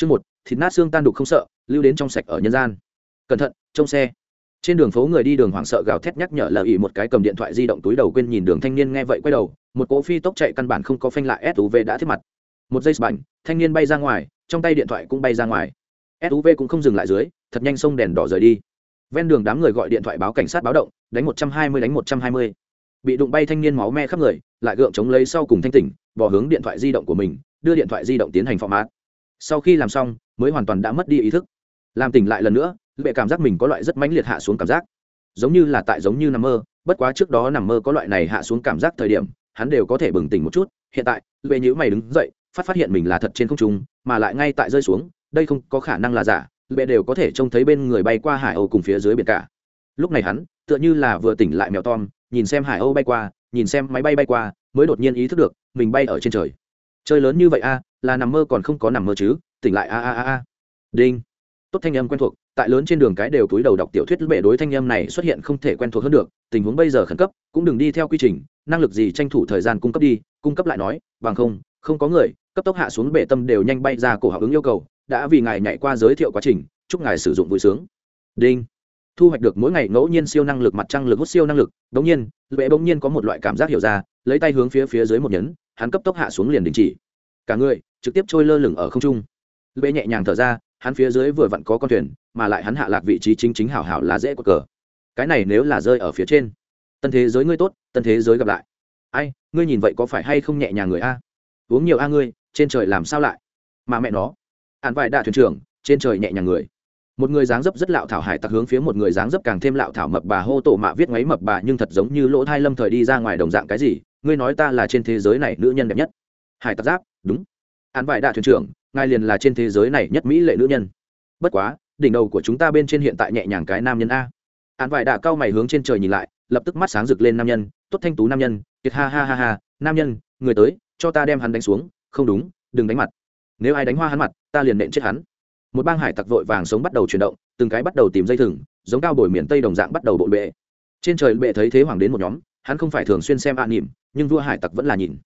chương một, thịt nát xương tan đục không sợ, lưu đến trong sạch ở nhân gian. Cẩn thận, trông xe. Trên đường phố người đi đường hoảng sợ gào thét nhắc nhở lờ ỉ một cái cầm điện thoại di động túi đầu quên nhìn đường thanh niên nghe vậy quay đầu, một cỗ phi tốc chạy căn bản không có phanh lại suv đã thiết mặt. Một giây bảnh thanh niên bay ra ngoài, trong tay điện thoại cũng bay ra ngoài. Suv cũng không dừng lại dưới, thật nhanh xông đèn đỏ rời đi. Ven đường đám người gọi điện thoại báo cảnh sát báo động, đánh một trăm hai mươi, đánh một trăm hai mươi. Bị đụng bay thanh niên máu me khắp người, lại gượng chống lấy sau cùng thanh tỉnh, bỏ hướng điện thoại di động của mình, đưa điện thoại di động tiến hành phó mát sau khi làm xong, mới hoàn toàn đã mất đi ý thức. Làm tỉnh lại lần nữa bệ cảm giác mình có loại rất mãnh liệt hạ xuống cảm giác. Giống như là tại giống như nằm mơ, bất quá trước đó nằm mơ có loại này hạ xuống cảm giác thời điểm, hắn đều có thể bừng tỉnh một chút. Hiện tại bệ nhữ mày đứng dậy, phát phát hiện mình là thật trên không trung, mà lại ngay tại rơi xuống, đây không có khả năng là giả bệ đều có thể trông thấy bên người bay qua hải âu cùng phía dưới biển cả. Lúc này hắn, tựa như là vừa tỉnh lại mèo tom, nhìn xem hải âu bay qua, nhìn xem máy bay bay qua, mới đột nhiên ý thức được, mình bay ở trên trời. Chơi lớn như vậy a là nằm mơ còn không có nằm mơ chứ, tỉnh lại, a a a a. Đinh. Tốt thanh âm quen thuộc, tại lớn trên đường cái đều túi đầu đọc tiểu thuyết bệ đối thanh âm này xuất hiện không thể quen thuộc hơn được, tình huống bây giờ khẩn cấp, cũng đừng đi theo quy trình, năng lực gì tranh thủ thời gian cung cấp đi, cung cấp lại nói, bằng không không có người, cấp tốc hạ xuống bệ tâm đều nhanh bay ra cổ họng ứng yêu cầu, đã vì ngài nhảy qua giới thiệu quá trình, chúc ngài sử dụng vui sướng. Đinh. Thu hoạch được mỗi ngày ngẫu nhiên siêu năng lực mặt trăng lực hút siêu năng lực, bỗng nhiên, bệ bỗng nhiên có một loại cảm giác hiểu ra, lấy tay hướng phía phía dưới một nhấn, hắn cấp tốc hạ xuống liền đình chỉ cả người, trực tiếp trôi lơ lửng ở không trung. Bệ nhẹ nhàng thở ra, hắn phía dưới vừa vặn có con thuyền, mà lại hắn hạ lạc vị trí chính chính hảo hảo là dễ của cờ. Cái này nếu là rơi ở phía trên, tân thế giới ngươi tốt, tân thế giới gặp lại. Ai, ngươi nhìn vậy có phải hay không nhẹ nhàng người a? Uống nhiều a ngươi, trên trời làm sao lại? Mà mẹ nó. Hạn vải đạ thuyền trưởng, trên trời nhẹ nhàng người. Một người dáng dấp rất lạo thảo hải tặc hướng phía một người dáng dấp càng thêm lạo thảo mập bà hô tổ mạ viết ngáy mập bà nhưng thật giống như lỗ thai lâm thời đi ra ngoài đồng dạng cái gì. Ngươi nói ta là trên thế giới này nữ nhân đẹp nhất hải tặc giáp, đúng. Án vải đạ thuyền trưởng, ngài liền là trên thế giới này nhất mỹ lệ nữ nhân. Bất quá, đỉnh đầu của chúng ta bên trên hiện tại nhẹ nhàng cái nam nhân a. Án vải đạ cao mày hướng trên trời nhìn lại, lập tức mắt sáng rực lên nam nhân, tốt thanh tú nam nhân, kiệt ha ha ha ha, nam nhân, người tới, cho ta đem hắn đánh xuống, không đúng, đừng đánh mặt. Nếu ai đánh hoa hắn mặt, ta liền nện chết hắn. Một bang hải tặc vội vàng sống bắt đầu chuyển động, từng cái bắt đầu tìm dây thừng, giống cao bồi miền tây đồng dạng bắt đầu bộn bệ. Trên trời bệ thấy thế hoàng đến một nhóm, hắn không phải thường xuyên xem an nỉm nhưng vua hải tặc vẫn là nhìn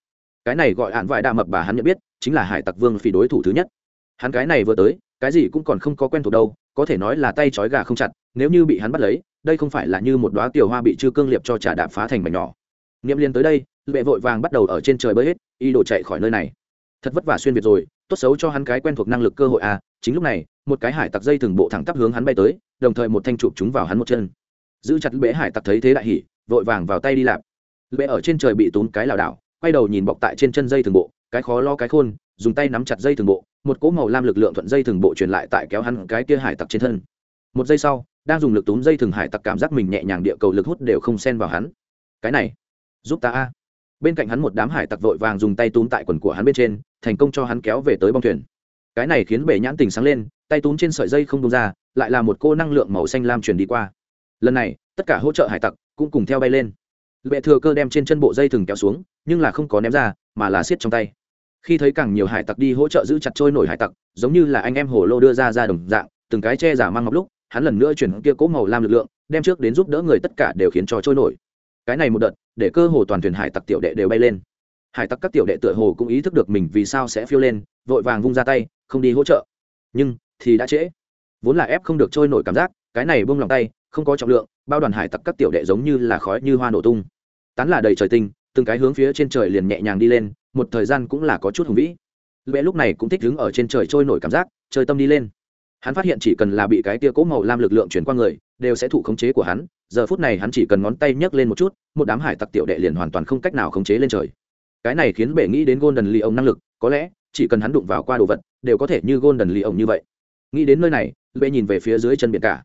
cái này gọi hạn vải đạ mập bà hắn nhận biết, chính là hải tặc vương phi đối thủ thứ nhất. Hắn cái này vừa tới, cái gì cũng còn không có quen thuộc đâu, có thể nói là tay trói gà không chặt, nếu như bị hắn bắt lấy, đây không phải là như một đoá tiểu hoa bị chư cương liệp cho trả đạp phá thành mảnh nhỏ. Nghiệm liên tới đây, lệ vội vàng bắt đầu ở trên trời bơi hết y đồ chạy khỏi nơi này. Thật vất vả xuyên việt rồi, tốt xấu cho hắn cái quen thuộc năng lực cơ hội à chính lúc này, một cái hải tặc dây từng bộ thẳng tắp hướng hắn bay tới, đồng thời một thanh chụp chúng vào hắn một chân. Giữ chặt bệ hải tặc thấy thế đại hỉ, vội vàng vào tay đi lạp. Bệ ở trên trời bị tốn cái lảo đảo quay đầu nhìn bọc tại trên chân dây thường bộ, cái khó lo cái khôn, dùng tay nắm chặt dây thường bộ, một cỗ màu lam lực lượng thuận dây thường bộ truyền lại tại kéo hắn cái kia hải tặc trên thân. Một giây sau, đang dùng lực túm dây thường hải tặc cảm giác mình nhẹ nhàng địa cầu lực hút đều không xen vào hắn. Cái này, giúp ta a. Bên cạnh hắn một đám hải tặc vội vàng dùng tay túm tại quần của hắn bên trên, thành công cho hắn kéo về tới bong thuyền. Cái này khiến bể nhãn tình sáng lên, tay túm trên sợi dây không đông ra, lại là một cô năng lượng màu xanh lam truyền đi qua. Lần này, tất cả hỗ trợ hải tặc cũng cùng theo bay lên lệ thừa cơ đem trên chân bộ dây thừng kéo xuống, nhưng là không có ném ra, mà là siết trong tay. Khi thấy càng nhiều hải tặc đi hỗ trợ giữ chặt trôi nổi hải tặc, giống như là anh em hồ lô đưa ra ra đồng dạng, từng cái che giả mang ngọc lúc, hắn lần nữa chuyển kia cố màu lam lực lượng, đem trước đến giúp đỡ người tất cả đều khiến cho trôi nổi. Cái này một đợt, để cơ hồ toàn thuyền hải tặc tiểu đệ đều bay lên. Hải tặc các tiểu đệ tựa hồ cũng ý thức được mình vì sao sẽ phiêu lên, vội vàng vung ra tay, không đi hỗ trợ. Nhưng, thì đã trễ. Vốn là ép không được trôi nổi cảm giác, cái này bông lòng tay, không có trọng lượng bao đoàn hải tặc các tiểu đệ giống như là khói như hoa nổ tung. Tán là đầy trời tinh, từng cái hướng phía trên trời liền nhẹ nhàng đi lên, một thời gian cũng là có chút hùng vĩ. Lẽ lúc này cũng thích đứng ở trên trời trôi nổi cảm giác trời tâm đi lên. Hắn phát hiện chỉ cần là bị cái tia cỗ màu lam lực lượng chuyển qua người, đều sẽ thụ khống chế của hắn, giờ phút này hắn chỉ cần ngón tay nhấc lên một chút, một đám hải tặc tiểu đệ liền hoàn toàn không cách nào khống chế lên trời. Cái này khiến bệ nghĩ đến golden lee ông năng lực, có lẽ, chỉ cần hắn đụng vào qua đồ vật, đều có thể như golden lee ông như vậy. Nghĩ đến nơi này bệ nhìn về phía dưới chân biển cả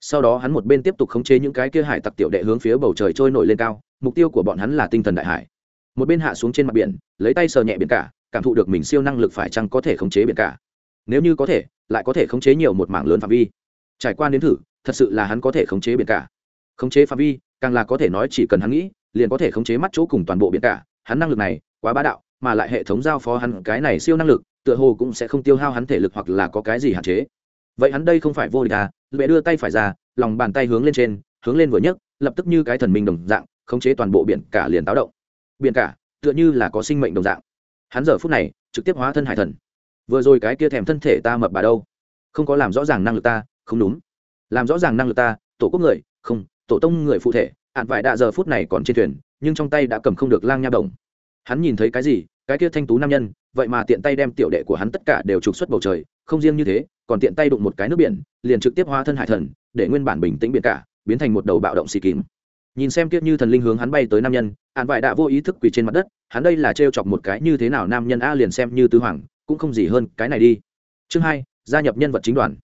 sau đó hắn một bên tiếp tục khống chế những cái kia hải tặc tiểu đệ hướng phía bầu trời trôi nổi lên cao, mục tiêu của bọn hắn là tinh thần đại hải. Một bên hạ xuống trên mặt biển, lấy tay sờ nhẹ biển cả, cảm thụ được mình siêu năng lực phải chăng có thể khống chế biển cả. Nếu như có thể, lại có thể khống chế nhiều một mảng lớn phạm vi. Trải qua đến thử, thật sự là hắn có thể khống chế biển cả. Khống chế phạm vi, càng là có thể nói chỉ cần hắn nghĩ, liền có thể khống chế mắt chỗ cùng toàn bộ biển cả. Hắn năng lực này, quá bá đạo, mà lại hệ thống giao phó hắn cái này siêu năng lực, tựa hồ cũng sẽ không tiêu hao hắn thể lực hoặc là có cái gì hạn chế. Vậy hắn đây không phải vô địch à? Lệ đưa tay phải ra, lòng bàn tay hướng lên trên, hướng lên vừa nhấc, lập tức như cái thần minh đồng dạng, khống chế toàn bộ biển cả liền táo động. Biển cả, tựa như là có sinh mệnh đồng dạng. Hắn giờ phút này, trực tiếp hóa thân hải thần. Vừa rồi cái kia thèm thân thể ta mập bà đâu? Không có làm rõ ràng năng lực ta, không đúng. Làm rõ ràng năng lực ta, tổ quốc người, không, tổ tông người phụ thể ạn vải đạ giờ phút này còn trên thuyền, nhưng trong tay đã cầm không được lang nha đồng. Hắn nhìn thấy cái gì? Cái kia thanh tú nam nhân, vậy mà tiện tay đem tiểu đệ của hắn tất cả đều trục xuất bầu trời, không riêng như thế còn tiện tay đụng một cái nước biển, liền trực tiếp hóa thân hải thần, để nguyên bản bình tĩnh biển cả, biến thành một đầu bạo động xì kín nhìn xem kiếp như thần linh hướng hắn bay tới nam nhân, an vải đã vô ý thức quỳ trên mặt đất, hắn đây là trêu chọc một cái như thế nào nam nhân a liền xem như tứ hoàng, cũng không gì hơn cái này đi. Chương hai, gia nhập nhân vật chính đoàn.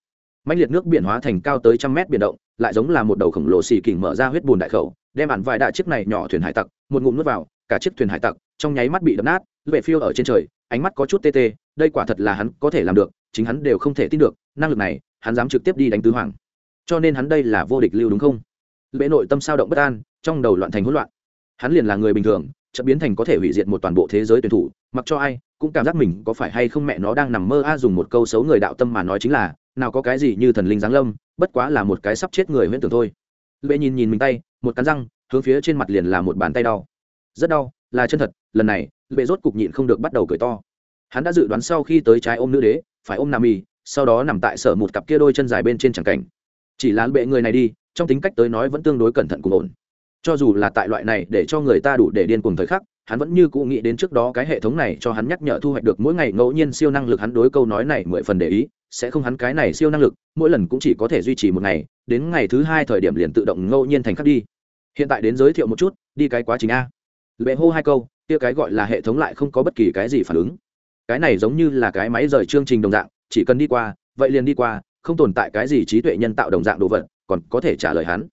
Mạnh liệt nước biển hóa thành cao tới trăm mét biển động, lại giống là một đầu khổng lồ xì kình mở ra huyết bùn đại khẩu, đem ạn vải đạ chiếc này nhỏ thuyền hải tặc, một ngụm nước vào, cả chiếc thuyền hải tặc, trong nháy mắt bị đập nát vệ phiêu ở trên trời, ánh mắt có chút tê tê, đây quả thật là hắn có thể làm được chính hắn đều không thể tin được, năng lực này, hắn dám trực tiếp đi đánh tứ hoàng. Cho nên hắn đây là vô địch lưu đúng không? Bệ nội tâm sao động bất an, trong đầu loạn thành hỗn loạn. Hắn liền là người bình thường, chợt biến thành có thể hủy diệt một toàn bộ thế giới tuyển thủ, mặc cho ai cũng cảm giác mình có phải hay không mẹ nó đang nằm mơ a à dùng một câu xấu người đạo tâm mà nói chính là, nào có cái gì như thần linh giáng lâm, bất quá là một cái sắp chết người huyễn tưởng thôi. Bệ nhìn nhìn mình tay, một cắn răng, hướng phía trên mặt liền là một bàn tay đau. Rất đau, là chân thật, lần này bệ rốt cục nhịn không được bắt đầu cười to hắn đã dự đoán sau khi tới trái ôm nữ đế, phải ôm nam y sau đó nằm tại sở một cặp kia đôi chân dài bên trên chẳng cảnh. Chỉ là bệ người này đi, trong tính cách tới nói vẫn tương đối cẩn thận cùng ổn. Cho dù là tại loại này để cho người ta đủ để điên cùng thời khắc, hắn vẫn như cũ nghĩ đến trước đó cái hệ thống này cho hắn nhắc nhở thu hoạch được mỗi ngày ngẫu nhiên siêu năng lực hắn đối câu nói này mười phần để ý, sẽ không hắn cái này siêu năng lực, mỗi lần cũng chỉ có thể duy trì một ngày, đến ngày thứ hai thời điểm liền tự động ngẫu nhiên thành khắc đi. Hiện tại đến giới thiệu một chút, đi cái quá trình a. Bệ hô hai câu, kia cái gọi là hệ thống lại không có bất kỳ cái gì phản ứng cái này giống như là cái máy rời chương trình đồng dạng, chỉ cần đi qua, vậy liền đi qua, không tồn tại cái gì trí tuệ nhân tạo đồng dạng đồ vật, còn có thể trả lời hắn.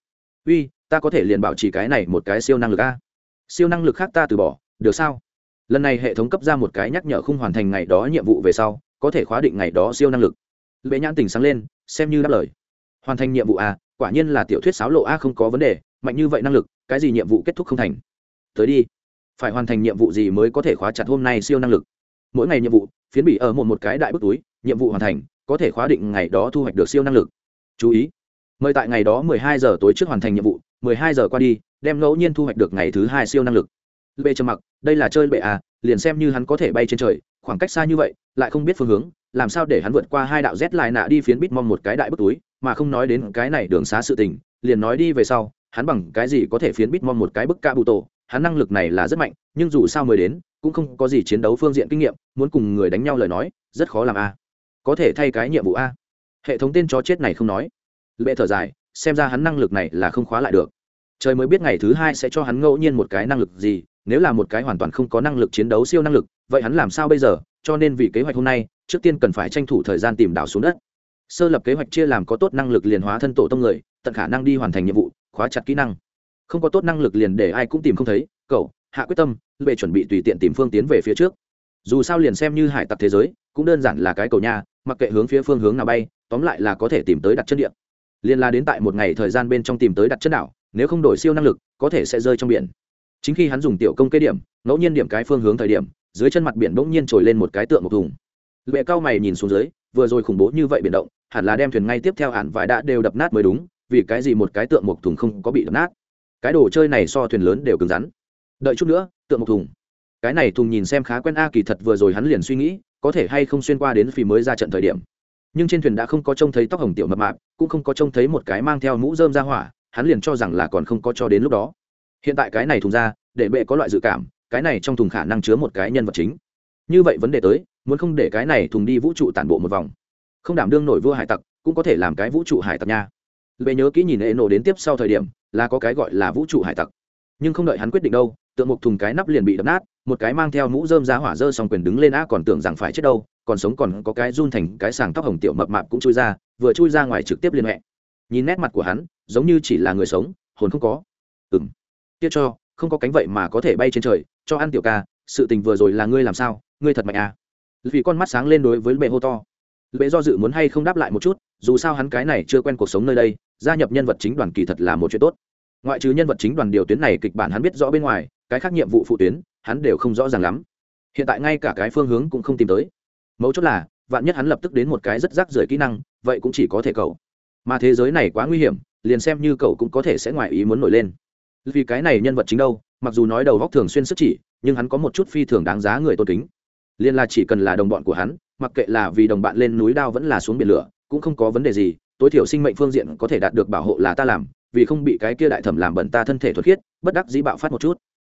Uy, ta có thể liền bảo trì cái này một cái siêu năng lực a. Siêu năng lực khác ta từ bỏ, được sao? Lần này hệ thống cấp ra một cái nhắc nhở không hoàn thành ngày đó nhiệm vụ về sau, có thể khóa định ngày đó siêu năng lực. Lệ nhãn tình sáng lên, xem như đáp lời. Hoàn thành nhiệm vụ a, quả nhiên là tiểu thuyết sáo lộ a, không có vấn đề, mạnh như vậy năng lực, cái gì nhiệm vụ kết thúc không thành. Tới đi. Phải hoàn thành nhiệm vụ gì mới có thể khóa chặt hôm nay siêu năng lực? Mỗi ngày nhiệm vụ, phiến bị ở một một cái đại bức túi, nhiệm vụ hoàn thành, có thể khóa định ngày đó thu hoạch được siêu năng lực. Chú ý, mời tại ngày đó 12 giờ tối trước hoàn thành nhiệm vụ 12 giờ qua đi, đem ngẫu nhiên thu hoạch được ngày thứ hai siêu năng lực. Bệ trầm mặc, đây là chơi bệ à liền xem như hắn có thể bay trên trời, khoảng cách xa như vậy, lại không biết phương hướng, làm sao để hắn vượt qua hai đạo rét lại nạ đi phiến bít mong một cái đại bức túi, mà không nói đến cái này đường xá sự tình, liền nói đi về sau, hắn bằng cái gì có thể phiến bít mong một cái bức ca bụ tổ, hắn năng lực này là rất mạnh, nhưng dù sao mới đến cũng không có gì chiến đấu phương diện kinh nghiệm, muốn cùng người đánh nhau lời nói, rất khó làm a. Có thể thay cái nhiệm vụ a. Hệ thống tên chó chết này không nói. Lệ thở dài, xem ra hắn năng lực này là không khóa lại được. Trời mới biết ngày thứ hai sẽ cho hắn ngẫu nhiên một cái năng lực gì, nếu là một cái hoàn toàn không có năng lực chiến đấu siêu năng lực, vậy hắn làm sao bây giờ? Cho nên vì kế hoạch hôm nay, trước tiên cần phải tranh thủ thời gian tìm đảo xuống đất. Sơ lập kế hoạch chia làm có tốt năng lực liền hóa thân tổ tông người, tận khả năng đi hoàn thành nhiệm vụ, khóa chặt kỹ năng. Không có tốt năng lực liền để ai cũng tìm không thấy, cậu hạ quyết tâm về chuẩn bị tùy tiện tìm phương tiến về phía trước. Dù sao liền xem như hải tặc thế giới, cũng đơn giản là cái cầu nha mặc kệ hướng phía phương hướng nào bay, tóm lại là có thể tìm tới đặt chân địa. Liên la đến tại một ngày thời gian bên trong tìm tới đặt chân đảo, nếu không đổi siêu năng lực, có thể sẽ rơi trong biển. Chính khi hắn dùng tiểu công kê điểm, ngẫu nhiên điểm cái phương hướng thời điểm, dưới chân mặt biển bỗng nhiên trồi lên một cái tượng một thùng. Lệ cao mày nhìn xuống dưới, vừa rồi khủng bố như vậy biển động, hẳn là đem thuyền ngay tiếp theo hẳn vải đã đều đập nát mới đúng, vì cái gì một cái tượng một thùng không có bị đập nát? Cái đồ chơi này so thuyền lớn đều cứng rắn đợi chút nữa, tượng một thùng. Cái này thùng nhìn xem khá quen a kỳ thật vừa rồi hắn liền suy nghĩ, có thể hay không xuyên qua đến phì mới ra trận thời điểm. Nhưng trên thuyền đã không có trông thấy tóc hồng tiểu mập mạp, cũng không có trông thấy một cái mang theo mũ dơm ra hỏa, hắn liền cho rằng là còn không có cho đến lúc đó. Hiện tại cái này thùng ra, để bệ có loại dự cảm, cái này trong thùng khả năng chứa một cái nhân vật chính. Như vậy vấn đề tới, muốn không để cái này thùng đi vũ trụ tản bộ một vòng. Không đảm đương nổi vua hải tặc, cũng có thể làm cái vũ trụ hải tặc nha. Bệ nhớ kỹ nhìn hệ nổ đến tiếp sau thời điểm, là có cái gọi là vũ trụ hải tặc. Nhưng không đợi hắn quyết định đâu tượng một thùng cái nắp liền bị đập nát, một cái mang theo mũ rơm ra hỏa dơ xong quyền đứng lên á còn tưởng rằng phải chết đâu, còn sống còn có cái run thành cái sàng tóc hồng tiểu mập mạp cũng chui ra, vừa chui ra ngoài trực tiếp liên hệ nhìn nét mặt của hắn, giống như chỉ là người sống, hồn không có. Ừng tiếc cho, không có cánh vậy mà có thể bay trên trời, cho ăn tiểu ca, sự tình vừa rồi là ngươi làm sao, ngươi thật mạnh à. Vì con mắt sáng lên đối với bệ hô to. Bệ do dự muốn hay không đáp lại một chút, dù sao hắn cái này chưa quen cuộc sống nơi đây, gia nhập nhân vật chính đoàn kỳ thật là một chuyện tốt ngoại trừ nhân vật chính đoàn điều tuyến này kịch bản hắn biết rõ bên ngoài, cái khác nhiệm vụ phụ tuyến, hắn đều không rõ ràng lắm. Hiện tại ngay cả cái phương hướng cũng không tìm tới. Mấu chốt là, vạn nhất hắn lập tức đến một cái rất rác rưởi kỹ năng, vậy cũng chỉ có thể cậu mà thế giới này quá nguy hiểm, liền xem như cậu cũng có thể sẽ ngoài ý muốn nổi lên. Vì cái này nhân vật chính đâu, mặc dù nói đầu góc thường xuyên sức chỉ, nhưng hắn có một chút phi thường đáng giá người tôn kính. Liên là chỉ cần là đồng bọn của hắn, mặc kệ là vì đồng bạn lên núi đao vẫn là xuống biển lửa, cũng không có vấn đề gì, tối thiểu sinh mệnh phương diện có thể đạt được bảo hộ là ta làm vì không bị cái kia đại thẩm làm bẩn ta thân thể thuật khiết, bất đắc dĩ bạo phát một chút.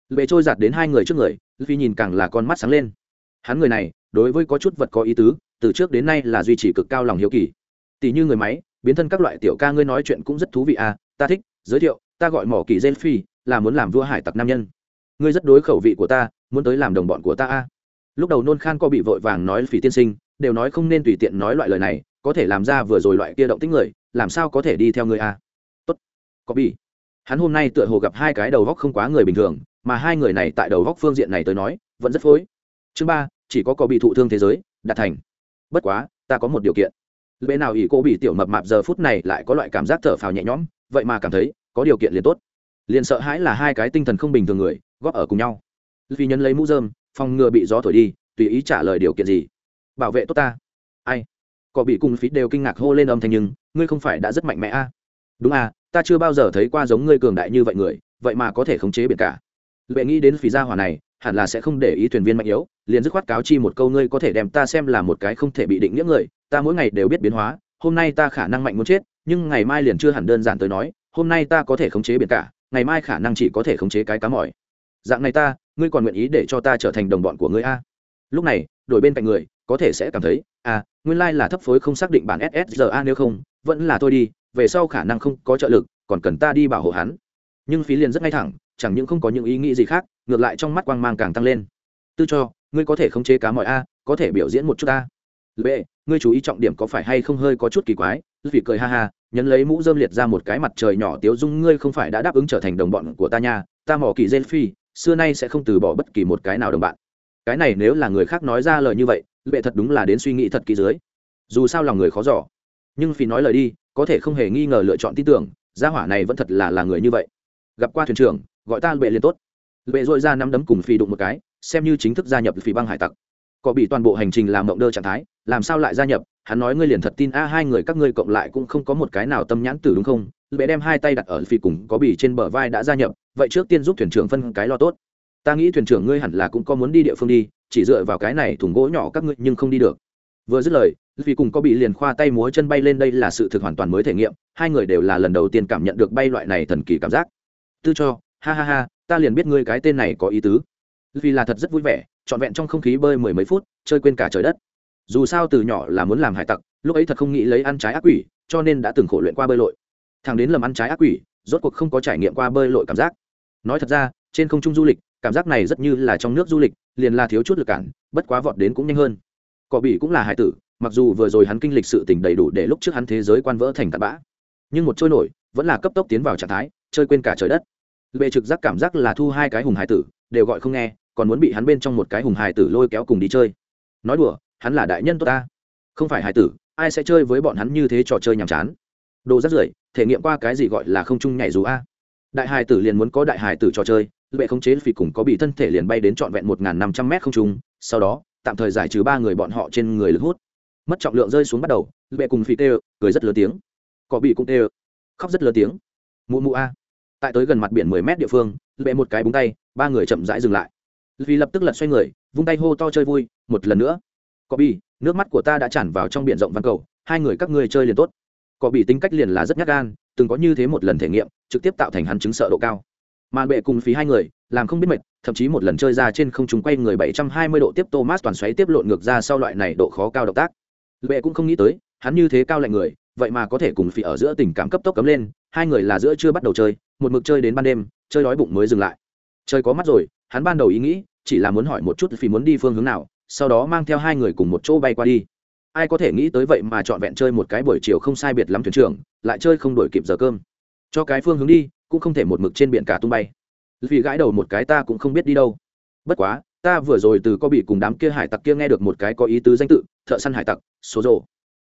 Lệ trôi giạt đến hai người trước người vì nhìn càng là con mắt sáng lên. Hắn người này, đối với có chút vật có ý tứ, từ trước đến nay là duy trì cực cao lòng hiếu kỳ. Tỷ như người máy, biến thân các loại tiểu ca ngươi nói chuyện cũng rất thú vị à ta thích, giới thiệu, ta gọi mỏ kỳ gen phi, là muốn làm vua hải tặc nam nhân. Ngươi rất đối khẩu vị của ta, muốn tới làm đồng bọn của ta à. Lúc đầu nôn khan co bị vội vàng nói phỉ tiên sinh, đều nói không nên tùy tiện nói loại lời này, có thể làm ra vừa rồi loại kia động tích người, làm sao có thể đi theo người à có bị hắn hôm nay tựa hồ gặp hai cái đầu góc không quá người bình thường, mà hai người này tại đầu góc phương diện này tới nói, vẫn rất phối. Chương ba, chỉ có có bị thụ thương thế giới, đạt thành. Bất quá, ta có một điều kiện. Lẽ nào ỷ cô bị tiểu mập mạp giờ phút này lại có loại cảm giác thở phào nhẹ nhõm, vậy mà cảm thấy, có điều kiện liền tốt. Liền sợ hãi là hai cái tinh thần không bình thường người, góp ở cùng nhau. Vì nhân lấy mũ dơm phòng ngừa bị gió thổi đi, tùy ý trả lời điều kiện gì? Bảo vệ tốt ta. Ai? Có bị cùng phí đều kinh ngạc hô lên âm thanh nhưng, ngươi không phải đã rất mạnh mẽ a à? đúng à ta chưa bao giờ thấy qua giống ngươi cường đại như vậy người, vậy mà có thể khống chế biển cả. Lệ nghĩ đến phí gia hỏa này, hẳn là sẽ không để ý thuyền viên mạnh yếu, liền dứt khoát cáo chi một câu ngươi có thể đem ta xem là một cái không thể bị định nghĩa người, ta mỗi ngày đều biết biến hóa, hôm nay ta khả năng mạnh muốn chết, nhưng ngày mai liền chưa hẳn đơn giản tới nói, hôm nay ta có thể khống chế biển cả, ngày mai khả năng chỉ có thể khống chế cái cá mỏi dạng này ta, ngươi còn nguyện ý để cho ta trở thành đồng bọn của ngươi a? Lúc này, đổi bên cạnh người, có thể sẽ cảm thấy à nguyên lai là thấp phối không xác định bản ssra nếu không, vẫn là tôi đi về sau khả năng không có trợ lực, còn cần ta đi bảo hộ hắn. Nhưng phí liền rất ngay thẳng, chẳng những không có những ý nghĩ gì khác, ngược lại trong mắt quang mang càng tăng lên. Tư cho, ngươi có thể khống chế cá mọi a, có thể biểu diễn một chút ta b ngươi chú ý trọng điểm có phải hay không hơi có chút kỳ quái, vì cười ha ha, nhấn lấy mũ dơm liệt ra một cái mặt trời nhỏ tiếu dung, ngươi không phải đã đáp ứng trở thành đồng bọn của ta nha, ta mỏ kỳ gen phi xưa nay sẽ không từ bỏ bất kỳ một cái nào đồng bạn. Cái này nếu là người khác nói ra lời như vậy bệ thật đúng là đến suy nghĩ thật kỳ dưới. Dù sao lòng người khó giỏ nhưng phi nói lời đi, có thể không hề nghi ngờ lựa chọn tin tưởng, gia hỏa này vẫn thật là là người như vậy. Gặp qua thuyền trưởng, gọi ta bệ liền tốt. Bệ dội ra nắm đấm cùng phi đụng một cái, xem như chính thức gia nhập phi băng hải tặc. Có bị toàn bộ hành trình làm mộng đơ trạng thái, làm sao lại gia nhập? Hắn nói ngươi liền thật tin, a, hai người các ngươi cộng lại cũng không có một cái nào tâm nhãn tử đúng không? Bệ đem hai tay đặt ở phi cùng có bị trên bờ vai đã gia nhập, vậy trước tiên giúp thuyền trưởng phân cái lo tốt. Ta nghĩ thuyền trưởng ngươi hẳn là cũng có muốn đi địa phương đi, chỉ dựa vào cái này thùng gỗ nhỏ các ngươi nhưng không đi được. Vừa dứt lời vì cùng có bị liền khoa tay múa chân bay lên đây là sự thực hoàn toàn mới thể nghiệm, hai người đều là lần đầu tiên cảm nhận được bay loại này thần kỳ cảm giác. Tư cho, ha ha ha, ta liền biết ngươi cái tên này có ý tứ. Vì là thật rất vui vẻ, trọn vẹn trong không khí bơi mười mấy phút, chơi quên cả trời đất. Dù sao từ nhỏ là muốn làm hải tặc, lúc ấy thật không nghĩ lấy ăn trái ác quỷ, cho nên đã từng khổ luyện qua bơi lội. Thằng đến lầm ăn trái ác quỷ, rốt cuộc không có trải nghiệm qua bơi lội cảm giác. Nói thật ra, trên không trung du lịch, cảm giác này rất như là trong nước du lịch, liền là thiếu chút lực cản, bất quá vọt đến cũng nhanh hơn. Cỏ bỉ cũng là hải tử mặc dù vừa rồi hắn kinh lịch sự tình đầy đủ để lúc trước hắn thế giới quan vỡ thành tạt bã, nhưng một trôi nổi, vẫn là cấp tốc tiến vào trạng thái, chơi quên cả trời đất. Bệ trực giác cảm giác là thu hai cái hùng hải tử, đều gọi không nghe, còn muốn bị hắn bên trong một cái hùng hải tử lôi kéo cùng đi chơi. Nói đùa, hắn là đại nhân tốt ta. Không phải hải tử, ai sẽ chơi với bọn hắn như thế trò chơi nhàm chán? Đồ rất rưởi, thể nghiệm qua cái gì gọi là không chung nhảy dù a. Đại hải tử liền muốn có đại hải tử trò chơi, bệ khống chế vì cùng có bị thân thể liền bay đến trọn vẹn một năm trăm m không trung, sau đó, tạm thời giải trừ ba người bọn họ trên người lực hút mất trọng lượng rơi xuống bắt đầu, bệ cùng phi tê cười rất lớn tiếng. Có bị cũng tê khóc rất lớn tiếng. Mụ mụ a. Tại tới gần mặt biển mười mét địa phương, bệ một cái búng tay, ba người chậm rãi dừng lại. Vì lập tức lật xoay người, vung tay hô to chơi vui, một lần nữa. Có bị, nước mắt của ta đã tràn vào trong biển rộng văn cầu, hai người các ngươi chơi liền tốt. Có bị tính cách liền là rất nhát gan, từng có như thế một lần thể nghiệm, trực tiếp tạo thành hắn chứng sợ độ cao. Mà bệ cùng phí hai người, làm không biết mệt, thậm chí một lần chơi ra trên không trung quay người 720 độ tiếp Thomas toàn xoáy tiếp lộn ngược ra sau loại này độ khó cao động tác. Bệ cũng không nghĩ tới, hắn như thế cao lạnh người, vậy mà có thể cùng phỉ ở giữa tình cảm cấp tốc cấm lên, hai người là giữa chưa bắt đầu chơi, một mực chơi đến ban đêm, chơi đói bụng mới dừng lại. Chơi có mắt rồi, hắn ban đầu ý nghĩ chỉ là muốn hỏi một chút phỉ muốn đi phương hướng nào, sau đó mang theo hai người cùng một chỗ bay qua đi. Ai có thể nghĩ tới vậy mà chọn vẹn chơi một cái buổi chiều không sai biệt lắm thuyền trưởng, lại chơi không đổi kịp giờ cơm. Cho cái phương hướng đi, cũng không thể một mực trên biển cả tung bay vì gãi đầu một cái ta cũng không biết đi đâu bất quá ta vừa rồi từ có bị cùng đám kia hải tặc kia nghe được một cái có ý tứ danh tự, thợ săn hải tặc, số rồ.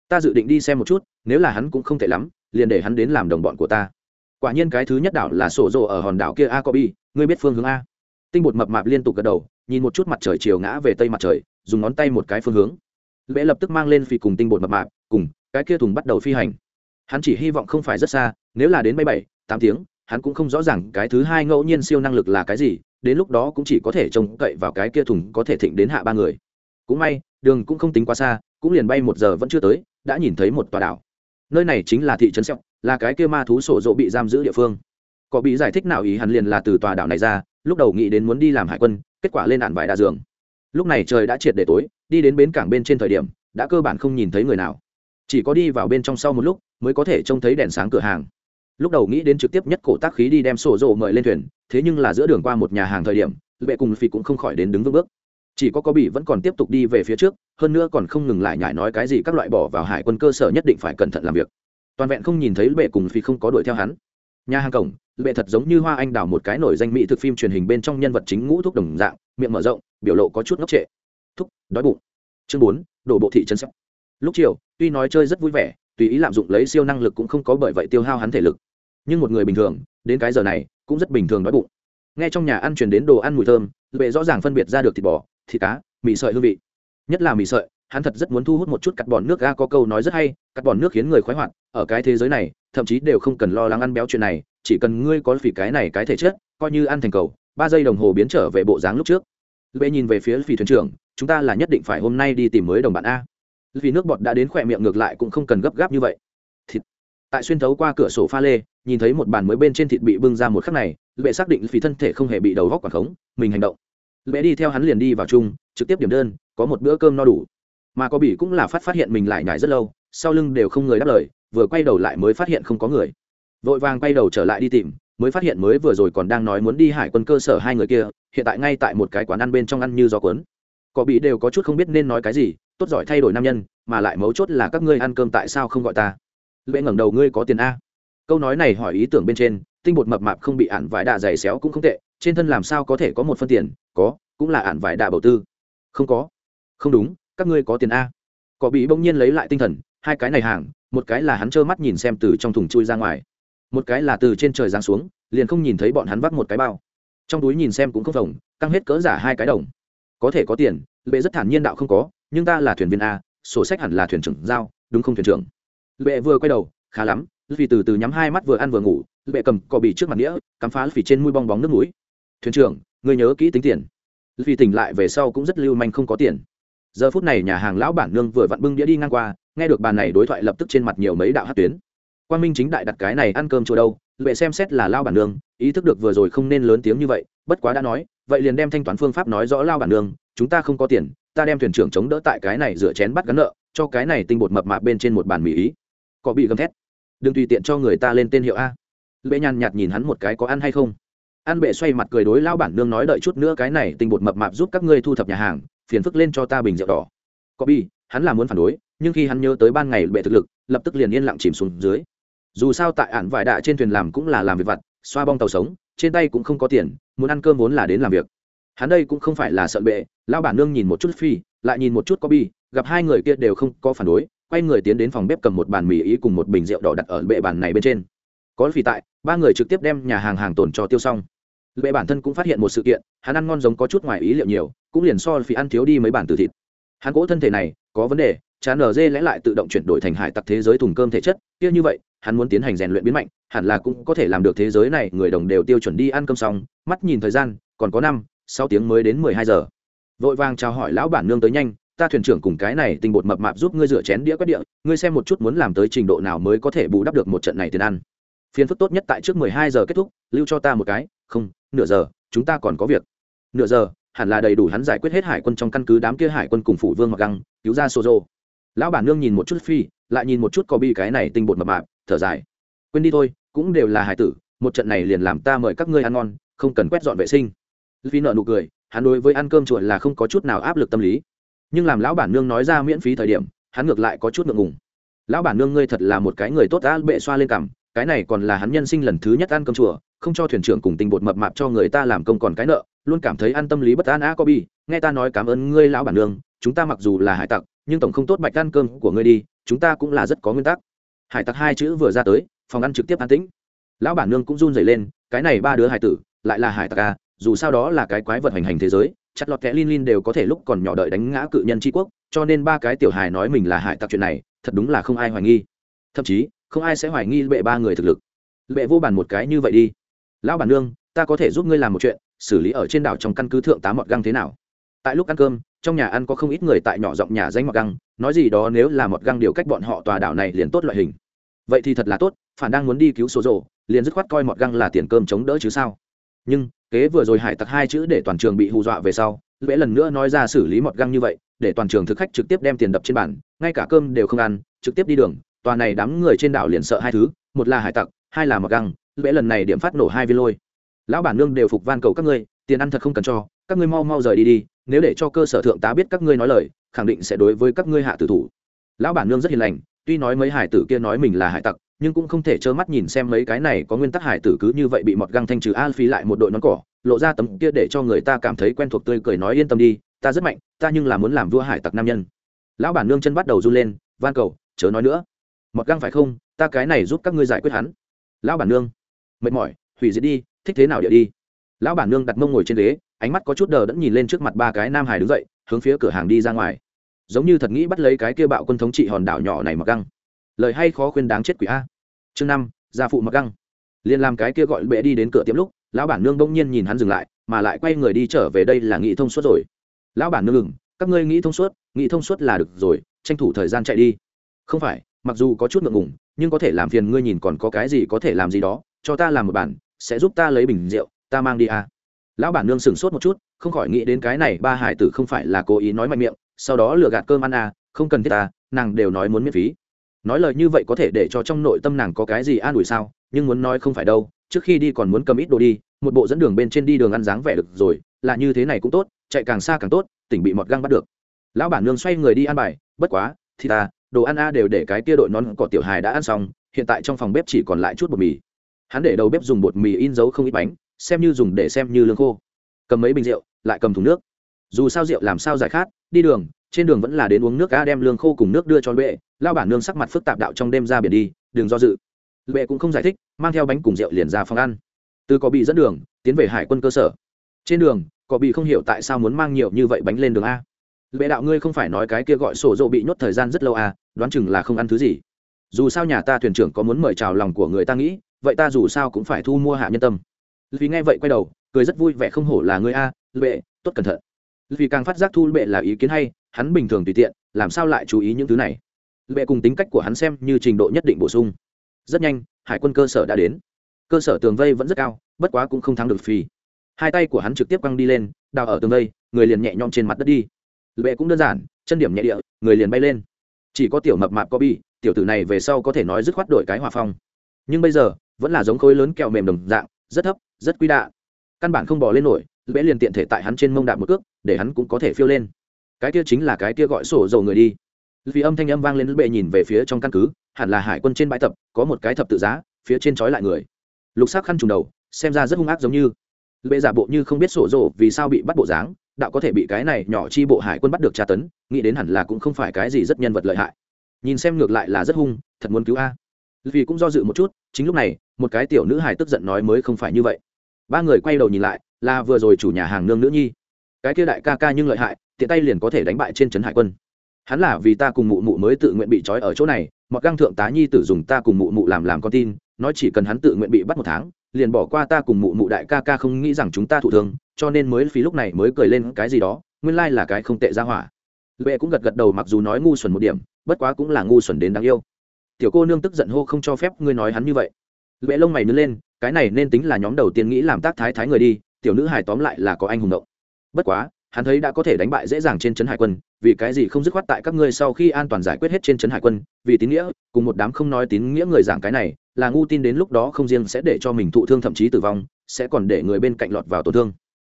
Ta dự định đi xem một chút, nếu là hắn cũng không tệ lắm, liền để hắn đến làm đồng bọn của ta. Quả nhiên cái thứ nhất đảo là sổ rồ ở hòn đảo kia a có bi, ngươi biết phương hướng a. Tinh bột mập mạp liên tục gật đầu, nhìn một chút mặt trời chiều ngã về tây mặt trời, dùng ngón tay một cái phương hướng. Lễ lập tức mang lên phi cùng tinh bột mập mạp, cùng cái kia thùng bắt đầu phi hành. Hắn chỉ hy vọng không phải rất xa, nếu là đến bay bảy, tám tiếng, hắn cũng không rõ ràng cái thứ hai ngẫu nhiên siêu năng lực là cái gì đến lúc đó cũng chỉ có thể trông cậy vào cái kia thùng có thể thịnh đến hạ ba người. Cũng may, đường cũng không tính quá xa, cũng liền bay một giờ vẫn chưa tới, đã nhìn thấy một tòa đảo. Nơi này chính là thị trấn sẹo là cái kia ma thú sổ dỗ bị giam giữ địa phương. Có bị giải thích nào ý hắn liền là từ tòa đảo này ra, lúc đầu nghĩ đến muốn đi làm hải quân, kết quả lên đạn vải đa giường. Lúc này trời đã triệt để tối, đi đến bến cảng bên trên thời điểm, đã cơ bản không nhìn thấy người nào. Chỉ có đi vào bên trong sau một lúc, mới có thể trông thấy đèn sáng cửa hàng lúc đầu nghĩ đến trực tiếp nhất cổ tác khí đi đem sổ rộ mời lên thuyền, thế nhưng là giữa đường qua một nhà hàng thời điểm, vệ cùng phi cũng không khỏi đến đứng vững bước. Chỉ có có bị vẫn còn tiếp tục đi về phía trước, hơn nữa còn không ngừng lại nhải nói cái gì các loại bỏ vào hải quân cơ sở nhất định phải cẩn thận làm việc. Toàn vẹn không nhìn thấy bệ cùng phi không có đuổi theo hắn. Nhà hàng cổng bệ thật giống như hoa anh đào một cái nổi danh mỹ thực phim truyền hình bên trong nhân vật chính ngũ thúc đồng dạng, miệng mở rộng, biểu lộ có chút ngốc trệ. Thúc, đói bụng. Chương bốn, đổ bộ thị trấn sắp. Lúc chiều, tuy nói chơi rất vui vẻ, tùy ý lạm dụng lấy siêu năng lực cũng không có bởi vậy tiêu hao hắn thể lực nhưng một người bình thường, đến cái giờ này, cũng rất bình thường đói bụng. Nghe trong nhà ăn truyền đến đồ ăn mùi thơm, lệ rõ ràng phân biệt ra được thịt bò, thịt cá, mì sợi hương vị. Nhất là mì sợi, hắn thật rất muốn thu hút một chút cắt bòn nước ga có câu nói rất hay, cắt bòn nước khiến người khoái hoạt, ở cái thế giới này, thậm chí đều không cần lo lắng ăn béo chuyện này, chỉ cần ngươi có phỉ cái này cái thể chất, coi như ăn thành cầu, ba giây đồng hồ biến trở về bộ dáng lúc trước. Lệ nhìn về phía phỉ thuyền trưởng, chúng ta là nhất định phải hôm nay đi tìm mới đồng bạn a. Vì nước bọt đã đến khỏe miệng ngược lại cũng không cần gấp gáp như vậy tại xuyên thấu qua cửa sổ pha lê, nhìn thấy một bàn mới bên trên thịt bị bưng ra một khắc này, lệ xác định phí thân thể không hề bị đầu góc quảng khống, mình hành động. Lệ đi theo hắn liền đi vào chung, trực tiếp điểm đơn, có một bữa cơm no đủ. Mà có bị cũng là phát phát hiện mình lại nhải rất lâu, sau lưng đều không người đáp lời, vừa quay đầu lại mới phát hiện không có người. Vội vàng quay đầu trở lại đi tìm, mới phát hiện mới vừa rồi còn đang nói muốn đi hải quân cơ sở hai người kia, hiện tại ngay tại một cái quán ăn bên trong ăn như gió cuốn. Có bị đều có chút không biết nên nói cái gì, tốt giỏi thay đổi nam nhân, mà lại mấu chốt là các ngươi ăn cơm tại sao không gọi ta? Lệ ngẩng đầu, ngươi có tiền a? Câu nói này hỏi ý tưởng bên trên, tinh bột mập mạp không bị ản vải đạ dày xéo cũng không tệ, trên thân làm sao có thể có một phân tiền? Có, cũng là ản vải đạ đầu tư. Không có. Không đúng, các ngươi có tiền a? Có bị bỗng nhiên lấy lại tinh thần, hai cái này hàng, một cái là hắn trơ mắt nhìn xem từ trong thùng chui ra ngoài, một cái là từ trên trời giáng xuống, liền không nhìn thấy bọn hắn vắt một cái bao. Trong túi nhìn xem cũng không phồng, căng hết cỡ giả hai cái đồng. Có thể có tiền lệ rất thản nhiên đạo không có, nhưng ta là thuyền viên a, sổ sách hẳn là thuyền trưởng giao, đúng không thuyền trưởng? Lệ vừa quay đầu, khá lắm vì từ từ nhắm hai mắt vừa ăn vừa ngủ, lệ cầm cò bị trước mặt nghĩa cắm phá phỉ trên mũi bong bóng nước mũi. Thuyền trưởng người nhớ kỹ tính tiền. Vì tỉnh lại về sau cũng rất lưu manh không có tiền. Giờ phút này nhà hàng lão bản nương vừa vặn bưng đĩa đi ngang qua, nghe được bàn này đối thoại lập tức trên mặt nhiều mấy đạo hát tuyến. Quan minh chính đại đặt cái này ăn cơm chùa đâu, lệ xem xét là lao bản nương, ý thức được vừa rồi không nên lớn tiếng như vậy, bất quá đã nói, vậy liền đem thanh toán phương pháp nói rõ lao bản nương, chúng ta không có tiền, ta đem thuyền trưởng chống đỡ tại cái này rửa chén bắt gắn nợ, cho cái này tinh bột mập mạp bên trên một bàn mì ý có bị gầm thét. Đừng tùy tiện cho người ta lên tên hiệu a. Lệ nhàn nhạt nhìn hắn một cái có ăn hay không. An bệ xoay mặt cười đối lao bản nương nói đợi chút nữa cái này tinh bột mập mạp giúp các ngươi thu thập nhà hàng, phiền phức lên cho ta bình rượu đỏ. Có bi hắn là muốn phản đối, nhưng khi hắn nhớ tới ban ngày bệ thực lực, lập tức liền yên lặng chìm xuống dưới. Dù sao tại ản vải đạ trên thuyền làm cũng là làm việc vặt, xoa bong tàu sống, trên tay cũng không có tiền, muốn ăn cơm vốn là đến làm việc. Hắn đây cũng không phải là sợ bệ lao bản nương nhìn một chút phi, lại nhìn một chút có bi gặp hai người kia đều không có phản đối quay người tiến đến phòng bếp cầm một bàn mì ý cùng một bình rượu đỏ đặt ở bệ bàn này bên trên. Có phì tại, ba người trực tiếp đem nhà hàng hàng tồn cho tiêu xong. Bệ bản thân cũng phát hiện một sự kiện, hắn ăn ngon giống có chút ngoài ý liệu nhiều, cũng liền so phì ăn thiếu đi mấy bản từ thịt. Hắn cỗ thân thể này, có vấn đề, chán nở dê lẽ lại tự động chuyển đổi thành hải tặc thế giới thùng cơm thể chất, kia như vậy, hắn muốn tiến hành rèn luyện biến mạnh, hẳn là cũng có thể làm được thế giới này, người đồng đều tiêu chuẩn đi ăn cơm xong, mắt nhìn thời gian, còn có năm, sáu tiếng mới đến mười hai giờ. Vội vàng chào hỏi lão bản nương tới nhanh ta thuyền trưởng cùng cái này tinh bột mập mạp giúp ngươi rửa chén đĩa quét địa, ngươi xem một chút muốn làm tới trình độ nào mới có thể bù đắp được một trận này tiền ăn. Phiền phức tốt nhất tại trước mười hai giờ kết thúc, lưu cho ta một cái, không, nửa giờ, chúng ta còn có việc. Nửa giờ, hẳn là đầy đủ hắn giải quyết hết hải quân trong căn cứ đám kia hải quân cùng phủ vương mặc găng, cứu ra sô dô lão bản nương nhìn một chút phi, lại nhìn một chút có bi cái này tinh bột mập mạp, thở dài. Quên đi thôi, cũng đều là hải tử, một trận này liền làm ta mời các ngươi ăn ngon, không cần quét dọn vệ sinh. Phi nợ nụ cười, hắn đối với ăn cơm chuột là không có chút nào áp lực tâm lý nhưng làm lão bản nương nói ra miễn phí thời điểm, hắn ngược lại có chút ngượng ngùng. Lão bản nương ngươi thật là một cái người tốt đã bệ xoa lên cằm, cái này còn là hắn nhân sinh lần thứ nhất ăn cơm chùa, không cho thuyền trưởng cùng tình bột mập mạp cho người ta làm công còn cái nợ, luôn cảm thấy ăn tâm lý bất an, a có bi nghe ta nói cảm ơn ngươi lão bản nương, chúng ta mặc dù là hải tặc, nhưng tổng không tốt bạch ăn cơm của ngươi đi, chúng ta cũng là rất có nguyên tắc. Hải tặc hai chữ vừa ra tới, phòng ăn trực tiếp an tĩnh. Lão bản nương cũng run rẩy lên, cái này ba đứa hải tử, lại là hải tặc, a, dù sao đó là cái quái vật hành hành thế giới chặt lọt kẽ lin lin đều có thể lúc còn nhỏ đợi đánh ngã cự nhân tri quốc, cho nên ba cái tiểu hài nói mình là hải tặc chuyện này, thật đúng là không ai hoài nghi. Thậm chí, không ai sẽ hoài nghi bệ ba người thực lực. Bệ vô bàn một cái như vậy đi. Lão bản nương, ta có thể giúp ngươi làm một chuyện, xử lý ở trên đảo trong căn cứ thượng tá mọt găng thế nào? Tại lúc ăn cơm, trong nhà ăn có không ít người tại nhỏ giọng nhà danh mọt găng, nói gì đó nếu là một găng điều cách bọn họ tòa đảo này liền tốt loại hình. Vậy thì thật là tốt, phản đang muốn đi cứu số rộ liền dứt khoát coi mọt găng là tiền cơm chống đỡ chứ sao? Nhưng kế vừa rồi hải tặc hai chữ để toàn trường bị hù dọa về sau vẽ lần nữa nói ra xử lý mọt găng như vậy, để toàn trường thực khách trực tiếp đem tiền đập trên bàn, ngay cả cơm đều không ăn, trực tiếp đi đường, tòa này đám người trên đảo liền sợ hai thứ, một là hải tặc, hai là mọt găng vẽ lần này điểm phát nổ hai viên lôi. Lão bản nương đều phục van cầu các ngươi, tiền ăn thật không cần cho, các ngươi mau mau rời đi đi, nếu để cho cơ sở thượng tá biết các ngươi nói lời, khẳng định sẽ đối với các ngươi hạ tử thủ. Lão bản nương rất hiền lành, tuy nói mấy hải tử kia nói mình là hải tặc nhưng cũng không thể trơ mắt nhìn xem mấy cái này có nguyên tắc hải tử cứ như vậy bị mọt găng thanh trừ an phí lại một đội nón cỏ, lộ ra tấm kia để cho người ta cảm thấy quen thuộc tươi cười nói yên tâm đi, ta rất mạnh, ta nhưng là muốn làm vua hải tặc nam nhân. Lão bản nương chân bắt đầu run lên, van cầu, chớ nói nữa. Mọt găng phải không, ta cái này giúp các ngươi giải quyết hắn. Lão bản nương, mệt mỏi, hủy diệt đi, thích thế nào địa đi. Lão bản nương đặt mông ngồi trên ghế, ánh mắt có chút đờ đẫn nhìn lên trước mặt ba cái nam hải đứng dậy, hướng phía cửa hàng đi ra ngoài. Giống như thật nghĩ bắt lấy cái kia bạo quân thống trị hòn đảo nhỏ này mặc găng lời hay khó khuyên đáng chết quỷ a. Chương năm, gia phụ mặc găng. Liền làm cái kia gọi bệ đi đến cửa tiệm lúc, lão bản nương bỗng nhiên nhìn hắn dừng lại, mà lại quay người đi trở về đây là nghĩ thông suốt rồi. Lão bản nương ngừng, các ngươi nghĩ thông suốt nghĩ thông suốt là được rồi, tranh thủ thời gian chạy đi. Không phải, mặc dù có chút ngượng ngùng, nhưng có thể làm phiền ngươi nhìn còn có cái gì có thể làm gì đó, cho ta làm một bản, sẽ giúp ta lấy bình rượu, ta mang đi à. lão bản nương sửng sốt một chút, không khỏi nghĩ đến cái này, ba hải tử không phải là cố ý nói mạnh miệng, sau đó lừa gạt cơm ăn à không cần thiết ta nàng đều nói muốn miễn phí nói lời như vậy có thể để cho trong nội tâm nàng có cái gì an ủi sao? Nhưng muốn nói không phải đâu, trước khi đi còn muốn cầm ít đồ đi, một bộ dẫn đường bên trên đi đường ăn dáng vẻ được rồi, là như thế này cũng tốt, chạy càng xa càng tốt, tỉnh bị mọt găng bắt được. Lão bản nương xoay người đi ăn bài, bất quá, thì ta, đồ ăn a đều để cái kia đội nón cỏ tiểu hài đã ăn xong, hiện tại trong phòng bếp chỉ còn lại chút bột mì. Hắn để đầu bếp dùng bột mì in dấu không ít bánh, xem như dùng để xem như lương khô. Cầm mấy bình rượu, lại cầm thùng nước. Dù sao rượu làm sao giải khát, đi đường, trên đường vẫn là đến uống nước a đem lương khô cùng nước đưa cho bệ lao bản nương sắc mặt phức tạp đạo trong đêm ra biển đi, đừng do dự. Bệ cũng không giải thích, mang theo bánh cùng rượu liền ra phòng ăn. Từ có bị dẫn đường, tiến về hải quân cơ sở. Trên đường, có bị không hiểu tại sao muốn mang nhiều như vậy bánh lên đường a. Bệ đạo ngươi không phải nói cái kia gọi sổ dỗ bị nhốt thời gian rất lâu à đoán chừng là không ăn thứ gì. Dù sao nhà ta thuyền trưởng có muốn mời chào lòng của người ta nghĩ, vậy ta dù sao cũng phải thu mua hạ nhân tâm. Vì nghe vậy quay đầu, cười rất vui vẻ không hổ là ngươi a bệ tốt cẩn thận. Vì càng phát giác thu bệ là ý kiến hay, hắn bình thường tùy tiện, làm sao lại chú ý những thứ này? Bệ cùng tính cách của hắn xem như trình độ nhất định bổ sung. Rất nhanh, hải quân cơ sở đã đến. Cơ sở tường vây vẫn rất cao, bất quá cũng không thắng được phi. Hai tay của hắn trực tiếp căng đi lên, đào ở tường vây, người liền nhẹ nhõm trên mặt đất đi. Bệ cũng đơn giản, chân điểm nhẹ địa, người liền bay lên. Chỉ có tiểu mập mạp có bi, tiểu tử này về sau có thể nói dứt khoát đổi cái hòa phong. Nhưng bây giờ, vẫn là giống khối lớn kẹo mềm đồng dạng, rất thấp, rất quý đạ. Căn bản không bỏ lên nổi bệ liền tiện thể tại hắn trên mông đạp một cước, để hắn cũng có thể phiêu lên. Cái kia chính là cái kia gọi sổ dầu người đi vì âm thanh âm vang lên, bệ nhìn về phía trong căn cứ, hẳn là hải quân trên bãi tập, có một cái thập tự giá, phía trên trói lại người. Lục sắc khăn trùng đầu, xem ra rất hung ác giống như. Bệ giả bộ như không biết sổ rộ vì sao bị bắt bộ dáng, đạo có thể bị cái này nhỏ chi bộ hải quân bắt được tra tấn, nghĩ đến hẳn là cũng không phải cái gì rất nhân vật lợi hại. Nhìn xem ngược lại là rất hung, thật muốn cứu a. Vì cũng do dự một chút, chính lúc này, một cái tiểu nữ hải tức giận nói mới không phải như vậy. Ba người quay đầu nhìn lại, là vừa rồi chủ nhà hàng nương nữ nhi. Cái kia đại ca ca nhưng lợi hại, tiện tay liền có thể đánh bại trên trấn hải quân hắn là vì ta cùng mụ mụ mới tự nguyện bị trói ở chỗ này, mặc găng thượng tá nhi tử dùng ta cùng mụ mụ làm làm con tin, nói chỉ cần hắn tự nguyện bị bắt một tháng, liền bỏ qua ta cùng mụ mụ đại ca ca không nghĩ rằng chúng ta thụ thương, cho nên mới phí lúc này mới cười lên cái gì đó, nguyên lai là cái không tệ ra hỏa. Lệ cũng gật gật đầu mặc dù nói ngu xuẩn một điểm, bất quá cũng là ngu xuẩn đến đáng yêu. Tiểu cô nương tức giận hô không cho phép ngươi nói hắn như vậy. Lệ lông mày nứt lên, cái này nên tính là nhóm đầu tiên nghĩ làm tác thái thái người đi, tiểu nữ hài tóm lại là có anh hùng động. Bất quá hắn thấy đã có thể đánh bại dễ dàng trên trấn hải quân, vì cái gì không dứt khoát tại các ngươi sau khi an toàn giải quyết hết trên trấn hải quân, vì tín nghĩa, cùng một đám không nói tín nghĩa người giảng cái này, là ngu tin đến lúc đó không riêng sẽ để cho mình thụ thương thậm chí tử vong, sẽ còn để người bên cạnh lọt vào tổn thương.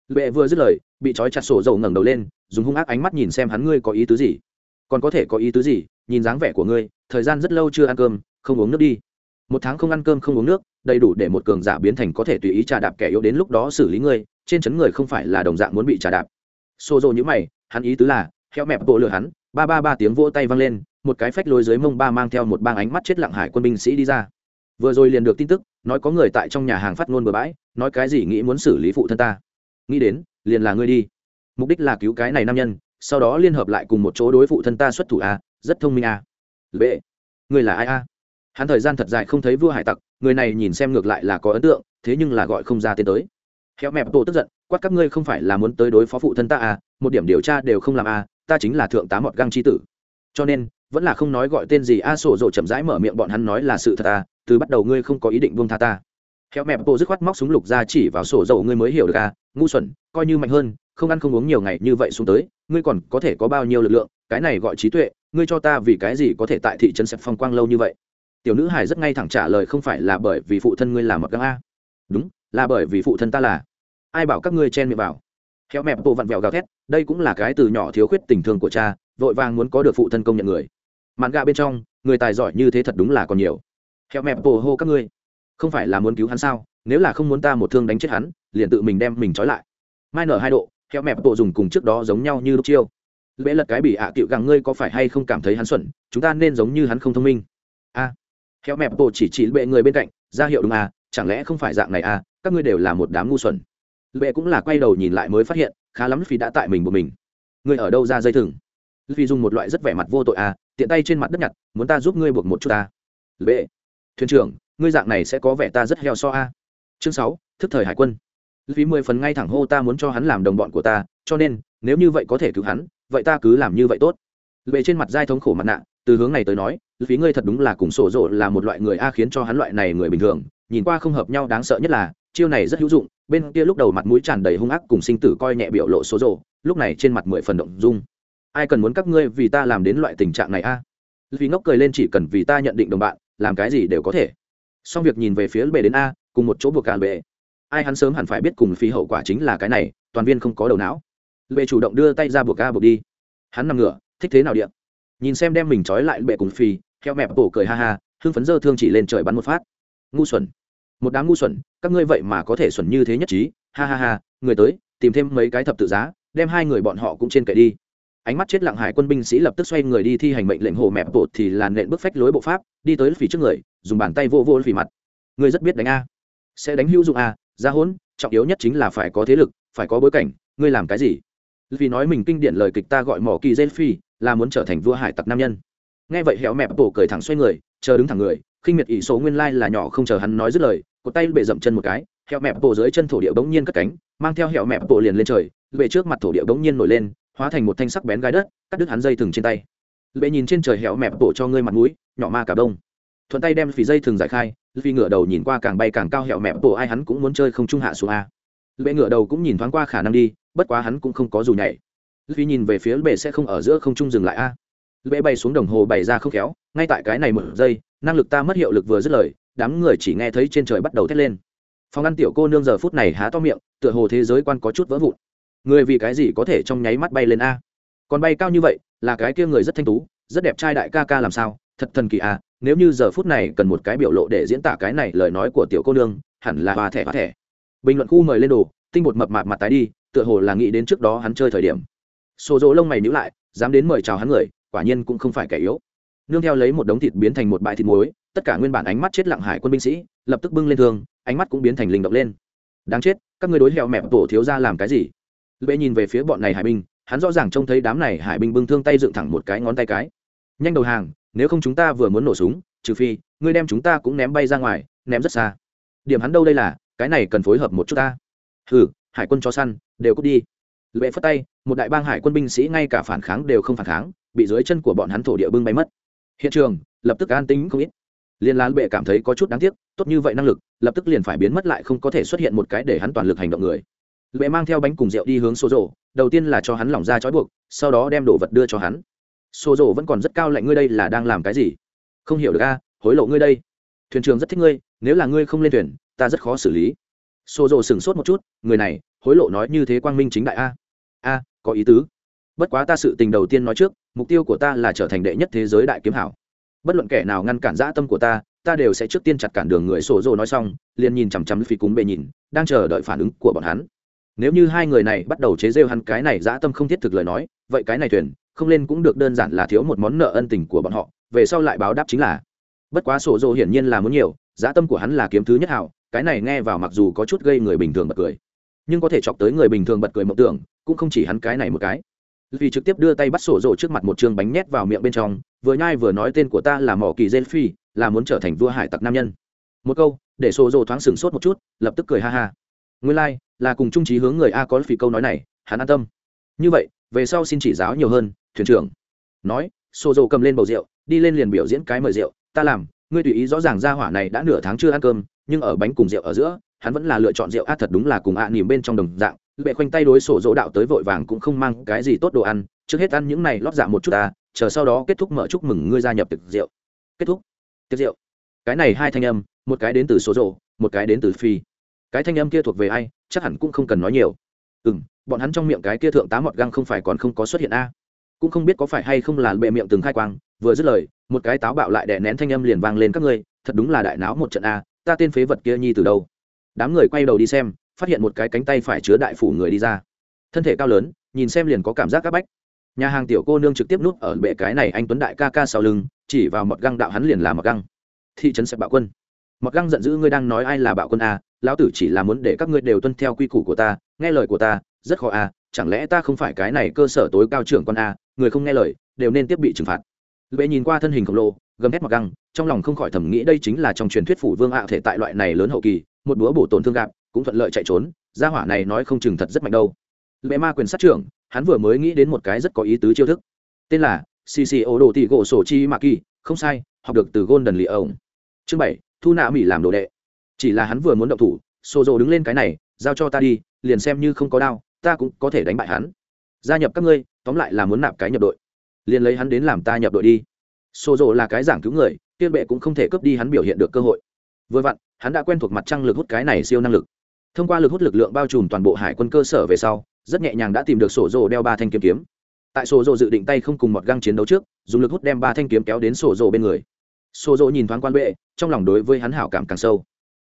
Lệ vừa dứt lời, bị trói chặt sổ dầu ngẩng đầu lên, dùng hung ác ánh mắt nhìn xem hắn ngươi có ý tứ gì. Còn có thể có ý tứ gì, nhìn dáng vẻ của ngươi, thời gian rất lâu chưa ăn cơm, không uống nước đi. Một tháng không ăn cơm không uống nước, đầy đủ để một cường giả biến thành có thể tùy ý trà đạp kẻ yếu đến lúc đó xử lý ngươi, trên chấn người không phải là đồng dạng muốn bị trà đạp xô rộ như mày hắn ý tứ là heo mẹp bộ lừa hắn ba ba ba tiếng vỗ tay vang lên một cái phách lối dưới mông ba mang theo một bang ánh mắt chết lặng hải quân binh sĩ đi ra. Vừa rồi liền được tin tức nói có người tại trong nhà hàng phát ngôn bừa bãi nói cái gì nghĩ muốn xử lý phụ thân ta. Nghĩ đến liền là ngươi đi. Mục đích là cứu cái này nam nhân sau đó liên hợp lại cùng một chỗ đối phụ thân ta xuất thủ a rất thông minh a Lệ, người là ai a hắn thời gian thật dài không thấy vua hải tặc người này nhìn xem ngược lại là có ấn tượng thế nhưng là gọi không ra tên tới héo mẹp tổ tức giận, quát các ngươi không phải là muốn tới đối phó phụ thân ta à một điểm điều tra đều không làm a ta chính là thượng tá mọt găng chi tử. Cho nên, vẫn là không nói gọi tên gì a sổ rộ chậm rãi mở miệng bọn hắn nói là sự thật à từ bắt đầu ngươi không có ý định buông tha ta. Khéo mẹ bộ dứt khoát móc súng lục ra chỉ vào sổ dầu ngươi mới hiểu được à ngu xuẩn, coi như mạnh hơn, không ăn không uống nhiều ngày như vậy xuống tới, ngươi còn có thể có bao nhiêu lực lượng, cái này gọi trí tuệ, ngươi cho ta vì cái gì có thể tại thị trấn sẹp phong quang lâu như vậy? Tiểu nữ hải rất ngay thẳng trả lời không phải là bởi vì phụ thân ngươi là mật găng a. Đúng là bởi vì phụ thân ta là. Ai bảo các ngươi chen miệng vào? Khéo mẹp bộ vặn vẹo gào thét đây cũng là cái từ nhỏ thiếu khuyết tình thương của cha vội vàng muốn có được phụ thân công nhận người. Mạn gạ bên trong người tài giỏi như thế thật đúng là còn nhiều. Khéo mẹp bộ hô các ngươi. Không phải là muốn cứu hắn sao? Nếu là không muốn ta một thương đánh chết hắn liền tự mình đem mình trói lại. Mai nở hai độ theo mẹp bộ dùng cùng trước đó giống nhau như lúc chiêu. Lễ lật cái bị ạ à cựu gặng ngươi có phải hay không cảm thấy hắn xuẩn? Chúng ta nên giống như hắn không thông minh. A. À, theo mẹp bộ chỉ chỉ bệ người bên cạnh ra hiệu đúng à chẳng lẽ không phải dạng này à các ngươi đều là một đám ngu xuẩn. Lệ cũng là quay đầu nhìn lại mới phát hiện, khá lắm phi đã tại mình một mình. Ngươi ở đâu ra dây thừng? Phi dùng một loại rất vẻ mặt vô tội à tiện tay trên mặt đất nhặt, muốn ta giúp ngươi buộc một chút ta. Lệ, thuyền trưởng, ngươi dạng này sẽ có vẻ ta rất heo so a chương sáu, thức thời hải quân. Phi mười phần ngay thẳng hô ta muốn cho hắn làm đồng bọn của ta, cho nên, nếu như vậy có thể cứu hắn, vậy ta cứ làm như vậy tốt. Lệ trên mặt dai thống khổ mặt nạ, từ hướng này tới nói phí ngươi thật đúng là cùng sổ rộ là một loại người a khiến cho hắn loại này người bình thường nhìn qua không hợp nhau đáng sợ nhất là, chiêu này rất hữu dụng, bên kia lúc đầu mặt mũi tràn đầy hung ác cùng sinh tử coi nhẹ biểu lộ số rộ lúc này trên mặt mười phần động dung. Ai cần muốn các ngươi vì ta làm đến loại tình trạng này a? À? Vì ngốc cười lên chỉ cần vì ta nhận định đồng bạn, làm cái gì đều có thể. Xong việc nhìn về phía bệ đến a, cùng một chỗ buộc cả bệ ai hắn sớm hẳn phải biết cùng phí hậu quả chính là cái này, toàn viên không có đầu não. Bệ chủ động đưa tay ra buộc ca buộc đi. Hắn nằm ngửa, thích thế nào điện nhìn xem đem mình trói lại bệ cùng phi theo mẹ bổ cười ha ha, hưng phấn dơ thương chỉ lên trời bắn một phát. Ngu xuẩn một đám ngu xuẩn, các ngươi vậy mà có thể xuẩn như thế nhất trí. Ha ha ha, người tới, tìm thêm mấy cái thập tự giá, đem hai người bọn họ cũng trên kệ đi. Ánh mắt chết lặng hải quân binh sĩ lập tức xoay người đi thi hành mệnh lệnh hồ mẹp bột thì làn nện bức phách lối bộ pháp, đi tới phía trước người, dùng bàn tay vô vô phỉ mặt. Ngươi rất biết đánh a. Sẽ đánh hữu dụng a ra hỗn trọng yếu nhất chính là phải có thế lực, phải có bối cảnh, ngươi làm cái gì? Vì nói mình kinh điển lời kịch ta gọi mỏ kỳ dê phi là muốn trở thành vua hải tặc nam nhân. Nghe vậy héo mẹp bổ cười thẳng xoay người, chờ đứng thẳng người, khinh miệt ỷ số nguyên lai là nhỏ không chờ hắn nói dứt lời cột tay bệ dậm chân một cái, hẹo mẹp bổ dưới chân thổ địa bỗng nhiên cất cánh, mang theo hẹo mẹp bổ liền lên trời bệ trước mặt thổ địa bỗng nhiên nổi lên, hóa thành một thanh sắc bén gai đất, cắt đứt hắn dây thừng trên tay. Bệ nhìn trên trời hẹo mẹp bổ cho ngươi mặt mũi, nhỏ ma cả đông. Thuận tay đem phì dây thừng giải khai vì ngựa đầu nhìn qua càng bay càng cao hẹo mẹp bộ ai hắn cũng muốn chơi không trung hạ xuống a. Bệ ngựa đầu cũng nhìn thoáng qua khả năng đi, bất quá hắn cũng không có dù nhảy. Vì nhìn về phía bệ sẽ không ở giữa không trung dừng lại a. Bệ bay xuống đồng hồ bày ra không khéo, ngay tại cái này một giây năng lực ta mất hiệu lực vừa dứt lời đám người chỉ nghe thấy trên trời bắt đầu thét lên. Phòng ăn tiểu cô nương giờ phút này há to miệng, tựa hồ thế giới quan có chút vỡ vụn. Người vì cái gì có thể trong nháy mắt bay lên a? Còn bay cao như vậy, là cái kia người rất thanh tú, rất đẹp trai đại ca ca làm sao? Thật thần kỳ à? nếu như giờ phút này cần một cái biểu lộ để diễn tả cái này lời nói của tiểu cô nương, hẳn là hoa thẻ hoa thẻ. Bình luận khu mời lên đồ, tinh bột mập mạp mặt tái đi, tựa hồ là nghĩ đến trước đó hắn chơi thời điểm. Xô dỗ lông mày nhữ lại, dám đến mời chào hắn người, quả nhiên cũng không phải kẻ yếu. Nương theo lấy một đống thịt biến thành một bãi thịt muối tất cả nguyên bản ánh mắt chết lặng hải quân binh sĩ lập tức bưng lên thương, ánh mắt cũng biến thành linh động lên. Đáng chết, các ngươi đối hẹo mẹp tổ thiếu ra làm cái gì? Lệ nhìn về phía bọn này hải binh, hắn rõ ràng trông thấy đám này hải binh bưng thương tay dựng thẳng một cái ngón tay cái. Nhanh đầu hàng, nếu không chúng ta vừa muốn nổ súng, trừ phi, ngươi đem chúng ta cũng ném bay ra ngoài, ném rất xa. Điểm hắn đâu đây là, cái này cần phối hợp một chút ta. Hừ, hải quân cho săn, đều cút đi. Lệ phất tay, một đại bang hải quân binh sĩ ngay cả phản kháng đều không phản kháng, bị dưới chân của bọn hắn thổ địa bưng bay mất. Hiện trường, lập tức an tính không ít liên lán bệ cảm thấy có chút đáng tiếc, tốt như vậy năng lực, lập tức liền phải biến mất lại không có thể xuất hiện một cái để hắn toàn lực hành động người. Lệ mang theo bánh cùng rượu đi hướng xô rộ đầu tiên là cho hắn lỏng ra trói buộc, sau đó đem đồ vật đưa cho hắn. Xô rộ vẫn còn rất cao lạnh, ngươi đây là đang làm cái gì? Không hiểu được a, hối lộ ngươi đây. Thuyền trưởng rất thích ngươi, nếu là ngươi không lên thuyền, ta rất khó xử lý. Xô rộ sửng sốt một chút, người này, hối lộ nói như thế quang minh chính đại a. A, có ý tứ. Bất quá ta sự tình đầu tiên nói trước, mục tiêu của ta là trở thành đệ nhất thế giới đại kiếm hảo bất luận kẻ nào ngăn cản dã tâm của ta ta đều sẽ trước tiên chặt cản đường người sổ rồ nói xong, liền nhìn chằm chằm phi cúng bề nhìn, đang chờ đợi phản ứng của bọn hắn. Nếu như hai người này bắt đầu chế rêu hắn cái này dã tâm không thiết thực lời nói, vậy cái này thuyền, không lên cũng được đơn giản là thiếu một món nợ ân tình của bọn họ, về sau lại báo đáp chính là. Bất quá sổ rồ hiển nhiên là muốn nhiều, dã tâm của hắn là kiếm thứ nhất hảo, cái này nghe vào mặc dù có chút gây người bình thường bật cười. Nhưng có thể chọc tới người bình thường bật cười mộng tưởng, cũng không chỉ hắn cái này một cái vì trực tiếp đưa tay bắt sổ rộ trước mặt một trường bánh nhét vào miệng bên trong vừa nhai vừa nói tên của ta là mỏ kỳ gen phi là muốn trở thành vua hải tặc nam nhân. Một câu để sổ rộ thoáng sửng sốt một chút lập tức cười ha ha. Nguyên lai、like, là cùng trung trí hướng người a có phỉ câu nói này hắn an tâm. Như vậy về sau xin chỉ giáo nhiều hơn thuyền trưởng. Nói sổ dầu cầm lên bầu rượu đi lên liền biểu diễn cái mời rượu ta làm ngươi tùy ý rõ ràng ra hỏa này đã nửa tháng chưa ăn cơm nhưng ở bánh cùng rượu ở giữa hắn vẫn là lựa chọn rượu a thật đúng là cùng ạ à nỉm bên trong đồng dạng bệ khoanh tay đối sổ dỗ đạo tới vội vàng cũng không mang cái gì tốt đồ ăn, trước hết ăn những này lót dạ một chút ta, chờ sau đó kết thúc mở chúc mừng ngươi gia nhập tiệc rượu. Kết thúc. Tiệc rượu. Cái này hai thanh âm, một cái đến từ sổ dỗ, một cái đến từ phi. Cái thanh âm kia thuộc về ai, chắc hẳn cũng không cần nói nhiều. Ừ m bọn hắn trong miệng cái kia thượng tá mọt găng không phải còn không có xuất hiện a? Cũng không biết có phải hay không là bệ miệng từng khai quang, vừa dứt lời, một cái táo bạo lại đè nén thanh âm liền vang lên các ngươi, thật đúng là đại náo một trận a, ta tên phế vật kia nhi từ đâu? Đám người quay đầu đi xem phát hiện một cái cánh tay phải chứa đại phủ người đi ra. Thân thể cao lớn, nhìn xem liền có cảm giác áp bách. Nhà hàng tiểu cô nương trực tiếp núp ở bệ cái này anh tuấn đại ca ca sau lưng, chỉ vào mọt găng đạo hắn liền là mọt găng. Thị trấn sẽ bạo quân. Mọt găng giận dữ ngươi đang nói ai là bạo quân a lão tử chỉ là muốn để các ngươi đều tuân theo quy củ của ta, nghe lời của ta, rất khó a chẳng lẽ ta không phải cái này cơ sở tối cao trưởng con a à, người không nghe lời, đều nên tiếp bị trừng phạt. Bệ nhìn qua thân hình khổng lồ, gầm hét mọt găng, trong lòng không khỏi thầm nghĩ đây chính là trong truyền thuyết phủ vương ạ thể tại loại này lớn hậu kỳ, một búa bổ tổn thương gạp cũng thuận lợi chạy trốn, gia hỏa này nói không chừng thật rất mạnh đâu. Lệ ma quyền sát trưởng, hắn vừa mới nghĩ đến một cái rất có ý tứ chiêu thức. Tên là cc ô đồ thị gỗ sổ chi mạ kỳ, không sai, học được từ gôn đần lì ổng. Chương bảy, thu nạ mỹ làm đồ đệ. Chỉ là hắn vừa muốn động thủ xô rộ đứng lên cái này, giao cho ta đi, liền xem như không có đao, ta cũng có thể đánh bại hắn. Gia nhập các ngươi, tóm lại là muốn nạp cái nhập đội. Liền lấy hắn đến làm ta nhập đội đi. Xô rộ là cái giảng cứu người tiên bệ cũng không thể cướp đi hắn biểu hiện được cơ hội. Vừa vặn, hắn đã quen thuộc mặt trăng lực hút cái này siêu năng lực thông qua lực hút lực lượng bao trùm toàn bộ hải quân cơ sở về sau, rất nhẹ nhàng đã tìm được sổ rồ đeo ba thanh kiếm kiếm. Tại sổ rồ dự định tay không cùng một găng chiến đấu trước, dùng lực hút đem ba thanh kiếm kéo đến sổ rồ bên người. Sổ rồ nhìn thoáng quan bệ, trong lòng đối với hắn hảo cảm càng sâu.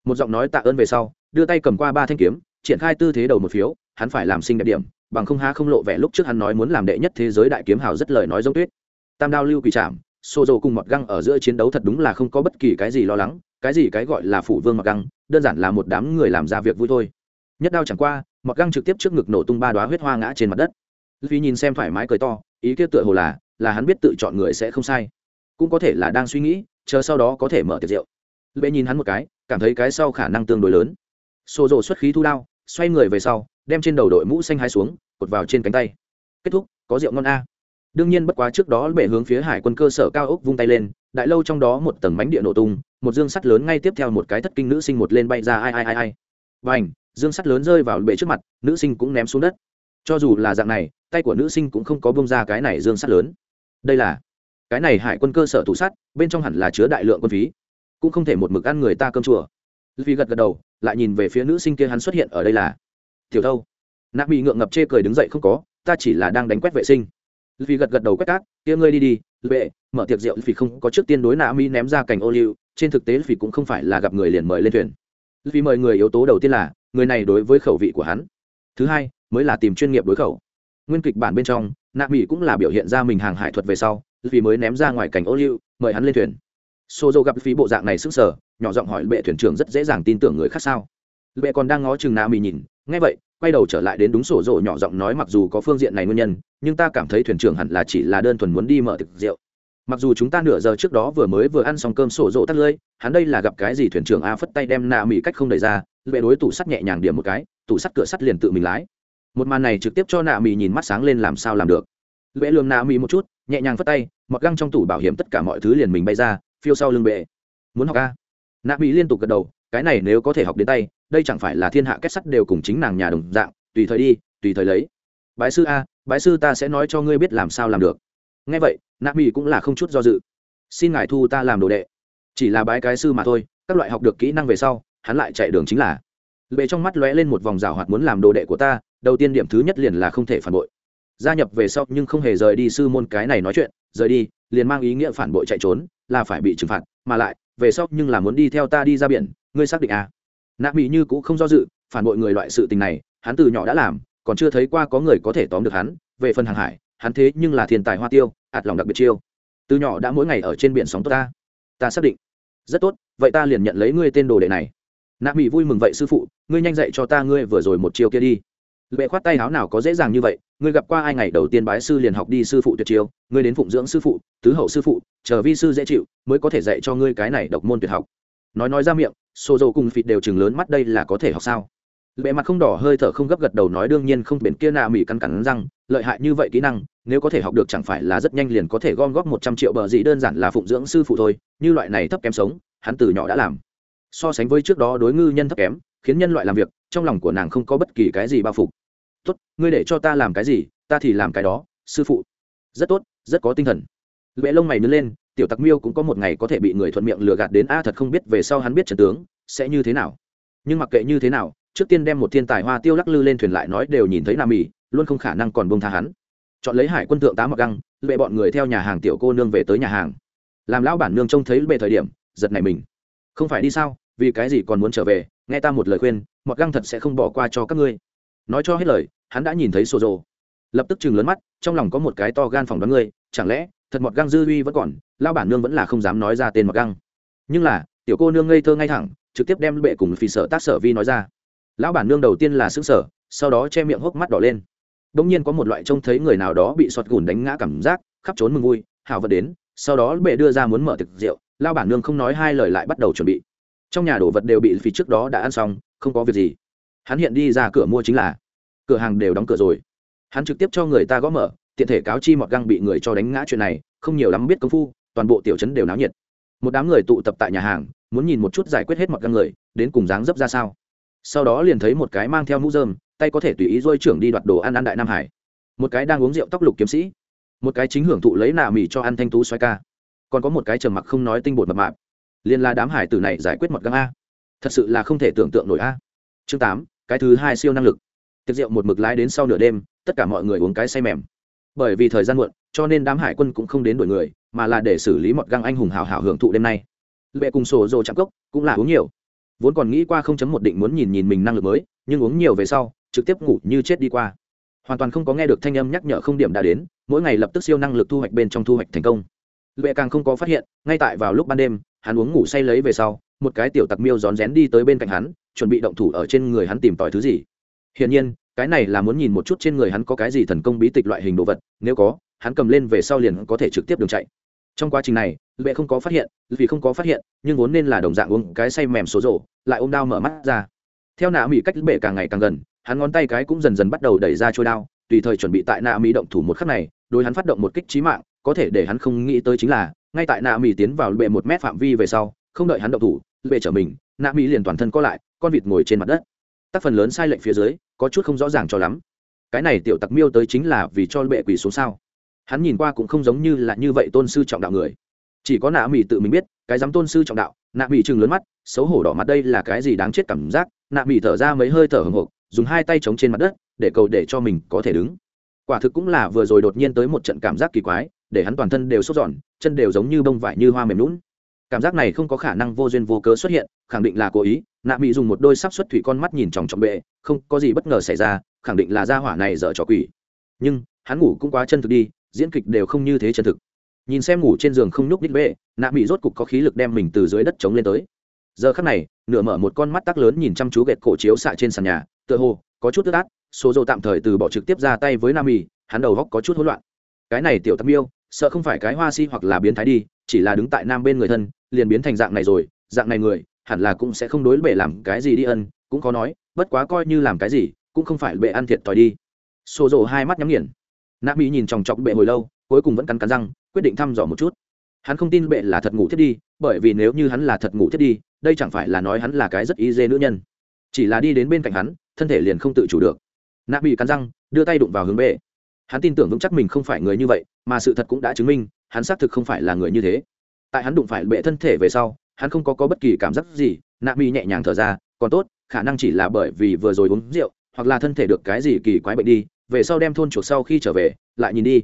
Một giọng nói tạ ơn về sau, đưa tay cầm qua ba thanh kiếm, triển khai tư thế đầu một phiếu, hắn phải làm sinh đẹp điểm, bằng không há không lộ vẻ lúc trước hắn nói muốn làm đệ nhất thế giới đại kiếm hào rất lời nói giống tuyết. Tam đao lưu quỷ trảm xô dầu cùng mọt găng ở giữa chiến đấu thật đúng là không có bất kỳ cái gì lo lắng, cái gì cái gọi là phủ vương mọt găng, đơn giản là một đám người làm ra việc vui thôi. Nhất đao chẳng qua mọt găng trực tiếp trước ngực nổ tung ba đoá huyết hoa ngã trên mặt đất. Vì nhìn xem thoải mái cười to, ý kia tựa hồ là là hắn biết tự chọn người sẽ không sai. Cũng có thể là đang suy nghĩ, chờ sau đó có thể mở tiệc rượu. Lệ nhìn hắn một cái, cảm thấy cái sau khả năng tương đối lớn. Xô dầu xuất khí thu đao, xoay người về sau, đem trên đầu đội mũ xanh hai xuống, cột vào trên cánh tay. Kết thúc, có rượu ngon a đương nhiên bất quá trước đó bể hướng phía hải quân cơ sở cao ốc vung tay lên, đại lâu trong đó một tầng bánh địa nổ tung, một dương sắt lớn ngay tiếp theo một cái thất kinh nữ sinh một lên bay ra ai ai ai ai. Và ảnh dương sắt lớn rơi vào bể trước mặt, nữ sinh cũng ném xuống đất. Cho dù là dạng này, tay của nữ sinh cũng không có bông ra cái này dương sắt lớn. Đây là cái này hải quân cơ sở thủ sắt, bên trong hẳn là chứa đại lượng quân phí. Cũng không thể một mực ăn người ta cơm chùa. Vì gật gật đầu, lại nhìn về phía nữ sinh kia hắn xuất hiện ở đây là, tiểu thâu. Nạp bị ngượng ngập chê cười đứng dậy, không có, ta chỉ là đang đánh quét vệ sinh vì gật gật đầu quét cát, kia ngươi đi đi vệ mở tiệc rượu. Vì không có trước tiên đối nạ mi ném ra cành ô liu, trên thực tế vì cũng không phải là gặp người liền mời lên thuyền. Vì mời người yếu tố đầu tiên là, người này đối với khẩu vị của hắn. Thứ hai, mới là tìm chuyên nghiệp đối khẩu. Nguyên kịch bản bên trong nạ mỹ cũng là biểu hiện ra mình hàng hải thuật về sau vì mới ném ra ngoài cảnh ô liu, mời hắn lên thuyền. Xô dô gặp phí bộ dạng này sức sở nhỏ giọng hỏi, bệ thuyền trưởng rất dễ dàng tin tưởng người khác sao? Bệ còn đang ngó chừng nạ mỹ nhìn ngay vậy quay đầu trở lại đến đúng sổ rộ nhỏ giọng nói mặc dù có phương diện này nguyên nhân, nhưng ta cảm thấy thuyền trưởng hẳn là chỉ là đơn thuần muốn đi mở thực rượu. Mặc dù chúng ta nửa giờ trước đó vừa mới vừa ăn xong cơm sổ rộ tắt lơi hắn đây là gặp cái gì thuyền trưởng a phất tay đem nạ mỹ cách không đẩy ra, vệ đối tủ sắt nhẹ nhàng điểm một cái, tủ sắt cửa sắt liền tự mình lái. Một màn này trực tiếp cho nạ mỹ nhìn mắt sáng lên làm sao làm được. Vệ lường nạ mỹ một chút, nhẹ nhàng phất tay, mặc găng trong tủ bảo hiểm tất cả mọi thứ liền mình bay ra, phiêu sau lưng bệ. Muốn học a? Nạ mỹ liên tục gật đầu cái này nếu có thể học đến tay, đây chẳng phải là thiên hạ kết sắt đều cùng chính nàng nhà đồng dạng, tùy thời đi, tùy thời lấy. Bái sư a, bái sư ta sẽ nói cho ngươi biết làm sao làm được. Ngay vậy, nạ mỹ cũng là không chút do dự. Xin ngài thu ta làm đồ đệ. Chỉ là bái cái sư mà thôi, các loại học được kỹ năng về sau, hắn lại chạy đường chính là. Bệ trong mắt lóe lên một vòng rào hoạt muốn làm đồ đệ của ta, đầu tiên điểm thứ nhất liền là không thể phản bội. Gia nhập về sau nhưng không hề rời đi sư môn cái này nói chuyện, rời đi, liền mang ý nghĩa phản bội chạy trốn, là phải bị trừng phạt, mà lại, về sau nhưng là muốn đi theo ta đi ra biển ngươi xác định à? Nạ mỹ như cũng không do dự, phản bội người loại sự tình này, hắn từ nhỏ đã làm, còn chưa thấy qua có người có thể tóm được hắn. Về phần hàng hải, hắn thế nhưng là thiên tài hoa tiêu, ạt lòng đặc biệt chiêu. Từ nhỏ đã mỗi ngày ở trên biển sóng tốt ta. Ta xác định. Rất tốt, vậy ta liền nhận lấy ngươi tên đồ đệ này. Nạ mỹ vui mừng vậy sư phụ, ngươi nhanh dạy cho ta ngươi vừa rồi một chiêu kia đi. Lệ khoát tay áo nào có dễ dàng như vậy, ngươi gặp qua ai ngày đầu tiên bái sư liền học đi sư phụ tuyệt chiêu, ngươi đến phụng dưỡng sư phụ, tứ hậu sư phụ, chờ vi sư dễ chịu, mới có thể dạy cho ngươi cái này độc môn tuyệt học nói nói ra miệng xô dầu cùng phịt đều chừng lớn mắt đây là có thể học sao? Bệ mặt không đỏ, hơi thở không gấp gật đầu nói đương nhiên không, biển kia nạ mỹ cắn cắn răng, lợi hại như vậy kỹ năng, nếu có thể học được chẳng phải là rất nhanh liền có thể gom góp một trăm triệu bờ gì đơn giản là phụng dưỡng sư phụ thôi, như loại này thấp kém sống, hắn từ nhỏ đã làm. So sánh với trước đó đối ngư nhân thấp kém, khiến nhân loại làm việc, trong lòng của nàng không có bất kỳ cái gì bao phục. Tốt, ngươi để cho ta làm cái gì, ta thì làm cái đó, sư phụ. Rất tốt, rất có tinh thần. Lệ lông mày nứt lên tiểu tặc miêu cũng có một ngày có thể bị người thuận miệng lừa gạt đến, a, thật không biết về sau hắn biết trần tướng sẽ như thế nào. Nhưng mặc kệ như thế nào, trước tiên đem một thiên tài hoa tiêu lắc lư lên thuyền lại nói đều nhìn thấy nam mì, luôn không khả năng còn bông tha hắn. Chọn lấy hải quân thượng tá mặc găng, lệ bọn người theo nhà hàng tiểu cô nương về tới nhà hàng. Làm lão bản nương trông thấy bệ thời điểm, giật này mình. Không phải đi sao, vì cái gì còn muốn trở về, nghe ta một lời khuyên, mặc găng thật sẽ không bỏ qua cho các ngươi. Nói cho hết lời, hắn đã nhìn thấy sô rồ lập tức chừng lớn mắt, trong lòng có một cái to gan phòng đoán ngươi, chẳng lẽ thật mọt găng dư uy vẫn còn lao bản nương vẫn là không dám nói ra tên mọt găng. Nhưng là, tiểu cô nương ngây thơ ngay thẳng, trực tiếp đem bệ cùng phi sợ tác sở vi nói ra. Lão bản nương đầu tiên là xứng sở sau đó che miệng hốc mắt đỏ lên. Đông nhiên có một loại trông thấy người nào đó bị sọt gùn đánh ngã cảm giác, khắp trốn mừng vui hào vật đến, sau đó bệ đưa ra muốn mở thực rượu lao bản nương không nói hai lời lại bắt đầu chuẩn bị. Trong nhà đồ vật đều bị phì trước đó đã ăn xong, không có việc gì. Hắn hiện đi ra cửa mua chính là. Cửa hàng đều đóng cửa rồi. Hắn trực tiếp cho người ta gõ mở tiện thể cáo chi mọt găng bị người cho đánh ngã chuyện này, không nhiều lắm biết công phu, toàn bộ tiểu trấn đều náo nhiệt. Một đám người tụ tập tại nhà hàng, muốn nhìn một chút giải quyết hết mọt găng người, đến cùng dáng dấp ra sao. Sau đó liền thấy một cái mang theo mũ dơm tay có thể tùy ý dôi trưởng đi đoạt đồ ăn ăn đại nam hải. Một cái đang uống rượu tóc lục kiếm sĩ. Một cái chính hưởng thụ lấy nạ mì cho ăn thanh tú xoay ca. Còn có một cái trầm mặc không nói tinh bột mập mạp. Liền là đám hải tử này giải quyết mọt găng a. Thật sự là không thể tưởng tượng nổi a. Chương tám, cái thứ hai siêu năng lực. Tiệc rượu một mực lái đến sau nửa đêm, tất cả mọi người uống cái say mềm bởi vì thời gian muộn, cho nên đám hải quân cũng không đến đuổi người, mà là để xử lý mọt găng anh hùng hào hào hưởng thụ đêm nay. Lệ cùng sổ dồ chạm cốc cũng là uống nhiều. Vốn còn nghĩ qua không chấm một định muốn nhìn nhìn mình năng lực mới, nhưng uống nhiều về sau, trực tiếp ngủ như chết đi qua. Hoàn toàn không có nghe được thanh âm nhắc nhở không điểm đã đến, mỗi ngày lập tức siêu năng lực thu hoạch bên trong thu hoạch thành công. Lệ càng không có phát hiện, ngay tại vào lúc ban đêm, hắn uống ngủ say lấy về sau, một cái tiểu tặc miêu rón rén đi tới bên cạnh hắn, chuẩn bị động thủ ở trên người hắn tìm tòi thứ gì. Hiển nhiên cái này là muốn nhìn một chút trên người hắn có cái gì thần công bí tịch loại hình đồ vật, nếu có, hắn cầm lên về sau liền có thể trực tiếp đường chạy. Trong quá trình này, lệ không có phát hiện, vì không có phát hiện, nhưng vốn nên là đồng dạng uống cái say mềm số rổ, lại ôm đao mở mắt ra. Theo nạ mỹ cách bệ càng ngày càng gần, hắn ngón tay cái cũng dần dần bắt đầu đẩy ra trôi đao, tùy thời chuẩn bị tại nạ mỹ động thủ một khắc này, đối hắn phát động một kích trí mạng, có thể để hắn không nghĩ tới chính là, ngay tại nạ mỹ tiến vào bệ một mét phạm vi về sau, không đợi hắn động thủ bệ trở mình, nạ mỹ liền toàn thân co lại, con vịt ngồi trên mặt đất. Tác phần lớn sai lệch phía dưới có chút không rõ ràng cho lắm. Cái này tiểu tặc miêu tới chính là vì cho bệ quỷ xuống sao? Hắn nhìn qua cũng không giống như là như vậy tôn sư trọng đạo người. Chỉ có nạ mỹ tự mình biết, cái dám tôn sư trọng đạo, nạ mỹ chừng lớn mắt, xấu hổ đỏ mặt đây là cái gì đáng chết cảm giác. Nạ mỹ thở ra mấy hơi thở hồng hộc dùng hai tay chống trên mặt đất, để cầu để cho mình có thể đứng. Quả thực cũng là vừa rồi đột nhiên tới một trận cảm giác kỳ quái, để hắn toàn thân đều sốt giòn chân đều giống như bông vải như hoa mềm lún cảm giác này không có khả năng vô duyên vô cớ xuất hiện, khẳng định là cố ý. Nạ mỹ dùng một đôi sắp xuất thủy con mắt nhìn chòng chọc bệ, không có gì bất ngờ xảy ra, khẳng định là gia hỏa này dở trò quỷ. Nhưng, hắn ngủ cũng quá chân thực đi, diễn kịch đều không như thế chân thực. Nhìn xem ngủ trên giường không nhúc nhích bệ, nạ mỹ rốt cục có khí lực đem mình từ dưới đất chống lên tới. Giờ khắc này, nửa mở một con mắt tắc lớn nhìn chăm chú gẹt cổ chiếu xạ trên sàn nhà, tựa hồ, có chút tức át, số dô tạm thời từ bỏ trực tiếp ra tay với nam mỹ hắn đầu góc có chút hỗn loạn. Cái này tiểu tâm yêu sợ không phải cái hoa si hoặc là biến thái đi chỉ là đứng tại nam bên người thân, liền biến thành dạng này rồi, dạng này người, hẳn là cũng sẽ không đối bệ làm cái gì đi ân, cũng có nói, bất quá coi như làm cái gì, cũng không phải bệ ăn thiệt thòi đi. Xô rộ hai mắt nhắm nghiền. Nạ mỹ nhìn chòng chọc bệ hồi lâu, cuối cùng vẫn cắn cắn răng, quyết định thăm dò một chút. Hắn không tin bệ là thật ngủ thiết đi, bởi vì nếu như hắn là thật ngủ thiết đi, đây chẳng phải là nói hắn là cái rất y dê nữ nhân. Chỉ là đi đến bên cạnh hắn, thân thể liền không tự chủ được. Nạ mỹ cắn răng, đưa tay đụng vào hướng bệ hắn tin tưởng vững chắc mình không phải người như vậy, mà sự thật cũng đã chứng minh hắn xác thực không phải là người như thế. Tại hắn đụng phải bệ thân thể về sau hắn không có, có bất kỳ cảm giác gì nạ mi nhẹ nhàng thở ra còn tốt khả năng chỉ là bởi vì vừa rồi uống rượu hoặc là thân thể được cái gì kỳ quái bệnh đi về sau đem thôn chuột sau khi trở về lại nhìn đi.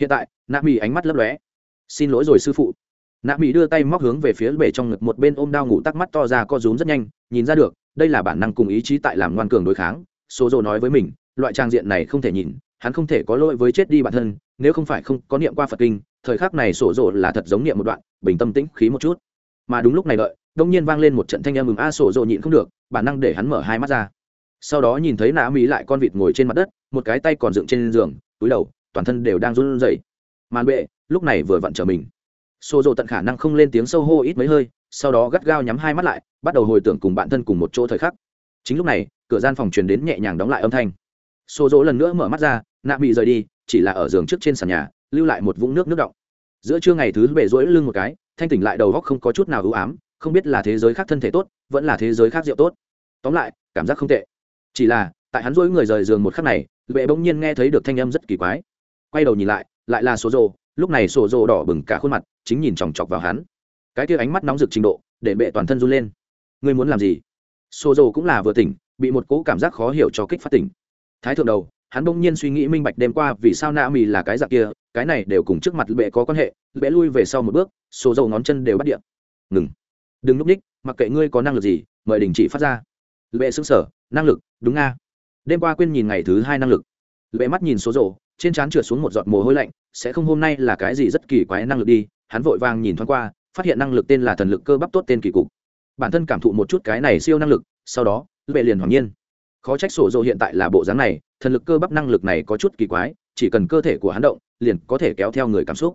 Hiện tại nạ mi ánh mắt lấp lóe. Xin lỗi rồi sư phụ. Nạ mỹ đưa tay móc hướng về phía bể trong ngực một bên ôm đau ngủ tắc mắt to ra co rúm rất nhanh nhìn ra được đây là bản năng cùng ý chí tại làm ngoan cường đối kháng. Số dồ nói với mình loại trang diện này không thể nhìn hắn không thể có lỗi với chết đi bản thân nếu không phải không có niệm qua phật kinh thời khắc này sổ rộ là thật giống niệm một đoạn, bình tâm tĩnh khí một chút. Mà đúng lúc này đợi, đông nhiên vang lên một trận thanh âm mừng a, sổ rộ nhịn không được, bản năng để hắn mở hai mắt ra. Sau đó nhìn thấy nạ mỹ lại con vịt ngồi trên mặt đất, một cái tay còn dựng trên giường, túi đầu, toàn thân đều đang run rẩy. Màn bệ, lúc này vừa vặn trở mình. Xô rộ tận khả năng không lên tiếng sâu hô ít mấy hơi, sau đó gắt gao nhắm hai mắt lại, bắt đầu hồi tưởng cùng bạn thân cùng một chỗ thời khắc. Chính lúc này, cửa gian phòng truyền đến nhẹ nhàng đóng lại âm thanh. Xô rộ lần nữa mở mắt ra nạ bị rời đi, chỉ là ở giường trước trên sàn nhà lưu lại một vũng nước nước động. Giữa trưa ngày thứ bể rỗi lưng một cái, thanh tỉnh lại đầu góc không có chút nào ưu ám, không biết là thế giới khác thân thể tốt, vẫn là thế giới khác rượu tốt. Tóm lại, cảm giác không tệ. Chỉ là, tại hắn rỗi người rời giường một khắc này bệ bỗng nhiên nghe thấy được thanh âm rất kỳ quái. Quay đầu nhìn lại lại là số rồ lúc này sổ rồ đỏ bừng cả khuôn mặt, chính nhìn chòng chọc vào hắn. Cái kia ánh mắt nóng rực trình độ, để bệ toàn thân run lên. Ngươi muốn làm gì? Sổ rồ cũng là vừa tỉnh, bị một cỗ cảm giác khó hiểu cho kích phát tỉnh. Thái thượng đầu, hắn bỗng nhiên suy nghĩ minh bạch đêm qua vì sao na mì là cái dạng kia cái này đều cùng trước mặt bệ có quan hệ, bệ lui về sau một bước, số dầu ngón chân đều bắt điện. Ngừng. Đừng núp ních, mặc kệ ngươi có năng lực gì, mời đình chỉ phát ra. Bệ xứng sở năng lực, đúng nga. Đêm qua quên nhìn ngày thứ hai năng lực. Bệ mắt nhìn số dầu, trên trán trượt xuống một giọt mồ hôi lạnh, sẽ không hôm nay là cái gì rất kỳ quái năng lực đi, hắn vội vàng nhìn thoáng qua, phát hiện năng lực tên là thần lực cơ bắp tốt tên kỳ cục. Bản thân cảm thụ một chút cái này siêu năng lực, sau đó, bệ liền hoàng nhiên. Khó trách sổ dầu hiện tại là bộ dáng này, thần lực cơ bắp năng lực này có chút kỳ quái chỉ cần cơ thể của hắn động, liền có thể kéo theo người cảm xúc.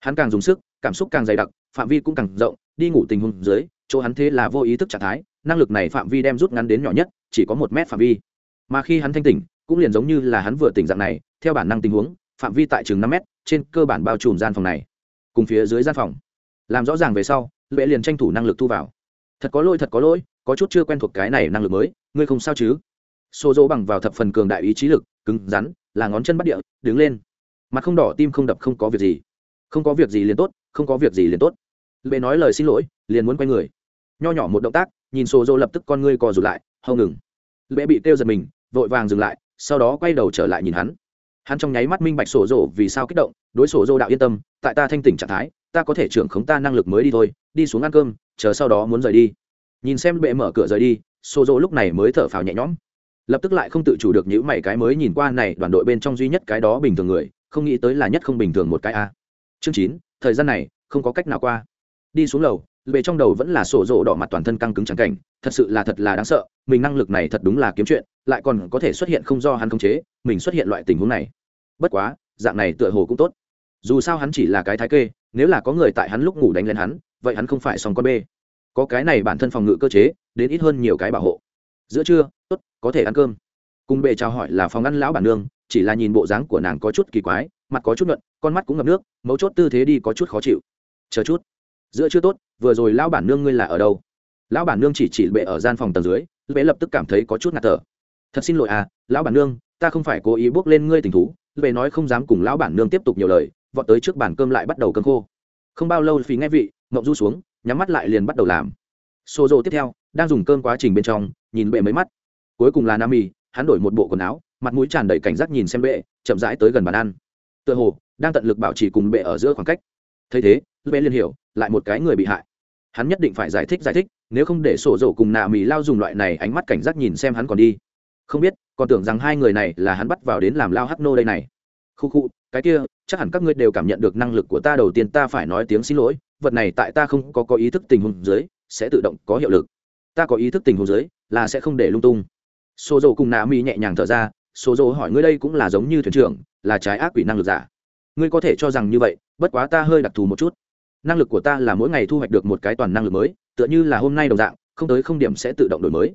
Hắn càng dùng sức, cảm xúc càng dày đặc, phạm vi cũng càng rộng, đi ngủ tình huống dưới, chỗ hắn thế là vô ý thức trạng thái, năng lực này phạm vi đem rút ngắn đến nhỏ nhất, chỉ có một mét phạm vi. Mà khi hắn thanh tỉnh, cũng liền giống như là hắn vừa tỉnh dạng này, theo bản năng tình huống, phạm vi tại chừng năm mét, trên cơ bản bao trùm gian phòng này. Cùng phía dưới gian phòng, làm rõ ràng về sau, lệ liền tranh thủ năng lực thu vào. Thật có lỗi, thật có lỗi, có chút chưa quen thuộc cái này năng lực mới, ngươi không sao chứ? Xô dỗ bằng vào thập phần cường đại ý chí lực, cứng rắn là ngón chân bắt địa, đứng lên. Mặt không đỏ, tim không đập, không có việc gì. Không có việc gì liền tốt, không có việc gì liền tốt. Lệ nói lời xin lỗi, liền muốn quay người. Nho nhỏ một động tác, nhìn xô dô lập tức con ngươi co rụt lại hầu ngừng. Lệ bị kêu giật mình, vội vàng dừng lại, sau đó quay đầu trở lại nhìn hắn. Hắn trong nháy mắt minh bạch sổ dô vì sao kích động, đối sổ dô đạo yên tâm, tại ta thanh tỉnh trạng thái, ta có thể trưởng khống ta năng lực mới đi thôi, đi xuống ăn cơm, chờ sau đó muốn rời đi. Nhìn xem bệ mở cửa rời đi sổ dô lúc này mới thở phào nhẹ nhõm lập tức lại không tự chủ được những mảy cái mới nhìn qua này, đoàn đội bên trong duy nhất cái đó bình thường người, không nghĩ tới là nhất không bình thường một cái a. Chương chín, thời gian này, không có cách nào qua. Đi xuống lầu về trong đầu vẫn là sổ rộ đỏ mặt toàn thân căng cứng trắng cảnh, thật sự là thật là đáng sợ, mình năng lực này thật đúng là kiếm chuyện, lại còn có thể xuất hiện không do hắn khống chế, mình xuất hiện loại tình huống này. Bất quá, dạng này tựa hồ cũng tốt. Dù sao hắn chỉ là cái thái kê, nếu là có người tại hắn lúc ngủ đánh lên hắn, vậy hắn không phải xong con bê. Có cái này bản thân phòng ngự cơ chế, đến ít hơn nhiều cái bảo hộ. Giữa trưa tốt, có thể ăn cơm. Cùng bệ chào hỏi là phòng ăn lão bản nương, chỉ là nhìn bộ dáng của nàng có chút kỳ quái, mặt có chút nhuận, con mắt cũng ngập nước, mấu chốt tư thế đi có chút khó chịu. Chờ chút. Giữa chưa tốt, vừa rồi lão bản nương ngươi là ở đâu? Lão bản nương chỉ chỉ bệ ở gian phòng tầng dưới, bệ lập tức cảm thấy có chút ngạt thở. Thật xin lỗi à lão bản nương, ta không phải cố ý bước lên ngươi tình thú, bệ nói không dám cùng lão bản nương tiếp tục nhiều lời, vọt tới trước bàn cơm lại bắt đầu cơm khô. Không bao lâu phí nghe vị ngậm du xuống, nhắm mắt lại liền bắt đầu làm. Xô rộ tiếp theo, đang dùng cơm quá trình bên trong, nhìn bệ mấy mắt cuối cùng là nam mì hắn đổi một bộ quần áo, mặt mũi tràn đầy cảnh giác nhìn xem bệ, chậm rãi tới gần bàn ăn. Tựa hồ, đang tận lực bảo trì cùng bệ ở giữa khoảng cách. Thấy thế, bệ liền hiểu, lại một cái người bị hại. Hắn nhất định phải giải thích giải thích, nếu không để sổ rổ cùng nạ mì lao dùng loại này ánh mắt cảnh giác nhìn xem hắn còn đi. Không biết, còn tưởng rằng hai người này là hắn bắt vào đến làm lao hắc nô đây này. Khu khu, cái kia, chắc hẳn các ngươi đều cảm nhận được năng lực của ta đầu tiên, ta phải nói tiếng xin lỗi, vật này tại ta không có có ý thức tình huống dưới, sẽ tự động có hiệu lực. Ta có ý thức tình huống dưới, là sẽ không để lung tung xô dầu cùng nạ mỹ nhẹ nhàng thở ra xô dầu hỏi ngươi đây cũng là giống như thuyền trưởng, là trái ác quỷ năng lực giả. Ngươi có thể cho rằng như vậy, bất quá ta hơi đặc thù một chút. Năng lực của ta là mỗi ngày thu hoạch được một cái toàn năng lực mới, tựa như là hôm nay đồng dạng, không tới không điểm sẽ tự động đổi mới.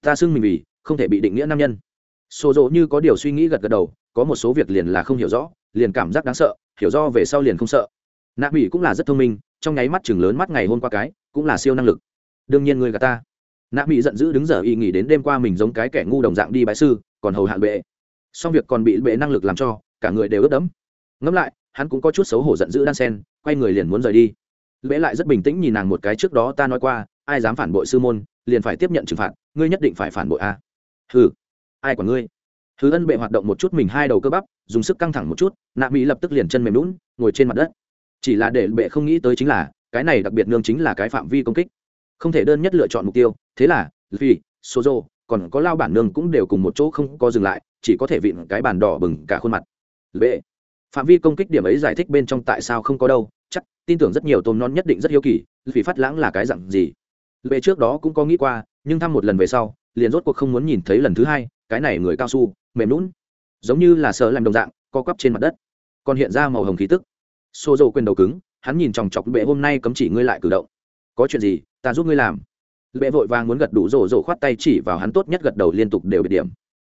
Ta xưng mình vì, không thể bị định nghĩa nam nhân. Xô dầu như có điều suy nghĩ gật gật đầu, có một số việc liền là không hiểu rõ, liền cảm giác đáng sợ, hiểu do về sau liền không sợ. Nạ mỹ cũng là rất thông minh, trong nháy mắt chừng lớn mắt ngày hôm qua cái, cũng là siêu năng lực. Đương nhiên người gà ta nạ mỹ giận dữ đứng giờ y nghỉ đến đêm qua mình giống cái kẻ ngu đồng dạng đi bãi sư, còn hầu hạn bệ. Xong việc còn bị bệ năng lực làm cho, cả người đều ướt đẫm. Ngẫm lại, hắn cũng có chút xấu hổ giận dữ đan sen, quay người liền muốn rời đi. Bệ lại rất bình tĩnh nhìn nàng một cái trước đó ta nói qua, ai dám phản bội sư môn, liền phải tiếp nhận trừng phạt, ngươi nhất định phải phản bội a. Hừ, ai quản ngươi? Thứ ân bệ hoạt động một chút mình hai đầu cơ bắp, dùng sức căng thẳng một chút nạ mỹ lập tức liền chân mềm lún ngồi trên mặt đất. Chỉ là để bệ không nghĩ tới chính là, cái này đặc biệt nương chính là cái phạm vi công kích không thể đơn nhất lựa chọn mục tiêu thế là vì rô, còn có lao bản nương cũng đều cùng một chỗ không có dừng lại chỉ có thể vịn cái bàn đỏ bừng cả khuôn mặt. B phạm vi công kích điểm ấy giải thích bên trong tại sao không có đâu chắc tin tưởng rất nhiều tôm non nhất định rất hiếu kỳ vì phát lãng là cái dặn gì. B trước đó cũng có nghĩ qua nhưng thăm một lần về sau liền rốt cuộc không muốn nhìn thấy lần thứ hai cái này người cao su mềm lún giống như là sợ làm đồng dạng co quắp trên mặt đất còn hiện ra màu hồng khí tức. Xô dầu quyền đầu cứng hắn nhìn chòng chọc bệ hôm nay cấm chỉ ngươi lại cử động có chuyện gì, ta giúp ngươi làm. Lệ vội vàng muốn gật đủ rổ rổ khoát tay chỉ vào hắn tốt nhất gật đầu liên tục đều biệt điểm.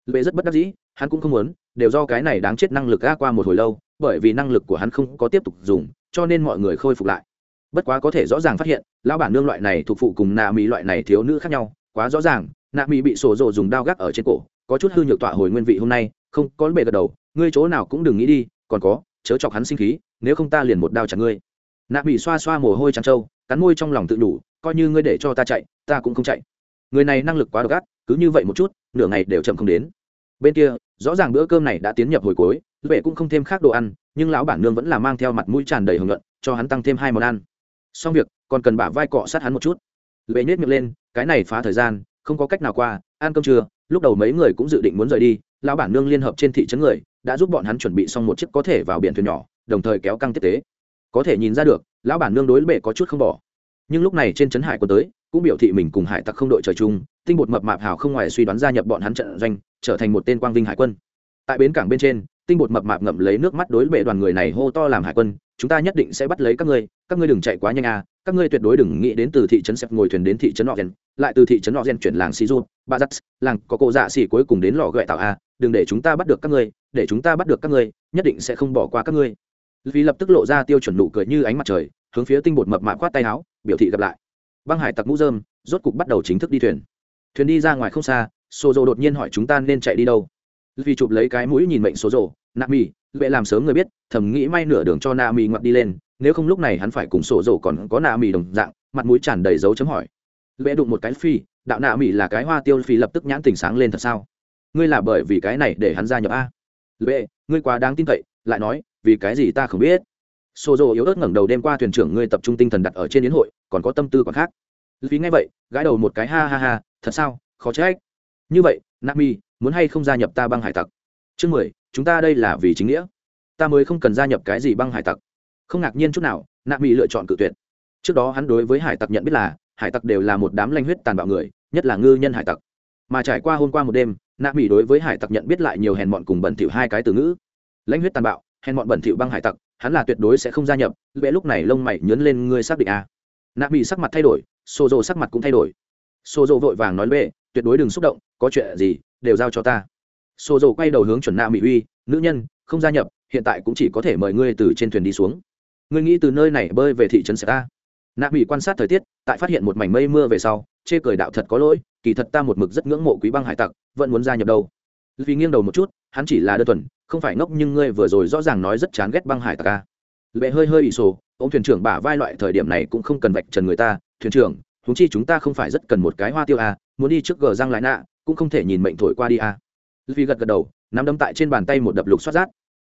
Lệ rất bất đắc dĩ, hắn cũng không muốn, đều do cái này đáng chết năng lực ga qua một hồi lâu, bởi vì năng lực của hắn không có tiếp tục dùng, cho nên mọi người khôi phục lại. Bất quá có thể rõ ràng phát hiện, lão bản nương loại này thuộc phụ cùng nạ mỹ loại này thiếu nữ khác nhau, quá rõ ràng, nạ mỹ bị sổ rộ dùng đao gác ở trên cổ, có chút hư nhược tọa hồi nguyên vị hôm nay, không, có bề gật đầu, ngươi chỗ nào cũng đừng nghĩ đi, còn có, chớ chọc hắn sinh khí, nếu không ta liền một đao chặt ngươi. Nạ mỹ xoa xoa mồ hôi trắng trâu cắn môi trong lòng tự đủ coi như ngươi để cho ta chạy, ta cũng không chạy. Người này năng lực quá độc ác, cứ như vậy một chút, nửa ngày đều chậm không đến. Bên kia, rõ ràng bữa cơm này đã tiến nhập hồi cuối vệ cũng không thêm khác đồ ăn, nhưng lão bản nương vẫn là mang theo mặt mũi tràn đầy hưởng luận, cho hắn tăng thêm hai món ăn. Xong việc, còn cần bả vai cọ sát hắn một chút. Vệ nhét miệng lên, cái này phá thời gian, không có cách nào qua, ăn cơm trưa, lúc đầu mấy người cũng dự định muốn rời đi, lão bản nương liên hợp trên thị trấn người, đã giúp bọn hắn chuẩn bị xong một chiếc có thể vào biển thuyền nhỏ, đồng thời kéo căng tiếp tế. Có thể nhìn ra được lão bản nương đối bệ có chút không bỏ nhưng lúc này trên trấn hải quân tới cũng biểu thị mình cùng hải tặc không đội trời chung tinh bột mập mạp hào không ngoài suy đoán gia nhập bọn hắn trận doanh trở thành một tên quang vinh hải quân tại bến cảng bên trên tinh bột mập mạp ngậm lấy nước mắt đối bệ đoàn người này hô to làm hải quân chúng ta nhất định sẽ bắt lấy các ngươi các ngươi đừng chạy quá nhanh à các ngươi tuyệt đối đừng nghĩ đến từ thị trấn xếp ngồi thuyền đến thị trấn Ogen, lại từ thị trấn Ogen chuyển làng Sizu, dắt làng có cô dạ xỉ cuối cùng đến lò gợi tạo a, đừng để chúng ta bắt được các ngươi, để chúng ta bắt được các ngươi, nhất định sẽ không bỏ qua các ngươi. Vì lập tức lộ ra tiêu chuẩn nụ cười như ánh mặt trời, hướng phía tinh bột mập mạp quát tay áo, biểu thị gặp lại. Băng hải tặc mũ rơm, rốt cục bắt đầu chính thức đi thuyền. Thuyền đi ra ngoài không xa, Sozo đột nhiên hỏi chúng ta nên chạy đi đâu. Vì chụp lấy cái mũi nhìn mệnh Sozo, Nami, vệ làm sớm người biết, thầm nghĩ may nửa đường cho Nami ngoặt đi lên, nếu không lúc này hắn phải cùng sổ dầu còn có nạ mì đồng dạng mặt mũi tràn đầy dấu chấm hỏi vệ đụng một cái phi đạo nạ mì là cái hoa tiêu phi lập tức nhãn tình sáng lên thật sao ngươi là bởi vì cái này để hắn gia nhập a vệ ngươi quá đáng tin cậy lại nói vì cái gì ta không biết? Xô rộ yếu ớt ngẩng đầu đêm qua thuyền trưởng ngươi tập trung tinh thần đặt ở trên yến hội, còn có tâm tư còn khác. Vì ngay vậy, gãi đầu một cái ha ha ha, thật sao? Khó trách. Như vậy nami muốn hay không gia nhập ta băng hải tặc? Chương mười, chúng ta đây là vì chính nghĩa. Ta mới không cần gia nhập cái gì băng hải tặc. Không ngạc nhiên chút nào nami lựa chọn cự tuyệt. Trước đó hắn đối với hải tặc nhận biết là, hải tặc đều là một đám lanh huyết tàn bạo người, nhất là ngư nhân hải tặc. Mà trải qua hôm qua một đêm nạ mỹ đối với hải tặc nhận biết lại nhiều hèn mọn cùng bẩn thỉu hai cái từ ngữ. Lãnh huyết tàn bạo hèn bọn bẩn thỉu băng hải tặc, hắn là tuyệt đối sẽ không gia nhập. Lẽ lúc này lông mày nhớn lên, ngươi xác định à. nạ mỹ sắc mặt thay đổi xô rộ sắc mặt cũng thay đổi. Xô rộ vội vàng nói lệ tuyệt đối đừng xúc động, có chuyện gì đều giao cho ta. Xô rộ quay đầu hướng chuẩn nạ mỹ uy, nữ nhân, không gia nhập, hiện tại cũng chỉ có thể mời ngươi từ trên thuyền đi xuống. Ngươi nghĩ từ nơi này bơi về thị trấn sẽ ta? Nạ mỹ quan sát thời tiết, tại phát hiện một mảnh mây mưa về sau, chê cười đạo, thật có lỗi, kỳ thật ta một mực rất ngưỡng mộ quý băng hải tặc, vẫn muốn gia nhập đâu. Vì nghiêng đầu một chút, hắn chỉ là đơn thuần không phải ngốc nhưng ngươi vừa rồi rõ ràng nói rất chán ghét băng hải tặc ca lệ hơi hơi ỷ sổ ông thuyền trưởng bả vai loại thời điểm này cũng không cần vạch trần người ta thuyền trưởng thúng chi chúng ta không phải rất cần một cái hoa tiêu à, muốn đi trước gờ răng lại nạ cũng không thể nhìn mệnh thổi qua đi à. vì gật gật đầu nắm đấm tại trên bàn tay một đập lục xoát rát.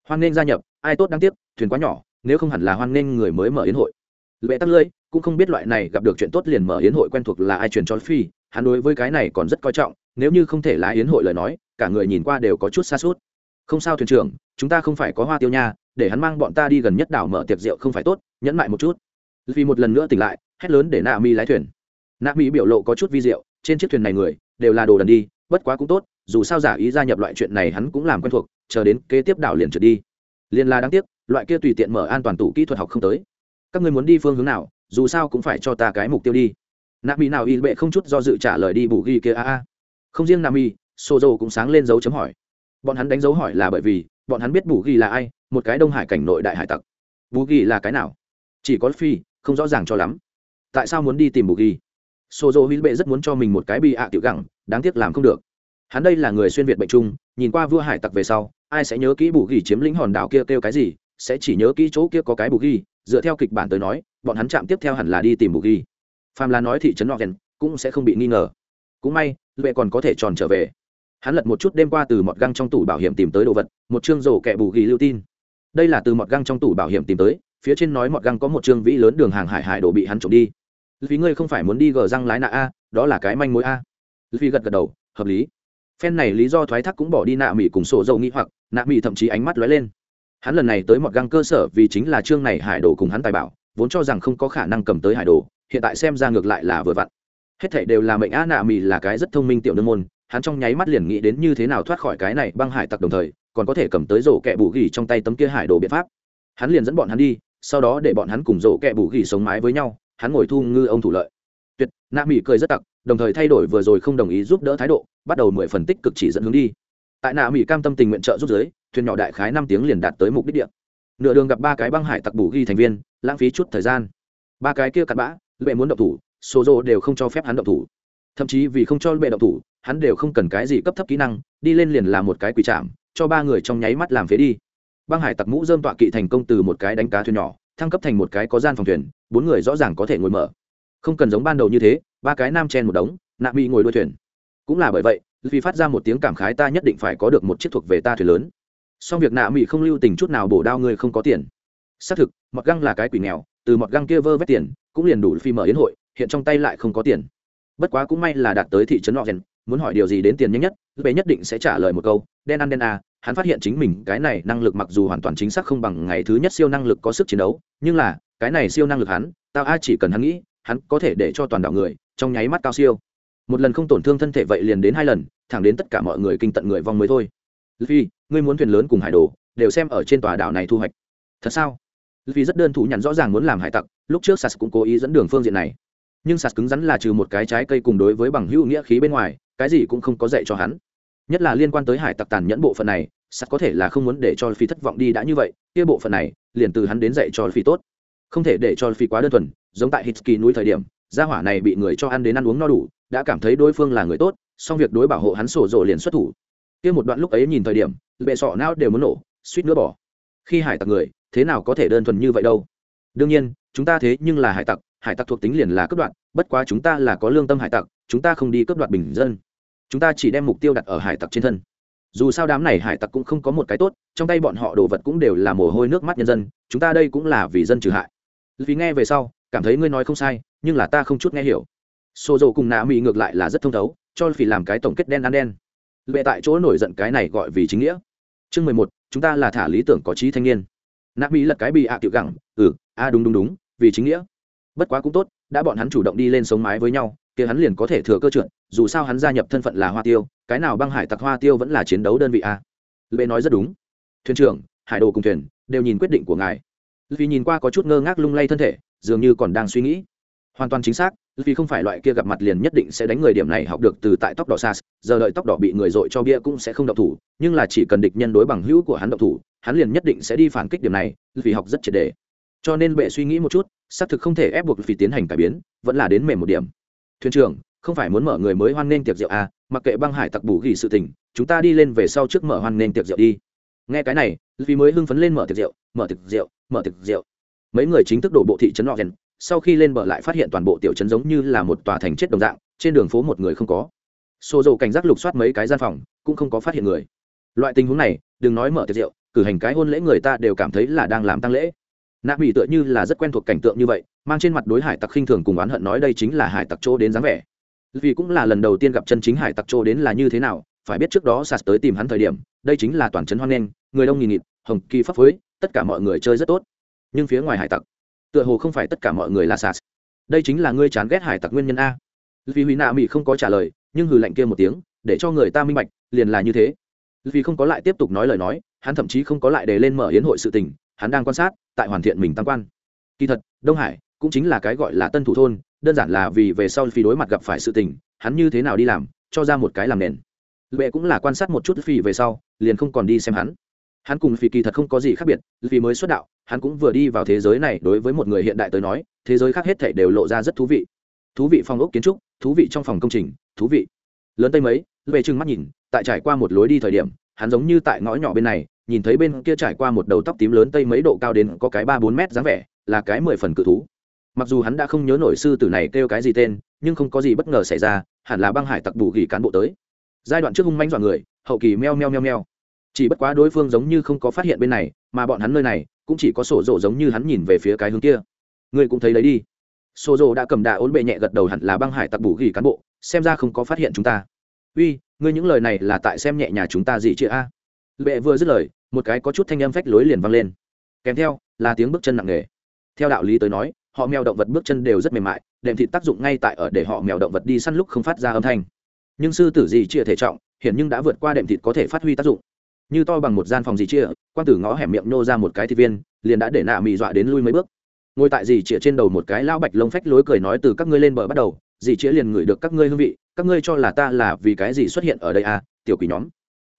Hoan nghênh gia nhập ai tốt đáng tiếc thuyền quá nhỏ nếu không hẳn là hoan nghênh người mới mở yến hội. Lệ tắt lưỡi cũng không biết loại này gặp được chuyện tốt liền mở yến hội quen thuộc là ai truyền cho phi hắn đối với cái này còn rất coi trọng nếu như không thể lái yến hội lời nói cả người nhìn qua đều có chút xa suốt không sao thuyền trưởng, chúng ta không phải có hoa tiêu nha, để hắn mang bọn ta đi gần nhất đảo mở tiệc rượu không phải tốt, nhẫn lại một chút. Vì một lần nữa tỉnh lại, hét lớn để nạ mi lái thuyền. Nạ mi biểu lộ có chút vi rượu trên chiếc thuyền này người, đều là đồ đần đi, bất quá cũng tốt, dù sao giả ý gia nhập loại chuyện này hắn cũng làm quen thuộc, chờ đến kế tiếp đảo liền trượt đi. Liền là đáng tiếc, loại kia tùy tiện mở an toàn tủ kỹ thuật học không tới. Các người muốn đi phương hướng nào, dù sao cũng phải cho ta cái mục tiêu đi. Nạ mỹ nào y bệ không chút do dự trả lời đi bù ghi kia a a. Không riêng nam y sô dô cũng sáng lên dấu chấm hỏi bọn hắn đánh dấu hỏi là bởi vì, bọn hắn biết bù ghi là ai, một cái đông hải cảnh nội đại hải tặc. Bù ghi là cái nào? Chỉ có phi không rõ ràng cho lắm. Tại sao muốn đi tìm bù ghi? Sô dô huy bệ rất muốn cho mình một cái bị ạ tiểu gẳng, đáng tiếc làm không được. Hắn đây là người xuyên việt bệnh chung nhìn qua vua hải tặc về sau, ai sẽ nhớ kỹ bù ghi chiếm lĩnh hòn đảo kia kêu cái gì, sẽ chỉ nhớ kỹ chỗ kia có cái bù ghi. Dựa theo kịch bản tới nói, bọn hắn chạm tiếp theo hẳn là đi tìm bù ghi. Phàm là nói thị trấn nọ cũng sẽ không bị nghi ngờ. Cũng may, lệ còn có thể tròn trở về hắn lật một chút đêm qua từ mọt găng trong tủ bảo hiểm tìm tới đồ vật, một chương rổ kẹ bù ghi lưu tin. Đây là từ mọt găng trong tủ bảo hiểm tìm tới, phía trên nói mọt găng có một chương vĩ lớn đường hàng hải hải đồ bị hắn trộm đi. Vì ngươi không phải muốn đi gờ răng lái nạ a, đó là cái manh mối a. Vì gật gật đầu, hợp lý. Phen này lý do thoái thác cũng bỏ đi nạ mỹ cùng sổ dầu nghĩ hoặc, nạ mỹ thậm chí ánh mắt lóe lên. Hắn lần này tới một găng cơ sở vì chính là chương này hải đồ cùng hắn tài bảo, vốn cho rằng không có khả năng cầm tới hải đồ hiện tại xem ra ngược lại là vừa vặn. Hết thảy đều là mệnh a, nạ mỹ là cái rất thông minh tiểu nương môn hắn trong nháy mắt liền nghĩ đến như thế nào thoát khỏi cái này băng hải tặc đồng thời, còn có thể cầm tới rổ kẹ bù gỉ trong tay tấm kia hải đồ biện pháp. Hắn liền dẫn bọn hắn đi, sau đó để bọn hắn cùng rổ kẹ bù gỉ sống mái với nhau, hắn ngồi thu ngư ông thủ lợi. Tuyệt nạ mỹ cười rất tặc, đồng thời thay đổi vừa rồi không đồng ý giúp đỡ thái độ, bắt đầu mười phần tích cực chỉ dẫn hướng đi. Tại nạ mỹ cam tâm tình nguyện trợ giúp giới thuyền nhỏ đại khái năm tiếng liền đạt tới mục đích địa. Nửa đường gặp ba cái băng hải tặc bù ghi thành viên, lãng phí chút thời gian. Ba cái kia cặn bã, lệ muốn động thủ, số rô đều không cho phép hắn động thủ thậm chí vì không cho bệ động thủ, hắn đều không cần cái gì cấp thấp kỹ năng, đi lên liền là một cái quỷ chạm cho ba người trong nháy mắt làm phế đi. Băng hải tặc mũ dơm tọa kỵ thành công từ một cái đánh cá thuyền nhỏ, thăng cấp thành một cái có gian phòng thuyền, bốn người rõ ràng có thể ngồi mở. Không cần giống ban đầu như thế, ba cái nam chen một đống, nạ bị ngồi đuôi thuyền. Cũng là bởi vậy, vì phát ra một tiếng cảm khái ta nhất định phải có được một chiếc thuộc về ta thuyền lớn. Song việc nạ mỹ không lưu tình chút nào bổ đao người không có tiền. Xác thực, mọt găng là cái quỷ nghèo, từ mọt găng kia vơ vét tiền, cũng liền đủ phi mở yến hội, hiện trong tay lại không có tiền bất quá cũng may là đạt tới thị trấn họ rèn muốn hỏi điều gì đến tiền nhanh nhất bé nhất định sẽ trả lời một câu, đen ăn đen à hắn phát hiện chính mình cái này năng lực mặc dù hoàn toàn chính xác không bằng ngày thứ nhất siêu năng lực có sức chiến đấu, nhưng là, cái này siêu năng lực hắn, tao a chỉ cần hắn nghĩ, hắn có thể để cho toàn đảo người, trong nháy mắt cao siêu. Một lần không tổn thương thân thể vậy liền đến hai lần, thẳng đến tất cả mọi người kinh tận người vong mới thôi. Phi ngươi muốn thuyền lớn cùng hải đồ, đều xem ở trên tòa đảo này thu hoạch. Thật sao? Vì rất đơn thủ nhận rõ ràng muốn làm hải tặc, lúc trước sas cũng cố ý dẫn đường phương diện này nhưng sạt cứng rắn là trừ một cái trái cây cùng đối với bằng hữu nghĩa khí bên ngoài, cái gì cũng không có dạy cho hắn. Nhất là liên quan tới hải tặc tàn nhẫn bộ phận này, sạt có thể là không muốn để cho phi thất vọng đi đã như vậy, kia bộ phận này, liền từ hắn đến dạy cho phi tốt. Không thể để cho phi quá đơn thuần, giống tại hitsky núi thời điểm, gia hỏa này bị người cho ăn đến ăn uống no đủ, đã cảm thấy đối phương là người tốt song việc đối bảo hộ hắn sổ rộ liền xuất thủ. Kia một đoạn lúc ấy nhìn thời điểm, bệ sọ não đều muốn nổ, suýt nữa bỏ. Khi hải tặc người, thế nào có thể đơn thuần như vậy đâu? Đương nhiên, chúng ta thế nhưng là hải tặc hải tặc thuộc tính liền là cướp đoạt, bất quá chúng ta là có lương tâm hải tặc, chúng ta không đi cướp đoạt bình dân. Chúng ta chỉ đem mục tiêu đặt ở hải tặc trên thân. Dù sao đám này hải tặc cũng không có một cái tốt, trong tay bọn họ đồ vật cũng đều là mồ hôi nước mắt nhân dân, chúng ta đây cũng là vì dân trừ hại. Vì nghe về sau, cảm thấy ngươi nói không sai, nhưng là ta không chút nghe hiểu. Xô dầu cùng nạ mỹ ngược lại là rất thông thấu, cho vì làm cái tổng kết đen ăn đen. Lệ tại chỗ nổi giận cái này gọi vì chính nghĩa. Chương mười một, chúng ta là thả lý tưởng có trí thanh niên. Nạ mỹ lật cái bị ạ à tiểu gẳng ừ a, đúng đúng đúng, vì chính nghĩa bất quá cũng tốt, đã bọn hắn chủ động đi lên sống mái với nhau, kia hắn liền có thể thừa cơ trượt, dù sao hắn gia nhập thân phận là hoa tiêu, cái nào băng hải tặc hoa tiêu vẫn là chiến đấu đơn vị a. Lệ nói rất đúng. Thuyền trưởng, hải đồ cùng thuyền, đều nhìn quyết định của ngài. Vì nhìn qua có chút ngơ ngác lung lay thân thể, dường như còn đang suy nghĩ. Hoàn toàn chính xác vì không phải loại kia gặp mặt liền nhất định sẽ đánh người điểm này học được từ tại tóc đỏ sas, giờ đợi tóc đỏ bị người dội cho bia cũng sẽ không độc thủ, nhưng là chỉ cần địch nhân đối bằng hữu của hắn độc thủ, hắn liền nhất định sẽ đi phản kích điểm này vì học rất triệt đề cho nên bệ suy nghĩ một chút, xác thực không thể ép buộc vì tiến hành cải biến, vẫn là đến mềm một điểm. Thuyền trưởng, không phải muốn mở người mới hoan nghênh tiệc rượu à mặc kệ băng hải tặc bù ghi sự tình, chúng ta đi lên về sau trước mở hoan nghênh tiệc rượu đi. Nghe cái này vì mới hưng phấn lên mở tiệc rượu, mở tiệc rượu, mở tiệc rượu. Mấy người chính thức đổ bộ thị trấn họ sau khi lên bờ lại phát hiện toàn bộ tiểu trấn giống như là một tòa thành chết đồng dạng, trên đường phố một người không có. Xô dầu cảnh giác lục soát mấy cái gian phòng, cũng không có phát hiện người. Loại tình huống này, đừng nói mở tiệc rượu, cử hành cái hôn lễ người ta đều cảm thấy là đang làm tăng lễ nạ mỹ tựa như là rất quen thuộc cảnh tượng như vậy, mang trên mặt đối hải tặc khinh thường cùng oán hận nói đây chính là hải tặc chỗ đến dáng vẻ. Vì cũng là lần đầu tiên gặp chân chính hải tặc chỗ đến là như thế nào, phải biết trước đó sạt tới tìm hắn thời điểm, đây chính là toàn trấn hoan nghênh, người đông nghìn nghịt, hồng kỳ pháp phối, tất cả mọi người chơi rất tốt. Nhưng phía ngoài hải tặc, tựa hồ không phải tất cả mọi người là sạt đây chính là ngươi chán ghét hải tặc nguyên nhân a. Vì huy nạ mỹ không có trả lời, nhưng hừ lạnh kia một tiếng, để cho người ta minh bạch, liền là như thế. Vì không có lại tiếp tục nói lời nói, hắn thậm chí không có lại để lên mở hiến hội sự tình, hắn đang quan sát tại hoàn thiện mình tam quan. Kỳ thật, đông hải cũng chính là cái gọi là tân thủ thôn, đơn giản là vì về sau phi đối mặt gặp phải sự tình, hắn như thế nào đi làm, cho ra một cái làm nền. Lệ cũng là quan sát một chút phi về sau, liền không còn đi xem hắn. Hắn cùng phi kỳ thật không có gì khác biệt vì mới xuất đạo, hắn cũng vừa đi vào thế giới này, đối với một người hiện đại tới nói, thế giới khác hết thể đều lộ ra rất thú vị. Thú vị phong ốc kiến trúc, thú vị trong phòng công trình, thú vị. Lớn tây mấy về chừng mắt nhìn, tại trải qua một lối đi thời điểm, hắn giống như tại ngõ nhỏ bên này nhìn thấy bên kia trải qua một đầu tóc tím lớn tây mấy độ cao đến có cái ba bốn mét dáng vẻ, là cái mười phần cự thú. Mặc dù hắn đã không nhớ nổi sư tử này kêu cái gì tên, nhưng không có gì bất ngờ xảy ra, hẳn là băng hải tặc bù gỉ cán bộ tới. Giai đoạn trước hung manh dọa người, hậu kỳ meo meo meo meo. Chỉ bất quá đối phương giống như không có phát hiện bên này, mà bọn hắn nơi này, cũng chỉ có sổ rộ giống như hắn nhìn về phía cái hướng kia. Ngươi cũng thấy đấy đi. Sổ rộ đã cầm đà ốn bệ nhẹ gật đầu hẳn là băng hải tặc bù gỉ cán bộ, xem ra không có phát hiện chúng ta. Uy, ngươi những lời này là tại xem nhẹ nhà chúng ta gì chưa a? Bệ vừa dứt lời, một cái có chút thanh âm phách lối liền vang lên. Kèm theo, là tiếng bước chân nặng nề. Theo đạo lý tới nói, họ mèo động vật bước chân đều rất mềm mại, đệm thịt tác dụng ngay tại ở để họ mèo động vật đi săn lúc không phát ra âm thanh. Nhưng sư tử gì chia thể trọng hiện nhưng đã vượt qua đệm thịt có thể phát huy tác dụng. Như to bằng một gian phòng gì chia quan tử ngõ hẻm miệng nô ra một cái thịt viên, liền đã để nạ mị dọa đến lui mấy bước. Ngồi tại dì chĩa trên đầu một cái lão bạch lông phách lối cười nói từ các ngươi lên bờ bắt đầu dì chĩa liền ngửi được các ngươi hương vị, các ngươi cho là ta là vì cái gì xuất hiện ở đây à tiểu quỷ nhóm.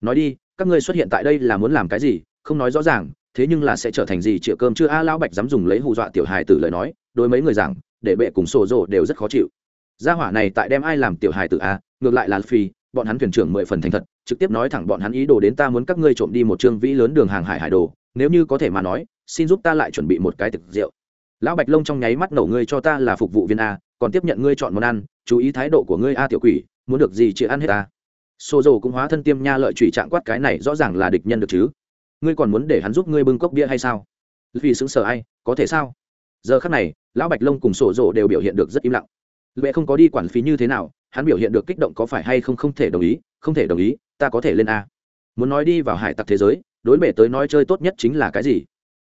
Nói đi các ngươi xuất hiện tại đây là muốn làm cái gì, không nói rõ ràng, thế nhưng là sẽ trở thành gì Triệu cơm chưa? A, lão bạch dám dùng lấy hù dọa tiểu hài tử lời nói, đối mấy người rằng để bệ cùng sổ rồ đều rất khó chịu. Gia hỏa này tại đem ai làm tiểu hài tử a? Ngược lại là phi bọn hắn thuyền trưởng mười phần thành thật, trực tiếp nói thẳng bọn hắn ý đồ đến ta muốn các ngươi trộm đi một trương vĩ lớn đường hàng hải hải đồ, nếu như có thể mà nói, xin giúp ta lại chuẩn bị một cái thực rượu. Lão bạch lông trong nháy mắt nổ ngươi cho ta là phục vụ viên a, còn tiếp nhận ngươi chọn món ăn, chú ý thái độ của ngươi a tiểu quỷ, muốn được gì chị ăn hết ta xô dầu cũng hóa thân tiêm nha lợi trụy trạng quát cái này rõ ràng là địch nhân được chứ? Ngươi còn muốn để hắn giúp ngươi bưng cốc bia hay sao? Vì xứng sở ai, có thể sao? Giờ khắc này, lão bạch lông cùng sổ rộ đều biểu hiện được rất im lặng. Lệ không có đi quản phí như thế nào, hắn biểu hiện được kích động có phải hay không không thể đồng ý, không thể đồng ý, ta có thể lên a. Muốn nói đi vào hải tặc thế giới, đối bể tới nói chơi tốt nhất chính là cái gì?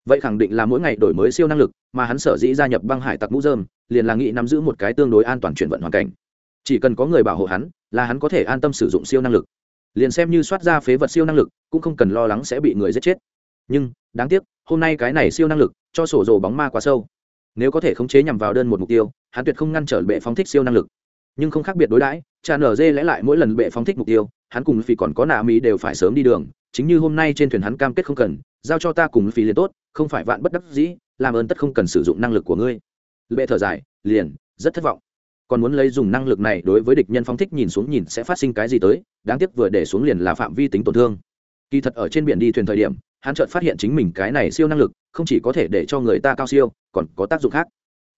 Vậy khẳng định là mỗi ngày đổi mới siêu năng lực, mà hắn sở dĩ gia nhập băng hải tặc mũ dơm liền là nghĩ nắm giữ một cái tương đối an toàn chuyển vận hoàn cảnh chỉ cần có người bảo hộ hắn, là hắn có thể an tâm sử dụng siêu năng lực. Liền xem như soát ra phế vật siêu năng lực, cũng không cần lo lắng sẽ bị người giết chết. Nhưng, đáng tiếc, hôm nay cái này siêu năng lực, cho sổ rồ bóng ma quá sâu. Nếu có thể khống chế nhằm vào đơn một mục tiêu, hắn tuyệt không ngăn trở bệ phóng thích siêu năng lực. Nhưng không khác biệt đối đãi cha nở dê lẽ lại mỗi lần bệ phóng thích mục tiêu, hắn cùng phi còn có nạ mỹ đều phải sớm đi đường, chính như hôm nay trên thuyền hắn cam kết không cần, giao cho ta cùng phi liền tốt, không phải vạn bất đắc dĩ, làm ơn tất không cần sử dụng năng lực của ngươi. Bệ thở dài, liền, rất thất vọng còn muốn lấy dùng năng lực này đối với địch nhân phong thích nhìn xuống nhìn sẽ phát sinh cái gì tới, đáng tiếc vừa để xuống liền là phạm vi tính tổn thương. Kỳ thật ở trên biển đi thuyền thời điểm, hắn chợt phát hiện chính mình cái này siêu năng lực, không chỉ có thể để cho người ta cao siêu, còn có tác dụng khác.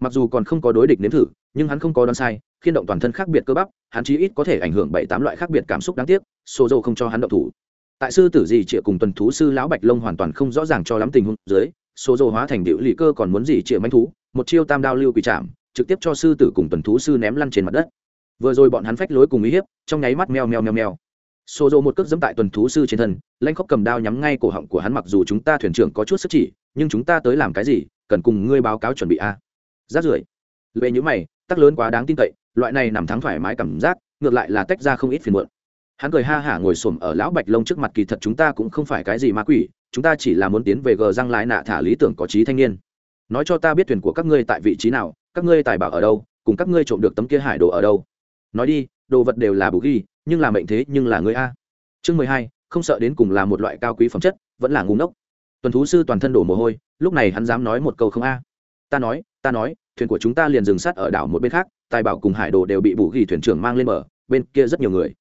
Mặc dù còn không có đối địch nếm thử, nhưng hắn không có đoán sai khiên động toàn thân khác biệt cơ bắp, hắn chí ít có thể ảnh hưởng bảy tám loại khác biệt cảm xúc đáng tiếc xô dâu không cho hắn động thủ. Tại sư tử gì chịa cùng tuần thú sư lão bạch lông hoàn toàn không rõ ràng cho lắm tình huống dưới, Sô dâu hóa thành điệu lì cơ còn muốn gì chịa manh thú, một chiêu tam đao lưu quỷ chạm trực tiếp cho sư tử cùng tuần thú sư ném lăn trên mặt đất. Vừa rồi bọn hắn phách lối cùng uy hiếp, trong nháy mắt meo meo meo meo. Xô rộ một cước dẫm tại tuần thú sư trên thân lanh khóc cầm đao nhắm ngay cổ họng của hắn mặc dù chúng ta thuyền trưởng có chút sức chỉ, nhưng chúng ta tới làm cái gì, cần cùng ngươi báo cáo chuẩn bị a. À? rát rưởi. Lệ nhữ mày, tắc lớn quá đáng tin cậy, loại này nằm thắng thoải mái cảm giác, ngược lại là tách ra không ít phiền muộn. Hắn cười ha hả ngồi xổm ở lão bạch lông trước mặt kỳ thật chúng ta cũng không phải cái gì ma quỷ, chúng ta chỉ là muốn tiến về gờ răng lái nạ thả lý tưởng có trí thanh niên. Nói cho ta biết thuyền của các ngươi tại vị trí nào các ngươi tài bảo ở đâu cùng các ngươi trộm được tấm kia hải đồ ở đâu? Nói đi đồ vật đều là bù ghi nhưng là mệnh thế nhưng là người a. Chương mười hai không sợ đến cùng là một loại cao quý phẩm chất vẫn là ngu ngốc. Tuần thú sư toàn thân đổ mồ hôi lúc này hắn dám nói một câu không a. Ta nói ta nói thuyền của chúng ta liền dừng sát ở đảo một bên khác tài bảo cùng hải đồ đều bị bù ghi thuyền trưởng mang lên mở, bên kia rất nhiều người.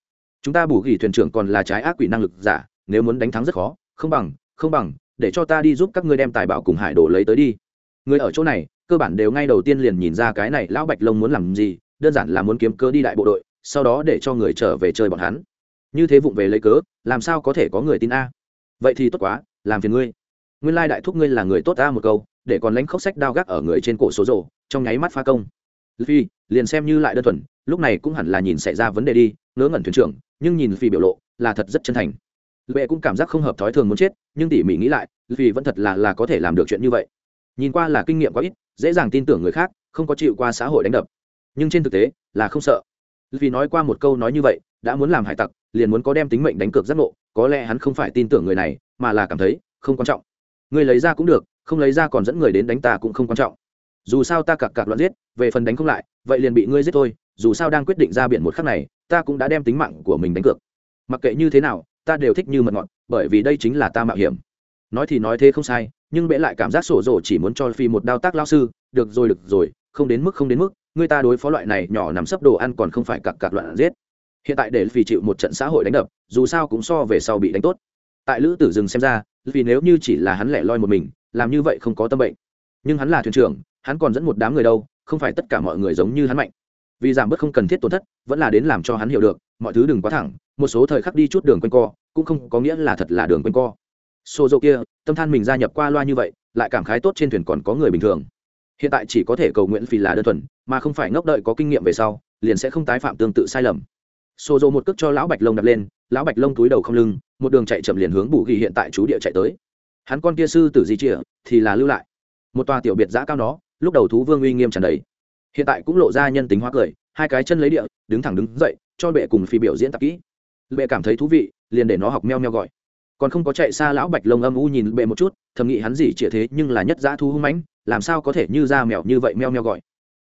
Chúng ta bù ghi thuyền trưởng còn là trái ác quỷ năng lực giả nếu muốn đánh thắng rất khó không bằng không bằng để cho ta đi giúp các ngươi đem tài bảo cùng hải đồ lấy tới đi. Người ở chỗ này cơ bản đều ngay đầu tiên liền nhìn ra cái này lão bạch lông muốn làm gì, đơn giản là muốn kiếm cớ đi đại bộ đội, sau đó để cho người trở về chơi bọn hắn. Như thế vụng về lấy cớ, làm sao có thể có người tin a? Vậy thì tốt quá, làm phiền ngươi. Nguyên lai đại thúc ngươi là người tốt ta một câu, để còn lãnh khốc sách đao gác ở người trên cổ số rổ trong nháy mắt pha công. Phi, liền xem như lại đơn thuần, lúc này cũng hẳn là nhìn xảy ra vấn đề đi, ngớ ngẩn thuyền trưởng, nhưng nhìn phi biểu lộ, là thật rất chân thành. Lệ cũng cảm giác không hợp thói thường muốn chết, nhưng tỉ mỉ nghĩ lại vì vẫn thật là là có thể làm được chuyện như vậy nhìn qua là kinh nghiệm quá ít, dễ dàng tin tưởng người khác, không có chịu qua xã hội đánh đập. Nhưng trên thực tế, là không sợ. Vì nói qua một câu nói như vậy, đã muốn làm hải tặc, liền muốn có đem tính mệnh đánh cược giác ngộ, có lẽ hắn không phải tin tưởng người này, mà là cảm thấy, không quan trọng. Người lấy ra cũng được, không lấy ra còn dẫn người đến đánh ta cũng không quan trọng. Dù sao ta cặc cặc loạn giết, về phần đánh không lại, vậy liền bị ngươi giết thôi, dù sao đang quyết định ra biển một khắc này, ta cũng đã đem tính mạng của mình đánh cược. Mặc kệ như thế nào, ta đều thích như mật ngọt, bởi vì đây chính là ta mạo hiểm. Nói thì nói thế không sai nhưng bệ lại cảm giác sổ rồ chỉ muốn cho phi một đao tác lao sư, được rồi được rồi, không đến mức, không đến mức, người ta đối phó loại này nhỏ nằm sấp đồ ăn còn không phải cặc cặc loạn giết. Hiện tại để phi chịu một trận xã hội đánh đập, dù sao cũng so về sau bị đánh tốt. Tại lữ tử dừng xem ra vì nếu như chỉ là hắn lẻ loi một mình, làm như vậy không có tâm bệnh. Nhưng hắn là thuyền trưởng, hắn còn dẫn một đám người đâu, không phải tất cả mọi người giống như hắn mạnh. Vì giảm bớt không cần thiết tổn thất, vẫn là đến làm cho hắn hiểu được, mọi thứ đừng quá thẳng, một số thời khắc đi chút đường quanh co, cũng không có nghĩa là thật là đường quanh co xô dầu kia, tâm than mình gia nhập qua loa như vậy, lại cảm khái tốt trên thuyền còn có người bình thường. Hiện tại chỉ có thể cầu nguyện vì là đơn thuần, mà không phải ngốc đợi có kinh nghiệm về sau, liền sẽ không tái phạm tương tự sai lầm. Xô dầu một cước cho lão bạch lông đập lên, lão bạch lông túi đầu không lưng, một đường chạy chậm liền hướng bù ghi hiện tại chú địa chạy tới. Hắn con kia sư tử di chĩa thì là lưu lại. Một tòa tiểu biệt giã cao nó, lúc đầu thú vương uy nghiêm tràn đầy. Hiện tại cũng lộ ra nhân tính hóa cười, hai cái chân lấy địa, đứng thẳng đứng dậy, cho bệ cùng phi biểu diễn tập kỹ. Bệ cảm thấy thú vị, liền để nó học meo meo gọi còn không có chạy xa lão bạch lông âm u nhìn bệ một chút, thầm nghĩ hắn gì chĩa thế nhưng là nhất dã thu hung mãnh, làm sao có thể như da mèo như vậy meo meo gọi.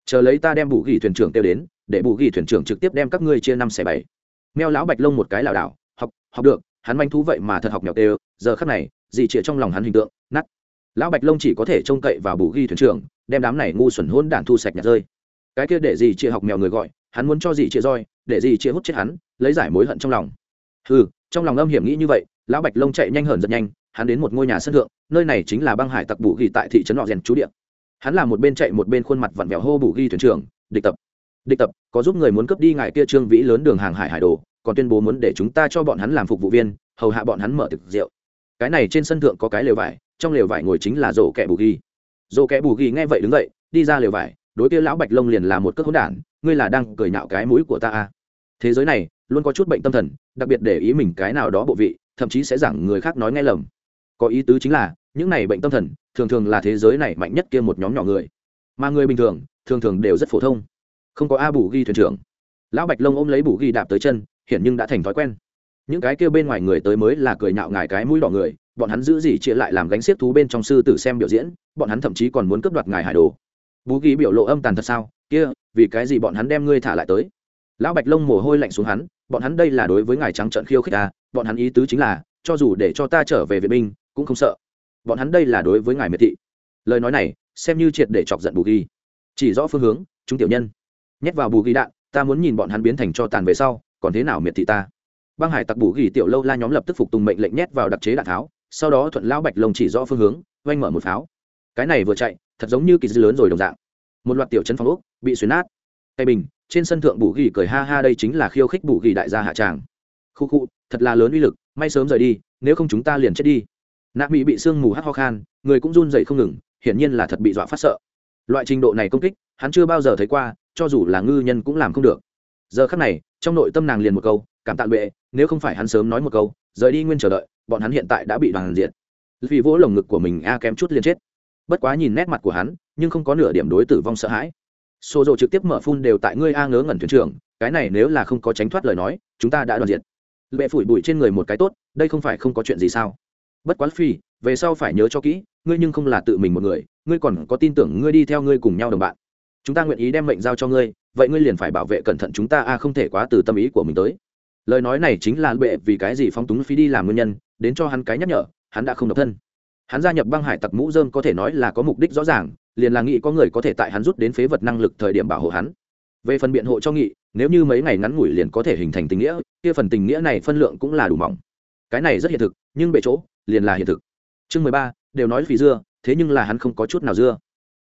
Chờ lấy ta đem bù ghi thuyền trưởng kêu đến, để bù ghi thuyền trưởng trực tiếp đem các ngươi chia năm xẻ bảy. Meo lão bạch lông một cái lảo đảo, học học được, hắn manh thú vậy mà thật học mèo đều, giờ khắc này dì chĩa trong lòng hắn hình tượng nắt lão bạch lông chỉ có thể trông cậy vào bù ghi thuyền trưởng, đem đám này ngu xuẩn hôn đản thu sạch nhặt rơi. Cái kia để dì chĩa học mèo người gọi, hắn muốn cho dì chĩa roi, để dì chĩa hút chết hắn, lấy giải mối hận trong lòng. Ừ trong lòng âm hiểm nghĩ như vậy lão bạch lông chạy nhanh hơn rất nhanh, hắn đến một ngôi nhà sân thượng, nơi này chính là băng hải tặc bù ghi tại thị trấn họ rèn chú điện hắn là một bên chạy một bên khuôn mặt vặn vẹo hô bù ghi thuyền trưởng, địch tập địch tập, có giúp người muốn cướp đi ngài kia trương vĩ lớn đường hàng hải hải đồ, còn tuyên bố muốn để chúng ta cho bọn hắn làm phục vụ viên, hầu hạ bọn hắn mở thực rượu. Cái này trên sân thượng có cái lều vải, trong lều vải ngồi chính là rổ kẻ bù ghi. Rổ kẻ bù ghi nghe vậy đứng dậy, đi ra lều vải, đối kia lão bạch lông liền là một cất hỗn đản, ngươi là đang cười nhạo cái mũi của ta à. thế giới này luôn có chút bệnh tâm thần, đặc biệt để ý mình cái nào đó bộ vị thậm chí sẽ giảng người khác nói nghe lầm. Có ý tứ chính là, những này bệnh tâm thần, thường thường là thế giới này mạnh nhất kia một nhóm nhỏ người. Mà người bình thường thường thường đều rất phổ thông. Không có a bù ghi thuyền trưởng. Lão bạch lông ôm lấy bù ghi đạp tới chân hiện nhưng đã thành thói quen. Những cái kia bên ngoài người tới mới là cười nhạo ngài cái mũi đỏ người, bọn hắn giữ gì chia lại làm gánh xiếc thú bên trong sư tử xem biểu diễn, bọn hắn thậm chí còn muốn cướp đoạt ngài hải đồ. Bú ghi biểu lộ âm tàn thật sao? Kia, vì cái gì bọn hắn đem ngươi thả lại tới? Lão bạch lông mồ hôi lạnh xuống hắn bọn hắn đây là đối với ngài trắng trận khiêu khích ta bọn hắn ý tứ chính là, cho dù để cho ta trở về viện binh, cũng không sợ. Bọn hắn đây là đối với ngài miệt thị. Lời nói này, xem như triệt để chọc giận bù ghi. Chỉ rõ phương hướng, chúng tiểu nhân. Nhét vào bù ghi đạn, ta muốn nhìn bọn hắn biến thành cho tàn về sau, còn thế nào miệt thị ta. Băng hải tặc bù ghi tiểu lâu la nhóm lập tức phục tùng mệnh lệnh nhét vào đặc chế đạn tháo, sau đó thuận lão bạch lồng chỉ rõ phương hướng oanh mở một pháo. Cái này vừa chạy, thật giống như kỳ dư lớn rồi đồng dạng. Một loạt tiểu chân phong úc bị xuyến nát. Tay bình trên sân thượng bù ghi cười ha ha đây chính là khiêu khích bù ghi đại gia hạ tràng. Khu khu, thật là lớn uy lực, may sớm rời đi, nếu không chúng ta liền chết đi. Nạ mỹ bị sương mù hắt ho khan, người cũng run dậy không ngừng, hiển nhiên là thật bị dọa phát sợ. Loại trình độ này công kích, hắn chưa bao giờ thấy qua, cho dù là ngư nhân cũng làm không được. Giờ khắc này, trong nội tâm nàng liền một câu, cảm tạ bệ, nếu không phải hắn sớm nói một câu, rời đi nguyên chờ đợi, bọn hắn hiện tại đã bị đoàn diệt. Vì vỗ lồng ngực của mình a kém chút liền chết. Bất quá nhìn nét mặt của hắn, nhưng không có nửa điểm đối tử vong sợ hãi xô rộ trực tiếp mở phun đều tại ngươi a ngớ ngẩn thuyền trưởng, cái này nếu là không có tránh thoát lời nói, chúng ta đã đoàn diệt. Bệ phủi bụi trên người một cái tốt, đây không phải không có chuyện gì sao? Bất quá phi về sau phải nhớ cho kỹ, ngươi nhưng không là tự mình một người, ngươi còn có tin tưởng ngươi đi theo ngươi cùng nhau đồng bạn. Chúng ta nguyện ý đem mệnh giao cho ngươi, vậy ngươi liền phải bảo vệ cẩn thận chúng ta a không thể quá từ tâm ý của mình tới. Lời nói này chính là bệ vì cái gì phong túng phi đi làm nguyên nhân, đến cho hắn cái nhắc nhở, hắn đã không độc thân. Hắn gia nhập băng hải tặc mũ dơm có thể nói là có mục đích rõ ràng liền là nghĩ có người có thể tại hắn rút đến phế vật năng lực thời điểm bảo hộ hắn. Về phần biện hộ cho nghị, nếu như mấy ngày ngắn ngủi liền có thể hình thành tình nghĩa, kia phần tình nghĩa này phân lượng cũng là đủ mỏng. Cái này rất hiện thực, nhưng bệ chỗ, liền là hiện thực. Chương mười ba, đều nói phí dưa, thế nhưng là hắn không có chút nào dưa.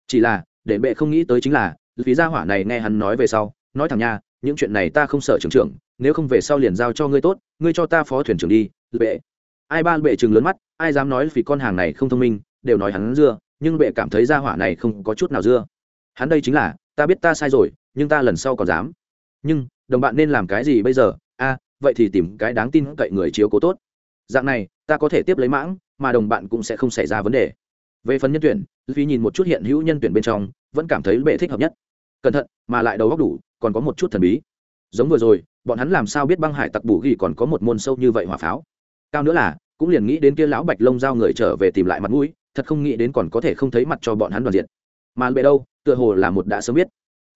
Chỉ là, để bệ không nghĩ tới chính là, phí gia hỏa này nghe hắn nói về sau, nói thẳng nha, những chuyện này ta không sợ trưởng trưởng, nếu không về sau liền giao cho ngươi tốt, ngươi cho ta phó thuyền trưởng đi, bệ. Ai ba bệ chừng lớn mắt, ai dám nói vì con hàng này không thông minh, đều nói hắn dưa nhưng bệ cảm thấy gia hỏa này không có chút nào dưa. Hắn đây chính là, ta biết ta sai rồi, nhưng ta lần sau còn dám. Nhưng, đồng bạn nên làm cái gì bây giờ? A, vậy thì tìm cái đáng tin cậy người chiếu cố tốt. Dạng này, ta có thể tiếp lấy mãng, mà đồng bạn cũng sẽ không xảy ra vấn đề. Về phần nhân tuyển vì nhìn một chút hiện hữu nhân tuyển bên trong, vẫn cảm thấy bệ thích hợp nhất. Cẩn thận, mà lại đầu góc đủ, còn có một chút thần bí. Giống vừa rồi, bọn hắn làm sao biết băng hải tặc bù ghi còn có một môn sâu như vậy hỏa pháo? Cao nữa là, cũng liền nghĩ đến kia lão bạch lông giao người trở về tìm lại mặt mũi thật không nghĩ đến còn có thể không thấy mặt cho bọn hắn đoàn diện. Mà bệ đâu? Tựa hồ là một đã sớm biết.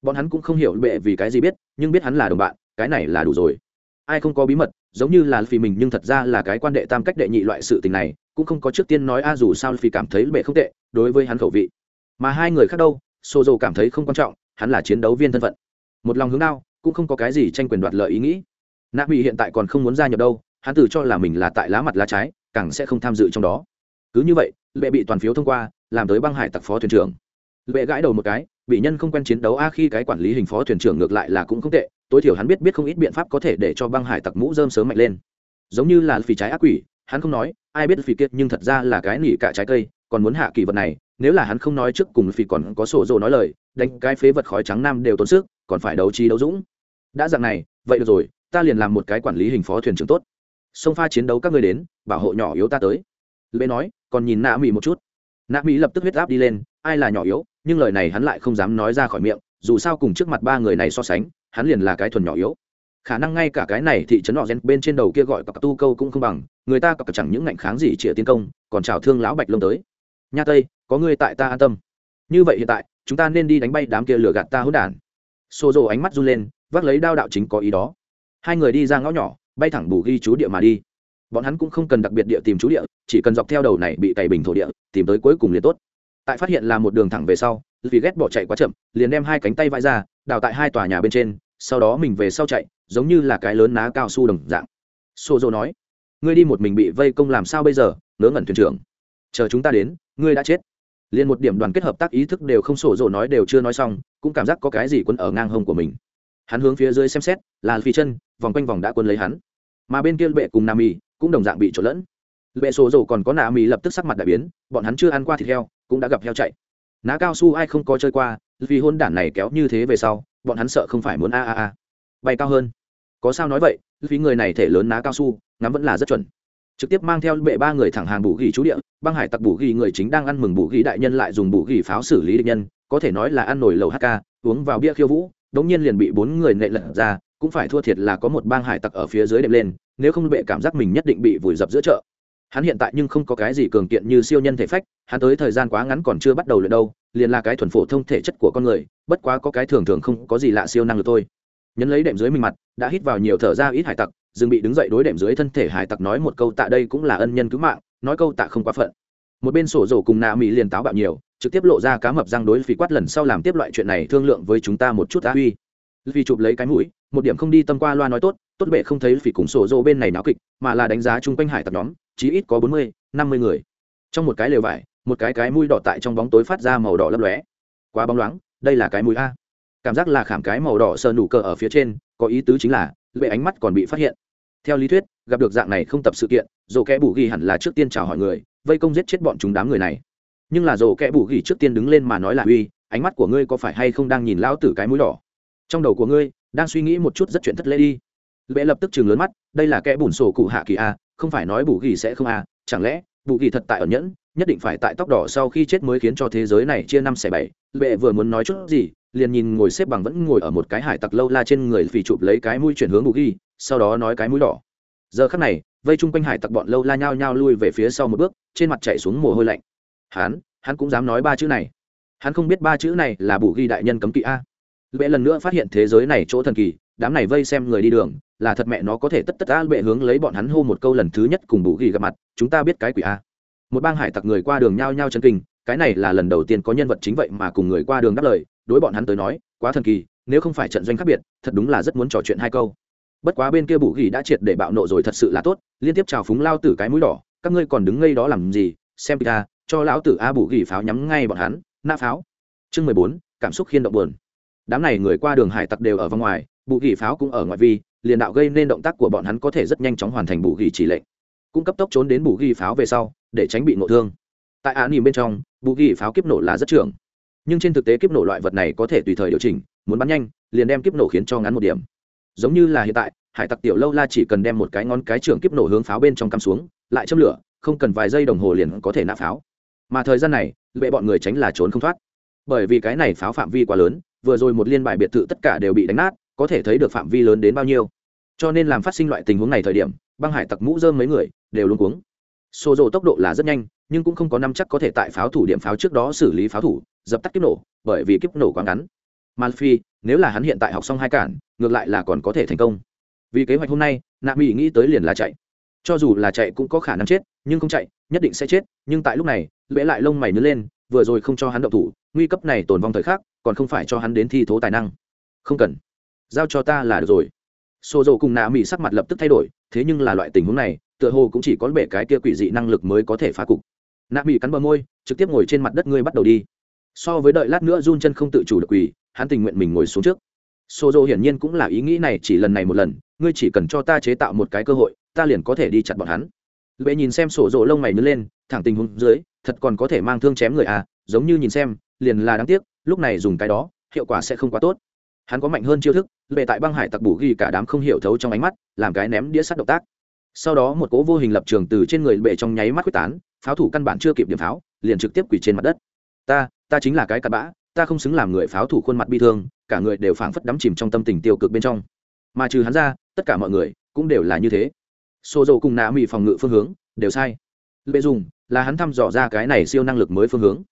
Bọn hắn cũng không hiểu bệ vì cái gì biết, nhưng biết hắn là đồng bạn, cái này là đủ rồi. Ai không có bí mật, giống như là vì mình nhưng thật ra là cái quan đệ tam cách đệ nhị loại sự tình này, cũng không có trước tiên nói a, dù sao vì cảm thấy bệ không tệ, đối với hắn khẩu vị. Mà hai người khác đâu? Xô dầu cảm thấy không quan trọng, hắn là chiến đấu viên thân phận. Một lòng hướng đao, cũng không có cái gì tranh quyền đoạt lợi ý nghĩ. Nạp bị hiện tại còn không muốn gia nhập đâu, hắn tự cho là mình là tại lá mặt lá trái, càng sẽ không tham dự trong đó. Cứ như vậy lệ bị toàn phiếu thông qua, làm tới băng hải tặc phó thuyền trưởng. Lệ gãi đầu một cái, bị nhân không quen chiến đấu a khi cái quản lý hình phó thuyền trưởng ngược lại là cũng không tệ, tối thiểu hắn biết biết không ít biện pháp có thể để cho băng hải tặc mũ dơm sớm mạnh lên. Giống như là phì trái ác quỷ, hắn không nói, ai biết phì kiệt nhưng thật ra là cái nỉ cả trái cây, còn muốn hạ kỳ vật này, nếu là hắn không nói trước cùng phì còn có sổ rồ nói lời, đánh cái phế vật khói trắng nam đều tốn sức, còn phải đấu trí đấu dũng. Đã dạng này, vậy được rồi, ta liền làm một cái quản lý hình phó thuyền trưởng tốt. Sông pha chiến đấu các ngươi đến, bảo hộ nhỏ yếu ta tới lệ nói, còn nhìn nạ mỹ một chút. Nạ mỹ lập tức huyết áp đi lên, ai là nhỏ yếu? Nhưng lời này hắn lại không dám nói ra khỏi miệng, dù sao cùng trước mặt ba người này so sánh, hắn liền là cái thuần nhỏ yếu. Khả năng ngay cả cái này thị trấn họ gen bên trên đầu kia gọi cặp tu câu cũng không bằng, người ta cặp chẳng những ngạnh kháng gì chĩa tiến công, còn chào thương lão bạch lông tới. Nha tây, có người tại ta an tâm. Như vậy hiện tại, chúng ta nên đi đánh bay đám kia lửa gạt ta hỗn đản. Xô rồ ánh mắt run lên, vác lấy đao đạo chính có ý đó. Hai người đi ra ngõ nhỏ, bay thẳng bù ghi chú địa mà đi bọn hắn cũng không cần đặc biệt địa tìm chú địa, chỉ cần dọc theo đầu này bị cày bình thổ địa, tìm tới cuối cùng liền tốt. Tại phát hiện là một đường thẳng về sau, vì ghét bỏ chạy quá chậm, liền đem hai cánh tay vãi ra, đào tại hai tòa nhà bên trên, sau đó mình về sau chạy, giống như là cái lớn ná cao su đồng dạng. Xô dô nói, ngươi đi một mình bị vây công làm sao bây giờ, ngớ ngẩn thuyền trưởng. Chờ chúng ta đến, ngươi đã chết. Liền một điểm đoàn kết hợp tác ý thức đều không sổ dồ nói đều chưa nói xong, cũng cảm giác có cái gì quân ở ngang hông của mình. Hắn hướng phía dưới xem xét, là phi chân, vòng quanh vòng đã quân lấy hắn. Mà bên kia bệ cùng nam y cũng đồng dạng bị trộn lẫn. Bệ sổ dồ còn có nạ mì lập tức sắc mặt đại biến, bọn hắn chưa ăn qua thịt heo, cũng đã gặp heo chạy. Ná cao su ai không có chơi qua, vì hôn đản này kéo như thế về sau, bọn hắn sợ không phải muốn a a a. Bay cao hơn. Có sao nói vậy, vì người này thể lớn ná cao su, ngắm vẫn là rất chuẩn. Trực tiếp mang theo bệ ba người thẳng hàng bù ghi chú địa, băng hải tặc bù ghi người chính đang ăn mừng bù ghi đại nhân lại dùng bù ghi pháo xử lý địch nhân, có thể nói là ăn nổi lầu hk uống vào bia khiêu vũ, đống nhiên liền bị bốn người nệ lật ra cũng phải thua thiệt là có một bang hải tặc ở phía dưới đệm lên, nếu không bệ cảm giác mình nhất định bị vùi dập giữa chợ. Hắn hiện tại nhưng không có cái gì cường kiện như siêu nhân thể phách, hắn tới thời gian quá ngắn còn chưa bắt đầu luyện đâu, liền là cái thuần phổ thông thể chất của con người, bất quá có cái thường thường không có gì lạ siêu năng lực thôi. Nhấn lấy đệm dưới mình mặt, đã hít vào nhiều thở ra ít hải tặc, dừng bị đứng dậy đối đệm dưới thân thể hải tặc nói một câu tạ đây cũng là ân nhân cứu mạng, nói câu tạ không quá phận. Một bên sổ rổ cùng nạ mỹ liền táo bạo nhiều, trực tiếp lộ ra cá mập răng đối phí quát lần sau làm tiếp loại chuyện này thương lượng với chúng ta một chút á uy vì chụp lấy cái mũi, một điểm không đi tâm qua loa nói tốt tốt bệ không thấy vì cùng sổ dô bên này náo kịch, mà là đánh giá chung quanh hải tặc nhóm, chí ít có bốn mươi, năm mươi người. Trong một cái lều vải, một cái cái mũi đỏ tại trong bóng tối phát ra màu đỏ lấp lóe. Quá bóng loáng, đây là cái mũi a. Cảm giác là khảm cái màu đỏ sờ nủ cờ ở phía trên, có ý tứ chính là vệ ánh mắt còn bị phát hiện. Theo lý thuyết, gặp được dạng này không tập sự kiện dồ kẽ bù ghi hẳn là trước tiên chào hỏi người, vây công giết chết bọn chúng đám người này. Nhưng là dồ kẽ bù ghi trước tiên đứng lên mà nói là uy, ánh mắt của ngươi có phải hay không đang nhìn lão tử cái mũi đỏ? Trong đầu của ngươi, đang suy nghĩ một chút rất chuyện thất lễ đi. Lệ lập tức chừng lớn mắt, đây là kẽ bùn sổ cụ hạ kỳ a, không phải nói bù ghi sẽ không a, chẳng lẽ, bù ghi thật tại ẩn nhẫn, nhất định phải tại tóc đỏ sau khi chết mới khiến cho thế giới này chia năm xẻ bảy. Lệ vừa muốn nói chút gì, liền nhìn ngồi xếp bằng vẫn ngồi ở một cái hải tặc lâu la trên người vì chụp lấy cái mũi chuyển hướng bù ghi sau đó nói cái mũi đỏ. Giờ khắc này, vây chung quanh hải tặc bọn lâu la nhao nhao lui về phía sau một bước, trên mặt chạy xuống mồ hôi lạnh. Hắn hắn cũng dám nói ba chữ này. Hắn không biết ba chữ này là bù ghi đại nhân cấm kỵ a bệ lần nữa phát hiện thế giới này chỗ thần kỳ, đám này vây xem người đi đường, là thật mẹ nó có thể tất tất a bệ hướng lấy bọn hắn hô một câu lần thứ nhất cùng bù ghi gặp mặt, chúng ta biết cái quỷ a. Một bang hải tặc người qua đường nhao nhao chân kinh, cái này là lần đầu tiên có nhân vật chính vậy mà cùng người qua đường đáp lời, đối bọn hắn tới nói, quá thần kỳ, nếu không phải trận doanh khác biệt, thật đúng là rất muốn trò chuyện hai câu. Bất quá bên kia bù ghi đã triệt để bạo nộ rồi thật sự là tốt, liên tiếp chào phúng lao tử cái mũi đỏ, các ngươi còn đứng ngây đó làm gì, xem ta cho lão tử a bù ghi pháo nhắm ngay bọn hắn, na pháo. Chương mười bốn, cảm xúc khiên động buồn đám này người qua đường hải tặc đều ở vòng ngoài, bù gỉ pháo cũng ở ngoại vi liền đạo gây nên động tác của bọn hắn có thể rất nhanh chóng hoàn thành bù gỉ chỉ lệnh. Cũng cấp tốc trốn đến bù gỉ pháo về sau, để tránh bị nổ thương. Tại án nhìn bên trong, bù gỉ pháo kiếp nổ là rất trưởng. Nhưng trên thực tế kiếp nổ loại vật này có thể tùy thời điều chỉnh, muốn bắn nhanh, liền đem kiếp nổ khiến cho ngắn một điểm. Giống như là hiện tại, hải tặc tiểu lâu la chỉ cần đem một cái ngón cái trưởng kiếp nổ hướng pháo bên trong cắm xuống, lại châm lửa, không cần vài giây đồng hồ liền có thể nã pháo. Mà thời gian này vệ bọn người tránh là trốn không thoát. Bởi vì cái này pháo phạm vi quá lớn vừa rồi một liên bài biệt thự tất cả đều bị đánh nát, có thể thấy được phạm vi lớn đến bao nhiêu. Cho nên làm phát sinh loại tình huống này thời điểm, băng hải tặc mũ dơm mấy người đều luôn cuống. Xô rộ tốc độ là rất nhanh, nhưng cũng không có năm chắc có thể tại pháo thủ điểm pháo trước đó xử lý pháo thủ, dập tắt kiếp nổ, bởi vì kiếp nổ quá ngắn. Malphi nếu là hắn hiện tại học xong hai cản, ngược lại là còn có thể thành công. Vì kế hoạch hôm nay, nạ mỹ nghĩ tới liền là chạy. Cho dù là chạy cũng có khả năng chết, nhưng không chạy, nhất định sẽ chết, nhưng tại lúc này lễ lại lông mày nứa lên vừa rồi không cho hắn động thủ, nguy cấp này tồn vong thời khắc, còn không phải cho hắn đến thi thố tài năng. Không cần. Giao cho ta là được rồi. Xô dầu cùng nạ mỹ sắc mặt lập tức thay đổi, thế nhưng là loại tình huống này, tựa hồ cũng chỉ có bể cái kia quỷ dị năng lực mới có thể phá cục. Nạ mỹ cắn bờ môi, trực tiếp ngồi trên mặt đất ngươi bắt đầu đi. So với đợi lát nữa run chân không tự chủ được quỷ, hắn tình nguyện mình ngồi xuống trước. Xô dầu hiển nhiên cũng là ý nghĩ này chỉ lần này một lần, ngươi chỉ cần cho ta chế tạo một cái cơ hội, ta liền có thể đi chặt bọn hắn. Lệ nhìn xem sổ rộ lông mày nứt lên, thẳng tình huống dưới thật còn có thể mang thương chém người à giống như nhìn xem, liền là đáng tiếc, lúc này dùng cái đó, hiệu quả sẽ không quá tốt. Hắn có mạnh hơn chiêu thức lệ tại băng hải tặc bù ghi cả đám không hiểu thấu trong ánh mắt, làm cái ném đĩa sắt động tác. Sau đó một cố vô hình lập trường từ trên người bệ trong nháy mắt quyết tán, pháo thủ căn bản chưa kịp điểm pháo, liền trực tiếp quỳ trên mặt đất. Ta ta chính là cái cặn bã, ta không xứng làm người pháo thủ khuôn mặt bi thương, cả người đều phảng phất đắm chìm trong tâm tình tiêu cực bên trong. Mà trừ hắn ra, tất cả mọi người cũng đều là như thế. Xô dầu cùng nạ mỹ phòng ngự phương hướng đều sai lệ dùng là hắn thăm dò ra cái này siêu năng lực mới phương hướng.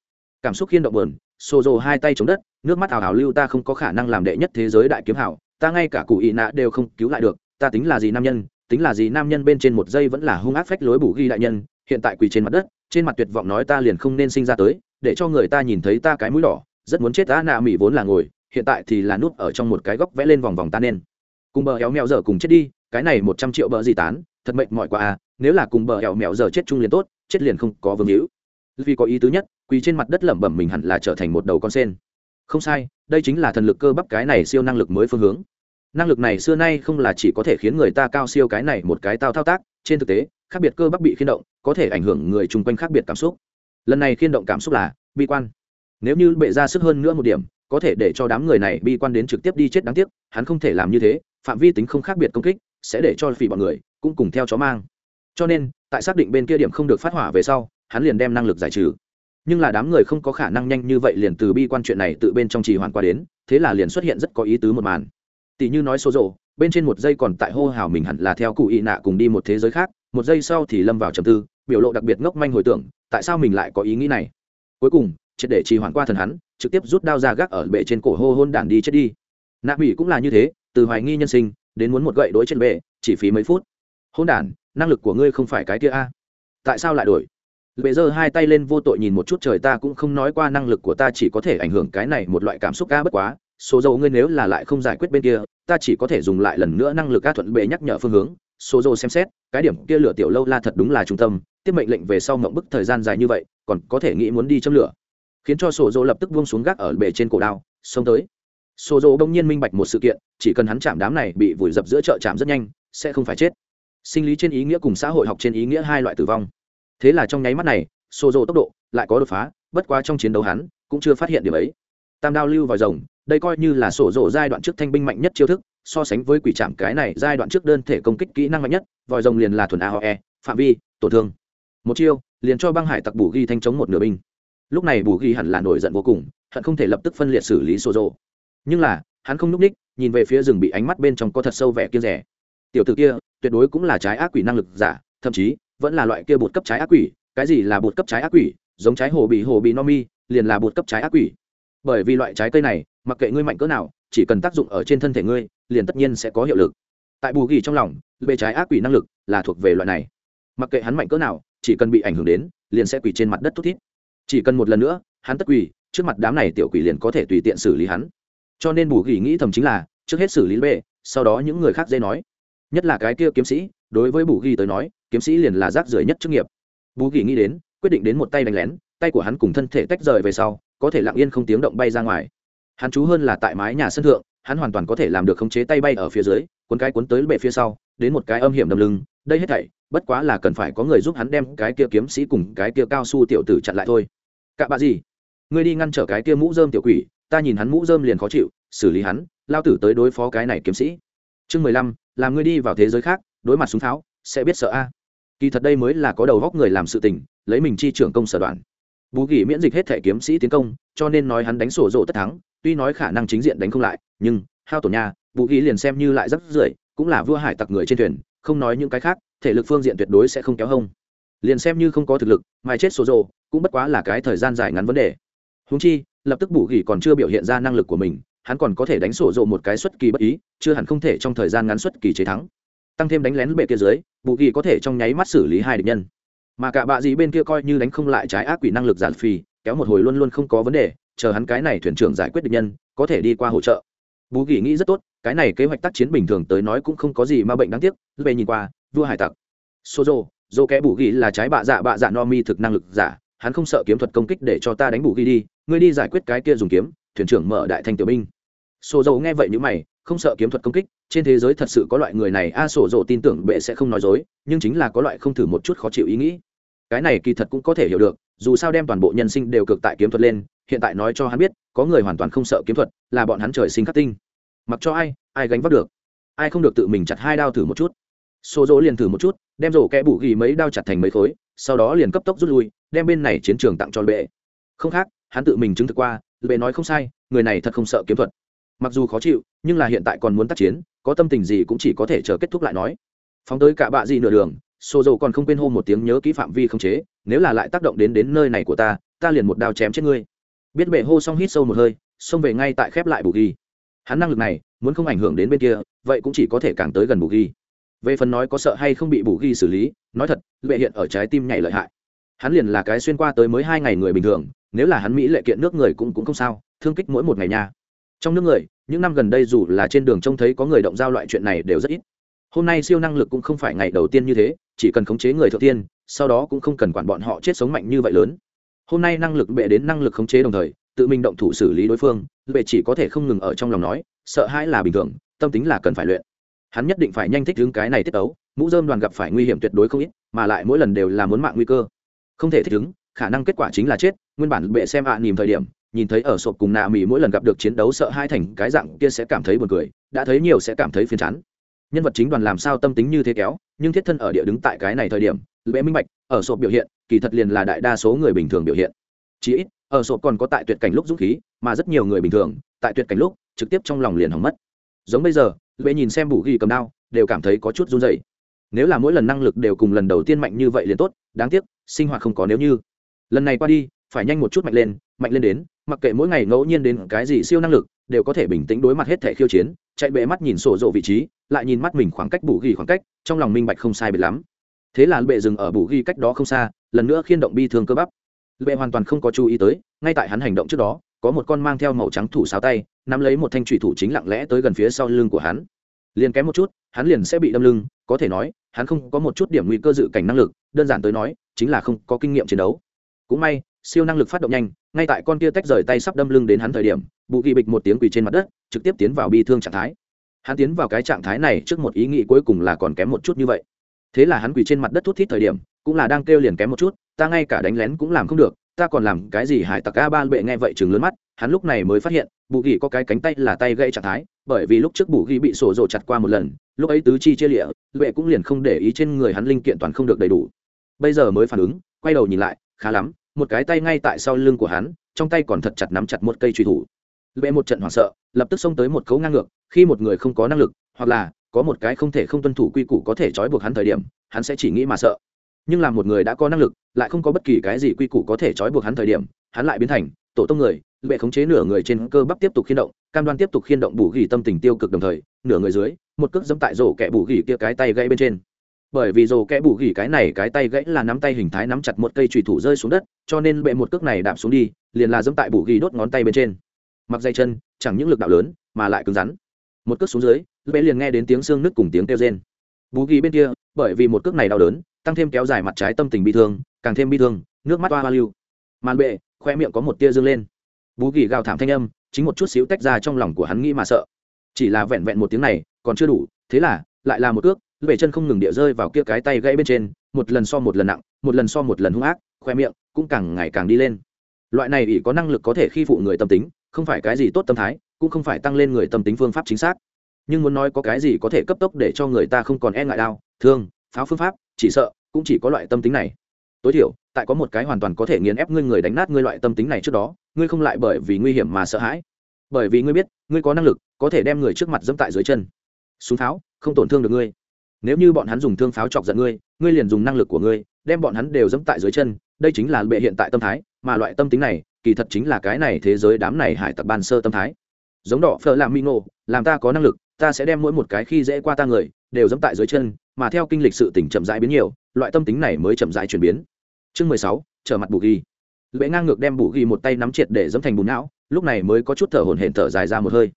Cảm xúc khiên động bờn xô rồ hai tay chống đất, nước mắt ảo ảo lưu ta không có khả năng làm đệ nhất thế giới đại kiếm hảo, ta ngay cả cụ ị nạ đều không cứu lại được, ta tính là gì nam nhân, tính là gì nam nhân bên trên một giây vẫn là hung ác phách lối bù ghi đại nhân, hiện tại quỳ trên mặt đất, trên mặt tuyệt vọng nói ta liền không nên sinh ra tới, để cho người ta nhìn thấy ta cái mũi đỏ, rất muốn chết ta, nạ mỹ vốn là ngồi, hiện tại thì là núp ở trong một cái góc vẽ lên vòng vòng ta nên. Cùng bờ héo mèo dở cùng chết đi, cái này một trăm triệu bờ gì tán thật mệnh mọi qua à nếu là cùng bờ hẹo mèo giờ chết chung liền tốt, chết liền không có vương hữu. Vì có ý tứ nhất, quỳ trên mặt đất lẩm bẩm mình hẳn là trở thành một đầu con sen. Không sai, đây chính là thần lực cơ bắp cái này siêu năng lực mới phương hướng. Năng lực này xưa nay không là chỉ có thể khiến người ta cao siêu cái này một cái tao thao tác, trên thực tế, khác biệt cơ bắp bị khiên động, có thể ảnh hưởng người chung quanh khác biệt cảm xúc. Lần này khiên động cảm xúc là, bi quan. Nếu như bệ ra sức hơn nữa một điểm, có thể để cho đám người này bi quan đến trực tiếp đi chết đáng tiếc, hắn không thể làm như thế, phạm vi tính không khác biệt công kích sẽ để cho phỉ bọn người cũng cùng theo chó mang. Cho nên, tại xác định bên kia điểm không được phát hỏa về sau, hắn liền đem năng lực giải trừ. Nhưng là đám người không có khả năng nhanh như vậy liền từ bi quan chuyện này tự bên trong trì hoàn qua đến, thế là liền xuất hiện rất có ý tứ một màn. Tỷ như nói số rộ bên trên một giây còn tại hô hào mình hẳn là theo cụ y nạ cùng đi một thế giới khác, một giây sau thì lâm vào trầm tư, biểu lộ đặc biệt ngốc manh hồi tưởng, tại sao mình lại có ý nghĩ này? Cuối cùng, triệt để trì hoãn qua thần hắn, trực tiếp rút đao ra gác ở bệ trên cổ hô hôn đản đi chết đi. Nạ mỹ cũng là như thế, từ hoài nghi nhân sinh đến muốn một gậy đối trên bệ chỉ phí mấy phút. Hôn đản, năng lực của ngươi không phải cái kia a. Tại sao lại đổi? Bệ giơ hai tay lên vô tội nhìn một chút trời, ta cũng không nói qua năng lực của ta chỉ có thể ảnh hưởng cái này một loại cảm xúc ca bất quá, số dầu ngươi nếu là lại không giải quyết bên kia, ta chỉ có thể dùng lại lần nữa năng lực ca thuận bệ nhắc nhở phương hướng. Số dầu xem xét, cái điểm kia lửa tiểu lâu la thật đúng là trung tâm, tiếp mệnh lệnh về sau mộng bức thời gian dài như vậy, còn có thể nghĩ muốn đi châm lửa. Khiến cho sổ dỗ lập tức buông xuống gác ở bể trên cổ đao, xông tới. Sô dỗ đông nhiên minh bạch một sự kiện, chỉ cần hắn chạm đám này bị vùi dập giữa chợ chạm rất nhanh, sẽ không phải chết. Sinh lý trên ý nghĩa cùng xã hội học trên ý nghĩa hai loại tử vong. Thế là trong nháy mắt này, Sô dỗ tốc độ lại có đột phá, bất quá trong chiến đấu hắn cũng chưa phát hiện điểm ấy. Tam đao lưu vào rồng, đây coi như là sổ dỗ giai đoạn trước thanh binh mạnh nhất chiêu thức, so sánh với quỷ trạm cái này giai đoạn trước đơn thể công kích kỹ năng mạnh nhất, vòi rồng liền là thuần aoe phạm vi, tổn thương. Một chiêu, liền cho băng hải tặc bù ghi thanh chống một nửa binh. Lúc này bù ghi hẳn là nổi giận vô cùng, hận không thể lập tức phân liệt xử lý sổ rộ nhưng là, hắn không núp ních, nhìn về phía rừng bị ánh mắt bên trong có thật sâu vẻ kia rẻ. Tiểu t ử kia, tuyệt đối cũng là trái ác quỷ năng lực giả, thậm chí, vẫn là loại kia bột cấp trái ác quỷ, cái gì là bột cấp trái ác quỷ, giống trái hồ bị hồ bị no mi, liền là bột cấp trái ác quỷ. Bởi vì loại trái cây này, mặc kệ ngươi mạnh cỡ nào, chỉ cần tác dụng ở trên thân thể ngươi, liền tất nhiên sẽ có hiệu lực. Tại bù ghi trong lòng bề trái ác quỷ năng lực là thuộc về loại này. Mặc kệ hắn mạnh cỡ nào, chỉ cần bị ảnh hưởng đến, liền sẽ quỳ trên mặt đất thút thít. Chỉ cần một lần nữa, hắn tất quỳ, trước mặt đám này tiểu quỷ liền có thể tùy tiện xử lý hắn cho nên bù gỉ nghĩ thầm chính là, trước hết xử lý bệ, sau đó những người khác dễ nói. Nhất là cái kia kiếm sĩ, đối với bù ghi tới nói, kiếm sĩ liền là rác rưởi nhất chức nghiệp. Bù ghi nghĩ đến, quyết định đến một tay đánh lén, tay của hắn cùng thân thể tách rời về sau, có thể lặng yên không tiếng động bay ra ngoài. Hắn chú hơn là tại mái nhà sân thượng, hắn hoàn toàn có thể làm được khống chế tay bay ở phía dưới, cuốn cái cuốn tới bệ phía sau, đến một cái âm hiểm đầm lưng, đây hết thảy, bất quá là cần phải có người giúp hắn đem cái kia kiếm sĩ cùng cái kia cao su tiểu tử chặn lại thôi. Cạ bạ gì? Ngươi đi ngăn trở cái kia mũ dơm tiểu quỷ ta nhìn hắn mũ rơm liền khó chịu, xử lý hắn, lao tử tới đối phó cái này kiếm sĩ. Chương mười lăm, làm ngươi đi vào thế giới khác, đối mặt súng tháo, sẽ biết sợ a. Kỳ thật đây mới là có đầu góc người làm sự tình, lấy mình chi trưởng công sở đoàn bù gỉ miễn dịch hết thể kiếm sĩ tiến công, cho nên nói hắn đánh sổ rộ tất thắng, tuy nói khả năng chính diện đánh không lại, nhưng, hao tổn nhà, bù gỉ liền xem như lại rất rưỡi, cũng là vua hải tặc người trên thuyền, không nói những cái khác, thể lực phương diện tuyệt đối sẽ không kéo hông. Liền xem như không có thực lực, mà chết sổ rộ, cũng bất quá là cái thời gian dài ngắn vấn đề. Húng chi lập tức bù gỉ còn chưa biểu hiện ra năng lực của mình, hắn còn có thể đánh sổ rộ một cái xuất kỳ bất ý, chưa hẳn không thể trong thời gian ngắn xuất kỳ chế thắng. Tăng thêm đánh lén bệ kia dưới, bù gỉ có thể trong nháy mắt xử lý hai địch nhân. Mà cả bạ gì bên kia coi như đánh không lại trái ác quỷ năng lực giản phì kéo một hồi luôn luôn không có vấn đề, chờ hắn cái này thuyền trưởng giải quyết địch nhân, có thể đi qua hỗ trợ. Bù gỉ nghĩ rất tốt, cái này kế hoạch tác chiến bình thường tới nói cũng không có gì mà bệnh đáng tiếc, về nhìn qua, vua hải tặc. Sozo dô kẽ bù gỉ là trái bạ dạ bạ dạ no mi thực năng lực giả, hắn không sợ kiếm thuật công kích để cho ta đánh bù ghi đi ngươi đi giải quyết cái kia dùng kiếm thuyền trưởng mở đại thành tiểu binh. Sổ dầu nghe vậy như mày không sợ kiếm thuật công kích trên thế giới thật sự có loại người này a à, sổ dầu tin tưởng bệ sẽ không nói dối nhưng chính là có loại không thử một chút khó chịu ý nghĩ. Cái này kỳ thật cũng có thể hiểu được dù sao đem toàn bộ nhân sinh đều cực tại kiếm thuật lên hiện tại nói cho hắn biết có người hoàn toàn không sợ kiếm thuật là bọn hắn trời sinh khắc tinh. Mặc cho ai ai gánh vác được? Ai không được tự mình chặt hai đao thử một chút? Xô dỗ liền thử một chút đem rổ kẽ bù ghi mấy đao chặt thành mấy khối sau đó liền cấp tốc rút lui đem bên này chiến trường tặng cho bệ. Không khác hắn tự mình chứng thực qua, bệ nói không sai, người này thật không sợ kiếm thuật. Mặc dù khó chịu, nhưng là hiện tại còn muốn tác chiến, có tâm tình gì cũng chỉ có thể chờ kết thúc lại nói. Phóng tới cả bạ gì nửa đường xô dầu còn không quên hô một tiếng nhớ kỹ phạm vi không chế, nếu là lại tác động đến đến nơi này của ta ta liền một đao chém chết ngươi. Biết bệ hô xong hít sâu một hơi, xông về ngay tại khép lại bù ghi. Hắn năng lực này, muốn không ảnh hưởng đến bên kia, vậy cũng chỉ có thể càng tới gần bù ghi. Về phần nói có sợ hay không bị bù ghi xử lý, nói thật lệ hiện ở trái tim nhảy lợi hại. Hắn liền là cái xuyên qua tới mới hai ngày người bình thường nếu là hắn mỹ lệ kiện nước người cũng cũng không sao, thương kích mỗi một ngày nha. Trong nước người, những năm gần đây dù là trên đường trông thấy có người động giao loại chuyện này đều rất ít. Hôm nay siêu năng lực cũng không phải ngày đầu tiên như thế, chỉ cần khống chế người thượng tiên, sau đó cũng không cần quản bọn họ chết sống mạnh như vậy lớn. Hôm nay năng lực bệ đến năng lực khống chế đồng thời, tự mình động thủ xử lý đối phương, bệ chỉ có thể không ngừng ở trong lòng nói, sợ hãi là bình thường, tâm tính là cần phải luyện. Hắn nhất định phải nhanh thích hướng cái này tiết ấu, mũ dơm đoàn gặp phải nguy hiểm tuyệt đối không ít, mà lại mỗi lần đều là muốn mạng nguy cơ. Không thể thích ứng, khả năng kết quả chính là chết nguyên bản bệ xem ạ à nhìn thời điểm, nhìn thấy ở sộp cùng nạ mỹ mỗi lần gặp được chiến đấu sợ hai thành cái dạng kia sẽ cảm thấy buồn cười, đã thấy nhiều sẽ cảm thấy phiền chán. Nhân vật chính đoàn làm sao tâm tính như thế kéo, nhưng thiết thân ở địa đứng tại cái này thời điểm, bệ minh bạch, ở sộp biểu hiện, kỳ thật liền là đại đa số người bình thường biểu hiện. Chỉ ít, ở sộp còn có tại tuyệt cảnh lúc dũng khí, mà rất nhiều người bình thường, tại tuyệt cảnh lúc, trực tiếp trong lòng liền hỏng mất. Giống bây giờ, bệ nhìn xem bù ghi cầm đao, đều cảm thấy có chút run dày nếu là mỗi lần năng lực đều cùng lần đầu tiên mạnh như vậy liền tốt, đáng tiếc, sinh hoạt không có nếu như. Lần này qua đi phải nhanh một chút mạnh lên mạnh lên đến, mặc kệ mỗi ngày ngẫu nhiên đến cái gì siêu năng lực, đều có thể bình tĩnh đối mặt hết thẻ khiêu chiến, chạy bệ mắt nhìn sổ rộ vị trí, lại nhìn mắt mình khoảng cách bù ghi khoảng cách, trong lòng minh bạch không sai biệt lắm. Thế là bệ dừng ở bù ghi cách đó không xa, lần nữa khiên động bi thương cơ bắp. Bệ hoàn toàn không có chú ý tới, ngay tại hắn hành động trước đó, có một con mang theo màu trắng thủ sáo tay, nắm lấy một thanh thủy thủ chính lặng lẽ tới gần phía sau lưng của hắn. Liền kém một chút, hắn liền sẽ bị đâm lưng, có thể nói, hắn không có một chút điểm nguy cơ dự cảnh năng lực, đơn giản tới nói, chính là không có kinh nghiệm chiến đấu. Cũng may siêu năng lực phát động nhanh, ngay tại con kia tách rời tay sắp đâm lưng đến hắn thời điểm bụ ghi bịch một tiếng quỳ trên mặt đất, trực tiếp tiến vào bi thương trạng thái. Hắn tiến vào cái trạng thái này trước một ý nghĩ cuối cùng là còn kém một chút như vậy. Thế là hắn quỳ trên mặt đất thút thít thời điểm, cũng là đang kêu liền kém một chút, ta ngay cả đánh lén cũng làm không được, ta còn làm cái gì hải tặc a ba bệ nghe vậy chừng lớn mắt, hắn lúc này mới phát hiện, bù ghi có cái cánh tay là tay gây trạng thái, bởi vì lúc trước bù ghi bị sổ rộ chặt qua một lần, lúc ấy tứ chi chia lịa bệ cũng liền không để ý trên người hắn linh kiện toàn không được đầy đủ. Bây giờ mới phản ứng, quay đầu nhìn lại, khá lắm một cái tay ngay tại sau lưng của hắn, trong tay còn thật chặt nắm chặt một cây truy thủ. Lệ một trận hoảng sợ, lập tức xông tới một cấu ngang ngược, khi một người không có năng lực, hoặc là có một cái không thể không tuân thủ quy củ có thể trói buộc hắn thời điểm, hắn sẽ chỉ nghĩ mà sợ. Nhưng là một người đã có năng lực, lại không có bất kỳ cái gì quy củ có thể trói buộc hắn thời điểm, hắn lại biến thành tổ tông người, lệ khống chế nửa người trên cơ bắp tiếp tục khiên động, cam đoan tiếp tục khiên động bù gỉ tâm tình tiêu cực đồng thời, nửa người dưới, một cước dẫm tại rổ kẻ bù gỉ kia cái tay gãy bên trên bởi vì rổ kẽ bù gỉ cái này cái tay gãy là nắm tay hình thái nắm chặt một cây trùy thủ rơi xuống đất, cho nên bệ một cước này đạp xuống đi, liền là dẫm tại bù gỉ đốt ngón tay bên trên. Mặc dây chân, chẳng những lực đạo lớn, mà lại cứng rắn. Một cước xuống dưới, bệ liền nghe đến tiếng xương nứt cùng tiếng kêu rên. Bù gỉ bên kia, bởi vì một cước này đau đớn, tăng thêm kéo dài mặt trái tâm tình bị thương, càng thêm bi thương, nước mắt toa hoa lưu. Màn bệ, khoe miệng có một tia dương lên. Bú gỉ gào thảm thanh âm, chính một chút xíu tách ra trong lòng của hắn nghĩ mà sợ. Chỉ là vẹn vẹn một tiếng này, còn chưa đủ, thế là, lại là một cước về chân không ngừng địa rơi vào kia cái tay gãy bên trên, một lần so một lần nặng, một lần so một lần hung ác, khoe miệng cũng càng ngày càng đi lên. Loại này ỷ có năng lực có thể khi phụ người tâm tính, không phải cái gì tốt tâm thái, cũng không phải tăng lên người tâm tính phương pháp chính xác. Nhưng muốn nói có cái gì có thể cấp tốc để cho người ta không còn e ngại đau, thương pháo phương pháp, chỉ sợ cũng chỉ có loại tâm tính này. Tối thiểu, tại có một cái hoàn toàn có thể nghiền ép ngươi người đánh nát ngươi loại tâm tính này trước đó, ngươi không lại bởi vì nguy hiểm mà sợ hãi. Bởi vì ngươi biết, ngươi có năng lực, có thể đem người trước mặt dẫm tại dưới chân. Súng pháo, không tổn thương được ngươi nếu như bọn hắn dùng thương pháo chọc giận ngươi ngươi liền dùng năng lực của ngươi, đem bọn hắn đều dẫm tại dưới chân, đây chính là bệ hiện tại tâm thái, mà loại tâm tính này, kỳ thật chính là cái này thế giới đám này hải tặc ban sơ tâm thái. Giống đỏ phở làm mi ngộ làm ta có năng lực, ta sẽ đem mỗi một cái khi dễ qua ta người, đều dẫm tại dưới chân, mà theo kinh lịch sự tỉnh chậm rãi biến nhiều, loại tâm tính này mới chậm rãi chuyển biến. Chương mười sáu, trở mặt bù ghi. Lệ ngang ngược đem bù ghi một tay nắm triệt để dẫm thành bùn não, lúc này mới có chút thở hổn hển thở dài ra một hơi.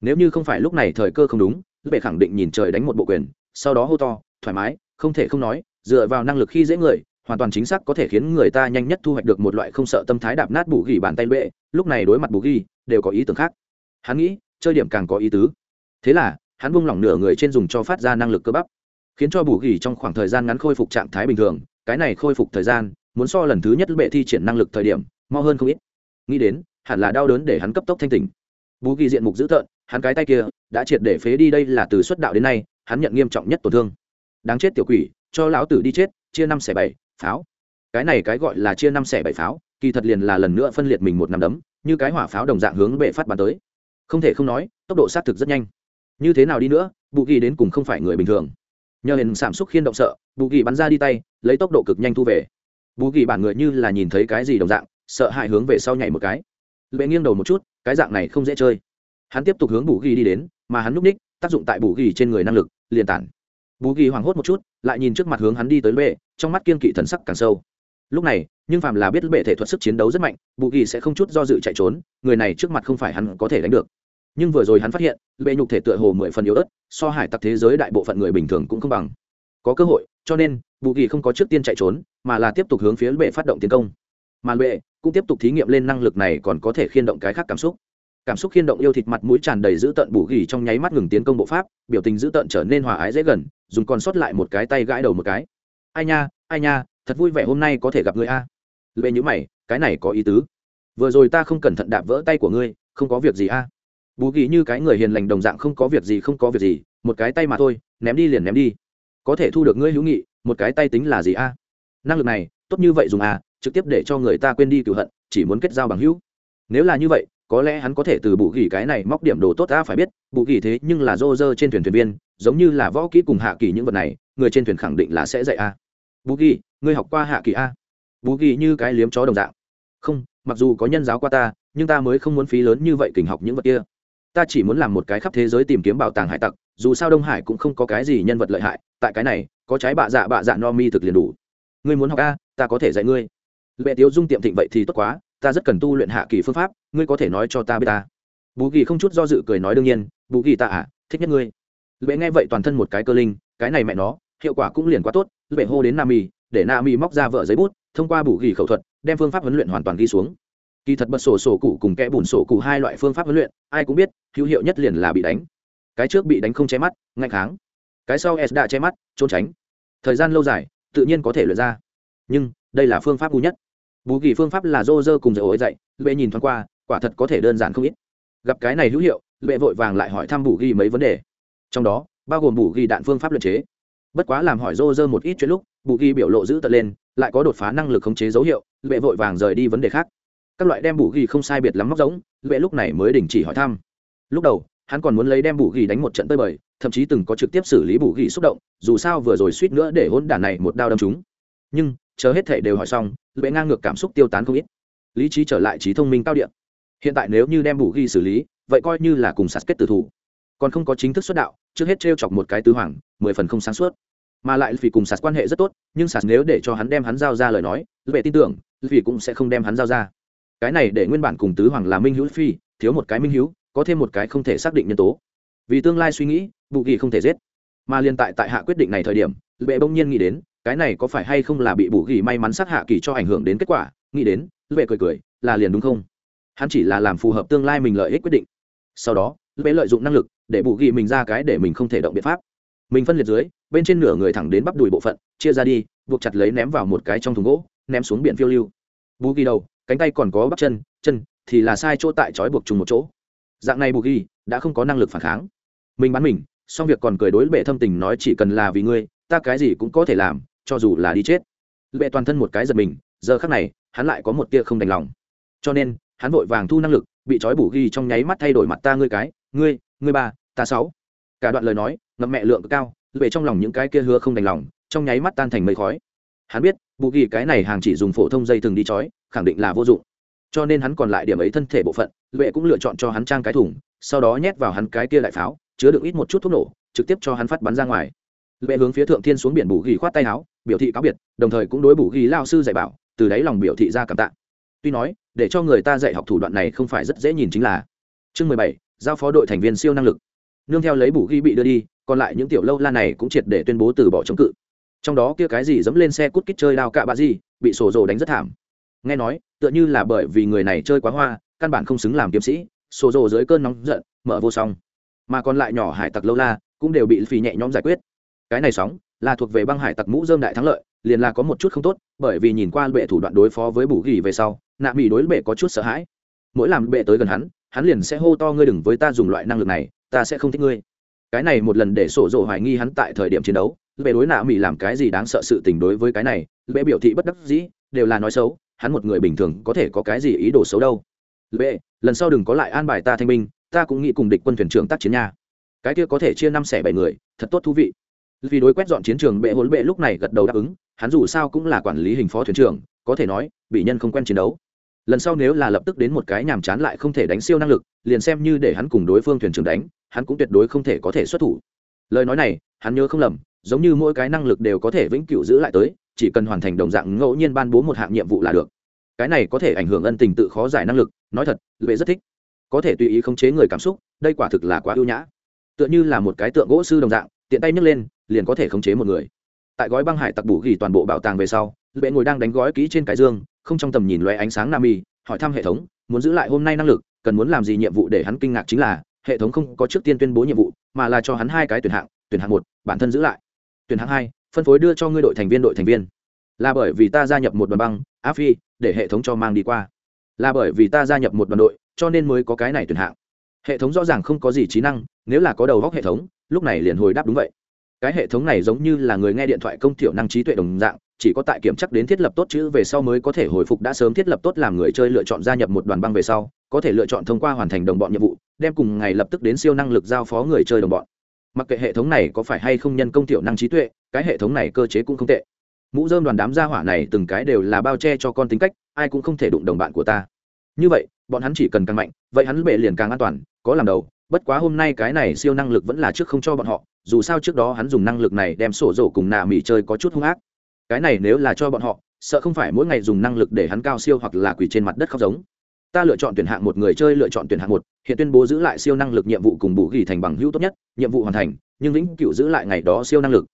Nếu như không phải lúc này thời cơ không đúng, lệ khẳng định nhìn trời đánh một bộ quyền sau đó hô to, thoải mái, không thể không nói, dựa vào năng lực khi dễ người, hoàn toàn chính xác có thể khiến người ta nhanh nhất thu hoạch được một loại không sợ tâm thái đạp nát bù ghi bàn tay lệ lúc này đối mặt bù ghi, đều có ý tưởng khác. Hắn nghĩ, chơi điểm càng có ý tứ. Thế là, hắn buông lỏng nửa người trên dùng cho phát ra năng lực cơ bắp, khiến cho bù ghi trong khoảng thời gian ngắn khôi phục trạng thái bình thường, cái này khôi phục thời gian, muốn so lần thứ nhất bệ thi triển năng lực thời điểm, mau hơn không ít. Nghĩ đến, hẳn là đau đớn để hắn cấp tốc thanh tỉnh. Bù ghi diện mục dữ tợn, hắn cái tay kia, đã triệt để phế đi đây là từ xuất đạo đến nay hắn nhận nghiêm trọng nhất tổn thương. Đáng chết tiểu quỷ, cho lão tử đi chết, chia năm xẻ bảy, pháo. Cái này cái gọi là chia năm xẻ bảy pháo, kỳ thật liền là lần nữa phân liệt mình một năm đấm, như cái hỏa pháo đồng dạng hướng bệ phát bắn tới. Không thể không nói, tốc độ xác thực rất nhanh. Như thế nào đi nữa bụ ghi đến cùng không phải người bình thường. Nhờ hình sản xúc khiên động sợ bụ ghi bắn ra đi tay, lấy tốc độ cực nhanh thu về. Bù ghi bản người như là nhìn thấy cái gì đồng dạng, sợ hãi hướng về sau nhảy một cái. Lệ nghiêng đầu một chút, cái dạng này không dễ chơi. Hắn tiếp tục hướng bù ghi đi đến, mà hắn núp ních, tác dụng tại bù ghi trên người năng lực liền tản. Bù ghi hoảng hốt một chút, lại nhìn trước mặt hướng hắn đi tới bệ, trong mắt kiên kỵ thần sắc càng sâu. Lúc này, nhưng phàm là biết bệ thể thuật sức chiến đấu rất mạnh bù ghi sẽ không chút do dự chạy trốn, người này trước mặt không phải hắn có thể đánh được. Nhưng vừa rồi hắn phát hiện, bệ nhục thể tựa hồ mười phần yếu ớt, so hải tặc thế giới đại bộ phận người bình thường cũng không bằng. Có cơ hội, cho nên bù ghi không có trước tiên chạy trốn, mà là tiếp tục hướng phía bệ phát động tiến công. Mà bệ cũng tiếp tục thí nghiệm lên năng lực này còn có thể khiên động cái khác cảm xúc cảm xúc khiên động yêu thịt mặt mũi tràn đầy dữ tợn bù ghi trong nháy mắt ngừng tiến công bộ pháp, biểu tình dữ tợn trở nên hòa ái dễ gần, dùng còn sót lại một cái tay gãi đầu một cái. Ai nha ai nha, thật vui vẻ hôm nay có thể gặp người a. Lệ nhữ mày, cái này có ý tứ. Vừa rồi ta không cẩn thận đạp vỡ tay của ngươi, không có việc gì a. Bù ghi như cái người hiền lành đồng dạng không có việc gì, không có việc gì, một cái tay mà thôi, ném đi liền ném đi. Có thể thu được ngươi hữu nghị, một cái tay tính là gì a? Năng lực này, tốt như vậy dùng a, trực tiếp để cho người ta quên đi cựu hận, chỉ muốn kết giao bằng hữu. Nếu là như vậy có lẽ hắn có thể từ bù gỉ cái này móc điểm đồ tốt ta phải biết, bù gỉ thế nhưng là rô rơ trên thuyền thuyền viên, giống như là võ kỹ cùng hạ kỳ những vật này, người trên thuyền khẳng định là sẽ dạy a. Bù ghi ngươi học qua hạ kỳ a? Bù ghi như cái liếm chó đồng dạng. Không, mặc dù có nhân giáo qua ta, nhưng ta mới không muốn phí lớn như vậy kình học những vật kia. Ta chỉ muốn làm một cái khắp thế giới tìm kiếm bảo tàng hải tặc, dù sao đông hải cũng không có cái gì nhân vật lợi hại, tại cái này, có trái bạ dạ bạ dạ no mi thực liền đủ. Ngươi muốn học a, ta có thể dạy ngươi. Lệ tiếu dung tiệm thịnh vậy thì tốt quá ta rất cần tu luyện hạ kỳ phương pháp, ngươi có thể nói cho ta biết ta. Bù kỳ không chút do dự cười nói đương nhiên bù kỳ ta à thích nhất ngươi. Lệ nghe vậy toàn thân một cái cơ linh, cái này mẹ nó, hiệu quả cũng liền quá tốt. Lệ hô đến nam mi để nam mi móc ra vợ giấy bút, thông qua bù kỳ khẩu thuật, đem phương pháp huấn luyện hoàn toàn ghi xuống. Kỳ thật bật sổ sổ cụ cùng kẽ bùn sổ cụ hai loại phương pháp huấn luyện, ai cũng biết, hữu hiệu nhất liền là bị đánh. Cái trước bị đánh không che mắt ngạnh kháng. Cái sau s đã che mắt, trốn tránh. Thời gian lâu dài, tự nhiên có thể luyện ra. Nhưng, đây là phương pháp ngu nhất bù kỳ phương pháp là dô dơ cùng dạy ối dạy lệ nhìn thoáng qua, quả thật có thể đơn giản không ít. Gặp cái này hữu hiệu, lệ vội vàng lại hỏi thăm bù ghi mấy vấn đề. Trong đó, bao gồm bù ghi đạn phương pháp luyện chế. Bất quá làm hỏi dô dơ một ít chuyện lúc, bù ghi biểu lộ giữ tật lên, lại có đột phá năng lực khống chế dấu hiệu, lệ vội vàng rời đi vấn đề khác. Các loại đem bù ghi không sai biệt lắm móc giống, lệ lúc này mới đình chỉ hỏi thăm. Lúc đầu, hắn còn muốn lấy đem bù ghi đánh một trận tơi bời, thậm chí từng có trực tiếp xử lý bù ghi xúc động, dù sao vừa rồi suýt nữa để hôn đản này một đao đâm chúng nhưng chờ hết thể đều hỏi xong lệ ngang ngược cảm xúc tiêu tán không ít. Lý trí trở lại trí thông minh cao điện hiện tại nếu như đem bù ghi xử lý, vậy coi như là cùng sạt kết tử thủ. Còn không có chính thức xuất đạo, trước hết t chọc một cái tứ hoàng, mười phần không sáng suốt. Mà lại vì cùng sạt quan hệ rất tốt, nhưng sạt nếu để cho hắn đem hắn giao ra lời nói lệ tin tưởng vì cũng sẽ không đem hắn giao ra. Cái này để nguyên bản cùng tứ hoàng là minh hữu phi, thiếu một cái minh hữu, có thêm một cái không thể xác định nhân tố. Vì tương lai suy nghĩ, bù ghi không thể giết. Mà liên tại tại hạ quyết định này thời điểm lệ bỗng nhiên nghĩ đến cái này có phải hay không là bị bù ghi may mắn sát hạ kỳ cho ảnh hưởng đến kết quả? Nghĩ đến, lệ cười cười, là liền đúng không? Hắn chỉ là làm phù hợp tương lai mình lợi ích quyết định. Sau đó, lệ lợi dụng năng lực để bù ghi mình ra cái để mình không thể động biện pháp. Mình phân liệt dưới, bên trên nửa người thẳng đến bắp đùi bộ phận, chia ra đi, buộc chặt lấy ném vào một cái trong thùng gỗ, ném xuống biển phiêu lưu. Bù ghi đầu, cánh tay còn có bắp chân chân thì là sai chỗ tại trói buộc chung một chỗ. Dạng này bù ghi đã không có năng lực phản kháng. Mình bắn mình, xong việc còn cười đối bệ thâm tình nói chỉ cần là vì ngươi, ta cái gì cũng có thể làm cho dù là đi chết. Lệ toàn thân một cái giật mình, giờ khác này, hắn lại có một tia không đành lòng. Cho nên, hắn vội vàng thu năng lực, bị trói bù ghi trong nháy mắt thay đổi mặt ta ngươi cái, ngươi ngươi ba, ta sáu. Cả đoạn lời nói, ngậm mẹ lượng cao, lệ trong lòng những cái kia hứa không đành lòng, trong nháy mắt tan thành mây khói. Hắn biết bù ghi cái này hàng chỉ dùng phổ thông dây thừng đi trói, khẳng định là vô dụng. Cho nên hắn còn lại điểm ấy thân thể bộ phận, lệ cũng lựa chọn cho hắn trang cái thùng, sau đó nhét vào hắn cái kia đại pháo, chứa được ít một chút thuốc nổ, trực tiếp cho hắn phát bắn ra ngoài. Lệ hướng phía thượng thiên xuống biển bù ghi khoát tay áo biểu thị cáo biệt, đồng thời cũng đối bù ghi lao sư dạy bảo, từ đáy lòng biểu thị ra cảm tạ. Tuy nói, để cho người ta dạy học thủ đoạn này không phải rất dễ nhìn chính là. Chương mười bảy, giao phó đội thành viên siêu năng lực. Nương theo lấy bù ghi bị đưa đi, còn lại những tiểu lâu la này cũng triệt để tuyên bố từ bỏ chống cự. Trong đó kia cái gì dẫm lên xe cút kít chơi đao cạ bạ gì, bị sổ rồ đánh rất thảm. Nghe nói, tựa như là bởi vì người này chơi quá hoa, căn bản không xứng làm kiếm sĩ, sổ rồ dưới cơn nóng giận, mở vô song. Mà còn lại nhỏ hải tặc lâu la, cũng đều bị phì nhẹ nhõm giải quyết. Cái này sóng là thuộc về băng hải tặc mũ dơm đại thắng lợi, liền là có một chút không tốt, bởi vì nhìn qua bệ thủ đoạn đối phó với bù ghi về sau, nạ mỹ đối bệ có chút sợ hãi. Mỗi làm bệ tới gần hắn hắn liền sẽ hô to ngươi đừng với ta dùng loại năng lực này, ta sẽ không thích ngươi. Cái này một lần để sổ rộ hoài nghi hắn tại thời điểm chiến đấu, bệ đối nạ mỹ làm cái gì đáng sợ sự tình đối với cái này, bệ biểu thị bất đắc dĩ, đều là nói xấu, hắn một người bình thường có thể có cái gì ý đồ xấu đâu. Bệ, lần sau đừng có lại an bài ta thanh minh, ta cũng nghĩ cùng địch quân thuyền trưởng tác chiến nha. Cái kia có thể chia năm xẻ bảy người, thật tốt thú vị vì đối quét dọn chiến trường bệ hỗn bệ lúc này gật đầu đáp ứng, hắn dù sao cũng là quản lý hình phó thuyền trưởng, có thể nói, bị nhân không quen chiến đấu. Lần sau nếu là lập tức đến một cái nhàm chán lại không thể đánh siêu năng lực, liền xem như để hắn cùng đối phương thuyền trưởng đánh, hắn cũng tuyệt đối không thể có thể xuất thủ. Lời nói này, hắn nhớ không lầm, giống như mỗi cái năng lực đều có thể vĩnh cửu giữ lại tới, chỉ cần hoàn thành đồng dạng ngẫu nhiên ban bố một hạng nhiệm vụ là được. Cái này có thể ảnh hưởng ân tình tự khó giải năng lực, nói thật, lệ rất thích. Có thể tùy ý khống chế người cảm xúc, đây quả thực là quá ưu nhã. Tựa như là một cái tượng gỗ sư đồng dạng, tiện tay nhấc lên liền có thể khống chế một người. Tại gói băng hải tặc bù ghi toàn bộ bảo tàng về sau, lệ ngồi đang đánh gói kỹ trên cái dương, không trong tầm nhìn loé ánh sáng nam y hỏi thăm hệ thống, muốn giữ lại hôm nay năng lực, cần muốn làm gì nhiệm vụ để hắn kinh ngạc chính là, hệ thống không có trước tiên tuyên bố nhiệm vụ, mà là cho hắn hai cái tuyển hạng tuyển hạng một, bản thân giữ lại. Tuyển hạng hai, phân phối đưa cho ngươi đội thành viên đội thành viên. Là bởi vì ta gia nhập một đoàn băng, á phi, để hệ thống cho mang đi qua. Là bởi vì ta gia nhập một đoàn đội, cho nên mới có cái này tuyển hạng. Hệ thống rõ ràng không có gì trí năng, nếu là có đầu góc hệ thống, lúc này liền hồi đáp đúng vậy cái hệ thống này giống như là người nghe điện thoại công thiểu năng trí tuệ đồng dạng, chỉ có tại kiểm chắc đến thiết lập tốt chữ về sau mới có thể hồi phục đã sớm thiết lập tốt làm người chơi lựa chọn gia nhập một đoàn băng về sau, có thể lựa chọn thông qua hoàn thành đồng bọn nhiệm vụ, đem cùng ngày lập tức đến siêu năng lực giao phó người chơi đồng bọn. Mặc kệ hệ thống này có phải hay không nhân công tiểu năng trí tuệ, cái hệ thống này cơ chế cũng không tệ. Mũ dơm đoàn đám gia hỏa này từng cái đều là bao che cho con tính cách, ai cũng không thể đụng đồng bạn của ta. Như vậy, bọn hắn chỉ cần càng mạnh, vậy hắn bệ liền càng an toàn, có làm đầu, bất quá hôm nay cái này siêu năng lực vẫn là trước không cho bọn họ dù sao trước đó hắn dùng năng lực này đem sổ rổ cùng nạ mỹ chơi có chút hung ác. Cái này nếu là cho bọn họ, sợ không phải mỗi ngày dùng năng lực để hắn cao siêu hoặc là quỳ trên mặt đất khóc giống. Ta lựa chọn tuyển hạng một, người chơi lựa chọn tuyển hạng một, hiện tuyên bố giữ lại siêu năng lực nhiệm vụ cùng bù ghi thành bằng hữu tốt nhất, nhiệm vụ hoàn thành, nhưng vĩnh cựu giữ lại ngày đó siêu năng lực.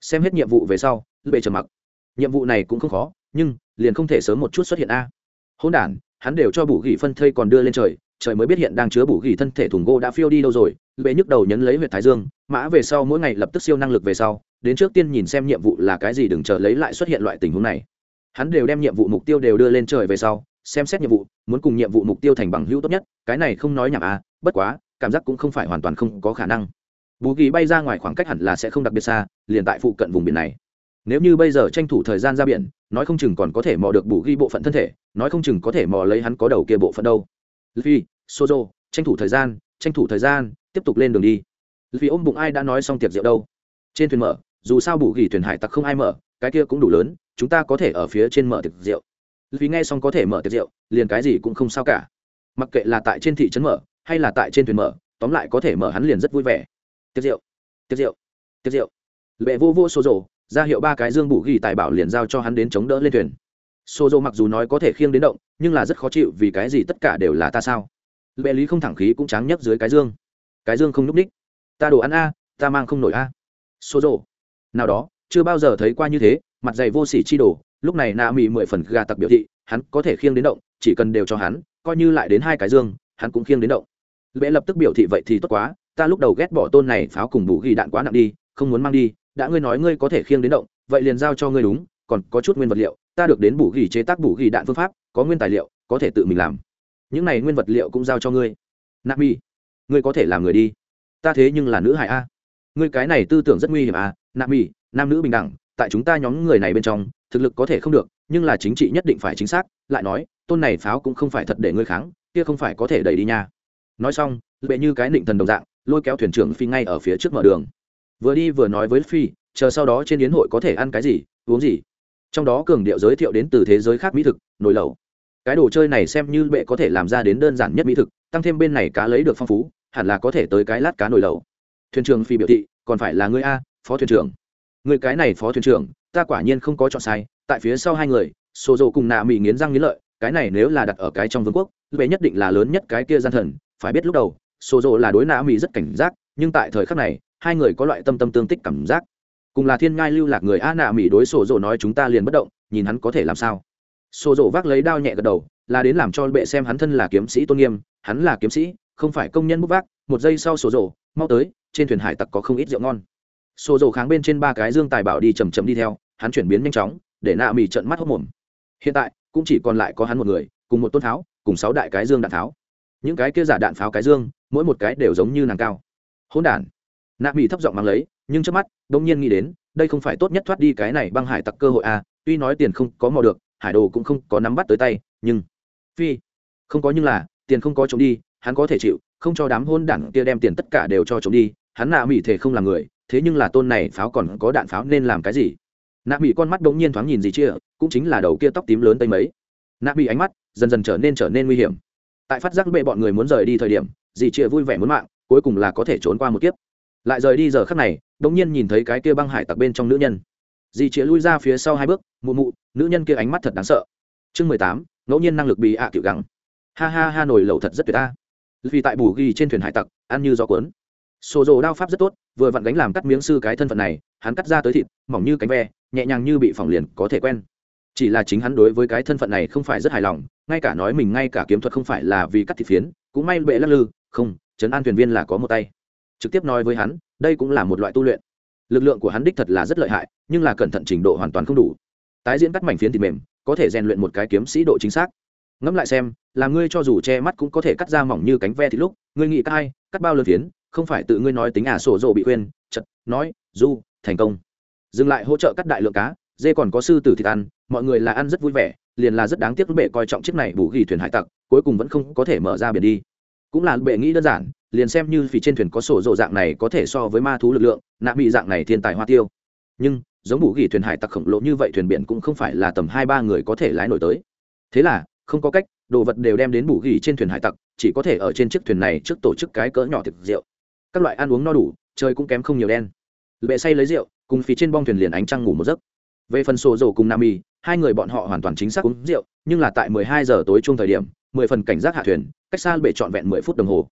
Xem hết nhiệm vụ về sau bệ trầm mặc. Nhiệm vụ này cũng không khó, nhưng liền không thể sớm một chút xuất hiện a. Hôn đ hắn đều cho bù ghi phân thây còn đưa lên trời trời mới biết hiện đang chứa bù gỉ thân thể thùng gỗ đã phiêu đi đâu rồi. Lệ nhức đầu nhấn lấy huyện thái dương, mã về sau mỗi ngày lập tức siêu năng lực về sau, đến trước tiên nhìn xem nhiệm vụ là cái gì đừng chờ lấy lại xuất hiện loại tình huống này. Hắn đều đem nhiệm vụ mục tiêu đều đưa lên trời về sau, xem xét nhiệm vụ, muốn cùng nhiệm vụ mục tiêu thành bằng hữu tốt nhất, cái này không nói nhảm à bất quá, cảm giác cũng không phải hoàn toàn không có khả năng. Bù ghi bay ra ngoài khoảng cách hẳn là sẽ không đặc biệt xa, liền tại phụ cận vùng biển này. Nếu như bây giờ tranh thủ thời gian ra biển, nói không chừng còn có thể mò được bù ghi bộ phận thân thể, nói không chừng có thể mò lấy hắn có đầu kia bộ phận đâu. Phi sozo, tranh thủ thời gian, tranh thủ thời gian, tiếp tục lên đường đi. Vì ôm bụng ai đã nói xong tiệc rượu đâu? Trên thuyền mở, dù sao bù gỉ thuyền hải tặc không ai mở, cái kia cũng đủ lớn, chúng ta có thể ở phía trên mở tiệc rượu. Vì nghe xong có thể mở tiệc rượu, liền cái gì cũng không sao cả. Mặc kệ là tại trên thị trấn mở, hay là tại trên thuyền mở, tóm lại có thể mở hắn liền rất vui vẻ. Tiệc rượu tiệc rượu tiệc rượu. Lệ vô vô số rổ ra hiệu ba cái dương bù gỉ tài bảo liền giao cho hắn đến chống đỡ lên thuyền. Xô dô mặc dù nói có thể khiêng đến động, nhưng là rất khó chịu vì cái gì tất cả đều là ta sao? Bệ lý không thẳng khí cũng tráng nhấp dưới cái dương. Cái dương không n ú c ních ta đồ ăn a, ta mang không nổi a. Xô dô nào đó, chưa bao giờ thấy qua như thế, mặt dày vô s ỉ chi đồ, lúc này nạ mỹ mười phần gà tặc biểu thị, hắn có thể khiêng đến động, chỉ cần đều cho hắn, coi như lại đến hai cái dương, hắn cũng khiêng đến động. Bệ lập tức biểu thị vậy thì tốt quá, ta lúc đầu ghét bỏ tôn này pháo cùng bù ghi đạn quá nặng đi, không muốn mang đi, đã ngươi nói ngươi có thể khiêng đến động, vậy liền giao cho ngươi đúng, còn có chút nguyên vật liệu, ta được đến bù ghi chế tác bù ghi đạn phương pháp, có nguyên tài liệu, có thể tự mình làm những này nguyên vật liệu cũng giao cho ngươi. Nạp mi, ngươi có thể làm người đi. Ta thế nhưng là nữ hải a. Ngươi cái này tư tưởng rất nguy hiểm a. Nạp mi, nam nữ bình đẳng, tại chúng ta nhóm người này bên trong, thực lực có thể không được, nhưng là chính trị nhất định phải chính xác. Lại nói, tôn này pháo cũng không phải thật để ngươi kháng, kia không phải có thể đẩy đi nha. Nói xong bệ như cái định thần đồng dạng, lôi kéo thuyền trưởng phi ngay ở phía trước mở đường. Vừa đi vừa nói với phi, chờ sau đó trên yến hội có thể ăn cái gì, uống gì. Trong đó cường điệu giới thiệu đến từ thế giới khác mỹ thực, nồi lẩu cái đồ chơi này xem như bệ có thể làm ra đến đơn giản nhất mỹ thực, tăng thêm bên này cá lấy được phong phú, hẳn là có thể tới cái lát cá nồi lẩu. Thuyền trưởng phi biểu thị, còn phải là ngươi a, phó thuyền trưởng. Người cái này phó thuyền trưởng, ta quả nhiên không có chọn sai, tại phía sau hai người xô rộ cùng nạ mỹ nghiến răng nghiến lợi, cái này nếu là đặt ở cái trong vương quốc, bệ nhất định là lớn nhất cái kia gian thần, phải biết lúc đầu xô rộ là đối nạ mỹ rất cảnh giác, nhưng tại thời khắc này, hai người có loại tâm tâm tương tích cảm giác. Cùng là thiên ngai lưu lạc người, a nạ mỹ đối xô rộ nói chúng ta liền bất động, nhìn hắn có thể làm sao. Xô dỗ vác lấy đao nhẹ gật đầu, là đến làm cho bệ xem hắn thân là kiếm sĩ tôn nghiêm, hắn là kiếm sĩ, không phải công nhân bút vác, một giây sau xô dỗ, mau tới, trên thuyền hải tặc có không ít rượu ngon. Xô dỗ kháng bên trên ba cái dương tài bảo đi chầm chậm đi theo, hắn chuyển biến nhanh chóng, để nạ mỹ trận mắt hốc mồm. Hiện tại, cũng chỉ còn lại có hắn một người, cùng một tôn tháo, cùng sáu đại cái dương đạn tháo. Những cái kia giả đạn pháo cái dương, mỗi một cái đều giống như nàng cao. Hỗn đản. Nạ mỹ thấp giọng mang lấy, nhưng trước mắt đột nhiên nghĩ đến, đây không phải tốt nhất thoát đi cái này băng hải tặc cơ hội à tuy nói tiền không có mò được hải đồ cũng không có nắm bắt tới tay, nhưng phi, không có nhưng là, tiền không có trộm đi, hắn có thể chịu, không cho đám hôn đảng kia đem tiền tất cả đều cho trộm đi, hắn nạ mỹ thể không là người, thế nhưng là tôn này pháo còn có đạn pháo nên làm cái gì? Nạ mỹ con mắt đ ỗ n g nhiên thoáng nhìn gì chia cũng chính là đầu kia tóc tím lớn tây mấy. Nạ mỹ ánh mắt dần dần trở nên trở nên nguy hiểm. Tại phát giác bệ bọn người muốn rời đi thời điểm, dì chia vui vẻ muốn mạng, cuối cùng là có thể trốn qua một kiếp. Lại rời đi giờ khắc này, đống nhiên nhìn thấy cái kia băng hải tặc bên trong nữ nhân dì chĩa lui ra phía sau hai bước, mụ mụ, nữ nhân kia ánh mắt thật đáng sợ. Chương mười tám, ngẫu nhiên năng lực bị ạ à tiểu gắng. Ha ha ha nổi lẩu thật rất tuyệt ta. Vì tại bù ghi trên thuyền hải tặc, ăn như gió cuốn. Sổ dồ đao pháp rất tốt, vừa vặn gánh làm cắt miếng sư cái thân phận này, hắn cắt ra tới thịt, mỏng như cánh ve, nhẹ nhàng như bị phỏng liền có thể quen. Chỉ là chính hắn đối với cái thân phận này không phải rất hài lòng, ngay cả nói mình ngay cả kiếm thuật không phải là vì cắt thịt phiến, cũng may bệ lắc lư, không, trấn an thuyền viên là có một tay. Trực tiếp nói với hắn, đây cũng là một loại tu luyện lực lượng của hắn đích thật là rất lợi hại, nhưng là cẩn thận trình độ hoàn toàn không đủ. Tái diễn cắt mảnh phiến thịt mềm, có thể rèn luyện một cái kiếm sĩ độ chính xác. Ngẫm lại xem, là ngươi cho dù che mắt cũng có thể cắt ra mỏng như cánh ve thì lúc, ngươi nghĩ cắt cắt bao lượt phiến, không phải tự ngươi nói tính à sổ rộ bị khuyên, chật, nói, du, thành công. Dừng lại hỗ trợ cắt đại lượng cá, dê còn có sư tử thịt ăn, mọi người là ăn rất vui vẻ, liền là rất đáng tiếc bệ coi trọng chiếc này bù ghi thuyền hải tặc, cuối cùng vẫn không có thể mở ra biển đi. Cũng là bệ nghĩ đơn giản liền xem như vì trên thuyền có sổ rộ dạng này có thể so với ma thú lực lượng, nạ bị dạng này thiên tài hoa tiêu. Nhưng, giống bù ghi thuyền hải tặc khổng lồ như vậy thuyền biển cũng không phải là tầm hai ba người có thể lái nổi tới. Thế là, không có cách, đồ vật đều đem đến bù ghi trên thuyền hải tặc, chỉ có thể ở trên chiếc thuyền này trước tổ chức cái cỡ nhỏ thực rượu. Các loại ăn uống no đủ, trời cũng kém không nhiều đen. Bệ say lấy rượu, cùng phí trên bong thuyền liền ánh trăng ngủ một giấc. Về phần sổ dầu cùng nam y hai người bọn họ hoàn toàn chính xác uống rượu, nhưng là tại mười hai giờ tối chung thời điểm, mười phần cảnh giác hạ thuyền, cách xa bể trọn vẹn mười phút đồng hồ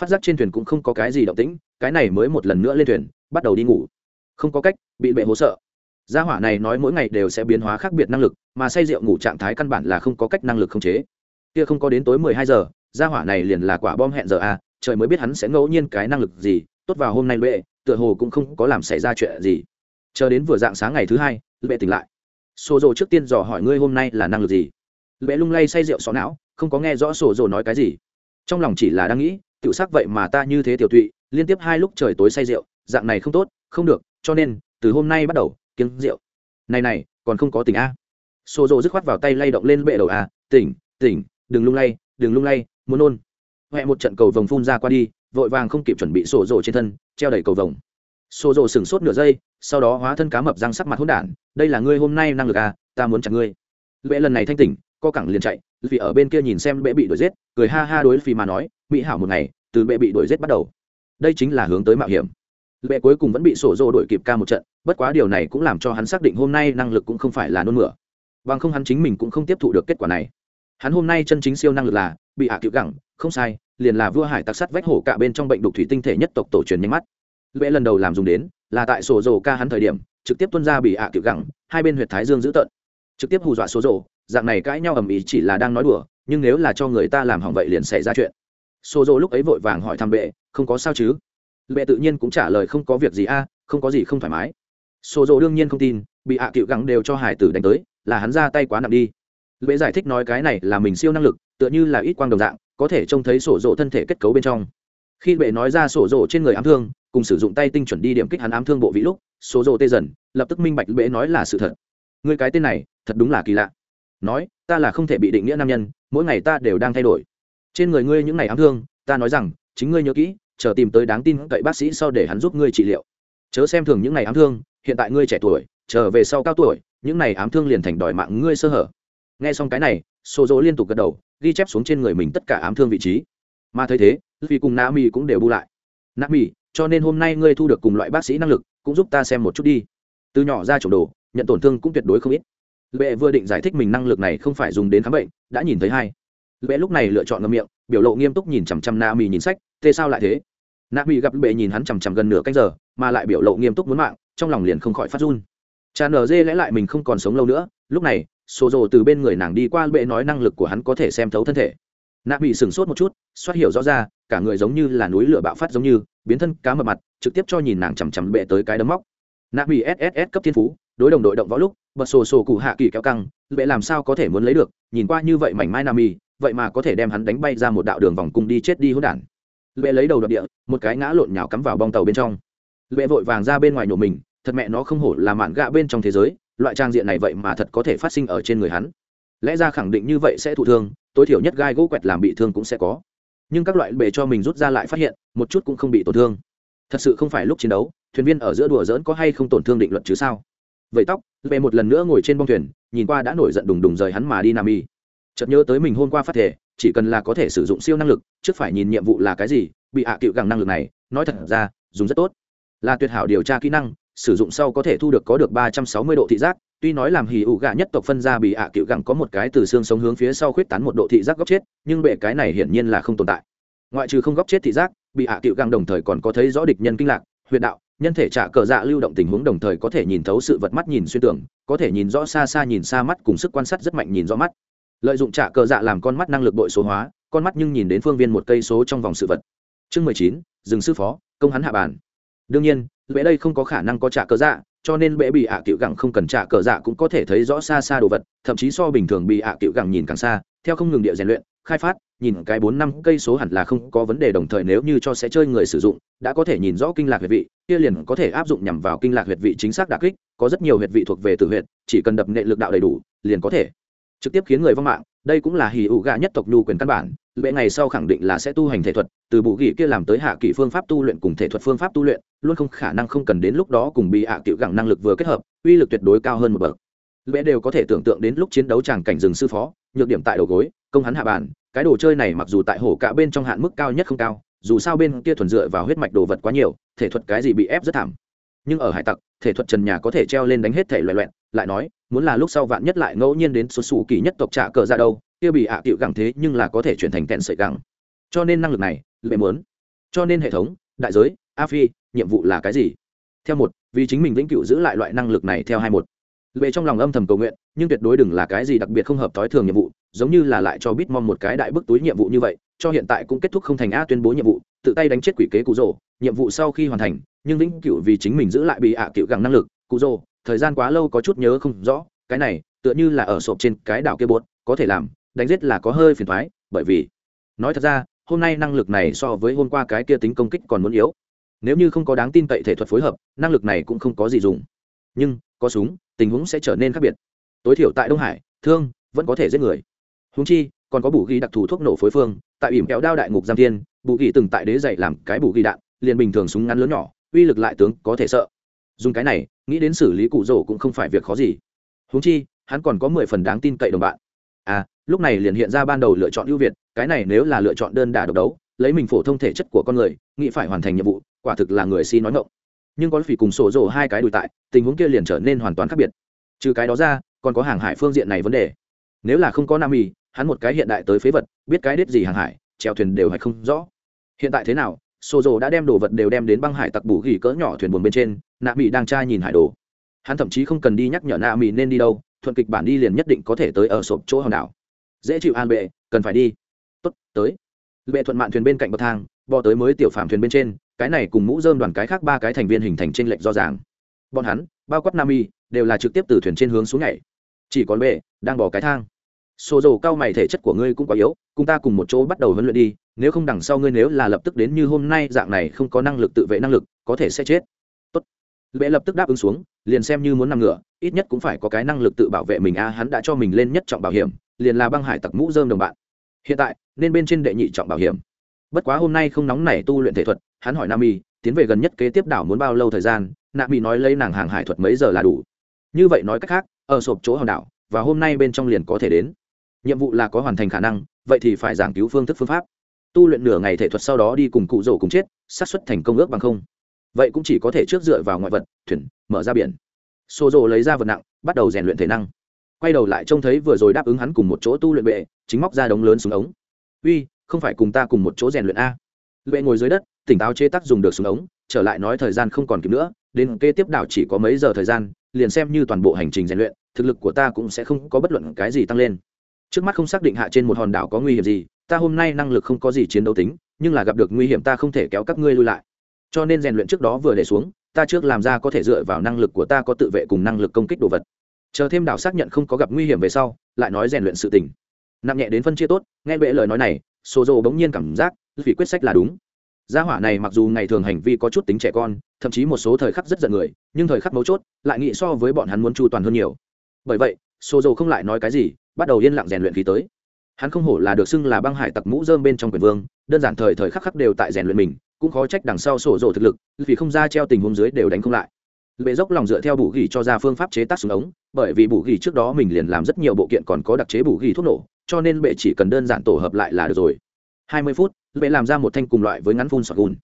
phát giác trên thuyền cũng không có cái gì động tĩnh, cái này mới một lần nữa lên thuyền, bắt đầu đi ngủ. Không có cách, bị bệ hố sợ. Gia hỏa này nói mỗi ngày đều sẽ biến hóa khác biệt năng lực, mà say rượu ngủ trạng thái căn bản là không có cách năng lực khống chế. Kia không có đến tối mười hai giờ, gia hỏa này liền là quả bom hẹn giờ a, trời mới biết hắn sẽ ngẫu nhiên cái năng lực gì, tốt vào hôm nay lệ tựa hồ cũng không có làm xảy ra chuyện gì. Chờ đến vừa dạng sáng ngày thứ hai lệ tỉnh lại. Sổ dồ trước tiên dò hỏi ngươi hôm nay là năng lực gì? Lệ lung lay say rượu xó não, không có nghe rõ sổ dồ nói cái gì. Trong lòng chỉ là đang nghĩ Tiểu sắc vậy mà ta như thế tiểu tụy, liên tiếp hai lúc trời tối say rượu, dạng này không tốt, không được, cho nên, từ hôm nay bắt đầu, kiêng rượu. Này này, còn không có tỉnh a. Sổ dồ dứt khoát vào tay lay động lên bệ đầu a, tỉnh tỉnh, đừng lung lay, đừng lung lay, muốn nôn huệ một trận cầu vồng phun ra qua đi, vội vàng không kịp chuẩn bị sổ rồ trên thân, treo đầy cầu vồng. Sổ rồ sửng sốt nửa giây, sau đó hóa thân cá mập răng sắc mặt hỗn đản, đây là ngươi hôm nay năng lực à ta muốn chặt ngươi. Bệ lần này thanh tỉnh, co cẳng liền chạy, vì ở bên kia nhìn xem bệ bị đuổi giết, cười ha ha đối phi mà nói mỹ hảo một ngày, từ bệ bị đuổi giết bắt đầu. Đây chính là hướng tới mạo hiểm. Bệ cuối cùng vẫn bị sổ dô đuổi kịp ca một trận, bất quá điều này cũng làm cho hắn xác định hôm nay năng lực cũng không phải là nôn mửa. Bằng không hắn chính mình cũng không tiếp thụ được kết quả này. Hắn hôm nay chân chính siêu năng lực là, bị hạ à gẳng, không sai, liền là vua hải tặc sắt vách hổ cả bên trong bệnh đục thủy tinh thể nhất tộc tổ truyền nhanh mắt. Bệ lần đầu làm dùng đến, là tại sổ dồ ca hắn thời điểm, trực tiếp tuân ra bị hạ à kiểu gẳng, hai bên huyệt thái dương dữ tợn trực tiếp hù dọa số dồ. dạng này cãi nhau ầm ĩ chỉ là đang nói đùa, nhưng nếu là cho người ta làm hỏng vậy liền xảy ra chuyện sổ dô lúc ấy vội vàng hỏi thăm bệ, không có sao chứ? Bệ tự nhiên cũng trả lời, không có việc gì a, không có gì không thoải mái. Sổ dô đương nhiên không tin, bị ạ à cựu gắng đều cho hải tử đánh tới, là hắn ra tay quá nặng đi. Bệ giải thích nói cái này là mình siêu năng lực, tựa như là ít quang đồng dạng, có thể trông thấy sổ Dỗ thân thể kết cấu bên trong. Khi bệ nói ra sổ Dỗ trên người ám thương, cùng sử dụng tay tinh chuẩn đi điểm kích hắn ám thương bộ vị lúc số Dỗ tê dần, lập tức minh bạch bệ nói là sự thật. Người cái tên này, thật đúng là kỳ lạ. Nói, ta là không thể bị định nghĩa nam nhân, mỗi ngày ta đều đang thay đổi trên người ngươi những ngày ám thương, ta nói rằng, chính ngươi nhớ kỹ, chờ tìm tới đáng tin cậy bác sĩ sau để hắn giúp ngươi trị liệu. Chớ xem thường những ngày ám thương, hiện tại ngươi trẻ tuổi trở về sau cao tuổi, những ngày ám thương liền thành đòi mạng ngươi sơ hở. Nghe xong cái này xô dỗ liên tục gật đầu, ghi chép xuống trên người mình tất cả ám thương vị trí. Mà thấy thế vì cùng na mi cũng đều bu lại. Na mi cho nên hôm nay ngươi thu được cùng loại bác sĩ năng lực, cũng giúp ta xem một chút đi. Từ nhỏ ra chủ đồ, nhận tổn thương cũng tuyệt đối không ít. Lệ vừa định giải thích mình năng lực này không phải dùng đến khám bệnh, đã nhìn thấy hai lệ lúc này lựa chọn ngâm miệng, biểu lộ nghiêm túc nhìn chằm chằm na mi nhìn sách thế sao lại thế? Na mi gặp bệ nhìn hắn chằm chằm gần nửa canh giờ, mà lại biểu lộ nghiêm túc muốn mạng, trong lòng liền không khỏi phát run. Cha nở dê lẽ lại mình không còn sống lâu nữa, lúc này sổ rồ từ bên người nàng đi qua bệ nói năng lực của hắn có thể xem thấu thân thể. Nạ bị sửng sốt một chút, xoát hiểu rõ ra, cả người giống như là núi lửa bạo phát giống như, biến thân cá mập mặt, trực tiếp cho nhìn nàng chằm chằm bệ tới cái đấm móc. Nạ bị sss cấp thiên phú, đối đồng đội động võ lúc, bật sổ sổ cụ hạ kỳ kéo căng bệ làm sao có thể muốn lấy được, nhìn qua như vậy mảnh mai nam y vậy mà có thể đem hắn đánh bay ra một đạo đường vòng cung đi chết đi hỗn đản. Bệ lấy đầu đập địa, một cái ngã lộn nhào cắm vào bong tàu bên trong. Bệ vội vàng ra bên ngoài nhổ mình, thật mẹ nó không hổ là mạn gạ bên trong thế giới, loại trang diện này vậy mà thật có thể phát sinh ở trên người hắn. Lẽ ra khẳng định như vậy sẽ thụ thương, tối thiểu nhất gai gỗ quẹt làm bị thương cũng sẽ có. Nhưng các loại bề cho mình rút ra lại phát hiện, một chút cũng không bị tổn thương. Thật sự không phải lúc chiến đấu, thuyền viên ở giữa đùa dỡn có hay không tổn thương định luật chứ sao? Vậy tóc bệ một lần nữa ngồi trên bông thuyền, nhìn qua đã nổi giận đùng đùng rời hắn mà đi nam y chợt nhớ tới mình hôm qua phát thể, chỉ cần là có thể sử dụng siêu năng lực, trước phải nhìn nhiệm vụ là cái gì, bị hạ à cựu gẳng năng lực này, nói thật ra, dùng rất tốt. Là tuyệt hảo điều tra kỹ năng, sử dụng sau có thể thu được có được ba trăm sáu mươi độ thị giác, tuy nói làm hì ụ gạ nhất tộc phân ra bị hạ cựu gẳng có một cái từ xương sống hướng phía sau khuyết tán một độ thị giác góc chết, nhưng bệ cái này hiển nhiên là không tồn tại. Ngoại trừ không góc chết thị giác, bị hạ cựu gẳng đồng thời còn có thấy rõ địch nhân kinh lạc, huyệt đạo, nhân thể trả cờ dạ lưu động tình huống đồng thời có thể nhìn thấu sự vật mắt nhìn xuyên tưởng có thể nhìn rõ xa xa nhìn xa mắt cùng sức quan sát rất mạnh nhìn rõ mắt lợi dụng trả cờ dạ làm con mắt năng lực đội số hóa, con mắt nhưng nhìn đến phương viên một cây số trong vòng sự vật. Chương mười chín dừng sư phó, công hắn hạ bàn. Đương nhiên lễ đây không có khả năng có trả cờ dạ cho nên bệ bị ạ à cựu gẳng không cần trả cờ dạ cũng có thể thấy rõ xa xa đồ vật, thậm chí so bình thường bị ạ à cựu gẳng nhìn càng xa, theo không ngừng địa rèn luyện, khai phát, nhìn cái bốn năm cây số hẳn là không có vấn đề đồng thời nếu như cho sẽ chơi người sử dụng, đã có thể nhìn rõ kinh lạc huyệt vị, kia liền có thể áp dụng nhằm vào kinh lạc huyệt vị chính xác đà kích, có rất nhiều huyệt vị thuộc về tử huyệt, chỉ cần đập nệ lực đạo đầy đủ, liền có thể trực tiếp khiến người vong mạng, đây cũng là hì ụ gà nhất tộc nhu quyền căn bản, lệ ngày sau khẳng định là sẽ tu hành thể thuật, từ bù ghi kia làm tới hạ kỷ phương pháp tu luyện cùng thể thuật phương pháp tu luyện, luôn không khả năng không cần đến lúc đó cùng bị hạ tiểu gẳng năng lực vừa kết hợp, uy lực tuyệt đối cao hơn một bậc. Lệ đều có thể tưởng tượng đến lúc chiến đấu tràng cảnh rừng sư phó, nhược điểm tại đầu gối, công hắn hạ bàn, cái đồ chơi này mặc dù tại hổ cả bên trong hạn mức cao nhất không cao, dù sao bên kia thuần dựa vào huyết mạch đồ vật quá nhiều, thể thuật cái gì bị ép rất thảm. Nhưng ở hải tặc, thể thuật trần nhà có thể treo lên đánh hết thể loại loẹn lại nói, muốn là lúc sau vạn nhất lại ngẫu nhiên đến số xù kỳ nhất tộc trả cờ ra đâu, kia bị ạ à cựu gẳng thế nhưng là có thể chuyển thành kẹn sợi gẳng. Cho nên năng lực này, lệ muốn. Cho nên hệ thống, đại giới, a phi, nhiệm vụ là cái gì? Theo một, vì chính mình vĩnh cựu giữ lại loại năng lực này theo hai một. Lệ trong lòng âm thầm cầu nguyện, nhưng tuyệt đối đừng là cái gì đặc biệt không hợp thói thường nhiệm vụ, giống như là lại cho bitmom một cái đại bức túi nhiệm vụ như vậy, cho hiện tại cũng kết thúc không thành a tuyên bố nhiệm vụ, tự tay đánh chết quỷ kế cụ rồ, nhiệm vụ sau khi hoàn thành, nhưng vĩnh cựu vì chính mình giữ lại bị ạ à cựu gẳng năng lực, cụ rồ thời gian quá lâu có chút nhớ không rõ, cái này, tựa như là ở sộp trên cái đảo kia bột có thể làm, đánh giết là có hơi phiền thoái, bởi vì, nói thật ra, hôm nay năng lực này so với hôm qua cái kia tính công kích còn muốn yếu. Nếu như không có đáng tin cậy thể thuật phối hợp, năng lực này cũng không có gì dùng. Nhưng, có súng, tình huống sẽ trở nên khác biệt. Tối thiểu tại đông hải, thương, vẫn có thể giết người. Húng chi, còn có bù ghi đặc thù thuốc nổ phối phương, tại ỉm kéo đao đại ngục giam thiên, bù ghi từng tại đế dạy làm cái bù ghi đạn, liền bình thường súng ngắn lớn nhỏ, uy lực lại tướng có thể sợ dùng cái này, nghĩ đến xử lý cụ rổ cũng không phải việc khó gì. Húng chi, hắn còn có mười phần đáng tin cậy đồng bạn. À lúc này liền hiện ra ban đầu lựa chọn ưu việt, cái này nếu là lựa chọn đơn đả độc đấu, lấy mình phổ thông thể chất của con người, nghĩ phải hoàn thành nhiệm vụ, quả thực là người si nói ngộng nhưng có phỉ cùng sổ rổ hai cái đùi tại, tình huống kia liền trở nên hoàn toàn khác biệt. Trừ cái đó ra, còn có hàng hải phương diện này vấn đề. Nếu là không có nam y hắn một cái hiện đại tới phế vật, biết cái đết gì hàng hải, chèo thuyền đều hay không rõ. Hiện tại thế nào sổ rồ đã đem đồ vật đều đem đến băng hải tặc bù gỉ cỡ nhỏ thuyền buồn bên trên, nạ mỹ đang tra nhìn hải đồ. Hắn thậm chí không cần đi nhắc nhở nạ mỹ nên đi đâu, thuận kịch bản đi liền nhất định có thể tới ở sộp chỗ hòn đảo. Dễ chịu an bệ, cần phải đi. Tốt, tới. Bệ thuận mạn thuyền bên cạnh bậc thang, bò tới mới tiểu phạm thuyền bên trên, cái này cùng mũ dơm đoàn cái khác ba cái thành viên hình thành trên lệnh rõ ràng. Bọn hắn, bao quát nam y đều là trực tiếp từ thuyền trên hướng xuống nhảy. Chỉ còn bệ đang bỏ cái thang. Xô dầu cao mày thể chất của ngươi cũng quá yếu, cùng ta cùng một chỗ bắt đầu huấn luyện đi nếu không đằng sau ngươi nếu là lập tức đến như hôm nay dạng này không có năng lực tự vệ năng lực có thể sẽ chết. Tốt. Bệ lập tức đáp ứng xuống liền xem như muốn nằm ngựa, ít nhất cũng phải có cái năng lực tự bảo vệ mình a hắn đã cho mình lên nhất trọng bảo hiểm liền là băng hải tặc mũ dơm đồng bạn. Hiện tại nên bên trên đệ nhị trọng bảo hiểm. Bất quá hôm nay không nóng nảy tu luyện thể thuật hắn hỏi nam y tiến về gần nhất kế tiếp đảo muốn bao lâu thời gian? Nam y nói lấy nàng hàng hải thuật mấy giờ là đủ. Như vậy nói cách khác ở sộp chỗ hòn đảo và hôm nay bên trong liền có thể đến. Nhiệm vụ là có hoàn thành khả năng vậy thì phải giảng cứu phương thức phương pháp tu luyện nửa ngày thể thuật sau đó đi cùng cụ rổ cùng chết, xác suất thành công ước bằng không. Vậy cũng chỉ có thể trước dựa vào ngoại vật, thuyền, mở ra biển. Xô rổ lấy ra vật nặng, bắt đầu rèn luyện thể năng. Quay đầu lại trông thấy vừa rồi đáp ứng hắn cùng một chỗ tu luyện bệ, chính móc ra đống lớn xuống ống. Uy, không phải cùng ta cùng một chỗ rèn luyện a. Bệ ngồi dưới đất, tỉnh táo chế tác dùng được xuống ống, trở lại nói thời gian không còn kịp nữa, đến kế tiếp đảo chỉ có mấy giờ thời gian, liền xem như toàn bộ hành trình rèn luyện, thực lực của ta cũng sẽ không có bất luận cái gì tăng lên. Trước mắt không xác định hạ trên một hòn đảo có nguy hiểm gì ta hôm nay năng lực không có gì chiến đấu tính, nhưng là gặp được nguy hiểm ta không thể kéo các ngươi lui lại. Cho nên rèn luyện trước đó vừa để xuống, ta trước làm ra có thể dựa vào năng lực của ta có tự vệ cùng năng lực công kích đồ vật. Chờ thêm đảo xác nhận không có gặp nguy hiểm về sau, lại nói rèn luyện sự tình. Nặng nhẹ đến phân chia tốt, nghe bệ lời nói này sô dô bỗng nhiên cảm giác, vì quyết sách là đúng. Gia hỏa này mặc dù ngày thường hành vi có chút tính trẻ con, thậm chí một số thời khắc rất giận người, nhưng thời khắc mấu chốt, lại nghĩ so với bọn hắn muốn chu toàn hơn nhiều. Bởi vậy sô dô không lại nói cái gì, bắt đầu yên lặng rèn luyện khí tới hắn không hổ là được xưng là băng hải tặc mũ dơm bên trong quyền vương, đơn giản thời thời khắc khắc đều tại rèn luyện mình, cũng khó trách đằng sau sổ rộ thực lực, vì không ra treo tình huống dưới đều đánh không lại. Bệ dốc lòng dựa theo bù ghi cho ra phương pháp chế tác súng ống, bởi vì bù ghi trước đó mình liền làm rất nhiều bộ kiện còn có đặc chế bù ghi thuốc nổ, cho nên bệ chỉ cần đơn giản tổ hợp lại là được rồi. Hai mươi phút, bệ làm ra một thanh cùng loại với ngắn phun sọt gùn.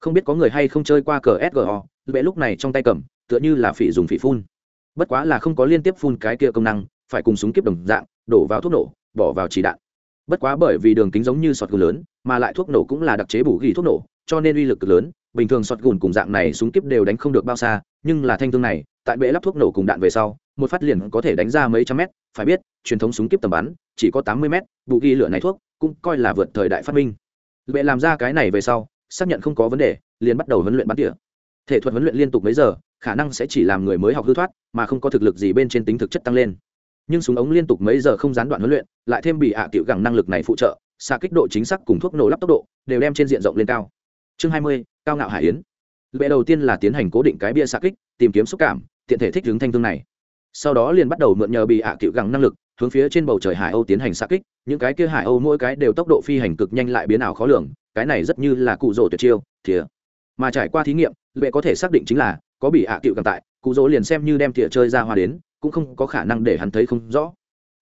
Không biết có người hay không chơi qua cờ sgo bệ lúc này trong tay cầm, tựa như là phỉ dùng phỉ phun. Bất quá là không có liên tiếp phun cái kia công năng, phải cùng súng kiếp đồng dạng, đổ vào thuốc nổ, bỏ vào chỉ đạn bất quá bởi vì đường kính giống như sọt gùn lớn, mà lại thuốc nổ cũng là đặc chế bù ghi thuốc nổ, cho nên uy lực cực lớn, bình thường sọt gùn cùng dạng này súng kiếp đều đánh không được bao xa, nhưng là thanh thương này, tại bệ lắp thuốc nổ cùng đạn về sau, một phát liền có thể đánh ra mấy trăm mét, phải biết, truyền thống súng kiếp tầm bắn, chỉ có tám mươi mét bù ghi lửa này thuốc cũng coi là vượt thời đại phát minh. Bệ làm ra cái này về sau, xác nhận không có vấn đề, liền bắt đầu huấn luyện bắn tỉa. Thể thuật huấn luyện liên tục mấy giờ, khả năng sẽ chỉ làm người mới học hư thoát, mà không có thực lực gì bên trên tính thực chất tăng lên nhưng súng ống liên tục mấy giờ không gián đoạn huấn luyện, lại thêm bị hạ à tiểu gẳng năng lực này phụ trợ xa kích độ chính xác cùng thuốc nổ lắp tốc độ, đều đem trên diện rộng lên cao. Chương hai mươi, cao ngạo hải yến. Bệ đầu tiên là tiến hành cố định cái bia xa kích, tìm kiếm xúc cảm, tiện thể thích hướng thanh thương này. Sau đó liền bắt đầu mượn nhờ bị hạ à cựu gẳng năng lực, hướng phía trên bầu trời hải âu tiến hành xa kích, những cái kia hải âu mỗi cái đều tốc độ phi hành cực nhanh lại biến ảo khó lường, cái này rất như là cụ rỗ tuyệt chiêu, thìa. Mà trải qua thí nghiệm bệ có thể xác định chính là, có bị hạ à cựu gẳng tại, cụ rỗ liền xem như đem thìa chơi ra hoa đến cũng không có khả năng để hắn thấy không rõ.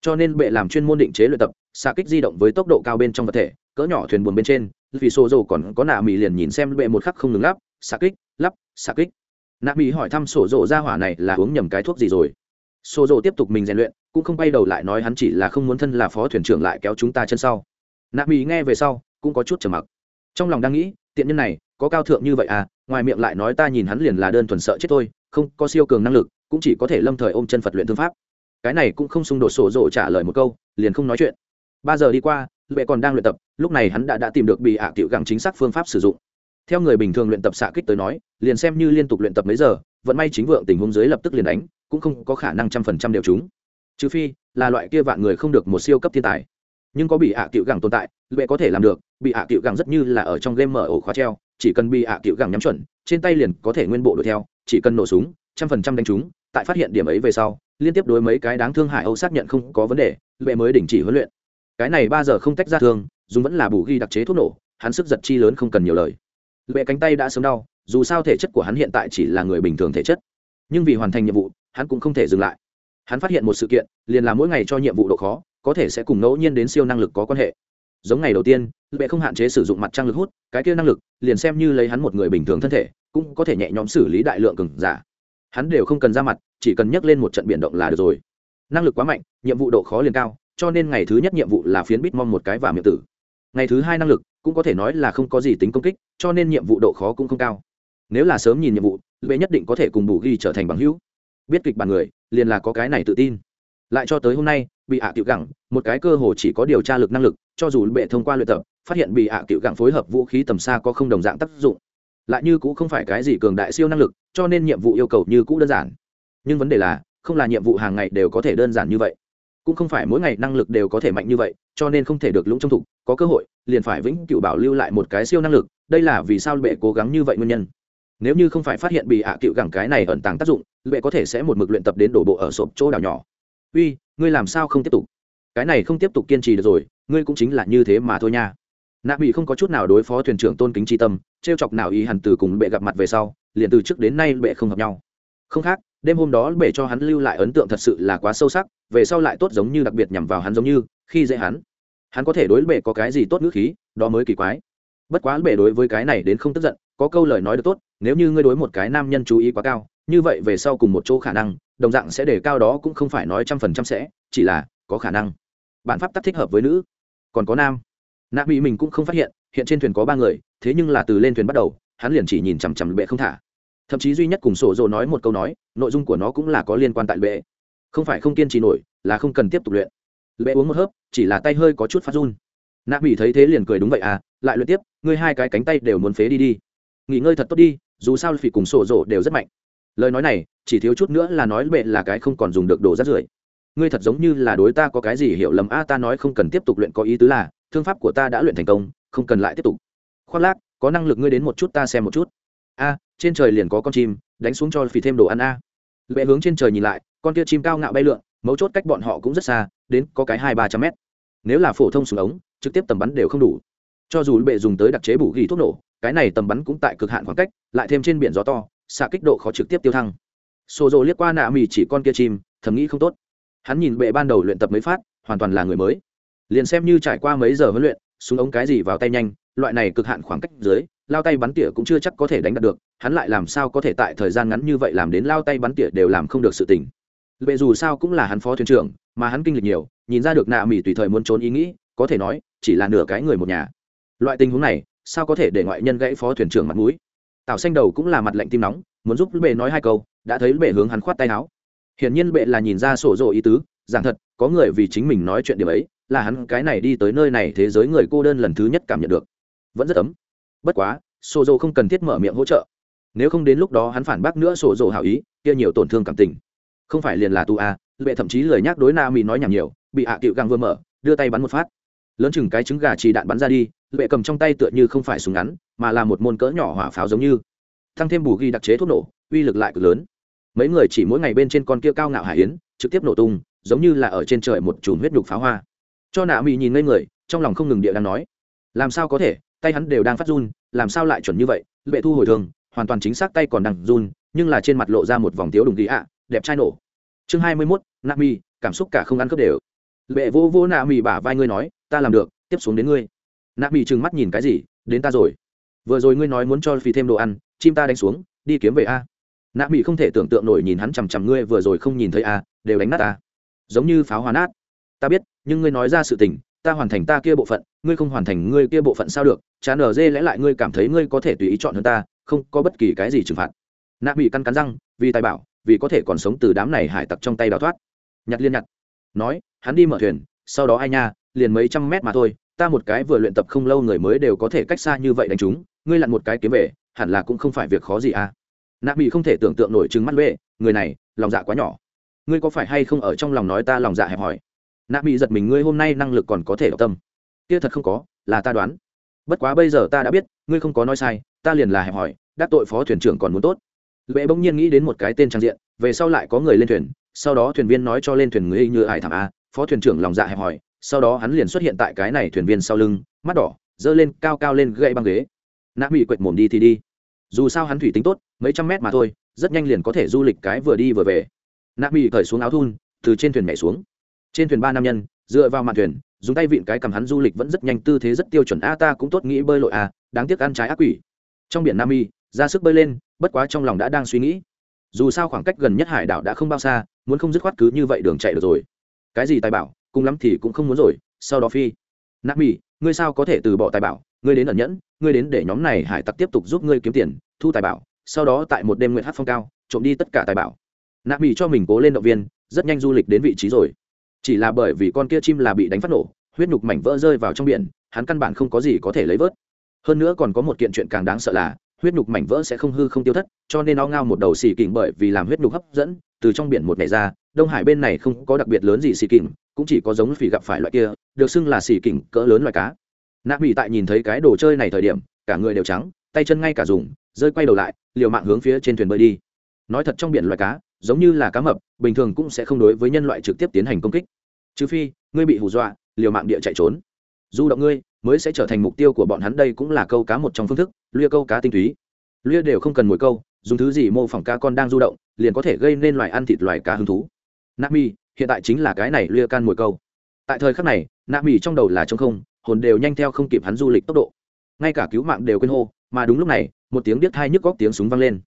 Cho nên bệ làm chuyên môn định chế luyện tập xa kích di động với tốc độ cao bên trong vật thể, cỡ nhỏ thuyền buồn bên trên, vì xô dầu còn có nạ mỹ liền nhìn xem bệ một khắc không ngừng lắp xa kích, lắp xa kích. Nạ mỹ hỏi thăm sổ dầu ra hỏa này là uống nhầm cái thuốc gì rồi. Sổ dầu tiếp tục mình rèn luyện, cũng không bay đầu lại nói hắn chỉ là không muốn thân là phó thuyền trưởng lại kéo chúng ta chân sau. Nạ mỹ nghe về sau, cũng có chút trầm mặc. Trong lòng đang nghĩ, tiện nhân này, có cao thượng như vậy à ngoài miệng lại nói ta nhìn hắn liền là đơn thuần sợ chết thôi, không có siêu cường năng lực cũng chỉ có thể lâm thời ôm chân phật luyện thương pháp. Cái này cũng không xung đột sổ rộ trả lời một câu, liền không nói chuyện. Ba giờ đi qua, lệ còn đang luyện tập, lúc này hắn đã đã tìm được bị ạ à tiểu gẳng chính xác phương pháp sử dụng. Theo người bình thường luyện tập xạ kích tới nói, liền xem như liên tục luyện tập mấy giờ, vận may chính vượng tình huống dưới lập tức liền đánh, cũng không có khả năng trăm phần trăm đều chúng trừ phi, là loại kia vạn người không được một siêu cấp thiên tài. Nhưng có bị ạ à cựu gẳng tồn tại, lệ có thể làm được, bị ạ à cựu gẳng rất như là ở trong game mở ổ khóa treo, chỉ cần bị ạ tiểu gẳng nhắm chuẩn, trên tay liền có thể nguyên bộ đuổi theo, chỉ cần nổ súng, trăm phần trăm đánh chúng tại phát hiện điểm ấy về sau, liên tiếp đối mấy cái đáng thương hại âu xác nhận không có vấn đề, lệ mới đình chỉ huấn luyện. Cái này ba giờ không tách ra thương dùng vẫn là bù ghi đặc chế thuốc nổ, hắn sức giật chi lớn không cần nhiều lời. Lệ cánh tay đã sớm đau, dù sao thể chất của hắn hiện tại chỉ là người bình thường thể chất. Nhưng vì hoàn thành nhiệm vụ, hắn cũng không thể dừng lại. Hắn phát hiện một sự kiện, liền là mỗi ngày cho nhiệm vụ độ khó, có thể sẽ cùng ngẫu nhiên đến siêu năng lực có quan hệ. Giống ngày đầu tiên, lệ không hạn chế sử dụng mặt trăng lực hút, cái kia năng lực, liền xem như lấy hắn một người bình thường thân thể, cũng có thể nhẹ nhõm xử lý đại lượng cường giả hắn đều không cần ra mặt, chỉ cần nhắc lên một trận biển động là được rồi. Năng lực quá mạnh, nhiệm vụ độ khó liền cao, cho nên ngày thứ nhất nhiệm vụ là phiến bít mong một cái và miệng tử. Ngày thứ hai năng lực, cũng có thể nói là không có gì tính công kích, cho nên nhiệm vụ độ khó cũng không cao. Nếu là sớm nhìn nhiệm vụ, lệ nhất định có thể cùng bù ghi trở thành bằng hữu. Biết kịch bản người, liền là có cái này tự tin. Lại cho tới hôm nay, bị hạ à tiểu gẳng, một cái cơ hồ chỉ có điều tra lực năng lực, cho dù bệ thông qua luyện tập, phát hiện bị hạ à tiểu gẳng phối hợp vũ khí tầm xa có không đồng dạng tác dụng lại như cũng không phải cái gì cường đại siêu năng lực, cho nên nhiệm vụ yêu cầu như cũ đơn giản. Nhưng vấn đề là, không là nhiệm vụ hàng ngày đều có thể đơn giản như vậy. Cũng không phải mỗi ngày năng lực đều có thể mạnh như vậy, cho nên không thể được lũng trong thục, có cơ hội, liền phải vĩnh cựu bảo lưu lại một cái siêu năng lực, đây là vì sao bệ cố gắng như vậy nguyên nhân. Nếu như không phải phát hiện bị hạ à cựu gẳng cái này ẩn tàng tác dụng, bệ có thể sẽ một mực luyện tập đến đổ bộ ở sộp chỗ đảo nhỏ. Uy, ngươi làm sao không tiếp tục? Cái này không tiếp tục kiên trì được rồi, ngươi cũng chính là như thế mà thôi nha nạ bị không có chút nào đối phó thuyền trưởng tôn kính tri tâm t r e o chọc nào ý hẳn từ cùng bệ gặp mặt về sau, liền từ trước đến nay bệ không hợp nhau. Không khác, đêm hôm đó bệ cho hắn lưu lại ấn tượng thật sự là quá sâu sắc, về sau lại tốt giống như đặc biệt nhằm vào hắn giống như, khi dễ hắn hắn có thể đối bệ có cái gì tốt ngữ khí, đó mới kỳ quái. Bất quá bệ đối với cái này đến không tức giận, có câu lời nói được tốt, nếu như ngươi đối một cái nam nhân chú ý quá cao, như vậy về sau cùng một chỗ khả năng, đồng dạng sẽ để cao đó cũng không phải nói trăm phần trăm sẽ, chỉ là có khả năng. Bản pháp tắc thích hợp với nữ, còn có nam nạ bị mình cũng không phát hiện hiện trên thuyền có ba người, thế nhưng là từ lên thuyền bắt đầu, hắn liền chỉ nhìn chằm chằm bệ không thả. Thậm chí duy nhất cùng sổ dồ nói một câu nói, nội dung của nó cũng là có liên quan tại bệ. Không phải không kiên trì nổi, là không cần tiếp tục luyện. Bệ uống một hớp, chỉ là tay hơi có chút phát run. Nạ bị thấy thế liền cười đúng vậy à lại luyện tiếp, ngươi hai cái cánh tay đều muốn phế đi đi. Nghỉ ngơi thật tốt đi, dù sao phỉ cùng sổ dồ đều rất mạnh. Lời nói này, chỉ thiếu chút nữa là nói bệ là cái không còn dùng được đồ rát rưởi. Ngươi thật giống như là đối ta có cái gì hiểu lầm a, ta nói không cần tiếp tục luyện có ý tứ là thương pháp của ta đã luyện thành công, không cần lại tiếp tục. Khoác lác, có năng lực ngươi đến một chút ta xem một chút. A, trên trời liền có con chim, đánh xuống cho phì thêm đồ ăn a. Lệ hướng trên trời nhìn lại, con kia chim cao ngạo bay lượn, mấu chốt cách bọn họ cũng rất xa, đến có cái hai ba trăm mét. Nếu là phổ thông súng ống, trực tiếp tầm bắn đều không đủ. Cho dù bệ dùng tới đặc chế bù ghi thuốc nổ, cái này tầm bắn cũng tại cực hạn khoảng cách, lại thêm trên biển gió to, xạ kích độ khó trực tiếp tiêu thăng. Xô rồ liếc qua nạ mì chỉ con kia chim, thầm nghĩ không tốt. Hắn nhìn bệ ban đầu luyện tập mới phát, hoàn toàn là người mới liền xem như trải qua mấy giờ huấn luyện, súng ống cái gì vào tay nhanh, loại này cực hạn khoảng cách dưới, lao tay bắn tỉa cũng chưa chắc có thể đánh đạt được, hắn lại làm sao có thể tại thời gian ngắn như vậy làm đến lao tay bắn tỉa đều làm không được sự tình. Vậy dù sao cũng là hắn phó thuyền trưởng, mà hắn kinh lịch nhiều, nhìn ra được nạ mỹ tùy thời muốn trốn ý nghĩ, có thể nói, chỉ là nửa cái người một nhà. Loại tình huống này, sao có thể để ngoại nhân gãy phó thuyền trưởng mặt mũi? Tào xanh đầu cũng là mặt lạnh tim nóng, muốn giúp bệ nói hai câu, đã thấy bệ hướng hắn khoát tay áo. Hiển nhiên bệ là nhìn ra sổ rộ ý tứ, giảng thật, có người vì chính mình nói chuyện điểm ấy là hắn cái này đi tới nơi này thế giới người cô đơn lần thứ nhất cảm nhận được. Vẫn rất ấm. Bất quá sổ dồ không cần thiết mở miệng hỗ trợ. Nếu không đến lúc đó hắn phản bác nữa sổ dồ hảo ý, kia nhiều tổn thương cảm tình. Không phải liền là tu a, lệ thậm chí lời nhắc đối na mỹ nói nhảm nhiều, bị hạ à cựu găng vừa mở, đưa tay bắn một phát. Lớn chừng cái trứng gà chỉ đạn bắn ra đi, lệ cầm trong tay tựa như không phải súng ngắn, mà là một môn cỡ nhỏ hỏa pháo giống như. Thăng thêm bù ghi đặc chế thuốc nổ, uy lực lại cực lớn. Mấy người chỉ mỗi ngày bên trên con kia cao ngạo hải yến, trực tiếp nổ tung, giống như là ở trên trời một chùm huyết đục pháo hoa cho nạ mỹ nhìn ngây người, trong lòng không ngừng địa đang nói. Làm sao có thể? Tay hắn đều đang phát run, làm sao lại chuẩn như vậy? Bệ thu hồi thường, hoàn toàn chính xác tay còn đang run, nhưng là trên mặt lộ ra một vòng tiếu đùng ghi ạ, đẹp trai nổ. Chương hai mươi mốt, nạ mỹ cảm xúc cả không ăn cướp đều. Bệ vô vô nạ mỹ bả vai ngươi nói, ta làm được, tiếp xuống đến ngươi. Nạ mỹ trừng mắt nhìn cái gì? Đến ta rồi. Vừa rồi ngươi nói muốn cho phi thêm đồ ăn, chim ta đánh xuống, đi kiếm về a. Nạ mỹ không thể tưởng tượng nổi nhìn hắn chằm chằm ngươi vừa rồi không nhìn thấy a, đều đánh nát ta. Giống như pháo hoa nát ta biết, nhưng ngươi nói ra sự tình, ta hoàn thành ta kia bộ phận, ngươi không hoàn thành ngươi kia bộ phận sao được, chán ở dê lẽ lại ngươi cảm thấy ngươi có thể tùy ý chọn hơn ta, không có bất kỳ cái gì trừng phạt. Nạ bị căn cắn răng, vì tài bảo, vì có thể còn sống từ đám này hải tặc trong tay đào thoát. Nhặt liên nhặt. Nói, hắn đi mở thuyền, sau đó ai nha, liền mấy trăm mét mà thôi, ta một cái vừa luyện tập không lâu người mới đều có thể cách xa như vậy đánh chúng, ngươi lặn một cái kiếm về, hẳn là cũng không phải việc khó gì à. Nạ bị không thể tưởng tượng nổi chừng mắt lệ người này, lòng dạ quá nhỏ. Ngươi có phải hay không ở trong lòng nói ta lòng dạ hẹp hòi? Nạ bị giật mình, ngươi hôm nay năng lực còn có thể đọc tâm. Kia thật không có, là ta đoán. Bất quá bây giờ ta đã biết, ngươi không có nói sai, ta liền là hẹp hỏi. đắc tội phó thuyền trưởng còn muốn tốt. Lệ bỗng nhiên nghĩ đến một cái tên trang diện, về sau lại có người lên thuyền, sau đó thuyền viên nói cho lên thuyền người như ải thảm a, phó thuyền trưởng lòng dạ hẹp hỏi. sau đó hắn liền xuất hiện tại cái này thuyền viên sau lưng, mắt đỏ, giơ lên cao cao lên gậy băng ghế. Nạ bị quệt mồm đi thì đi. Dù sao hắn thủy tính tốt, mấy trăm mét mà thôi, rất nhanh liền có thể du lịch cái vừa đi vừa về. Nạ bị cởi xuống áo thun, từ trên thuyền mẹ xuống trên thuyền ba nam nhân, dựa vào mặt thuyền, dùng tay vịn cái cầm hắn du lịch vẫn rất nhanh, tư thế rất tiêu chuẩn. A, ta cũng tốt nghĩ bơi lội a đáng tiếc ăn trái ác quỷ. Trong biển nam y ra sức bơi lên, bất quá trong lòng đã đang suy nghĩ. Dù sao khoảng cách gần nhất hải đảo đã không bao xa, muốn không dứt khoát cứ như vậy đường chạy được rồi. Cái gì tài bảo, cùng lắm thì cũng không muốn rồi. Sau đó phi. Nam y ngươi sao có thể từ bỏ tài bảo? Ngươi đến ẩn nhẫn, ngươi đến để nhóm này hải tặc tiếp tục giúp ngươi kiếm tiền, thu tài bảo, sau đó tại một đêm nguyện hát phong cao, trộm đi tất cả tài bảo. Nạp mỹ cho mình cố lên động viên, rất nhanh du lịch đến vị trí rồi chỉ là bởi vì con kia chim là bị đánh phát nổ, huyết nhục mảnh vỡ rơi vào trong biển, hắn căn bản không có gì có thể lấy vớt. Hơn nữa còn có một kiện chuyện càng đáng sợ là, huyết nhục mảnh vỡ sẽ không hư không tiêu thất, cho nên nó ngao một đầu xì kình bởi vì làm huyết nhục hấp dẫn, từ trong biển một ngày ra, đông hải bên này không có đặc biệt lớn gì xì kình, cũng chỉ có giống phỉ gặp phải loại kia, được xưng là xì kình cỡ lớn loại cá. Nạp mỹ tại nhìn thấy cái đồ chơi này thời điểm, cả người đều trắng, tay chân ngay cả dùng, rơi quay đầu lại, liều mạng hướng phía trên thuyền bơi đi. Nói thật trong biển loại cá giống như là cá mập, bình thường cũng sẽ không đối với nhân loại trực tiếp tiến hành công kích. Trừ phi, ngươi bị hù dọa, liều mạng địa chạy trốn. Du động ngươi, mới sẽ trở thành mục tiêu của bọn hắn đây cũng là câu cá một trong phương thức lia câu cá tinh túy. Lia đều không cần mồi câu, dùng thứ gì mô phỏng cá con đang du động, liền có thể gây nên loài ăn thịt loài cá hứng thú. Nami, hiện tại chính là cái này lia can mồi câu. Tại thời khắc này, nami trong đầu là trống không, hồn đều nhanh theo không kịp hắn du lịch tốc độ. Ngay cả cứu mạng đều quên hô, mà đúng lúc này, một tiếng điếc thai nhức góc tiếng súng vang lên.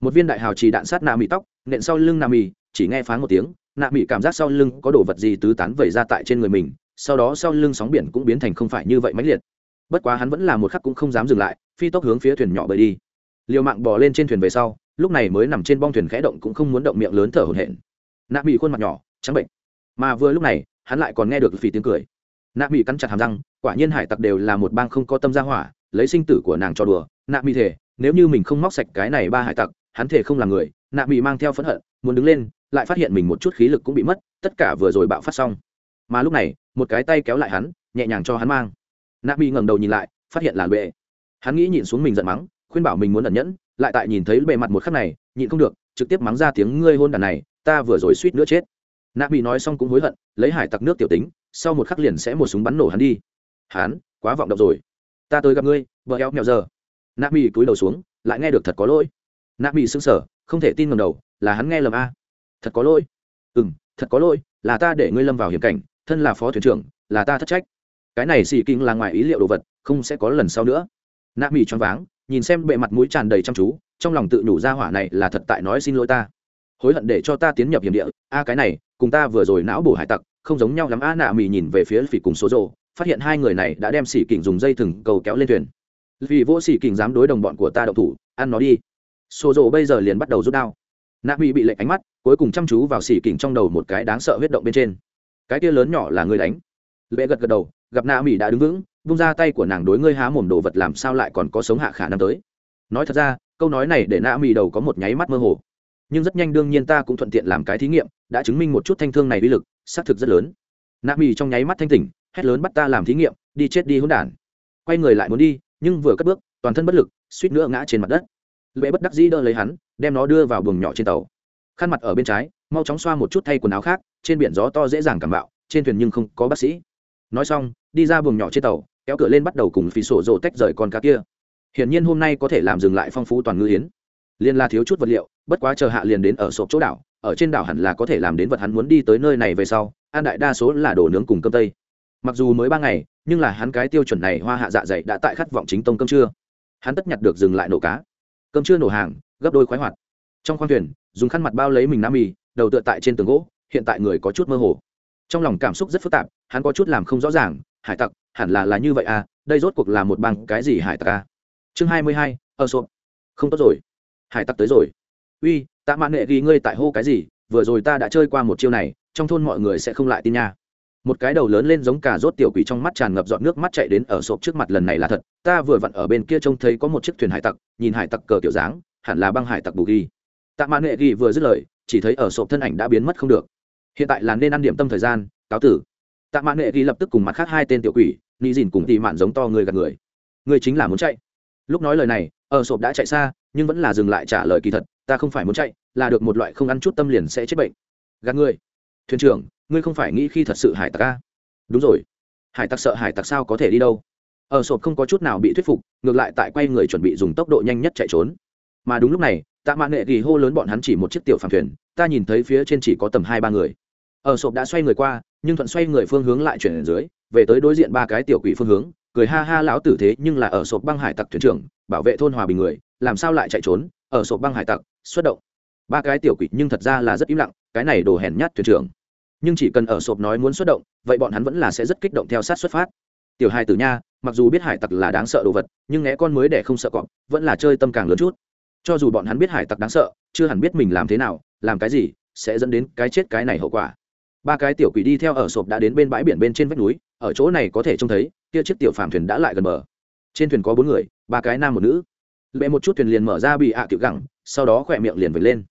Một viên đại hào trì đạn sát nạ mỹ tóc nện sau lưng nạ mỹ chỉ nghe phán một tiếng, nạ mỹ cảm giác sau lưng có đồ vật gì tứ tán vẩy ra tại trên người mình, sau đó sau lưng sóng biển cũng biến thành không phải như vậy mãnh liệt. Bất quá hắn vẫn là một khắc cũng không dám dừng lại, phi tốc hướng phía thuyền nhỏ bơi đi. Liều mạng bò lên trên thuyền về sau, lúc này mới nằm trên bong thuyền khẽ động cũng không muốn động miệng lớn thở hổn hển. Nạ bị khuôn mặt nhỏ, trắng bệnh. Mà vừa lúc này, hắn lại còn nghe được phì tiếng cười. Nạ bị cắn chặt hàm răng, quả nhiên hải tặc đều là một bang không có tâm gia hỏa, lấy sinh tử của nàng cho đùa. Nạ bị thể nếu như mình không móc sạch cái này ba hải tặc hắn thể không là người, nạ mỹ mang theo phẫn hận, muốn đứng lên, lại phát hiện mình một chút khí lực cũng bị mất, tất cả vừa rồi bạo phát xong. Mà lúc này, một cái tay kéo lại hắn, nhẹ nhàng cho hắn mang. Nạ mỹ ngẩng đầu nhìn lại, phát hiện là Lệ. hắn nghĩ nhìn xuống mình giận mắng, khuyên bảo mình muốn ẩn nhẫn, lại tại nhìn thấy bề mặt một khắc này, nhịn không được, trực tiếp mắng ra tiếng ngươi hôn đàn này, ta vừa rồi suýt nữa chết. Nạ mỹ nói xong cũng hối hận, lấy hải tặc nước tiểu tính, sau một khắc liền sẽ một súng bắn nổ hắn đi. Hắn, quá vọng động rồi. Ta tới gặp ngươi, vợ eo mèo giờ. Nạ mỹ cúi đầu xuống, lại nghe được thật có lỗi nạ mỹ sững sờ, không thể tin ngầm đầu, là hắn nghe lầm a. Thật có lỗi. Ừ m thật có lỗi, là ta để ngươi lâm vào hiểm cảnh, thân là phó thuyền trưởng, là ta thất trách. Cái này xì kinh là ngoài ý liệu đồ vật, không sẽ có lần sau nữa. Nạ mỹ choáng váng, nhìn xem bệ mặt mũi tràn đầy chăm chú, trong lòng tự nhủ ra hỏa này là thật tại nói xin lỗi ta. Hối hận để cho ta tiến nhập hiểm địa, a cái này, cùng ta vừa rồi não bổ hải tặc, không giống nhau lắm a. Nạ mỹ nhìn về phía phỉ cùng số rộ phát hiện hai người này đã đem xỉ kình dùng dây thừng cầu kéo lên thuyền. Vì vô xỉ kình dám đối đồng bọn của ta đậu thủ, ăn nó đi số rộ bây giờ liền bắt đầu rút đao. Nạ mỹ bị lệnh ánh mắt, cuối cùng chăm chú vào xỉ kình trong đầu một cái đáng sợ huyết động bên trên. Cái kia lớn nhỏ là người đánh. Lệ gật gật đầu, gặp nạ mỹ đã đứng vững, vung ra tay của nàng đối ngươi há mồm đồ vật làm sao lại còn có sống hạ khả năng tới. Nói thật ra, câu nói này để nạ mỹ đầu có một nháy mắt mơ hồ. Nhưng rất nhanh đương nhiên ta cũng thuận tiện làm cái thí nghiệm, đã chứng minh một chút thanh thương này uy lực, xác thực rất lớn. Nạ mỹ trong nháy mắt thanh tỉnh, hét lớn bắt ta làm thí nghiệm, đi chết đi hỗn đản. Quay người lại muốn đi, nhưng vừa cất bước, toàn thân bất lực, suýt nữa ngã trên mặt đất lệ bất đắc dĩ đỡ lấy hắn, đem nó đưa vào buồng nhỏ trên tàu. Khăn mặt ở bên trái, mau chóng xoa một chút thay quần áo khác, trên biển gió to dễ dàng cảm bạo, trên thuyền nhưng không có bác sĩ. Nói xong, đi ra buồng nhỏ trên tàu, kéo cửa lên bắt đầu cùng phí sổ rộ tách rời con cá kia. Hiển nhiên hôm nay có thể làm dừng lại phong phú toàn ngư hiến liên la thiếu chút vật liệu, bất quá chờ hạ liền đến ở sộp chỗ đảo, ở trên đảo hẳn là có thể làm đến vật hắn muốn đi tới nơi này về sau, an đại đa số là đồ nướng cùng cơm tây. Mặc dù mới ba ngày, nhưng là hắn cái tiêu chuẩn này hoa hạ dạ dày đã tại khát vọng chính tông cơm trưa. Hắn tất nhặt được dừng lại nổ cá cơm chưa nổ hàng, gấp đôi khoái hoạt. Trong khoang thuyền, dùng khăn mặt bao lấy mình nam mì đầu tựa tại trên tường gỗ, hiện tại người có chút mơ hồ. Trong lòng cảm xúc rất phức tạp, hắn có chút làm không rõ ràng, hải tặc, hẳn là là như vậy à đây rốt cuộc là một bằng cái gì hải tặc à? Chương hai mươi hai ơ sộp. Không tốt rồi. Hải tặc tới rồi. Uy, tạ mãn nghệ ghi ngươi tại hô cái gì? Vừa rồi ta đã chơi qua một chiêu này, trong thôn mọi người sẽ không lại tin nha một cái đầu lớn lên giống cả rốt tiểu quỷ trong mắt tràn ngập giọt nước mắt chạy đến ở sộp trước mặt lần này là thật. Ta vừa vặn ở bên kia trông thấy có một chiếc thuyền hải tặc, nhìn hải tặc cờ tiểu dáng, hẳn là băng hải tặc bù ghi. Tạ mãn nghệ ghi vừa dứt lời, chỉ thấy ở sộp thân ảnh đã biến mất không được. Hiện tại là nên ăn điểm tâm thời gian, cáo tử. Tạ mãn nghệ ghi lập tức cùng mặt khác hai tên tiểu quỷ ni dìn cùng tị mạn giống to người gạt người. Người chính là muốn chạy. Lúc nói lời này, ở sộp đã chạy xa, nhưng vẫn là dừng lại trả lời kỳ thật, ta không phải muốn chạy, là được một loại không ăn chút tâm liền sẽ chết bệnh. Gạt người thuyền trưởng, ngươi không phải nghĩ khi thật sự hải tặc a? Đúng rồi. Hải tặc sợ hải tặc sao có thể đi đâu? Ở sộp không có chút nào bị thuyết phục, ngược lại tại quay người chuẩn bị dùng tốc độ nhanh nhất chạy trốn. Mà đúng lúc này, tạ mạn nghệ ghi hô lớn bọn hắn chỉ một chiếc tiểu phàm thuyền, ta nhìn thấy phía trên chỉ có tầm hai ba người. Ở sộp đã xoay người qua, nhưng thuận xoay người phương hướng lại chuyển đến dưới, về tới đối diện ba cái tiểu quỷ phương hướng, cười ha ha lão tử thế nhưng là ở sộp băng hải tặc thuyền trưởng, bảo vệ thôn hòa bình người, làm sao lại chạy trốn? Ở sộp băng hải tặc, xuất động. Ba cái tiểu quỷ nhưng thật ra là rất im lặng, cái này đồ hèn nhát thuyền trưởng nhưng chỉ cần ở sộp nói muốn xuất động, vậy bọn hắn vẫn là sẽ rất kích động theo sát xuất phát. Tiểu hai tử nha, mặc dù biết hải tặc là đáng sợ đồ vật, nhưng nghe con mới để không sợ cọp, vẫn là chơi tâm càng lớn chút. Cho dù bọn hắn biết hải tặc đáng sợ, chưa hẳn biết mình làm thế nào, làm cái gì, sẽ dẫn đến cái chết cái này hậu quả. Ba cái tiểu quỷ đi theo ở sộp đã đến bên bãi biển bên trên vách núi, ở chỗ này có thể trông thấy, kia chiếc tiểu phàm thuyền đã lại gần bờ. Trên thuyền có bốn người, ba cái nam một nữ. Lệ một chút thuyền liền mở ra bị ạ à tiểu gẳng, sau đó khỏe miệng liền vệt lên.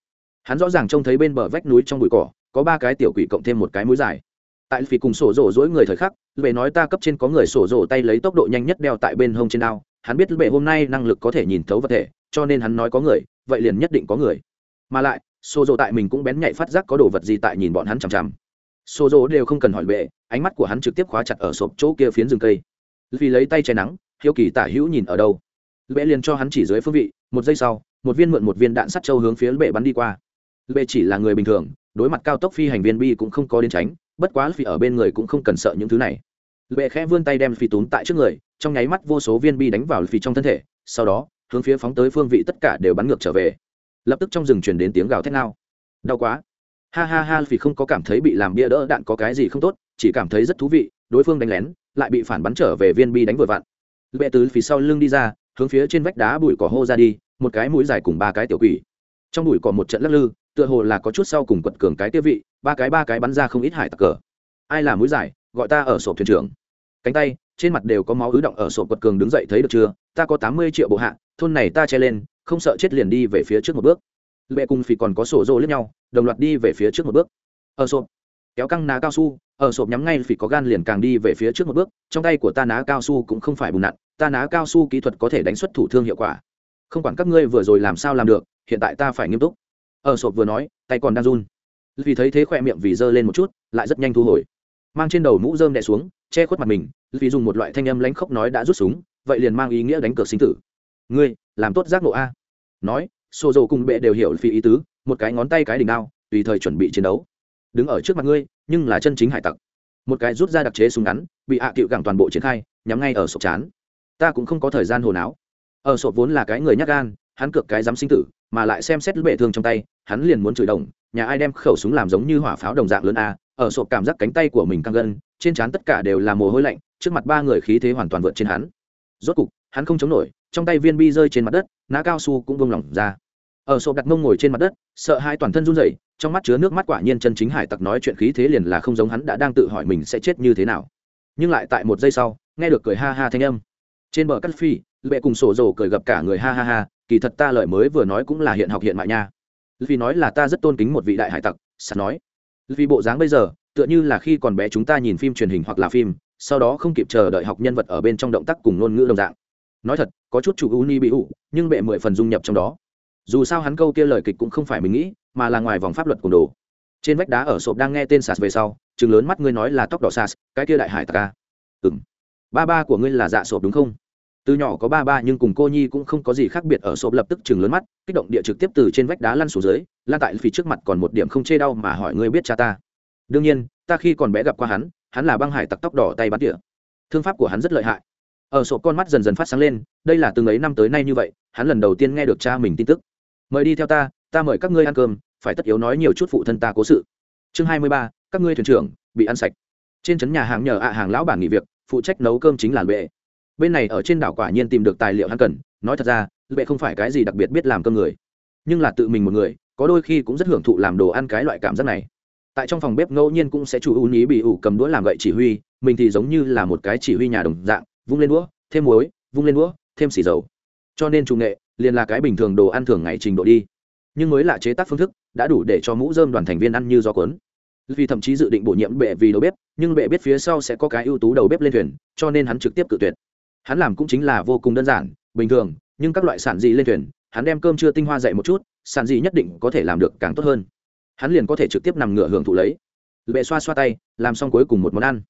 Hắn rõ ràng trông thấy bên bờ vách núi trong bụi cỏ có ba cái tiểu quỷ cộng thêm một cái mũi dài. Tại vì cùng sổ rổ dối người thời khắc, lệ nói ta cấp trên có người sổ rổ tay lấy tốc độ nhanh nhất đeo tại bên hông trên đao, hắn biết lệ hôm nay năng lực có thể nhìn thấu vật thể, cho nên hắn nói có người, vậy liền nhất định có người. Mà lại, sổ rổ tại mình cũng bén nhạy phát giác có đồ vật gì tại nhìn bọn hắn chằm chằm. Sổ rổ đều không cần hỏi bệ ánh mắt của hắn trực tiếp khóa chặt ở sộp chỗ kia phiến rừng cây. Vì lấy tay che nắng, hiếu kỳ tả hữu nhìn ở đâu. Bệ liền cho hắn chỉ dưới phương vị, một giây sau, một viên mượn một viên đạn sắt châu hướng phía bệ bắn đi qua. Bệ chỉ là người bình thường đối mặt cao tốc phi hành viên bi cũng không có đến tránh, bất quá phi ở bên người cũng không cần sợ những thứ này. Bệ khẽ vươn tay đem phi túm tại trước người, trong nháy mắt vô số viên bi đánh vào phi trong thân thể, sau đó, hướng phía phóng tới phương vị tất cả đều bắn ngược trở về. Lập tức trong rừng truyền đến tiếng gào thét nao đau quá. Ha ha ha vì không có cảm thấy bị làm bia đỡ đạn có cái gì không tốt, chỉ cảm thấy rất thú vị, đối phương đánh lén, lại bị phản bắn trở về viên bi đánh vội vặn. Bệ từ phía sau lưng đi ra, hướng phía trên vách đá bụi cỏ hô ra đi, một cái mũi dài cùng ba cái tiểu quỷ. Trong bụi cỏ một trận lắc lư tựa hồ là có chút sau cùng quật cường cái tiêu vị, ba cái ba cái bắn ra không ít hải tặc cờ. Ai là mũi dài gọi ta ở sổ thuyền trưởng. Cánh tay, trên mặt đều có máu ứ động ở sổ quật cường đứng dậy thấy được chưa? Ta có tám mươi triệu bộ hạ, thôn này ta che lên, không sợ chết liền đi về phía trước một bước. Lệ cùng phì còn có sổ rô lẫn nhau, đồng loạt đi về phía trước một bước. Ở sộp kéo căng ná cao su, ở sộp nhắm ngay phì có gan liền càng đi về phía trước một bước, trong tay của ta ná cao su cũng không phải bùn nặn, ta ná cao su kỹ thuật có thể đánh xuất thủ thương hiệu quả. Không quản các ngươi vừa rồi làm sao làm được, hiện tại ta phải nghiêm túc ở sộp vừa nói, tay còn đang run. Vì thấy thế khỏe miệng vì giơ lên một chút, lại rất nhanh thu hồi. Mang trên đầu mũ rơm đè xuống, che khuất mặt mình, vì dùng một loại thanh âm lánh khóc nói đã rút súng, vậy liền mang ý nghĩa đánh cược sinh tử. Ngươi, làm tốt giác ngộ a. Nói xô dầu cùng bệ đều hiểu phi ý tứ, một cái ngón tay cái đỉnh đao, tùy thời chuẩn bị chiến đấu. Đứng ở trước mặt ngươi, nhưng là chân chính hải tặc. Một cái rút ra đặc chế súng ngắn, bị hạ à cựu gẳng toàn bộ triển khai, nhắm ngay ở sộp chán. Ta cũng không có thời gian hồ náo ở sộp vốn là cái người nhát gan hắn cược cái dám sinh tử, mà lại xem xét bệ thương trong tay, hắn liền muốn chửi đồng, nhà ai đem khẩu súng làm giống như hỏa pháo đồng dạng lớn a, ở sộp cảm giác cánh tay của mình căng gân, trên trán tất cả đều là mồ hôi lạnh, trước mặt ba người khí thế hoàn toàn vượt trên hắn. Rốt cục, hắn không chống nổi, trong tay viên bi rơi trên mặt đất ná cao su cũng buông lỏng ra. Ở sộp đặt mông ngồi trên mặt đất, sợ hai toàn thân run rẩy, trong mắt chứa nước mắt quả nhiên chân chính hải tặc nói chuyện khí thế liền là không giống hắn đã đang tự hỏi mình sẽ chết như thế nào. Nhưng lại tại một giây sau, nghe được cười ha ha thanh âm. Trên bờ cắt phi, lệ cùng sổ rồ cười gặp cả người ha ha ha kỳ thật ta lời mới vừa nói cũng là hiện học hiện mại nha. Vì nói là ta rất tôn kính một vị đại hải tặc sẵn nói. Vì bộ dáng bây giờ, tựa như là khi còn bé chúng ta nhìn phim truyền hình hoặc là phim, sau đó không kịp chờ đợi học nhân vật ở bên trong động tác cùng ngôn ngữ đồng dạng. Nói thật, có chút chủ uni bị ủ, nhưng bệ mười phần dung nhập trong đó. Dù sao hắn câu kia lời kịch cũng không phải mình nghĩ, mà là ngoài vòng pháp luật cùng đồ. Trên vách đá ở sộp đang nghe tên sạt về sau chừng lớn mắt ngươi nói là tóc đỏ sạt cái kia đại hải tặc à. ca ừ m ba ba của ngươi là dạ sộp đúng không? Từ nhỏ có ba ba nhưng cùng cô nhi cũng không có gì khác biệt, ở sộp lập tức chừng lớn mắt, kích động địa trực tiếp từ trên vách đá lăn xuống dưới, lan tại phía trước mặt còn một điểm không chê đau mà hỏi ngươi biết cha ta. Đương nhiên, ta khi còn bé gặp qua hắn hắn là băng hải tặc tóc đỏ tay bắn địa thương pháp của hắn rất lợi hại. Ở sộp con mắt dần dần phát sáng lên, đây là từng ấy năm tới nay như vậy, hắn lần đầu tiên nghe được cha mình tin tức. Mời đi theo ta ta mời các ngươi ăn cơm, phải tất yếu nói nhiều chút phụ thân ta cố sự. Chương hai mươi ba, các ngươi thuyền trưởng, bị ăn sạch. Trên trấn nhà hàng nhờ ạ hàng lão bản nghỉ việc, phụ trách nấu cơm chính là bệ bên này ở trên đảo quả nhiên tìm được tài liệu hắn cần, nói thật ra, bệ không phải cái gì đặc biệt biết làm cơm người. Nhưng là tự mình một người, có đôi khi cũng rất hưởng thụ làm đồ ăn cái loại cảm giác này. Tại trong phòng bếp ngẫu nhiên cũng sẽ chủ ưu ý bị ủ cầm đũa làm gậy chỉ huy, mình thì giống như là một cái chỉ huy nhà đồng dạng, vung lên đũa, thêm muối, vung lên đũa, thêm xì dầu. Cho nên chủ nghệ liền là cái bình thường đồ ăn thường ngày trình độ đi. Nhưng mới là chế tác phương thức, đã đủ để cho mũ dơm đoàn thành viên ăn như do cuốn. Vì thậm chí dự định bổ nhiệm bệ vì đầu bếp, nhưng bệ biết phía sau sẽ có cái ưu tú đầu bếp lên thuyền, cho nên hắn trực tiếp cự tuyệt hắn làm cũng chính là vô cùng đơn giản, bình thường, nhưng các loại sản dị lên thuyền, hắn đem cơm chưa tinh hoa dậy một chút, sản dị nhất định có thể làm được càng tốt hơn. Hắn liền có thể trực tiếp nằm ngửa hưởng thụ lấy. Bệ xoa xoa tay, làm xong cuối cùng một món ăn.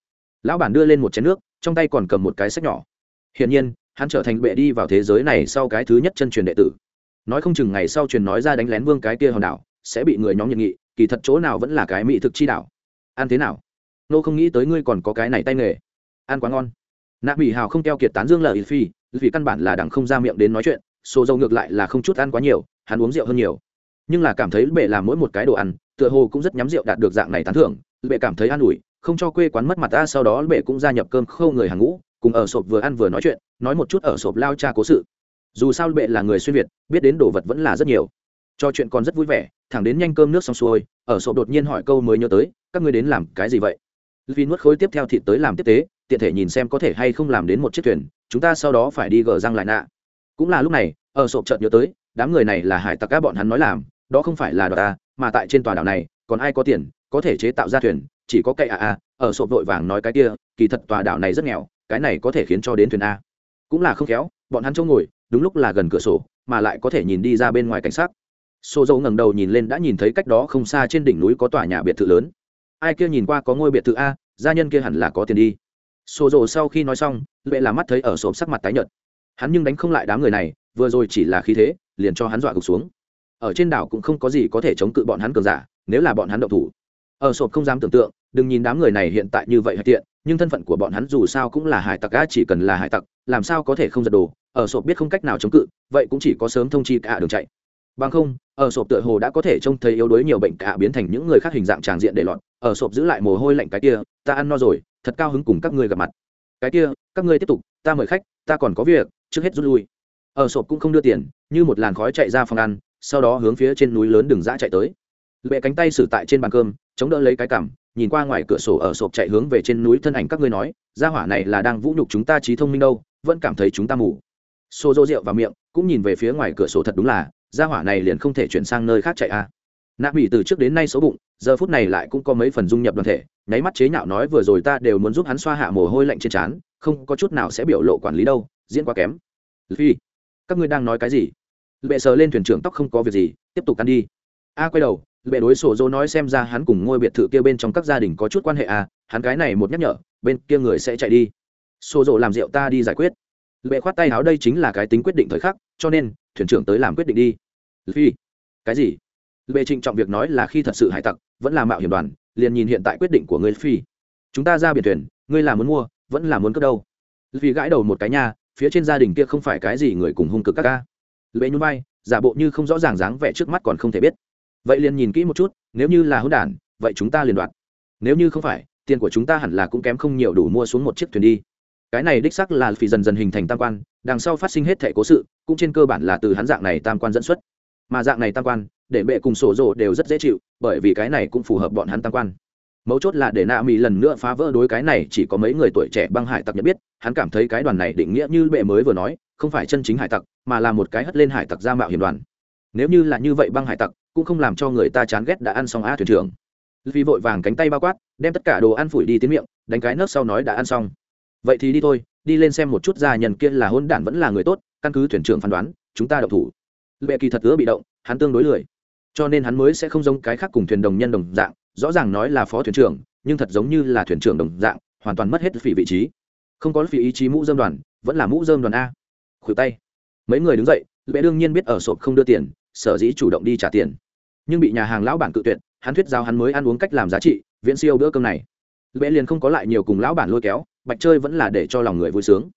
Lão bản đưa lên một chén nước, trong tay còn cầm một cái sách nhỏ. Hiển nhiên, hắn trở thành bệ đi vào thế giới này sau cái thứ nhất chân truyền đệ tử. Nói không chừng ngày sau truyền nói ra đánh lén vương cái kia hòn đảo, sẽ bị người nhóm nhiệt nghị, kỳ thật chỗ nào vẫn là cái mỹ thực chi đảo. Ăn thế nào? Nô không nghĩ tới ngươi còn có cái này tay nghề. Ăn quá ngon nạ mỹ hào không keo kiệt tán dương lợi phi, vì căn bản là đằng không ra miệng đến nói chuyện, số dầu ngược lại là không chút ăn quá nhiều, hắn uống rượu hơn nhiều. Nhưng là cảm thấy bệ làm mỗi một cái đồ ăn, tựa hồ cũng rất nhắm rượu đạt được dạng này tán thưởng, bệ cảm thấy an ủi, không cho quê quán mất mặt ta, sau đó bệ cũng gia nhập cơm khâu người hàng ngũ, cùng ở sộp vừa ăn vừa nói chuyện, nói một chút ở sộp lao cha cố sự. Dù sao bệ là người xuyên việt, biết đến đồ vật vẫn là rất nhiều. Cho chuyện còn rất vui vẻ, thẳng đến nhanh cơm nước xong xuôi, ở sộp đột nhiên hỏi câu mới nhớ tới, các ngươi đến làm cái gì vậy? Vì nuốt khối tiếp theo thịt tới làm tiếp tế tiện thể nhìn xem có thể hay không làm đến một chiếc thuyền, chúng ta sau đó phải đi gờ răng lại nạ. Cũng là lúc này, ở sộp chợt nhớ tới, đám người này là hải tặc các bọn hắn nói làm, đó không phải là đò ta, mà tại trên tòa đảo này, còn ai có tiền, có thể chế tạo ra thuyền, chỉ có cây a a ở sộp vội vàng nói cái kia, kỳ thật tòa đảo này rất nghèo, cái này có thể khiến cho đến thuyền a. Cũng là không khéo, bọn hắn chỗ ngồi, đúng lúc là gần cửa sổ, mà lại có thể nhìn đi ra bên ngoài cảnh sát. Xô dâu ngẩng đầu nhìn lên đã nhìn thấy cách đó không xa trên đỉnh núi có tòa nhà biệt thự lớn. Ai kia nhìn qua có ngôi biệt thự a, gia nhân kia hẳn là có tiền đi xô dâu sau khi nói xong, lệ là mắt thấy ở sộp sắc mặt tái nhợt. Hắn nhưng đánh không lại đám người này, vừa rồi chỉ là khí thế, liền cho hắn dọa gục xuống. Ở trên đảo cũng không có gì có thể chống cự bọn hắn cường giả, nếu là bọn hắn động thủ. Ở sộp không dám tưởng tượng, đừng nhìn đám người này hiện tại như vậy hay tiện, nhưng thân phận của bọn hắn dù sao cũng là hải tặc á, chỉ cần là hải tặc, làm sao có thể không giật đồ. Ở sộp biết không cách nào chống cự, vậy cũng chỉ có sớm thông chi cả đường chạy. Bằng không, ở sộp tựa hồ đã có thể trông thấy yếu đuối nhiều bệnh cả biến thành những người khác hình dạng tràng diện để lọt. Ở sộp giữ lại mồ hôi lạnh cái kia, ta ăn no rồi thật cao hứng cùng các ngươi gặp mặt. Cái kia, các ngươi tiếp tục, ta mời khách, ta còn có việc, trước hết rút lui. Ở sộp cũng không đưa tiền, như một làn khói chạy ra phòng ăn, sau đó hướng phía trên núi lớn đường dã chạy tới. Lệ cánh tay xử tại trên bàn cơm, chống đỡ lấy cái cằm, nhìn qua ngoài cửa sổ ở sộp chạy hướng về trên núi thân ảnh các ngươi nói, gia hỏa này là đang vũ nhục chúng ta trí thông minh đâu, vẫn cảm thấy chúng ta mù. Xô rô rượu vào miệng, cũng nhìn về phía ngoài cửa sổ thật đúng là, gia hỏa này liền không thể chuyển sang nơi khác chạy a à. nạ bị từ trước đến nay xấu bụng giờ phút này lại cũng có mấy phần dung nhập đoàn thể, nháy mắt chế nhạo nói vừa rồi ta đều muốn giúp hắn xoa hạ mồ hôi lạnh trên trán, không có chút nào sẽ biểu lộ quản lý đâu, diễn quá kém. Phi, các ngươi đang nói cái gì? Bệ sờ lên thuyền trưởng tóc không có việc gì, tiếp tục ăn đi. A, quay đầu bệ đối sổ dô nói xem ra hắn cùng ngôi biệt thự kia bên trong các gia đình có chút quan hệ à hắn cái này một nhắc nhở, bên kia người sẽ chạy đi. Sổ dô làm rượu ta đi giải quyết. Bệ khoát tay áo đây chính là cái tính quyết định thời khắc, cho nên, thuyền trưởng tới làm quyết định đi. Phi, cái gì? Bề trịnh trọng việc nói là khi thật sự hải tặc, vẫn là mạo hiểm đoàn, liền nhìn hiện tại quyết định của ngươi, phi. Chúng ta ra biển thuyền, ngươi là muốn mua, vẫn là muốn cất đâu? Vì gãi đầu một cái nha, phía trên gia đình kia không phải cái gì người cùng hung cực các ca. Lệ nhún vai, giả bộ như không rõ ràng dáng vẻ trước mắt còn không thể biết. Vậy liền nhìn kỹ một chút, nếu như là hỗn đản, vậy chúng ta liền đoạt. Nếu như không phải, tiền của chúng ta hẳn là cũng kém không nhiều đủ mua xuống một chiếc thuyền đi. Cái này đích sắc là phi dần dần hình thành tam quan, đằng sau phát sinh hết thẻ cố sự, cũng trên cơ bản là từ hắn dạng này tam quan dẫn xuất. Mà dạng này tam quan để bệ cùng sổ rồ đều rất dễ chịu, bởi vì cái này cũng phù hợp bọn hắn tam quan. Mấu chốt là để nạ mỹ lần nữa phá vỡ đối cái này chỉ có mấy người tuổi trẻ băng hải tặc nhận biết, hắn cảm thấy cái đoàn này định nghĩa như bệ mới vừa nói, không phải chân chính hải tặc, mà là một cái hất lên hải tặc ra mạo hiểm đoàn. Nếu như là như vậy băng hải tặc, cũng không làm cho người ta chán ghét đã ăn xong a thuyền trưởng. Vì vội vàng cánh tay bao quát, đem tất cả đồ ăn phủi đi tiến miệng, đánh cái nấc sau nói đã ăn xong. Vậy thì đi thôi, đi lên xem một chút gia nhân kia là hôn đản vẫn là người tốt, căn cứ thuyền trưởng phán đoán, chúng ta đậu thủ. Bệ kỳ thật ứa bị động, hắn tương đối lười cho nên hắn mới sẽ không giống cái khác cùng thuyền đồng nhân đồng dạng, rõ ràng nói là phó thuyền trưởng, nhưng thật giống như là thuyền trưởng đồng dạng, hoàn toàn mất hết phỉ vị trí. Không có phỉ ý chí mũ dơm đoàn, vẫn là mũ dơm đoàn a. Khuỷu tay. Mấy người đứng dậy, lệ đương nhiên biết ở sộp không đưa tiền, sở dĩ chủ động đi trả tiền. Nhưng bị nhà hàng lão bản cự tuyệt, hắn thuyết giao hắn mới ăn uống cách làm giá trị, viễn siêu bữa cơm này. Lệ liền không có lại nhiều cùng lão bản lôi kéo, bạch chơi vẫn là để cho lòng người vui sướng.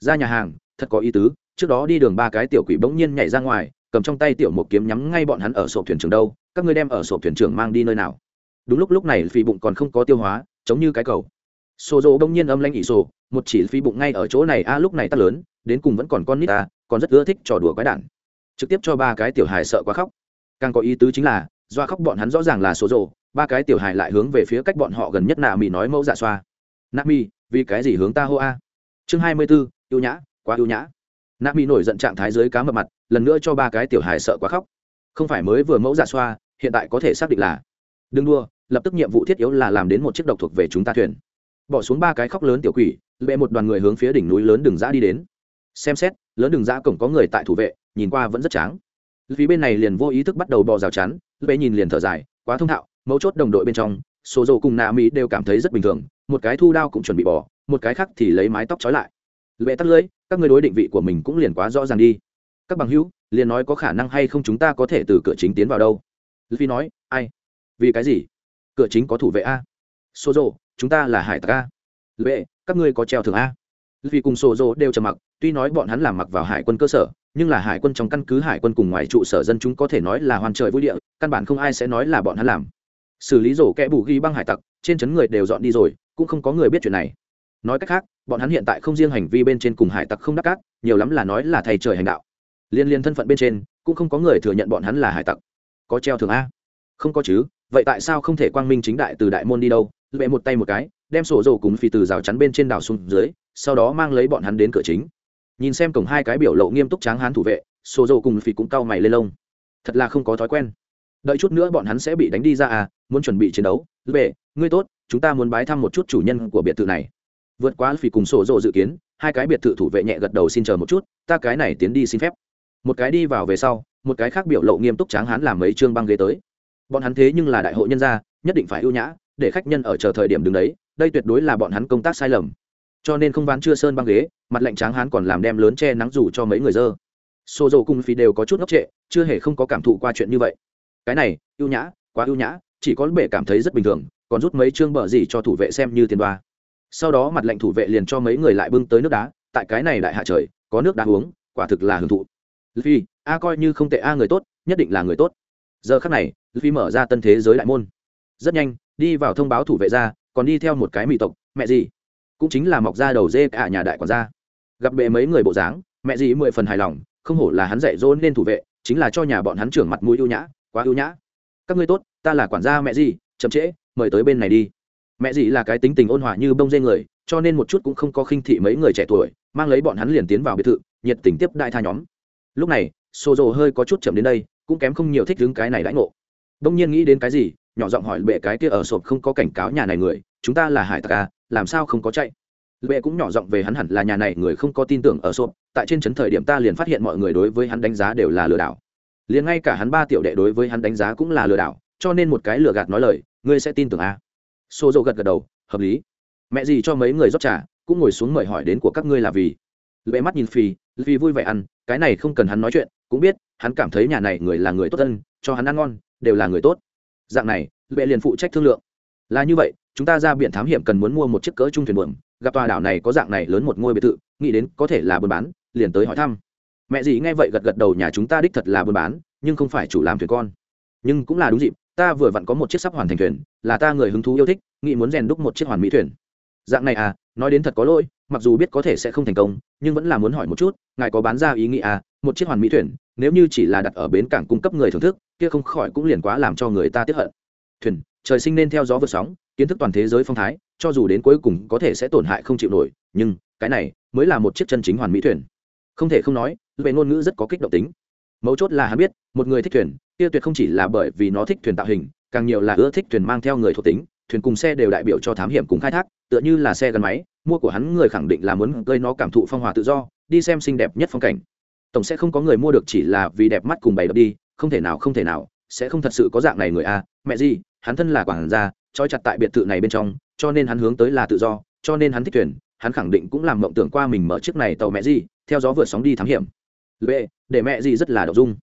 Ra nhà hàng, thật có ý tứ trước đó đi đường ba cái tiểu quỷ bỗng nhiên nhảy ra ngoài, cầm trong tay tiểu một kiếm nhắm ngay bọn hắn ở sổ thuyền trưởng đâu, các ngươi đem ở sổ thuyền trưởng mang đi nơi nào? Đúng lúc lúc này phi bụng còn không có tiêu hóa, giống như cái cầu. Sổ dỗ bỗng nhiên âm lanh ỉ sổ, một chỉ phi bụng ngay ở chỗ này, a, lúc này ta lớn, đến cùng vẫn còn con nít ta, còn rất ưa thích trò đùa quái đản. Trực tiếp cho ba cái tiểu hài sợ quá khóc. Càng có ý tứ chính là, doa khóc bọn hắn rõ ràng là số rồ ba cái tiểu hài lại hướng về phía cách bọn họ gần nhất nạ mỹ nói mẫu dạ xoa. Nạ mỹ vì cái gì hướng ta hô a? Chương hai mươi b ố nhã, quá yêu nhã nạ mỹ nổi giận trạng thái dưới cá mập mặt, lần nữa cho ba cái tiểu hài sợ quá khóc. Không phải mới vừa mẫu giả xoa, hiện tại có thể xác định là. Đừng đua lập tức nhiệm vụ thiết yếu là làm đến một chiếc độc thuộc về chúng ta thuyền. Bỏ xuống ba cái khóc lớn tiểu quỷ lệ một đoàn người hướng phía đỉnh núi lớn đường giã đi đến. Xem xét, lớn đường giã cổng có người tại thủ vệ, nhìn qua vẫn rất tráng. Vì bên này liền vô ý thức bắt đầu bò rào chắn lệ nhìn liền thở dài, quá thông thạo, mấu chốt đồng đội bên trong, số dầu cùng nạ mỹ đều cảm thấy rất bình thường, một cái thu đao cũng chuẩn bị bỏ một cái khác thì lấy mái tóc trói lại bệ tắt lưới các người đối định vị của mình cũng liền quá rõ ràng đi. Các bằng hữu, liền nói có khả năng hay không chúng ta có thể từ cửa chính tiến vào đâu? Vì nói, ai? Vì cái gì? Cửa chính có thủ vệ a. Số dầu chúng ta là hải tặc a. Lệ, các ngươi có treo thường a? Vì cùng sổ dỗ đều trầm mặc, tuy nói bọn hắn làm mặc vào hải quân cơ sở, nhưng là hải quân trong căn cứ hải quân cùng ngoài trụ sở dân chúng có thể nói là hoàn trời vui địa, căn bản không ai sẽ nói là bọn hắn làm. Xử lý rổ kẽ bù ghi băng hải tặc, trên chấn người đều dọn đi rồi, cũng không có người biết chuyện này nói cách khác, bọn hắn hiện tại không riêng hành vi bên trên cùng hải tặc không đắc cát, nhiều lắm là nói là thầy trời hành đạo. Liên liên thân phận bên trên, cũng không có người thừa nhận bọn hắn là hải tặc. Có treo thường a? Không có chứ, vậy tại sao không thể quang minh chính đại từ đại môn đi đâu, lệ một tay một cái, đem sổ dầu cùng phi từ rào chắn bên trên đảo xuống dưới, sau đó mang lấy bọn hắn đến cửa chính. Nhìn xem cổng hai cái biểu lộ nghiêm túc tráng hán thủ vệ, sổ dầu cùng phi cũng cau mày lên lông. Thật là không có thói quen. Đợi chút nữa bọn hắn sẽ bị đánh đi ra à muốn chuẩn bị chiến đấu. Lệ, ngươi tốt, chúng ta muốn bái thăm một chút chủ nhân của biệt thự này vượt quá phỉ cùng sổ rộ dự kiến, hai cái biệt thự thủ vệ nhẹ gật đầu xin chờ một chút, ta cái này tiến đi xin phép. Một cái đi vào về sau, một cái khác biểu lộ nghiêm túc tráng hán làm mấy chương băng ghế tới. Bọn hắn thế nhưng là đại hội nhân gia, nhất định phải ưu nhã, để khách nhân ở chờ thời điểm đứng đấy, đây tuyệt đối là bọn hắn công tác sai lầm. Cho nên không ván chưa sơn băng ghế, mặt lạnh tráng hán còn làm đem lớn che nắng rủ cho mấy người dơ. Xô dầu cùng phí đều có chút ngốc trệ, chưa hề không có cảm thụ qua chuyện như vậy. Cái này, ưu nhã, quá ưu nhã, chỉ có bể cảm thấy rất bình thường, còn rút mấy chương bờ gì cho thủ vệ xem như tiền đoa sau đó mặt lệnh thủ vệ liền cho mấy người lại bưng tới nước đá, tại cái này đại hạ trời, có nước đá uống, quả thực là hưởng thụ. Phi a coi như không tệ a, người tốt, nhất định là người tốt. Giờ khắc này phi mở ra tân thế giới đại môn. Rất nhanh, đi vào thông báo thủ vệ ra, còn đi theo một cái mỹ tộc, mẹ gì? Cũng chính là mọc ra đầu dê cả nhà đại quản gia. Gặp bệ mấy người bộ dáng, mẹ gì mười phần hài lòng, không hổ là hắn dạy dỗ nên thủ vệ, chính là cho nhà bọn hắn trưởng mặt mũi ưu nhã, quá ưu nhã. Các ngươi tốt, ta là quản gia mẹ gì, chậm trễ, mời tới bên này đi mẹ dì là cái tính tình ôn hòa như bông dê người, cho nên một chút cũng không có khinh thị mấy người trẻ tuổi, mang lấy bọn hắn liền tiến vào biệt thự, nhiệt tình tiếp đại tha nhóm. Lúc này xô rồ hơi có chút chậm đến đây, cũng kém không nhiều thích đứng cái này đãi ngộ. Đông nhiên nghĩ đến cái gì, nhỏ giọng hỏi bệ cái kia ở sộp không có cảnh cáo nhà này người, chúng ta là hải tặc à làm sao không có chạy? Bệ cũng nhỏ giọng về hắn hẳn là nhà này người không có tin tưởng ở sộp, tại trên chấn thời điểm ta liền phát hiện mọi người đối với hắn đánh giá đều là lừa đảo. Liền ngay cả hắn ba tiểu đệ đối với hắn đánh giá cũng là lừa đảo, cho nên một cái lừa gạt nói lời, ngươi sẽ tin tưởng à? Xô dầu gật gật đầu hợp lý. Mẹ gì cho mấy người rót trà cũng ngồi xuống mời hỏi đến của các ngươi là vì. Lệ mắt nhìn phi phi vui vẻ ăn cái này không cần hắn nói chuyện cũng biết hắn cảm thấy nhà này người là người tốt thân, cho hắn ăn ngon đều là người tốt. Dạng này lệ liền phụ trách thương lượng. Là như vậy chúng ta ra biển thám hiểm cần muốn mua một chiếc cỡ trung thuyền buồm gặp tòa đảo này có dạng này lớn một ngôi biệt thự nghĩ đến có thể là buôn bán liền tới hỏi thăm. Mẹ gì nghe vậy gật gật đầu nhà chúng ta đích thật là buôn bán nhưng không phải chủ làm thuyền con. Nhưng cũng là đúng dịp ta vừa vặn có một chiếc sắp hoàn thành thuyền, là ta người hứng thú yêu thích, nghĩ muốn rèn đúc một chiếc hoàn mỹ thuyền. Dạng này à nói đến thật có lỗi, mặc dù biết có thể sẽ không thành công, nhưng vẫn là muốn hỏi một chút, ngài có bán ra ý nghĩ à một chiếc hoàn mỹ thuyền, nếu như chỉ là đặt ở bến cảng cung cấp người thưởng thức, kia không khỏi cũng liền quá làm cho người ta tiếp hận. Thuyền, trời sinh nên theo gió vượt sóng, kiến thức toàn thế giới phong thái, cho dù đến cuối cùng có thể sẽ tổn hại không chịu nổi, nhưng cái này mới là một chiếc chân chính hoàn mỹ thuyền. Không thể không nói, về ngôn ngữ rất có kích động tính mấu chốt là hắn biết, một người thích thuyền, kia tuyệt không chỉ là bởi vì nó thích thuyền tạo hình, càng nhiều là ưa thích thuyền mang theo người thuộc tính, thuyền cùng xe đều đại biểu cho thám hiểm cùng khai thác, tựa như là xe gắn máy, mua của hắn người khẳng định là muốn gây nó cảm thụ phong hòa tự do, đi xem xinh đẹp nhất phong cảnh. Tổng sẽ không có người mua được chỉ là vì đẹp mắt cùng bày đập đi, không thể nào, không thể nào, sẽ không thật sự có dạng này người a. Mẹ gì, hắn thân là quản gia, trói chặt tại biệt thự này bên trong, cho nên hắn hướng tới là tự do, cho nên hắn thích thuyền, hắn khẳng định cũng làm mộng tưởng qua mình mở chiếc này tàu mẹ gì, theo gió vượt sóng đi thám hiểm. Lệ để mẹ gì rất là đậu dung.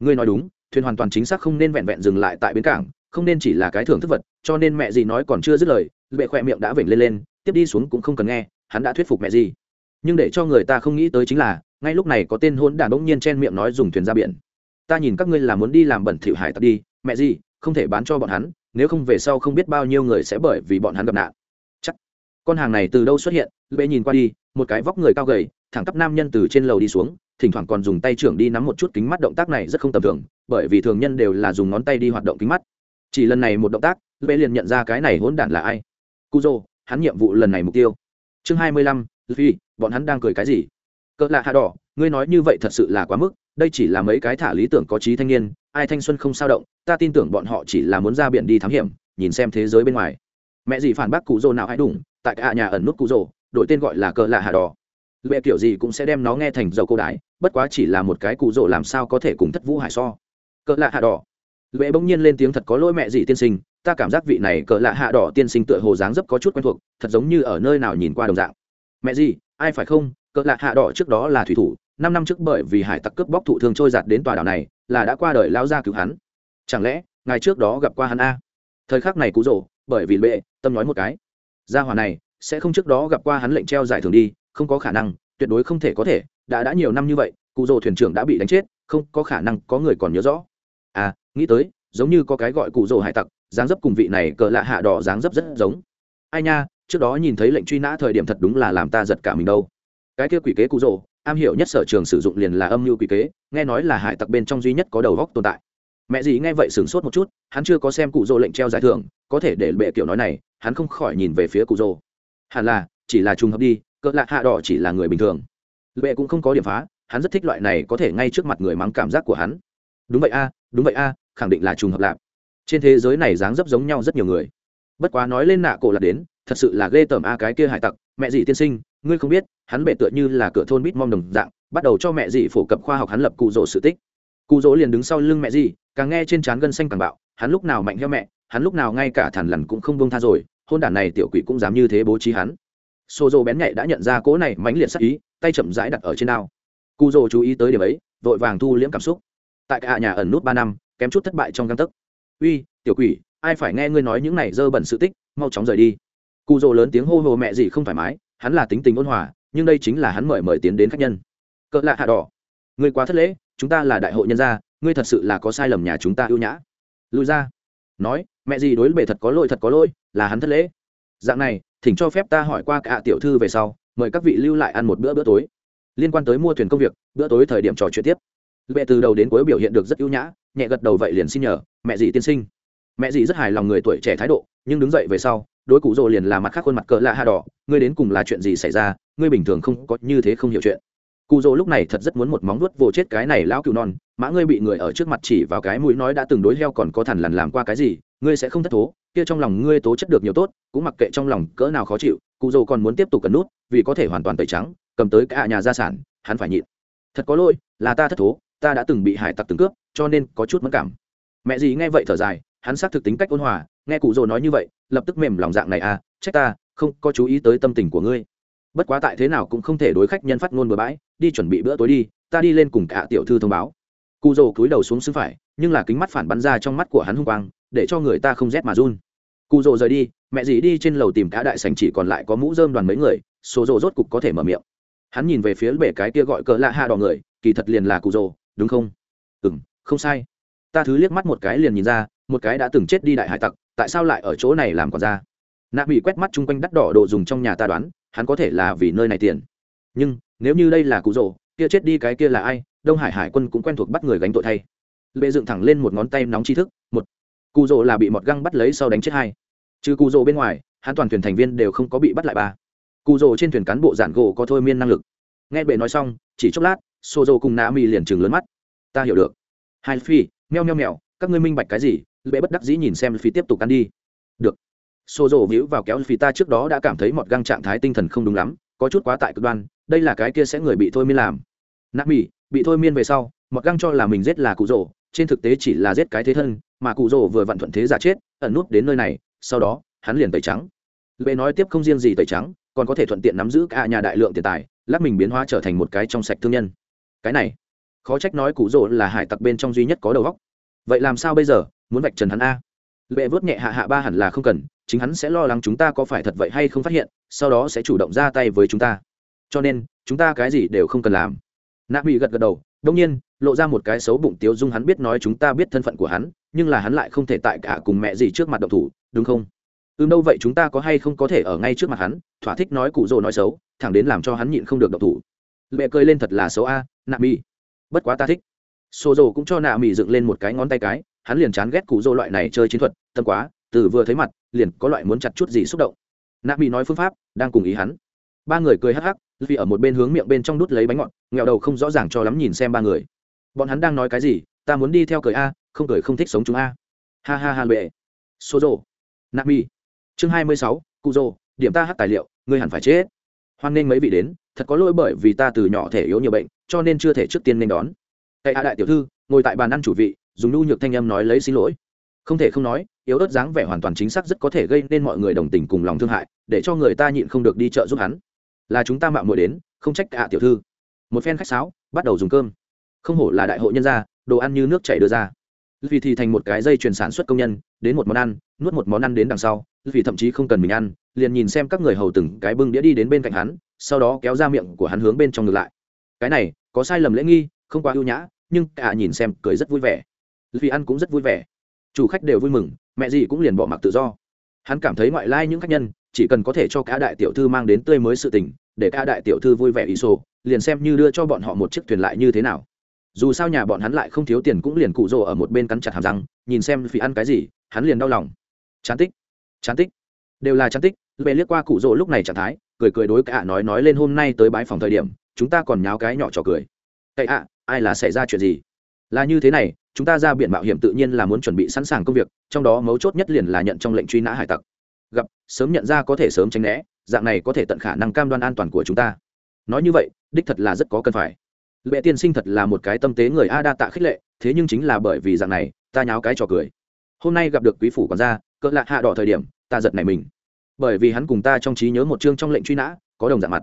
Ngươi nói đúng, thuyền hoàn toàn chính xác không nên vẹn vẹn dừng lại tại bến cảng, không nên chỉ là cái thưởng thức vật, cho nên mẹ gì nói còn chưa dứt lời lệ khoe miệng đã vểnh lên lên, tiếp đi xuống cũng không cần nghe, hắn đã thuyết phục mẹ gì. Nhưng để cho người ta không nghĩ tới chính là, ngay lúc này có tên hôn đản bỗng nhiên chen miệng nói dùng thuyền ra biển. Ta nhìn các ngươi là muốn đi làm bẩn thỉu hải tặc đi, mẹ gì, không thể bán cho bọn hắn, nếu không về sau không biết bao nhiêu người sẽ bởi vì bọn hắn gặp nạn. Chắc. Con hàng này từ đâu xuất hiện lệ nhìn qua đi, một cái vóc người cao gầy, thẳng tắp nam nhân từ trên lầu đi xuống thỉnh thoảng còn dùng tay trưởng đi nắm một chút kính mắt động tác này rất không tầm thường, bởi vì thường nhân đều là dùng ngón tay đi hoạt động kính mắt. Chỉ lần này một động tác lệ liền nhận ra cái này hỗn đản là ai. Cuzo hắn nhiệm vụ lần này mục tiêu. Chương hai mươi lăm phi bọn hắn đang cười cái gì? Cỡ lạ hạ đỏ, ngươi nói như vậy thật sự là quá mức, đây chỉ là mấy cái thả lý tưởng có trí thanh niên, ai thanh xuân không sao động, ta tin tưởng bọn họ chỉ là muốn ra biển đi thám hiểm, nhìn xem thế giới bên ngoài. Mẹ gì phản bác cụ dô nào hãy đủng tại cả nhà ẩn nút cụ dô đổi tên gọi là cỡ lạ hạ đỏ lệ kiểu gì cũng sẽ đem nó nghe thành dầu cô đái, bất quá chỉ là một cái cụ rỗ làm sao có thể cùng thất vũ hải so. Cỡ lạ hạ đỏ. Lệ bỗng nhiên lên tiếng thật có lỗi mẹ gì tiên sinh, ta cảm giác vị này cỡ lạ hạ đỏ tiên sinh tựa hồ dáng dấp có chút quen thuộc, thật giống như ở nơi nào nhìn qua đồng dạng. Mẹ gì, ai phải không? Cỡ lạ hạ đỏ trước đó là thủy thủ, năm năm trước bởi vì hải tặc cướp bóc thụ thương trôi giạt đến tòa đảo này, là đã qua đời lao ra cứu hắn. Chẳng lẽ, ngày trước đó gặp qua hắn a? Thời khắc này cú rồ bởi vì lệ, tâm nói một cái. Gia hòa này, sẽ không trước đó gặp qua hắn lệnh treo giải thưởng đi không có khả năng, tuyệt đối không thể có thể, đã đã nhiều năm như vậy, cụ rồ thuyền trưởng đã bị đánh chết, không có khả năng có người còn nhớ rõ. À nghĩ tới, giống như có cái gọi cụ rồ hải tặc, dáng dấp cùng vị này cỡ lạ hạ đỏ dáng dấp rất giống. Ai nha, trước đó nhìn thấy lệnh truy nã thời điểm thật đúng là làm ta giật cả mình đâu. Cái kia quỷ kế cụ rồ, am hiểu nhất sở trường sử dụng liền là âm mưu quỷ kế, nghe nói là hải tặc bên trong duy nhất có đầu góc tồn tại. Mẹ gì nghe vậy sửng sốt một chút, hắn chưa có xem cụ rồ lệnh treo giải thưởng, có thể để bệ kiểu nói này, hắn không khỏi nhìn về phía cụ rồ. Hẳn là, chỉ là trùng hợp đi cỡ lạ hạ đỏ chỉ là người bình thường. Lệ cũng không có điểm phá, hắn rất thích loại này có thể ngay trước mặt người mắng cảm giác của hắn. Đúng vậy a, đúng vậy a, khẳng định là trùng hợp lạp trên thế giới này dáng dấp giống nhau rất nhiều người. Bất quá nói lên nạ cổ lạc đến, thật sự là ghê tởm a cái kia hải tặc, mẹ dị tiên sinh, ngươi không biết, hắn bệ tựa như là cửa thôn bít mong đồng dạng, bắt đầu cho mẹ dị phổ cập khoa học hắn lập cụ rỗ sự tích. Cụ rỗ liền đứng sau lưng mẹ dị, càng nghe trên trán gân xanh càng bạo, hắn lúc nào mạnh theo mẹ, hắn lúc nào ngay cả thằn lằn cũng không bông tha rồi, hôn đản này tiểu quỷ cũng dám như thế bố trí hắn xô dô bén nhạy đã nhận ra cỗ này mãnh liệt sắc ý, tay chậm rãi đặt ở trên đao. Cụ rỗ chú ý tới điểm ấy, vội vàng thu liễm cảm xúc. Tại cả nhà ẩn nút ba năm, kém chút thất bại trong gan tấc. Uy, tiểu quỷ, ai phải nghe ngươi nói những này dơ bẩn sự tích, mau chóng rời đi. Cụ rỗ lớn tiếng hô hồ mẹ gì không thoải mái, hắn là tính tình ôn hòa, nhưng đây chính là hắn mời mời tiến đến khách nhân. Cỡ lạ hạ đỏ, ngươi quá thất lễ, chúng ta là đại hội nhân gia, ngươi thật sự là có sai lầm nhà chúng ta ưu nhã. Lùi ra, nói, mẹ gì đối bề thật có lỗi thật có lỗi, là hắn thất lễ. Dạng này thỉnh cho phép ta hỏi qua cả tiểu thư về sau, mời các vị lưu lại ăn một bữa bữa tối. Liên quan tới mua thuyền công việc, bữa tối thời điểm trò chuyện tiếp. Mẹ từ đầu đến cuối biểu hiện được rất ưu nhã, nhẹ gật đầu vậy liền xin nhờ, mẹ dì tiên sinh. Mẹ dì rất hài lòng người tuổi trẻ thái độ, nhưng đứng dậy về sau, đối cụ rồ liền là mặt khác khuôn mặt cỡ lạ hà đỏ, ngươi đến cùng là chuyện gì xảy ra? Ngươi bình thường không có như thế không hiểu chuyện. Cụ rồ lúc này thật rất muốn một móng nuốt vô chết cái này lão cừu non, mã ngươi bị người ở trước mặt chỉ vào cái mũi nói đã từng đối heo còn có thằn lằn làm qua cái gì ngươi sẽ không thất thố, kia trong lòng ngươi tố chất được nhiều tốt, cũng mặc kệ trong lòng cỡ nào khó chịu, cụ rồ còn muốn tiếp tục cấn nút, vì có thể hoàn toàn tẩy trắng, cầm tới cả nhà gia sản, hắn phải nhịn. Thật có lỗi, là ta thất thố, ta đã từng bị hải tặc từng cướp, cho nên có chút mất cảm. Mẹ gì nghe vậy thở dài, hắn xác thực tính cách ôn hòa, nghe cụ rồ nói như vậy, lập tức mềm lòng dạng này à trách ta, không có chú ý tới tâm tình của ngươi. Bất quá tại thế nào cũng không thể đối khách nhân phát ngôn bừa bãi, đi chuẩn bị bữa tối đi, ta đi lên cùng cả tiểu thư thông báo. Cụ rồ cúi đầu xuống xứ phải, nhưng là kính mắt phản bắn ra trong mắt của hắn hung quang để cho người ta không rét mà run. Cụ rồ rời đi, mẹ dì đi trên lầu tìm cả đại sành chỉ còn lại có mũ dơm đoàn mấy người, số rộ rốt cục có thể mở miệng. Hắn nhìn về phía bể cái kia gọi cỡ lạ hạ đỏ người, kỳ thật liền là cụ rồ, đúng không? Ừ m không sai. Ta thứ liếc mắt một cái liền nhìn ra, một cái đã từng chết đi đại hải tặc, tại sao lại ở chỗ này làm còn ra nạ bị quét mắt chung quanh đắt đỏ đồ dùng trong nhà ta đoán, hắn có thể là vì nơi này tiền. Nhưng, nếu như đây là cụ rồ, kia chết đi cái kia là ai? Đông hải hải quân cũng quen thuộc bắt người gánh tội thay. Lệ dựng thẳng lên một ngón tay nóng tri thức, một cụ rỗ là bị mọt găng bắt lấy sau đánh chết hai. Trừ cụ rỗ bên ngoài, hắn toàn thuyền thành viên đều không có bị bắt lại ba. Cụ rỗ trên thuyền cán bộ giản gỗ có thôi miên năng lực. Nghe bệ nói xong, chỉ chốc lát xô rỗ cùng nạ mi liền chừng lớn mắt. Ta hiểu được. Hai phi, meo meo mèo các ngươi minh bạch cái gì? Bệ bất đắc dĩ nhìn xem phi tiếp tục ăn đi. Được. Xô rỗ víu vào kéo phi ta trước đó đã cảm thấy mọt găng trạng thái tinh thần không đúng lắm, có chút quá tại cực đoan, đây là cái kia sẽ người bị thôi miên làm. Nạ mi, bị thôi miên về sau, mọt găng cho là mình giết là cụ rỗ trên thực tế chỉ là giết cái thế thân, mà cụ rồ vừa vặn thuận thế giả chết, ẩn nút đến nơi này, sau đó, hắn liền tẩy trắng. Lệ nói tiếp không riêng gì tẩy trắng, còn có thể thuận tiện nắm giữ cả nhà đại lượng tiền tài, lát mình biến hóa trở thành một cái trong sạch thương nhân. Cái này, khó trách nói cụ rồ là hải tặc bên trong duy nhất có đầu góc vậy làm sao bây giờ, muốn vạch trần hắn a? Lệ vớt nhẹ hạ hạ ba hẳn là không cần, chính hắn sẽ lo lắng chúng ta có phải thật vậy hay không phát hiện, sau đó sẽ chủ động ra tay với chúng ta. Cho nên, chúng ta cái gì đều không cần làm. Nạ bị gật gật đầu đông nhiên, lộ ra một cái xấu bụng tiếu dung hắn biết nói chúng ta biết thân phận của hắn, nhưng là hắn lại không thể tại cả cùng mẹ gì trước mặt động thủ, đúng không? Ừ đâu vậy chúng ta có hay không có thể ở ngay trước mặt hắn, thỏa thích nói cụ rồ nói xấu, thẳng đến làm cho hắn nhịn không được động thủ. Mẹ cười lên thật là xấu a, nạ mi bất quá ta thích. Xô rồ cũng cho nạ mi dựng lên một cái ngón tay cái, hắn liền chán ghét cụ rồ loại này chơi chiến thuật, tâm quá, từ vừa thấy mặt, liền có loại muốn chặt chút gì xúc động. Nạ mi nói phương pháp, đang cùng ý hắn. Ba người cười hắc hắc vì ở một bên hướng miệng bên trong đút lấy bánh ngọt nghèo đầu không rõ ràng cho lắm nhìn xem ba người. Bọn hắn đang nói cái gì? Ta muốn đi theo cười a, không cười không thích sống chúng a. Ha ha ha lệ số rồ nạp mi chương hai mươi sáu cụ rồ điểm ta hát tài liệu, ngươi hẳn phải chết. Hoan nghênh mấy vị đến, thật có lỗi bởi vì ta từ nhỏ thể yếu nhiều bệnh, cho nên chưa thể trước tiên nên đón. Cậy hạ đại tiểu thư, ngồi tại bàn ăn chủ vị, dùng nhu nhược thanh âm nói lấy xin lỗi. Không thể không nói, yếu ớt dáng vẻ hoàn toàn chính xác rất có thể gây nên mọi người đồng tình cùng lòng thương hại, để cho người ta nhịn không được đi chợ giúp hắn là chúng ta mạo muội đến, không trách hạ tiểu thư. Một phen khách sáo, bắt đầu dùng cơm. Không hổ là đại hội nhân gia, đồ ăn như nước chảy đưa ra. Vì thì thành một cái dây chuyền sản xuất công nhân, đến một món ăn, nuốt một món ăn đến đằng sau vì thậm chí không cần mình ăn, liền nhìn xem các người hầu từng cái bưng đĩa đi đến bên cạnh hắn, sau đó kéo ra miệng của hắn hướng bên trong ngược lại. Cái này, có sai lầm lễ nghi, không quá ưu nhã, nhưng cả nhìn xem cười rất vui vẻ. Vì ăn cũng rất vui vẻ. Chủ khách đều vui mừng, mẹ gì cũng liền bỏ mặc tự do. Hắn cảm thấy ngoại lai những khách nhân chỉ cần có thể cho cả đại tiểu thư mang đến tươi mới sự tình, để cả đại tiểu thư vui vẻ ý sô liền xem như đưa cho bọn họ một chiếc thuyền lại như thế nào. Dù sao nhà bọn hắn lại không thiếu tiền cũng liền cụ rồ ở một bên cắn chặt hàm răng, nhìn xem phỉ ăn cái gì, hắn liền đau lòng. Chán tích chán tích. Đều là chán tích về liếc qua cụ rồ lúc này trạng thái, cười cười đối cả nói nói lên hôm nay tới bãi phòng thời điểm, chúng ta còn nháo cái nhỏ trò cười. Cậy ạ, ai là xảy ra chuyện gì? Là như thế này, chúng ta ra biển mạo hiểm tự nhiên là muốn chuẩn bị sẵn sàng công việc, trong đó mấu chốt nhất liền là nhận trong lệnh truy nã hải tặc gặp, sớm nhận ra có thể sớm tránh né, dạng này có thể tận khả năng cam đoan an toàn của chúng ta. Nói như vậy, đích thật là rất có cần phải. Lệ tiên sinh thật là một cái tâm tế người a đa tạ khích lệ, thế nhưng chính là bởi vì dạng này, ta nháo cái trò cười. Hôm nay gặp được quý phủ còn ra cỡ lạ hạ đỏ thời điểm, ta giật này mình. Bởi vì hắn cùng ta trong trí nhớ một chương trong lệnh truy nã, có đồng dạng mặt.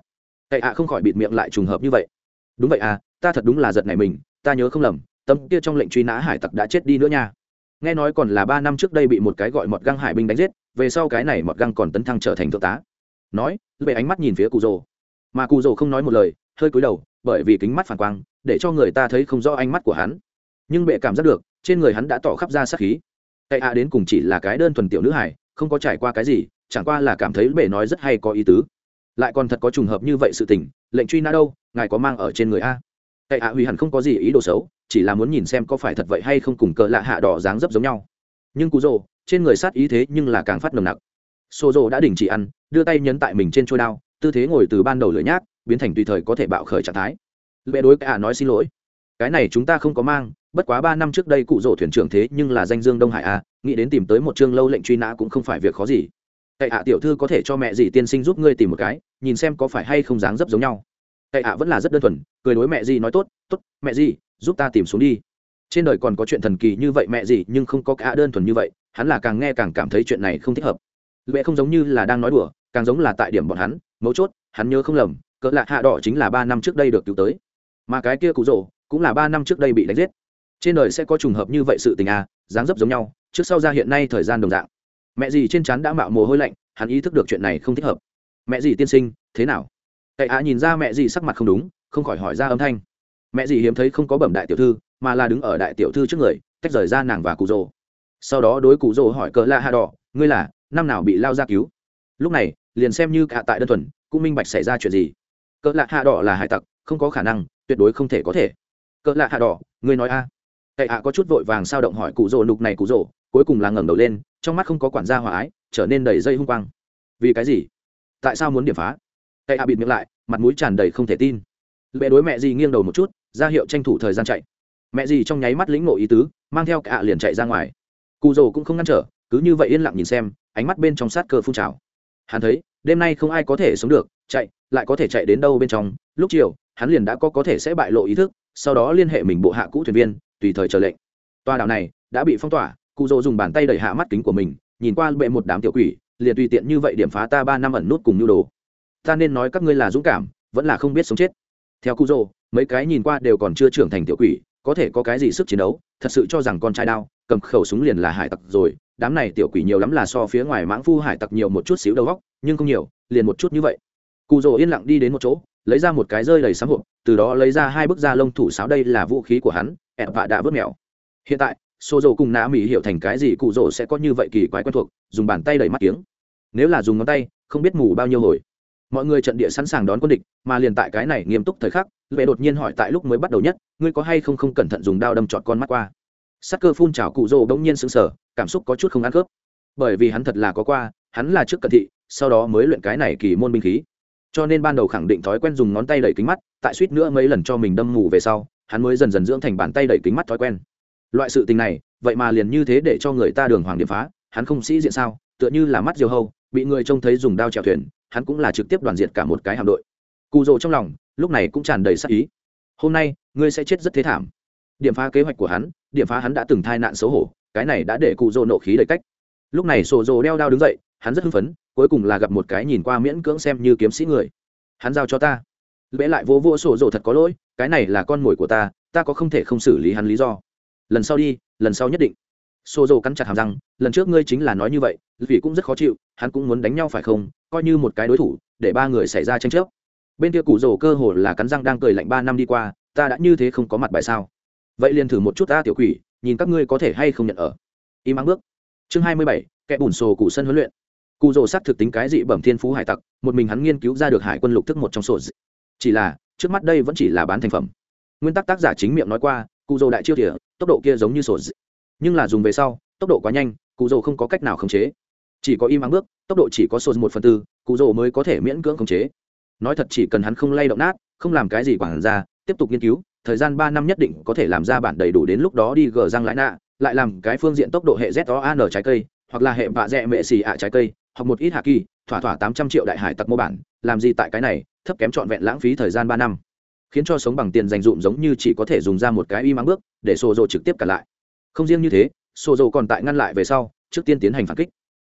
Cậy ạ không khỏi bịt miệng lại trùng hợp như vậy. Đúng vậy à ta thật đúng là giật này mình, ta nhớ không lầm, tâm kia trong lệnh truy nã hải tặc đã chết đi nữa nha. Nghe nói còn là ba năm trước đây bị một cái gọi mọt găng hải binh đánh giết về sau cái này mọt găng còn tấn thăng trở thành thượng tá. Nói về ánh mắt nhìn phía cụ rồ mà cụ rồ không nói một lời, hơi cúi đầu, bởi vì kính mắt phản quang, để cho người ta thấy không rõ ánh mắt của hắn. Nhưng bệ cảm giác được, trên người hắn đã tỏ khắp ra sát khí. Cậy a đến cùng chỉ là cái đơn thuần tiểu nữ hải không có trải qua cái gì, chẳng qua là cảm thấy bệ nói rất hay có ý tứ. Lại còn thật có trùng hợp như vậy sự tình, lệnh truy nã đâu, ngài có mang ở trên người a? Cậy a huy hẳn không có gì ý đồ xấu, chỉ là muốn nhìn xem có phải thật vậy hay không cùng cờ lạ hạ đỏ dáng dấp giống nhau. Nhưng cụ rồ trên người sát ý thế nhưng là càng phát nồng nặc. Xô rồ đã đình chỉ ăn, đưa tay nhấn tại mình trên trôi đao, tư thế ngồi từ ban đầu lửa nhác, biến thành tùy thời có thể bạo khởi trạng thái. Lệ đối cả nói xin lỗi. Cái này chúng ta không có mang, bất quá ba năm trước đây cụ rỗ thuyền trưởng thế nhưng là danh dương đông hải a nghĩ đến tìm tới một chương lâu lệnh truy nã cũng không phải việc khó gì. Cậy ạ tiểu thư có thể cho mẹ dì tiên sinh giúp ngươi tìm một cái, nhìn xem có phải hay không dáng dấp giống nhau. Cậy ạ vẫn là rất đơn thuần, cười đối mẹ dì nói tốt tốt, mẹ dì, giúp ta tìm xuống đi. Trên đời còn có chuyện thần kỳ như vậy mẹ dì nhưng không có cả đơn thuần như vậy hắn là càng nghe càng cảm thấy chuyện này không thích hợp. Lệ không giống như là đang nói đùa, càng giống là tại điểm bọn hắn, mấu chốt, hắn nhớ không lầm, cỡ lạ hạ đỏ chính là ba năm trước đây được cứu tới. Mà cái kia cụ rỗ cũng là ba năm trước đây bị đánh giết. Trên đời sẽ có trùng hợp như vậy sự tình à dáng dấp giống nhau, trước sau ra hiện nay thời gian đồng dạng. Mẹ gì trên trán đã mạo mồ hôi lạnh, hắn ý thức được chuyện này không thích hợp. Mẹ gì tiên sinh, thế nào? Cậy ạ nhìn ra mẹ gì sắc mặt không đúng, không khỏi hỏi ra âm thanh. Mẹ gì hiếm thấy không có bẩm đại tiểu thư, mà là đứng ở đại tiểu thư trước người, tách rời ra nàng và cụ rồ sau đó đối cụ rồ hỏi cờ la hạ đỏ, ngươi là, năm nào bị lao ra cứu? Lúc này, liền xem như cả tại đơn thuần, cũng minh bạch xảy ra chuyện gì. Cỡ lạ hạ đỏ là hải tặc, không có khả năng, tuyệt đối không thể có thể. Cỡ lạ hạ đỏ, ngươi nói a. Hệ hạ có chút vội vàng sao động hỏi cụ rồ lục này cụ rồ cuối cùng là ngẩng đầu lên, trong mắt không có quản gia hòa ái, trở nên đầy dây hung quang. Vì cái gì? Tại sao muốn điểm phá? Hệ hạ bịt miệng lại, mặt mũi tràn đầy không thể tin. Bệ đối mẹ gì nghiêng đầu một chút, ra hiệu tranh thủ thời gian chạy. Mẹ gì trong nháy mắt lĩnh ngộ ý tứ, mang theo cả liền chạy ra ngoài cụ rồ cũng không ngăn trở, cứ như vậy yên lặng nhìn xem, ánh mắt bên trong sát cơ phun trào. Hắn thấy, đêm nay không ai có thể sống được, chạy, lại có thể chạy đến đâu bên trong. Lúc chiều, hắn liền đã có có thể sẽ bại lộ ý thức, sau đó liên hệ mình bộ hạ cũ thuyền viên, tùy thời chờ lệnh. Tòa đảo này đã bị phong tỏa, cụ rồ dùng bàn tay đẩy hạ mắt kính của mình, nhìn qua bệ một đám tiểu quỷ, liền tùy tiện như vậy điểm phá ta ba năm ẩn nút cùng nhu đồ. Ta nên nói các ngươi là dũng cảm, vẫn là không biết sống chết. Theo cụ rồ mấy cái nhìn qua đều còn chưa trưởng thành tiểu quỷ, có thể có cái gì sức chiến đấu, thật sự cho rằng con trai đao cầm khẩu súng liền là hải tặc rồi, đám này tiểu quỷ nhiều lắm là so phía ngoài mãng phu hải tặc nhiều một chút xíu đầu góc, nhưng không nhiều, liền một chút như vậy. Cụ rồ yên lặng đi đến một chỗ, lấy ra một cái rơi đầy sám hộp, từ đó lấy ra hai bức da lông thủ sáo đây là vũ khí của hắn ẹn vạ đã vớt mèo hiện tại xô rồ cùng nã mỹ hiểu thành cái gì cụ rồ sẽ có như vậy kỳ quái quen thuộc, dùng bàn tay đẩy mắt kiếng. Nếu là dùng ngón tay, không biết mù bao nhiêu hồi. Mọi người trận địa sẵn sàng đón quân địch, mà liền tại cái này nghiêm túc thời khắc vệ đột nhiên hỏi tại lúc mới bắt đầu nhất, ngươi có hay không không cẩn thận dùng đao đâm trọt con mắt qua? Sắc cơ phun trào cụ rồ bỗng nhiên sững sờ, cảm xúc có chút không ăn khớp. Bởi vì hắn thật là có qua, hắn là trước cận thị, sau đó mới luyện cái này kỳ môn binh khí. Cho nên ban đầu khẳng định thói quen dùng ngón tay đẩy kính mắt, tại suýt nữa mấy lần cho mình đâm mù về sau, hắn mới dần dần dưỡng thành bàn tay đẩy kính mắt thói quen. Loại sự tình này, vậy mà liền như thế để cho người ta đường hoàng điểm phá, hắn không sĩ diện sao, tựa như là mắt diều hâu, bị người trông thấy dùng đao chèo thuyền, hắn cũng là trực tiếp đoàn diệt cả một cái hạm đội. Cụ rồ trong lòng, lúc này cũng tràn đầy sắc ý. Hôm nay, ngươi sẽ chết rất thế thảm. Điểm phá kế hoạch của hắn điểm phá hắn đã từng thai nạn xấu hổ, cái này đã để cụ dỗ nộ khí đầy cách. Lúc này sổ dồ đeo đao đứng dậy, hắn rất hưng phấn, cuối cùng là gặp một cái nhìn qua miễn cưỡng xem như kiếm sĩ người. Hắn giao cho ta. Lễ lại vô vô sổ dồ thật có lỗi, cái này là con mồi của ta ta có không thể không xử lý hắn lý do. Lần sau đi, lần sau nhất định. Sổ dồ cắn chặt hàm răng, lần trước ngươi chính là nói như vậy, vì cũng rất khó chịu, hắn cũng muốn đánh nhau phải không? Coi như một cái đối thủ, để ba người xảy ra tranh chấp. Bên kia cụ rồ cơ hồ là cắn răng đang cười lạnh ba năm đi qua, ta đã như thế không có mặt bài sao? Vậy liền thử một chút ta tiểu quỷ, nhìn các ngươi có thể hay không nhận ở. Im mắng bước. Chương hai mươi bảy, kẻ bùn sổ cụ sân huấn luyện. Cụ rồ xác thực tính cái dị bẩm thiên phú hải tặc, một mình hắn nghiên cứu ra được hải quân lục thức một trong sổ chỉ là, trước mắt đây vẫn chỉ là bán thành phẩm. Nguyên tắc tác giả chính miệng nói qua, cụ rồ đại chiêu tỉa tốc độ kia giống như sổ nhưng là dùng về sau, tốc độ quá nhanh, cụ rồ không có cách nào khống chế. Chỉ có im ắng bước, tốc độ chỉ có sổ một phần tư, cụ rồ mới có thể miễn cưỡng khống chế. Nói thật chỉ cần hắn không lay động nát, không làm cái gì quản ra, tiếp tục nghiên cứu thời gian ba năm nhất định có thể làm ra bản đầy đủ đến lúc đó đi gờ răng lãi nạ lại làm cái phương diện tốc độ hệ z o an trái cây hoặc là hệ vạ dẹ mệ xì ạ trái cây hoặc một ít hạ kỳ thỏa thỏa tám trăm triệu đại hải tặc mô bản làm gì tại cái này thấp kém trọn vẹn lãng phí thời gian ba năm. Khiến cho sống bằng tiền dành dụm giống như chỉ có thể dùng ra một cái y mắng bước để xô dồ trực tiếp cả lại. Không riêng như thế xô dồ còn tại ngăn lại về sau trước tiên tiến hành phản kích.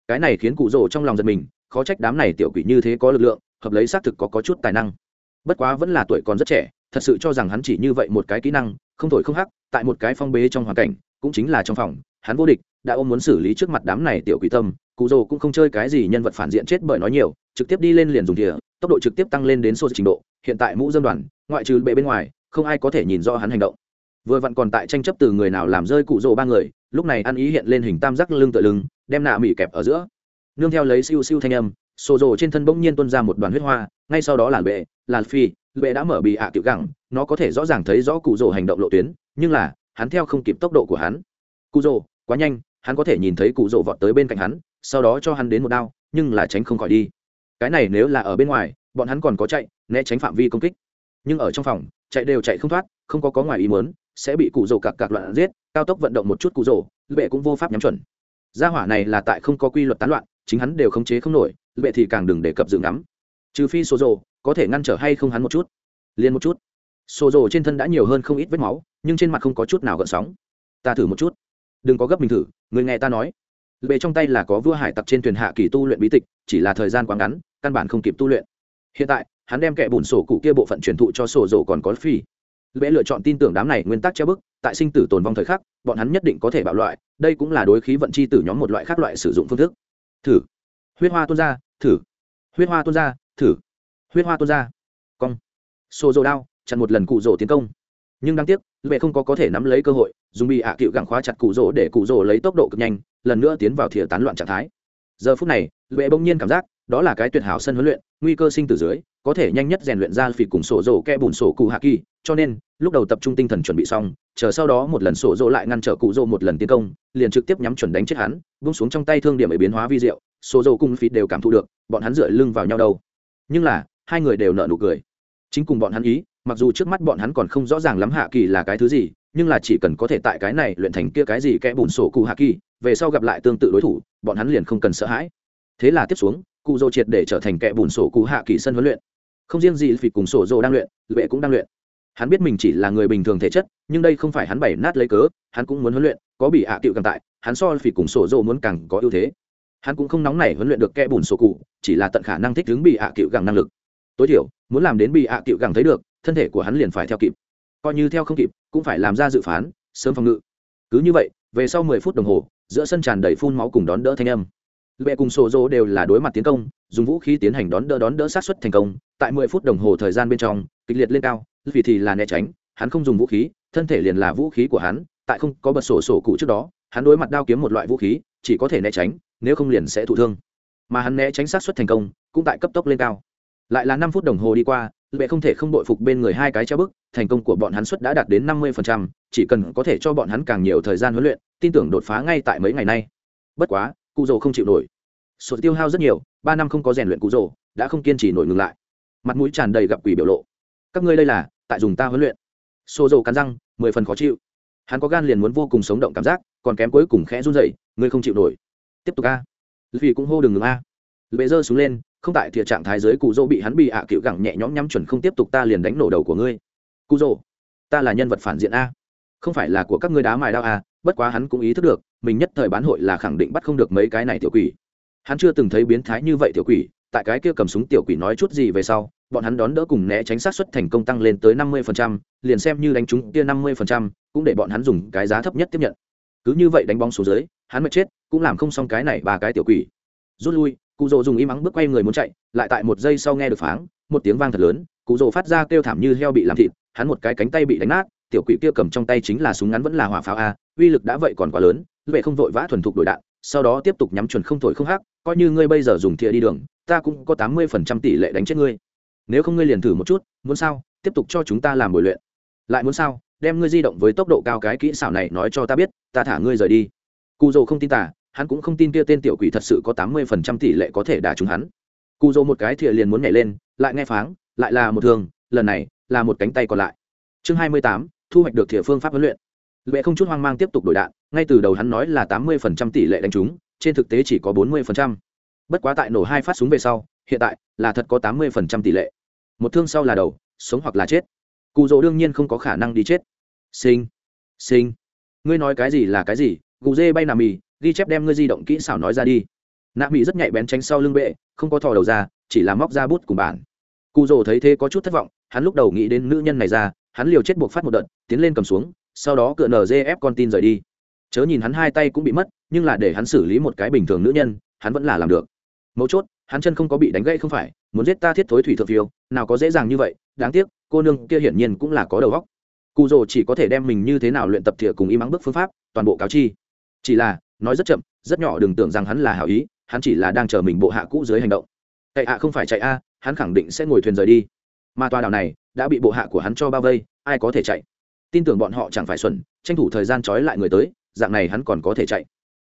Cái này khiến cụ rộ trong lòng giật mình khó trách đám này tiểu quỷ như thế có lực lượng hợp lấy xác thực có, có chút tài năng. Bất quá vẫn là tuổi còn rất trẻ thật sự cho rằng hắn chỉ như vậy một cái kỹ năng, không thổi không hắc, tại một cái phong bế trong hoàn cảnh, cũng chính là trong phòng, hắn vô địch, đã ôm muốn xử lý trước mặt đám này tiểu quỷ tâm, cụ rồ cũng không chơi cái gì nhân vật phản diện chết bởi nói nhiều, trực tiếp đi lên liền dùng thìa, tốc độ trực tiếp tăng lên đến số trình độ, hiện tại mũ dân đoàn, ngoại trừ bệ bên ngoài, không ai có thể nhìn rõ hắn hành động. Vừa vặn còn tại tranh chấp từ người nào làm rơi cụ rồ ba người, lúc này ăn ý hiện lên hình tam giác lưng tựa lưng, đem nạ mỹ kẹp ở giữa. Nương theo lấy siêu siêu thanh âm sổ rồ trên thân bỗng nhiên tuôn ra một đoàn huyết hoa, ngay sau đó là bệ, là phi bệ đã mở bị ạ tiểu gẳng, nó có thể rõ ràng thấy rõ cụ rồ hành động lộ tuyến, nhưng là, hắn theo không kịp tốc độ của hắn. Cụ rồ, quá nhanh, hắn có thể nhìn thấy cụ rồ vọt tới bên cạnh hắn, sau đó cho hắn đến một đao, nhưng là tránh không khỏi đi. Cái này nếu là ở bên ngoài, bọn hắn còn có chạy, né tránh phạm vi công kích. Nhưng ở trong phòng, chạy đều chạy không thoát, không có có ngoài ý muốn, sẽ bị cụ rồ cặc cặc loạn giết, cao tốc vận động một chút cụ rồ, bệ cũng vô pháp nhắm chuẩn. Gia hỏa này là tại không có quy luật tán loạn, chính hắn đều khống chế không nổi, bệ thì càng đừng đề cập dựng ngắm. Trừ phi số rồ có thể ngăn trở hay không hắn một chút? Liền một chút. Sổ rồ trên thân đã nhiều hơn không ít vết máu, nhưng trên mặt không có chút nào gợn sóng. Ta thử một chút. Đừng có gấp mình thử, người nghe ta nói. Bề trong tay là có vua hải tặc trên thuyền hạ kỳ tu luyện bí tịch, chỉ là thời gian quá ngắn, căn bản không kịp tu luyện. Hiện tại, hắn đem kẻ bùn sổ cụ kia bộ phận truyền thụ cho sổ rồ còn có phi bệ lựa chọn tin tưởng đám này nguyên tắc treo bức, tại sinh tử tồn vong thời khắc, bọn hắn nhất định có thể bạo loại, đây cũng là đối khí vận chi tử nhóm một loại khác loại sử dụng phương thức. Thử. Huyết hoa tuôn ra, thử. Huyết hoa tuôn ra, thử huyết hoa tuôn ra. Cong. Xô rồ đao, chặn một lần cụ rỗ tiến công. Nhưng đáng tiếc, lệ không có có thể nắm lấy cơ hội, dùng bị ạ cựu gẳng khóa chặt cụ rỗ để cụ rỗ lấy tốc độ cực nhanh, lần nữa tiến vào thìa tán loạn trạng thái. Giờ phút này, lệ bỗng nhiên cảm giác, đó là cái tuyệt hảo sân huấn luyện, nguy cơ sinh từ dưới, có thể nhanh nhất rèn luyện ra phỉ cùng sổ rỗ kẽ bùn sổ cụ hạ kỳ, cho nên, lúc đầu tập trung tinh thần chuẩn bị xong, chờ sau đó một lần sổ rỗ lại ngăn trở cụ rỗ một lần tiến công, liền trực tiếp nhắm chuẩn đánh chết hắn bung xuống trong tay thương điểm ấy biến hóa vi diệu, sổ rỗ cùng phỉ đều cảm thụ được, bọn hắn dựa lưng vào nhau đâu. Nhưng là hai người đều nợ nụ cười. Chính cùng bọn hắn ý, mặc dù trước mắt bọn hắn còn không rõ ràng lắm hạ kỳ là cái thứ gì, nhưng là chỉ cần có thể tại cái này luyện thành kia cái gì kẽ bùn sổ cụ hạ kỳ, về sau gặp lại tương tự đối thủ, bọn hắn liền không cần sợ hãi. Thế là tiếp xuống, cụ dô triệt để trở thành kẻ bùn sổ cụ hạ kỳ sân huấn luyện. Không riêng gì vì cùng sổ dô đang luyện, lệ cũng đang luyện. Hắn biết mình chỉ là người bình thường thể chất, nhưng đây không phải hắn bày nát lấy cớ, hắn cũng muốn huấn luyện, có bị hạ à càng tại, hắn so vì cùng sổ dô muốn càng có ưu thế. Hắn cũng không nóng nảy huấn luyện được kẻ bùn sổ cụ, chỉ là tận khả năng thích ứng bị hạ à càng năng lực tối thiểu, muốn làm đến bị hạ à càng thấy được, thân thể của hắn liền phải theo kịp. Coi như theo không kịp, cũng phải làm ra dự phán, sớm phòng ngự. Cứ như vậy, về sau mười phút đồng hồ, giữa sân tràn đầy phun máu cùng đón đỡ thanh âm. Lệ cùng sổ dô đều là đối mặt tiến công, dùng vũ khí tiến hành đón đỡ đón đỡ sát xuất thành công. Tại mười phút đồng hồ thời gian bên trong, kịch liệt lên cao, vì thì là né tránh, hắn không dùng vũ khí, thân thể liền là vũ khí của hắn. Tại không có bật sổ sổ cụ trước đó, hắn đối mặt đao kiếm một loại vũ khí, chỉ có thể né tránh, nếu không liền sẽ thụ thương. Mà hắn né tránh sát xuất thành công, cũng tại cấp tốc lên cao lại là năm phút đồng hồ đi qua, lệ không thể không đội phục bên người hai cái treo bức, thành công của bọn hắn suất đã đạt đến năm mươi chỉ cần có thể cho bọn hắn càng nhiều thời gian huấn luyện, tin tưởng đột phá ngay tại mấy ngày nay. Bất quá cụ rồ không chịu nổi. Sổ tiêu hao rất nhiều, ba năm không có rèn luyện cụ rồ đã không kiên trì nổi ngừng lại. Mặt mũi tràn đầy gặp quỷ biểu lộ. Các ngươi đây là, tại dùng ta huấn luyện. Sổ dầu cắn răng, mười phần khó chịu. Hắn có gan liền muốn vô cùng sống động cảm giác, còn kém cuối cùng khẽ run dậy ngươi không chịu nổi. Tiếp tục a. Vì cũng hô đừng ngừng a. Lệ giơ xuống lên không tại thiệt trạng thái giới cụ dỗ bị hắn bị ạ à cựu gẳng nhẹ nhõm nhắm chuẩn không tiếp tục ta liền đánh nổ đầu của ngươi. Cụ dỗ ta là nhân vật phản diện a. Không phải là của các ngươi đá mài đao a bất quá hắn cũng ý thức được mình nhất thời bán hội là khẳng định bắt không được mấy cái này tiểu quỷ. Hắn chưa từng thấy biến thái như vậy tiểu quỷ tại cái kia cầm súng tiểu quỷ nói chút gì về sau bọn hắn đón đỡ cùng né tránh sát xuất thành công tăng lên tới năm mươi phần trăm, liền xem như đánh chúng kia năm mươi phần trăm, cũng để bọn hắn dùng cái giá thấp nhất tiếp nhận. Cứ như vậy đánh bóng số dưới hắn mệt chết cũng làm không xong cái này ba cái tiểu quỷ rút lui, cụ rồ dùng im ắng bước quay người muốn chạy, lại tại một giây sau nghe được pháng, một tiếng vang thật lớn, cụ rồ phát ra kêu thảm như heo bị làm thịt, hắn một cái cánh tay bị đánh nát, tiểu quỷ kia cầm trong tay chính là súng ngắn vẫn là hỏa pháo a, uy lực đã vậy còn quá lớn vậy không vội vã thuần thục đổi đạn, sau đó tiếp tục nhắm chuẩn không thổi không hắc, coi như ngươi bây giờ dùng thìa đi đường, ta cũng có tám mươi phần trăm tỷ lệ đánh chết ngươi. Nếu không ngươi liền thử một chút, muốn sao, tiếp tục cho chúng ta làm buổi luyện. Lại muốn sao, đem ngươi di động với tốc độ cao cái kỹ xảo này nói cho ta biết, ta thả ngươi rời đi. Cụ dầu không tin tả hắn cũng không tin kia tên tiểu quỷ thật sự có tám mươi phần trăm tỷ lệ có thể đả trúng hắn. Cụ dô một cái thìa liền muốn nhảy lên, lại nghe pháng, lại là một thường lần này là một cánh tay còn lại. Chương hai mươi tám, thu hoạch được thìa phương pháp huấn luyện. Lệ không chút hoang mang tiếp tục đổi đạn, ngay từ đầu hắn nói là tám mươi phần trăm tỷ lệ đánh trúng, trên thực tế chỉ có bốn mươi phần trăm. Bất quá tại nổ hai phát súng về sau, hiện tại là thật có tám mươi phần trăm tỷ lệ. Một thương sau là đầu, sống hoặc là chết. Cụ dỗ đương nhiên không có khả năng đi chết. Sinh sinh. Ngươi nói cái gì là cái gì, gù dê bay nà mì ghi chép đem ngươi di động kỹ xảo nói ra đi. Nạ mỹ rất nhạy bén tránh sau lưng bệ, không có thò đầu ra, chỉ là móc ra bút cùng bản. Cụ rồ thấy thế có chút thất vọng, hắn lúc đầu nghĩ đến nữ nhân này ra, hắn liều chết buộc phát một đợt, tiến lên cầm xuống, sau đó cựa nở ép con tin rời đi. Chớ nhìn hắn hai tay cũng bị mất, nhưng là để hắn xử lý một cái bình thường nữ nhân, hắn vẫn là làm được. Mấu chốt, hắn chân không có bị đánh gãy không phải, muốn giết ta thiết thối thủy thượng phiêu, nào có dễ dàng như vậy, đáng tiếc, cô nương kia hiển nhiên cũng là có đầu óc. Cụ rồ chỉ có thể đem mình như thế nào luyện tập thìa cùng im mắng bước phương pháp, toàn bộ cáo chi. Chỉ là nói rất chậm, rất nhỏ đừng tưởng rằng hắn là hảo ý, hắn chỉ là đang chờ mình bộ hạ cũ dưới hành động. Tệ ạ không phải chạy a, hắn khẳng định sẽ ngồi thuyền rời đi. Mà tòa đảo này đã bị bộ hạ của hắn cho bao vây, ai có thể chạy? Tin tưởng bọn họ chẳng phải xuẩn, tranh thủ thời gian trói lại người tới, dạng này hắn còn có thể chạy.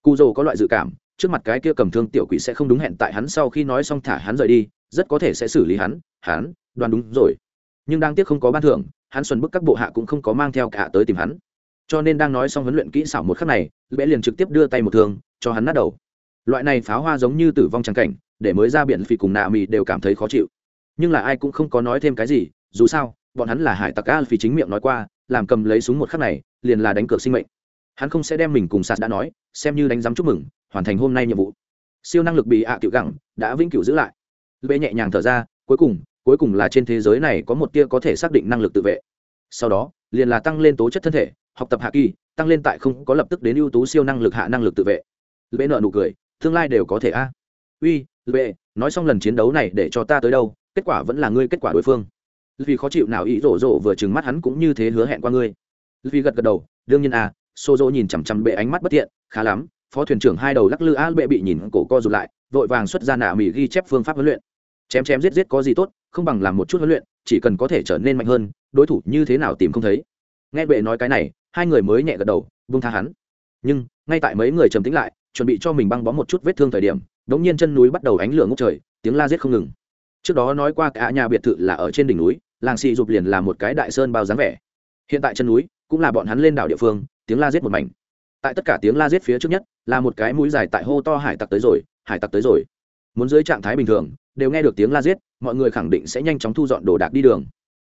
Cụ dồ có loại dự cảm, trước mặt cái kia cầm thương tiểu quỷ sẽ không đúng hẹn tại hắn sau khi nói xong thả hắn rời đi, rất có thể sẽ xử lý hắn hắn, đoán đúng rồi. Nhưng đang tiếc không có ban thưởng, hắn xuân bức các bộ hạ cũng không có mang theo cả tới tìm hắn cho nên đang nói xong huấn luyện kỹ xảo một khắc này lễ liền trực tiếp đưa tay một thương, cho hắn nát đầu. Loại này pháo hoa giống như tử vong trắng cảnh, để mới ra biển phì cùng nạ mì đều cảm thấy khó chịu. Nhưng là ai cũng không có nói thêm cái gì, dù sao, bọn hắn là hải tặc a phì chính miệng nói qua, làm cầm lấy súng một khắc này, liền là đánh cược sinh mệnh. Hắn không sẽ đem mình cùng sạt đã nói, xem như đánh giám chúc mừng, hoàn thành hôm nay nhiệm vụ. Siêu năng lực bị ạ à tiểu gẳng, đã vĩnh cửu giữ lại. Bệ nhẹ nhàng thở ra, cuối cùng cuối cùng là trên thế giới này có một tia có thể xác định năng lực tự vệ. Sau đó, liền là tăng lên tố chất thân thể học tập hạ kỳ, tăng lên tại không có lập tức đến ưu tú siêu năng lực hạ năng lực tự vệ. Bệ nợ nụ cười, tương lai đều có thể a. Uy, lệ, nói xong lần chiến đấu này để cho ta tới đâu, kết quả vẫn là ngươi kết quả đối phương. Vì khó chịu nào ý rổ rổ vừa trừng mắt hắn cũng như thế hứa hẹn qua ngươi. Vì gật gật đầu, đương nhiên à xô rỗ nhìn chằm chằm bệ ánh mắt bất tiện khá lắm, phó thuyền trưởng hai đầu lắc lư a bệ bị nhìn cổ co rụt lại, vội vàng xuất ra nạ mỹ ghi chép phương pháp huấn luyện. Chém chém giết giết có gì tốt, không bằng làm một chút huấn luyện, chỉ cần có thể trở nên mạnh hơn, đối thủ như thế nào tìm không thấy. Nghe bệ nói cái này hai người mới nhẹ gật đầu, buông tha hắn. Nhưng, ngay tại mấy người trầm tĩnh lại, chuẩn bị cho mình băng bó một chút vết thương thời điểm đống nhiên chân núi bắt đầu ánh lửa ngốc trời, tiếng la giết không ngừng. Trước đó nói qua cả nhà biệt thự là ở trên đỉnh núi, làng xì dục liền là một cái đại sơn bao dáng vẻ. Hiện tại chân núi cũng là bọn hắn lên đảo địa phương, tiếng la giết một mảnh. Tại tất cả tiếng la giết phía trước nhất, là một cái mũi dài tại hô to hải tặc tới rồi, hải tặc tới rồi. Muốn dưới trạng thái bình thường, đều nghe được tiếng la giết, mọi người khẳng định sẽ nhanh chóng thu dọn đồ đạc đi đường.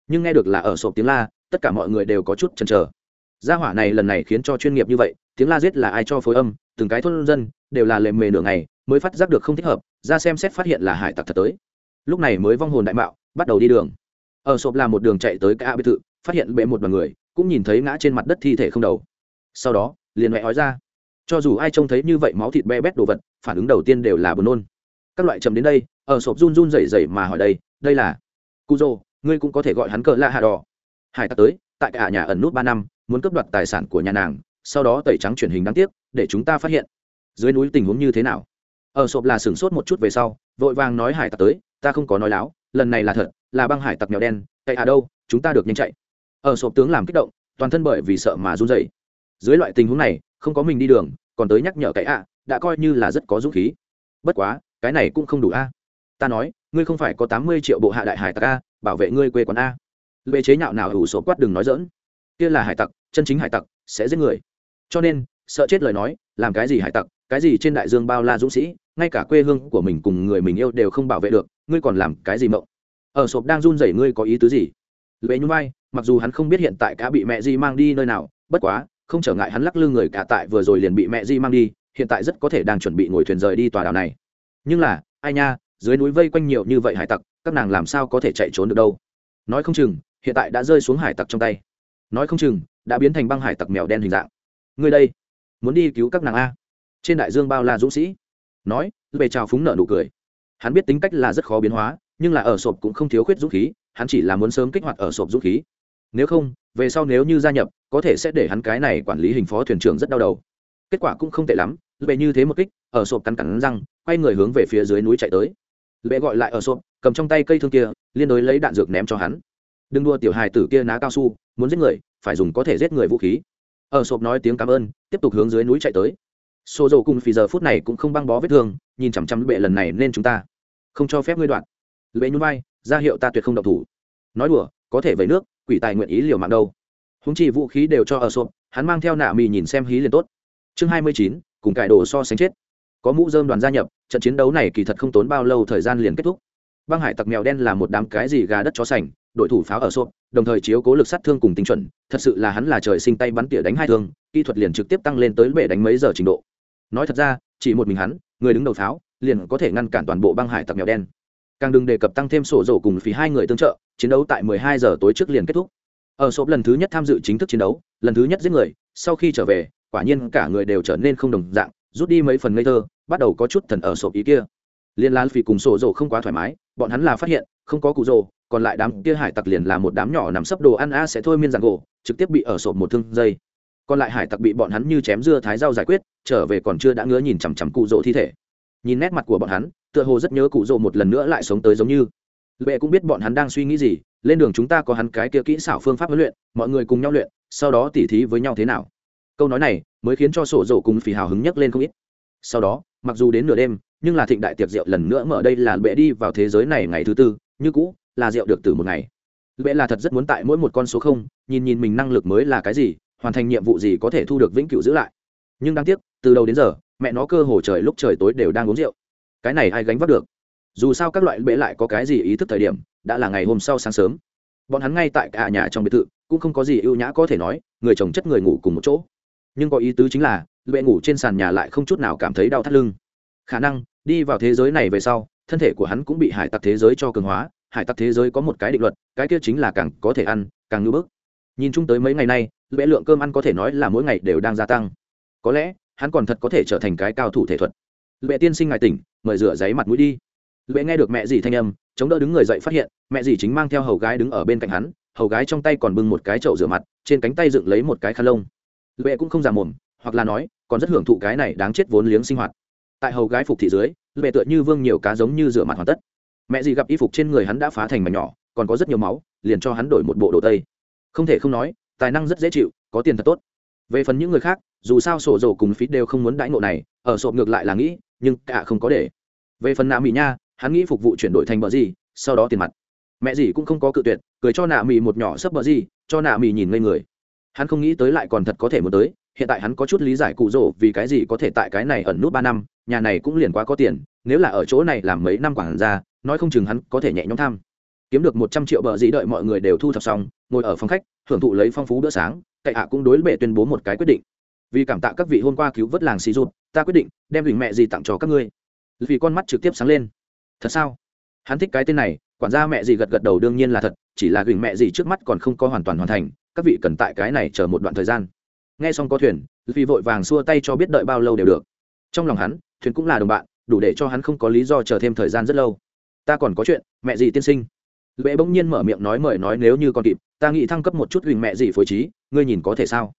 Nhưng nghe được là ở sộp tiếng la, tất cả mọi người đều có chút chần chờ gia hỏa này lần này khiến cho chuyên nghiệp như vậy, tiếng la giết là ai cho phối âm, từng cái thôn dân đều là lề mề nửa ngày mới phát giác được không thích hợp, ra xem xét phát hiện là hải tặc thật tới. Lúc này mới vong hồn đại mạo, bắt đầu đi đường. Ở sộp là một đường chạy tới cái biệt thự phát hiện bệ một đoàn người, cũng nhìn thấy ngã trên mặt đất thi thể không đầu. Sau đó, liền mẹ hói ra. Cho dù ai trông thấy như vậy máu thịt be bét đồ vật, phản ứng đầu tiên đều là buồn nôn. Các loại chầm đến đây, ở sộp run run rẩy rẩy mà hỏi đây đây là cu dô ngươi cũng có thể gọi hắn cờ la hạ đỏ. Hải tặc tới, tại cả nhà ẩn nút ba năm muốn cướp đoạt tài sản của nhà nàng, sau đó tẩy trắng truyền hình đáng tiếc, để chúng ta phát hiện. Dưới núi tình huống như thế nào? Ở sộp là sửng sốt một chút về sau, vội vàng nói hải tặc tới, ta không có nói láo, lần này là thật, là băng hải tặc mèo đen chạy à đâu, chúng ta được nhanh chạy. Ở sộp tướng làm kích động, toàn thân bởi vì sợ mà run dậy dưới loại tình huống này, không có mình đi đường, còn tới nhắc nhở cậy à đã coi như là rất có dũng khí. Bất quá, cái này cũng không đủ a. Ta nói, ngươi không phải có tám mươi triệu bộ hạ đại hải tặc a, bảo vệ ngươi quê quán a. Lệ chế nhạo nào ủ số quát đừng nói dỡn kia là hải tặc, chân chính hải tặc, sẽ giết người. Cho nên, sợ chết lời nói, làm cái gì hải tặc, cái gì trên đại dương bao la dũng sĩ, ngay cả quê hương của mình cùng người mình yêu đều không bảo vệ được, ngươi còn làm cái gì mộng? Ở sộp đang run rẩy ngươi có ý tứ gì? Lệ nhung vai, mặc dù hắn không biết hiện tại cá bị mẹ di mang đi nơi nào, bất quá, không trở ngại hắn lắc lư người cả tại vừa rồi liền bị mẹ di mang đi, hiện tại rất có thể đang chuẩn bị ngồi thuyền rời đi tòa đảo này. Nhưng là, ai nha, dưới núi vây quanh nhiều như vậy hải tặc, các nàng làm sao có thể chạy trốn được đâu? Nói không chừng, hiện tại đã rơi xuống hải tặc trong tay nói không chừng, đã biến thành băng hải tặc mèo đen hình dạng. Ngươi đây, muốn đi cứu các nàng a? Trên đại dương bao la dũng sĩ. Nói về chào phúng nợ nụ cười. Hắn biết tính cách là rất khó biến hóa, nhưng là ở sộp cũng không thiếu khuyết dũng khí, hắn chỉ là muốn sớm kích hoạt ở sộp dũng khí. Nếu không, về sau nếu như gia nhập, có thể sẽ để hắn cái này quản lý hình phó thuyền trưởng rất đau đầu. Kết quả cũng không tệ lắm về như thế một kích, ở sộp cắn cắn răng, quay người hướng về phía dưới núi chạy tới. Lệ gọi lại ở sộp, cầm trong tay cây thương kia, liên đối lấy đạn dược ném cho hắn đừng đua tiểu hài tử kia ná cao su, muốn giết người, phải dùng có thể giết người vũ khí. Ở sộp nói tiếng cảm ơn, tiếp tục hướng dưới núi chạy tới. Xô dầu cùng phì giờ phút này cũng không băng bó vết thương, nhìn chằm chằm bệ lần này nên chúng ta. Không cho phép ngươi đoạn. Lệ nhún vai, ra hiệu ta tuyệt không độc thủ. Nói đùa, có thể về nước, quỷ tài nguyện ý liều mạng đâu. Húng chi vũ khí đều cho ở sộp, hắn mang theo nạ mì nhìn xem hí liền tốt. Chương hai mươi chín, cùng cải đồ so sánh chết. Có mũ dơm đoàn gia nhập, trận chiến đấu này kỳ thật không tốn bao lâu thời gian liền kết thúc. Băng hải tặc mèo đen là một đám cái gì gà đất chó sành đội thủ pháo ở sộp đồng thời chiếu cố lực sát thương cùng tinh chuẩn, thật sự là hắn là trời sinh tay bắn tỉa đánh hai thương, kỹ thuật liền trực tiếp tăng lên tới bể đánh mấy giờ trình độ. Nói thật ra, chỉ một mình hắn, người đứng đầu pháo, liền có thể ngăn cản toàn bộ băng hải tặc mèo đen. Càng đừng đề cập tăng thêm sổ rổ cùng phí hai người tương trợ, chiến đấu tại 12 giờ tối trước liền kết thúc. Ở sộp lần thứ nhất tham dự chính thức chiến đấu, lần thứ nhất giết người, sau khi trở về, quả nhiên cả người đều trở nên không đồng dạng, rút đi mấy phần ngây thơ, bắt đầu có chút thần ở sộp ý kia. Liên lan phì cùng sổ rổ không quá thoải mái, bọn hắn là phát hiện, không có cụ rổ còn lại đám kia hải tặc liền là một đám nhỏ nằm sấp đồ ăn a sẽ thôi miên giảng gỗ, trực tiếp bị ở sộp một thương dây. Còn lại hải tặc bị bọn hắn như chém dưa thái rau giải quyết, trở về còn chưa đã ngứa nhìn chằm chằm cụ rỗ thi thể. Nhìn nét mặt của bọn hắn, tựa hồ rất nhớ cụ rỗ một lần nữa lại sống tới giống như. Lệ cũng biết bọn hắn đang suy nghĩ gì, lên đường chúng ta có hắn cái kia kỹ xảo phương pháp huấn luyện, mọi người cùng nhau luyện, sau đó tỉ thí với nhau thế nào. Câu nói này mới khiến cho sổ dầu cùng phì hào hứng nhấc lên không ít. Sau đó, mặc dù đến nửa đêm, nhưng là thịnh đại tiệc rượu lần nữa mở đây là bệ đi vào thế giới này ngày thứ tư, như cũ là rượu được từ một ngày. Bệ là thật rất muốn tại mỗi một con số không, nhìn nhìn mình năng lực mới là cái gì, hoàn thành nhiệm vụ gì có thể thu được vĩnh cửu giữ lại. Nhưng đáng tiếc, từ đầu đến giờ, mẹ nó cơ hồ trời lúc trời tối đều đang uống rượu. Cái này ai gánh vác được? Dù sao các loại bệ lại có cái gì ý thức thời điểm, đã là ngày hôm sau sáng sớm. Bọn hắn ngay tại cả nhà trong biệt thự, cũng không có gì ưu nhã có thể nói, người chồng chất người ngủ cùng một chỗ. Nhưng có ý tứ chính là bệ ngủ trên sàn nhà lại không chút nào cảm thấy đau thắt lưng. Khả năng, đi vào thế giới này về sau, thân thể của hắn cũng bị hải tặc thế giới cho cường hóa hải tặc thế giới có một cái định luật, cái kia chính là càng có thể ăn, càng ngưỡng bức. Nhìn chung tới mấy ngày nay, bệ lượng cơm ăn có thể nói là mỗi ngày đều đang gia tăng. Có lẽ, hắn còn thật có thể trở thành cái cao thủ thể thuật. Lệ tiên sinh ngài tỉnh, mời rửa giấy mặt mũi đi. Lệ nghe được mẹ dì thanh âm, chống đỡ đứng người dậy phát hiện, mẹ dì chính mang theo hầu gái đứng ở bên cạnh hắn, hầu gái trong tay còn bưng một cái chậu rửa mặt, trên cánh tay dựng lấy một cái khăn lông. Lệ cũng không già mồm, hoặc là nói, còn rất hưởng thụ cái này đáng chết vốn liếng sinh hoạt. Tại hầu gái phục thị dưới lệ tựa như vương nhiều cá giống như rửa mặt hoàn tất mẹ dì gặp y phục trên người hắn đã phá thành mảnh nhỏ, còn có rất nhiều máu, liền cho hắn đổi một bộ đồ tây. Không thể không nói, tài năng rất dễ chịu, có tiền thật tốt. Về phần những người khác, dù sao sổ dầu cùng phí đều không muốn đãi ngộ này, ở sộp ngược lại là nghĩ, nhưng cả không có để. Về phần nạ mỹ nha, hắn nghĩ phục vụ chuyển đổi thành bờ gì, sau đó tiền mặt. Mẹ gì cũng không có cự tuyệt, cười cho nạ mỹ một nhỏ sấp bờ gì, cho nạ mỹ nhìn ngây người. Hắn không nghĩ tới lại còn thật có thể muốn tới, hiện tại hắn có chút lý giải cụ rỗ vì cái gì có thể tại cái này ẩn nút ba năm, nhà này cũng liền quá có tiền, nếu là ở chỗ này làm mấy năm quản ra nói không chừng hắn có thể nhẹ nhõm tham. Kiếm được một trăm triệu bờ dĩ đợi mọi người đều thu thập xong, ngồi ở phòng khách, hưởng thụ lấy phong phú bữa sáng, cậy hạ cũng đối bệ tuyên bố một cái quyết định. Vì cảm tạ các vị hôm qua cứu vớt làng xì rụt ta quyết định đem hình mẹ gì tặng cho các ngươi. Vì con mắt trực tiếp sáng lên. Thật sao? Hắn thích cái tên này, quản gia mẹ gì gật gật đầu đương nhiên là thật, chỉ là gửi mẹ gì trước mắt còn không có hoàn toàn hoàn thành, các vị cần tại cái này chờ một đoạn thời gian. Nghe xong có thuyền, vì vội vàng xua tay cho biết đợi bao lâu đều được. Trong lòng hắn, thuyền cũng là đồng bạn, đủ để cho hắn không có lý do chờ thêm thời gian rất lâu ta còn có chuyện, mẹ gì tiên sinh? Lệ bỗng nhiên mở miệng nói mời nói nếu như còn kịp, ta nghĩ thăng cấp một chút huỳnh mẹ gì phối trí, ngươi nhìn có thể sao?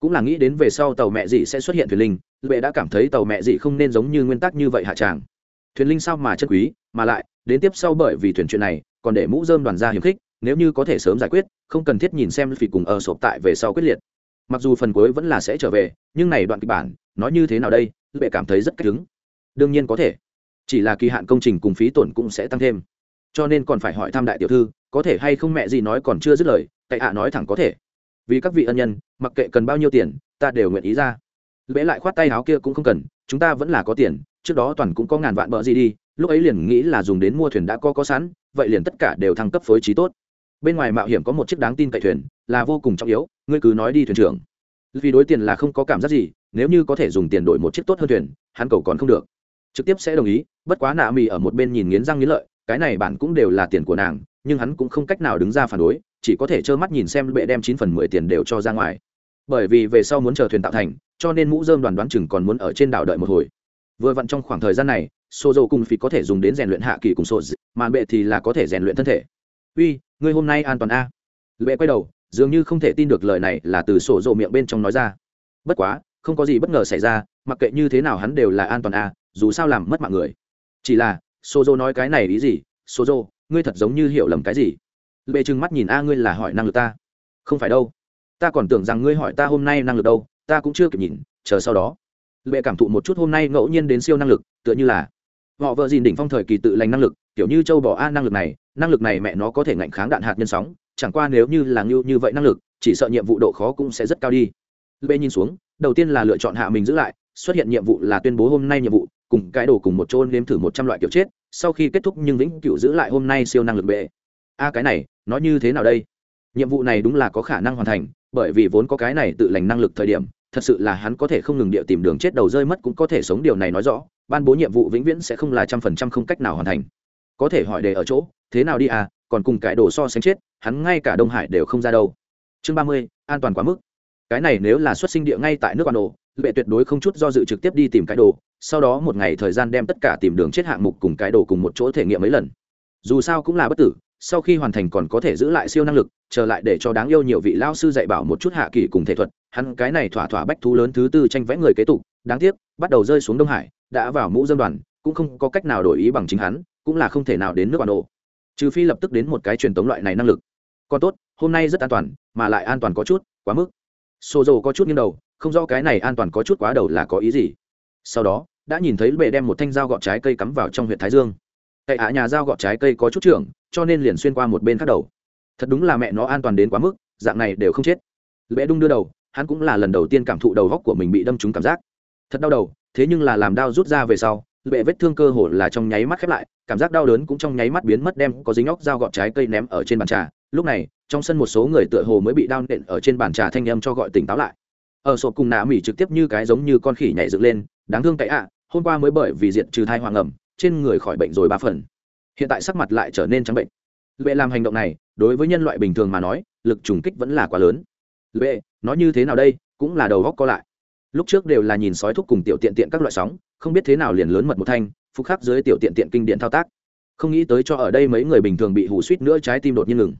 Cũng là nghĩ đến về sau tàu mẹ gì sẽ xuất hiện thuyền linh, lệ đã cảm thấy tàu mẹ gì không nên giống như nguyên tắc như vậy hạ tràng. Thuyền linh sao mà chân quý, mà lại, đến tiếp sau bởi vì thuyền chuyện này, còn để mũ dơm đoàn ra hiếm khích, nếu như có thể sớm giải quyết, không cần thiết nhìn xem phỉ cùng ở sộp tại về sau quyết liệt. Mặc dù phần cuối vẫn là sẽ trở về, nhưng này đoạn kịch bản, nói như thế nào đây, lệ cảm thấy rất cách đứng đương nhiên có thể chỉ là kỳ hạn công trình cùng phí tổn cũng sẽ tăng thêm. Cho nên còn phải hỏi thăm đại tiểu thư, có thể hay không mẹ gì nói còn chưa dứt lời, tại hạ nói thẳng có thể. Vì các vị ân nhân, mặc kệ cần bao nhiêu tiền, ta đều nguyện ý ra. Lễ lại khoát tay áo kia cũng không cần, chúng ta vẫn là có tiền, trước đó toàn cũng có ngàn vạn bợ gì đi, lúc ấy liền nghĩ là dùng đến mua thuyền đã có có sẵn, vậy liền tất cả đều thăng cấp phối trí tốt. Bên ngoài mạo hiểm có một chiếc đáng tin cậy thuyền, là vô cùng trọng yếu, ngươi cứ nói đi thuyền trưởng. Vì đối tiền là không có cảm giác gì, nếu như có thể dùng tiền đổi một chiếc tốt hơn thuyền, hắn cầu còn không được trực tiếp sẽ đồng ý, bất quá nạ mì ở một bên nhìn nghiến răng nghiến lợi, cái này bạn cũng đều là tiền của nàng, nhưng hắn cũng không cách nào đứng ra phản đối, chỉ có thể trơ mắt nhìn xem bệ đem chín phần mười tiền đều cho ra ngoài. Bởi vì về sau muốn chờ thuyền tạo thành, cho nên mũ dơm đoàn đoán chừng còn muốn ở trên đảo đợi một hồi. Vừa vặn trong khoảng thời gian này xô dầu cùng phí có thể dùng đến rèn luyện hạ kỳ cùng sô mà bệ thì là có thể rèn luyện thân thể. Uy, ngươi hôm nay an toàn a? Bệ quay đầu, dường như không thể tin được lời này là từ sổ dầu miệng bên trong nói ra. Bất quá, không có gì bất ngờ xảy ra, mặc kệ như thế nào hắn đều là an toàn a dù sao làm mất mạng người. Chỉ là sô nói cái này ý gì? Sô ngươi thật giống như hiểu lầm cái gì? Bệ trừng mắt nhìn a ngươi là hỏi năng lực ta. Không phải đâu. Ta còn tưởng rằng ngươi hỏi ta hôm nay năng lực đâu, ta cũng chưa kịp nhìn, chờ sau đó. Bệ cảm thụ một chút hôm nay ngẫu nhiên đến siêu năng lực, tựa như là, họ vợ dìn đỉnh phong thời kỳ tự lành năng lực, kiểu như châu bỏ a năng lực này, năng lực này mẹ nó có thể ngạnh kháng đạn hạt nhân sóng, chẳng qua nếu như là như như vậy năng lực, chỉ sợ nhiệm vụ độ khó cũng sẽ rất cao đi. Bệ nhìn xuống, đầu tiên là lựa chọn hạ mình giữ lại, xuất hiện nhiệm vụ là tuyên bố hôm nay nhiệm vụ cùng cái đồ cùng một chỗ nếm thử một trăm loại kiểu chết, sau khi kết thúc nhưng vĩnh cửu giữ lại hôm nay siêu năng lực bệ. A, cái này, nó như thế nào đây? Nhiệm vụ này đúng là có khả năng hoàn thành, bởi vì vốn có cái này tự lành năng lực thời điểm, thật sự là hắn có thể không ngừng địa tìm đường chết đầu rơi mất cũng có thể sống, điều này nói rõ, ban bố nhiệm vụ vĩnh viễn sẽ không là trăm phần trăm không cách nào hoàn thành. Có thể hỏi đề ở chỗ, thế nào đi à còn cùng cái đồ so sánh chết, hắn ngay cả đông hải đều không ra đâu. Chương ba mươi, an toàn quá mức. Cái này nếu là xuất sinh địa ngay tại nước quan đồ lệ tuyệt đối không chút do dự trực tiếp đi tìm cái đồ, sau đó một ngày thời gian đem tất cả tìm đường chết hạng mục cùng cái đồ cùng một chỗ thể nghiệm mấy lần. Dù sao cũng là bất tử, sau khi hoàn thành còn có thể giữ lại siêu năng lực, trở lại để cho đáng yêu nhiều vị lao sư dạy bảo một chút hạ kỳ cùng thể thuật. Hắn cái này thỏa thỏa bách thú lớn thứ tư tranh vẽ người kế tục, đáng tiếc, bắt đầu rơi xuống đông hải, đã vào mũ dân đoàn, cũng không có cách nào đổi ý bằng chính hắn, cũng là không thể nào đến nước bản đồ trừ phi lập tức đến một cái truyền tống loại này năng lực. Còn tốt, hôm nay rất an toàn, mà lại an toàn có chút, quá mức. Xô dầu có chút nghiêng đầu không rõ cái này an toàn có chút quá đầu là có ý gì. Sau đó, đã nhìn thấy bệ đem một thanh dao gọt trái cây cắm vào trong huyện thái dương. Cậy hạ nhà dao gọt trái cây có chút trưởng, cho nên liền xuyên qua một bên khác đầu. Thật đúng là mẹ nó an toàn đến quá mức, dạng này đều không chết. Bệ đung đưa đầu, hắn cũng là lần đầu tiên cảm thụ đầu góc của mình bị đâm trúng cảm giác. Thật đau đầu, thế nhưng là làm đau rút ra về sau, bệ vết thương cơ hồ là trong nháy mắt khép lại, cảm giác đau đớn cũng trong nháy mắt biến mất đem có dính óc dao gọt trái cây ném ở trên bàn trà. Lúc này, trong sân một số người tựa hồ mới bị đau nện ở trên bàn trà thanh âm cho gọi tỉnh táo lại ở sộp cùng nạ mỉ trực tiếp như cái giống như con khỉ nhảy dựng lên, đáng thương cậy ạ, hôm qua mới bởi vì diện trừ thai hoàng ẩm, trên người khỏi bệnh rồi ba phần. Hiện tại sắc mặt lại trở nên trắng bệnh. Lệ làm hành động này, đối với nhân loại bình thường mà nói, lực trùng kích vẫn là quá lớn. Lệ nói như thế nào đây, cũng là đầu góc co lại. Lúc trước đều là nhìn sói thúc cùng tiểu tiện tiện các loại sóng, không biết thế nào liền lớn mật một thanh, phục khắc dưới tiểu tiện tiện kinh điện thao tác. Không nghĩ tới cho ở đây mấy người bình thường bị hủ suýt nữa trái tim đột nhiên ngừng.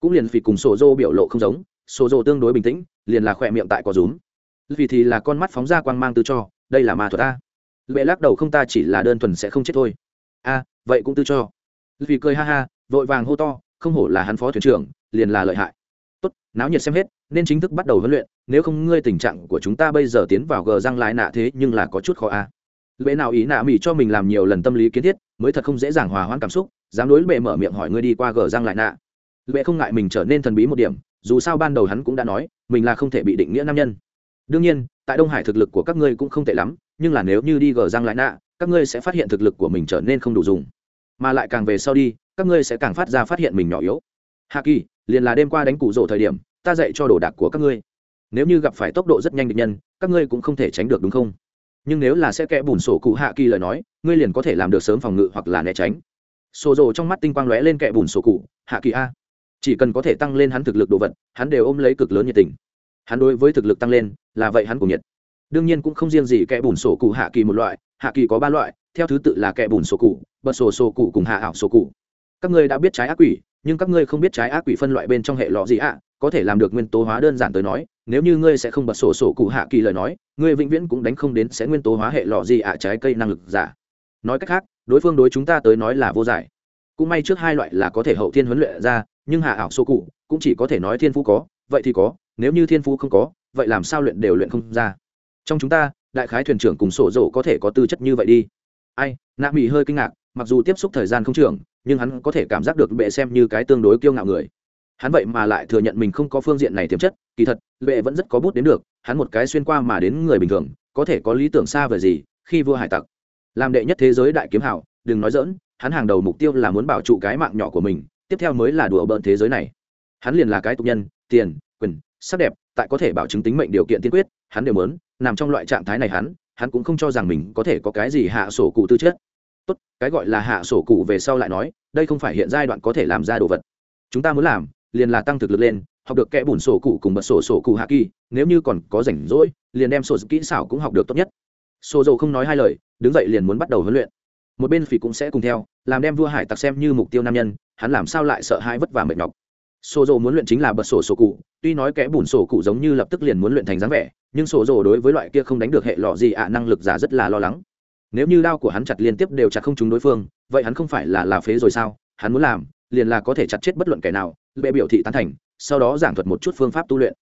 Cũng liền vì cùng sổ dô biểu lộ không giống sổ dô tương đối bình tĩnh liền là khỏe miệng tại có rúm. Vì thì là con mắt phóng ra quang mang tư cho, đây là ma thuật ta lệ lắc đầu không ta chỉ là đơn thuần sẽ không chết thôi. A, vậy cũng tư cho. Vì cười ha ha, vội vàng hô to, không hổ là hắn phó thuyền trưởng, liền là lợi hại. Tốt, náo nhiệt xem hết, nên chính thức bắt đầu huấn luyện, nếu không ngươi tình trạng của chúng ta bây giờ tiến vào gờ răng lại nạ thế nhưng là có chút khó a. À. lệ nào ý nạ mỹ cho mình làm nhiều lần tâm lý kiến thiết, mới thật không dễ dàng hòa hoãn cảm xúc, dám đối bệ mở miệng hỏi ngươi đi qua gờ răng lại nạ. Lệ không ngại mình trở nên thần bí một điểm, dù sao ban đầu hắn cũng đã nói mình là không thể bị định nghĩa nam nhân. Đương nhiên, tại đông hải thực lực của các ngươi cũng không tệ lắm, nhưng là nếu như đi gờ giang lại nạ, các ngươi sẽ phát hiện thực lực của mình trở nên không đủ dùng. Mà lại càng về sau đi, các ngươi sẽ càng phát ra phát hiện mình nhỏ yếu. Hạ kỳ, liền là đêm qua đánh cụ rỗ thời điểm, ta dạy cho đồ đạc của các ngươi. Nếu như gặp phải tốc độ rất nhanh địch nhân, các ngươi cũng không thể tránh được đúng không? Nhưng nếu là sẽ kẽ bùn sổ cụ hạ kỳ lời nói, ngươi liền có thể làm được sớm phòng ngự hoặc là né tránh. Sổ rồ trong mắt tinh quang lóe lên kẽ bùn sổ cụ, hạ kỳ a chỉ cần có thể tăng lên hắn thực lực đồ vật, hắn đều ôm lấy cực lớn nhiệt tình. Hắn đối với thực lực tăng lên, là vậy hắn cùng nhiệt. Đương nhiên cũng không riêng gì kẽ bùn sổ cụ hạ kỳ một loại, hạ kỳ có ba loại, theo thứ tự là kẽ bùn sổ cụ, bật sổ sổ cụ cùng hạ ảo sổ cụ. Các ngươi đã biết trái ác quỷ, nhưng các ngươi không biết trái ác quỷ phân loại bên trong hệ lọ gì ạ? Có thể làm được nguyên tố hóa đơn giản tới nói, nếu như ngươi sẽ không bật sổ sổ cụ hạ kỳ lời nói, ngươi vĩnh viễn cũng đánh không đến sẽ nguyên tố hóa hệ lọ gì ạ trái cây năng lực giả. Nói cách khác, đối phương đối chúng ta tới nói là vô giải. Cũng may trước hai loại là có thể hậu thiên huấn luyện ra nhưng hạ ảo sô cụ cũng chỉ có thể nói thiên phú có, vậy thì có, nếu như thiên phú không có, vậy làm sao luyện đều luyện không ra. Trong chúng ta, đại khái thuyền trưởng cùng sổ dỗ có thể có tư chất như vậy đi. Ai, nạ mỹ hơi kinh ngạc, mặc dù tiếp xúc thời gian không trưởng, nhưng hắn có thể cảm giác được bệ xem như cái tương đối kiêu ngạo người. Hắn vậy mà lại thừa nhận mình không có phương diện này tiềm chất, kỳ thật, bệ vẫn rất có bút đến được, hắn một cái xuyên qua mà đến người bình thường, có thể có lý tưởng xa về gì, khi vua hải tặc. Làm đệ nhất thế giới đại kiếm hảo, đừng nói dỡn hắn hàng đầu mục tiêu là muốn bảo trụ cái mạng nhỏ của mình tiếp theo mới là đùa bỡn thế giới này. Hắn liền là cái tục nhân, tiền, quyền, sắc đẹp, tại có thể bảo chứng tính mệnh điều kiện tiên quyết, hắn đều muốn, nằm trong loại trạng thái này hắn hắn cũng không cho rằng mình có thể có cái gì hạ sổ cụ tư chất. Tốt, cái gọi là hạ sổ cụ về sau lại nói, đây không phải hiện giai đoạn có thể làm ra đồ vật. Chúng ta muốn làm, liền là tăng thực lực lên, học được kẽ bùn sổ cụ cùng bật sổ sổ cụ hạ kỳ, nếu như còn có rảnh rỗi, liền đem sổ kỹ xảo cũng học được tốt nhất. Sổ dầu không nói hai lời, đứng dậy liền muốn bắt đầu huấn luyện một bên phỉ cũng sẽ cùng theo, làm đem vua hải tặc xem như mục tiêu nam nhân, hắn làm sao lại sợ hai vất vả mệt nhọc. Sổ dồ muốn luyện chính là bật sổ sổ cụ, tuy nói kẽ bùn sổ cụ giống như lập tức liền muốn luyện thành dáng vẻ, nhưng sổ dồ đối với loại kia không đánh được hệ lọ gì ạ, năng lực giả rất là lo lắng. Nếu như đao của hắn chặt liên tiếp đều chặt không trúng đối phương, vậy hắn không phải là là phế rồi sao? Hắn muốn làm, liền là có thể chặt chết bất luận kẻ nào, bệ biểu thị tán thành, sau đó giảng thuật một chút phương pháp tu luyện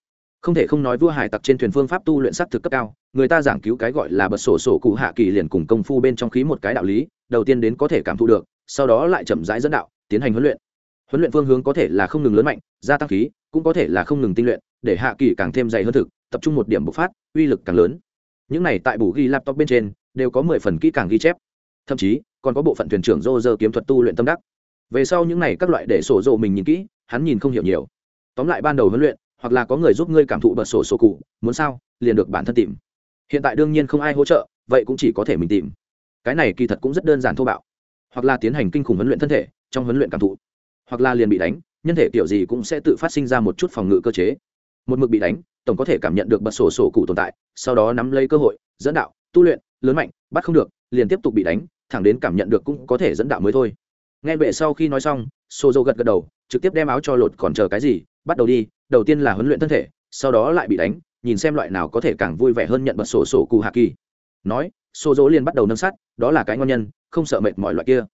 không thể không nói vua hải tặc trên thuyền phương pháp tu luyện s thực cấp cao, người ta giảng cứu cái gọi là bật sổ sổ cụ hạ kỳ liền cùng công phu bên trong khí một cái đạo lý, đầu tiên đến có thể cảm thụ được, sau đó lại chậm rãi dẫn đạo, tiến hành huấn luyện. Huấn luyện phương hướng có thể là không ngừng lớn mạnh, gia tăng khí, cũng có thể là không ngừng tinh luyện, để hạ kỳ càng thêm dày hơn thực, tập trung một điểm bộc phát, uy lực càng lớn. Những này tại bù ghi laptop bên trên, đều có mười phần kỹ càng ghi chép. Thậm chí, còn có bộ phận thuyền trưởng rô rơ kiếm thuật tu luyện tâm đắc. Về sau những này các loại để sổ rộ mình nhìn kỹ, hắn nhìn không hiểu nhiều. Tóm lại ban đầu huấn luyện hoặc là có người giúp ngươi cảm thụ bật sổ sổ cụ, muốn sao, liền được bản thân tìm. Hiện tại đương nhiên không ai hỗ trợ, vậy cũng chỉ có thể mình tìm. Cái này kỳ thật cũng rất đơn giản thô bạo. Hoặc là tiến hành kinh khủng huấn luyện thân thể, trong huấn luyện cảm thụ. Hoặc là liền bị đánh, nhân thể kiểu gì cũng sẽ tự phát sinh ra một chút phòng ngự cơ chế. Một mực bị đánh, tổng có thể cảm nhận được bật sổ sổ cụ tồn tại, sau đó nắm lấy cơ hội, dẫn đạo, tu luyện, lớn mạnh, bắt không được, liền tiếp tục bị đánh, thẳng đến cảm nhận được cũng có thể dẫn đạo mới thôi. Nghe bệ sau khi nói xong xô dô gật gật đầu, trực tiếp đem áo cho lột còn chờ cái gì, bắt đầu đi đầu tiên là huấn luyện thân thể sau đó lại bị đánh nhìn xem loại nào có thể càng vui vẻ hơn nhận bật sổ sổ cụ hạ kỳ. Nói xô dỗ liền bắt đầu nâng sát, đó là cái ngon nhân không sợ mệt mọi loại kia.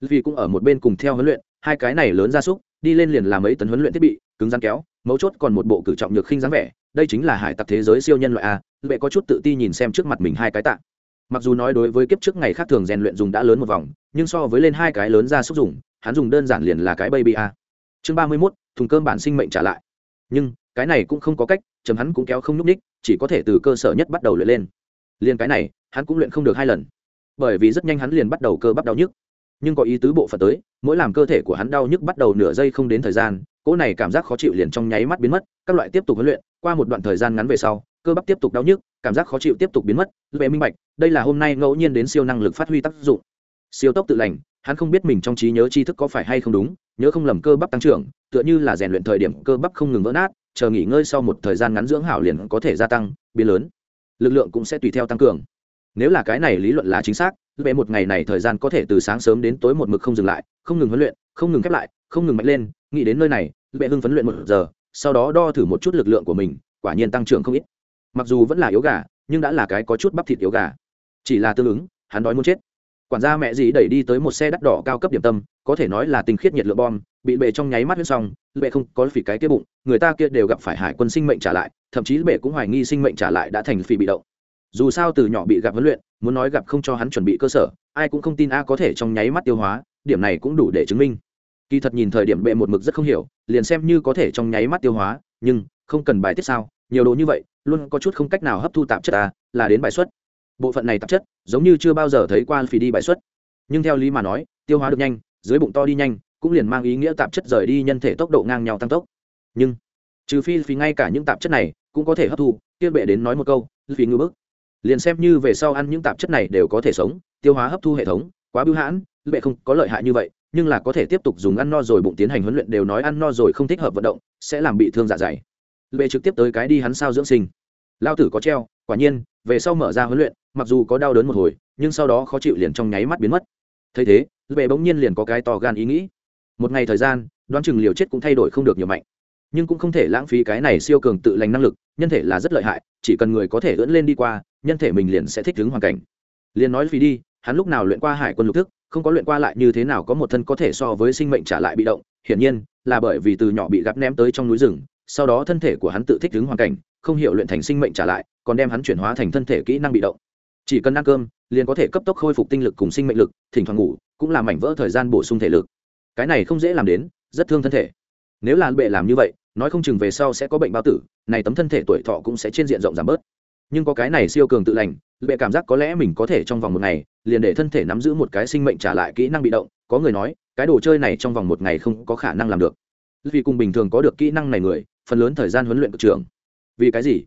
Vì cũng ở một bên cùng theo huấn luyện hai cái này lớn ra súc đi lên liền làm mấy tấn huấn luyện thiết bị cứng rắn kéo mấu chốt còn một bộ cử trọng nhược khinh dáng vẻ đây chính là hải tặc thế giới siêu nhân loại a lệ có chút tự ti nhìn xem trước mặt mình hai cái tạ. Mặc dù nói đối với kiếp trước ngày khác thường rèn luyện dùng đã lớn một vòng nhưng so với lên hai cái lớn ra xúc dùng hắn dùng đơn giản liền là cái baby a. Chương ba mươi mốt thùng cơm bản sinh mệnh trả lại nhưng cái này cũng không có cách, chấm hắn cũng kéo không nhúc ních chỉ có thể từ cơ sở nhất bắt đầu luyện lên. Liền cái này, hắn cũng luyện không được hai lần. Bởi vì rất nhanh hắn liền bắt đầu cơ bắp đau nhức. Nhưng có ý tứ bộ phận tới, mỗi làm cơ thể của hắn đau nhức bắt đầu nửa giây không đến thời gian, cỗ này cảm giác khó chịu liền trong nháy mắt biến mất, các loại tiếp tục huấn luyện, qua một đoạn thời gian ngắn về sau, cơ bắp tiếp tục đau nhức, cảm giác khó chịu tiếp tục biến mất lệ minh bạch, đây là hôm nay ngẫu nhiên đến siêu năng lực phát huy tác dụng. Siêu tốc tự lành, hắn không biết mình trong trí nhớ tri thức có phải hay không đúng nhớ không lầm cơ bắp tăng trưởng, tựa như là rèn luyện thời điểm cơ bắp không ngừng vỡ nát, chờ nghỉ ngơi sau một thời gian ngắn dưỡng hảo liền có thể gia tăng, biến lớn. Lực lượng cũng sẽ tùy theo tăng cường. Nếu là cái này lý luận là chính xác bé một ngày này thời gian có thể từ sáng sớm đến tối một mực không dừng lại, không ngừng huấn luyện, không ngừng khép lại, không ngừng mạnh lên, nghĩ đến nơi này bé hưng phấn luyện một giờ, sau đó đo thử một chút lực lượng của mình, quả nhiên tăng trưởng không ít. Mặc dù vẫn là yếu gà, nhưng đã là cái có chút bắp thịt yếu gà. Chỉ là tương ứng, hắn đói muốn chết. Quản gia mẹ dì đẩy đi tới một xe đắt đỏ cao cấp điểm tâm có thể nói là tinh khiết nhiệt lượng bom, bị bệ trong nháy mắt huyết xong, bệ không có phỉ cái kia bụng, người ta kia đều gặp phải hải quân sinh mệnh trả lại, thậm chí bệ cũng hoài nghi sinh mệnh trả lại đã thành phỉ bị động. Dù sao từ nhỏ bị gặp huấn luyện, muốn nói gặp không cho hắn chuẩn bị cơ sở, ai cũng không tin a có thể trong nháy mắt tiêu hóa, điểm này cũng đủ để chứng minh. Kỳ thật nhìn thời điểm bệ một mực rất không hiểu, liền xem như có thể trong nháy mắt tiêu hóa, nhưng không cần bài tiết sao, nhiều đồ như vậy, luôn có chút không cách nào hấp thu tạp chất à là đến bài xuất. Bộ phận này tạp chất, giống như chưa bao giờ thấy qua phì đi bài xuất. Nhưng theo lý mà nói, tiêu hóa được nhanh dưới bụng to đi nhanh, cũng liền mang ý nghĩa tạp chất rời đi nhân thể tốc độ ngang nhau tăng tốc. Nhưng, trừ phi vì ngay cả những tạp chất này cũng có thể hấp thu, kia bệ đến nói một câu, vì ngư bức. Liền xem như về sau ăn những tạp chất này đều có thể sống, tiêu hóa hấp thu hệ thống, quá bưu hãn, bệ không có lợi hại như vậy, nhưng là có thể tiếp tục dùng ăn no rồi bụng tiến hành huấn luyện đều nói ăn no rồi không thích hợp vận động, sẽ làm bị thương dạ dày. Bệ trực tiếp tới cái đi hắn sao dưỡng sinh. Lao tử có treo, quả nhiên, về sau mở ra huấn luyện, mặc dù có đau đớn một hồi, nhưng sau đó khó chịu liền trong nháy mắt biến mất. Thấy thế bệ bỗng nhiên liền có cái to gan ý nghĩ. Một ngày thời gian, đoán chừng liều chết cũng thay đổi không được nhiều mạnh. Nhưng cũng không thể lãng phí cái này siêu cường tự lành năng lực, nhân thể là rất lợi hại, chỉ cần người có thể ưỡn lên đi qua, nhân thể mình liền sẽ thích ứng hoàn cảnh. Liền nói phí đi, hắn lúc nào luyện qua hải quân lục thức, không có luyện qua lại như thế nào có một thân có thể so với sinh mệnh trả lại bị động, hiển nhiên là bởi vì từ nhỏ bị gắp ném tới trong núi rừng, sau đó thân thể của hắn tự thích ứng hoàn cảnh, không hiểu luyện thành sinh mệnh trả lại, còn đem hắn chuyển hóa thành thân thể kỹ năng bị động. Chỉ cần ăn cơm liền có thể cấp tốc khôi phục tinh lực cùng sinh mệnh lực, thỉnh thoảng ngủ, cũng là mảnh vỡ thời gian bổ sung thể lực. Cái này không dễ làm đến, rất thương thân thể. Nếu là bệ làm như vậy, nói không chừng về sau sẽ có bệnh bao tử, này tấm thân thể tuổi thọ cũng sẽ trên diện rộng giảm bớt. Nhưng có cái này siêu cường tự lành, bệ cảm giác có lẽ mình có thể trong vòng một ngày, liền để thân thể nắm giữ một cái sinh mệnh trả lại kỹ năng bị động, có người nói, cái đồ chơi này trong vòng một ngày không có khả năng làm được. Vì cùng bình thường có được kỹ năng này người, phần lớn thời gian huấn luyện cực trường vì cái gì?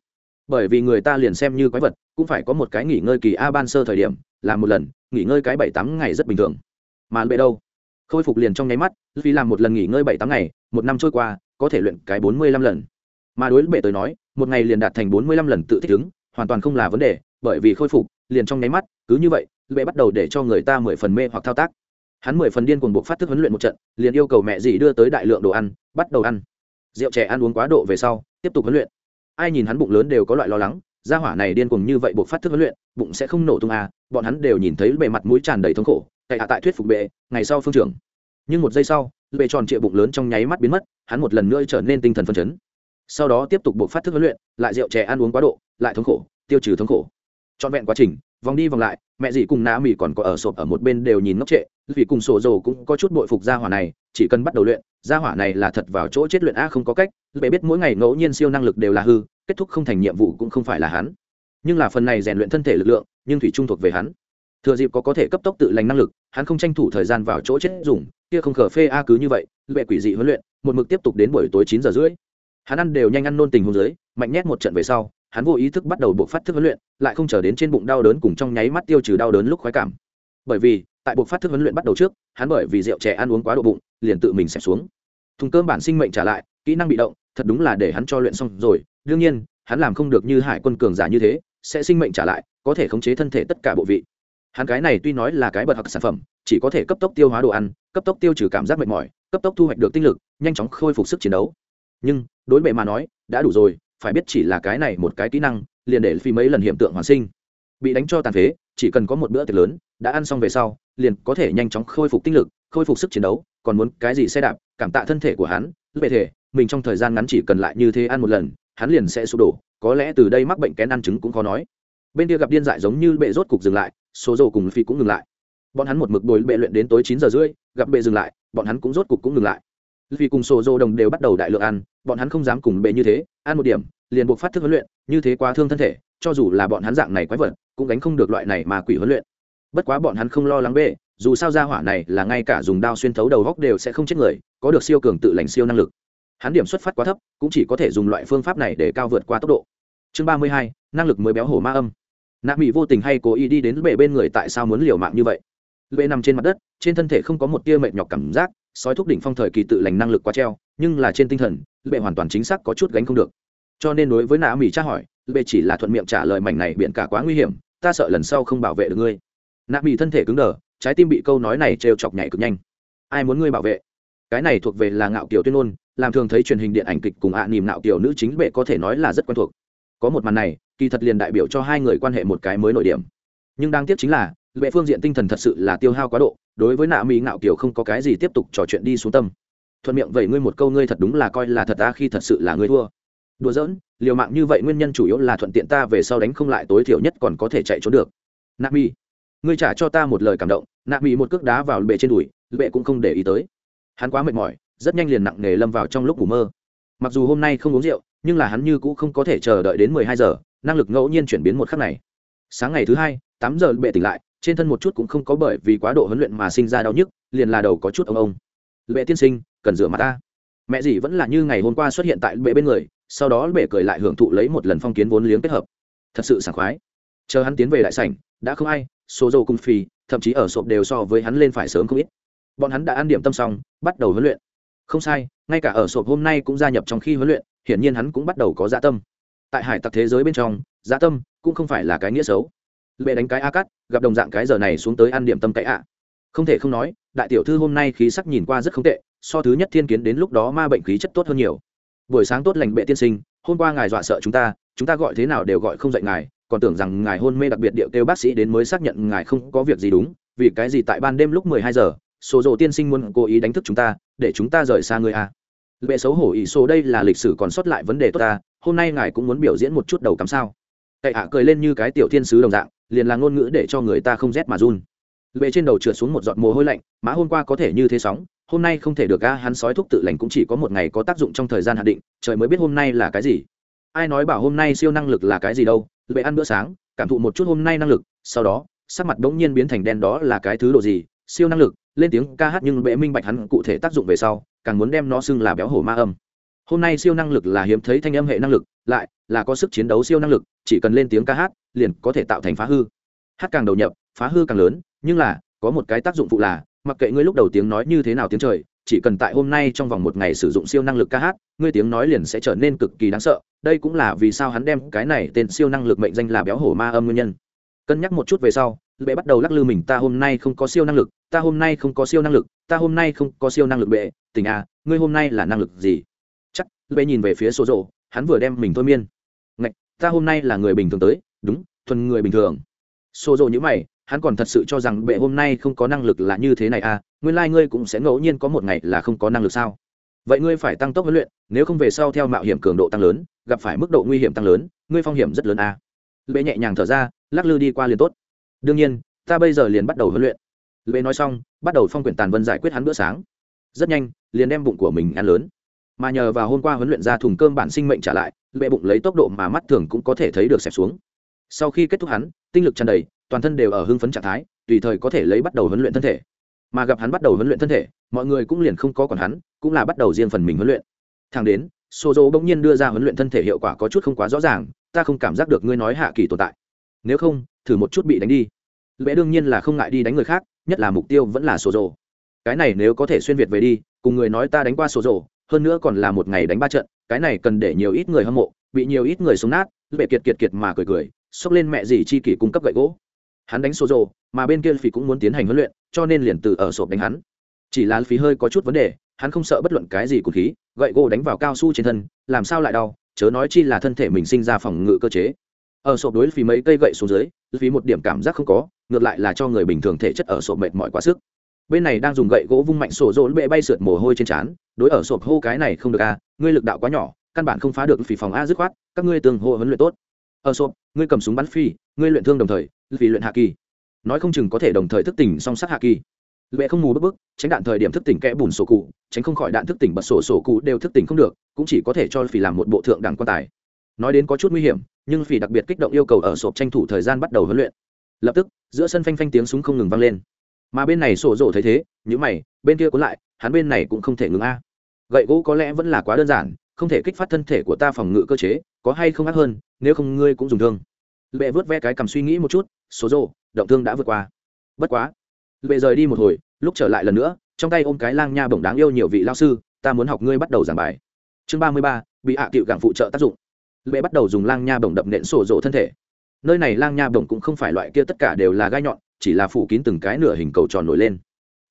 Bởi vì người ta liền xem như quái vật, cũng phải có một cái nghỉ ngơi kỳ a ban sơ thời điểm làm một lần, nghỉ ngơi cái bảy tám ngày rất bình thường. Mà bệ đâu? Khôi phục liền trong nháy mắt, vì làm một lần nghỉ ngơi bảy tám ngày, một năm trôi qua, có thể luyện cái bốn mươi lăm lần. Mà đối với bệ tới nói, một ngày liền đạt thành bốn mươi lăm lần tự thích ứng, hoàn toàn không là vấn đề, bởi vì khôi phục, liền trong nháy mắt, cứ như vậy, bệ bắt đầu để cho người ta mười phần mê hoặc thao tác. Hắn mười phần điên cuồng buộc phát thức huấn luyện một trận, liền yêu cầu mẹ dì đưa tới đại lượng đồ ăn, bắt đầu ăn. Rượu trẻ ăn uống quá độ về sau, tiếp tục huấn luyện ai nhìn hắn bụng lớn đều có loại lo lắng, gia hỏa này điên cuồng như vậy buộc phát thức huấn luyện, bụng sẽ không nổ tung à bọn hắn đều nhìn thấy bề mặt mũi tràn đầy thống khổ, tại hạ tại thuyết phục bệ, ngày sau phương trưởng. Nhưng một giây sau, bệ tròn trịa bụng lớn trong nháy mắt biến mất, hắn một lần nữa trở nên tinh thần phân chấn. Sau đó tiếp tục buộc phát thức huấn luyện, lại rượu chè ăn uống quá độ, lại thống khổ, tiêu trừ thống khổ trọn vẹn quá trình, vòng đi vòng lại, mẹ dì cùng nã mỹ còn có ở sộp ở một bên đều nhìn ngốc trệ, vì cùng sổ dồ cũng có chút bội phục gia hỏa này, chỉ cần bắt đầu luyện, gia hỏa này là thật vào chỗ chết luyện a không có cách bệ biết mỗi ngày ngẫu nhiên siêu năng lực đều là hư, kết thúc không thành nhiệm vụ cũng không phải là hắn. Nhưng là phần này rèn luyện thân thể lực lượng, nhưng thủy trung thuộc về hắn. Thừa dịp có có thể cấp tốc tự lành năng lực, hắn không tranh thủ thời gian vào chỗ chết dùng, kia không khờ phê a cứ như vậy bệ quỷ dị huấn luyện, một mực tiếp tục đến buổi tối chín giờ rưỡi. Hắn ăn đều nhanh ăn nôn tình hôn dưới, mạnh nhét một trận về sau hắn vô ý thức bắt đầu buộc phát thức huấn luyện, lại không chờ đến trên bụng đau đớn cùng trong nháy mắt tiêu trừ đau đớn lúc khoái cảm. Bởi vì, tại buộc phát thức huấn luyện bắt đầu trước, hắn bởi vì rượu trẻ ăn uống quá độ bụng, liền tự mình xẹp xuống. Thùng cơm bản sinh mệnh trả lại, kỹ năng bị động, thật đúng là để hắn cho luyện xong rồi. Đương nhiên, hắn làm không được như hải quân cường giả như thế, sẽ sinh mệnh trả lại, có thể khống chế thân thể tất cả bộ vị. Hắn cái này tuy nói là cái bật hoặc sản phẩm, chỉ có thể cấp tốc tiêu hóa đồ ăn, cấp tốc tiêu trừ cảm giác mệt mỏi, cấp tốc thu hoạch được tinh lực, nhanh chóng khôi phục sức chiến đấu. Nhưng, đối bệ mà nói, đã đủ rồi phải biết chỉ là cái này một cái kỹ năng, liền để phi mấy lần hiện tượng hoàn sinh. Bị đánh cho tàn phế, chỉ cần có một bữa tiệc lớn, đã ăn xong về sau, liền có thể nhanh chóng khôi phục tinh lực, khôi phục sức chiến đấu, còn muốn cái gì xe đạp, cảm tạ thân thể của hắn về thể mình trong thời gian ngắn chỉ cần lại như thế ăn một lần, hắn liền sẽ sụp đổ, có lẽ từ đây mắc bệnh kén ăn trứng cũng khó nói. Bên kia gặp điên dại giống như bệ rốt cục dừng lại, số dầu cùng phi cũng ngừng lại. Bọn hắn một mực bồi bệ luyện đến tối chín giờ rưỡi, gặp bệ dừng lại, bọn hắn cũng rốt cục cũng ngừng lại. Vì cùng sổ dô đồng đều bắt đầu đại lượng ăn bọn hắn không dám cùng bệ như thế, ăn một điểm, liền buộc phát thức huấn luyện, như thế quá thương thân thể, cho dù là bọn hắn dạng này quái vật, cũng gánh không được loại này mà quỷ huấn luyện. Bất quá bọn hắn không lo lắng bệ, dù sao ra hỏa này là ngay cả dùng đao xuyên thấu đầu góc đều sẽ không chết người, có được siêu cường tự lành siêu năng lực. Hắn điểm xuất phát quá thấp, cũng chỉ có thể dùng loại phương pháp này để cao vượt qua tốc độ. Chương ba mươi hai, năng lực mới béo hổ ma âm. Nạ mỹ vô tình hay cố ý đi đến bệ bên người tại sao muốn liều mạng như vậy? Bệ nằm trên mặt đất, trên thân thể không có một tia mệt nhọc cảm giác sói thúc đỉnh phong thời kỳ tự lành năng lực quá treo, nhưng là trên tinh thần bệ hoàn toàn chính xác có chút gánh không được. Cho nên đối với nạ mỹ tra hỏi bệ chỉ là thuận miệng trả lời mảnh này biện cả quá nguy hiểm, ta sợ lần sau không bảo vệ được ngươi. Nạ mỹ thân thể cứng đờ, trái tim bị câu nói này trêu chọc nhảy cực nhanh. Ai muốn ngươi bảo vệ? Cái này thuộc về là ngạo kiểu tuyên ngôn, làm thường thấy truyền hình điện ảnh kịch cùng ạ à nỉm ngạo kiểu nữ chính bệ có thể nói là rất quen thuộc. Có một màn này, kỳ thật liền đại biểu cho hai người quan hệ một cái mới nội điểm. Nhưng đáng tiếc chính là bệ phương diện tinh thần thật sự là tiêu hao quá độ, đối với nạ mỹ ngạo kiều không có cái gì tiếp tục trò chuyện đi xuống tâm. Thuận miệng vậy ngươi một câu ngươi thật đúng là coi là thật ta khi thật sự là ngươi thua. Đùa giỡn, liều mạng như vậy nguyên nhân chủ yếu là thuận tiện ta về sau đánh không lại tối thiểu nhất còn có thể chạy trốn được. Nạ mỹ ngươi trả cho ta một lời cảm động, nạ mỹ một cước đá vào bệ trên đùi, bệ cũng không để ý tới. Hắn quá mệt mỏi, rất nhanh liền nặng nề lâm vào trong lúc ngủ mơ. Mặc dù hôm nay không uống rượu, nhưng là hắn như cũ không có thể chờ đợi đến mười hai giờ, năng lực ngẫu nhiên chuyển biến một khắc này. Sáng ngày thứ hai, tám giờ bệ tỉnh lại trên thân một chút cũng không có bởi vì quá độ huấn luyện mà sinh ra đau nhức, liền là đầu có chút ông ông. Bệ tiên sinh, cần rửa mặt ta. Mẹ dì vẫn là như ngày hôm qua xuất hiện tại bệ bên người, sau đó bệ cười lại hưởng thụ lấy một lần phong kiến vốn liếng kết hợp. Thật sự sảng khoái. Chờ hắn tiến về đại sảnh, đã không ai, số dầu cung phi thậm chí ở sộp đều so với hắn lên phải sớm không ít. Bọn hắn đã ăn điểm tâm xong, bắt đầu huấn luyện. Không sai, ngay cả ở sộp hôm nay cũng gia nhập trong khi huấn luyện, hiển nhiên hắn cũng bắt đầu có dạ tâm. Tại hải tặc thế giới bên trong dạ tâm cũng không phải là cái nghĩa xấu bệ đánh cái a cắt gặp đồng dạng cái giờ này xuống tới ăn điểm tâm cậy ạ. Không thể không nói, đại tiểu thư hôm nay khí sắc nhìn qua rất không tệ, so thứ nhất thiên kiến đến lúc đó ma bệnh khí chất tốt hơn nhiều. Buổi sáng tốt lành bệ tiên sinh, hôm qua ngài dọa sợ chúng ta chúng ta gọi thế nào đều gọi không dạy ngài, còn tưởng rằng ngài hôn mê đặc biệt điệu kêu bác sĩ đến mới xác nhận ngài không có việc gì đúng, vì cái gì tại ban đêm lúc mười hai giờ, số dỗ tiên sinh muốn cố ý đánh thức chúng ta, để chúng ta rời xa người à? a bệ xấu hổ ý số đây là lịch sử còn sót lại vấn đề tốt ta, hôm nay ngài cũng muốn biểu diễn một chút đầu cắm sao? Cậy ạ cười lên như cái tiểu thiên sứ đồng dạng, liền là ngôn ngữ để cho người ta không rét mà run. Bệ trên đầu trượt xuống một giọt mồ hôi lạnh mã hôm qua có thể như thế sóng, hôm nay không thể được a, hắn sói thuốc tự lành cũng chỉ có một ngày có tác dụng trong thời gian hạn định, trời mới biết hôm nay là cái gì. Ai nói bảo hôm nay siêu năng lực là cái gì đâu bệ ăn bữa sáng, cảm thụ một chút hôm nay năng lực, sau đó, sắc mặt bỗng nhiên biến thành đen đó là cái thứ đồ gì, siêu năng lực, lên tiếng ca hát nhưng bệ minh bạch hắn cụ thể tác dụng về sau, càng muốn đem nó xưng là béo hổ ma âm. Hôm nay siêu năng lực là hiếm thấy thanh âm hệ năng lực lại là có sức chiến đấu siêu năng lực, chỉ cần lên tiếng ca hát, liền có thể tạo thành phá hư. Hát càng đầu nhập, phá hư càng lớn, nhưng là, có một cái tác dụng phụ là, mặc kệ ngươi lúc đầu tiếng nói như thế nào tiếng trời, chỉ cần tại hôm nay trong vòng một ngày sử dụng siêu năng lực ca hát, ngươi tiếng nói liền sẽ trở nên cực kỳ đáng sợ. Đây cũng là vì sao hắn đem cái này tên siêu năng lực mệnh danh là béo hổ ma âm nguyên nhân. Cân nhắc một chút về sau, bệ bắt đầu lắc lư mình, ta hôm nay không có siêu năng lực, ta hôm nay không có siêu năng lực, ta hôm nay không có siêu năng lực bệ tình à ngươi hôm nay là năng lực gì? Chắc, bệ nhìn về phía số rộ hắn vừa đem mình thôi miên. Ngạch, ta hôm nay là người bình thường tới, đúng, thuần người bình thường. Xô rộ như mày, hắn còn thật sự cho rằng bệ hôm nay không có năng lực là như thế này à nguyên lai、like、ngươi cũng sẽ ngẫu nhiên có một ngày là không có năng lực sao? Vậy ngươi phải tăng tốc huấn luyện, nếu không về sau theo mạo hiểm cường độ tăng lớn, gặp phải mức độ nguy hiểm tăng lớn, ngươi phong hiểm rất lớn à. bệ nhẹ nhàng thở ra, lắc lư đi qua liền tốt. Đương nhiên, ta bây giờ liền bắt đầu huấn luyện. Lệ nói xong, bắt đầu phong quyển tàn vân giải quyết hắn bữa sáng. Rất nhanh, liền đem bụng của mình ăn lớn mà nhờ vào hôm qua huấn luyện ra thùng cơm bản sinh mệnh trả lại, bệ bụng lấy tốc độ mà mắt thường cũng có thể thấy được xẹp xuống. Sau khi kết thúc hắn, tinh lực tràn đầy, toàn thân đều ở hưng phấn trạng thái, tùy thời có thể lấy bắt đầu huấn luyện thân thể. Mà gặp hắn bắt đầu huấn luyện thân thể, mọi người cũng liền không có còn hắn, cũng là bắt đầu riêng phần mình huấn luyện. Thang đến sô dỗ bỗng nhiên đưa ra huấn luyện thân thể hiệu quả có chút không quá rõ ràng, ta không cảm giác được ngươi nói hạ kỳ tồn tại. Nếu không, thử một chút bị đánh đi. Lẽ đương nhiên là không ngại đi đánh người khác, nhất là mục tiêu vẫn là sổ dô cái này nếu có thể xuyên việt về đi, cùng người nói ta đánh qua sổ dô hơn nữa còn là một ngày đánh ba trận, cái này cần để nhiều ít người hâm mộ, bị nhiều ít người súng nát bệ kiệt kiệt kiệt mà cười cười, xốc lên mẹ gì chi kỷ cung cấp gậy gỗ. Hắn đánh số rồ, mà bên kia phí cũng muốn tiến hành huấn luyện, cho nên liền từ ở sộp đánh hắn. Chỉ là phí hơi có chút vấn đề, hắn không sợ bất luận cái gì của khí, gậy gỗ đánh vào cao su trên thân, làm sao lại đau, chớ nói chi là thân thể mình sinh ra phòng ngự cơ chế. Ở sộp đối phí mấy cây gậy xuống dưới phí một điểm cảm giác không có, ngược lại là cho người bình thường thể chất ở sộp mệt mỏi quá sức bên này đang dùng gậy gỗ vung mạnh sổ rỗ bệ bay sượt mồ hôi trên trán đối ở sộp hô cái này không được a à, ngươi lực đạo quá nhỏ căn bản không phá được phỉ phòng a dứt khoát các ngươi tương hô huấn luyện tốt. Ở sộp ngươi cầm súng bắn phi ngươi luyện thương đồng thời vì luyện hạ kỳ. Nói không chừng có thể đồng thời thức tỉnh song sắt hạ kỳ. Lệ không mù bức bức tránh đạn thời điểm thức tỉnh kẽ bùn sổ cụ tránh không khỏi đạn thức tỉnh bật sổ sổ cụ đều thức tỉnh không được cũng chỉ có thể cho phỉ làm một bộ thượng đẳng quan tài. Nói đến có chút nguy hiểm nhưng phỉ đặc biệt kích động yêu cầu ở sộp tranh thủ thời gian bắt đầu huấn luyện. Lập tức giữa sân phanh phanh tiếng súng không ngừng vang lên mà bên này sổ rộ thấy thế những mày, bên kia cuốn lại, hắn bên này cũng không thể ngừng a. Gậy gỗ có lẽ vẫn là quá đơn giản, không thể kích phát thân thể của ta phòng ngự cơ chế, có hay không ác hơn, nếu không ngươi cũng dùng thương. Lệ vớt ve cái cầm suy nghĩ một chút số rộ động thương đã vượt qua. Bất quá. Lệ rời đi một hồi, lúc trở lại lần nữa, trong tay ôm cái lang nha bổng đáng yêu nhiều vị lao sư, ta muốn học ngươi bắt đầu giảng bài. Chương ba mươi ba, bị hạ à cựu gặng phụ trợ tác dụng. Lệ bắt đầu dùng lang nha bổng đập nện sổ rộ thân thể. Nơi này lang nha bổng cũng không phải loại kia tất cả đều là gai nhọn chỉ là phủ kín từng cái nửa hình cầu tròn nổi lên.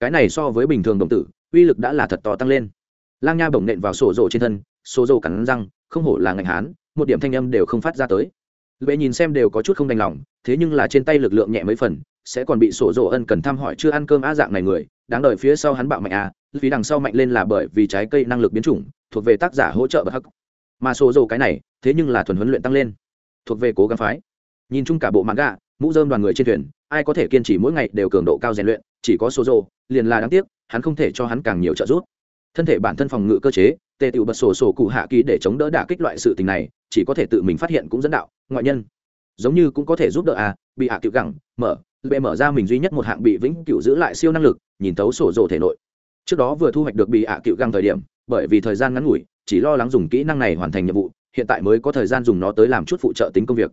Cái này so với bình thường đồng tử, uy lực đã là thật to tăng lên. Lang nha bổng nện vào sổ rộ trên thân, sổ rộ cắn răng, không hổ là ngạnh hán, một điểm thanh âm đều không phát ra tới. Lệ nhìn xem đều có chút không đành lòng, thế nhưng là trên tay lực lượng nhẹ mấy phần, sẽ còn bị sổ rộ ân cần thăm hỏi chưa ăn cơm á dạng này người, đáng đợi phía sau hắn bạo mạnh à vì đằng sau mạnh lên là bởi vì trái cây năng lực biến chủng, thuộc về tác giả hỗ trợ bậc hắc. Mà sổ rộ cái này, thế nhưng là thuần huấn luyện tăng lên, thuộc về cố gắng phái. Nhìn chung cả bộ mạng gạ mũ dơm đoàn người trên thuyền, ai có thể kiên trì mỗi ngày đều cường độ cao rèn luyện, chỉ có số rồ liền là đáng tiếc, hắn không thể cho hắn càng nhiều trợ giúp. Thân thể bản thân phòng ngự cơ chế, tề tựu bật sổ sổ cụ hạ ký để chống đỡ đả kích loại sự tình này, chỉ có thể tự mình phát hiện cũng dẫn đạo, ngoại nhân. Giống như cũng có thể giúp đỡ à bị hạ cựu gẳng, mở, bệ mở ra mình duy nhất một hạng bị vĩnh cựu giữ lại siêu năng lực, nhìn tấu sổ rồ thể nội. Trước đó vừa thu hoạch được bị hạ cựu găng thời điểm, bởi vì thời gian ngắn ngủi, chỉ lo lắng dùng kỹ năng này hoàn thành nhiệm vụ, hiện tại mới có thời gian dùng nó tới làm chút phụ trợ tính công việc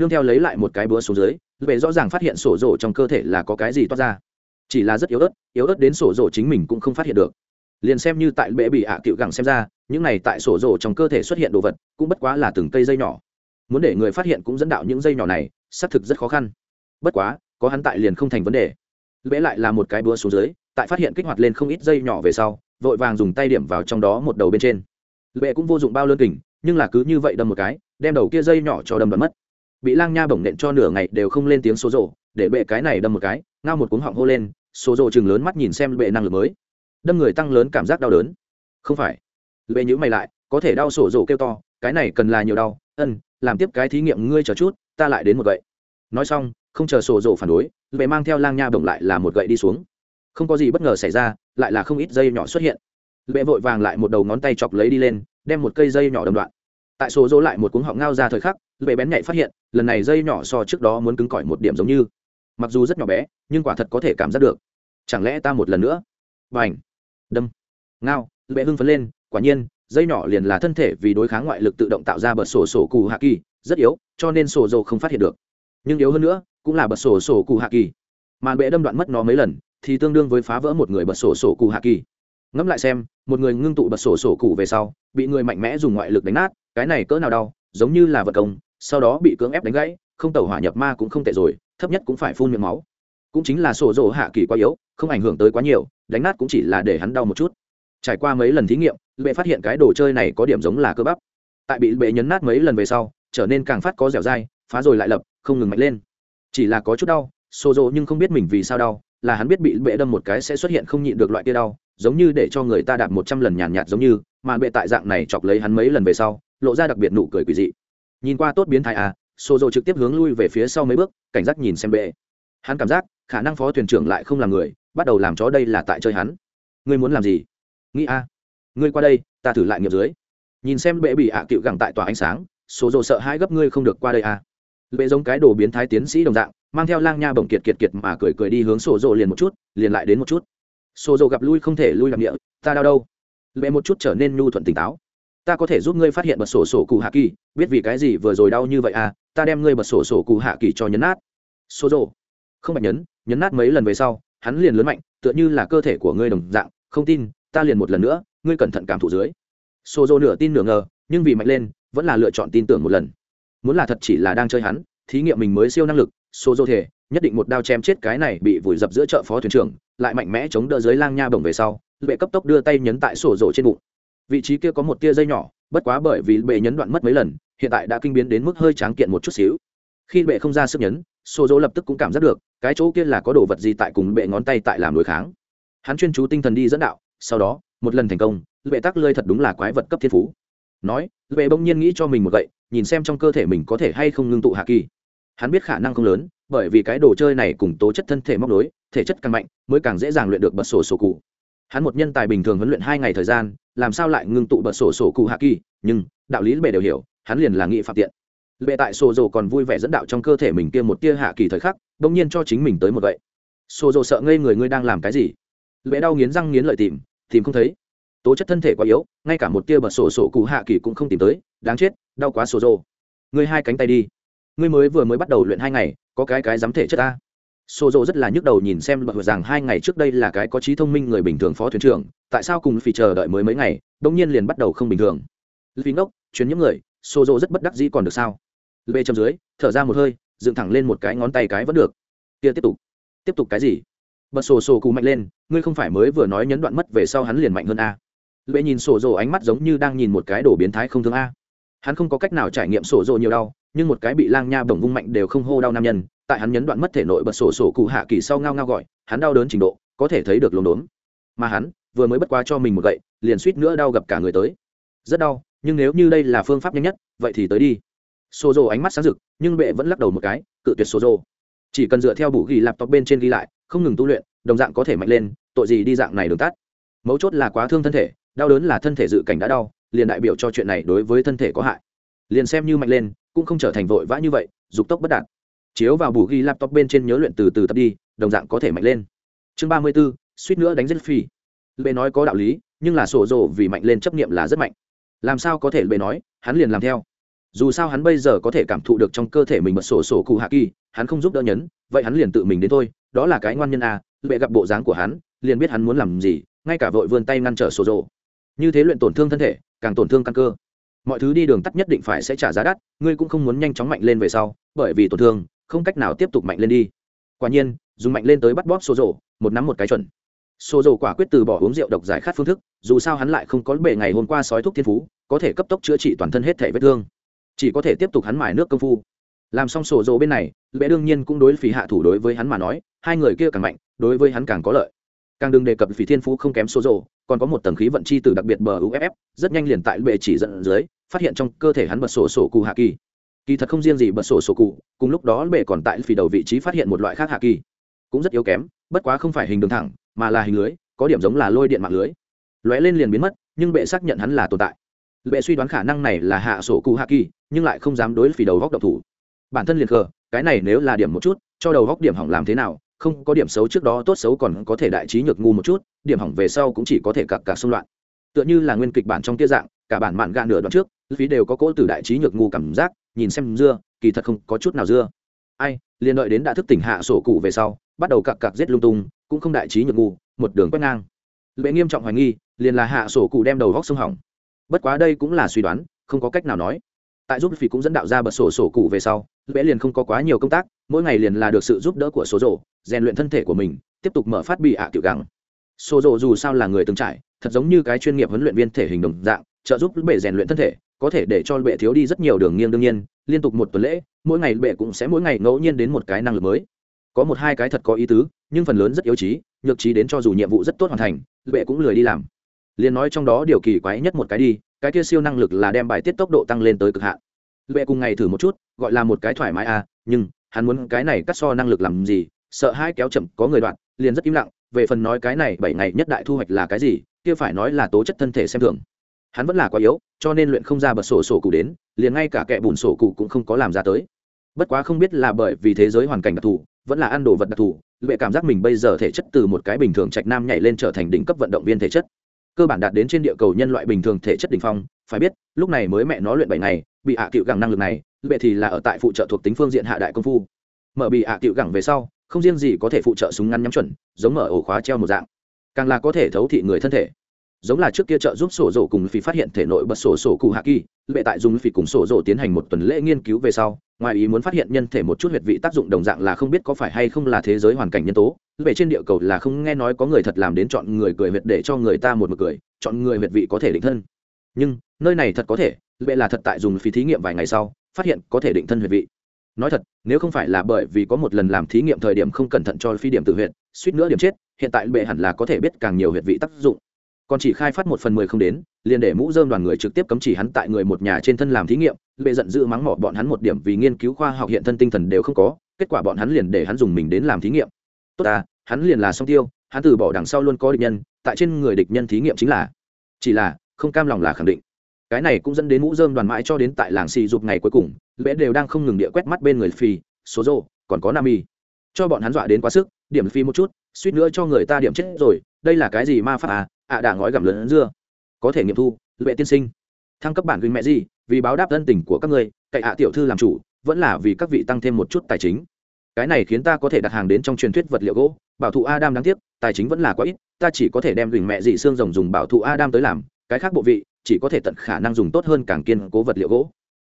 nương theo lấy lại một cái búa xuống dưới bệ rõ ràng phát hiện sổ rổ trong cơ thể là có cái gì toát ra. Chỉ là rất yếu ớt yếu ớt đến sổ rổ chính mình cũng không phát hiện được. Liền xem như tại bệ bị hạ cựu gẳng xem ra, những này tại sổ rổ trong cơ thể xuất hiện đồ vật, cũng bất quá là từng cây dây nhỏ. Muốn để người phát hiện cũng dẫn đạo những dây nhỏ này, xác thực rất khó khăn. Bất quá, có hắn tại liền không thành vấn đề. Bệ lại là một cái búa xuống dưới, tại phát hiện kích hoạt lên không ít dây nhỏ về sau, vội vàng dùng tay điểm vào trong đó một đầu bên trên. Bệ cũng vô dụng bao lơn kình, nhưng là cứ như vậy đâm một cái, đem đầu kia dây nhỏ cho đâm đoạn mất bị lang nha bổng nện cho nửa ngày đều không lên tiếng số rộ, để bệ cái này đâm một cái, ngao một cuống họng hô lên, số rộ chừng lớn mắt nhìn xem bệ năng lực mới. Đâm người tăng lớn cảm giác đau đớn. Không phải. Bệ nhữ mày lại, có thể đau sổ rộ kêu to, cái này cần là nhiều đau, ân, làm tiếp cái thí nghiệm ngươi chờ chút, ta lại đến một gậy. Nói xong, không chờ sổ rộ phản đối, bệ mang theo lang nha bổng lại là một gậy đi xuống. Không có gì bất ngờ xảy ra, lại là không ít dây nhỏ xuất hiện. Bệ vội vàng lại một đầu ngón tay chọc lấy đi lên, đem một cây dây nhỏ đầm đoạn tại sổ dỗ lại một cuống họng ngao ra thời khắc bệ bén nhạy phát hiện, lần này dây nhỏ so trước đó muốn cứng cỏi một điểm giống như. Mặc dù rất nhỏ bé, nhưng quả thật có thể cảm giác được. Chẳng lẽ ta một lần nữa? B à n h đâm! Ngao bệ hưng phấn lên, quả nhiên, dây nhỏ liền là thân thể vì đối kháng ngoại lực tự động tạo ra bật sổ sổ cù hạ kỳ, rất yếu, cho nên sổ dầu không phát hiện được. Nhưng yếu hơn nữa, cũng là bật sổ sổ cù hạ kỳ. Màn bệ đâm đoạn mất nó mấy lần, thì tương đương với phá vỡ một người bật sổ sổ cù hạ kỳ. Ngẫm lại xem, một người ngưng tụ bật sổ sổ cụ về sau, bị người mạnh mẽ dùng ngoại lực đánh nát cái này cỡ nào đau, giống như là vật công, sau đó bị cưỡng ép đánh gãy, không tẩu hỏa nhập ma cũng không tệ rồi, thấp nhất cũng phải phun miệng máu. Cũng chính là sổ rỗ hạ kỳ quá yếu, không ảnh hưởng tới quá nhiều, đánh nát cũng chỉ là để hắn đau một chút. Trải qua mấy lần thí nghiệm bệ phát hiện cái đồ chơi này có điểm giống là cơ bắp. Tại bị bệ nhấn nát mấy lần về sau, trở nên càng phát có dẻo dai, phá rồi lại lập, không ngừng mạnh lên. Chỉ là có chút đau xô rộ nhưng không biết mình vì sao đau, là hắn biết bị bệ đâm một cái sẽ xuất hiện không nhịn được loại kia đau, giống như để cho người ta đạp một trăm lần nhàn nhạt giống như, mà bệ tại dạng này chọc lấy hắn mấy lần về sau lộ ra đặc biệt nụ cười quỳ dị. Nhìn qua tốt biến thái à xô dầu trực tiếp hướng lui về phía sau mấy bước, cảnh giác nhìn xem bệ. Hắn cảm giác, khả năng phó thuyền trưởng lại không là người, bắt đầu làm chó đây là tại chơi hắn. Ngươi muốn làm gì? Nghĩ a ngươi qua đây, ta thử lại nghiệp dưới. Nhìn xem bệ bị ạ à cựu gẳng tại tòa ánh sáng số dồ sợ hai gấp ngươi không được qua đây a bệ giống cái đồ biến thái tiến sĩ đồng dạng, mang theo lang nha bổng kiệt kiệt kiệt mà cười cười đi hướng sổ dồ liền một chút, liền lại đến một chút. Sổ dồ gặp lui không thể lui làm địa, ta đau đâu. Bệ một chút trở nên nhu thuận tỉnh táo ta có thể giúp ngươi phát hiện bật sổ sổ cụ hạ kỳ, biết vì cái gì vừa rồi đau như vậy à ta đem ngươi bật sổ sổ cụ hạ kỳ cho nhấn nát. Số dồ không phải nhấn nhấn nát mấy lần về sau, hắn liền lớn mạnh, tựa như là cơ thể của ngươi đồng dạng, không tin, ta liền một lần nữa, ngươi cẩn thận cảm thụ dưới. Số dô nửa tin nửa ngờ, nhưng vì mạnh lên, vẫn là lựa chọn tin tưởng một lần. Muốn là thật chỉ là đang chơi hắn, thí nghiệm mình mới siêu năng lực số dô thể, nhất định một đao chém chết cái này bị vùi dập giữa chợ phó thuyền trưởng, lại mạnh mẽ chống đỡ dưới lang nha bồng về sau bệ cấp tốc đưa tay nhấn tại sổ rổ trên bụng vị trí kia có một tia dây nhỏ, bất quá bởi vì bệ nhấn đoạn mất mấy lần, hiện tại đã kinh biến đến mức hơi tráng kiện một chút xíu. Khi bệ không ra sức nhấn sổ dỗ lập tức cũng cảm giác được, cái chỗ kia là có đồ vật gì tại cùng bệ ngón tay tại làm đối kháng. Hắn chuyên chú tinh thần đi dẫn đạo, sau đó, một lần thành công, bệ tắc lơi thật đúng là quái vật cấp thiên phú. Nói, bệ bỗng nhiên nghĩ cho mình một gậy, nhìn xem trong cơ thể mình có thể hay không ngưng tụ hạ kỳ. Hắn biết khả năng không lớn, bởi vì cái đồ chơi này cùng tố chất thân thể móc nối, thể chất càng mạnh, mới càng dễ dàng luyện được bật sổ sổ cụ hắn một nhân tài bình thường huấn luyện hai ngày thời gian, làm sao lại ngưng tụ bật sổ sổ cụ hạ kỳ? Nhưng, đạo lý bệ đều hiểu, hắn liền là nghị phạm tiện. Bệ tại sổ dồ còn vui vẻ dẫn đạo trong cơ thể mình kia một tia hạ kỳ thời khắc, bỗng nhiên cho chính mình tới một vậy sổ dồ sợ ngây người, ngươi đang làm cái gì? Bệ đau nghiến răng nghiến lợi tìm tìm không thấy. Tố chất thân thể quá yếu, ngay cả một tia bật sổ sổ cụ hạ kỳ cũng không tìm tới, đáng chết, đau quá sổ dồ ngươi hai cánh tay đi. Ngươi mới vừa mới bắt đầu luyện hai ngày, có cái cái dám thể chất ta. Sô Dô rất là nhức đầu nhìn xem bật rằng hai ngày trước đây là cái có trí thông minh người bình thường phó thuyền trưởng, tại sao cùng phi chờ đợi mới mấy ngày đông nhiên liền bắt đầu không bình thường. Vì ngốc, chuyến những người, Sô Dô rất bất đắc dĩ còn được sao? Lệ châm dưới, thở ra một hơi, dựng thẳng lên một cái ngón tay cái vẫn được. Kia tiếp tục. Tiếp tục cái gì? Bật Sô Sô cù mạnh lên, ngươi không phải mới vừa nói nhấn đoạn mất về sau hắn liền mạnh hơn a. Lệ nhìn Sô Dô ánh mắt giống như đang nhìn một cái đồ biến thái không thương a. Hắn không có cách nào trải nghiệm Sô Dô nhiều đau, nhưng một cái bị lang nha bổng vung mạnh đều không hô đau nam nhân tại hắn nhấn đoạn mất thể nội bật sổ sổ cụ hạ kỳ sau ngao ngao gọi, hắn đau đớn trình độ, có thể thấy được lồn đốn mà hắn, vừa mới bất quá cho mình một gậy, liền suýt nữa đau gặp cả người tới. Rất đau, nhưng nếu như đây là phương pháp nhanh nhất, vậy thì tới đi. Xô rồ ánh mắt sáng rực, nhưng bệ vẫn lắc đầu một cái, cự tuyệt xô rồ chỉ cần dựa theo bù ghi laptop bên trên ghi lại, không ngừng tu luyện, đồng dạng có thể mạnh lên, tội gì đi dạng này đường tắt. Mấu chốt là quá thương thân thể, đau đớn là thân thể dự cảnh đã đau, liền đại biểu cho chuyện này đối với thân thể có hại. Liền xem như mạnh lên, cũng không trở thành vội vã như vậy, dục tốc bất đạt chiếu vào bù ghi laptop bên trên nhớ luyện từ từ tập đi, đồng dạng có thể mạnh lên. Chương ba mươi b ố suýt nữa đánh rất phi. Bệ nói có đạo lý, nhưng là sổ rộ vì mạnh lên chấp nghiệm là rất mạnh. Làm sao có thể bệ nói, hắn liền làm theo. Dù sao hắn bây giờ có thể cảm thụ được trong cơ thể mình bật sổ sổ cụ hạ kỳ, hắn không giúp đỡ nhấn, vậy hắn liền tự mình đến thôi, đó là cái ngoan nhân à, a bệ gặp bộ dáng của hắn, liền biết hắn muốn làm gì, ngay cả vội vươn tay ngăn trở sổ rộ như thế luyện tổn thương thân thể, càng tổn thương căn cơ. Mọi thứ đi đường tắt nhất định phải sẽ trả giá đắt, ngươi cũng không muốn nhanh chóng mạnh lên về sau, bởi vì tổn thương không cách nào tiếp tục mạnh lên đi quả nhiên dùng mạnh lên tới bắt bóp xô rồ một nắm một cái chuẩn xô rổ quả quyết từ bỏ uống rượu độc giải khát phương thức, dù sao hắn lại không có bể ngày hôm qua sói thuốc thiên phú, có thể cấp tốc chữa trị toàn thân hết thể vết thương. Chỉ có thể tiếp tục hắn mài nước công phu. Làm xong sổ rồ bên này, Lệ đương nhiên cũng đối phí hạ thủ đối với hắn mà nói, hai người kia càng mạnh, đối với hắn càng có lợi. Càng đừng đề cập phí thiên phú không kém sổ rồ, còn có một tầng khí vận chi từ đặc biệt bờ UFF, rất nhanh liền tại bệ chỉ dẫn dưới, phát hiện trong cơ thể hắn bật sổ sổ cù hạ kỳ. Kỳ thật không riêng gì bật sổ sổ cụ, cùng lúc đó bệ còn tại phì đầu vị trí phát hiện một loại khác hạ kỳ, cũng rất yếu kém, bất quá không phải hình đường thẳng, mà là hình lưới, có điểm giống là lôi điện mạng lưới. Lóe lên liền biến mất nhưng bệ xác nhận hắn là tồn tại. Bệ suy đoán khả năng này là hạ sổ cụ hạ kỳ nhưng lại không dám đối phì đầu góc độc thủ. Bản thân liền khờ cái này nếu là điểm một chút cho đầu góc điểm hỏng làm thế nào không có điểm xấu trước đó tốt xấu còn có thể đại trí nhược ngu một chút điểm hỏng về sau cũng chỉ có thể cặp cả xung loạn. Tựa như là nguyên kịch bản trong kia dạng cả bản mạn gạ nửa đoạn trước phí đều có cỗ từ đại trí nhược ngu cảm giác nhìn xem dưa, kỳ thật không có chút nào dưa. Ai, liền đợi đến đã thức tỉnh hạ sổ cụ về sau, bắt đầu cặc cặc giết lung tung, cũng không đại trí nhược ngu, một đường quét ngang. Lệ nghiêm trọng hoài nghi, liền là hạ sổ cụ đem đầu góc sông hỏng. Bất quá đây cũng là suy đoán, không có cách nào nói. Tại giúp phỉ cũng dẫn đạo ra bật sổ sổ cụ về sau, lệ liền không có quá nhiều công tác, mỗi ngày liền là được sự giúp đỡ của số rổ rèn luyện thân thể của mình, tiếp tục mở phát bị ạ à tiểu gắng số rổ dù sao là người từng trải, thật giống như cái chuyên nghiệp huấn luyện viên thể hình đồng dạng, trợ giúp bể rèn luyện thân thể có thể để cho bệ thiếu đi rất nhiều đường nghiêng đương nhiên, liên tục một tuần lễ, mỗi ngày bệ cũng sẽ mỗi ngày ngẫu nhiên đến một cái năng lực mới. Có một hai cái thật có ý tứ, nhưng phần lớn rất yếu trí, nhược trí đến cho dù nhiệm vụ rất tốt hoàn thành, bệ cũng lười đi làm. Liền nói trong đó điều kỳ quái nhất một cái đi, cái kia siêu năng lực là đem bài tiết tốc độ tăng lên tới cực hạn. Bệ cùng ngày thử một chút, gọi là một cái thoải mái à nhưng, hắn muốn cái này cắt so năng lực làm gì, sợ hai kéo chậm, có người đoạn, liền rất im lặng, về phần nói cái này bảy ngày nhất đại thu hoạch là cái gì, kia phải nói là tố chất thân thể xem thường hắn vẫn là quá yếu, cho nên luyện không ra bật sổ sổ cụ đến, liền ngay cả kẻ bùn sổ cụ cũng không có làm ra tới. Bất quá không biết là bởi vì thế giới hoàn cảnh đặc thù, vẫn là ăn đồ vật đặc thù, lệ cảm giác mình bây giờ thể chất từ một cái bình thường trạch nam nhảy lên trở thành đỉnh cấp vận động viên thể chất. Cơ bản đạt đến trên địa cầu nhân loại bình thường thể chất đỉnh phong, phải biết, lúc này mới mẹ nó luyện bảy ngày, bị hạ à cựu gẳng năng lực này, lệ thì là ở tại phụ trợ thuộc tính phương diện hạ đại công phu. Mở bị hạ à cựu gẳng về sau, không riêng gì có thể phụ trợ súng ngắn nhắm chuẩn, giống mở ổ khóa treo một dạng, càng là có thể thấu thị người thân thể giống là trước kia trợ giúp sổ rổ cùng phi phát hiện thể nội bật sổ sổ cụ hạ kỳ lệ tại dùng phi cùng sổ rổ tiến hành một tuần lễ nghiên cứu về sau, ngoài ý muốn phát hiện nhân thể một chút huyệt vị tác dụng đồng dạng là không biết có phải hay không là thế giới hoàn cảnh nhân tố về trên địa cầu là không nghe nói có người thật làm đến chọn người cười huyệt để cho người ta một mực cười, chọn người huyệt vị có thể định thân. Nhưng, nơi này thật có thể, lệ là thật tại dùng phí thí nghiệm vài ngày sau, phát hiện có thể định thân huyệt vị. Nói thật, nếu không phải là bởi vì có một lần làm thí nghiệm thời điểm không cẩn thận cho phi điểm tự huyệt, suýt nữa điểm chết, hiện tại bệ hẳn là có thể biết càng nhiều huyệt vị tác dụng còn chỉ khai phát một phần mười không đến, liền để mũ dơm đoàn người trực tiếp cấm chỉ hắn tại người một nhà trên thân làm thí nghiệm bệ giận dữ mắng mỏ bọn hắn một điểm vì nghiên cứu khoa học hiện thân tinh thần đều không có, kết quả bọn hắn liền để hắn dùng mình đến làm thí nghiệm. Tốt à hắn liền là song tiêu, hắn từ bỏ đằng sau luôn có địch nhân, tại trên người địch nhân thí nghiệm chính là. Chỉ là, không cam lòng là khẳng định. Cái này cũng dẫn đến mũ dơm đoàn mãi cho đến tại làng xì dục ngày cuối cùng bệ đều đang không ngừng địa quét mắt bên người phi, số rô, còn có nam y. Cho bọn hắn dọa đến quá sức, điểm phi một chút, suýt nữa cho người ta điểm chết rồi, đây là cái gì ma pháp à? Ạ à đã ngói gặm lớn dưa. Có thể nghiệm thu, lệ tiên sinh. Thăng cấp bản gửi mẹ gì, vì báo đáp thân tình của các ngươi, cậy ạ tiểu thư làm chủ, vẫn là vì các vị tăng thêm một chút tài chính. Cái này khiến ta có thể đặt hàng đến trong truyền thuyết vật liệu gỗ, bảo thụ adam đáng tiếc, tài chính vẫn là quá ít, ta chỉ có thể đem gửi mẹ dị xương rồng dùng bảo thụ adam tới làm, cái khác bộ vị, chỉ có thể tận khả năng dùng tốt hơn càng kiên cố vật liệu gỗ.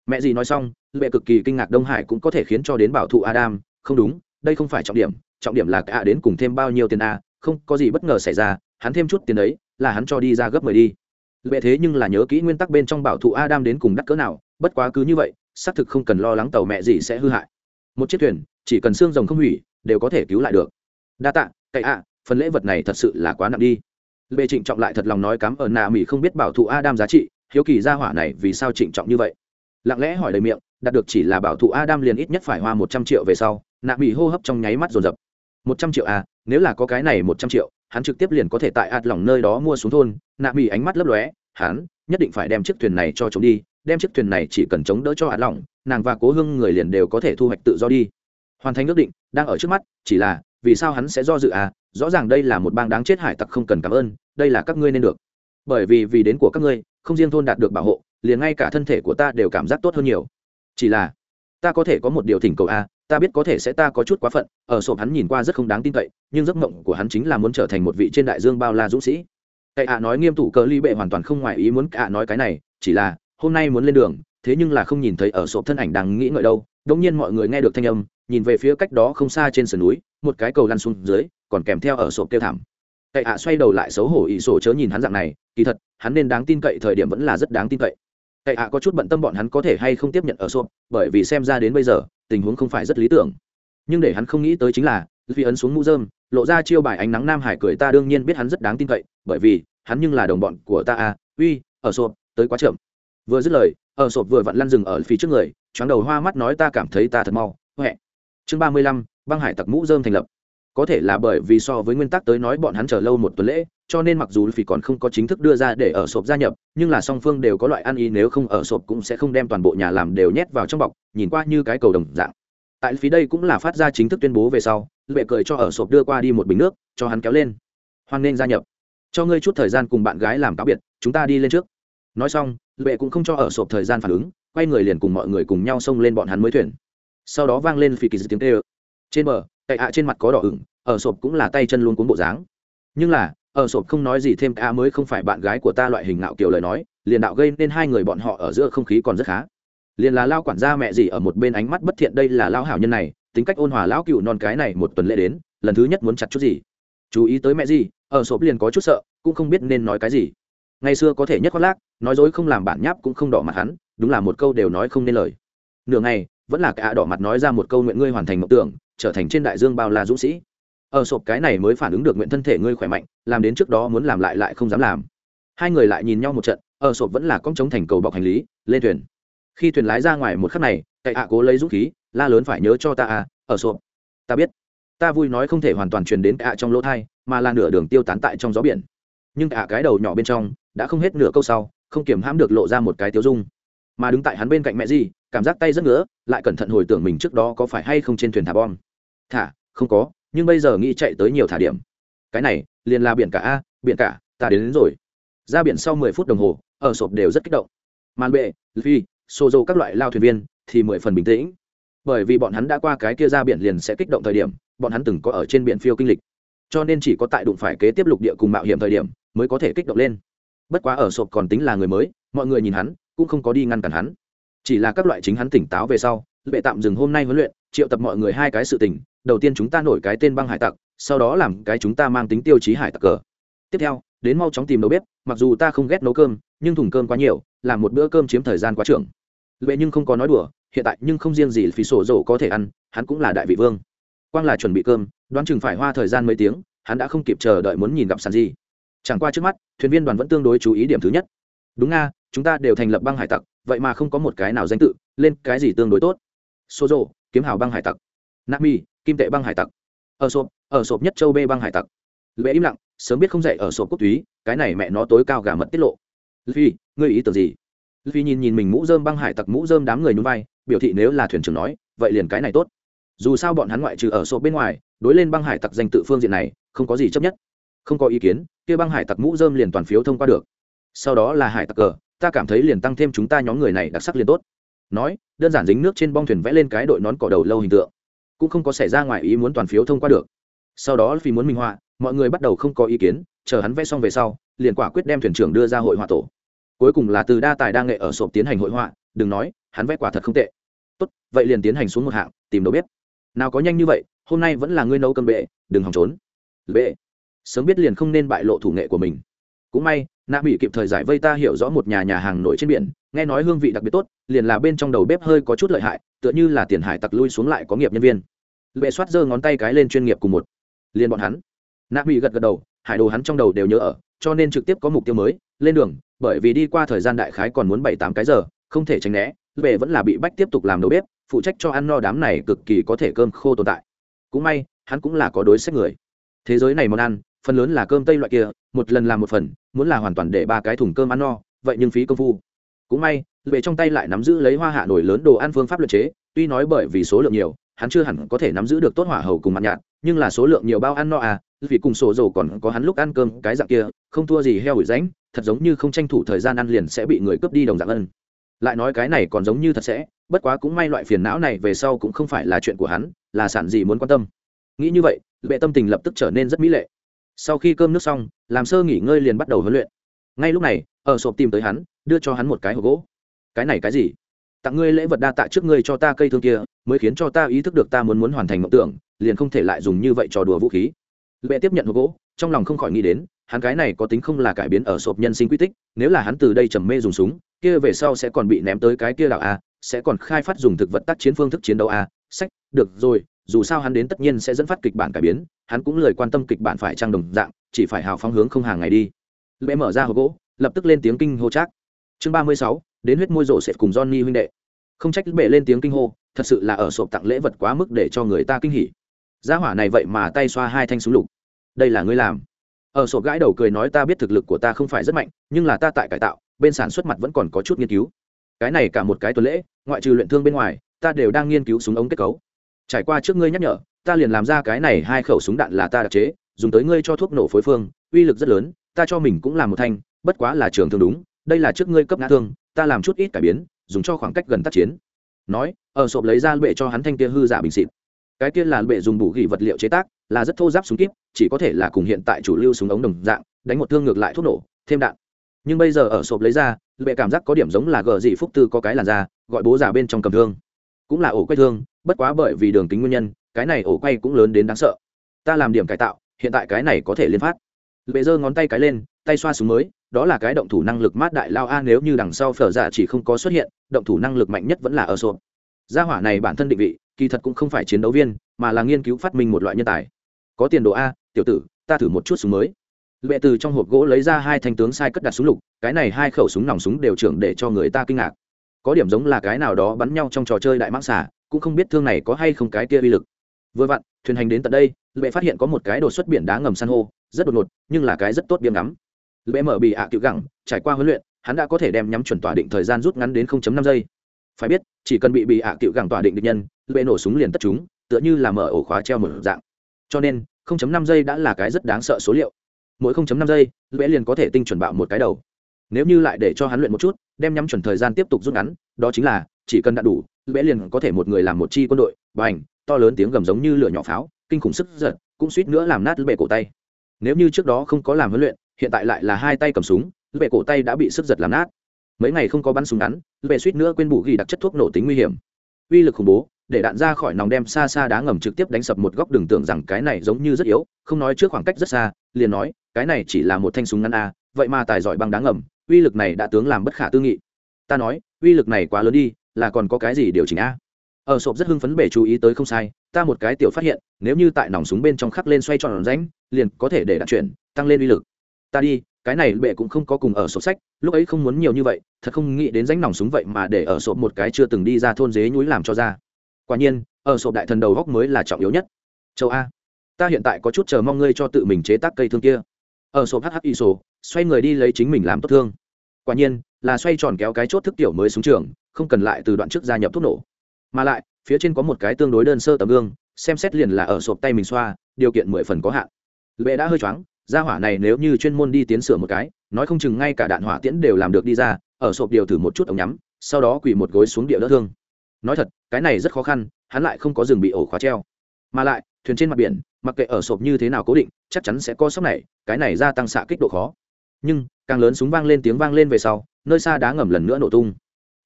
Mẹ gì nói xong, lệ cực kỳ kinh ngạc đông hải cũng có thể khiến cho đến bảo thụ adam, không đúng, đây không phải trọng điểm trọng điểm là cả đến cùng thêm bao nhiêu tiền a không có gì bất ngờ xảy ra, hắn thêm chút tiền đấy là hắn cho đi ra gấp mười đi. Lệ thế nhưng là nhớ kỹ nguyên tắc bên trong bảo thụ adam đến cùng đắt cỡ nào, bất quá cứ như vậy, xác thực không cần lo lắng tàu mẹ gì sẽ hư hại. Một chiếc thuyền, chỉ cần xương rồng không hủy, đều có thể cứu lại được. Đa tạ, cậy ạ, phần lễ vật này thật sự là quá nặng đi. Lệ trịnh trọng lại thật lòng nói cám ở nà mỹ không biết bảo thụ adam giá trị, hiếu kỳ gia hỏa này vì sao trịnh trọng như vậy. Lặng lẽ hỏi đầy miệng, đạt được chỉ là bảo thụ adam liền ít nhất phải hoa một trăm triệu về sau nạ mỹ hô hấp trong nháy mắt dồn dập. Một trăm triệu à nếu là có cái này một trăm triệu hắn trực tiếp liền có thể tại ạt lỏng nơi đó mua xuống thôn. Nạ mỹ ánh mắt lấp lóe, hắn nhất định phải đem chiếc thuyền này cho chống đi, đem chiếc thuyền này chỉ cần chống đỡ cho ạt lỏng nàng và cố hương người liền đều có thể thu hoạch tự do đi. Hoàn thành ước định, đang ở trước mắt, chỉ là, vì sao hắn sẽ do dự à? Rõ ràng đây là một bang đáng chết hải tặc không cần cảm ơn, đây là các ngươi nên được. Bởi vì vì đến của các ngươi, không riêng thôn đạt được bảo hộ, liền ngay cả thân thể của ta đều cảm giác tốt hơn nhiều. Chỉ là, ta có thể có một điều thỉnh cầu à? Ta biết có thể sẽ ta có chút quá phận, ở sộp hắn nhìn qua rất không đáng tin cậy, nhưng giấc mộng của hắn chính là muốn trở thành một vị trên đại dương bao la dũng sĩ. Cậy ạ nói nghiêm tủ cờ ly bệ hoàn toàn không ngoài ý muốn cả nói cái này, chỉ là, hôm nay muốn lên đường, thế nhưng là không nhìn thấy ở sộp thân ảnh đang nghĩ ngợi đâu. Đống nhiên mọi người nghe được thanh âm, nhìn về phía cách đó không xa trên sườn núi, một cái cầu lăn xuống dưới, còn kèm theo ở sộp kêu thảm. Cậy ạ xoay đầu lại xấu hổ ỷ sổ chớ nhìn hắn dạng này, kỳ thật, hắn nên đáng tin cậy thời điểm vẫn là rất đáng tin cậy. Cậy ạ có chút bận tâm bọn hắn có thể hay không tiếp nhận ở sộp, bởi vì xem ra đến bây giờ tình huống không phải rất lý tưởng. Nhưng để hắn không nghĩ tới chính là vì ấn xuống mũ dơm lộ ra chiêu bài ánh nắng nam hải cười ta đương nhiên biết hắn rất đáng tin cậy, bởi vì, hắn nhưng là đồng bọn của ta à uy, ở sộp, tới quá chậm. Vừa dứt lời, ở sộp vừa vặn lăn rừng ở phía trước người, choáng đầu hoa mắt nói ta cảm thấy ta thật mau huệ chương ba mươi lăm, băng hải tặc mũ dơm thành lập có thể là bởi vì so với nguyên tắc tới nói bọn hắn chờ lâu một tuần lễ, cho nên mặc dù phỉ còn không có chính thức đưa ra để ở sộp gia nhập, nhưng là song phương đều có loại ăn ý nếu không ở sộp cũng sẽ không đem toàn bộ nhà làm đều nhét vào trong bọc, nhìn qua như cái cầu đồng dạng. Tại phí đây cũng là phát ra chính thức tuyên bố về sau lệ cười cho ở sộp đưa qua đi một bình nước, cho hắn kéo lên. Hoan nên gia nhập. Cho ngươi chút thời gian cùng bạn gái làm cáo biệt, chúng ta đi lên trước. Nói xong lệ cũng không cho ở sộp thời gian phản ứng, quay người liền cùng mọi người cùng nhau xông lên bọn hắn mới thuyền. Sau đó vang lên phì kỳ tiếng tê ơ trên bờ cậy ạ trên mặt có đỏ ửng, ở sộp cũng là tay chân luôn cuốn bộ dáng. Nhưng là, ở sộp không nói gì thêm a mới không phải bạn gái của ta loại hình ngạo kiểu lời nói, liền đạo gây nên hai người bọn họ ở giữa không khí còn rất khá. Liền là lao quản gia mẹ gì ở một bên ánh mắt bất thiện đây là lao hảo nhân này, tính cách ôn hòa lão cựu non cái này một tuần lễ đến, lần thứ nhất muốn chặt chút gì. Chú ý tới mẹ gì, ở sộp liền có chút sợ, cũng không biết nên nói cái gì. Ngày xưa có thể nhất khoác lác, nói dối không làm bản nháp cũng không đỏ mặt hắn, đúng là một câu đều nói không nên lời. Nửa ngày, vẫn là cả đỏ mặt nói ra một câu nguyện ngươi hoàn thành mộng tưởng trở thành trên đại dương bao la dũng sĩ. Ở sộp cái này mới phản ứng được nguyện thân thể ngươi khỏe mạnh, làm đến trước đó muốn làm lại lại không dám làm. Hai người lại nhìn nhau một trận ở sộp vẫn là con trống thành cầu bọc hành lý, lên thuyền. Khi thuyền lái ra ngoài một khắc này, cậy ạ cố lấy dũng khí, la lớn phải nhớ cho ta à ở sộp. Ta biết. Ta vui nói không thể hoàn toàn truyền đến ạ trong lỗ thai, mà là nửa đường tiêu tán tại trong gió biển. Nhưng cả cái đầu nhỏ bên trong, đã không hết nửa câu sau, không kiểm hãm được lộ ra một cái tiêu dung. Mà đứng tại hắn bên cạnh mẹ gì, cảm giác tay rất ngứa, lại cẩn thận hồi tưởng mình trước đó có phải hay không trên thuyền thả bom thả không có nhưng bây giờ nghĩ chạy tới nhiều thả điểm. Cái này liền là biển cả a biển cả ta đến, đến rồi. Ra biển sau mười phút đồng hồ ở sộp đều rất kích động. Màn bệ phi xô dô các loại lao thuyền viên thì mười phần bình tĩnh. Bởi vì bọn hắn đã qua cái kia ra biển liền sẽ kích động thời điểm bọn hắn từng có ở trên biển phiêu kinh lịch. Cho nên chỉ có tại đụng phải kế tiếp lục địa cùng mạo hiểm thời điểm mới có thể kích động lên. Bất quá ở sộp còn tính là người mới mọi người nhìn hắn cũng không có đi ngăn cản hắn. Chỉ là các loại chính hắn tỉnh táo về sau bệ tạm dừng hôm nay huấn luyện triệu tập mọi người hai cái sự tình, đầu tiên chúng ta nổi cái tên băng hải tặc, sau đó làm cái chúng ta mang tính tiêu chí hải tặc cờ. Tiếp theo, đến mau chóng tìm đầu bếp, mặc dù ta không ghét nấu cơm, nhưng thùng cơm quá nhiều, làm một bữa cơm chiếm thời gian quá trưởng. Lệ nhưng không có nói đùa, hiện tại nhưng không riêng gì phí sổ dầu có thể ăn, hắn cũng là đại vị vương. Quang là chuẩn bị cơm, đoán chừng phải hoa thời gian mấy tiếng, hắn đã không kịp chờ đợi muốn nhìn gặp sàn gì chẳng qua trước mắt, thuyền viên đoàn vẫn tương đối chú ý điểm thứ nhất. Đúng nga, chúng ta đều thành lập băng hải tặc, vậy mà không có một cái nào danh tự, lên cái gì tương đối tốt. Số dầu kiếm hào băng hải tặc. Nami, kim tệ băng hải tặc. Ở sộp ở sộp nhất châu b băng hải tặc. Lệ im lặng, sớm biết không dạy ở sộp quốc túy, cái này mẹ nó tối cao gà mật tiết lộ. Phi ngươi ý tưởng gì? Phi nhìn nhìn mình mũ dơm băng hải tặc mũ dơm đám người nhún vai, biểu thị nếu là thuyền trưởng nói, vậy liền cái này tốt. Dù sao bọn hắn ngoại trừ ở sộp bên ngoài, đối lên băng hải tặc danh tự phương diện này, không có gì chấp nhất. Không có ý kiến, kia băng hải tặc mũ dơm liền toàn phiếu thông qua được. Sau đó là hải tặc cờ, ta cảm thấy liền tăng thêm chúng ta nhóm người này đặc sắc liền tốt nói, đơn giản dính nước trên bong thuyền vẽ lên cái đội nón cỏ đầu lâu hình tượng. Cũng không có xảy ra ngoài ý muốn toàn phiếu thông qua được. Sau đó vì muốn minh họa, mọi người bắt đầu không có ý kiến, chờ hắn vẽ xong về sau, liền quả quyết đem thuyền trưởng đưa ra hội họa tổ. Cuối cùng là từ đa tài đa nghệ ở sộp tiến hành hội họa, đừng nói, hắn vẽ quả thật không tệ. Tốt, vậy liền tiến hành xuống một hạng, tìm đầu bếp. Nào có nhanh như vậy, hôm nay vẫn là ngươi nấu cơm bệ, đừng hòng trốn. Bệ. Sớm biết liền không nên bại lộ thủ nghệ của mình. Cũng may, nạ mỹ kịp thời giải vây ta hiểu rõ một nhà nhà hàng nổi trên biển nghe nói hương vị đặc biệt tốt, liền là bên trong đầu bếp hơi có chút lợi hại, tựa như là tiền hải tặc lui xuống lại có nghiệp nhân viên. Bệ soát giơ ngón tay cái lên chuyên nghiệp cùng một. Liền bọn hắn. Nạ mỹ gật gật đầu, hải đồ hắn trong đầu đều nhớ ở, cho nên trực tiếp có mục tiêu mới, lên đường, bởi vì đi qua thời gian đại khái còn muốn bảy tám cái giờ, không thể tránh né, lệ vẫn là bị bách tiếp tục làm đầu bếp, phụ trách cho ăn no đám này cực kỳ có thể cơm khô tồn tại. Cũng may, hắn cũng là có đối sách người. Thế giới này món ăn, phần lớn là cơm tây loại kia, một lần làm một phần, muốn là hoàn toàn để ba cái thùng cơm ăn no, vậy nhưng phí công phu cũng may về trong tay lại nắm giữ lấy hoa hạ nổi lớn đồ ăn phương pháp luật chế, tuy nói bởi vì số lượng nhiều, hắn chưa hẳn có thể nắm giữ được tốt hỏa hầu cùng mặt nhạt, nhưng là số lượng nhiều bao ăn no à vì cùng sổ dầu còn có hắn lúc ăn cơm cái dạng kia, không thua gì heo hủi ránh, thật giống như không tranh thủ thời gian ăn liền sẽ bị người cướp đi đồng dạng ân. Lại nói cái này còn giống như thật sẽ, bất quá cũng may loại phiền não này về sau cũng không phải là chuyện của hắn, là sản gì muốn quan tâm. Nghĩ như vậy vệ tâm tình lập tức trở nên rất mỹ lệ. Sau khi cơm nước xong, làm sơ nghỉ ngơi liền bắt đầu huấn luyện. Ngay lúc này ở sộp tìm tới hắn, đưa cho hắn một cái hộp gỗ. Cái này cái gì? Tặng ngươi lễ vật đa tạ trước ngươi cho ta cây thương kia, mới khiến cho ta ý thức được ta muốn muốn hoàn thành mộng tưởng, liền không thể lại dùng như vậy trò đùa vũ khí. Lệ tiếp nhận hộp gỗ, trong lòng không khỏi nghĩ đến, hắn cái này có tính không là cải biến ở sộp nhân sinh quy tích, nếu là hắn từ đây trầm mê dùng súng, kia về sau sẽ còn bị ném tới cái kia đảo a, sẽ còn khai phát dùng thực vật tác chiến phương thức chiến đấu a. Sách, được rồi, dù sao hắn đến tất nhiên sẽ dẫn phát kịch bản cải biến, hắn cũng lời quan tâm kịch bản phải trang đồng dạng, chỉ phải hào phóng hướng không hàng ngày đi. Lệ mở ra hộp gỗ lập tức lên tiếng kinh hô trác chương ba mươi sáu, đến huyết môi rộ sẽ cùng johnny huynh đệ. Không trách bệ lên tiếng kinh hô, thật sự là ở sộp tặng lễ vật quá mức để cho người ta kinh hỉ. Gia hỏa này vậy mà tay xoa hai thanh súng lục. Đây là ngươi làm. Ở sộp gãi đầu cười nói ta biết thực lực của ta không phải rất mạnh, nhưng là ta tại cải tạo, bên sản xuất mặt vẫn còn có chút nghiên cứu. Cái này cả một cái tuần lễ, ngoại trừ luyện thương bên ngoài, ta đều đang nghiên cứu súng ống kết cấu. Trải qua trước ngươi nhắc nhở, ta liền làm ra cái này hai khẩu súng đạn là ta đặc chế, dùng tới ngươi cho thuốc nổ phối phương, uy lực rất lớn, ta cho mình cũng làm một thanh bất quá là trường thương đúng, đây là trước ngươi cấp ngã thương, ta làm chút ít cải biến, dùng cho khoảng cách gần tác chiến. Nói, ở sộp lấy ra bệ cho hắn thanh kia hư giả bình xịt. Cái kia là bệ dùng bù gỉ vật liệu chế tác, là rất thô giáp súng kíp, chỉ có thể là cùng hiện tại chủ lưu súng ống đồng dạng, đánh một thương ngược lại thuốc nổ, thêm đạn. Nhưng bây giờ ở sộp lấy ra, bệ cảm giác có điểm giống là gờ dị phúc tư có cái làn da, gọi bố giả bên trong cầm thương. Cũng là ổ quay thương, bất quá bởi vì đường kính nguyên nhân, cái này ổ quay cũng lớn đến đáng sợ. Ta làm điểm cải tạo, hiện tại cái này có thể liên phát. Bệ giơ ngón tay cái lên, tay xoa súng mới đó là cái động thủ năng lực mát đại lao a, nếu như đằng sau phở dạ chỉ không có xuất hiện, động thủ năng lực mạnh nhất vẫn là ở sộp gia hỏa này bản thân định vị, kỳ thật cũng không phải chiến đấu viên, mà là nghiên cứu phát minh một loại nhân tài. Có tiền đồ a, tiểu tử, ta thử một chút súng mới. Lệ từ trong hộp gỗ lấy ra hai thanh tướng sai cất đặt súng lục, cái này hai khẩu súng nòng súng đều trưởng để cho người ta kinh ngạc. Có điểm giống là cái nào đó bắn nhau trong trò chơi đại mãng xả cũng không biết thương này có hay không cái kia uy lực. Vừa vặn, thuyền hành đến tận đây, lệ phát hiện có một cái đột xuất biển đá ngầm san hô, rất đột ngột, nhưng là cái rất tốt biếm ngắm lệ mở bị ạ cựu gẳng, trải qua huấn luyện, hắn đã có thể đem nhắm chuẩn tỏa định thời gian rút ngắn đến 0.5 giây. Phải biết, chỉ cần bị bị ạ cựu gẳng tỏa định địch nhân lệ nổ súng liền tất chúng, tựa như là mở ổ khóa treo một dạng. Cho nên 0.5 giây đã là cái rất đáng sợ số liệu. Mỗi 0.5 giây lệ liền có thể tinh chuẩn bạo một cái đầu. Nếu như lại để cho hắn luyện một chút, đem nhắm chuẩn thời gian tiếp tục rút ngắn, đó chính là, chỉ cần đã đủ lệ liền có thể một người làm một chi quân đội, bành, to lớn tiếng gầm giống như lửa nhỏ pháo, kinh khủng sức giật, cũng suýt nữa làm nát bệ cổ tay. Nếu như trước đó không có làm huấn luyện hiện tại lại là hai tay cầm súng lệ cổ tay đã bị sức giật làm nát. Mấy ngày không có bắn súng ngắn lệ suýt nữa quên bù ghi đặc chất thuốc nổ tính nguy hiểm. Uy lực khủng bố, để đạn ra khỏi nòng đem xa xa đá ngầm trực tiếp đánh sập một góc đường tưởng rằng cái này giống như rất yếu, không nói trước khoảng cách rất xa, liền nói, cái này chỉ là một thanh súng ngắn a vậy mà tài giỏi băng đá ngầm, uy lực này đã tướng làm bất khả tư nghị. Ta nói, uy lực này quá lớn đi, là còn có cái gì điều chỉnh a ở sộp rất hưng phấn bể chú ý tới không sai, ta một cái tiểu phát hiện, nếu như tại nòng súng bên trong khắc lên xoay tròn ránh liền có thể để đạn chuyển, tăng lên uy lực ta đi, cái này bệ cũng không có cùng ở sổ sách, lúc ấy không muốn nhiều như vậy, thật không nghĩ đến ránh nòng súng vậy mà để ở sổ một cái chưa từng đi ra thôn dế núi làm cho ra. Quả nhiên, ở sổ đại thần đầu góc mới là trọng yếu nhất. Châu a, ta hiện tại có chút chờ mong ngươi cho tự mình chế tác cây thương kia. Ở sổ hhi sổ, xoay người đi lấy chính mình làm tốt thương. Quả nhiên, là xoay tròn kéo cái chốt thức tiểu mới xuống trường, không cần lại từ đoạn trước gia nhập thuốc nổ. Mà lại, phía trên có một cái tương đối đơn sơ tấm gương, xem xét liền là ở sộp tay mình xoa, điều kiện mười phần có hạn. Lệ đã hơi choáng gia hỏa này nếu như chuyên môn đi tiến sửa một cái, nói không chừng ngay cả đạn hỏa tiễn đều làm được đi ra, ở sộp điều thử một chút ống nhắm, sau đó quỳ một gối xuống địa đỡ thương. Nói thật, cái này rất khó khăn, hắn lại không có rừng bị ổ khóa treo. Mà lại, thuyền trên mặt biển, mặc kệ ở sộp như thế nào cố định, chắc chắn sẽ có sốc này, cái này gia tăng xạ kích độ khó. Nhưng, càng lớn súng vang lên tiếng vang lên về sau, nơi xa đá ngầm lần nữa nổ tung.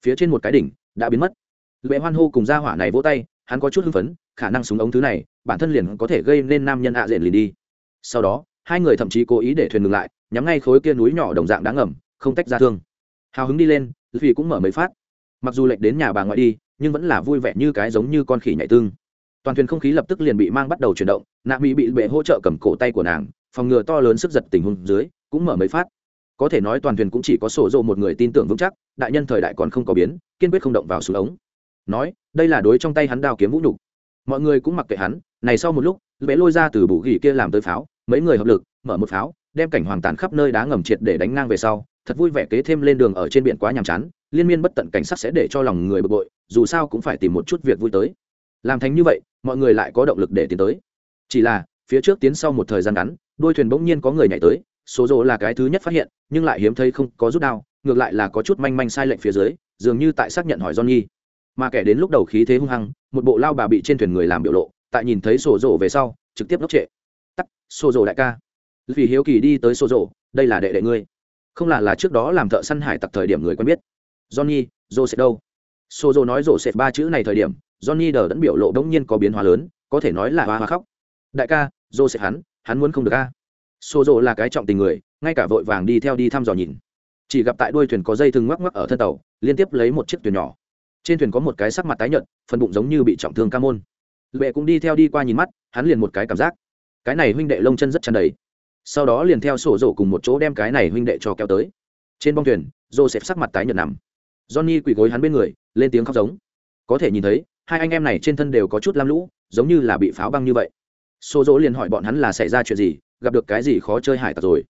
Phía trên một cái đỉnh, đã biến mất. Lệ hoan hô cùng gia hỏa này vỗ tay, hắn có chút hưng phấn, khả năng súng ống thứ này, bản thân liền có thể gây nên nam nhân ạ à diện liền đi. Sau đó hai người thậm chí cố ý để thuyền ngừng lại, nhắm ngay khối kia núi nhỏ đồng dạng đáng ngầm, không tách ra thương. Hào hứng đi lên vì cũng mở mấy phát. Mặc dù lệnh đến nhà bà ngoại đi, nhưng vẫn là vui vẻ như cái giống như con khỉ nhảy tương toàn thuyền không khí lập tức liền bị mang bắt đầu chuyển động, nạ mỹ bị bệ hỗ trợ cầm cổ tay của nàng, phòng ngừa to lớn sức giật tình huống dưới, cũng mở mấy phát. Có thể nói toàn thuyền cũng chỉ có sổ dộ một người tin tưởng vững chắc, đại nhân thời đại còn không có biến, kiên quyết không động vào xuống ống. Nói, đây là đối trong tay hắn đao kiếm vũ nhục. Mọi người cũng mặc kệ hắn, này sau một lúc, bệ lôi ra từ bù gỉ kia làm tới pháo mấy người hợp lực, mở một pháo, đem cảnh hoàng tàn khắp nơi đá ngầm triệt để đánh ngang về sau, thật vui vẻ kế thêm lên đường ở trên biển quá nhàm chán, liên miên bất tận cảnh sát sẽ để cho lòng người bực bội, dù sao cũng phải tìm một chút việc vui tới. Làm thành như vậy, mọi người lại có động lực để tiến tới. Chỉ là, phía trước tiến sau một thời gian ngắn đôi thuyền bỗng nhiên có người nhảy tới, số rỗ là cái thứ nhất phát hiện, nhưng lại hiếm thấy không có rút đao, ngược lại là có chút manh manh sai lệnh phía dưới, dường như tại xác nhận hỏi johnny. Mà kẻ đến lúc đầu khí thế hung hăng, một bộ lao bà bị trên thuyền người làm biểu lộ, tại nhìn thấy sổ rỗ về sau, trực tiếp ngốc trệ tắt sổ rộ đại ca. Vì hiếu kỳ đi tới sổ rộ đây là đệ đệ ngươi. Không là là trước đó làm thợ săn hải tặc thời điểm người quen biết. Johnny joseph đâu? Sổ rộ nói joseph ba chữ này thời điểm, johnny đờ đẫn biểu lộ đống nhiên có biến hóa lớn, có thể nói là hoa hoa khóc. Đại ca joseph hắn hắn muốn không được a. Sổ rộ là cái trọng tình người, ngay cả vội vàng đi theo đi thăm dò nhìn. Chỉ gặp tại đuôi thuyền có dây thừng ngoắc ngoắc ở thân tàu, liên tiếp lấy một chiếc thuyền nhỏ. Trên thuyền có một cái sắc mặt tái nhợt, phần bụng giống như bị trọng thương ca môn. Lệ cũng đi theo đi qua nhìn mắt, hắn liền một cái cảm giác cái này huynh đệ lông chân rất chăn đầy. Sau đó liền theo sổ rổ cùng một chỗ đem cái này huynh đệ cho kéo tới. Trên bong thuyền, joseph sắc mặt tái nhợt nằm. Johnny quỳ gối hắn bên người, lên tiếng khóc giống. Có thể nhìn thấy, hai anh em này trên thân đều có chút lam lũ, giống như là bị pháo băng như vậy. Sổ rỗ liền hỏi bọn hắn là xảy ra chuyện gì, gặp được cái gì khó chơi hải tặc rồi.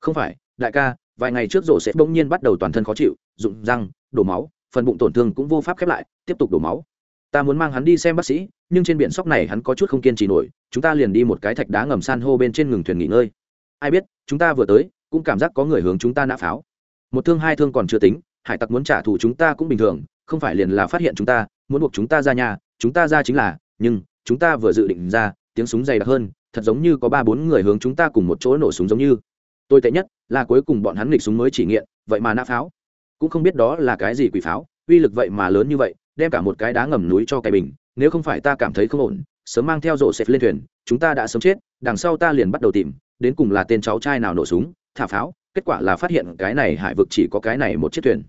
Không phải, đại ca, vài ngày trước rổ sẽ bỗng nhiên bắt đầu toàn thân khó chịu, rụng răng, đổ máu, phần bụng tổn thương cũng vô pháp khép lại, tiếp tục đổ máu ta muốn mang hắn đi xem bác sĩ, nhưng trên biển sóc này hắn có chút không kiên trì nổi, chúng ta liền đi một cái thạch đá ngầm san hô bên trên ngừng thuyền nghỉ ngơi. Ai biết, chúng ta vừa tới, cũng cảm giác có người hướng chúng ta nã pháo. Một thương hai thương còn chưa tính, hải tặc muốn trả thù chúng ta cũng bình thường, không phải liền là phát hiện chúng ta, muốn buộc chúng ta ra nhà, chúng ta ra chính là, nhưng, chúng ta vừa dự định ra, tiếng súng dày đặc hơn, thật giống như có ba bốn người hướng chúng ta cùng một chỗ nổ súng giống như. Tôi tệ nhất, là cuối cùng bọn hắn nghịch súng mới chỉ nghiện, vậy mà nã pháo. Cũng không biết đó là cái gì quỷ pháo, uy lực vậy mà lớn như vậy đem cả một cái đá ngầm núi cho cái bình, nếu không phải ta cảm thấy không ổn, sớm mang theo rổ xẹp lên thuyền, chúng ta đã sớm chết, đằng sau ta liền bắt đầu tìm, đến cùng là tên cháu trai nào nổ súng, thả pháo, kết quả là phát hiện cái này hải vực chỉ có cái này một chiếc thuyền.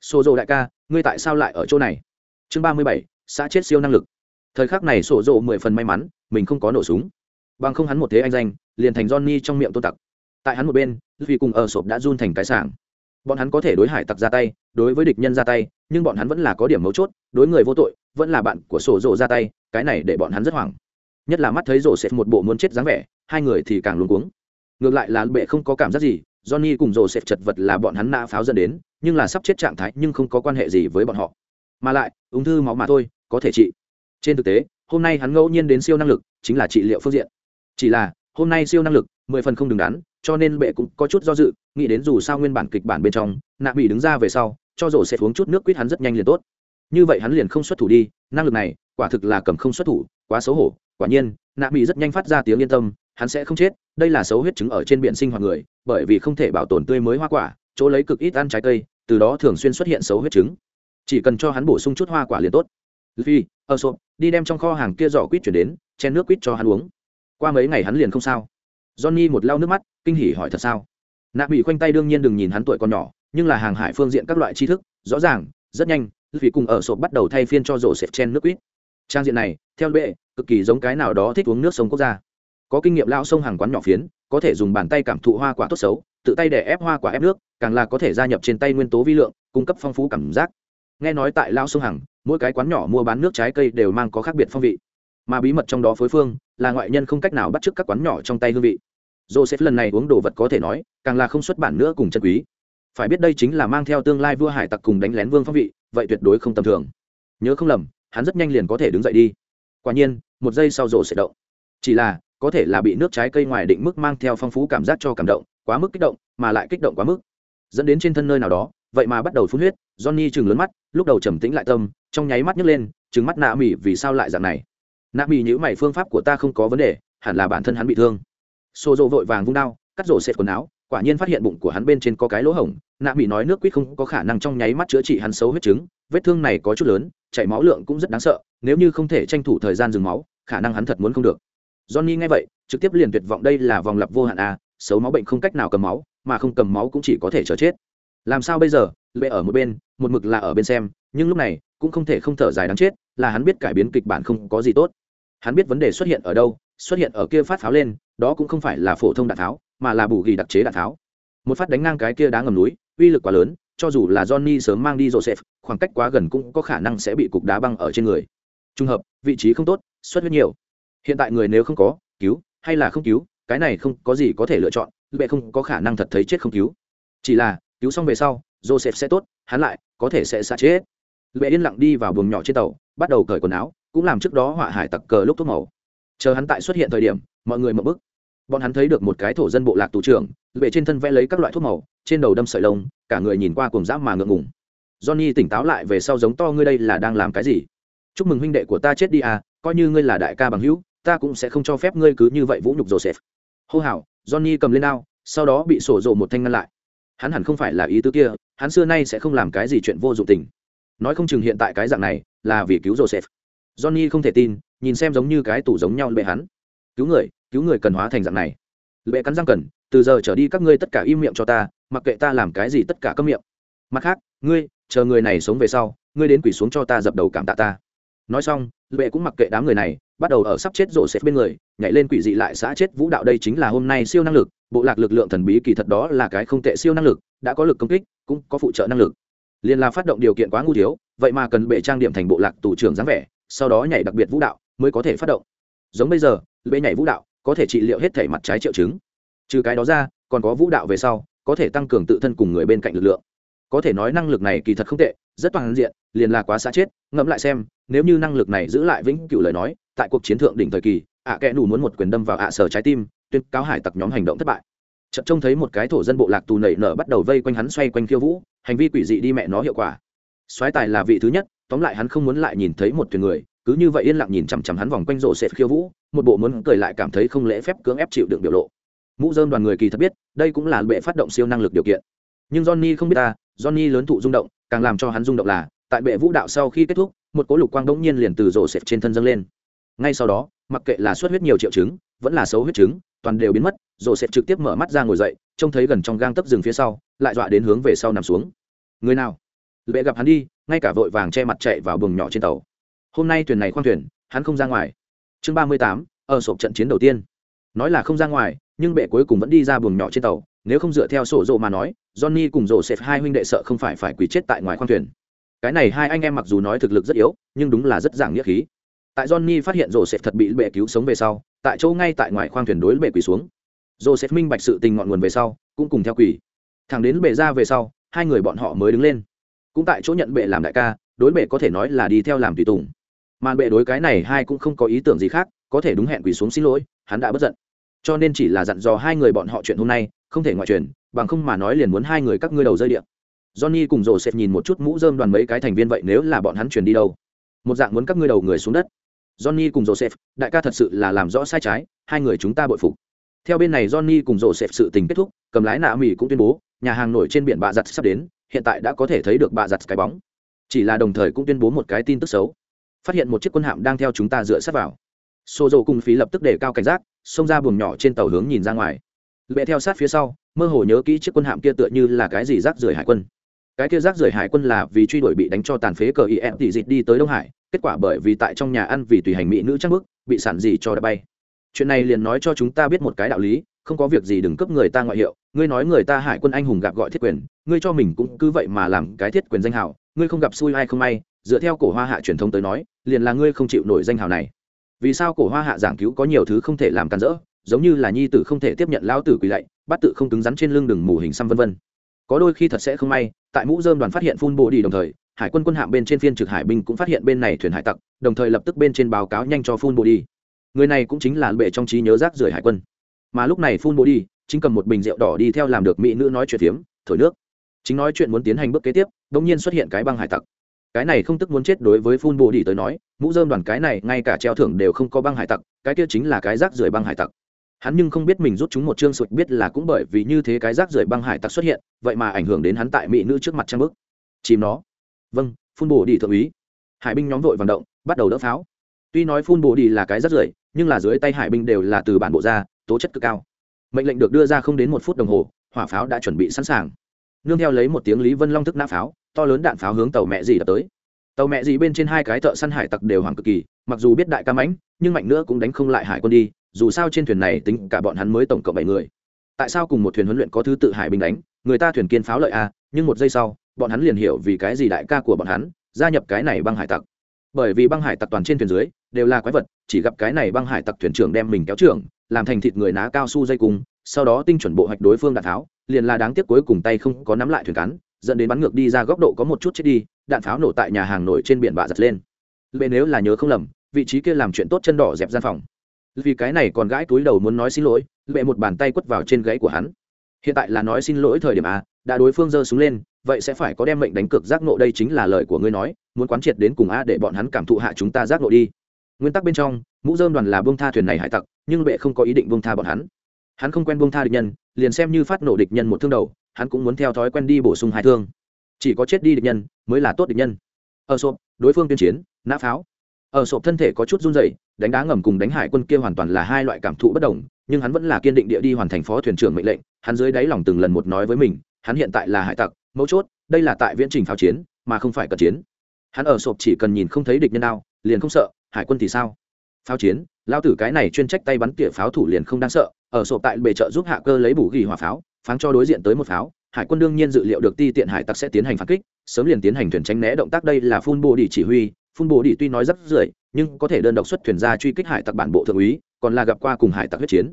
Sổ rộ đại ca, ngươi tại sao lại ở chỗ này? Chương ba mươi bảy, xã chết siêu năng lực. Thời khắc này sổ rộ mười phần may mắn, mình không có nổ súng. Bằng không hắn một thế anh danh, liền thành johnny trong miệng tôn tặc. Tại hắn một bên, vì cùng ở sộp đã run thành cái sảng bọn hắn có thể đối hải tặc ra tay, đối với địch nhân ra tay, nhưng bọn hắn vẫn là có điểm mấu chốt, đối người vô tội, vẫn là bạn của sổ rộ ra tay, cái này để bọn hắn rất hoảng. Nhất là mắt thấy rổ sẽ một bộ muốn chết dáng vẻ, hai người thì càng luống cuống. Ngược lại là bệ không có cảm giác gì, johnny cùng rổ sẽ chật vật là bọn hắn nã pháo dẫn đến, nhưng là sắp chết trạng thái nhưng không có quan hệ gì với bọn họ. Mà lại, ung thư máu mà thôi, có thể trị. Trên thực tế, hôm nay hắn ngẫu nhiên đến siêu năng lực, chính là trị liệu phương diện. Chỉ là, hôm nay siêu năng lực, mười phần không đứng đắn cho nên bệ cũng có chút do dự, nghĩ đến dù sao nguyên bản kịch bản bên trong, nạ bị đứng ra về sau, cho rổ sẽ uống chút nước quýt hắn rất nhanh liền tốt. Như vậy hắn liền không xuất thủ đi, năng lực này, quả thực là cầm không xuất thủ, quá xấu hổ. Quả nhiên, nạ bị rất nhanh phát ra tiếng yên tâm, hắn sẽ không chết, đây là xấu huyết chứng ở trên biển sinh hoạt người, bởi vì không thể bảo tồn tươi mới hoa quả, chỗ lấy cực ít ăn trái cây, từ đó thường xuyên xuất hiện xấu huyết chứng chỉ cần cho hắn bổ sung chút hoa quả liền tốt. Phi ở sộp đi đem trong kho hàng kia giỏ quýt chuyển đến chen nước quýt cho hắn uống. Qua mấy ngày hắn liền không sao johnny một lau nước mắt, kinh hỉ hỏi thật sao? Nạ bị khoanh tay đương nhiên đừng nhìn hắn tuổi còn nhỏ, nhưng là hàng hải phương diện các loại tri thức, rõ ràng, rất nhanh vì cùng ở sộp bắt đầu thay phiên cho rổ sệt chen nước quýt. Trang diện này, theo bệ, cực kỳ giống cái nào đó thích uống nước sông quốc gia. Có kinh nghiệm lao sông hàng quán nhỏ phiến, có thể dùng bàn tay cảm thụ hoa quả tốt xấu, tự tay để ép hoa quả ép nước, càng là có thể gia nhập trên tay nguyên tố vi lượng, cung cấp phong phú cảm giác. Nghe nói tại lao sông hàng, mỗi cái quán nhỏ mua bán nước trái cây đều mang có khác biệt phong vị mà bí mật trong đó phối phương là ngoại nhân không cách nào bắt chước các quán nhỏ trong tay hương vị. Joseph lần này uống đồ vật có thể nói, càng là không xuất bản nữa cùng chân quý. Phải biết đây chính là mang theo tương lai vua hải tặc cùng đánh lén vương phong vị, vậy tuyệt đối không tầm thường. Nhớ không lầm, hắn rất nhanh liền có thể đứng dậy đi. Quả nhiên, một giây sau rổ sẽ động. Chỉ là, có thể là bị nước trái cây ngoài định mức mang theo phong phú cảm giác cho cảm động, quá mức kích động, mà lại kích động quá mức. Dẫn đến trên thân nơi nào đó, vậy mà bắt đầu phun huyết, johnny chừng lớn mắt, lúc đầu trầm tĩnh lại tâm, trong nháy mắt nhấc lên, trừng mắt nạ mỉ vì sao lại dạng này nạ mỉ nhữ mày, phương pháp của ta không có vấn đề, hẳn là bản thân hắn bị thương. Xô dỗ vội vàng vung đao, cắt rổ xẹt quần áo, quả nhiên phát hiện bụng của hắn bên trên có cái lỗ hổng. Nạ mỹ nói nước quýt không có khả năng trong nháy mắt chữa trị hắn xấu huyết chứng vết thương này có chút lớn, chảy máu lượng cũng rất đáng sợ, nếu như không thể tranh thủ thời gian dừng máu, khả năng hắn thật muốn không được. Johnny nghe vậy, trực tiếp liền tuyệt vọng, đây là vòng lặp vô hạn a xấu máu bệnh không cách nào cầm máu, mà không cầm máu cũng chỉ có thể chờ chết. Làm sao bây giờ? Lệ ở một bên, một mực là ở bên xem, nhưng lúc này cũng không thể không thở dài đáng chết, là hắn biết cải biến kịch bản không có gì tốt hắn biết vấn đề xuất hiện ở đâu, xuất hiện ở kia phát pháo lên, đó cũng không phải là phổ thông đạn tháo, mà là bù ghi đặc chế đạn tháo. Một phát đánh ngang cái kia đá ngầm núi, uy lực quá lớn, cho dù là johnny sớm mang đi joseph, khoảng cách quá gần cũng có khả năng sẽ bị cục đá băng ở trên người. Trùng hợp, vị trí không tốt, xuất huyết nhiều. Hiện tại người nếu không có, cứu, hay là không cứu, cái này không có gì có thể lựa chọn lệ không có khả năng thật thấy chết không cứu. Chỉ là, cứu xong về sau, joseph sẽ tốt, hắn lại có thể sẽ xa chết. Lệ yên lặng đi vào buồng nhỏ trên tàu, bắt đầu cởi quần áo cũng làm trước đó họa hải tặc cờ lúc thuốc màu. Chờ hắn tại xuất hiện thời điểm, mọi người mập bức. Bọn hắn thấy được một cái thổ dân bộ lạc tù trưởng bệ trên thân vẽ lấy các loại thuốc màu, trên đầu đâm sợi lông, cả người nhìn qua cùng dã mà ngượng ngùng. Johnny tỉnh táo lại về sau giống to, ngươi đây là đang làm cái gì? Chúc mừng huynh đệ của ta chết đi à coi như ngươi là đại ca bằng hữu, ta cũng sẽ không cho phép ngươi cứ như vậy vũ nhục joseph. Hô hào, johnny cầm lên ao, sau đó bị sổ rộ một thanh ngăn lại. Hắn hẳn không phải là ý tứ kia, hắn xưa nay sẽ không làm cái gì chuyện vô dụng tình. Nói không chừng hiện tại cái dạng này là vì cứu joseph johnny không thể tin, nhìn xem giống như cái tủ giống nhau bệ hắn. Cứu người cứu người cần hóa thành dạng này. Bệ cắn răng cần, từ giờ trở đi các ngươi tất cả im miệng cho ta, mặc kệ ta làm cái gì tất cả cấm miệng. Mặt khác, ngươi, chờ người này sống về sau, ngươi đến quỷ xuống cho ta dập đầu cảm tạ ta. Nói xong lệ cũng mặc kệ đám người này, bắt đầu ở sắp chết rộ xếp bên người, nhảy lên quỷ dị lại xã chết vũ đạo đây chính là hôm nay siêu năng lực, bộ lạc lực lượng thần bí kỳ thật đó là cái không tệ siêu năng lực, đã có lực công kích, cũng có phụ trợ năng lực. Liên là phát động điều kiện quá ngu thiếu, vậy mà cần bệ trang điểm thành bộ lạc tù trưởng dáng vẻ sau đó nhảy đặc biệt vũ đạo mới có thể phát động. Giống bây giờ bệ nhảy vũ đạo có thể trị liệu hết thể mặt trái triệu chứng. Trừ cái đó ra, còn có vũ đạo về sau, có thể tăng cường tự thân cùng người bên cạnh lực lượng. Có thể nói năng lực này kỳ thật không tệ, rất toàn diện, liền là quá xa chết. Ngẫm lại xem, nếu như năng lực này giữ lại vĩnh cửu lời nói, tại cuộc chiến thượng đỉnh thời kỳ, ạ à kẽ đủ muốn một quyền đâm vào ạ sở trái tim, tuyên cáo hải tặc nhóm hành động thất bại. Chợt trông thấy một cái thổ dân bộ lạc tù nảy nở bắt đầu vây quanh hắn xoay quanh khiêu vũ, hành vi quỷ dị đi mẹ nó hiệu quả. Soái tài là vị thứ nhất tóm lại hắn không muốn lại nhìn thấy một thuyền người, cứ như vậy yên lặng nhìn chằm chằm hắn vòng quanh rộ sệt khiêu vũ, một bộ muốn cười lại cảm thấy không lễ phép cưỡng ép chịu đựng biểu lộ. Mũ dơm đoàn người kỳ thật biết, đây cũng là bệ phát động siêu năng lực điều kiện. Nhưng johnny không biết ta johnny lớn thụ rung động, càng làm cho hắn rung động là, tại bệ vũ đạo sau khi kết thúc, một cỗ lục quang đống nhiên liền từ rổ xẹp trên thân dâng lên. Ngay sau đó, mặc kệ là xuất huyết nhiều triệu chứng, vẫn là xấu huyết chứng, toàn đều biến mất rổ xẹp trực tiếp mở mắt ra ngồi dậy, trông thấy gần trong gang tấp rừng phía sau, lại dọa đến hướng về sau nằm xuống. Người nào? Bệ gặp hắn đi ngay cả vội vàng che mặt chạy vào buồng nhỏ trên tàu. Hôm nay thuyền này khoang thuyền, hắn không ra ngoài. Chương ba mươi tám, ở sộp trận chiến đầu tiên. Nói là không ra ngoài, nhưng bệ cuối cùng vẫn đi ra buồng nhỏ trên tàu, nếu không dựa theo sổ rộ mà nói, johnny cùng rổ xẹp hai huynh đệ sợ không phải phải quỳ chết tại ngoài khoang thuyền. Cái này hai anh em mặc dù nói thực lực rất yếu, nhưng đúng là rất giảng nghĩa khí. Tại johnny phát hiện rổ xẹp thật bị bệ cứu sống về sau, tại chỗ ngay tại ngoài khoang thuyền đối bệ quỳ xuống. Rổ xẹp minh bạch sự tình ngọn nguồn về sau, cũng cùng theo quỳ. Thẳng đến bệ ra về sau, hai người bọn họ mới đứng lên cũng tại chỗ nhận bệ làm đại ca, đối bệ có thể nói là đi theo làm tùy tùng. Mà bệ đối cái này hai cũng không có ý tưởng gì khác, có thể đúng hẹn quỳ xuống xin lỗi, hắn đã bất giận. Cho nên chỉ là dặn dò hai người bọn họ chuyện hôm nay, không thể ngoại truyền, bằng không mà nói liền muốn hai người các ngươi đầu rơi điện johnny cùng rồ xẹp nhìn một chút mũ dơm đoàn mấy cái thành viên vậy nếu là bọn hắn truyền đi đâu? Một dạng muốn các ngươi đầu người xuống đất. Johnny cùng joseph, đại ca thật sự là làm rõ sai trái, hai người chúng ta bội phục. Theo bên này johnny cùng joseph sự tình kết thúc, cầm lái nạ mỹ cũng tuyên bố, nhà hàng nổi trên biển bạ giặt sắp đến hiện tại đã có thể thấy được bạ giặt cái bóng. Chỉ là đồng thời cũng tuyên bố một cái tin tức xấu. Phát hiện một chiếc quân hạm đang theo chúng ta dựa sát vào. Xô dầu cùng phí lập tức để cao cảnh giác, xông ra buồng nhỏ trên tàu hướng nhìn ra ngoài. Lệ theo sát phía sau, mơ hồ nhớ kỹ chiếc quân hạm kia tựa như là cái gì rác rưởi hải quân. Cái kia rác rưởi hải quân là vì truy đuổi bị đánh cho tàn phế cờ im tỉ dịt đi tới đông hải, kết quả bởi vì tại trong nhà ăn vì tùy hành mỹ nữ chắc bức, bị sản gì cho đã bay. Chuyện này liền nói cho chúng ta biết một cái đạo lý không có việc gì đừng cấp người ta ngoại hiệu, ngươi nói người ta hải quân anh hùng gặp gọi thiết quyền, ngươi cho mình cũng cứ vậy mà làm cái thiết quyền danh hào, ngươi không gặp xui ai không may, dựa theo cổ hoa hạ truyền thông tới nói, liền là ngươi không chịu nổi danh hào này. Vì sao cổ hoa hạ giảng cứu có nhiều thứ không thể làm cản rỡ, giống như là nhi tử không thể tiếp nhận lão tử quỳ lạy bắt tự không cứng rắn trên lưng đừng mù hình xăm vân vân. Có đôi khi thật sẽ không may, tại mũ dơm đoàn phát hiện phun bộ đi đồng thời, hải quân quân hạm bên trên phiên trực hải binh cũng phát hiện bên này thuyền hải tặc, đồng thời lập tức bên trên báo cáo nhanh cho phun bộ đi. Người này cũng chính là bệ trong trí nhớ rác rưởi hải quân mà lúc này phun Bố đi, chính cầm một bình rượu đỏ đi theo làm được mỹ nữ nói chuyện phiếm, thổi nước. Chính nói chuyện muốn tiến hành bước kế tiếp đ nhiên xuất hiện cái băng hải tặc. Cái này không tức muốn chết đối với phun Bố đi tới nói, mũ dơm đoàn cái này ngay cả treo thưởng đều không có băng hải tặc, cái kia chính là cái rác rưởi băng hải tặc. Hắn nhưng không biết mình rút chúng một chương sụt biết là cũng bởi vì như thế cái rác rưởi băng hải tặc xuất hiện, vậy mà ảnh hưởng đến hắn tại mỹ nữ trước mặt trang bức. Chìm nó. Vâng phun bổ đi thượng úy. Hải binh nhóm vội vận động, bắt đầu đỡ pháo. Tuy nói phun bổ đi là cái rác rưởi, nhưng là dưới tay hải binh đều là từ bản bộ ra tố chất cực cao. Mệnh lệnh được đưa ra không đến một phút đồng hồ, hỏa pháo đã chuẩn bị sẵn sàng. Nương theo lấy một tiếng lý vân long thức nã pháo, to lớn đạn pháo hướng tàu mẹ dì đã tới. Tàu mẹ dì bên trên hai cái thợ săn hải tặc đều hoàng cực kỳ, mặc dù biết đại ca mãnh, nhưng mạnh nữa cũng đánh không lại hải quân đi, dù sao trên thuyền này tính cả bọn hắn mới tổng cộng bảy người. Tại sao cùng một thuyền huấn luyện có thứ tự hải binh đánh? Người ta thuyền kiên pháo lợi a, nhưng một giây sau, bọn hắn liền hiểu vì cái gì đại ca của bọn hắn gia nhập cái này băng hải tặc. Bởi vì băng hải tặc toàn trên thuyền dưới đều là quái vật, chỉ gặp cái này băng hải tặc thuyền trưởng đem mình kéo trưởng, làm thành thịt người ná cao su dây cung, sau đó tinh chuẩn bộ hoạch đối phương đạn pháo liền là đáng tiếc cuối cùng tay không có nắm lại thuyền cắn dẫn đến bắn ngược đi ra góc độ có một chút chết đi, đạn pháo nổ tại nhà hàng nổi trên biển bạ giật lên. Lệ nếu là nhớ không lầm, vị trí kia làm chuyện tốt chân đỏ dẹp gian phòng. Vì cái này còn gãi túi đầu muốn nói xin lỗi, lệ một bàn tay quất vào trên gáy của hắn. Hiện tại là nói xin lỗi thời điểm a đã đối phương giơ súng lên, vậy sẽ phải có đem mệnh đánh cược giác nộ đây chính là lời của ngươi nói, muốn quán triệt đến cùng a để bọn hắn cảm thụ hạ chúng ta giác nộ đi nguyên tắc bên trong, mũ dơm đoàn là bông tha thuyền này hải tặc, nhưng bệ không có ý định bông tha bọn hắn. Hắn không quen bông tha địch nhân, liền xem như phát nổ địch nhân một thương đầu, hắn cũng muốn theo thói quen đi bổ sung hai thương. Chỉ có chết đi địch nhân, mới là tốt địch nhân. Ở sộp, đối phương tuyên chiến, nã pháo. Ở sộp thân thể có chút run dày đánh đá ngầm cùng đánh hải quân kia hoàn toàn là hai loại cảm thụ bất đồng, nhưng hắn vẫn là kiên định địa đi hoàn thành phó thuyền trưởng mệnh lệnh, hắn dưới đáy lòng từng lần một nói với mình, hắn hiện tại là hải tặc, mấu chốt, đây là tại viễn trình pháo chiến, mà không phải cận chiến. Hắn ở sộp chỉ cần nhìn không thấy địch nhân nào liền không sợ, hải quân thì sao? Pháo chiến lao tử cái này chuyên trách tay bắn tỉa pháo thủ liền không đáng sợ, ở sộp tại bề trợ giúp hạ cơ lấy bù ghi hỏa pháo, pháng cho đối diện tới một pháo, hải quân đương nhiên dự liệu được ti tiện hải tặc sẽ tiến hành phản kích, sớm liền tiến hành thuyền tránh né động tác đây là phun bồ đi chỉ huy, phun bồ đi tuy nói rất rưởi nhưng có thể đơn độc xuất thuyền ra truy kích hải tặc bản bộ thượng úy, còn là gặp qua cùng hải tặc huyết chiến.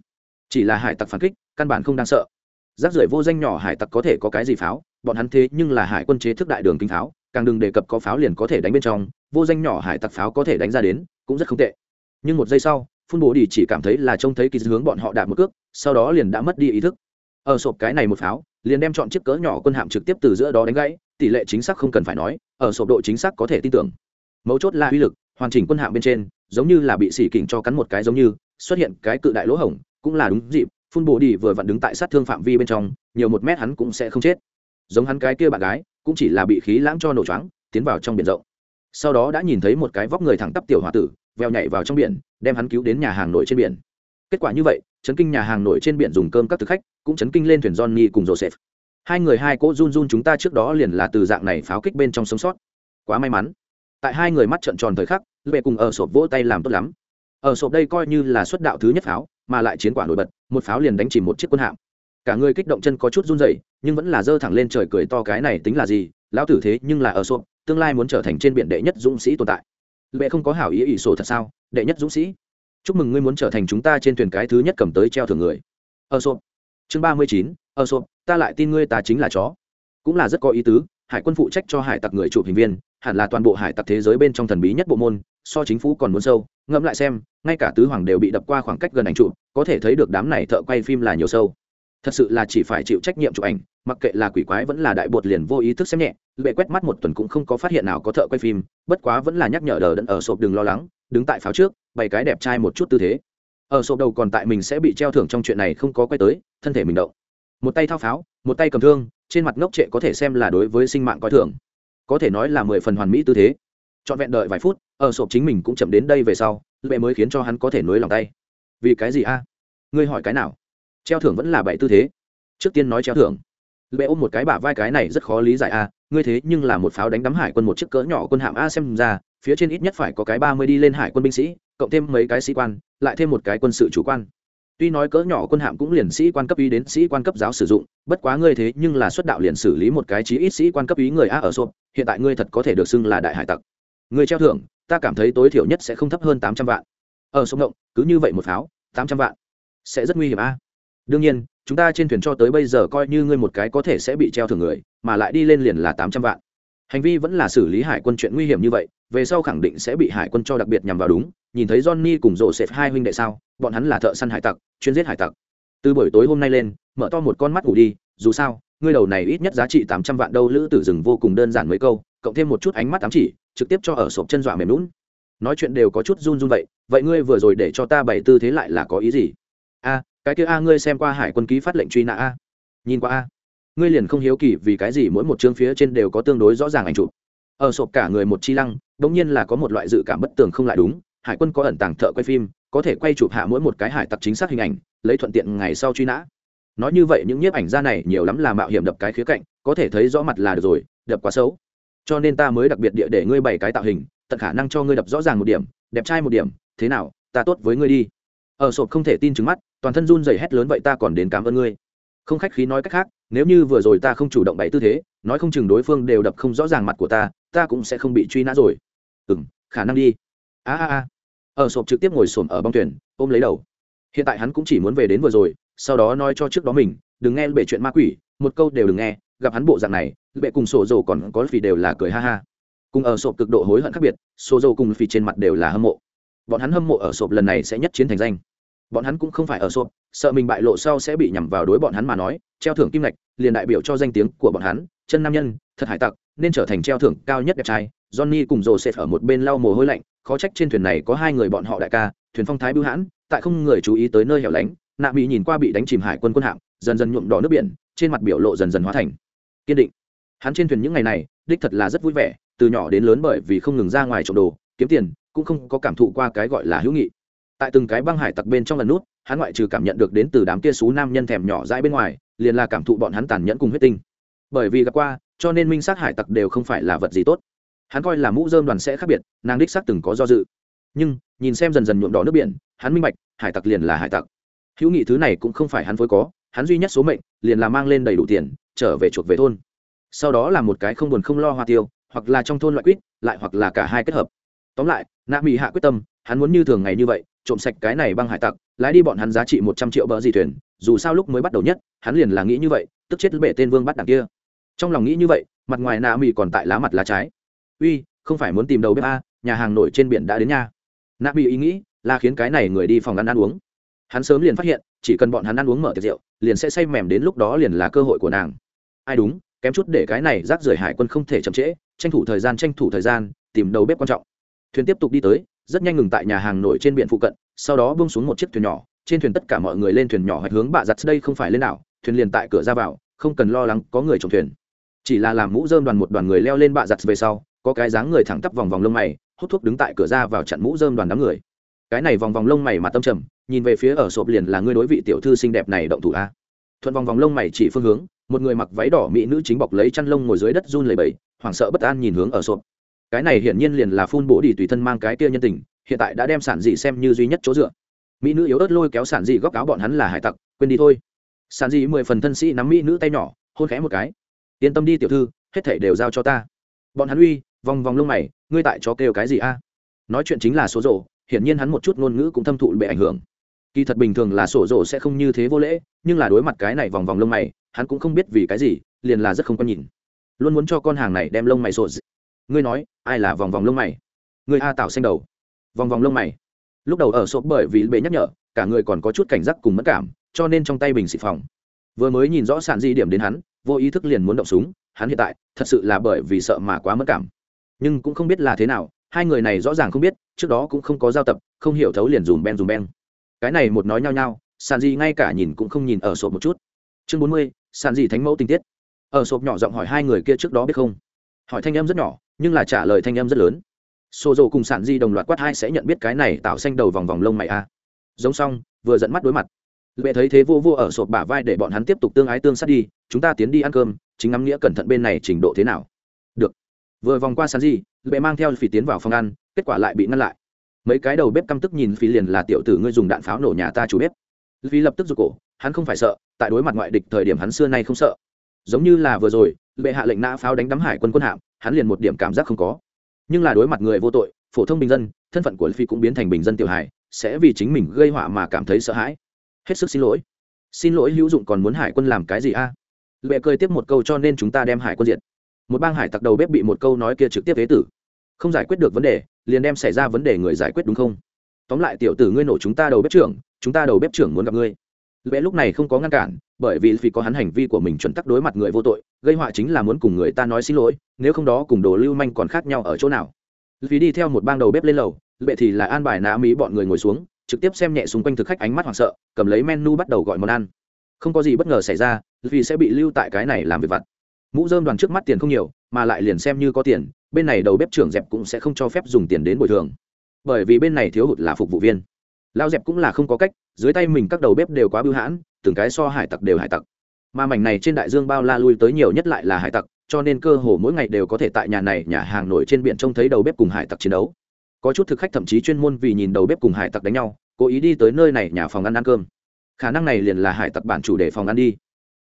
Chỉ là hải tặc phản kích, căn bản không đáng sợ. Rác rưởi vô danh nhỏ hải tặc có thể có cái gì pháo, bọn hắn thế nhưng là hải quân chế thức đại đường kinh pháo càng đừng đề cập có pháo liền có thể đánh bên trong, vô danh nhỏ hải tặc pháo có thể đánh ra đến, cũng rất không tệ. Nhưng một giây sau, phun bồ đi chỉ cảm thấy là trông thấy kỳ hướng bọn họ đạp một cước, sau đó liền đã mất đi ý thức. Ở sộp cái này một pháo, liền đem chọn chiếc cỡ nhỏ quân hạm trực tiếp từ giữa đó đánh gãy, tỷ lệ chính xác không cần phải nói, ở sộp độ chính xác có thể tin tưởng. Mấu chốt là uy lực, hoàn chỉnh quân hạm bên trên, giống như là bị xỉ kỉnh cho cắn một cái giống như, xuất hiện cái cự đại lỗ hổng, cũng là đúng dịp, phun bồ đi vừa vặn đứng tại sát thương phạm vi bên trong, nhiều một mét hắn cũng sẽ không chết. Giống hắn cái kia bạn gái cũng chỉ là bị khí lãng cho nổ choáng, tiến vào trong biển rộng. Sau đó đã nhìn thấy một cái vóc người thẳng tắp tiểu h tử, veo nhảy vào trong biển, đem hắn cứu đến nhà hàng nổi trên biển. Kết quả như vậy, chấn kinh nhà hàng nổi trên biển dùng cơm các thực khách, cũng chấn kinh lên thuyền johnny cùng joseph. Hai người hai cỗ run run chúng ta trước đó liền là từ dạng này pháo kích bên trong sống sót. Quá may mắn. Tại hai người mắt trợn tròn thời khắc, lệ cùng ở sộp vỗ tay làm tốt lắm. Ở sộp đây coi như là xuất đạo thứ nhất pháo, mà lại chiến quả nổi bật, một pháo liền đánh chìm một chiếc quân hạm cả người kích động chân có chút run rẩy, nhưng vẫn là giơ thẳng lên trời cười to cái này tính là gì, lão tử thế nhưng là ở sộp, tương lai muốn trở thành trên biển đệ nhất dũng sĩ tồn tại. Lệ không có hảo ý ỷ sổ thật sao, đệ nhất dũng sĩ. Chúc mừng ngươi muốn trở thành chúng ta trên thuyền cái thứ nhất cầm tới treo thưởng người. Ở sộp. Chương ba mươi chín, ở sộp, ta lại tin ngươi ta chính là chó. Cũng là rất có ý tứ, hải quân phụ trách cho hải tặc người chụp hình viên, hẳn là toàn bộ hải tặc thế giới bên trong thần bí nhất bộ môn, so chính phủ còn muốn sâu. Ngẫm lại xem, ngay cả tứ hoàng đều bị đập qua khoảng cách gần ảnh chụp, có thể thấy được đám này thợ quay phim là nhiều sâu thật sự là chỉ phải chịu trách nhiệm chụp ảnh, mặc kệ là quỷ quái vẫn là đại bột liền vô ý thức xem nhẹ, lệ quét mắt một tuần cũng không có phát hiện nào có thợ quay phim, bất quá vẫn là nhắc nhở đờ đẫn ở sộp đừng lo lắng, đứng tại pháo trước, bày cái đẹp trai một chút tư thế. Ở sộp đầu còn tại mình sẽ bị treo thưởng trong chuyện này không có quay tới, thân thể mình động. Một tay thao pháo, một tay cầm thương, trên mặt ngốc trệ có thể xem là đối với sinh mạng coi thường. Có thể nói là mười phần hoàn mỹ tư thế. Trọn vẹn đợi vài phút, ở sộp chính mình cũng chậm đến đây về sau, lệ mới khiến cho hắn có thể nối lòng tay. Vì cái gì a? Ngươi hỏi cái nào? Treo thưởng vẫn là bảy tư thế. Trước tiên nói treo thưởng. Lệ ôm một cái bả vai cái này rất khó lý giải a ngươi thế nhưng là một pháo đánh đắm hải quân một chiếc cỡ nhỏ quân hạm a xem ra, phía trên ít nhất phải có cái ba mươi đi lên hải quân binh sĩ, cộng thêm mấy cái sĩ quan, lại thêm một cái quân sự chủ quan. Tuy nói cỡ nhỏ quân hạm cũng liền sĩ quan cấp ý đến sĩ quan cấp giáo sử dụng, bất quá ngươi thế nhưng là xuất đạo liền xử lý một cái chí ít sĩ quan cấp ý người a ở sộp hiện tại ngươi thật có thể được xưng là đại hải tặc. Ngươi treo thưởng, ta cảm thấy tối thiểu nhất sẽ không thấp hơn tám trăm vạn. Ở sông động cứ như vậy một pháo, tám trăm vạn. Sẽ rất nguy hiểm a đương nhiên, chúng ta trên thuyền cho tới bây giờ coi như ngươi một cái có thể sẽ bị treo thưởng người, mà lại đi lên liền là tám trăm vạn. Hành vi vẫn là xử lý hải quân chuyện nguy hiểm như vậy, về sau khẳng định sẽ bị hải quân cho đặc biệt nhằm vào đúng. Nhìn thấy johnny cùng rộ xẹp hai huynh đệ sao, bọn hắn là thợ săn hải tặc, chuyên giết hải tặc. Từ buổi tối hôm nay lên, mở to một con mắt ngủ đi, dù sao, ngươi đầu này ít nhất giá trị tám trăm vạn đâu lữ tử rừng vô cùng đơn giản mấy câu, cộng thêm một chút ánh mắt ám chỉ, trực tiếp cho ở sộp chân dọa mềm lún nói chuyện đều có chút run run vậy vậy ngươi vừa rồi để cho ta bày tư thế lại là có ý gì? A cái kia a, ngươi xem qua hải quân ký phát lệnh truy nã a? Nhìn qua a. Ngươi liền không hiếu kỳ vì cái gì mỗi một chương phía trên đều có tương đối rõ ràng ảnh chụp. Ở sộp cả người một chi lăng đ nhiên là có một loại dự cảm bất tường không lại đúng, hải quân có ẩn tàng thợ quay phim, có thể quay chụp hạ mỗi một cái hải tặc chính xác hình ảnh, lấy thuận tiện ngày sau truy nã. Nói như vậy những nhiếp ảnh gia này nhiều lắm là mạo hiểm đập cái khía cạnh, có thể thấy rõ mặt là được rồi, đập quá xấu. Cho nên ta mới đặc biệt địa để ngươi bày cái tạo hình, tận khả năng cho ngươi đập rõ ràng một điểm, đẹp trai một điểm, thế nào, ta tốt với ngươi đi. Ở sộp không thể tin chứng mắt toàn thân run rẩy hét lớn vậy ta còn đến cảm ơn ngươi. Không khách khí nói cách khác, nếu như vừa rồi ta không chủ động bày tư thế, nói không chừng đối phương đều đập không rõ ràng mặt của ta ta cũng sẽ không bị truy nã rồi. Ừ m khả năng đi. A a a. Ở sộp trực tiếp ngồi xổm ở bong thuyền, ôm lấy đầu. Hiện tại hắn cũng chỉ muốn về đến vừa rồi, sau đó nói cho trước đó mình, đừng nghe bể chuyện ma quỷ, một câu đều đừng nghe, gặp hắn bộ dạng này, bệ cùng sổ dầu còn có vì đều là cười ha ha. Cùng ở sộp cực độ hối hận khác biệt, sổ dầu cùng vì trên mặt đều là hâm mộ. Bọn hắn hâm mộ ở sộp lần này sẽ nhất chiến thành danh bọn hắn cũng không phải ở sộp sợ mình bại lộ sau sẽ bị nhằm vào đối bọn hắn mà nói, treo thưởng kim lạch liền đại biểu cho danh tiếng của bọn hắn, chân nam nhân, thật hải tặc, nên trở thành treo thưởng cao nhất đẹp trai. Johnny cùng joseph ở một bên lau mồ hôi lạnh, khó trách trên thuyền này có hai người bọn họ đại ca, thuyền phong thái bưu hãn, tại không người chú ý tới nơi hẻo lánh, nạ mỹ nhìn qua bị đánh chìm hải quân quân hạm, dần dần nhuộm đỏ nước biển, trên mặt biểu lộ dần dần hóa thành kiên định. Hắn trên thuyền những ngày này, đích thật là rất vui vẻ, từ nhỏ đến lớn bởi vì không ngừng ra ngoài trộm đồ, kiếm tiền, cũng không có cảm thụ qua cái gọi là hữu nghị tại từng cái băng hải tặc bên trong lần nút, hắn ngoại trừ cảm nhận được đến từ đám kia xú nam nhân thèm nhỏ dãi bên ngoài, liền là cảm thụ bọn hắn tàn nhẫn cùng huyết tinh. Bởi vì gặp qua, cho nên minh sát hải tặc đều không phải là vật gì tốt. Hắn coi là mũ dơm đoàn sẽ khác biệt, nàng đích xác từng có do dự. Nhưng, nhìn xem dần dần nhuộm đỏ nước biển, hắn minh bạch, hải tặc liền là hải tặc. Hữu nghị thứ này cũng không phải hắn phối có, hắn duy nhất số mệnh, liền là mang lên đầy đủ tiền, trở về chuộc về thôn. Sau đó là một cái không buồn không lo hoa tiêu, hoặc là trong thôn loại quýt, lại hoặc là cả hai kết hợp. Tóm lại, nạ mỹ hạ quyết tâm, hắn muốn như thường ngày như vậy trộm sạch cái này băng hải tặc, lái đi bọn hắn giá trị một trăm triệu bờ gì thuyền, dù sao lúc mới bắt đầu nhất, hắn liền là nghĩ như vậy, tức chết bể tên vương bắt đằng kia. Trong lòng nghĩ như vậy, mặt ngoài nạ mỹ còn tại lá mặt lá trái. Uy, không phải muốn tìm đầu bếp a, nhà hàng nổi trên biển đã đến nha. Nạ mỹ ý nghĩ, là khiến cái này người đi phòng ăn ăn uống. Hắn sớm liền phát hiện, chỉ cần bọn hắn ăn uống mở tiệc rượu, liền sẽ say mềm đến lúc đó liền là cơ hội của nàng. Ai đúng, kém chút để cái này rác rưởi hải quân không thể chậm trễ, tranh thủ thời gian, tranh thủ thời gian, tìm đầu bếp quan trọng. Thuyền tiếp tục đi tới rất nhanh ngừng tại nhà hàng nổi trên biển phụ cận, sau đó bung xuống một chiếc thuyền nhỏ, trên thuyền tất cả mọi người lên thuyền nhỏ hoặc hướng bạ giặt đây không phải lên đảo, thuyền liền tại cửa ra vào, không cần lo lắng có người trồng thuyền. Chỉ là làm mũ dơm đoàn một đoàn người leo lên bạ giặt về sau, có cái dáng người thẳng tắp vòng vòng lông mày, hút thuốc đứng tại cửa ra vào chặn mũ dơm đoàn đám người. Cái này vòng vòng lông mày mà tâm trầm, nhìn về phía ở sộp liền là ngươi đối vị tiểu thư xinh đẹp này động thủ a. Thuận vòng vòng lông mày chỉ phương hướng, một người mặc váy đỏ mỹ nữ chính bọc lấy chăn lông ngồi dưới đất run lầy bầy hoảng sợ bất an nhìn hướng ở sộp cái này hiển nhiên liền là phun bổ đi tùy thân mang cái kia nhân tình, hiện tại đã đem sản dị xem như duy nhất chỗ dựa. Mỹ nữ yếu ớt lôi kéo sản dị góc áo bọn hắn là hải tặc, quên đi thôi. Sản dị mười phần thân sĩ nắm mỹ nữ tay nhỏ, hôn khẽ một cái. Yên tâm đi tiểu thư, hết thể đều giao cho ta. Bọn hắn uy, vòng vòng lông mày, ngươi tại chó kêu cái gì a? Nói chuyện chính là số rộ hiển nhiên hắn một chút ngôn ngữ cũng thâm thụ bị ảnh hưởng. Kỳ thật bình thường là sổ rộ sẽ không như thế vô lễ, nhưng là đối mặt cái này vòng vòng lông mày, hắn cũng không biết vì cái gì, liền là rất không có nhìn. Luôn muốn cho con hàng này đem lông mày sổ ngươi nói, ai là vòng vòng lông mày? Ngươi a tạo xanh đầu. Vòng vòng lông mày. Lúc đầu ở sộp bởi vì bệ nhắc nhở, cả người còn có chút cảnh giác cùng mất cảm, cho nên trong tay bình xịt phòng. Vừa mới nhìn rõ sản di điểm đến hắn, vô ý thức liền muốn động súng, hắn hiện tại, thật sự là bởi vì sợ mà quá mất cảm. Nhưng cũng không biết là thế nào, hai người này rõ ràng không biết, trước đó cũng không có giao tập, không hiểu thấu liền dùm ben dùm ben cái này một nói nhau nhau sàn di ngay cả nhìn cũng không nhìn ở sộp một chút. Chương bốn mươi sàn di thánh mẫu tình tiết. Ở sộp nhỏ giọng hỏi hai người kia trước đó biết không? Hỏi thanh em rất nhỏ nhưng là trả lời thanh em rất lớn. Xô rộ cùng sản di đồng loạt quát hai sẽ nhận biết cái này tạo xanh đầu vòng vòng lông mày a. Giống xong, vừa dẫn mắt đối mặt. Lệ thấy thế vô vô ở sộp bả vai để bọn hắn tiếp tục tương ái tương sát đi, chúng ta tiến đi ăn cơm, chính ngắm nghĩa cẩn thận bên này trình độ thế nào. Được. Vừa vòng qua sản di, lệ mang theo phỉ tiến vào phòng ăn, kết quả lại bị ngăn lại. Mấy cái đầu bếp căm tức nhìn phỉ liền là, tiểu tử ngươi dùng đạn pháo nổ nhà ta chủ bếp. Phỉ lập tức rụt cổ, hắn không phải sợ, tại đối mặt ngoại địch thời điểm hắn xưa nay không sợ. Giống như là vừa rồi bệ hạ lệnh nã pháo đánh đắm hải quân quân hạm hắn liền một điểm cảm giác không có. Nhưng là đối mặt người vô tội, phổ thông bình dân, thân phận của phi cũng biến thành bình dân tiểu hải sẽ vì chính mình gây họa mà cảm thấy sợ hãi. Hết sức xin lỗi. Xin lỗi hữu dụng còn muốn hải quân làm cái gì a? À? lệ cười tiếp một câu cho nên chúng ta đem hải quân diệt. Một bang hải tặc đầu bếp bị một câu nói kia trực tiếp tế tử. Không giải quyết được vấn đề, liền đem xảy ra vấn đề người giải quyết đúng không? Tóm lại tiểu tử ngươi nổ chúng ta đầu bếp trưởng, chúng ta đầu bếp trưởng muốn gặp ngươi lệ lúc này không có ngăn cản, bởi vì vì có hắn hành vi của mình chuẩn tắc đối mặt người vô tội, gây họa chính là muốn cùng người ta nói xin lỗi, nếu không đó cùng đồ lưu manh còn khác nhau ở chỗ nào. Vì đi theo một bang đầu bếp lên lầu bệ thì là an bài nã mỹ bọn người ngồi xuống, trực tiếp xem nhẹ xung quanh thực khách ánh mắt hoảng sợ, cầm lấy menu bắt đầu gọi món ăn. Không có gì bất ngờ xảy ra, vì sẽ bị lưu tại cái này làm việc vặt. Mũ rơm đoàn trước mắt tiền không nhiều, mà lại liền xem như có tiền, bên này đầu bếp trưởng dẹp cũng sẽ không cho phép dùng tiền đến bồi thường. Bởi vì bên này thiếu hụt là phục vụ viên lao dẹp cũng là không có cách, dưới tay mình các đầu bếp đều quá bưu hãn, từng cái so hải tặc đều hải tặc. Mà mảnh này trên đại dương bao la lui tới nhiều nhất lại là hải tặc, cho nên cơ hồ mỗi ngày đều có thể tại nhà này, nhà hàng nổi trên biển trông thấy đầu bếp cùng hải tặc chiến đấu. Có chút thực khách thậm chí chuyên môn vì nhìn đầu bếp cùng hải tặc đánh nhau, cố ý đi tới nơi này nhà phòng ăn ăn cơm. Khả năng này liền là hải tặc bản chủ đề phòng ăn đi.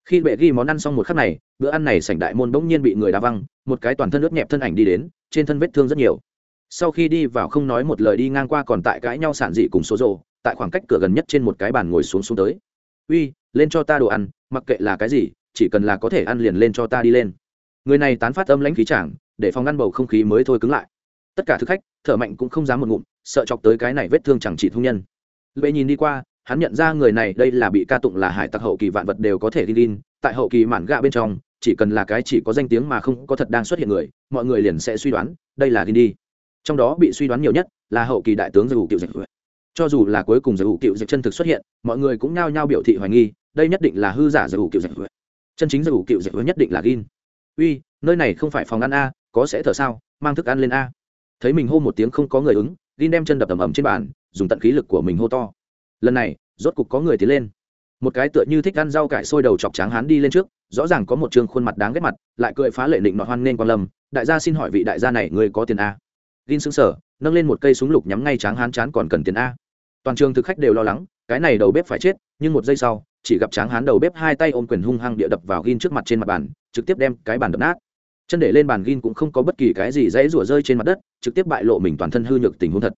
Khi bệ ghi món ăn xong một khắc này, bữa ăn này sảnh đại môn bỗng nhiên bị người đá văng, một cái toàn thân ướt nhẹp thân ảnh đi đến, trên thân vết thương rất nhiều sau khi đi vào không nói một lời đi ngang qua còn tại cãi nhau sản dị cùng số rồ, tại khoảng cách cửa gần nhất trên một cái bàn ngồi xuống xuống tới. Uy, lên cho ta đồ ăn, mặc kệ là cái gì, chỉ cần là có thể ăn liền lên cho ta đi lên. Người này tán phát âm lãnh khí chảng để phòng ngăn bầu không khí mới thôi cứng lại. Tất cả thực khách, thở mạnh cũng không dám một ngụm, sợ chọc tới cái này vết thương chẳng chỉ thu nhân. Lệ nhìn đi qua, hắn nhận ra người này đây là bị ca tụng là hải tặc hậu kỳ vạn vật đều có thể đi in tại hậu kỳ mản gạ bên trong, chỉ cần là cái chỉ có danh tiếng mà không có thật đang xuất hiện người, mọi người liền sẽ suy đoán, đây là đi đi trong đó bị suy đoán nhiều nhất là hậu kỳ đại tướng giải hữu cựu dịch cho dù là cuối cùng giải hữu cựu dịch chân thực xuất hiện, mọi người cũng nhao nhao biểu thị hoài nghi, đây nhất định là hư giả giải hữu cựu dịch chân chính giải hữu cựu dịch nhất định là gin. Uy, nơi này không phải phòng ăn a, có sẽ thở sao? Mang thức ăn lên a. Thấy mình hô một tiếng không có người ứng, gin đem chân đập ầm ầm trên bàn, dùng tận khí lực của mình hô to. Lần này, rốt cục có người tiến lên. Một cái tựa như thích ăn rau cải sôi đầu chọc tráng hán đi lên trước, rõ ràng có một trường khuôn mặt đáng ghét mặt, lại cười phá lệ định nọ hoan nên quan lâm. Đại gia xin hỏi vị đại gia này, người có tiền a? Gin xứng sở nâng lên một cây súng lục nhắm ngay tráng hán chán còn cần tiền a. Toàn trường thực khách đều lo lắng, cái này đầu bếp phải chết, nhưng một giây sau, chỉ gặp tráng hán đầu bếp hai tay ôm quyền hung hăng địa đập vào gin trước mặt trên mặt bàn, trực tiếp đem cái bàn đập nát. Chân để lên bàn gin cũng không có bất kỳ cái gì dãy rủa rơi trên mặt đất, trực tiếp bại lộ mình toàn thân hư nhược tình huống thật.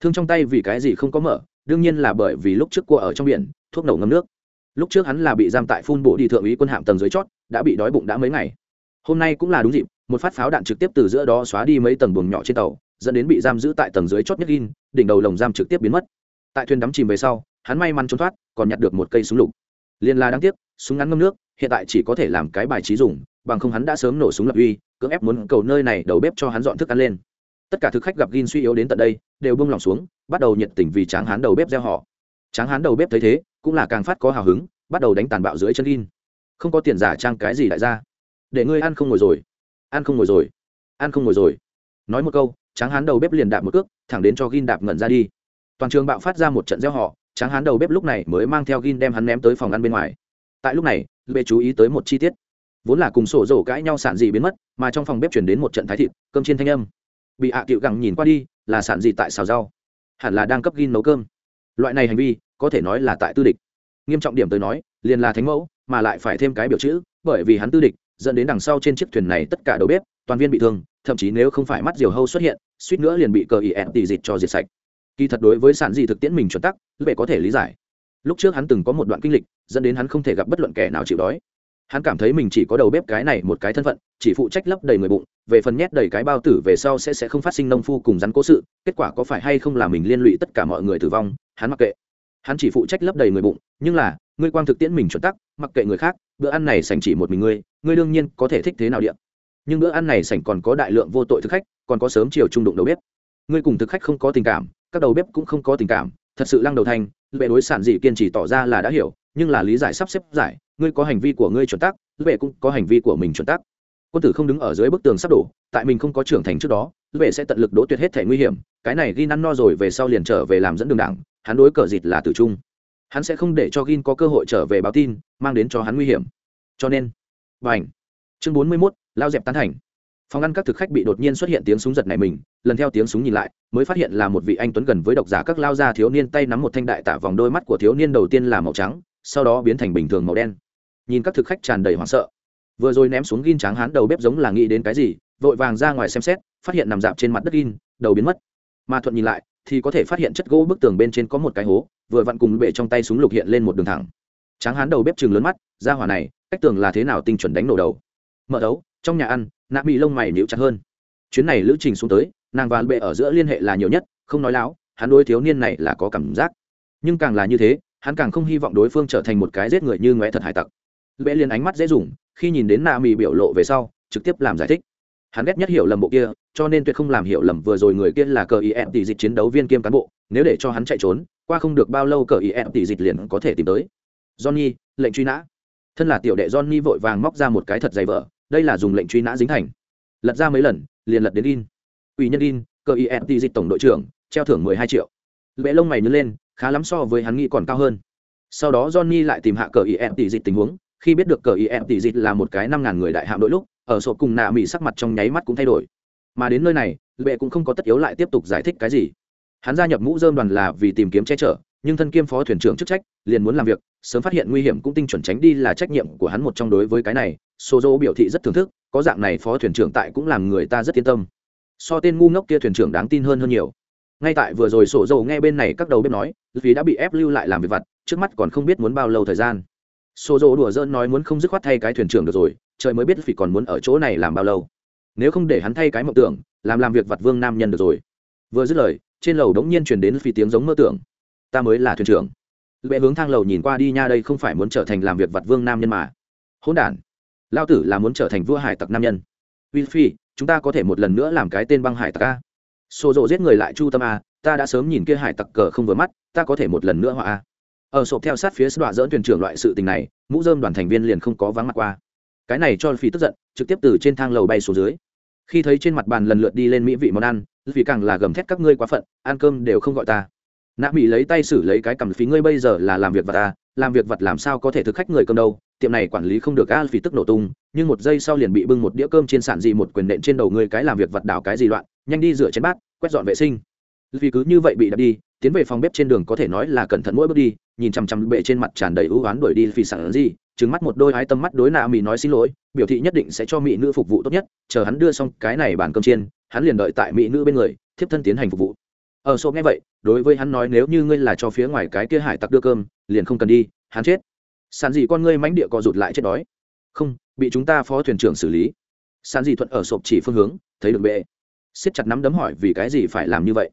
Thương trong tay vì cái gì không có mở, đương nhiên là bởi vì lúc trước cua ở trong biển, thuốc nổ ngâm nước. Lúc trước hắn là bị giam tại phun bộ đi thượng úy quân hạm tầng dưới chót, đã bị đói bụng đã mấy ngày. Hôm nay cũng là đúng dịp, một phát pháo đạn trực tiếp từ giữa đó xóa đi mấy tầng buồng nhỏ trên tàu dẫn đến bị giam giữ tại tầng dưới chót nhất gin đỉnh đầu lồng giam trực tiếp biến mất. Tại thuyền đắm chìm về sau, hắn may mắn trốn thoát, còn nhặt được một cây súng lục. Liên la đáng tiếc, súng ngắn ngâm nước, hiện tại chỉ có thể làm cái bài trí dùng, bằng không hắn đã sớm nổ súng lập uy, cưỡng ép muốn cầu nơi này đầu bếp cho hắn dọn thức ăn lên. Tất cả thực khách gặp gin suy yếu đến tận đây, đều bông lòng xuống, bắt đầu nhiệt tình vì tráng hán đầu bếp gieo họ. Tráng hán đầu bếp thấy thế, cũng là càng phát có hào hứng, bắt đầu đánh tàn bạo dưới chân gin. Không có tiền giả trang cái gì đại ra. Để ngươi ăn không ngồi rồi. Ăn không ngồi rồi. Ăn không ngồi rồi. Nói một câu tráng hán đầu bếp liền đạp một cước, thẳng đến cho gin đạp ngẩn ra đi. Toàn trường bạo phát ra một trận gieo họ, tráng hán đầu bếp lúc này mới mang theo gin đem hắn ném tới phòng ăn bên ngoài. Tại lúc này bê chú ý tới một chi tiết. Vốn là cùng sổ rổ cãi nhau sản dị biến mất, mà trong phòng bếp chuyển đến một trận thái thịt, cơm trên thanh âm. Bị hạ à cựu gẳng nhìn qua đi, là sản dị tại xào rau. Hẳn là đang cấp gin nấu cơm. Loại này hành vi, có thể nói là tại tư địch. Nghiêm trọng điểm tới nói, liền là thánh mẫu, mà lại phải thêm cái biểu chữ, bởi vì hắn tư địch dẫn đến đằng sau trên chiếc thuyền này tất cả đầu bếp, toàn viên bị thương, thậm chí nếu không phải mắt diều hâu xuất hiện, suýt nữa liền bị cờ ý ẹn tỉ dịch cho diệt sạch. Kỳ thật đối với sản dị thực tiễn mình chuẩn tắc lệ có thể lý giải. Lúc trước hắn từng có một đoạn kinh lịch, dẫn đến hắn không thể gặp bất luận kẻ nào chịu đói. Hắn cảm thấy mình chỉ có đầu bếp cái này một cái thân phận, chỉ phụ trách lấp đầy người bụng, về phần nhét đầy cái bao tử về sau sẽ sẽ không phát sinh nông phu cùng rắn cố sự, kết quả có phải hay không là mình liên lụy tất cả mọi người tử vong, hắn mặc kệ. Hắn chỉ phụ trách lấp đầy người bụng, nhưng là ngươi quang thực tiễn mình chuẩn tắc, mặc kệ người khác, bữa ăn này sành chỉ một mình ngươi ngươi đương nhiên có thể thích thế nào điện nhưng bữa ăn này sành còn có đại lượng vô tội thực khách, còn có sớm chiều trung đụng đầu bếp. Ngươi cùng thực khách không có tình cảm, các đầu bếp cũng không có tình cảm, thật sự lăng đầu thanh vệ đối sản dị kiên trì tỏ ra là đã hiểu, nhưng là lý giải sắp xếp giải, ngươi có hành vi của ngươi chuẩn tắc vệ cũng có hành vi của mình chuẩn tắc. Quân tử không đứng ở dưới bức tường sắp đổ, tại mình không có trưởng thành trước đó vệ sẽ tận lực đỗ tuyệt hết thể nguy hiểm, cái này ghi năn no rồi về sau liền trở về làm dẫn đường đảng, hắn đối cờ dịt là tử trung hắn sẽ không để cho gin có cơ hội trở về báo tin, mang đến cho hắn nguy hiểm. Cho nên b à ảnh chương bốn mươi mốt, lao dẹp tán thành. Phòng ăn các thực khách bị đột nhiên xuất hiện tiếng súng giật này mình, lần theo tiếng súng nhìn lại, mới phát hiện là một vị anh tuấn gần với độc giả các lao gia thiếu niên tay nắm một thanh đại tả vòng đôi mắt của thiếu niên đầu tiên là màu trắng, sau đó biến thành bình thường màu đen. Nhìn các thực khách tràn đầy hoảng sợ. Vừa rồi ném xuống gin tráng hán đầu bếp giống là nghĩ đến cái gì, vội vàng ra ngoài xem xét, phát hiện nằm dạp trên mặt đất gin, đầu biến mất. Mà thuận nhìn lại thì có thể phát hiện chất gỗ bức tường bên trên có một cái hố, vừa vặn cùng bệ trong tay súng lục hiện lên một đường thẳng. Tráng hán đầu bếp chừng lớn mắt ra hỏa này, cách tường là thế nào tinh chuẩn đánh nổ đầu? Mở đấu trong nhà ăn, nạ bị lông mày níu chặt hơn. Chuyến này lữ trình xuống tới, nàng và bệ ở giữa liên hệ là nhiều nhất, không nói láo, hắn đối thiếu niên này là có cảm giác. Nhưng càng là như thế, hắn càng không hy vọng đối phương trở thành một cái giết người như ngoé thật hải tặc. Bệ liền ánh mắt dễ dùng, khi nhìn đến nạ mỹ biểu lộ về sau, trực tiếp làm giải thích hắn ghét nhất hiểu lầm bộ kia, cho nên tuyệt không làm hiểu lầm vừa rồi người kia là cờ ý em tỷ dịch chiến đấu viên kiêm cán bộ, nếu để cho hắn chạy trốn, qua không được bao lâu cờ ý em tỷ dịch liền có thể tìm tới. Johnny, lệnh truy nã. Thân là tiểu đệ johnny vội vàng móc ra một cái thật dày vợ đây là dùng lệnh truy nã dính thành. Lật ra mấy lần, liền lật đến in. Ủy nhân in, Cờ Ian tỷ dịch tổng đội trưởng, treo thưởng mười hai triệu. Lệ lông mày nhớ lên, khá lắm so với hắn nghĩ còn cao hơn. Sau đó johnny lại tìm hạ cờ ient dịch tình huống, khi biết được cờ ient dịch là một cái năm ngàn người đại hạm đội lúc ở sổ cùng nạ mỹ sắc mặt trong nháy mắt cũng thay đổi. Mà đến nơi này, lệ cũng không có tất yếu lại tiếp tục giải thích cái gì. Hắn gia nhập mũ dơm đoàn là vì tìm kiếm che chở, nhưng thân kiêm phó thuyền trưởng chức trách, liền muốn làm việc, sớm phát hiện nguy hiểm cũng tinh chuẩn tránh đi là trách nhiệm của hắn một trong đối với cái này. Sô dô biểu thị rất thưởng thức, có dạng này phó thuyền trưởng tại cũng làm người ta rất yên tâm. So tên ngu ngốc kia thuyền trưởng đáng tin hơn hơn nhiều. Ngay tại vừa rồi sổ dầu nghe bên này các đầu bếp nói, vì đã bị ép lưu lại làm việc vặt, trước mắt còn không biết muốn bao lâu thời gian. Sổ dầu đùa dỡn nói muốn không dứt khoát thay cái thuyền trưởng được rồi trời mới biết phỉ còn muốn ở chỗ này làm bao lâu. Nếu không để hắn thay cái mộng tưởng, làm làm việc vặt vương nam nhân được rồi. Vừa dứt lời, trên lầu đống nhiên truyền đến phi tiếng giống mơ tưởng. Ta mới là thuyền trưởng. Lệ hướng thang lầu nhìn qua đi nha, đây không phải muốn trở thành làm việc vặt vương nam nhân mà. Hỗn đản. Lao tử là muốn trở thành vua hải tặc nam nhân. Phi, chúng ta có thể một lần nữa làm cái tên băng hải tặc a. Xô rộ giết người lại chu tâm a, ta đã sớm nhìn kia hải tặc cờ không vừa mắt, ta có thể một lần nữa họa a. Ở sộp theo sát phía đọa dỡn thuyền trưởng loại sự tình này, mũ dơm đoàn thành viên liền không có vắng mặt qua cái này cho phi tức giận, trực tiếp từ trên thang lầu bay xuống dưới. Khi thấy trên mặt bàn lần lượt đi lên mỹ vị món ăn vì càng là gầm thét, các ngươi quá phận, ăn cơm đều không gọi ta. Nạ mỹ lấy tay xử lấy cái cầm phí ngươi bây giờ là làm việc vật ta à? làm việc vật làm sao có thể thực khách người cơm đâu? Tiệm này quản lý không được a phí tức nổ tung, nhưng một giây sau liền bị bưng một đĩa cơm trên sản dị một quyền nện trên đầu ngươi cái làm việc vật đảo cái gì loạn, nhanh đi rửa chén bát, quét dọn vệ sinh. Vì cứ như vậy bị đập đi, tiến về phòng bếp trên đường có thể nói là cẩn thận mỗi bước đi, nhìn chằm chằm bệ trên mặt tràn đầy ưu oán đuổi đi vì sản gì trừng mắt một đôi ái tâm mắt đối nạ mỹ nói xin lỗi, biểu thị nhất định sẽ cho mỹ nữ phục vụ tốt nhất, chờ hắn đưa xong cái này bàn cơm chiên, hắn liền đợi tại mỹ nữ bên người, thiếp thân tiến hành phục vụ. Ờ, ở sộp nghe vậy, đối với hắn nói nếu như ngươi là cho phía ngoài cái kia hải tặc đưa cơm, liền không cần đi, hắn chết. Sàn dị con ngươi mánh địa co rụt lại chết đói. Không, bị chúng ta phó thuyền trưởng xử lý. Sàn dị thuận ở sộp chỉ phương hướng, thấy được bệ. Siết chặt nắm đấm hỏi vì cái gì phải làm như vậy.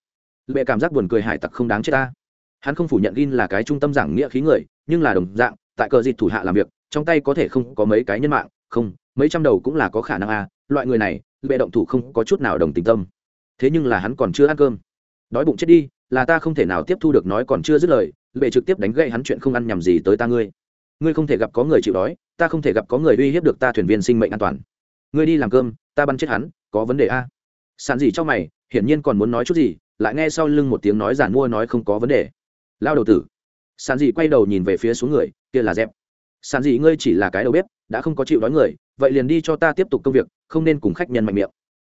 Bệ cảm giác buồn cười hải tặc không đáng chết ta. Hắn không phủ nhận gin là cái trung tâm giảng nghĩa khí người, nhưng là đồng dạng, tại cờ dịt thủ hạ làm việc trong tay có thể không có mấy cái nhân mạng, không, mấy trăm đầu cũng là có khả năng a loại người này bệ động thủ không có chút nào đồng tình tâm. Thế nhưng là hắn còn chưa ăn cơm. Đói bụng chết đi, là ta không thể nào tiếp thu được nói còn chưa dứt lời bệ trực tiếp đánh gậy hắn chuyện không ăn nhầm gì tới ta ngươi. Ngươi không thể gặp có người chịu đói, ta không thể gặp có người uy hiếp được ta thuyền viên sinh mệnh an toàn. Ngươi đi làm cơm, ta bắn chết hắn, có vấn đề a sàn gì trong mày, hiển nhiên còn muốn nói chút gì, lại nghe sau lưng một tiếng nói giản mua nói không có vấn đề. Lao đầu tử. Sàn gì quay đầu nhìn về phía xuống người, kia là dép sàn gì ngươi chỉ là cái đầu bếp, đã không có chịu đói người, vậy liền đi cho ta tiếp tục công việc, không nên cùng khách nhân mạnh miệng.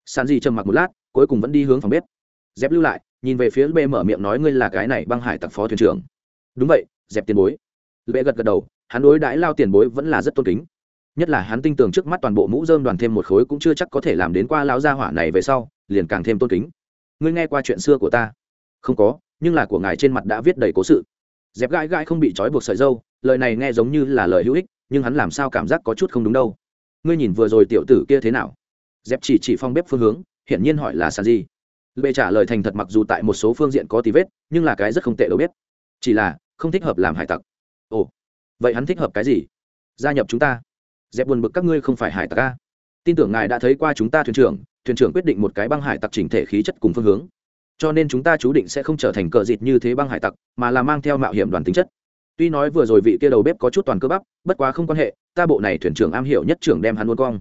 Sàn gì trầm mặc một lát, cuối cùng vẫn đi hướng phòng bếp. Dép lưu lại, nhìn về phía bê mở miệng nói ngươi là cái này băng hải tặc phó thuyền trưởng. Đúng vậy, dẹp tiền bối. Lệ gật gật đầu, hắn đối đãi lao tiền bối vẫn là rất tôn kính. Nhất là hắn tin tưởng trước mắt toàn bộ mũ dơm đoàn thêm một khối cũng chưa chắc có thể làm đến qua lao gia hỏa này về sau, liền càng thêm tôn kính. Ngươi nghe qua chuyện xưa của ta? Không có, nhưng là của ngài trên mặt đã viết đầy cố sự. Dẹp gãi gãi không bị trói buộc sợi dâu lời này nghe giống như là lời hữu ích, nhưng hắn làm sao cảm giác có chút không đúng đâu. Ngươi nhìn vừa rồi tiểu tử kia thế nào? Dẹp chỉ chỉ phong bếp phương hướng, hiển nhiên hỏi là sàn gì. Bệ trả lời thành thật mặc dù tại một số phương diện có tí vết, nhưng là cái rất không tệ đâu biết. Chỉ là, không thích hợp làm hải tặc. Ồ, vậy hắn thích hợp cái gì? Gia nhập chúng ta. Dẹp buồn bực các ngươi không phải hải tặc a? Tin tưởng ngài đã thấy qua chúng ta thuyền trưởng thuyền trưởng quyết định một cái băng hải tặc chỉnh thể khí chất cùng phương hướng. Cho nên chúng ta chú định sẽ không trở thành cờ dịt như thế băng hải tặc, mà là mang theo mạo hiểm đoàn tính chất tuy nói vừa rồi vị kia đầu bếp có chút toàn cơ bắp, bất quá không quan hệ, ta bộ này thuyền trưởng am hiểu nhất trưởng đem hắn luôn cong.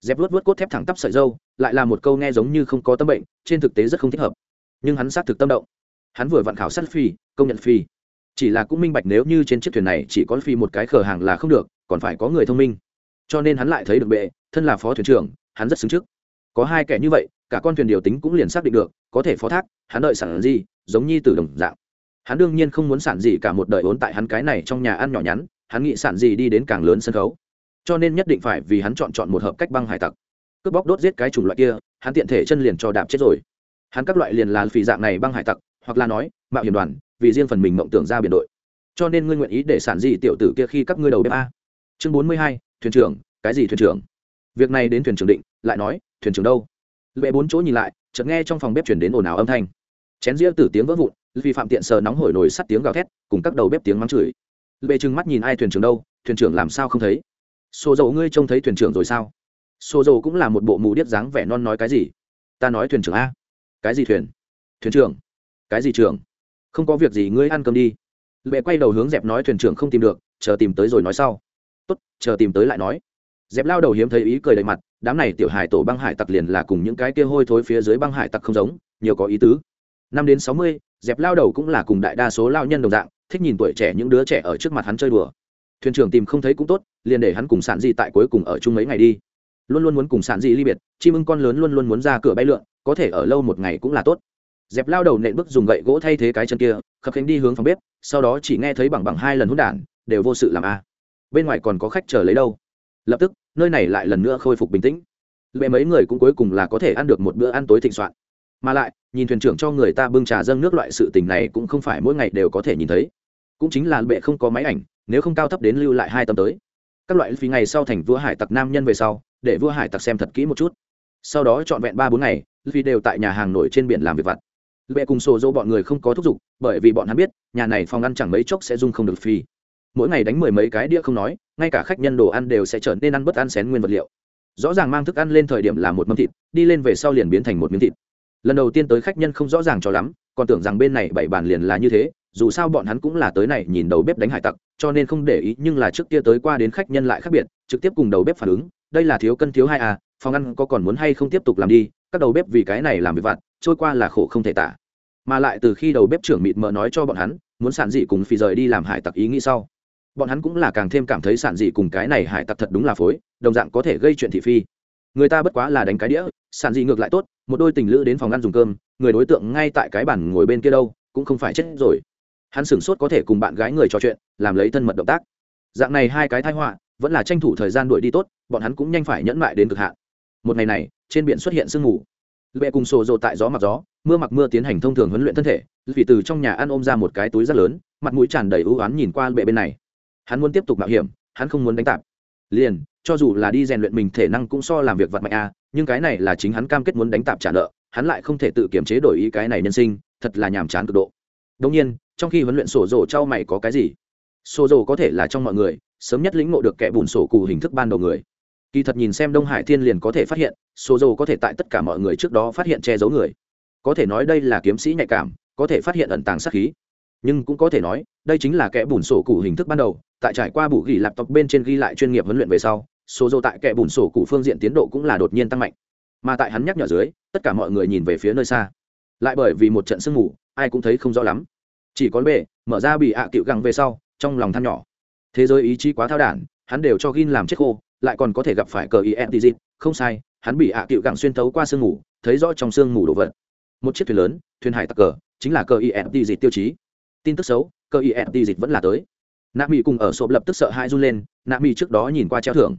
Dẹp luốt vớt cốt thép thẳng tắp sợi dâu, lại là một câu nghe giống như không có tâm bệnh, trên thực tế rất không thích hợp. Nhưng hắn xác thực tâm động. Hắn vừa vặn khảo sát phi, công nhận phi. Chỉ là cũng minh bạch nếu như trên chiếc thuyền này chỉ có phi một cái khờ hàng là không được, còn phải có người thông minh. Cho nên hắn lại thấy được bệ, thân là phó thuyền trưởng, hắn rất xứng trước. Có hai kẻ như vậy, cả con thuyền điều tính cũng liền xác định được, có thể phó thác, hắn đợi sản gì, giống như từ đồng dạng hắn đương nhiên không muốn sản gì cả một đời ốn tại hắn cái này trong nhà ăn nhỏ nhắn, hắn nghĩ sản gì đi đến càng lớn sân khấu. Cho nên nhất định phải vì hắn chọn chọn một hợp cách băng hải tặc. Cướp bóc đốt giết cái chủng loại kia, hắn tiện thể chân liền cho đạp chết rồi. Hắn các loại liền là phì dạng này băng hải tặc, hoặc là nói, mạo hiểm đoàn, vì riêng phần mình mộng tưởng ra biển đội. Cho nên ngươi nguyện ý để sản gì tiểu tử kia khi các ngươi đầu bếp a? Chương bốn mươi hai, thuyền trưởng, cái gì thuyền trưởng? Việc này đến thuyền trưởng định, lại nói, thuyền trưởng đâu? Lệ bốn chỗ nhìn lại, chợt nghe trong phòng bếp chuyển đến ồn ào âm thanh. Chén dĩa từ tiếng vỡ vụn vì phạm tiện sờ nóng hổi nổi sắt tiếng gào thét, cùng các đầu bếp tiếng mắng chửi. Lệ trừng mắt nhìn ai thuyền trưởng đâu, thuyền trưởng làm sao không thấy? Xô dầu ngươi trông thấy thuyền trưởng rồi sao? Xô dầu cũng là một bộ mù điếc dáng vẻ non nói cái gì? Ta nói thuyền trưởng a. Cái gì thuyền? Thuyền trưởng. Cái gì trưởng? Không có việc gì, ngươi ăn cơm đi. Lệ quay đầu hướng dẹp nói thuyền trưởng không tìm được, chờ tìm tới rồi nói sau. Tốt, chờ tìm tới lại nói. Dẹp lao đầu hiếm thấy ý cười đầy mặt, đám này tiểu hải tổ băng hải tặc liền là cùng những cái kia hôi thối phía dưới băng hải tặc không giống, nhiều có ý tứ năm đến sáu mươi, dẹp lao đầu cũng là cùng đại đa số lao nhân đồng dạng, thích nhìn tuổi trẻ những đứa trẻ ở trước mặt hắn chơi đùa. Thuyền trưởng tìm không thấy cũng tốt, liền để hắn cùng sản dị tại cuối cùng ở chung mấy ngày đi. Luôn luôn muốn cùng sản dị ly biệt, chim ưng con lớn luôn luôn muốn ra cửa bay lượn, có thể ở lâu một ngày cũng là tốt. Dẹp lao đầu nện bước dùng gậy gỗ thay thế cái chân kia, khập khánh đi hướng phòng bếp, sau đó chỉ nghe thấy bằng bằng hai lần hút đản, đều vô sự làm a. Bên ngoài còn có khách chờ lấy đâu? Lập tức, nơi này lại lần nữa khôi phục bình tĩnh. Lệ mấy người cũng cuối cùng là có thể ăn được một bữa ăn tối thịnh soạn mà lại, nhìn thuyền trưởng cho người ta bưng trà dâng nước loại sự tình này cũng không phải mỗi ngày đều có thể nhìn thấy. Cũng chính là bệ không có máy ảnh, nếu không cao thấp đến lưu lại hai tấm tới. Các loại phí ngày sau thành vua hải tặc nam nhân về sau, để vua hải tặc xem thật kỹ một chút. Sau đó trọn vẹn ba bốn ngày vì đều tại nhà hàng nổi trên biển làm việc vặt. Bệ cùng sổ dỗ bọn người không có thúc giục, bởi vì bọn hắn biết, nhà này phòng ăn chẳng mấy chốc sẽ dung không được phi mỗi ngày đánh mười mấy cái đĩa không nói, ngay cả khách nhân đồ ăn đều sẽ trở nên ăn bất ăn xén nguyên vật liệu. Rõ ràng mang thức ăn lên thời điểm là một mâm thịt, đi lên về sau liền biến thành một miếng thịt lần đầu tiên tới khách nhân không rõ ràng cho lắm, còn tưởng rằng bên này bảy bàn liền là như thế, dù sao bọn hắn cũng là tới này nhìn đầu bếp đánh hải tặc, cho nên không để ý, nhưng là trước kia tới qua đến khách nhân lại khác biệt, trực tiếp cùng đầu bếp phản ứng, đây là thiếu cân thiếu hai à phòng ăn có còn muốn hay không tiếp tục làm đi, các đầu bếp vì cái này làm việc vặt, trôi qua là khổ không thể tả. Mà lại từ khi đầu bếp trưởng mịt mờ nói cho bọn hắn, muốn sản dị cùng phi rời đi làm hải tặc ý nghĩ sau, bọn hắn cũng là càng thêm cảm thấy sản dị cùng cái này hải tặc thật đúng là phối, đồng dạng có thể gây chuyện thị phi. Người ta bất quá là đánh cái đĩa, sản dị ngược lại tốt một đôi tình lữ đến phòng ăn dùng cơm, người đối tượng ngay tại cái bàn ngồi bên kia đâu, cũng không phải chết rồi. Hắn sửng sốt có thể cùng bạn gái người trò chuyện, làm lấy thân mật động tác. Dạng này hai cái thai họa, vẫn là tranh thủ thời gian đuổi đi tốt, bọn hắn cũng nhanh phải nhẫn mại đến cực hạn. Một ngày này, trên biển xuất hiện sương mù. Lệ cùng sổ rộ tại gió mặc gió, mưa mặc mưa tiến hành thông thường huấn luyện thân thể, vì từ trong nhà ăn ôm ra một cái túi rất lớn, mặt mũi tràn đầy ưu oán nhìn qua bệ bên này. Hắn muốn tiếp tục mạo hiểm, hắn không muốn đánh tạp. Liền, cho dù là đi rèn luyện mình thể năng cũng so làm việc vật mạnh a nhưng cái này là chính hắn cam kết muốn đánh tạp trả nợ, hắn lại không thể tự kiểm chế đổi ý cái này nhân sinh, thật là nhàm chán cực độ. Đông nhiên, trong khi huấn luyện sổ rổ trao mày có cái gì? Sổ rổ có thể là trong mọi người, sớm nhất lĩnh ngộ được kẻ bùn sổ cù hình thức ban đầu người. Kỳ thật nhìn xem đông hải thiên liền có thể phát hiện, sổ rổ có thể tại tất cả mọi người trước đó phát hiện che giấu người. Có thể nói đây là kiếm sĩ nhạy cảm, có thể phát hiện ẩn tàng sát khí. Nhưng cũng có thể nói, đây chính là kẻ bùn sổ cụ hình thức ban đầu, tại trải qua bù ghi laptop bên trên ghi lại chuyên nghiệp huấn luyện về sau số dô tại kẻ bùn sổ cụ phương diện tiến độ cũng là đột nhiên tăng mạnh. Mà tại hắn nhắc nhở dưới, tất cả mọi người nhìn về phía nơi xa. Lại bởi vì một trận sương mù, ai cũng thấy không rõ lắm. Chỉ có bệ mở ra bị ạ à cựu găng về sau, trong lòng than nhỏ. Thế giới ý chí quá thao đản, hắn đều cho gin làm chết khô, lại còn có thể gặp phải cờ ý ftg không sai, hắn bị ạ à cựu găng xuyên tấu qua sương mù, thấy rõ trong sương mù đồ vật. Một chiếc thuyền lớn, thuyền hải tặc cờ, chính là cờ ý ftg tiêu chí. Tin tức xấu, cờ ý ftg vẫn là tới. Nạ mỹ cùng ở sộp lập tức sợ hai run lên, nạ mỹ trước đó nhìn qua treo thưởng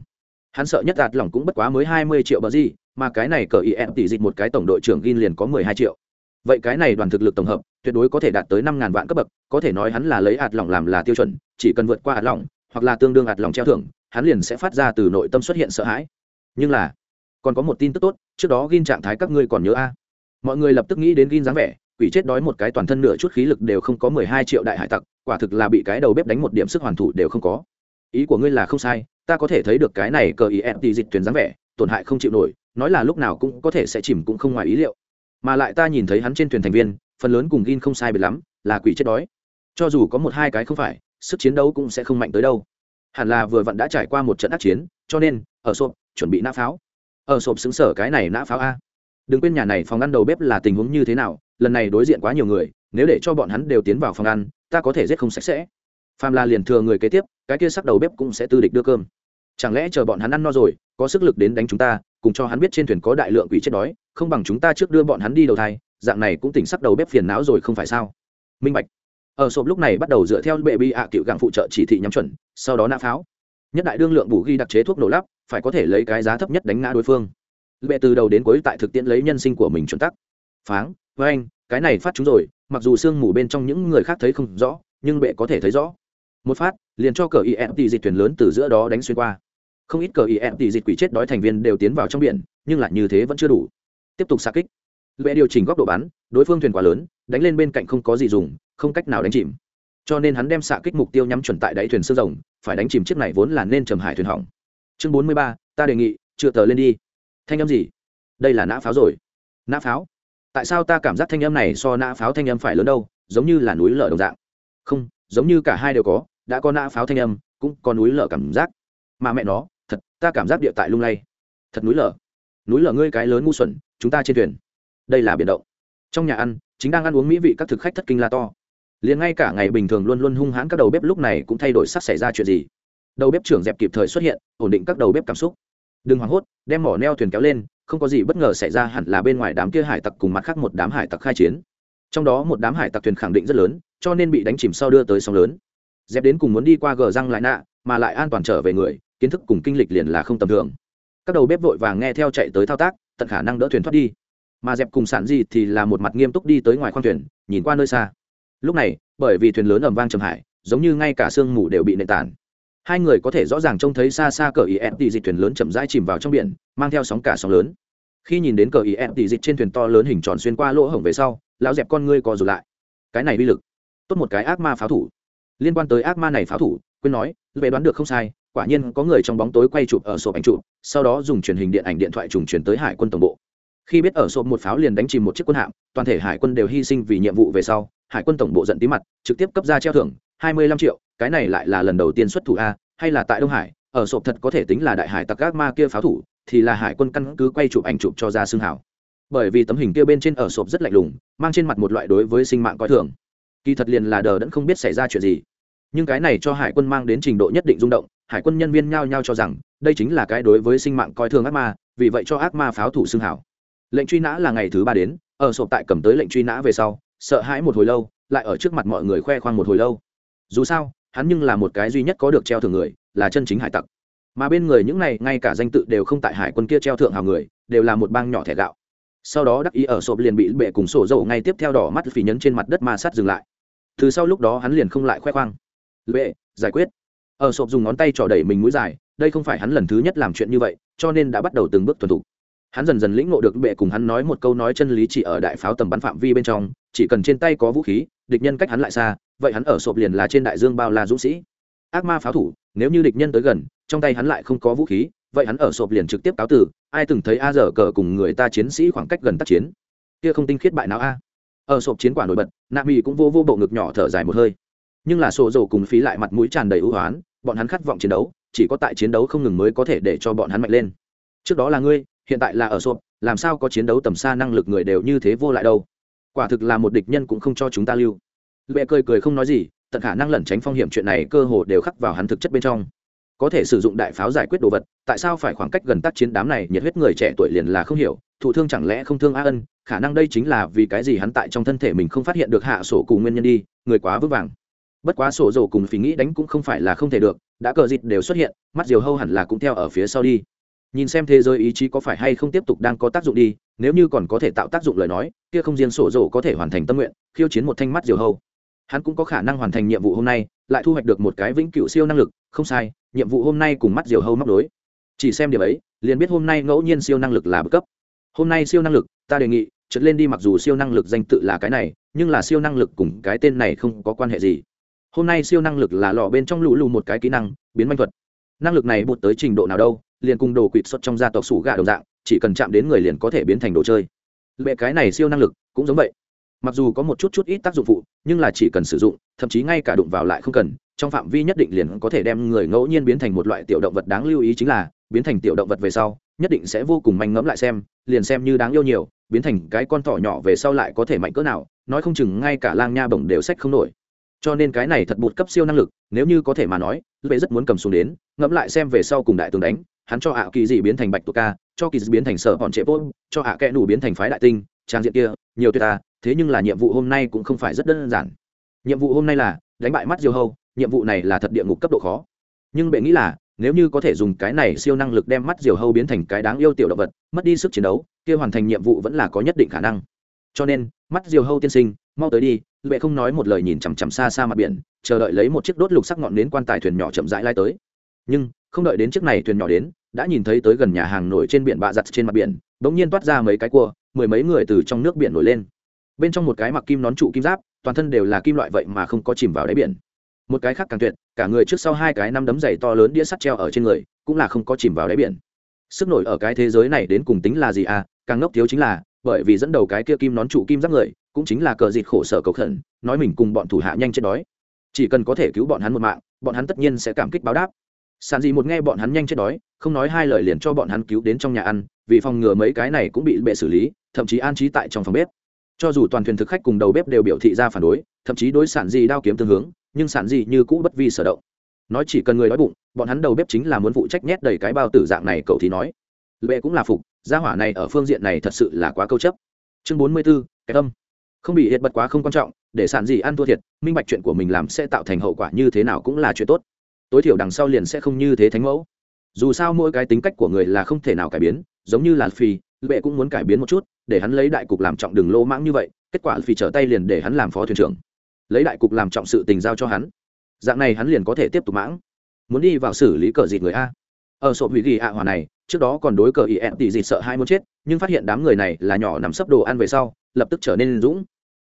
hắn sợ nhất đạt lòng cũng bất quá mới hai mươi triệu bờ gì, mà cái này cờ ý em tỷ dịch một cái tổng đội trưởng gin liền có mười hai triệu. Vậy cái này đoàn thực lực tổng hợp, tuyệt đối có thể đạt tới năm ngàn vạn cấp bậc, có thể nói hắn là lấy hạt lỏng làm là tiêu chuẩn, chỉ cần vượt qua hạt lỏng hoặc là tương đương hạt lỏng treo thưởng, hắn liền sẽ phát ra từ nội tâm xuất hiện sợ hãi. Nhưng là, còn có một tin tức tốt, trước đó gin trạng thái các ngươi còn nhớ a? Mọi người lập tức nghĩ đến gin dáng vẻ, quỷ chết đói một cái toàn thân nửa chút khí lực đều không có mười hai triệu đại hải tặc, quả thực là bị cái đầu bếp đánh một điểm sức hoàn thủ đều không có ý của ngươi là không sai, ta có thể thấy được cái này cờ ý em tì dịch thuyền dáng vẻ, tổn hại không chịu nổi, nói là lúc nào cũng có thể sẽ chìm cũng không ngoài ý liệu. Mà lại ta nhìn thấy hắn trên thuyền thành viên, phần lớn cùng gin không sai biệt lắm, là quỷ chết đói. Cho dù có một hai cái không phải, sức chiến đấu cũng sẽ không mạnh tới đâu. Hẳn là vừa vặn đã trải qua một trận ác chiến, cho nên, ở sộp, chuẩn bị nã pháo. Ở sộp xứng sở cái này nã pháo a. Đừng quên nhà này phòng ăn đầu bếp là tình huống như thế nào, lần này đối diện quá nhiều người, nếu để cho bọn hắn đều tiến vào phòng ăn, ta có thể giết không sạch sẽ phàm là liền thừa người kế tiếp, cái kia sắc đầu bếp cũng sẽ tư địch đưa cơm. Chẳng lẽ chờ bọn hắn ăn no rồi, có sức lực đến đánh chúng ta, cùng cho hắn biết trên thuyền có đại lượng quỷ chết đói, không bằng chúng ta trước đưa bọn hắn đi đầu thai, dạng này cũng tỉnh sắc đầu bếp phiền não rồi không phải sao? Minh bạch. Ở sộp lúc này bắt đầu dựa theo bệ bi ạ à cựu gặng phụ trợ chỉ thị nhắm chuẩn, sau đó nã pháo. Nhất đại đương lượng bù ghi đặc chế thuốc nổ lắp, phải có thể lấy cái giá thấp nhất đánh ngã đối phương. Bệ từ đầu đến cuối tại thực tiễn lấy nhân sinh của mình chuẩn tắc. Pháng với anh cái này phát chúng rồi, mặc dù sương mù bên trong những người khác thấy không rõ, nhưng bệ có thể thấy rõ một phát, liền cho cờ imt dịch thuyền lớn từ giữa đó đánh xuyên qua. Không ít cờ imt dịch quỷ chết đói thành viên đều tiến vào trong biển, nhưng lại như thế vẫn chưa đủ. Tiếp tục xa kích. Lệ điều chỉnh góc độ bắn, đối phương thuyền quá lớn, đánh lên bên cạnh không có gì dùng, không cách nào đánh chìm. Cho nên hắn đem xạ kích mục tiêu nhắm chuẩn tại đáy thuyền sơ rồng, phải đánh chìm chiếc này vốn là nên trầm hải thuyền hỏng. Chương bốn mươi ba, ta đề nghị, chưa tờ lên đi. Thanh âm gì? Đây là nã pháo rồi. Nã pháo? Tại sao ta cảm giác thanh âm này so nã pháo thanh âm phải lớn đâu, giống như là núi lở đồng dạng? Không, giống như cả hai đều có đã có nã pháo thanh âm, cũng có núi lở cảm giác. Mà mẹ nó, thật, ta cảm giác địa tại lung lay. Thật núi lở. Núi lở ngươi cái lớn ngu xuẩn, chúng ta trên thuyền. Đây là biển động. Trong nhà ăn, chính đang ăn uống mỹ vị các thực khách thất kinh la to. Liền ngay cả ngày bình thường luôn luôn hung hãn các đầu bếp lúc này cũng thay đổi sắc xảy ra chuyện gì. Đầu bếp trưởng dẹp kịp thời xuất hiện, ổn định các đầu bếp cảm xúc. Đừng hoảng hốt, đem mỏ neo thuyền kéo lên, không có gì bất ngờ xảy ra hẳn là bên ngoài đám kia hải tặc cùng mặt khác một đám hải tặc khai chiến. Trong đó một đám hải tặc thuyền khẳng định rất lớn, cho nên bị đánh chìm sau đưa tới sóng lớn dẹp đến cùng muốn đi qua gờ răng lại nạ, mà lại an toàn trở về người, kiến thức cùng kinh lịch liền là không tầm thường. Các đầu bếp vội vàng nghe theo chạy tới thao tác, tận khả năng đỡ thuyền thoát đi. Mà dẹp cùng sản gì thì là một mặt nghiêm túc đi tới ngoài khoang thuyền, nhìn qua nơi xa. Lúc này, bởi vì thuyền lớn ầm vang trầm hải, giống như ngay cả sương mù đều bị nệ tản. Hai người có thể rõ ràng trông thấy xa xa cờ ý ép tỷ dịch thuyền lớn chậm rãi chìm vào trong biển, mang theo sóng cả sóng lớn. Khi nhìn đến cờ ý ép tỷ dịch trên thuyền to lớn hình tròn xuyên qua lỗ hổng về sau, lão dẹp con ngươi co rụt lại. Cái này uy lực. Tốt một cái ác ma pháo thủ liên quan tới ác ma này pháo thủ, quên nói về đoán được không sai, quả nhiên có người trong bóng tối quay chụp ở sổ ảnh chụp, sau đó dùng truyền hình điện ảnh điện thoại trùng chuyển tới hải quân tổng bộ. Khi biết ở sộp một pháo liền đánh chìm một chiếc quân hạm, toàn thể hải quân đều hy sinh vì nhiệm vụ về sau, hải quân tổng bộ giận tí mặt, trực tiếp cấp ra treo thưởng, hai mươi lăm triệu, cái này lại là lần đầu tiên xuất thủ a, hay là tại đông hải, ở sộp thật có thể tính là đại hải tặc ác ma kia pháo thủ, thì là hải quân căn cứ quay chụp ảnh chụp cho ra xương hảo bởi vì tấm hình kia bên trên ở sộp rất lạnh lùng, mang trên mặt một loại đối với sinh mạng coi thường. Kỳ thật liền là đờ đẫn không biết xảy ra chuyện gì nhưng cái này cho hải quân mang đến trình độ nhất định rung động, hải quân nhân viên nhao nhao cho rằng, đây chính là cái đối với sinh mạng coi thường ác ma, vì vậy cho ác ma pháo thủ xương hảo. Lệnh truy nã là ngày thứ ba đến, ở sộp tại cầm tới lệnh truy nã về sau, sợ hãi một hồi lâu, lại ở trước mặt mọi người khoe khoang một hồi lâu. Dù sao, hắn nhưng là một cái duy nhất có được treo thưởng người, là chân chính hải tặc. Mà bên người những này, ngay cả danh tự đều không tại hải quân kia treo thượng hào người, đều là một bang nhỏ thẻ gạo. Sau đó đắc ý ở sộp liền bị bệ cùng sổ dầu ngay tiếp theo đỏ mắt phỉ nhấn trên mặt đất ma sát dừng lại. Từ sau lúc đó hắn liền không lại khoe khoang lệ, giải quyết. Ở sộp dùng ngón tay trỏ đẩy mình mũi dài, đây không phải hắn lần thứ nhất làm chuyện như vậy, cho nên đã bắt đầu từng bước thuần thủ hắn dần dần lĩnh ngộ được bệ cùng hắn nói một câu nói chân lý chỉ ở đại pháo tầm bắn phạm vi bên trong, chỉ cần trên tay có vũ khí, địch nhân cách hắn lại xa, vậy hắn ở sộp liền là trên đại dương bao la dũng sĩ. Ác ma pháo thủ, nếu như địch nhân tới gần, trong tay hắn lại không có vũ khí, vậy hắn ở sộp liền trực tiếp cáo tử ai từng thấy a dở cờ cùng người ta chiến sĩ khoảng cách gần tác chiến? Kia không tinh khiết bại não a. Ở sộp chiến quả nổi bật, nạ mỹ cũng vô vô bộ ngực nhỏ thở dài một hơi nhưng là sổ dầu cùng phí lại mặt mũi tràn đầy ưu hoán, bọn hắn khát vọng chiến đấu, chỉ có tại chiến đấu không ngừng mới có thể để cho bọn hắn mạnh lên. Trước đó là ngươi, hiện tại là ở sộp làm sao có chiến đấu tầm xa năng lực người đều như thế vô lại đâu. Quả thực là một địch nhân cũng không cho chúng ta lưu. Lệ cười cười không nói gì, tận khả năng lẩn tránh phong hiểm chuyện này cơ hồ đều khắc vào hắn thực chất bên trong. Có thể sử dụng đại pháo giải quyết đồ vật, tại sao phải khoảng cách gần tác chiến đám này nhiệt huyết người trẻ tuổi liền là không hiểu, thụ thương chẳng lẽ không thương a ân, khả năng đây chính là vì cái gì hắn tại trong thân thể mình không phát hiện được hạ sổ cùng nguyên nhân đi, người quá vững vàng bất quá sổ dầu cùng phí nghĩ đánh cũng không phải là không thể được, đã cờ dịt đều xuất hiện, mắt diều hâu hẳn là cũng theo ở phía sau đi. Nhìn xem thế giới ý chí có phải hay không tiếp tục đang có tác dụng đi, nếu như còn có thể tạo tác dụng lời nói, kia không riêng sổ dầu có thể hoàn thành tâm nguyện, khiêu chiến một thanh mắt diều hâu. Hắn cũng có khả năng hoàn thành nhiệm vụ hôm nay, lại thu hoạch được một cái vĩnh cửu siêu năng lực, không sai, nhiệm vụ hôm nay cùng mắt diều hâu móc đối. Chỉ xem điểm ấy, liền biết hôm nay ngẫu nhiên siêu năng lực là bậc cấp. Hôm nay siêu năng lực, ta đề nghị, trượt lên đi mặc dù siêu năng lực danh tự là cái này, nhưng là siêu năng lực cùng cái tên này không có quan hệ gì hôm nay siêu năng lực là lò bên trong lũ lù một cái kỹ năng, biến manh thuật. Năng lực này bụt tới trình độ nào đâu, liền cùng đồ quỵt xuất trong gia tộc sủ gà đồng dạng, chỉ cần chạm đến người liền có thể biến thành đồ chơi. Bệ cái này siêu năng lực cũng giống vậy. Mặc dù có một chút chút ít tác dụng phụ, nhưng là chỉ cần sử dụng, thậm chí ngay cả đụng vào lại không cần, trong phạm vi nhất định liền có thể đem người ngẫu nhiên biến thành một loại tiểu động vật đáng lưu ý chính là, biến thành tiểu động vật về sau, nhất định sẽ vô cùng manh ngẫm lại xem, liền xem như đáng yêu nhiều, biến thành cái con thỏ nhỏ về sau lại có thể mạnh cỡ nào, nói không chừng ngay cả lang nha bổng đều sách không nổi cho nên cái này thật bụt cấp siêu năng lực, nếu như có thể mà nói lệ rất muốn cầm xuống đến, ngẫm lại xem về sau cùng đại tướng đánh, hắn cho ạ kỳ dị biến thành bạch tuộc ca, cho kỳ dị biến thành sở hòn trệ bốt cho ạ à kẽ nủ biến thành phái đại tinh, trang diện kia, nhiều tuyệt ta, thế nhưng là nhiệm vụ hôm nay cũng không phải rất đơn giản. Nhiệm vụ hôm nay là, đánh bại mắt diêu hâu, nhiệm vụ này là thật địa ngục cấp độ khó. Nhưng bệ nghĩ là, nếu như có thể dùng cái này siêu năng lực đem mắt diều hâu biến thành cái đáng yêu tiểu động vật, mất đi sức chiến đấu, kia hoàn thành nhiệm vụ vẫn là có nhất định khả năng. Cho nên, mắt diều hâu tiên sinh, mau tới đi vệ không nói một lời nhìn chằm chằm xa xa mặt biển, chờ đợi lấy một chiếc đốt lục sắc ngọn nến quan tài thuyền nhỏ chậm rãi lai tới. Nhưng, không đợi đến chiếc này thuyền nhỏ đến, đã nhìn thấy tới gần nhà hàng nổi trên biển bạ giặt trên mặt biển, bỗng nhiên toát ra mấy cái cua, mười mấy người từ trong nước biển nổi lên. Bên trong một cái mặc kim nón trụ kim giáp, toàn thân đều là kim loại vậy mà không có chìm vào đáy biển. Một cái khác càng tuyệt, cả người trước sau hai cái năm đấm dày to lớn đĩa sắt treo ở trên người, cũng là không có chìm vào đáy biển. Sức nổi ở cái thế giới này đến cùng tính là gì à? Càng ngốc thiếu chính là bởi vì dẫn đầu cái kia kim nón trụ kim giáp người, cũng chính là cờ dịt khổ sở cầu khẩn, nói mình cùng bọn thủ hạ nhanh chết đói. Chỉ cần có thể cứu bọn hắn một mạng, bọn hắn tất nhiên sẽ cảm kích báo đáp. Sàn gì một nghe bọn hắn nhanh chết đói, không nói hai lời liền cho bọn hắn cứu đến trong nhà ăn, vì phòng ngừa mấy cái này cũng bị bệ xử lý, thậm chí an trí tại trong phòng bếp. Cho dù toàn thuyền thực khách cùng đầu bếp đều biểu thị ra phản đối, thậm chí đối sản gì đao kiếm tương hướng, nhưng sản gì như cũ bất vi sở động. Nói chỉ cần người đói bụng, bọn hắn đầu bếp chính là muốn phụ trách nhét đầy cái bao tử dạng này, cậu thì nói. Lệ cũng là phục gia hỏa này ở phương diện này thật sự là quá câu chấp. Chương bốn mươi 44, cái tâm. Không bị hiện bật quá không quan trọng để sản gì ăn thua thiệt minh bạch chuyện của mình làm sẽ tạo thành hậu quả như thế nào cũng là chuyện tốt. Tối thiểu đằng sau liền sẽ không như thế thánh mẫu. Dù sao mỗi cái tính cách của người là không thể nào cải biến giống như là phi lệ cũng muốn cải biến một chút để hắn lấy đại cục làm trọng đường lô mãng như vậy kết quả phi trở tay liền để hắn làm phó thuyền trưởng. Lấy đại cục làm trọng sự tình giao cho hắn. Dạng này hắn liền có thể tiếp tục mãng. Muốn đi vào xử lý cờ dịt người a ở sổ hủy ghi ạ hòa này, trước đó còn đối cờ ý ẹn tỉ dịt sợ hai muốn chết, nhưng phát hiện đám người này là nhỏ nằm sấp đồ ăn về sau, lập tức trở nên dũng.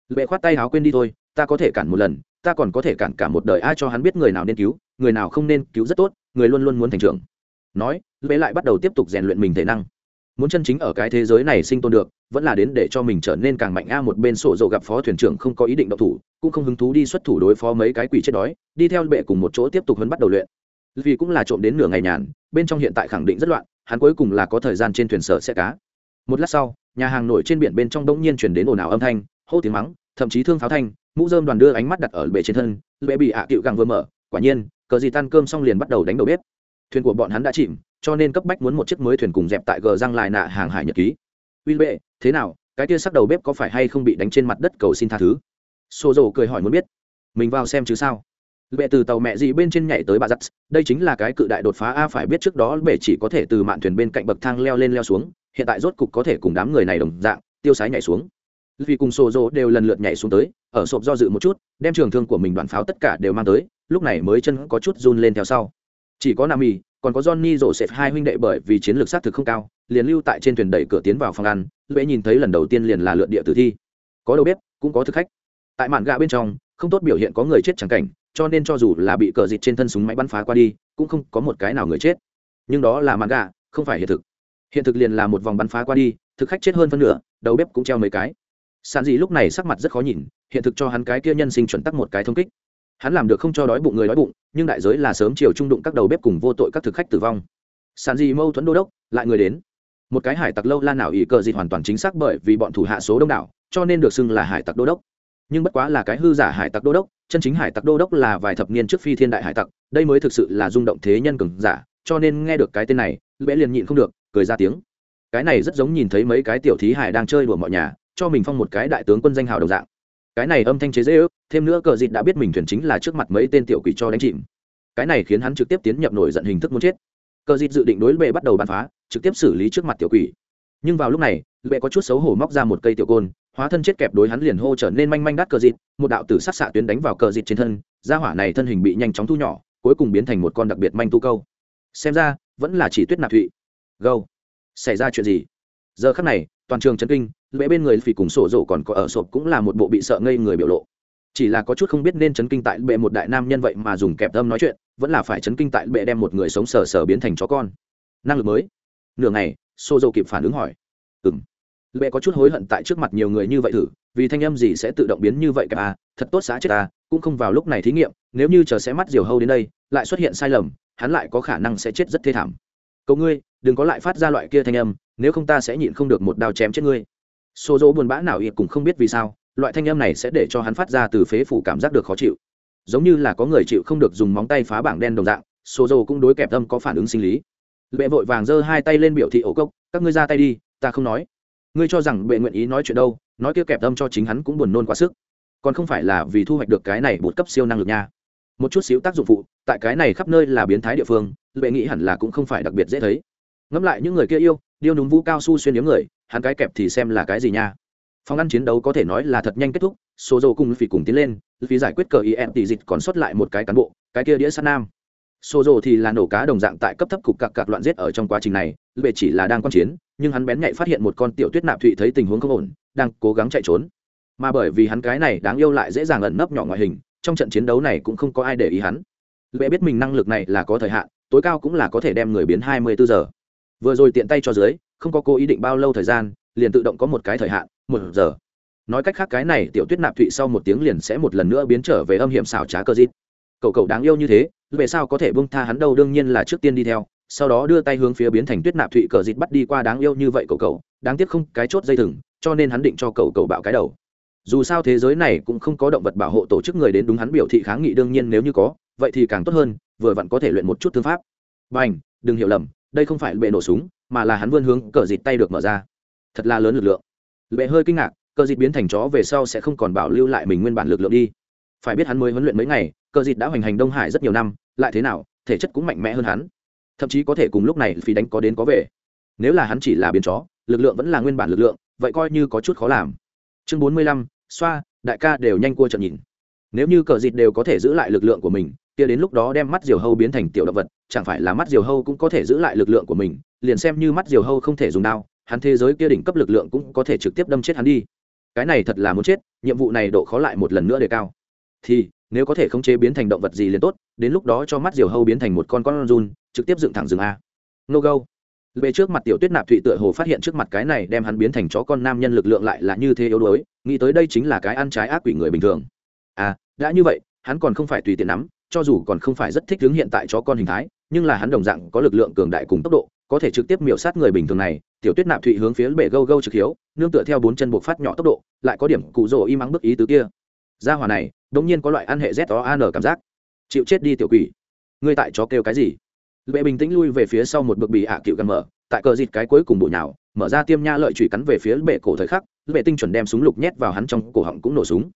Bệ khoát tay háo quên đi thôi, ta có thể cản một lần, ta còn có thể cản cả một đời, ai cho hắn biết người nào nên cứu, người nào không nên cứu rất tốt, người luôn luôn muốn thành trưởng. Nói bệ lại bắt đầu tiếp tục rèn luyện mình thể năng. Muốn chân chính ở cái thế giới này sinh tồn được, vẫn là đến để cho mình trở nên càng mạnh a, một bên sổ dầu gặp phó thuyền trưởng không có ý định độc thủ, cũng không hứng thú đi xuất thủ đối phó mấy cái quỷ chết đói, đi theo bệ cùng một chỗ tiếp tục hơn bắt đầu luyện vì cũng là trộm đến nửa ngày nhàn, bên trong hiện tại khẳng định rất loạn, hắn cuối cùng là có thời gian trên thuyền sở xe cá. Một lát sau, nhà hàng nổi trên biển bên trong đông nhiên chuyển đến ồn ào âm thanh, hô tiếng mắng, thậm chí thương pháo thanh, mũ dơm đoàn đưa ánh mắt đặt ở bệ trên thân bệ bị ạ à cựu găng vừa mở, quả nhiên, cờ gì tan cơm xong liền bắt đầu đánh đầu bếp. Thuyền của bọn hắn đã chìm, cho nên cấp bách muốn một chiếc mới thuyền cùng dẹp tại gờ răng lại nạ hàng hải nhật ký. Uy bệ, thế nào, cái kia sắc đầu bếp có phải hay không bị đánh trên mặt đất cầu xin tha thứ? Xô rồ cười hỏi muốn biết. Mình vào xem chứ sao? Bệ từ tàu mẹ gì bên trên nhảy tới bà giặt. Đây chính là cái cự đại đột phá a, phải biết trước đó bệ chỉ có thể từ mạn thuyền bên cạnh bậc thang leo lên leo xuống. Hiện tại rốt cục có thể cùng đám người này đồng dạng, tiêu sái nhảy xuống. Vì cùng sổ rỗ đều lần lượt nhảy xuống tới, ở sộp do dự một chút, đem trường thương của mình đoạn pháo tất cả đều mang tới, lúc này mới chân có chút run lên theo sau. Chỉ có nam mì, còn có johnny rổ xẹp hai huynh đệ bởi vì chiến lược xác thực không cao, liền lưu tại trên thuyền đẩy cửa tiến vào phòng ăn. Lễ nhìn thấy lần đầu tiên liền là lượn địa tử thi. Có đầu bếp, cũng có thực khách. Tại mạn gạ bên trong, không tốt biểu hiện có người chết chẳng cảnh cho nên cho dù là bị cờ dịt trên thân súng máy bắn phá qua đi, cũng không có một cái nào người chết. Nhưng đó là mạn gà, không phải hiện thực. Hiện thực liền là một vòng bắn phá qua đi, thực khách chết hơn phân nửa, đầu bếp cũng treo mấy cái. Sàn dị lúc này sắc mặt rất khó nhìn, hiện thực cho hắn cái kia nhân sinh chuẩn tắc một cái thông kích. Hắn làm được không cho đói bụng người đói bụng, nhưng đại giới là sớm chiều trung đụng các đầu bếp cùng vô tội các thực khách tử vong. Sàn dị mâu thuẫn đô đốc, lại người đến. Một cái hải tặc lâu la nào ỉ cờ dịt hoàn toàn chính xác bởi vì bọn thủ hạ số đông đảo, cho nên được xưng là hải tặc đô đốc. Nhưng bất quá là cái hư giả hải tặc đô đốc chân chính hải tặc đô đốc là vài thập niên trước phi thiên đại hải tặc, đây mới thực sự là rung động thế nhân cường giả, cho nên nghe được cái tên này lẽ liền nhịn không được, cười ra tiếng. Cái này rất giống nhìn thấy mấy cái tiểu thí hải đang chơi đùa mọi nhà, cho mình phong một cái đại tướng quân danh hào đồng dạng. Cái này âm thanh chế dễ ước, thêm nữa cờ dịt đã biết mình thuyền chính là trước mặt mấy tên tiểu quỷ cho đánh chìm. Cái này khiến hắn trực tiếp tiến nhập nổi giận hình thức muốn chết. Cờ dịt dự định đối bệ bắt đầu bắn phá, trực tiếp xử lý trước mặt tiểu quỷ. Nhưng vào lúc này bệ có chút xấu hổ móc ra một cây tiểu côn hóa thân chết kẹp đối hắn liền hô trở nên manh manh đắt cờ dịt, một đạo tử sát xạ tuyến đánh vào cờ dịt trên thân, gia hỏa này thân hình bị nhanh chóng thu nhỏ, cuối cùng biến thành một con đặc biệt manh tu câu. Xem ra, vẫn là chỉ tuyết nạp thụy. Gâu, xảy ra chuyện gì? Giờ khắc này, toàn trường chấn kinh lễ bên người phì cùng sổ rổ còn có ở sộp cũng là một bộ bị sợ ngây người biểu lộ. Chỉ là có chút không biết nên chấn kinh tại bệ một đại nam nhân vậy mà dùng kẹp âm nói chuyện, vẫn là phải chấn kinh tại bệ đem một người sống sờ sờ biến thành chó con. Năng lực mới. Nửa ngày, sổ rộ kịp phản ứng hỏi. Ừng lệ có chút hối hận tại trước mặt nhiều người như vậy thử vì thanh âm gì sẽ tự động biến như vậy cả à, thật tốt xã chết à, cũng không vào lúc này thí nghiệm nếu như chờ sẽ mắt diều hâu đến đây lại xuất hiện sai lầm hắn lại có khả năng sẽ chết rất thê thảm. Cầu ngươi đừng có lại phát ra loại kia thanh âm nếu không ta sẽ nhịn không được một đao chém chết ngươi. Xô dỗ buồn bã nào ít cũng không biết vì sao loại thanh âm này sẽ để cho hắn phát ra từ phế phủ cảm giác được khó chịu. Giống như là có người chịu không được dùng móng tay phá bảng đen đồng dạng xô dỗ cũng đối kẹp tâm có phản ứng sinh lý. Lệ vội vàng giơ hai tay lên biểu thị ổ cốc các ngươi ra tay đi ta không nói ngươi cho rằng bệ nguyện ý nói chuyện đâu, nói kia kẹp âm cho chính hắn cũng buồn nôn quá sức. Còn không phải là vì thu hoạch được cái này một cấp siêu năng lực nha. Một chút xíu tác dụng phụ, tại cái này khắp nơi là biến thái địa phương, bệ nghĩ hẳn là cũng không phải đặc biệt dễ thấy. Ngẫm lại những người kia yêu, điêu núm vũ cao su xuyên yếm người, hắn cái kẹp thì xem là cái gì nha. Phòng ăn chiến đấu có thể nói là thật nhanh kết thúc, số dầu cùng phỉ cùng tiến lên vì giải quyết cờ ý em tỷ dịch còn sót lại một cái cán bộ, cái kia đĩa sát nam. Sô Dô thì là nổ cá đồng dạng tại cấp thấp cục cặc cặc loạn giết ở trong quá trình này, Lệ chỉ là đang quan chiến, nhưng hắn bén nhạy phát hiện một con tiểu tuyết nạp thụy thấy tình huống không ổn, đang cố gắng chạy trốn. Mà bởi vì hắn cái này đáng yêu lại dễ dàng ẩn nấp nhỏ ngoại hình, trong trận chiến đấu này cũng không có ai để ý hắn. Lệ biết mình năng lực này là có thời hạn, tối cao cũng là có thể đem người biến hai mươi bốn giờ. Vừa rồi tiện tay cho dưới, không có cố ý định bao lâu thời gian, liền tự động có một cái thời hạn, một giờ. Nói cách khác cái này tiểu tuyết nạp thụy sau một tiếng liền sẽ một lần nữa biến trở về âm hiểm xảo trá cơ dít. Cậu cậu đáng yêu như thế về sao có thể bông tha hắn đâu, đương nhiên là trước tiên đi theo, sau đó đưa tay hướng phía biến thành tuyết nạp thụy cờ dịt bắt đi qua đáng yêu như vậy cậu cậu, đáng tiếc không, cái chốt dây thừng, cho nên hắn định cho cậu cậu bạo cái đầu. Dù sao thế giới này cũng không có động vật bảo hộ tổ chức người đến đúng hắn biểu thị kháng nghị, đương nhiên nếu như có, vậy thì càng tốt hơn, vừa vặn có thể luyện một chút thương pháp. B à n h đừng hiểu lầm, đây không phải bệ nổ súng, mà là hắn vươn hướng cờ dịt tay được mở ra. Thật là lớn lực lượng. Bệ hơi kinh ngạc, cờ dịt biến thành chó về sau sẽ không còn bảo lưu lại mình nguyên bản lực lượng đi phải biết hắn mới huấn luyện mấy ngày, cờ dịt đã hoành hành đông hải rất nhiều năm, lại thế nào, thể chất cũng mạnh mẽ hơn hắn. Thậm chí có thể cùng lúc này phi đánh có đến có về. Nếu là hắn chỉ là biến chó, lực lượng vẫn là nguyên bản lực lượng, vậy coi như có chút khó làm. Chương bốn mươi lăm, xoa, đại ca đều nhanh cua trận nhìn. Nếu như cờ dịt đều có thể giữ lại lực lượng của mình, kia đến lúc đó đem mắt diều hâu biến thành tiểu động vật, chẳng phải là mắt diều hâu cũng có thể giữ lại lực lượng của mình, liền xem như mắt diều hâu không thể dùng đao, hắn thế giới kia đỉnh cấp lực lượng cũng có thể trực tiếp đâm chết hắn đi. Cái này thật là muốn chết, nhiệm vụ này độ khó lại một lần nữa đề cao thì, nếu có thể khống chế biến thành động vật gì liền tốt, đến lúc đó cho mắt diều hâu biến thành một con con run, trực tiếp dựng thẳng rừng a. No go. Về trước mặt tiểu tuyết nạp thụy tựa hồ phát hiện trước mặt cái này đem hắn biến thành chó con nam nhân lực lượng lại là như thế yếu đuối, nghĩ tới đây chính là cái ăn trái ác quỷ người bình thường. À đã như vậy, hắn còn không phải tùy tiện nắm, cho dù còn không phải rất thích hướng hiện tại chó con hình thái, nhưng là hắn đồng dạng có lực lượng cường đại cùng tốc độ, có thể trực tiếp miểu sát người bình thường này. Tiểu tuyết nạp thụy hướng phía bể gâu gâu trực hiếu, nương tựa theo bốn chân buộc phát nhỏ tốc độ, lại có điểm cụ rồ im ắng bức ý tứ kia. Gia hòa này đống nhiên có loại ăn hệ z o an cảm giác. Chịu chết đi tiểu quỷ. Ngươi tại chó kêu cái gì? Bệ bình tĩnh lui về phía sau một bực bị hạ à cựu gần mở, tại cờ dịt cái cuối cùng bụi nào mở ra tiêm nha lợi chùy cắn về phía bệ cổ thời khắc bệ tinh chuẩn đem súng lục nhét vào hắn trong cổ họng cũng nổ súng.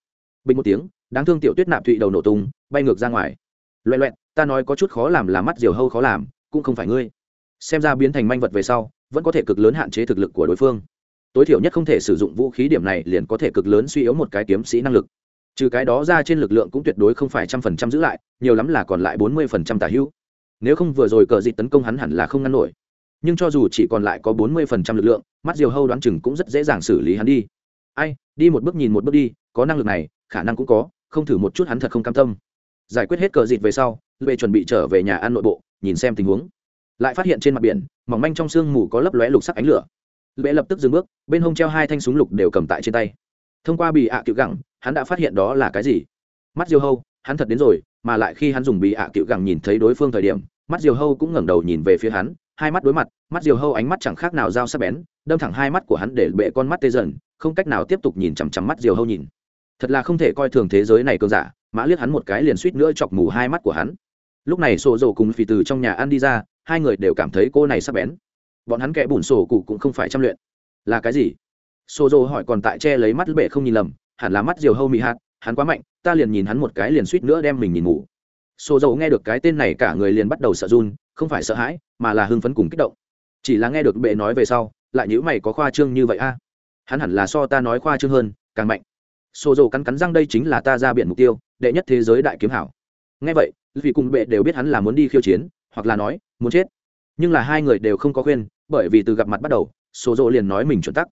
Bình một tiếng, đáng thương tiểu tuyết nạp thụy đầu nổ tung, bay ngược ra ngoài. Loẹ loẹt, ta nói có chút khó làm là mắt diều hâu khó làm, cũng không phải ngươi. Xem ra biến thành manh vật về sau, vẫn có thể cực lớn hạn chế thực lực của đối phương. Tối thiểu nhất không thể sử dụng vũ khí điểm này liền có thể cực lớn suy yếu một cái kiếm sĩ năng lực trừ cái đó ra trên lực lượng cũng tuyệt đối không phải trăm phần trăm giữ lại, nhiều lắm là còn lại bốn mươi phần trăm tả hữu. Nếu không vừa rồi cờ dịch tấn công hắn hẳn là không ngăn nổi. Nhưng cho dù chỉ còn lại có bốn mươi phần trăm lực lượng, mắt diều hâu đoán chừng cũng rất dễ dàng xử lý hắn đi. Ai, đi một bước nhìn một bước đi, có năng lực này, khả năng cũng có, không thử một chút hắn thật không cam tâm. Giải quyết hết cờ dịt về sau lệ chuẩn bị trở về nhà ăn nội bộ, nhìn xem tình huống. Lại phát hiện trên mặt biển, mỏng manh trong sương mù có lấp lóe lục sắc ánh lửa. Lệ lập tức dừng bước, bên hông treo hai thanh súng lục đều cầm tại trên tay. Thông qua bị ạ à cựu gẳng hắn đã phát hiện đó là cái gì? Mắt Diêu hâu, hắn thật đến rồi, mà lại khi hắn dùng bị ạ à cựu gẳng nhìn thấy đối phương thời điểm, mắt diều hâu cũng ngẩng đầu nhìn về phía hắn, hai mắt đối mặt, mắt diều hâu ánh mắt chẳng khác nào dao sắc bén, đâm thẳng hai mắt của hắn để bệ con mắt tê dần, không cách nào tiếp tục nhìn chằm chằm mắt diều hâu nhìn. Thật là không thể coi thường thế giới này cơn giả, mã liếc hắn một cái liền suýt nữa chọc mù hai mắt của hắn. Lúc này sổ dầu cùng phì từ trong nhà ăn đi ra, hai người đều cảm thấy cô này sắp bén. Bọn hắn kẻ bùn sổ cụ cũng không phải chăm luyện. Là cái gì? Sổ dầu hỏi còn tại che lấy mắt bệ không nhìn lầm hẳn là mắt diều hâu mị hạt, hắn quá mạnh, ta liền nhìn hắn một cái liền suýt nữa đem mình nhìn ngủ. Sổ dầu nghe được cái tên này cả người liền bắt đầu sợ run, không phải sợ hãi, mà là hưng phấn cùng kích động. Chỉ là nghe được bệ nói về sau, lại nhữ mày có khoa trương như vậy a? Hắn hẳn là so ta nói khoa trương hơn, càng mạnh. Xô dầu cắn cắn răng đây chính là ta ra biển mục tiêu, đệ nhất thế giới đại kiếm hảo. Nghe vậy, vì cùng bệ đều biết hắn là muốn đi khiêu chiến, hoặc là nói, muốn chết. Nhưng là hai người đều không có khuyên, bởi vì từ gặp mặt bắt đầu xô dầu liền nói mình chuẩn tắc.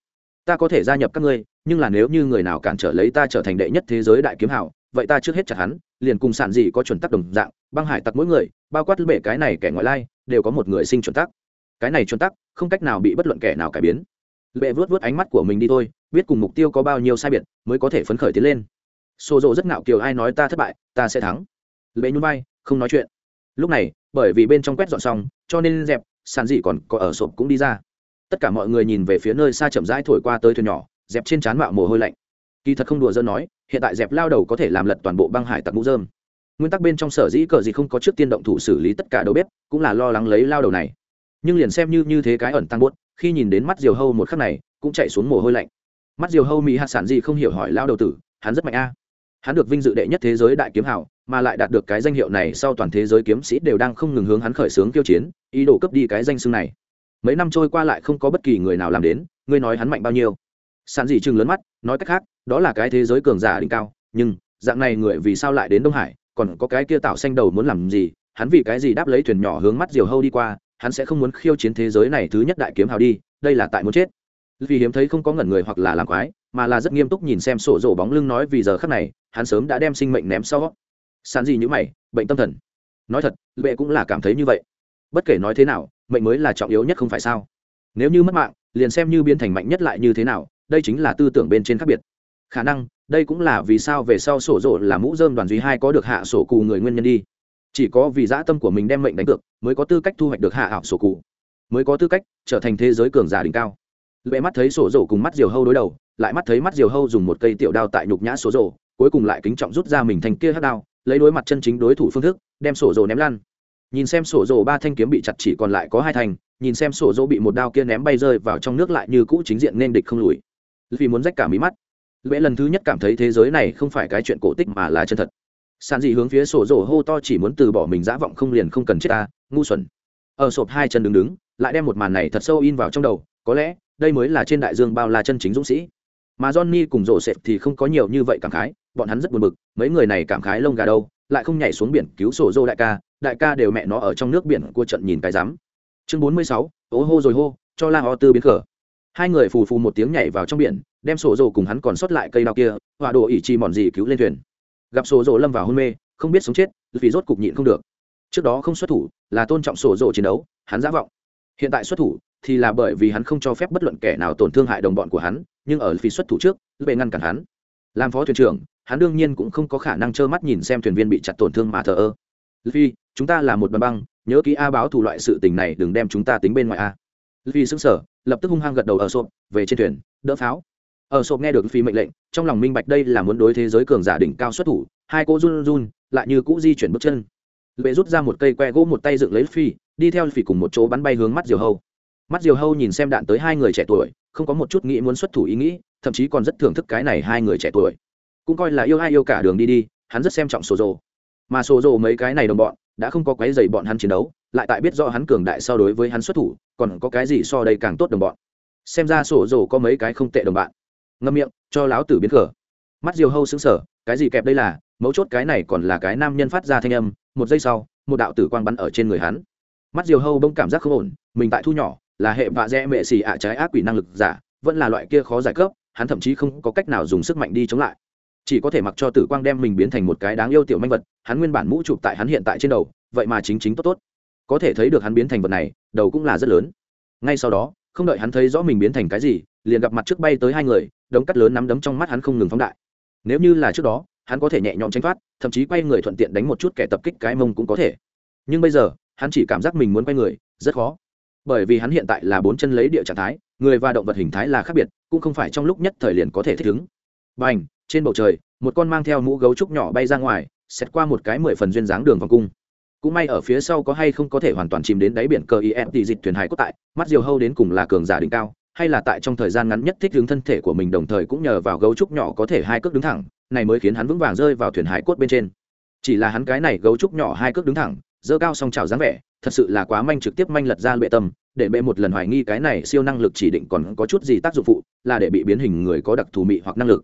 Ta có thể gia nhập các ngươi nhưng là nếu như người nào cản trở lấy ta trở thành đệ nhất thế giới đại kiếm hảo vậy ta trước hết chặt hắn, liền cùng sản dị có chuẩn tắc đồng dạng, băng hải tặc mỗi người, bao quát bể cái này kẻ ngoại lai, đều có một người sinh chuẩn tắc. Cái này chuẩn tắc, không cách nào bị bất luận kẻ nào cải biến. Lệ vớt vớt ánh mắt của mình đi thôi, biết cùng mục tiêu có bao nhiêu sai biệt, mới có thể phấn khởi tiến lên. Xô rộ rất ngạo kiều ai nói ta thất bại, ta sẽ thắng. Lệ nhún vai, không nói chuyện. Lúc này, bởi vì bên trong quét dọn xong, cho nên dẹp sàn dị còn có ở sộp cũng đi ra. Tất cả mọi người nhìn về phía nơi xa chậm rãi thổi qua tới thuyền nhỏ dẹp trên trán mạo mồ hôi lạnh. Kỳ thật không đùa dân nói, hiện tại dẹp lao đầu có thể làm lật toàn bộ băng hải tặc mũ dơm nguyên tắc bên trong sở dĩ cờ gì không có trước tiên động thủ xử lý tất cả đầu bếp, cũng là lo lắng lấy lao đầu này. Nhưng liền xem như như thế cái ẩn tăng buốt, khi nhìn đến mắt diều hâu một khắc này, cũng chạy xuống mồ hôi lạnh. Mắt diều hâu mỹ hạt sản gì không hiểu hỏi lao đầu tử, hắn rất mạnh a. Hắn được vinh dự đệ nhất thế giới đại kiếm hảo mà lại đạt được cái danh hiệu này sau toàn thế giới kiếm sĩ đều đang không ngừng hướng hắn khởi xướng kiêu chiến, ý đồ cấp đi cái danh xưng này. Mấy năm trôi qua lại không có bất kỳ người nào làm đến, ngươi nói hắn mạnh bao nhiêu? Sản dị chừng lớn mắt, nói cách khác, đó là cái thế giới cường giả đỉnh cao, nhưng, dạng này người vì sao lại đến đông hải, còn có cái kia tạo xanh đầu muốn làm gì, hắn vì cái gì đáp lấy thuyền nhỏ hướng mắt diều hâu đi qua, hắn sẽ không muốn khiêu chiến thế giới này thứ nhất đại kiếm hào đi, đây là tại muốn chết. Vì hiếm thấy không có ngẩn người hoặc là làm quái, mà là rất nghiêm túc nhìn xem sổ rổ bóng lưng nói vì giờ khắc này, hắn sớm đã đem sinh mệnh ném sau. Sàn gì như mày, bệnh tâm thần. Nói thật, lệ cũng là cảm thấy như vậy. Bất kể nói thế nào, mệnh mới là trọng yếu nhất không phải sao. Nếu như mất mạng, liền xem như biến thành mạnh nhất lại như thế nào đây chính là tư tưởng bên trên khác biệt. Khả năng, đây cũng là vì sao về sau sổ rộ là mũ dơm đoàn duy hai có được hạ sổ cù người nguyên nhân đi. Chỉ có vì dã tâm của mình đem mệnh đánh cược, mới có tư cách thu hoạch được hạ ảo sổ cụ mới có tư cách trở thành thế giới cường giả đỉnh cao. Lệ mắt thấy sổ rổ cùng mắt diều hâu đối đầu, lại mắt thấy mắt diều hâu dùng một cây tiểu đao tại nhục nhã sổ rổ cuối cùng lại kính trọng rút ra mình thành kia hát đao, lấy đối mặt chân chính đối thủ phương thức, đem sổ rổ ném lăn. Nhìn xem sổ rổ ba thanh kiếm bị chặt chỉ còn lại có hai thanh, nhìn xem sổ rổ bị một đao kia ném bay rơi vào trong nước lại như cũ chính diện nên địch không lùi vì muốn rách cả mí mắt. Lễ lần thứ nhất cảm thấy thế giới này không phải cái chuyện cổ tích mà là chân thật. Sàn dị hướng phía sổ rổ hô to chỉ muốn từ bỏ mình dã vọng không liền không cần chết ta, ngu xuẩn. Ở sộp hai chân đứng đứng, lại đem một màn này thật sâu in vào trong đầu, có lẽ, đây mới là trên đại dương bao la chân chính dũng sĩ. Mà johnny cùng rổ sệt thì không có nhiều như vậy cảm khái, bọn hắn rất buồn bực, mấy người này cảm khái lông gà đâu, lại không nhảy xuống biển cứu sổ rô đại ca đại ca đều mẹ nó ở trong nước biển của trận nhìn cái rắm. Chương bốn mươi sáu ố hô rồi hô, cho la ho tư biến khở hai người phù phù một tiếng nhảy vào trong biển, đem sổ dồ cùng hắn còn sót lại cây đao kia, họa đồ ỉ chi mòn gì cứu lên thuyền. Gặp sổ dồ lâm vào hôn mê, không biết sống chết, vì rốt cục nhịn không được. Trước đó không xuất thủ, là tôn trọng sổ dồ chiến đấu, hắn giả vọng. Hiện tại xuất thủ, thì là bởi vì hắn không cho phép bất luận kẻ nào tổn thương hại đồng bọn của hắn, nhưng ở vì xuất thủ trước, bệ ngăn cản hắn. Làm phó thuyền trưởng, hắn đương nhiên cũng không có khả năng trơ mắt nhìn xem thuyền viên bị chặt tổn thương mà thờ ơ. Vì chúng ta là một băng băng, nhớ ký a báo thủ loại sự tình này, đừng đem chúng ta tính bên ngoài a. Vì xứng sở lập tức hung hăng gật đầu ở sộp, về trên thuyền, đỡ pháo. Ở sộp nghe được phi mệnh lệnh, trong lòng minh bạch đây là muốn đối thế giới cường giả đỉnh cao xuất thủ, hai cô run run, lại như cũ di chuyển bước chân. Lệ rút ra một cây que gỗ một tay dựng lấy phi, đi theo phi cùng một chỗ bắn bay hướng mắt diều hâu. Mắt diều hâu nhìn xem đạn tới hai người trẻ tuổi, không có một chút nghĩ muốn xuất thủ ý nghĩ, thậm chí còn rất thưởng thức cái này hai người trẻ tuổi. Cũng coi là yêu ai yêu cả đường đi đi, hắn rất xem trọng sổ rồ mà sổ rồ mấy cái này đồng bọn, đã không có quấy dày bọn hắn chiến đấu lại tại biết rõ hắn cường đại so đối với hắn xuất thủ, còn có cái gì so đây càng tốt đồng bọn. Xem ra sổ rồ có mấy cái không tệ đồng bạn. Ngâm miệng, cho láo tử biến khở. Mắt diều hâu xứng sở cái gì kẹp đây là? Mấu chốt cái này còn là cái nam nhân phát ra thanh âm, một giây sau, một đạo tử quang bắn ở trên người hắn. Mắt diều hâu bông cảm giác không ổn, mình tại thu nhỏ, là hệ vạ rẽ mệ xì ạ trái ác quỷ năng lực giả, vẫn là loại kia khó giải cấp, hắn thậm chí không có cách nào dùng sức mạnh đi chống lại. Chỉ có thể mặc cho tử quang đem mình biến thành một cái đáng yêu tiểu manh vật, hắn nguyên bản mũ chụp tại hắn hiện tại trên đầu, vậy mà chính chính tốt tốt có thể thấy được hắn biến thành vật này, đầu cũng là rất lớn. Ngay sau đó, không đợi hắn thấy rõ mình biến thành cái gì, liền gặp mặt trước bay tới hai người, đống cắt lớn nắm đấm trong mắt hắn không ngừng phóng đại. Nếu như là trước đó, hắn có thể nhẹ nhõm tranh thoát, thậm chí quay người thuận tiện đánh một chút kẻ tập kích cái mông cũng có thể. Nhưng bây giờ, hắn chỉ cảm giác mình muốn quay người, rất khó. Bởi vì hắn hiện tại là bốn chân lấy địa trạng thái, người và động vật hình thái là khác biệt, cũng không phải trong lúc nhất thời liền có thể thích ứng. B à n h trên bầu trời, một con mang theo mũ gấu trúc nhỏ bay ra ngoài xét qua một cái mười phần duyên dáng đường vòng cung cũng may ở phía sau có hay không có thể hoàn toàn chìm đến đáy biển cờ im tỷ dịch thuyền hải cốt tại, mắt diều hâu đến cùng là cường giả đỉnh cao, hay là tại trong thời gian ngắn nhất thích hướng thân thể của mình đồng thời cũng nhờ vào gấu trúc nhỏ có thể hai cước đứng thẳng, này mới khiến hắn vững vàng rơi vào thuyền hải cốt bên trên. Chỉ là hắn cái này gấu trúc nhỏ hai cước đứng thẳng dơ cao song trào dáng vẻ, thật sự là quá manh trực tiếp manh lật ra bệ tâm, để bệ một lần hoài nghi cái này siêu năng lực chỉ định còn có chút gì tác dụng phụ, là để bị biến hình người có đặc thù mị hoặc năng lực.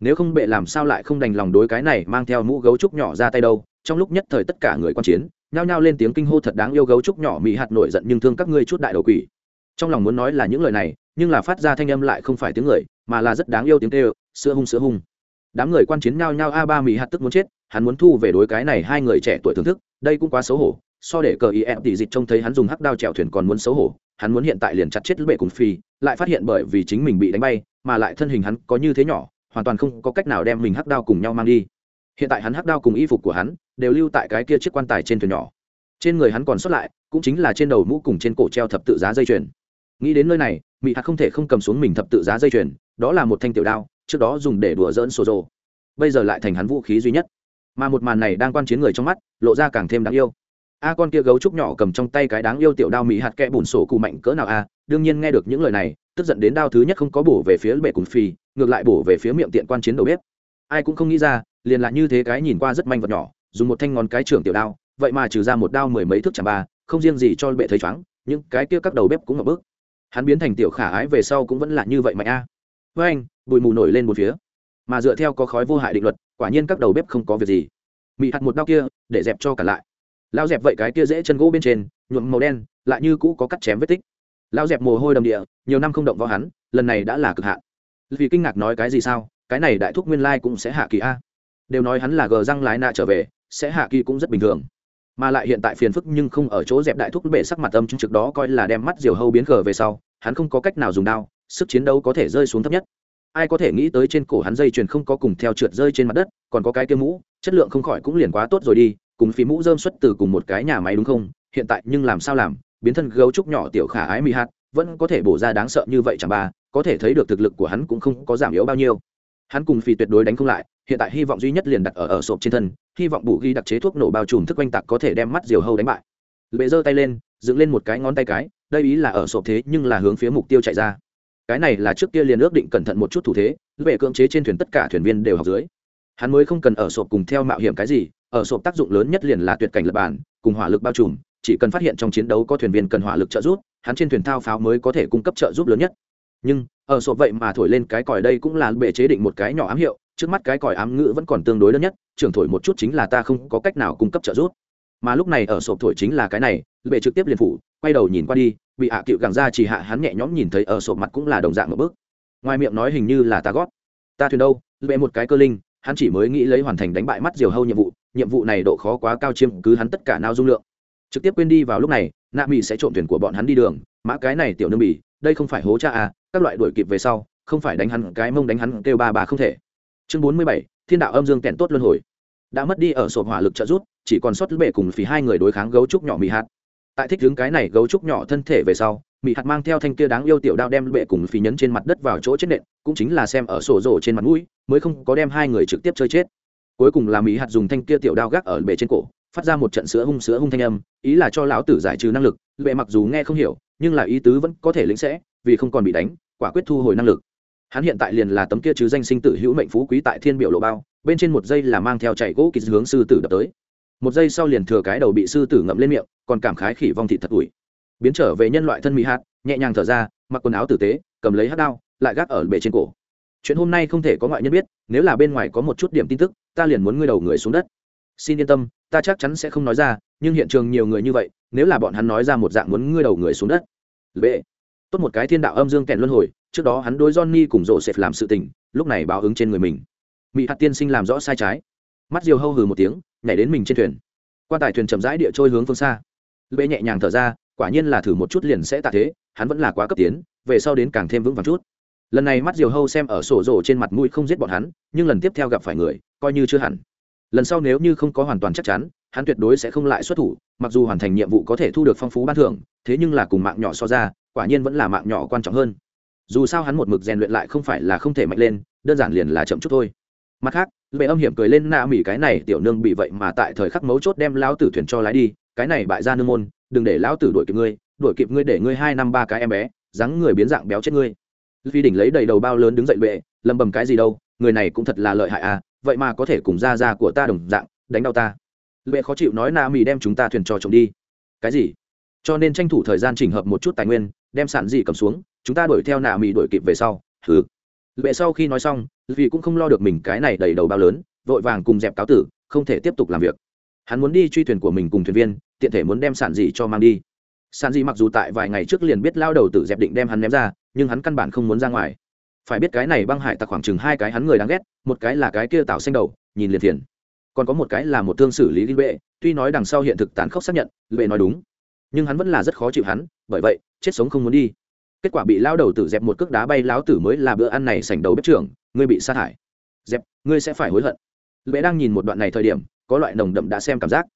Nếu không bệ làm sao lại không đành lòng đối cái này mang theo mũ gấu trúc nhỏ ra tay đâu, trong lúc nhất thời tất cả người quan chiến nhao nhao lên tiếng kinh hô thật đáng yêu gấu trúc nhỏ mỹ hạt nổi giận nhưng thương các ngươi chút đại đầu quỷ. Trong lòng muốn nói là những lời này, nhưng là phát ra thanh âm lại không phải tiếng người, mà là rất đáng yêu tiếng kêu, sữa hung sữa hung. Đám người quan chiến nhao nhao a ba mỹ hạt tức muốn chết, hắn muốn thu về đối cái này hai người trẻ tuổi thưởng thức, đây cũng quá xấu hổ, so để cờ ý em tỉ dịch trông thấy hắn dùng hắc đao chèo thuyền còn muốn xấu hổ, hắn muốn hiện tại liền chặt chết bệ cùng phi, lại phát hiện bởi vì chính mình bị đánh bay, mà lại thân hình hắn có như thế nhỏ, hoàn toàn không có cách nào đem mình hắc đao cùng nhau mang đi. Hiện tại hắn hắc đao cùng y phục của hắn đều lưu tại cái kia chiếc quan tài trên thuyền nhỏ. Trên người hắn còn sót lại, cũng chính là trên đầu mũ cùng trên cổ treo thập tự giá dây chuyền. Nghĩ đến nơi này mỹ hạt không thể không cầm xuống mình thập tự giá dây chuyền, đó là một thanh tiểu đao, trước đó dùng để đùa dỡn sổ rồ bây giờ lại thành hắn vũ khí duy nhất. Mà một màn này đang quan chiến người trong mắt, lộ ra càng thêm đáng yêu. A con kia gấu trúc nhỏ cầm trong tay cái đáng yêu tiểu đao mỹ hạt kẽ bùn sổ cụ mạnh cỡ nào a, đương nhiên nghe được những lời này, tức giận đến đao thứ nhất không có bổ về phía bệ cùng phi ngược lại bổ về phía miệng tiện quan chiến đầu bếp. Ai cũng không nghĩ ra, liền là như thế cái nhìn qua rất manh vật nhỏ dùng một thanh ngón cái trưởng tiểu đao, vậy mà trừ ra một đao mười mấy thước chẳng ba, không riêng gì cho bệ thấy chóng những cái kia các đầu bếp cũng ngập bước. Hắn biến thành tiểu khả ái về sau cũng vẫn là như vậy mạnh a. Với anh, bụi mù nổi lên một phía. Mà dựa theo có khói vô hại định luật, quả nhiên các đầu bếp không có việc gì. Mị hạt một đao kia, để dẹp cho cả lại. Lao dẹp vậy cái kia dễ chân gỗ bên trên, nhuộm màu đen, lại như cũ có cắt chém vết tích. Lao dẹp mồ hôi đầm địa, nhiều năm không động vào hắn, lần này đã là cực hạn. Vì kinh ngạc nói cái gì sao, cái này đại thúc nguyên lai cũng sẽ hạ kỳ a đều nói hắn là gờ răng lái nạ trở về, sẽ hạ kỳ cũng rất bình thường. Mà lại hiện tại phiền phức nhưng không ở chỗ dẹp đại thúc bể sắc mặt âm chứng trực đó coi là đem mắt diều hâu biến gờ về sau, hắn không có cách nào dùng đao, sức chiến đấu có thể rơi xuống thấp nhất. Ai có thể nghĩ tới trên cổ hắn dây chuyền không có cùng theo trượt rơi trên mặt đất, còn có cái kia mũ, chất lượng không khỏi cũng liền quá tốt rồi đi, cùng phí mũ dơm xuất từ cùng một cái nhà máy đúng không? Hiện tại nhưng làm sao làm? Biến thân gấu trúc nhỏ tiểu khả ái mỹ hạt, vẫn có thể bổ ra đáng sợ như vậy chẳng ba, có thể thấy được thực lực của hắn cũng không có giảm yếu bao nhiêu hắn cùng phì tuyệt đối đánh không lại, hiện tại hy vọng duy nhất liền đặt ở ở sộp trên thân, hy vọng bù ghi đặc chế thuốc nổ bao trùm thức oanh tạc có thể đem mắt diều hâu đánh bại. Bệ giơ tay lên, dựng lên một cái ngón tay cái, đây ý là ở sộp thế nhưng là hướng phía mục tiêu chạy ra. Cái này là trước kia liền ước định cẩn thận một chút thủ thế bệ cưỡng chế trên thuyền tất cả thuyền viên đều học dưới. Hắn mới không cần ở sộp cùng theo mạo hiểm cái gì, ở sộp tác dụng lớn nhất liền là tuyệt cảnh lập bản, cùng hỏa lực bao trùm, chỉ cần phát hiện trong chiến đấu có thuyền viên cần hỏa lực trợ giúp, hắn trên thuyền thao pháo mới có thể cung cấp trợ giúp lớn nhất nhưng, ở sộp vậy mà thổi lên cái còi đây cũng là bệ chế định một cái nhỏ ám hiệu, trước mắt cái còi ám ngữ vẫn còn tương đối lớn nhất, trưởng thổi một chút chính là ta không có cách nào cung cấp trợ giúp. Mà lúc này ở sộp thổi chính là cái này bệ trực tiếp liền phủ, quay đầu nhìn qua đi, bị hạ à cựu gàng ra chỉ hạ hắn nhẹ nhõm nhìn thấy ở sộp mặt cũng là đồng dạng một bước. Ngoài miệng nói hình như là ta gót ta thuyền đâu bệ một cái cơ linh, hắn chỉ mới nghĩ lấy hoàn thành đánh bại mắt diều hâu nhiệm vụ nhiệm vụ này độ khó quá cao chiếm cứ hắn tất cả nao dung lượng. Trực tiếp quên đi vào lúc này, nạ mỹ sẽ trộm thuyền của bọn hắn đi đường, mã cái này tiểu nương bỉ đây không phải hố cha à các loại đuổi kịp về sau, không phải đánh hắn cái mông đánh hắn kêu ba bà không thể. Chương bốn mươi bảy, thiên đạo âm dương kẹn tốt luân hồi. Đã mất đi ở sổ hỏa lực trợ rút chỉ còn sót bệ cùng phí hai người đối kháng gấu trúc nhỏ mỹ hạt. Tại thích đứng cái này gấu trúc nhỏ thân thể về sau mỹ hạt mang theo thanh kia đáng yêu tiểu đao đem bệ cùng phí nhấn trên mặt đất vào chỗ chết nện, cũng chính là xem ở sổ rổ trên mặt mũi, mới không có đem hai người trực tiếp chơi chết. Cuối cùng là mỹ hạt dùng thanh kia tiểu đao gác ở bệ trên cổ, phát ra một trận sữa hung sữa hung thanh âm, ý là cho lão tử giải trừ năng lực, bệ mặc dù nghe không hiểu nhưng là ý tứ vẫn có thể lĩnh sẽ, vì không còn bị đánh, quả quyết thu hồi năng lực. Hắn hiện tại liền là tấm kia chứ danh sinh tử hữu mệnh phú quý tại thiên biểu lộ bao, bên trên một giây là mang theo chạy gỗ kịch hướng sư tử đập tới. Một giây sau liền thừa cái đầu bị sư tử ngậm lên miệng, còn cảm khái khỉ vong thịt thật ủi. Biến trở về nhân loại thân mỹ hạt, nhẹ nhàng thở ra, mặc quần áo tử tế, cầm lấy hát đao, lại gác ở bể trên cổ. Chuyện hôm nay không thể có ngoại nhân biết, nếu là bên ngoài có một chút điểm tin tức, ta liền muốn ngươi đầu người xuống đất xin yên tâm, ta chắc chắn sẽ không nói ra, nhưng hiện trường nhiều người như vậy, nếu là bọn hắn nói ra một dạng muốn ngươi đầu người xuống đất. B tốt một cái thiên đạo âm dương kèn luân hồi, trước đó hắn đối johnny cùng rộ sẽ làm sự tình, lúc này báo ứng trên người mình. Mỹ hạt tiên sinh làm rõ sai trái. Mắt diều hâu hừ một tiếng, nhảy đến mình trên thuyền. Quan tài thuyền chậm rãi địa trôi hướng phương xa. Bệ nhẹ nhàng thở ra, quả nhiên là thử một chút liền sẽ tạ thế, hắn vẫn là quá cấp tiến, về sau đến càng thêm vững vàng chút. Lần này mắt diều hâu xem ở sổ rổ trên mặt mũi không giết bọn hắn, nhưng lần tiếp theo gặp phải người, coi như chưa hẳn lần sau nếu như không có hoàn toàn chắc chắn, hắn tuyệt đối sẽ không lại xuất thủ, mặc dù hoàn thành nhiệm vụ có thể thu được phong phú ban thưởng, thế nhưng là cùng mạng nhỏ so ra, quả nhiên vẫn là mạng nhỏ quan trọng hơn. Dù sao hắn một mực rèn luyện lại không phải là không thể mạnh lên, đơn giản liền là chậm chút thôi. Mặt khác bệ âm hiểm cười lên na mỉ, cái này tiểu nương bị vậy mà tại thời khắc mấu chốt đem lão tử thuyền cho lái đi, cái này bại ra nương môn, đừng để lão tử đuổi kịp ngươi, đuổi kịp ngươi để ngươi hai năm ba cái em bé rắn người biến dạng béo chết ngươi. Phi đỉnh lấy đầy đầu bao lớn đứng dậy bệ lầm bầm cái gì đâu người này cũng thật là lợi hại à vậy mà có thể cùng ra ra của ta đồng dạng, đánh đau ta. Lệ khó chịu nói na mì đem chúng ta thuyền cho trộm đi. Cái gì? Cho nên tranh thủ thời gian chỉnh hợp một chút tài nguyên, đem sản gì cầm xuống, chúng ta đuổi theo nạ mì đuổi kịp về sau. Thứ. lệ sau khi nói xong, vì cũng không lo được mình cái này đầy đầu bao lớn, vội vàng cùng dẹp cáo tử, không thể tiếp tục làm việc. Hắn muốn đi truy thuyền của mình cùng thuyền viên, tiện thể muốn đem sản gì cho mang đi. Sản gì mặc dù tại vài ngày trước liền biết lao đầu tử dẹp định đem hắn ném ra, nhưng hắn căn bản không muốn ra ngoài phải biết cái này băng hải tặc khoảng chừng hai cái hắn người đáng ghét, một cái là cái kia tạo xanh đầu, nhìn liền thiền còn có một cái là một thương xử lý linh bệ, tuy nói đằng sau hiện thực tàn khốc xác nhận lệ nói đúng. Nhưng hắn vẫn là rất khó chịu hắn, bởi vậy, chết sống không muốn đi. Kết quả bị lao đầu tử dẹp một cước đá bay láo tử mới là bữa ăn này sành đầu bếp trưởng, ngươi bị sa thải. Dẹp, ngươi sẽ phải hối hận. Lệ đang nhìn một đoạn này thời điểm, có loại nồng đậm đã xem cảm giác.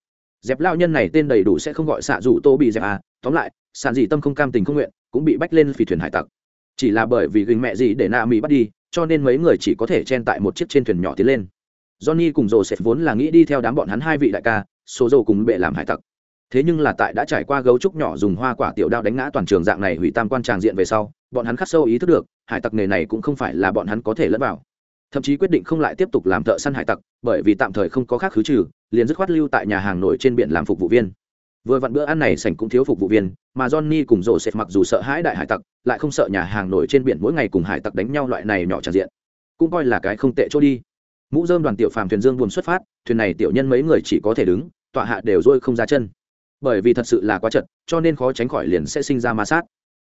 Dẹp lao nhân này tên đầy đủ sẽ không gọi xạ dù tô bị dẹp à tóm lại sàn dị tâm không cam tình không nguyện, cũng bị bách lên phi thuyền hải tặc chỉ là bởi vì gừng mẹ gì để nạ mỹ bắt đi, cho nên mấy người chỉ có thể chen tại một chiếc trên thuyền nhỏ tiến lên. Johnny cùng joseph vốn là nghĩ đi theo đám bọn hắn hai vị đại ca, số dầu cùng bệ làm hải tặc. Thế nhưng là tại đã trải qua gấu trúc nhỏ dùng hoa quả tiểu đao đánh ngã toàn trường dạng này hủy tam quan tràng diện về sau, bọn hắn khắc sâu ý thức được, hải tặc nghề này cũng không phải là bọn hắn có thể lẫn vào. Thậm chí quyết định không lại tiếp tục làm thợ săn hải tặc, bởi vì tạm thời không có khác khứ trừ, liền dứt khoát lưu tại nhà hàng nổi trên biển làm phục vụ viên vừa vặn bữa ăn này sảnh cũng thiếu phục vụ viên, mà johnny cùng rổ xẹt mặc dù sợ hãi đại hải tặc, lại không sợ nhà hàng nổi trên biển mỗi ngày cùng hải tặc đánh nhau loại này nhỏ tràn diện. Cũng coi là cái không tệ chỗ đi. Mũ dơm đoàn tiểu phàm thuyền dương buồn xuất phát, thuyền này tiểu nhân mấy người chỉ có thể đứng, tọa hạ đều dôi không ra chân. Bởi vì thật sự là quá chật, cho nên khó tránh khỏi liền sẽ sinh ra ma sát.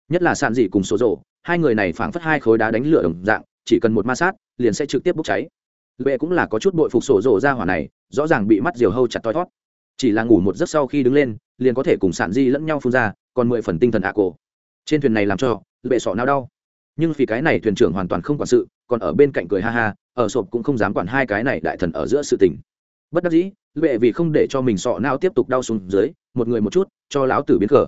Nhất là sàn dị cùng số rổ hai người này phảng phất hai khối đá đánh lửa đồng dạng, chỉ cần một ma sát, liền sẽ trực tiếp bốc cháy. Lệ cũng là có chút bội phục sổ rổ ra hỏa này, rõ ràng bị mắt diều hâu chặt toi thót chỉ là ngủ một giấc sau khi đứng lên, liền có thể cùng sản di lẫn nhau phun ra, còn mười phần tinh thần ạ cổ. Trên thuyền này làm cho lệ sọ nao đau. Nhưng vì cái này thuyền trưởng hoàn toàn không quản sự, còn ở bên cạnh cười ha ha, ở sộp cũng không dám quản hai cái này đại thần ở giữa sự tình. Bất đắc dĩ lệ vì không để cho mình sọ não tiếp tục đau xuống dưới, một người một chút, cho lão tử biến cờ.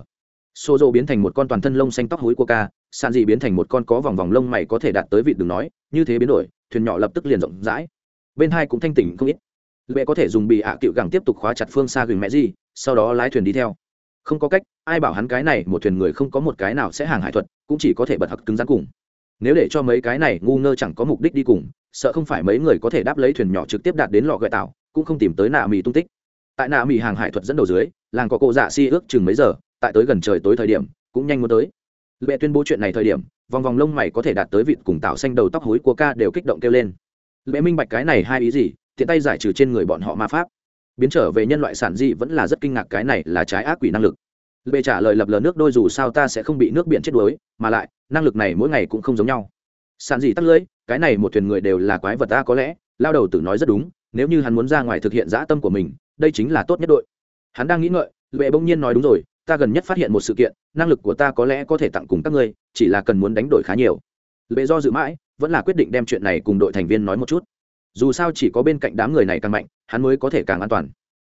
Xô dô biến thành một con toàn thân lông xanh tóc hối của ca sàn dị biến thành một con có vòng vòng lông mày có thể đạt tới vị đừng nói, như thế biến đổi, thuyền nhỏ lập tức liền rộng rãi. Bên hai cũng thanh tỉnh không ít lệ có thể dùng bị ạ à cựu gẳng tiếp tục khóa chặt phương xa gừng mẹ gì, sau đó lái thuyền đi theo. Không có cách, ai bảo hắn cái này, một thuyền người không có một cái nào sẽ hàng hải thuật, cũng chỉ có thể bật hặc cứng rắn cùng. Nếu để cho mấy cái này ngu ngơ chẳng có mục đích đi cùng, sợ không phải mấy người có thể đáp lấy thuyền nhỏ trực tiếp đạt đến lò gợi tạo, cũng không tìm tới nạ mì tung tích. Tại nạ mì hàng hải thuật dẫn đầu dưới, làng có cộ dạ si ước chừng mấy giờ, tại tới gần trời tối thời điểm, cũng nhanh muốn tới. Lệ tuyên bố chuyện này thời điểm, vòng vòng lông mày có thể đạt tới vịt cùng tạo xanh đầu tóc hối của ca đều kích động kêu lên. Lệ minh bạch cái này hai ý gì tiện tay giải trừ trên người bọn họ ma pháp. Biến trở về nhân loại sản dị vẫn là rất kinh ngạc cái này là trái ác quỷ năng lực. Lệ trả lời lập lờ nước đôi dù sao ta sẽ không bị nước biển chết đuối, mà lại, năng lực này mỗi ngày cũng không giống nhau. Sản dị tắt lưỡi, cái này một thuyền người đều là quái vật ta có lẽ, lao đầu tử nói rất đúng, nếu như hắn muốn ra ngoài thực hiện dã tâm của mình, đây chính là tốt nhất đội. Hắn đang nghĩ ngợi, lệ bỗng nhiên nói đúng rồi, ta gần nhất phát hiện một sự kiện, năng lực của ta có lẽ có thể tặng cùng các ngươi, chỉ là cần muốn đánh đổi khá nhiều. Lệ do dự mãi, vẫn là quyết định đem chuyện này cùng đội thành viên nói một chút dù sao chỉ có bên cạnh đám người này càng mạnh, hắn mới có thể càng an toàn.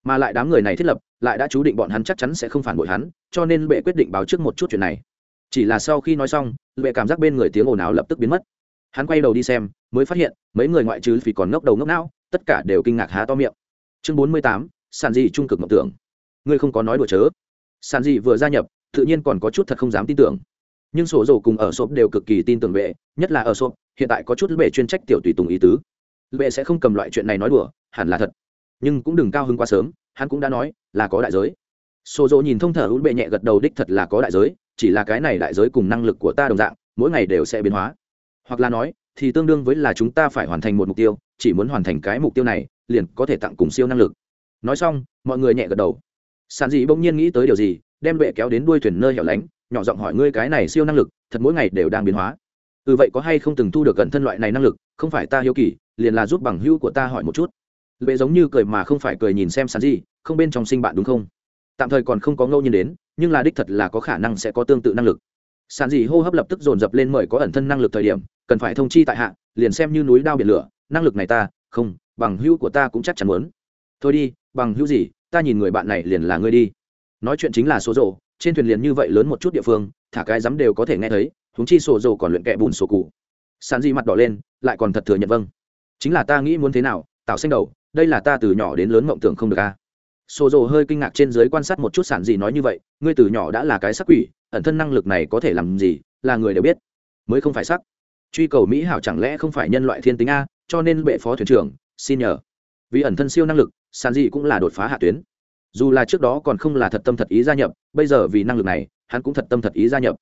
Mà lại đám người này thiết lập, lại đã chú định bọn hắn chắc chắn sẽ không phản bội hắn, cho nên bệ quyết định báo trước một chút chuyện này. Chỉ là sau khi nói xong bệ cảm giác bên người tiếng ồn ào lập tức biến mất. Hắn quay đầu đi xem, mới phát hiện, mấy người ngoại trừ vì còn ngốc đầu ngốc não, tất cả đều kinh ngạc há to miệng. Chương bốn mươi tám, sàn dị trung cực mộng tưởng. Ngươi không có nói đùa chớ. Sàn dị vừa gia nhập, tự nhiên còn có chút thật không dám tin tưởng. Nhưng sổ dầu cùng ở sộp đều cực kỳ tin tưởng vệ nhất là ở sộp, hiện tại có chút bệ chuyên trách tiểu tùy tùng ý tứ lệ sẽ không cầm loại chuyện này nói đùa, hẳn là thật. Nhưng cũng đừng cao hứng quá sớm, hắn cũng đã nói là có đại giới. Xô dỗ nhìn thông thở út bệ nhẹ gật đầu đích thật là có đại giới, chỉ là cái này đại giới cùng năng lực của ta đồng dạng, mỗi ngày đều sẽ biến hóa. Hoặc là nói, thì tương đương với là chúng ta phải hoàn thành một mục tiêu, chỉ muốn hoàn thành cái mục tiêu này, liền có thể tặng cùng siêu năng lực. Nói xong, mọi người nhẹ gật đầu. Sàn dị bỗng nhiên nghĩ tới điều gì, đem bệ kéo đến đuôi thuyền nơi hẻo lánh, nhỏ giọng hỏi ngươi cái này siêu năng lực, thật mỗi ngày đều đang biến hóa ừ vậy có hay không từng thu được gần thân loại này năng lực? Không phải ta hiếu kỳ liền là giúp bằng hữu của ta hỏi một chút. Lệ giống như cười mà không phải cười nhìn xem sàn gì, không bên trong sinh bạn đúng không? Tạm thời còn không có ngẫu nhiên đến nhưng là đích thật là có khả năng sẽ có tương tự năng lực. Sàn gì hô hấp lập tức dồn dập lên mời có ẩn thân năng lực thời điểm cần phải thông chi tại hạ liền xem như núi đao biển lửa năng lực này ta không bằng hữu của ta cũng chắc chắn muốn. Thôi đi bằng hữu gì ta nhìn người bạn này liền là ngươi đi. Nói chuyện chính là số rộ trên thuyền liền như vậy lớn một chút địa phương thả cái dám đều có thể nghe thấy húng chi sổ dầu còn luyện kẹ bùn sổ cụ. Sàn di mặt đỏ lên, lại còn thật thừa nhận vâng. Chính là ta nghĩ muốn thế nào tạo xanh đầu, đây là ta từ nhỏ đến lớn mộng tưởng không được a à. sổ dầu hơi kinh ngạc trên giới quan sát một chút sản di nói như vậy, ngươi từ nhỏ đã là cái sắc quỷ, ẩn thân năng lực này có thể làm gì, là người đều biết. Mới không phải sắc. Truy cầu mỹ hảo chẳng lẽ không phải nhân loại thiên tính a, cho nên bệ phó thuyền trưởng, xin nhờ. Vì ẩn thân siêu năng lực, sàn dị cũng là đột phá hạ tuyến. Dù là trước đó còn không là thật tâm thật ý gia nhập, bây giờ vì năng lực này, hắn cũng thật tâm thật ý gia nhập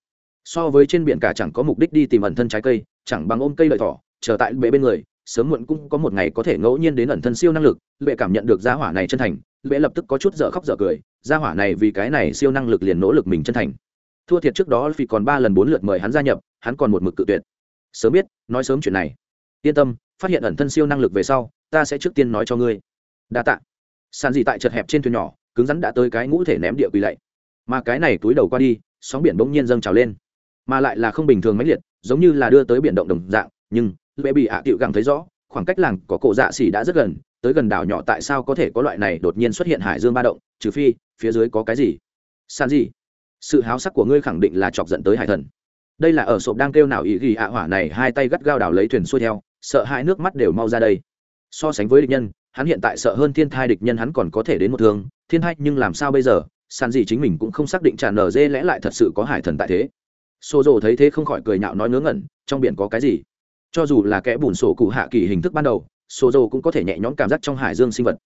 so với trên biển cả chẳng có mục đích đi tìm ẩn thân trái cây, chẳng bằng ôm cây lợi thỏ, chờ tại bệ bên người, sớm muộn cũng có một ngày có thể ngẫu nhiên đến ẩn thân siêu năng lực lệ cảm nhận được gia hỏa này chân thành lệ lập tức có chút dở khóc dở cười, gia hỏa này vì cái này siêu năng lực liền nỗ lực mình chân thành. Thua thiệt trước đó vì còn ba lần bốn lượt mời hắn gia nhập, hắn còn một mực cự tuyệt. Sớm biết, nói sớm chuyện này. Yên tâm, phát hiện ẩn thân siêu năng lực về sau, ta sẽ trước tiên nói cho ngươi. Đa tạ. Sàn gì tại chật hẹp trên thuyền nhỏ, cứng rắn đã tới cái ngũ thể ném địa quỳ lạy. Mà cái này túi đầu qua đi, sóng biển bỗng nhiên dâng trào lên mà lại là không bình thường mãnh liệt, giống như là đưa tới biển động đồng dạng, nhưng, lệ bị ạ à tiệu gẳng thấy rõ, khoảng cách làng có cổ dạ xỉ đã rất gần, tới gần đảo nhỏ tại sao có thể có loại này đột nhiên xuất hiện hải dương ba động, trừ phi, phía dưới có cái gì? San gì sự háo sắc của ngươi khẳng định là chọc dẫn tới hải thần. Đây là ở sộp đang kêu nào ý ghi ạ hỏa này hai tay gắt gao đảo lấy thuyền xuôi theo, sợ hai nước mắt đều mau ra đây. So sánh với địch nhân, hắn hiện tại sợ hơn thiên thai địch nhân hắn còn có thể đến một thương, thiên thai nhưng làm sao bây giờ? Sàn gì chính mình cũng không xác định tràn nở dê lẽ lại thật sự có hải thần tại thế xô rồ thấy thế không khỏi cười nhạo nói ngớ ngẩn, trong biển có cái gì? Cho dù là kẽ bùn sổ cụ hạ kỳ hình thức ban đầu xô rồ cũng có thể nhẹ nhõm cảm giác trong hải dương sinh vật.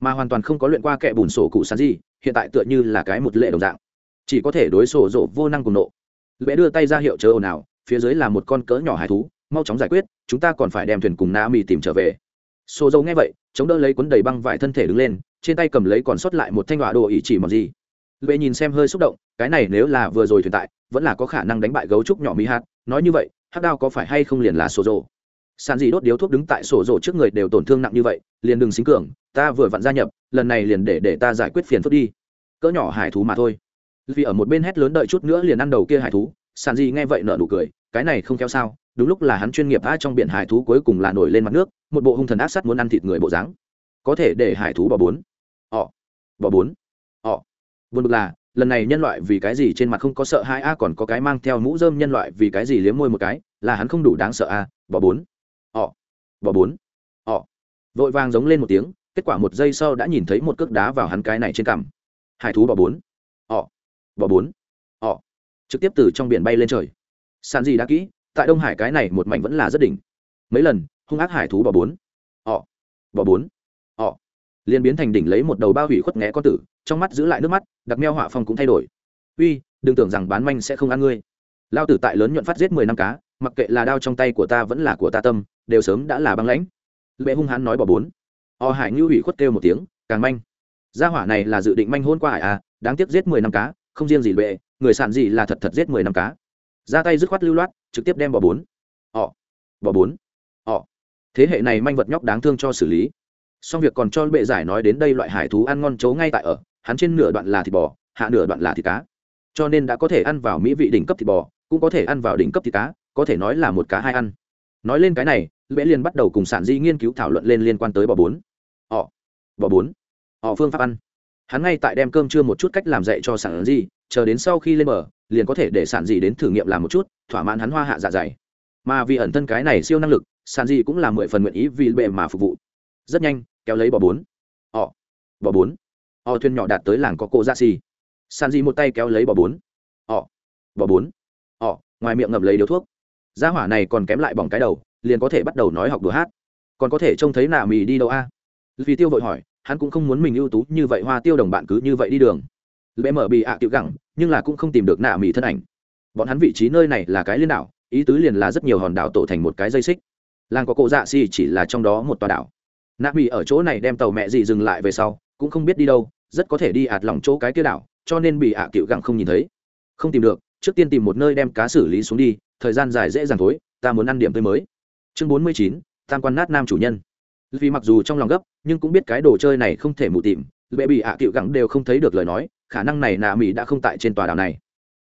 Mà hoàn toàn không có luyện qua kẽ bùn sổ cụ sàn gì, hiện tại tựa như là cái một lệ đồng dạng. Chỉ có thể đối Xô rộ vô năng cùng nộ. Lẽ đưa tay ra hiệu chờ ồn ào, phía dưới là một con cỡ nhỏ hải thú, mau chóng giải quyết, chúng ta còn phải đem thuyền cùng na Mi tìm trở về. Xô dâu nghe vậy, chống đỡ lấy cuốn đầy băng vải thân thể đứng lên, trên tay cầm lấy còn sót lại một thanh họa đồ ý chỉ mọt gì. Lệ nhìn xem hơi xúc động cái này nếu là vừa rồi thuyền tại, vẫn là có khả năng đánh bại gấu trúc nhỏ mỹ hạt nói như vậy hát đao có phải hay không liền là sổ rồ sàn gì đốt điếu thuốc đứng tại sổ rồ trước người đều tổn thương nặng như vậy, liền đừng xính cường, ta vừa vặn gia nhập, lần này liền để để ta giải quyết phiền phức đi. Cỡ nhỏ hải thú mà thôi. Vì ở một bên hét lớn đợi chút nữa liền ăn đầu kia hải thú, sàn gì nghe vậy nở nụ cười, cái này không kéo sao, đúng lúc là hắn chuyên nghiệp a trong biển hải thú cuối cùng là nổi lên mặt nước, một bộ hung thần ác sắt muốn ăn thịt người bộ dáng. Có thể để hải thú bỏ bốn. Họ. Bỏ bốn. Họ. Buồn bực là lần này nhân loại vì cái gì trên mặt không có sợ hai a à, còn có cái mang theo mũ rơm nhân loại vì cái gì liếm môi một cái, là hắn không đủ đáng sợ a bỏ bốn. Họ bỏ bốn. Họ vội vàng giống lên một tiếng, kết quả một giây sau đã nhìn thấy một cước đá vào hắn cái này trên cằm. Hải thú bỏ bốn. Họ bỏ bốn. Họ trực tiếp từ trong biển bay lên trời. Sàn gì đã kỹ, tại đông hải cái này một mảnh vẫn là rất đỉnh. Mấy lần, hung ác hải thú bỏ bốn. Họ bỏ bốn. Họ liền biến thành đỉnh lấy một đầu bao hủy khuất nghé con tử trong mắt giữ lại nước mắt, đặc meo họa phong cũng thay đổi. Uy, đừng tưởng rằng bán manh sẽ không ăn ngươi. Lao tử tại lớn nhuận phát giết mười năm cá, mặc kệ là đao trong tay của ta vẫn là của ta tâm, đều sớm đã là băng lãnh. Lệ hung hãn nói bỏ bốn. O hải ngưu hủy khuất kêu một tiếng, càng manh. Gia hỏa này là dự định manh hôn qua hải à đáng tiếc giết mười năm cá, không riêng gì lệ, người sản gì là thật thật giết mười năm cá. Ra tay dứt khoát lưu loát, trực tiếp đem bỏ bốn. Ọ bỏ bốn. Ọ thế hệ này manh vật nhóc đáng thương cho xử lý. Xong việc còn cho bệ giải nói đến đây loại hải thú ăn ngon chấu ngay tại ở hắn trên nửa đoạn là thịt bò, hạ nửa đoạn là thịt cá. Cho nên đã có thể ăn vào mỹ vị đỉnh cấp thịt bò, cũng có thể ăn vào đỉnh cấp thịt cá, có thể nói là một cá hai ăn. Nói lên cái này, lễ liền bắt đầu cùng sản di nghiên cứu thảo luận lên liên quan tới bò bốn. Họ, bò bốn. Họ phương pháp ăn. Hắn ngay tại đem cơm trưa một chút cách làm dạy cho sản di, chờ đến sau khi lên bờ, liền có thể để sản di đến thử nghiệm làm một chút, thỏa mãn hắn hoa hạ dạ dày. Mà vì ẩn thân cái này siêu năng lực, sản di cũng là mười phần nguyện ý vì bệ mà phục vụ. Rất nhanh, kéo lấy bò bốn. Họ, bò bốn o thuyền nhỏ đạt tới làng có cô ra xì. San di một tay kéo lấy bò bốn. Họ bò bốn. Họ ngoài miệng ngậm lấy điếu thuốc. Gia hỏa này còn kém lại bỏng cái đầu, liền có thể bắt đầu nói học đùa hát. Còn có thể trông thấy nạ mì đi đâu a? Vì tiêu vội hỏi, hắn cũng không muốn mình ưu tú như vậy, hoa tiêu đồng bạn cứ như vậy đi đường. Lễ mở bị ạ à tiểu gẳng, nhưng là cũng không tìm được nạ mì thân ảnh. Bọn hắn vị trí nơi này là cái liên đảo, ý tứ liền là rất nhiều hòn đảo tổ thành một cái dây xích. Làng có cổ dạ xì chỉ là trong đó một tòa đảo. Nạ mì ở chỗ này đem tàu mẹ gì dừng lại về sau cũng không biết đi đâu, rất có thể đi ạt lòng chỗ cái kia đảo, cho nên bị ạ à cựu gặng không nhìn thấy. Không tìm được, trước tiên tìm một nơi đem cá xử lý xuống đi, thời gian dài dễ dàng thối ta muốn ăn điểm tươi mới. Chương bốn mươi chín tam quan nát nam chủ nhân. Vì mặc dù trong lòng gấp, nhưng cũng biết cái đồ chơi này không thể mù tìm bệ bị ạ à cựu gặng đều không thấy được lời nói, khả năng này nạ mỹ đã không tại trên tòa đảo này.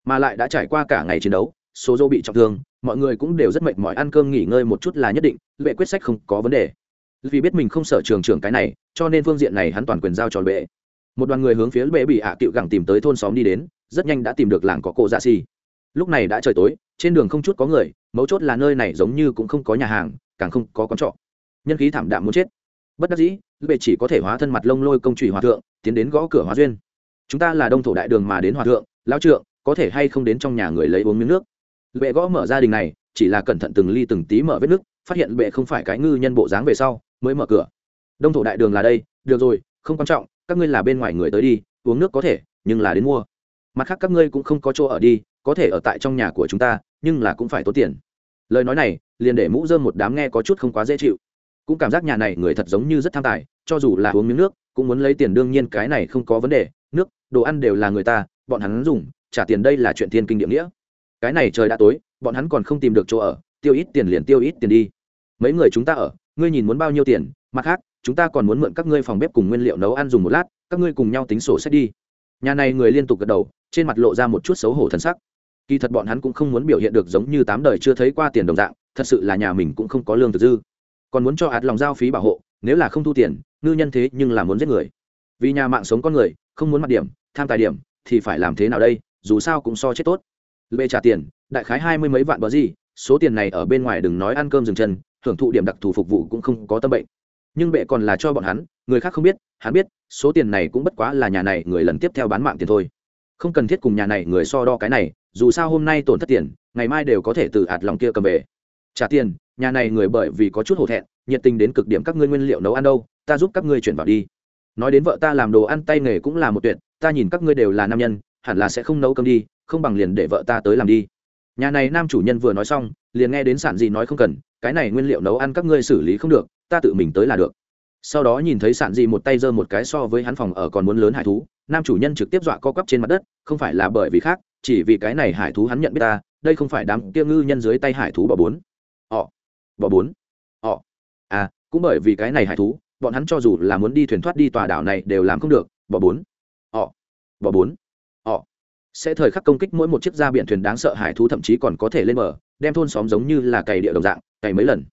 Mà lại đã trải qua cả ngày chiến đấu, số dô bị trọng thương, mọi người cũng đều rất mệt mỏi, ăn cơm nghỉ ngơi một chút là nhất định, bệ quyết sách không có vấn đề vì biết mình không sợ trường trưởng cái này, cho nên phương diện này hắn toàn quyền giao cho bệ. Một đoàn người hướng phía bệ bị ạ à cựu gẳng tìm tới thôn xóm đi đến, rất nhanh đã tìm được làng có cổ dạ xì. Lúc này đã trời tối, trên đường không chút có người, mấu chốt là nơi này giống như cũng không có nhà hàng, càng không có quán trọ. Nhân khí thảm đạm muốn chết. Bất đắc dĩ, bệ chỉ có thể hóa thân mặt lông lôi công trùy hòa thượng, tiến đến gõ cửa hóa duyên. Chúng ta là đông thổ đại đường mà đến hòa thượng, lao trượng, có thể hay không đến trong nhà người lấy uống miếng nước? Bệ gõ mở gia đình này, chỉ là cẩn thận từng ly từng tí mở vết nước, phát hiện bệ không phải cái ngư nhân bộ dáng về sau mới mở cửa. Đông thổ đại đường là đây, được rồi, không quan trọng, các ngươi là bên ngoài người tới đi, uống nước có thể, nhưng là đến mua. Mặt khác các ngươi cũng không có chỗ ở đi, có thể ở tại trong nhà của chúng ta, nhưng là cũng phải tốn tiền. Lời nói này, liền để mũ dơm một đám nghe có chút không quá dễ chịu. Cũng cảm giác nhà này người thật giống như rất tham tài, cho dù là uống miếng nước, cũng muốn lấy tiền đương nhiên cái này không có vấn đề, nước, đồ ăn đều là người ta, bọn hắn dùng, trả tiền đây là chuyện thiên kinh địa nghĩa. Cái này trời đã tối, bọn hắn còn không tìm được chỗ ở, tiêu ít tiền liền tiêu ít tiền đi. Mấy người chúng ta ở ngươi nhìn muốn bao nhiêu tiền, mặt khác, chúng ta còn muốn mượn các ngươi phòng bếp cùng nguyên liệu nấu ăn dùng một lát, các ngươi cùng nhau tính sổ sách đi. Nhà này người liên tục gật đầu, trên mặt lộ ra một chút xấu hổ thân sắc. Kỳ thật bọn hắn cũng không muốn biểu hiện được giống như tám đời chưa thấy qua tiền đồng dạng, thật sự là nhà mình cũng không có lương thực dư. Còn muốn cho ạt lòng giao phí bảo hộ, nếu là không thu tiền, ngư nhân thế nhưng là muốn giết người. Vì nhà mạng sống con người, không muốn mặt điểm, tham tài điểm, thì phải làm thế nào đây, dù sao cũng so chết tốt. Lệ trả tiền, đại khái hai mươi mấy vạn bờ gì, số tiền này ở bên ngoài đừng nói ăn cơm dừng chân hưởng thụ điểm đặc thù phục vụ cũng không có tâm bệnh. Nhưng bệ còn là cho bọn hắn, người khác không biết, hắn biết, số tiền này cũng bất quá là nhà này người lần tiếp theo bán mạng tiền thôi. Không cần thiết cùng nhà này người so đo cái này, dù sao hôm nay tổn thất tiền, ngày mai đều có thể từ ạt lòng kia cầm về. Trả tiền, nhà này người bởi vì có chút hổ thẹn, nhiệt tình đến cực điểm các ngươi nguyên liệu nấu ăn đâu, ta giúp các ngươi chuyển vào đi. Nói đến vợ ta làm đồ ăn tay nghề cũng là một tuyệt, ta nhìn các ngươi đều là nam nhân, hẳn là sẽ không nấu cơm đi, không bằng liền để vợ ta tới làm đi. Nhà này nam chủ nhân vừa nói xong, liền nghe đến sản gì nói không cần cái này nguyên liệu nấu ăn các ngươi xử lý không được, ta tự mình tới là được. Sau đó nhìn thấy sản gì một tay giơ một cái so với hắn phòng ở còn muốn lớn hải thú, nam chủ nhân trực tiếp dọa co quắp trên mặt đất, không phải là bởi vì khác, chỉ vì cái này hải thú hắn nhận biết ta, đây không phải đám kia ngư nhân dưới tay hải thú bỏ bốn. Họ bỏ bốn. Họ. À cũng bởi vì cái này hải thú, bọn hắn cho dù là muốn đi thuyền thoát đi tòa đảo này đều làm không được bỏ bốn. Họ bỏ bốn. Họ. Sẽ thời khắc công kích mỗi một chiếc da biển thuyền đáng sợ hải thú thậm chí còn có thể lên bờ, đem thôn xóm giống như là cày địa đồng dạng cày mấy lần.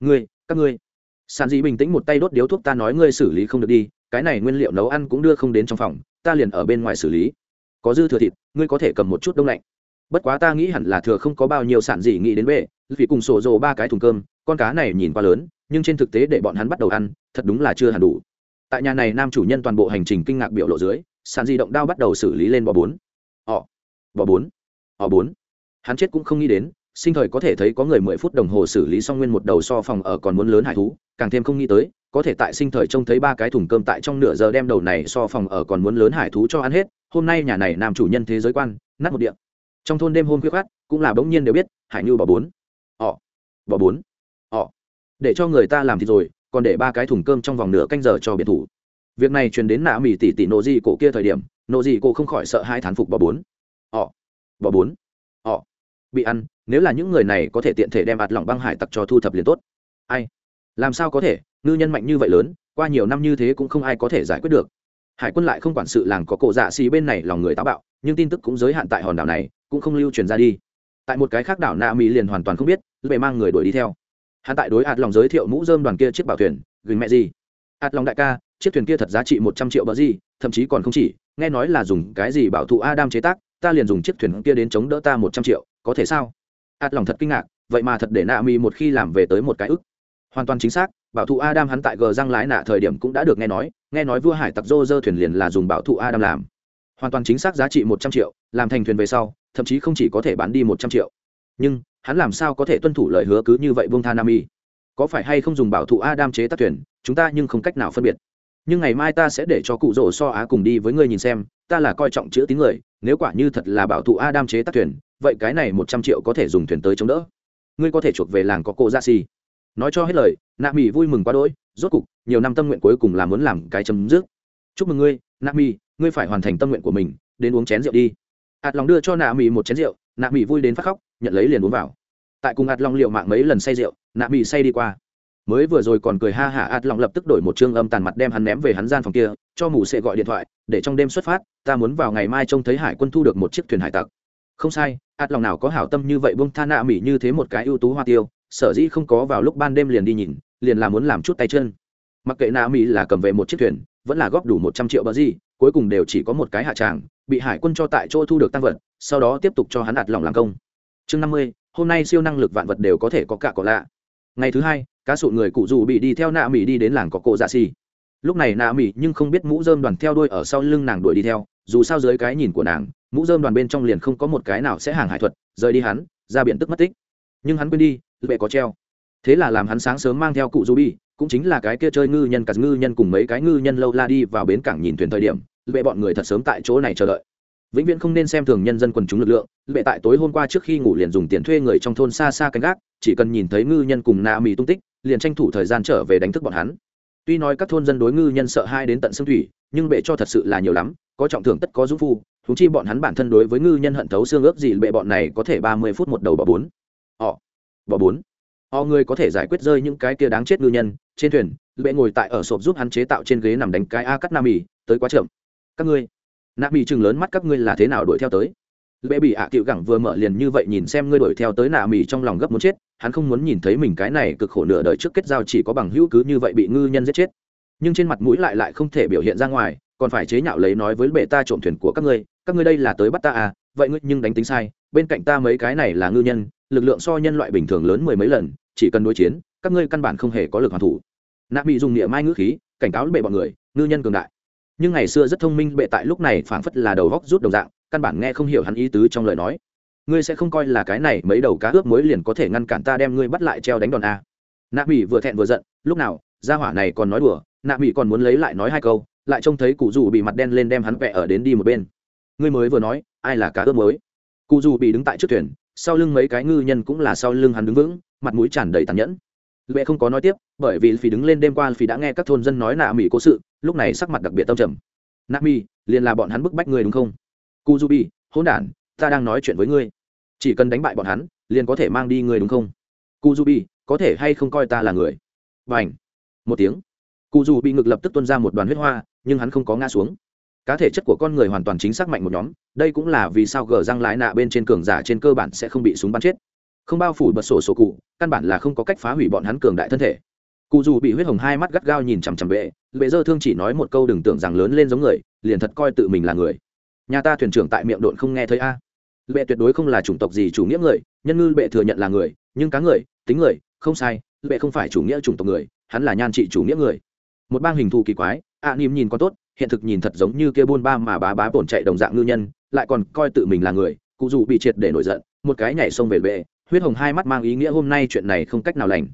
Ngươi, các ngươi. Sàn dị bình tĩnh một tay đốt điếu thuốc ta nói ngươi xử lý không được đi, cái này nguyên liệu nấu ăn cũng đưa không đến trong phòng, ta liền ở bên ngoài xử lý. Có dư thừa thịt, ngươi có thể cầm một chút đông lạnh. Bất quá ta nghĩ hẳn là thừa không có bao nhiêu sản dị nghĩ đến bệ, vì cùng sổ rồ ba cái thùng cơm, con cá này nhìn quá lớn, nhưng trên thực tế để bọn hắn bắt đầu ăn, thật đúng là chưa hẳn đủ. Tại nhà này nam chủ nhân toàn bộ hành trình kinh ngạc biểu lộ dưới sản di động đao bắt đầu xử lý lên bò bốn. Họ bò bốn họ bốn. Hắn chết cũng không nghĩ đến sinh thời có thể thấy có người mười phút đồng hồ xử lý xong nguyên một đầu so phòng ở còn muốn lớn hải thú càng thêm không nghĩ tới có thể tại sinh thời trông thấy ba cái thùng cơm tại trong nửa giờ đem đầu này so phòng ở còn muốn lớn hải thú cho ăn hết hôm nay nhà này nam chủ nhân thế giới quan nát một điện trong thôn đêm hôm khuya khoắt, cũng là bỗng nhiên đều biết hải như bỏ bốn. Họ. Bỏ bốn. Họ. Để cho người ta làm thì rồi còn để ba cái thùng cơm trong vòng nửa canh giờ cho biệt thủ. Việc này truyền đến nạ mỉ tỷ tỷ nộ gì cổ kia thời điểm nộ gì cổ không khỏi sợ hai thán phục bỏ bốn. Họ. Bỏ bốn. Họ. Bị ăn nếu là những người này có thể tiện thể đem ạt lỏng băng hải tặc cho thu thập liền tốt. Ai? Làm sao có thể? Ngư nhân mạnh như vậy lớn, qua nhiều năm như thế cũng không ai có thể giải quyết được. Hải quân lại không quản sự làng có cổ dạ xì bên này lòng người táo bạo, nhưng tin tức cũng giới hạn tại hòn đảo này, cũng không lưu truyền ra đi. Tại một cái khác đảo nạ mỹ liền hoàn toàn không biết, về mang người đuổi đi theo. Hắn tại đối ạt lòng giới thiệu mũ dơm đoàn kia chiếc bảo thuyền gừng mẹ gì? Ạt lòng đại ca, chiếc thuyền kia thật giá trị một trăm triệu bờ gì, thậm chí còn không chỉ, nghe nói là dùng cái gì bảo thụ adam chế tác, ta liền dùng chiếc thuyền kia đến chống đỡ ta một trăm triệu, có thể sao? Ạt lòng thật kinh ngạc, vậy mà thật để nạ mỹ một khi làm về tới một cái ức. Hoàn toàn chính xác, bảo thụ adam hắn tại gờ răng lái nạ thời điểm cũng đã được nghe nói nghe nói vua hải tặc dô dơ thuyền liền là dùng bảo thụ adam làm. Hoàn toàn chính xác giá trị một trăm triệu, làm thành thuyền về sau, thậm chí không chỉ có thể bán đi một trăm triệu. Nhưng, hắn làm sao có thể tuân thủ lời hứa cứ như vậy vương tha nam y có phải hay không dùng bảo thụ adam chế tác thuyền, chúng ta nhưng không cách nào phân biệt. Nhưng ngày mai ta sẽ để cho cụ rỗ so á cùng đi với ngươi nhìn xem, ta là coi trọng chữ tín người, nếu quả như thật là bảo thụ adam chế tác thuyền vậy cái này một trăm triệu có thể dùng thuyền tới chống đỡ. Ngươi có thể chuộc về làng có cô gia si. Nói cho hết lời, nạ mỹ vui mừng quá đỗi, rốt cục, nhiều năm tâm nguyện cuối cùng là muốn làm cái chấm dứt. Chúc mừng ngươi, nạ mỹ ngươi phải hoàn thành tâm nguyện của mình, đến uống chén rượu đi. Ạt lòng đưa cho nạ mỹ một chén rượu, nạ mỹ vui đến phát khóc, nhận lấy liền uống vào. Tại cùng ạt lòng liệu mạng mấy lần say rượu, nạ mỹ say đi qua. Mới vừa rồi còn cười ha hả ạt lòng lập tức đổi một chương âm tàn mặt đem hắn ném về hắn gian phòng kia, cho mù sẽ gọi điện thoại, để trong đêm xuất phát, ta muốn vào ngày mai trông thấy hải quân thu được một chiếc thuyền hải tặc không sai, ạt lòng nào có hảo tâm như vậy bông tha nạ mỹ như thế một cái ưu tú hoa tiêu, sở dĩ không có vào lúc ban đêm liền đi nhìn, liền là muốn làm chút tay chân. Mặc kệ nạ mỹ là cầm về một chiếc thuyền, vẫn là góp đủ một trăm triệu bờ gì, cuối cùng đều chỉ có một cái hạ tràng, bị hải quân cho tại chỗ thu được tăng vật, sau đó tiếp tục cho hắn ạt lòng làm công. Chương năm mươi, hôm nay siêu năng lực vạn vật đều có thể có cả có lạ. Ngày thứ hai, cá sụn người cụ dù bị đi theo nạ mỹ đi đến làng có cổ dạ xì. Lúc này nạ mỹ nhưng không biết mũ dơm đoàn theo đuôi ở sau lưng nàng đuổi đi theo, dù sao dưới cái nhìn của nàng mũ dơm đoàn bên trong liền không có một cái nào sẽ hàng hải thuật, rời đi hắn, ra biển tức mất tích. Nhưng hắn quên đi, lệ có treo. Thế là làm hắn sáng sớm mang theo cụ du bi cũng chính là cái kia chơi ngư nhân cặt ngư nhân cùng mấy cái ngư nhân lâu la đi vào bến cảng nhìn thuyền thời điểm, lệ bọn người thật sớm tại chỗ này chờ đợi. Vĩnh viễn không nên xem thường nhân dân quần chúng lực lượng, lệ tại tối hôm qua trước khi ngủ liền dùng tiền thuê người trong thôn xa xa canh gác, chỉ cần nhìn thấy ngư nhân cùng na mì tung tích, liền tranh thủ thời gian trở về đánh thức bọn hắn tuy nói các thôn dân đối ngư nhân sợ hai đến tận xương thủy, nhưng bệ cho thật sự là nhiều lắm, có trọng thưởng tất có dũng phu thú chi bọn hắn bản thân đối với ngư nhân hận thấu xương ước gì bệ bọn này có thể ba mươi phút một đầu bỏ bốn. Họ, bỏ bốn. Họ người có thể giải quyết rơi những cái kia đáng chết ngư nhân, trên thuyền, bệ ngồi tại ở sộp giúp hắn chế tạo trên ghế nằm đánh cái a cắt nam mì, tới quá chậm. Các ngươi nam mì chừng lớn mắt các ngươi là thế nào đuổi theo tới? Bệ bị ạ à cựu gẳng vừa mở liền như vậy nhìn xem ngươi đuổi theo tới nạ mì trong lòng gấp muốn chết hắn không muốn nhìn thấy mình cái này cực khổ nửa đời trước kết giao chỉ có bằng hữu cứ như vậy bị ngư nhân giết chết. Nhưng trên mặt mũi lại lại không thể biểu hiện ra ngoài, còn phải chế nhạo lấy nói với bệ ta trộm thuyền của các ngươi các ngươi đây là tới bắt ta à vậy ngươi nhưng đánh tính sai, bên cạnh ta mấy cái này là ngư nhân, lực lượng so nhân loại bình thường lớn mười mấy lần, chỉ cần đối chiến, các ngươi căn bản không hề có lực hoàn thủ. Nạp bị dùng niệm mai ngữ khí, cảnh cáo bệ bọn người, ngư nhân cường đại. Nhưng ngày xưa rất thông minh, bệ tại lúc này phảng phất là đầu góc rút đồng dạng, căn bản nghe không hiểu hắn ý tứ trong lời nói ngươi sẽ không coi là cái này mấy đầu cá ướp muối liền có thể ngăn cản ta đem ngươi bắt lại treo đánh đòn a. Nạ mỹ vừa thẹn vừa giận, lúc nào, gia hỏa này còn nói đùa, nạ mỹ còn muốn lấy lại nói hai câu, lại trông thấy cụ dù bị mặt đen lên đem hắn vẹ ở đến đi một bên. Ngươi mới vừa nói, ai là cá ướp muối? Cụ dù bị đứng tại trước thuyền, sau lưng mấy cái ngư nhân cũng là sau lưng hắn đứng vững, mặt mũi tràn đầy tàn nhẫn. Lệ không có nói tiếp, bởi vì phì đứng lên đêm qua phì đã nghe các thôn dân nói nạ mỹ cố sự, lúc này sắc mặt đặc biệt tâm trầm. Nạ mỹ liền là bọn hắn bức bách ngươi đúng không? Cụ Dù bị hỗn đản ta đang nói chuyện với ngươi. Chỉ cần đánh bại bọn hắn, liền có thể mang đi ngươi đúng không? Cu du bi có thể hay không coi ta là người? Và ảnh một tiếng. Cụ dù bị ngực lập tức tuân ra một đoàn huyết hoa, nhưng hắn không có ngã xuống. Cá thể chất của con người hoàn toàn chính xác mạnh một nhóm, đây cũng là vì sao gờ răng lái nạ bên trên cường giả trên cơ bản sẽ không bị súng bắn chết. Không bao phủ bật sổ sổ cụ, căn bản là không có cách phá hủy bọn hắn cường đại thân thể. Cụ dù bị huyết hồng hai mắt gắt gao nhìn chằm chằm bệ. Bệ dơ thương chỉ nói một câu đừng tưởng rằng lớn lên giống người, liền thật coi tự mình là người. Nhà ta thuyền trưởng tại miệng độn không nghe thấy a. à bệ tuyệt đối không là chủng tộc gì chủ nghĩa người nhân ngư bệ thừa nhận là người nhưng cá người tính người không sai bệ không phải chủ nghĩa chủng tộc người hắn là nhan trị chủ nghĩa người. Một bang hình thù kỳ quái ạ à, nhìn có tốt hiện thực nhìn thật giống như kia buôn ba mà bá bá bổn chạy đồng dạng ngư nhân lại còn coi tự mình là người cụ dù bị triệt để nổi giận một cái nhảy xông về bệ huyết hồng hai mắt mang ý nghĩa hôm nay chuyện này không cách nào lành.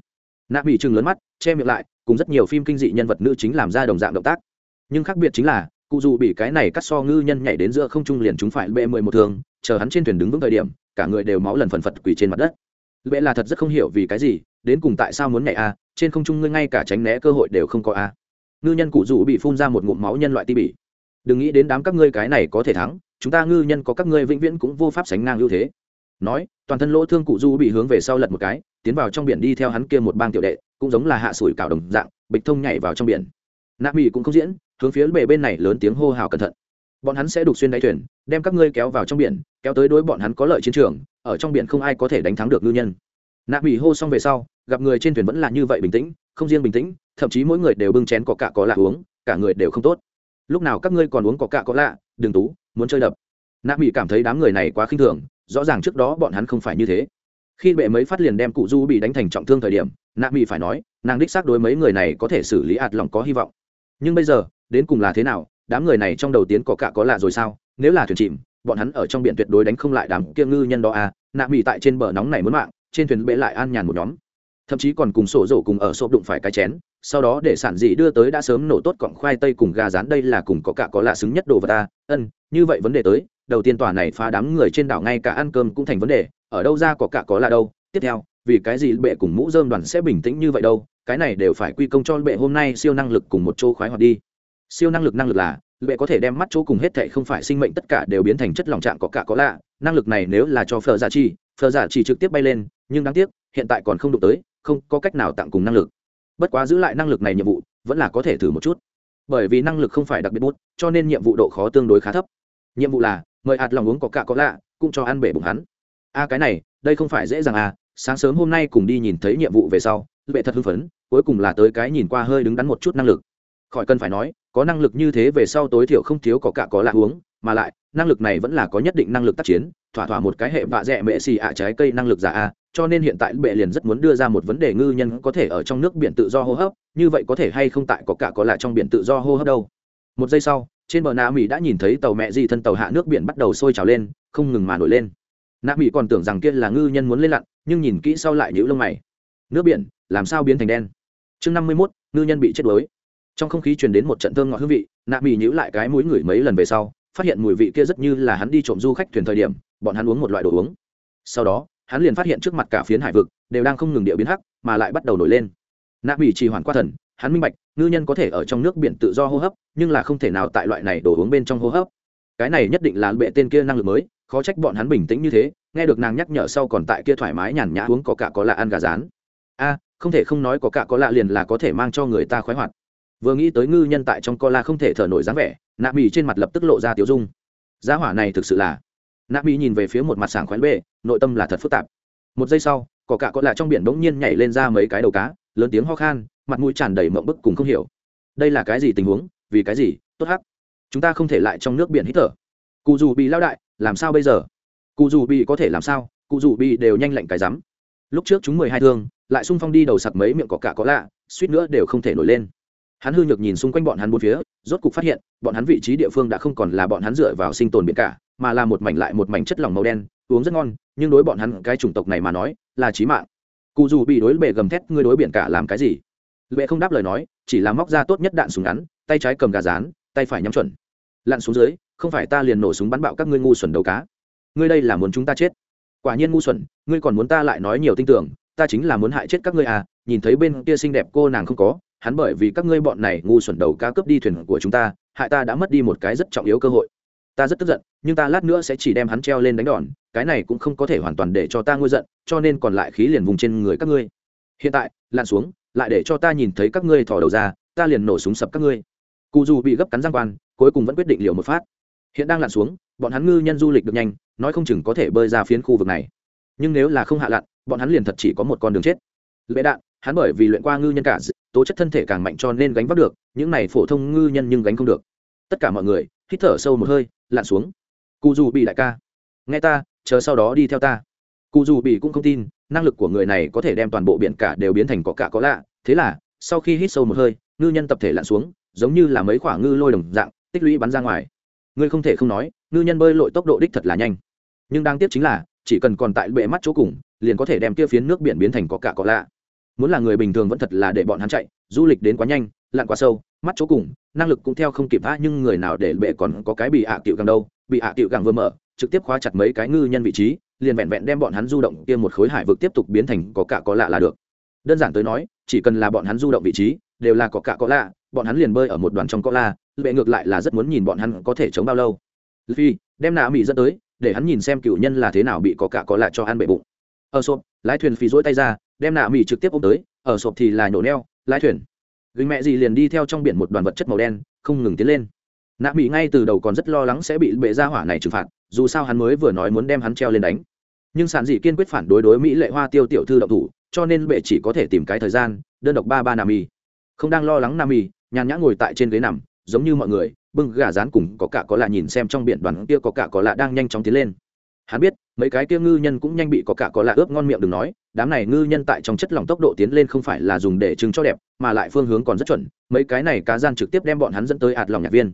Nạ bị chừng lớn mắt che miệng lại cùng rất nhiều phim kinh dị nhân vật nữ chính làm ra đồng dạng động tác. Nhưng khác biệt chính là cụ dù bị cái này cắt so ngư nhân nhảy đến giữa không trung liền chúng phải bệ mười một thường chờ hắn trên thuyền đứng vững thời điểm, cả người đều máu lần phần phật quỳ trên mặt đất. Lệ là thật rất không hiểu vì cái gì, đến cùng tại sao muốn nhảy a, trên không trung ngươi ngay cả tránh né cơ hội đều không có a. Ngư nhân cụ dù bị phun ra một ngụm máu nhân loại ti bỉ. Đừng nghĩ đến đám các ngươi cái này có thể thắng, chúng ta ngư nhân có các ngươi vĩnh viễn cũng vô pháp sánh ngang ưu thế. Nói, toàn thân lỗ thương cụ du bị hướng về sau lật một cái, tiến vào trong biển đi theo hắn kia một bang tiểu đệ, cũng giống là hạ sủi cảo đồng dạng, bịch thông nhảy vào trong biển. Nạp mỹ cũng không diễn, hướng phía bề bên này lớn tiếng hô hào cẩn thận. Bọn hắn sẽ đục xuyên đáy thuyền đem các ngươi kéo vào trong biển, kéo tới đối bọn hắn có lợi chiến trường, ở trong biển không ai có thể đánh thắng được ngư nhân. Nạp bị hô xong về sau, gặp người trên thuyền vẫn là như vậy bình tĩnh, không riêng bình tĩnh, thậm chí mỗi người đều bưng chén có cạ có lạ uống, cả người đều không tốt. Lúc nào các ngươi còn uống có cạ có lạ, đừng tú, muốn chơi đập. Nạp bị cảm thấy đám người này quá khinh thường, rõ ràng trước đó bọn hắn không phải như thế. Khi bệ mấy phát liền đem cụ du bị đánh thành trọng thương thời điểm nạp bị phải nói, nàng đích xác đối mấy người này có thể xử lý ạt lòng có hy vọng. Nhưng bây giờ, đến cùng là thế nào, đám người này trong đầu tiến có cả có lạ rồi sao? Nếu là thuyền chìm, bọn hắn ở trong biển tuyệt đối đánh không lại đám kia ngư nhân đó à nạ mỹ tại trên bờ nóng này muốn mạng, trên thuyền bệ lại an nhàn một nhóm. Thậm chí còn cùng sổ rổ cùng ở xốp đụng phải cái chén, sau đó để sản dị đưa tới đã sớm nổ tốt cọng khoai tây cùng gà rán đây là cùng có cả có lạ xứng nhất đồ vật ta ân, như vậy vấn đề tới, đầu tiên tòa này phá đám người trên đảo ngay cả ăn cơm cũng thành vấn đề, ở đâu ra có cả có là đâu. Tiếp theo, vì cái gì bệ cùng mũ dơm đoàn sẽ bình tĩnh như vậy đâu? Cái này đều phải quy công cho bệ hôm nay siêu năng lực cùng một chỗ khoái hoạt đi. Siêu năng lực năng lực là bệ có thể đem mắt chỗ cùng hết thệ không phải sinh mệnh tất cả đều biến thành chất lỏng trạng có cả có lạ, năng lực này nếu là cho phờ giả chi phờ giả chỉ trực tiếp bay lên, nhưng đáng tiếc, hiện tại còn không đụng tới, không có cách nào tặng cùng năng lực. Bất quá giữ lại năng lực này nhiệm vụ, vẫn là có thể thử một chút. Bởi vì năng lực không phải đặc biệt bút, cho nên nhiệm vụ độ khó tương đối khá thấp. Nhiệm vụ là, mời hạt lòng uống có cạ có lạ, cũng cho ăn bể bụng hắn. A cái này, đây không phải dễ dàng à sáng sớm hôm nay cùng đi nhìn thấy nhiệm vụ về sau bệ thật hưng phấn, cuối cùng là tới cái nhìn qua hơi đứng đắn một chút năng lực. Khỏi cần phải nói có năng lực như thế về sau tối thiểu không thiếu có cả có lạ uống, mà lại, năng lực này vẫn là có nhất định năng lực tác chiến, thỏa thỏa một cái hệ vạ dẹ mệ xì ạ trái cây năng lực giả a, cho nên hiện tại bệ liền rất muốn đưa ra một vấn đề ngư nhân có thể ở trong nước biển tự do hô hấp, như vậy có thể hay không tại có cả có lại trong biển tự do hô hấp đâu. Một giây sau, trên bờ nạ mỹ đã nhìn thấy tàu mẹ di thân tàu hạ nước biển bắt đầu sôi trào lên, không ngừng mà nổi lên. Nạ mỹ còn tưởng rằng kia là ngư nhân muốn lên lặn, nhưng nhìn kỹ sau lại nhữ lông mày. Nước biển, làm sao biến thành đen? Chương năm mươi mốt, ngư nhân bị chết đuối trong không khí truyền đến một trận thơm ngọt hương vị, nạ mỹ nhữ lại cái mũi ngửi mấy lần về sau, phát hiện mùi vị kia rất như là hắn đi trộm du khách thuyền thời điểm, bọn hắn uống một loại đồ uống. Sau đó, hắn liền phát hiện trước mặt cả phiến hải vực đều đang không ngừng địa biến hắc, mà lại bắt đầu nổi lên. Nạ mỹ trì hoàn qua thần, hắn minh bạch, ngư nhân có thể ở trong nước biển tự do hô hấp, nhưng là không thể nào tại loại này đồ uống bên trong hô hấp. Cái này nhất định là bệ tên kia năng lực mới, khó trách bọn hắn bình tĩnh như thế, nghe được nàng nhắc nhở sau còn tại kia thoải mái nhàn nhã uống có cả có lạ ăn gà rán. A, không thể không nói có cả có lạ liền là có thể mang cho người ta khoái hoạt vừa nghĩ tới ngư nhân tại trong co la không thể thở nổi dáng vẻ, nạ mỹ trên mặt lập tức lộ ra tiểu dung. Giá hỏa này thực sự là nạ mỹ nhìn về phía một mặt sảng khoái bê, nội tâm là thật phức tạp. Một giây sau, cỏ cả có lạ trong biển bỗng nhiên nhảy lên ra mấy cái đầu cá, lớn tiếng ho khan, mặt mũi tràn đầy mộng bức cùng không hiểu. Đây là cái gì tình huống? Vì cái gì? Tốt hắc. Chúng ta không thể lại trong nước biển hít thở. Cụ dù bị lao đại, làm sao bây giờ? Cụ dù bị có thể làm sao? Cụ dù bị đều nhanh lạnh cái rắm. Lúc trước chúng mười hai thương, lại xung phong đi đầu sặc mấy miệng cỏ cả có lạ, suýt nữa đều không thể nổi lên hắn hư nhược nhìn xung quanh bọn hắn bốn phía, rốt cục phát hiện, bọn hắn vị trí địa phương đã không còn là bọn hắn dựa vào sinh tồn biển cả, mà là một mảnh lại một mảnh chất lỏng màu đen, uống rất ngon, nhưng đối bọn hắn, cái chủng tộc này mà nói, là trí mạng. Cụ dù bị đối bệ gầm thét, ngươi đối biển cả làm cái gì? Bệ không đáp lời nói, chỉ là móc ra tốt nhất đạn súng ngắn, tay trái cầm gà rán, tay phải nhắm chuẩn. Lặn xuống dưới, không phải ta liền nổ súng bắn bạo các ngươi ngu xuẩn đầu cá. Ngươi đây là muốn chúng ta chết. Quả nhiên ngu xuẩn, ngươi còn muốn ta lại nói nhiều tin tưởng, ta chính là muốn hại chết các ngươi à nhìn thấy bên kia xinh đẹp cô nàng không có hắn bởi vì các ngươi bọn này ngu xuẩn đầu cá cướp đi thuyền của chúng ta, hại ta đã mất đi một cái rất trọng yếu cơ hội. Ta rất tức giận, nhưng ta lát nữa sẽ chỉ đem hắn treo lên đánh đòn, cái này cũng không có thể hoàn toàn để cho ta ngôi giận, cho nên còn lại khí liền vùng trên người các ngươi. Hiện tại, lặn xuống, lại để cho ta nhìn thấy các ngươi thò đầu ra, ta liền nổ súng sập các ngươi. Cụ dù bị gấp cắn giang quan, cuối cùng vẫn quyết định liều một phát. Hiện đang lặn xuống, bọn hắn ngư nhân du lịch được nhanh, nói không chừng có thể bơi ra phiến khu vực này. Nhưng nếu là không hạ lặn, bọn hắn liền thật chỉ có một con đường chết. Lệ đạn hắn bởi vì luyện qua ngư nhân cả, tố chất thân thể càng mạnh cho nên gánh vác được, những này phổ thông ngư nhân nhưng gánh không được. Tất cả mọi người, hít thở sâu một hơi, lặn xuống. Cụ dù bị đại ca, nghe ta, chờ sau đó đi theo ta. Cụ dù bị cũng không tin, năng lực của người này có thể đem toàn bộ biển cả đều biến thành có cả có lạ. Thế là, sau khi hít sâu một hơi, ngư nhân tập thể lặn xuống, giống như là mấy khoả ngư lôi đồng dạng, tích lũy bắn ra ngoài. Ngươi không thể không nói, ngư nhân bơi lội tốc độ đích thật là nhanh. Nhưng đáng tiếc chính là, chỉ cần còn tại bệ mắt chỗ cùng, liền có thể đem kia phiến nước biển biến thành có cả có lạ muốn là người bình thường vẫn thật là để bọn hắn chạy, du lịch đến quá nhanh, lặn quá sâu, mắt chỗ cùng, năng lực cũng theo không kịp vã nhưng người nào để bệ còn có cái bị hạ à tiệu càng đâu, bị hạ à tiệu càng vừa mở, trực tiếp khóa chặt mấy cái ngư nhân vị trí, liền vẹn vẹn đem bọn hắn du động kia một khối hải vực tiếp tục biến thành có cả có lạ là được. Đơn giản tới nói, chỉ cần là bọn hắn du động vị trí, đều là có cả có lạ, bọn hắn liền bơi ở một đoàn trong có la, bệ ngược lại là rất muốn nhìn bọn hắn có thể chống bao lâu. Phi, đem nạ mỹ dẫn tới, để hắn nhìn xem cựu nhân là thế nào bị có cả có lạ cho ăn bệ bụng. Ờ ở xốp lái thuyền phí rỗi tay ra đem nạ mỹ trực tiếp ôm tới, ở sộp thì là nhổ neo, lái thuyền. Gánh mẹ gì liền đi theo trong biển một đoàn vật chất màu đen, không ngừng tiến lên. Nạ mỹ ngay từ đầu còn rất lo lắng sẽ bị bệ ra hỏa này trừng phạt, dù sao hắn mới vừa nói muốn đem hắn treo lên đánh. Nhưng sản dị kiên quyết phản đối đối mỹ lệ hoa tiêu tiểu thư động thủ, cho nên bệ chỉ có thể tìm cái thời gian, đơn độc ba ba nam y không đang lo lắng nam y nhàn nhã ngồi tại trên ghế nằm, giống như mọi người, bưng gà rán cùng có cả có lạ nhìn xem trong biển đoàn kia có cả có lạ đang nhanh chóng tiến lên. Hắn biết, mấy cái kia ngư nhân cũng nhanh bị có cả có lạ ướp ngon miệng đừng nói đám này ngư nhân tại trong chất lỏng tốc độ tiến lên không phải là dùng để trưng cho đẹp, mà lại phương hướng còn rất chuẩn, mấy cái này cá gian trực tiếp đem bọn hắn dẫn tới ạt lòng nhạc viên.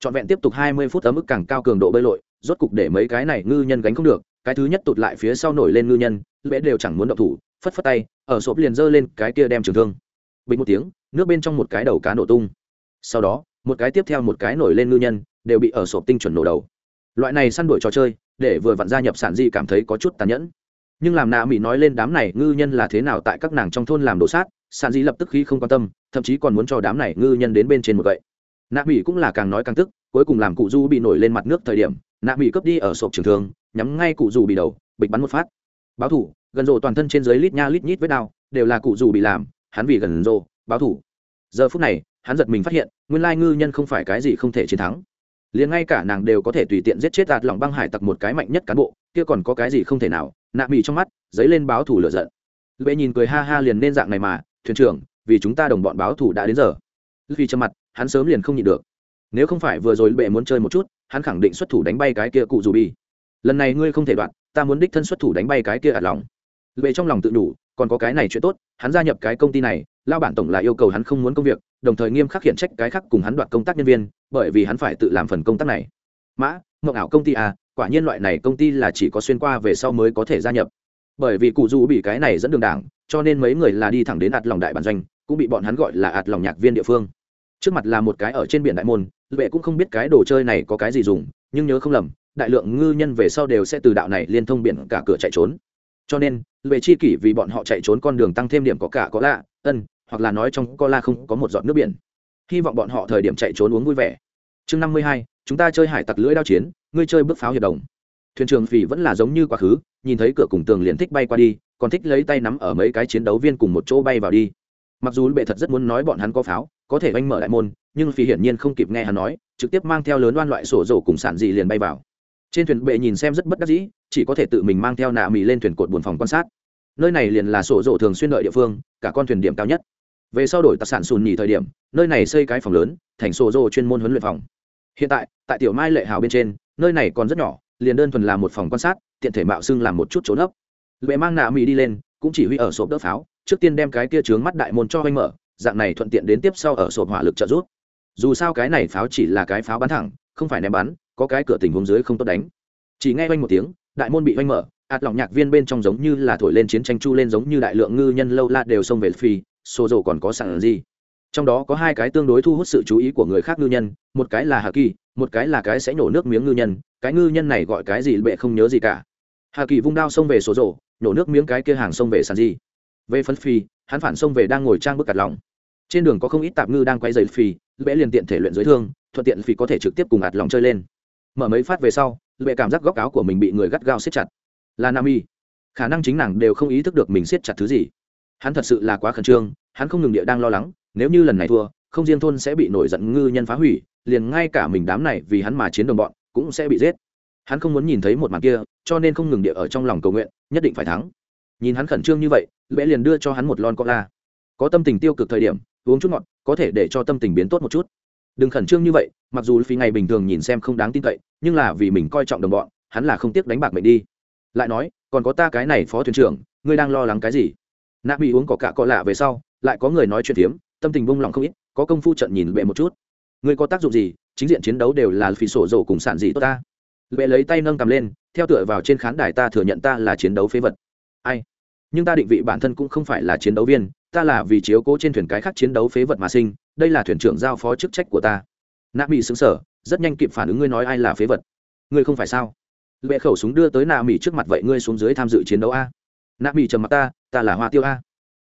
Trọn vẹn tiếp tục hai mươi phút ở mức càng cao cường độ bơi lội, rốt cục để mấy cái này ngư nhân gánh không được, cái thứ nhất tụt lại phía sau nổi lên ngư nhân lẽ đều chẳng muốn động thủ, phất phất tay, ở sộp liền giơ lên cái kia đem trường thương. Bình một tiếng, nước bên trong một cái đầu cá nổ tung. Sau đó, một cái tiếp theo một cái nổi lên ngư nhân, đều bị ở sộp tinh chuẩn nổ đầu. Loại này săn đuổi trò chơi, để vừa vặn gia nhập sản di cảm thấy có chút tàn nhẫn nhưng làm nạ mỹ nói lên đám này ngư nhân là thế nào tại các nàng trong thôn làm đồ sát sản dĩ lập tức khi không quan tâm, thậm chí còn muốn cho đám này ngư nhân đến bên trên một vậy nạ mỹ cũng là càng nói càng tức, cuối cùng làm cụ du bị nổi lên mặt nước thời điểm, nạ mỹ cướp đi ở sộp trường thương, nhắm ngay cụ dù bị đầu, bịch bắn một phát. Báo thủ, gần rộ toàn thân trên dưới lít nha lít nhít với đao đều là cụ dù bị làm, hắn vì gần rộ, báo thủ. Giờ phút này, hắn giật mình phát hiện, nguyên lai ngư nhân không phải cái gì không thể chiến thắng liền ngay cả nàng đều có thể tùy tiện giết chết đạt lòng băng hải tặc một cái mạnh nhất cán bộ, kia còn có cái gì không thể nào, nạ mỹ trong mắt, dấy lên báo thủ lựa giận. Lệ nhìn cười ha ha liền nên dạng này mà, thuyền trưởng, vì chúng ta đồng bọn báo thủ đã đến giờ. Vì trầm mặt, hắn sớm liền không nhịn được. Nếu không phải vừa rồi bệ muốn chơi một chút, hắn khẳng định xuất thủ đánh bay cái kia cụ dù bi. Lần này ngươi không thể đoạn, ta muốn đích thân xuất thủ đánh bay cái kia ạt lòng. Bệ trong lòng tự đủ, còn có cái này chuyện tốt, hắn gia nhập cái công ty này lao bản tổng là yêu cầu hắn không muốn công việc, đồng thời nghiêm khắc khiển trách cái khác cùng hắn đoạt công tác nhân viên, bởi vì hắn phải tự làm phần công tác này. Mã, mộng ảo công ty à quả nhiên loại này công ty là chỉ có xuyên qua về sau mới có thể gia nhập. Bởi vì cụ dù bị cái này dẫn đường đảng, cho nên mấy người là đi thẳng đến ạt lòng đại bản doanh, cũng bị bọn hắn gọi là ạt lòng nhạc viên địa phương. Trước mặt là một cái ở trên biển đại môn vệ cũng không biết cái đồ chơi này có cái gì dùng, nhưng nhớ không lầm, đại lượng ngư nhân về sau đều sẽ từ đạo này liên thông biển cả cửa chạy trốn. Cho nên về chi kỷ vì bọn họ chạy trốn con đường tăng thêm điểm có cả có lạ, ân hoặc là nói trong co la không có một giọt nước biển. Hy vọng bọn họ thời điểm chạy trốn uống vui vẻ. Chương năm mươi hai, chúng ta chơi hải tặc lưỡi đao chiến, ngươi chơi bước pháo hiệp đồng. Thuyền trưởng phỉ vẫn là giống như quá khứ, nhìn thấy cửa cùng tường liền thích bay qua đi, còn thích lấy tay nắm ở mấy cái chiến đấu viên cùng một chỗ bay vào đi. Mặc dù bệ thật rất muốn nói bọn hắn có pháo, có thể oanh mở đại môn, nhưng phi hiển nhiên không kịp nghe hắn nói, trực tiếp mang theo lớn đoan loại sổ rổ cùng sản dị liền bay vào. Trên thuyền bệ nhìn xem rất bất đắc dĩ, chỉ có thể tự mình mang theo nạ mì lên thuyền cột buồn phòng quan sát. Nơi này liền là sổ rổ thường xuyên lợi địa phương, cả con thuyền điểm cao nhất về sau đổi tạc sản sùn nhì thời điểm, nơi này xây cái phòng lớn, thành sổ rô chuyên môn huấn luyện phòng. Hiện tại tại tiểu mai lệ hào bên trên, nơi này còn rất nhỏ, liền đơn thuần là một phòng quan sát, tiện thể mạo xưng làm một chút trốn ấp lệ mang nạ mỹ đi lên, cũng chỉ huy ở sộp đỡ pháo, trước tiên đem cái kia trướng mắt đại môn cho anh mở, dạng này thuận tiện đến tiếp sau ở sộp hỏa lực trợ giúp. Dù sao cái này pháo chỉ là cái pháo bắn thẳng, không phải ném bắn, có cái cửa tình huống dưới không tốt đánh. Chỉ nghe oanh một tiếng, đại môn bị oanh mở, ạt lỏng nhạc viên bên trong giống như là thổi lên chiến tranh chu lên giống như đại lượng ngư nhân lâu la đều xông về phi sổ dầu còn có sẵn gì? Trong đó có hai cái tương đối thu hút sự chú ý của người khác ngư nhân, một cái là hà kỳ, một cái là cái sẽ nổ nước miếng ngư nhân. Cái ngư nhân này gọi cái gì bệ không nhớ gì cả. Hà kỳ vung đao xông về số rổ nổ nước miếng cái kia hàng xông về sàn gì về phân phi, hắn phản xông về đang ngồi trang bức cặt lòng. Trên đường có không ít tạp ngư đang quay dày phi, bệ liền tiện thể luyện dưới thương, thuận tiện phi có thể trực tiếp cùng ạt lòng chơi lên. Mở mấy phát về sau, bệ cảm giác góc áo của mình bị người gắt gao siết chặt. Là nam y. Khả năng chính nàng đều không ý thức được mình siết chặt thứ gì hắn thật sự là quá khẩn trương, hắn không ngừng địa đang lo lắng, nếu như lần này thua, không riêng thôn sẽ bị nổi giận ngư nhân phá hủy, liền ngay cả mình đám này vì hắn mà chiến đồng bọn cũng sẽ bị giết. Hắn không muốn nhìn thấy một màn kia, cho nên không ngừng địa ở trong lòng cầu nguyện, nhất định phải thắng. Nhìn hắn khẩn trương như vậy lẽ liền đưa cho hắn một lon cola. Có tâm tình tiêu cực thời điểm, uống chút ngọt, có thể để cho tâm tình biến tốt một chút. Đừng khẩn trương như vậy, mặc dù phí ngày bình thường nhìn xem không đáng tin cậy, nhưng là vì mình coi trọng đồng bọn, hắn là không tiếc đánh bạc mệnh đi. Lại nói, còn có ta cái này phó thuyền trưởng, ngươi đang lo lắng cái gì? Nạ bị uống có cả cọ lạ về sau lại có người nói chuyện tiếm, tâm tình bông lòng không ít có công phu trận nhìn bệ một chút. Ngươi có tác dụng gì chính diện chiến đấu đều là phí sổ rổ cùng sản gì tốt ta. Bệ lấy tay nâng cầm lên theo tựa vào trên khán đài ta thừa nhận ta là chiến đấu phế vật. Ai? Nhưng ta định vị bản thân cũng không phải là chiến đấu viên ta là vì chiếu cố trên thuyền cái khác chiến đấu phế vật mà sinh đây là thuyền trưởng giao phó chức trách của ta. Nạ mỹ xứng sở rất nhanh kịp phản ứng ngươi nói ai là phế vật. Ngươi không phải sao? Bệ khẩu súng đưa tới nạ mỹ trước mặt vậy ngươi xuống dưới tham dự chiến đấu a nạ mỹ trầm mặc ta ta là hoa tiêu a.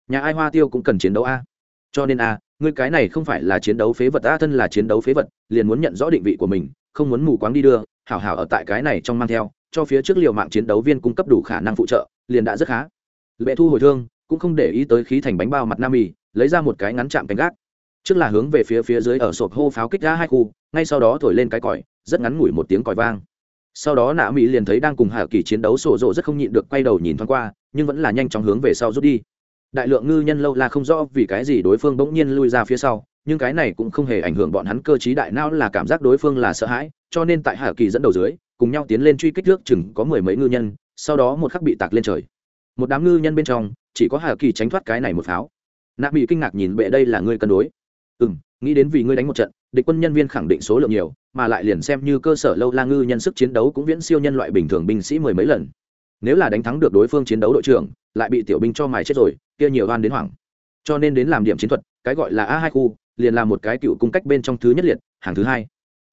Nhà ai hoa tiêu cũng cần chiến đấu a. Cho nên a, ngươi cái này không phải là chiến đấu phế vật a, thân là chiến đấu phế vật, liền muốn nhận rõ định vị của mình, không muốn mù quáng đi đưa, hảo hảo ở tại cái này trong mang theo, cho phía trước liều mạng chiến đấu viên cung cấp đủ khả năng phụ trợ, liền đã rất khá. Bệ thu hồi thương, cũng không để ý tới khí thành bánh bao mặt nam mì lấy ra một cái ngắn chạm cánh gác. Trước là hướng về phía phía dưới ở sộp hô pháo kích ra hai khu, ngay sau đó thổi lên cái còi, rất ngắn ngủi một tiếng còi vang sau đó nạ mỹ liền thấy đang cùng hạ kỳ chiến đấu sổ rộ rất không nhịn được quay đầu nhìn thoáng qua, nhưng vẫn là nhanh chóng hướng về sau rút đi. Đại lượng ngư nhân lâu là không rõ vì cái gì đối phương bỗng nhiên lui ra phía sau, nhưng cái này cũng không hề ảnh hưởng bọn hắn cơ t đại não là cảm giác đối phương là sợ hãi, cho nên tại hạ kỳ dẫn đầu dưới, cùng nhau tiến lên truy kích nước chừng có mười mấy ngư nhân, sau đó một khắc bị tạc lên trời. Một đám ngư nhân bên trong, chỉ có hạ kỳ tránh thoát cái này một pháo. Nạ bị kinh ngạc nhìn, bệ, đây là ngươi cân đối? Ừ m nghĩ đến vì ngươi đánh một trận, địch quân nhân viên khẳng định số lượng nhiều, mà lại liền xem như cơ sở lâu la ngư nhân sức chiến đấu cũng viễn siêu nhân loại bình thường binh sĩ mười mấy lần. Nếu là đánh thắng được đối phương chiến đấu đội trưởng, lại bị tiểu binh cho mài chết rồi, kia nhiều oan đến hoảng. Cho nên đến làm điểm chiến thuật, cái gọi là a hai khu, liền là một cái cựu cung cách bên trong thứ nhất liệt, hàng thứ hai.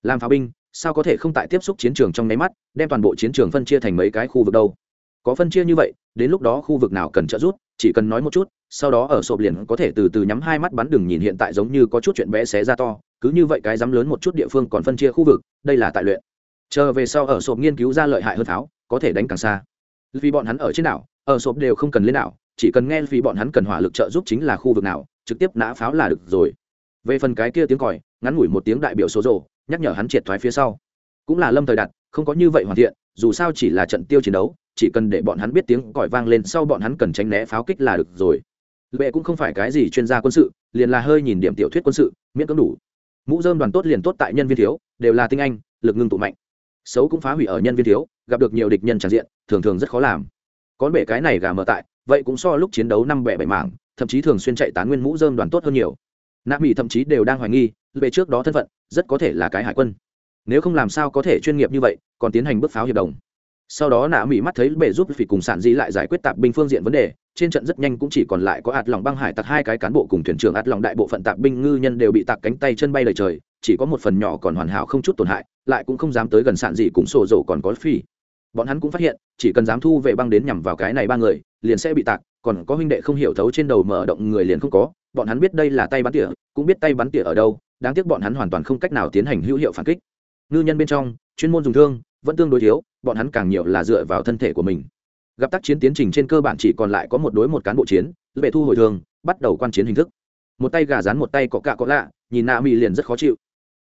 Làm pháo binh, sao có thể không tại tiếp xúc chiến trường trong nháy mắt, đem toàn bộ chiến trường phân chia thành mấy cái khu vực đâu? Có phân chia như vậy, đến lúc đó khu vực nào cần trợ giúp, chỉ cần nói một chút, sau đó ở sộp liền có thể từ từ nhắm hai mắt bắn đừng nhìn hiện tại giống như có chút chuyện bé xé ra to, cứ như vậy cái dám lớn một chút địa phương còn phân chia khu vực, đây là tại luyện. Chờ về sau ở sộp nghiên cứu ra lợi hại hơn tháo, có thể đánh càng xa. Vì bọn hắn ở trên đảo, ở sộp đều không cần lên đảo, chỉ cần nghe vì bọn hắn cần hỏa lực trợ giúp chính là khu vực nào, trực tiếp nã pháo là được rồi. Về phần cái kia tiếng còi, ngắn ngủi một tiếng đại biểu số rồ, nhắc nhở hắn triệt thoái phía sau. Cũng là lâm thời đặt, không có như vậy hoàn thiện dù sao chỉ là trận tiêu chiến đấu, chỉ cần để bọn hắn biết tiếng còi vang lên sau bọn hắn cần tránh né pháo kích là được rồi. Lệ cũng không phải cái gì chuyên gia quân sự, liền là hơi nhìn điểm tiểu thuyết quân sự, miễn cưỡng đủ. Mũ dơm đoàn tốt liền tốt tại nhân viên thiếu, đều là tinh anh, lực ngưng tụ mạnh. Xấu cũng phá hủy ở nhân viên thiếu, gặp được nhiều địch nhân tràn diện, thường thường rất khó làm. Có bể cái này gà mở tại, vậy cũng so lúc chiến đấu năm bẻ bảy mảng, thậm chí thường xuyên chạy tán nguyên mũ dơm đoàn tốt hơn nhiều. Nạ mỹ thậm chí đều đang hoài nghi về trước đó thân phận, rất có thể là cái hải quân nếu không làm sao có thể chuyên nghiệp như vậy, còn tiến hành bước pháo hiệp đồng. Sau đó nạ mỹ mắt thấy bể giúp phỉ cùng sản di lại giải quyết tạp binh phương diện vấn đề, trên trận rất nhanh cũng chỉ còn lại có ạt lòng băng hải tặc hai cái cán bộ cùng thuyền trưởng ạt lòng đại bộ phận tạp binh ngư nhân đều bị tạc cánh tay chân bay lời trời, chỉ có một phần nhỏ còn hoàn hảo không chút tổn hại, lại cũng không dám tới gần sản dị cùng sổ dầu còn có phi bọn hắn cũng phát hiện, chỉ cần dám thu về băng đến nhằm vào cái này ba người, liền sẽ bị tạc, còn có huynh đệ không hiểu thấu trên đầu mở động người liền không có, bọn hắn biết đây là tay bắn tỉa, cũng biết tay bắn tỉa ở đâu, đáng tiếc bọn hắn hoàn toàn không cách nào tiến hành hữu hiệu phản kích ngư nhân bên trong chuyên môn dùng thương vẫn tương đối thiếu bọn hắn càng nhiều là dựa vào thân thể của mình. Gặp tác chiến tiến trình trên cơ bản chỉ còn lại có một đối một cán bộ chiến vệ thu hồi thường bắt đầu quan chiến hình thức. Một tay gà rán một tay cọ cạ cọ lạ nhìn nạ mỹ liền rất khó chịu.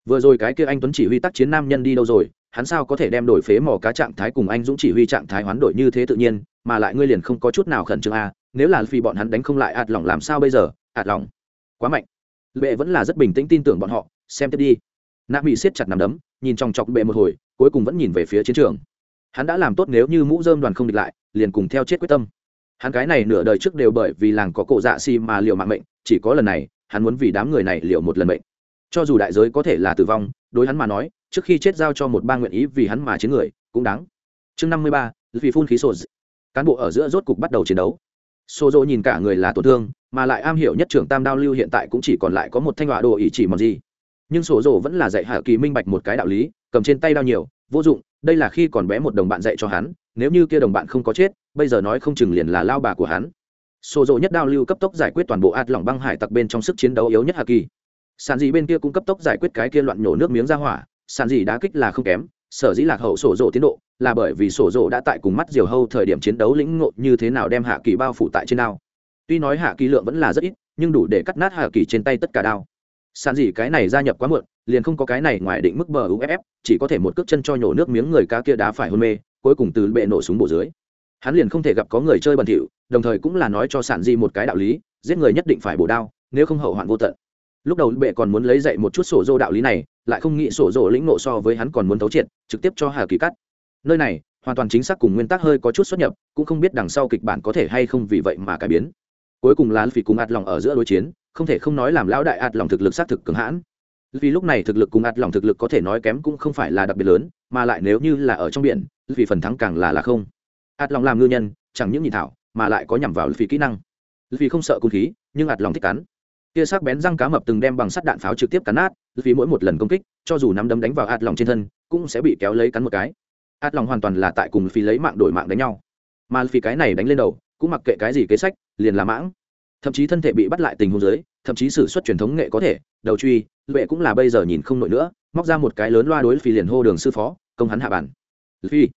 Vừa rồi cái kia anh tuấn chỉ huy tác chiến nam nhân đi đâu rồi hắn sao có thể đem đổi phế mỏ cá trạng thái cùng anh dũng chỉ huy trạng thái hoán đổi như thế tự nhiên mà lại ngươi liền không có chút nào khẩn trương a à, nếu là vì bọn hắn đánh không lại ạt lòng làm sao bây giờ ạt lòng quá mạnh. Bệ vẫn là rất bình tĩnh tin tưởng bọn họ xem tiếp đi. Nạ mỹ siết chặt nằm đấm nhìn trong chọc bệ một hồi, cuối cùng vẫn nhìn về phía chiến trường. Hắn đã làm tốt nếu như mũ dơm đoàn không địch lại, liền cùng theo chết quyết tâm. Hắn cái này nửa đời trước đều bởi vì làng có cổ dạ xi mà liều mạng mệnh, chỉ có lần này, hắn muốn vì đám người này liều một lần mệnh. Cho dù đại giới có thể là tử vong, đối hắn mà nói, trước khi chết giao cho một ba nguyện ý vì hắn mà chiến người, cũng đáng. Chương năm mươi ba, vì phun khí sổ cán bộ ở giữa rốt cục bắt đầu chiến đấu. Xô Dô nhìn cả người là tổn thương, mà lại am hiểu nhất trưởng tam đao lưu hiện tại cũng chỉ còn lại có một thanh họa đồ ý chỉ mòn gì nhưng sổ rồ vẫn là dạy hạ kỳ minh bạch một cái đạo lý, cầm trên tay đau nhiều, vô dụng, đây là khi còn bé một đồng bạn dạy cho hắn, nếu như kia đồng bạn không có chết, bây giờ nói không chừng liền là lao bà của hắn. Sổ rồ nhất đao lưu cấp tốc giải quyết toàn bộ ạt lỏng băng hải tặc bên trong sức chiến đấu yếu nhất hạ kỳ. Sàn dị bên kia cũng cấp tốc giải quyết cái kia loạn nhổ nước miếng ra hỏa sàn dị đá kích là không kém, sở dĩ lạc hậu sổ rộ tiến độ là bởi vì sổ rộ đã tại cùng mắt diều hâu thời điểm chiến đấu lĩnh ngộ như thế nào đem hạ kỳ bao phủ tại trên đao. Tuy nói hạ kỳ lượng vẫn là rất ít, nhưng đủ để cắt nát hạ kỳ trên tay tất cả đao sàn dị cái này gia nhập quá muộn, liền không có cái này ngoài định mức bờ uff chỉ có thể một cước chân cho nhổ nước miếng người cá kia đá phải hôn mê, cuối cùng từ bệ nổ súng bộ dưới. Hắn liền không thể gặp có người chơi bẩn thỉu, đồng thời cũng là nói cho sản di một cái đạo lý, giết người nhất định phải bổ đao, nếu không hậu hoạn vô tận. Lúc đầu bệ còn muốn lấy dậy một chút sổ dô đạo lý này, lại không nghĩ sổ dô lĩnh nộ so với hắn còn muốn thấu triệt, trực tiếp cho hà kỳ cắt. Nơi này, hoàn toàn chính xác cùng nguyên tắc hơi có chút xuất nhập, cũng không biết đằng sau kịch bản có thể hay không vì vậy mà cải biến. Cuối cùng là vì cùng ạt lòng ở giữa đối chiến không thể không nói làm lão đại ạt lòng thực lực xác thực cứng hãn. Vì lúc này thực lực cùng ạt lòng thực lực có thể nói kém cũng không phải là đặc biệt lớn, mà lại nếu như là ở trong biển, vì phần thắng càng là là không. Ạt lòng làm ngư nhân, chẳng những nhị thảo, mà lại có nhằm vào vì kỹ năng. Vì không sợ cung khí, nhưng ạt lòng thích cắn. Kia sắc bén răng cá mập từng đem bằng sắt đạn pháo trực tiếp cắn nát vì mỗi một lần công kích, cho dù nắm đấm đánh vào ạt lòng trên thân, cũng sẽ bị kéo lấy cắn một cái. Ạt lòng hoàn toàn là tại cùng phi lấy mạng đổi mạng đánh nhau. Mà phi cái này đánh lên đầu, cũng mặc kệ cái gì kế sách, liền là mãng thậm chí thân thể bị bắt lại tình huống dưới, thậm chí sử xuất truyền thống nghệ có thể, đầu truy lệ cũng là bây giờ nhìn không nổi nữa, móc ra một cái lớn loa đối phi liền hô đường sư phó, công hắn hạ bản. Phi,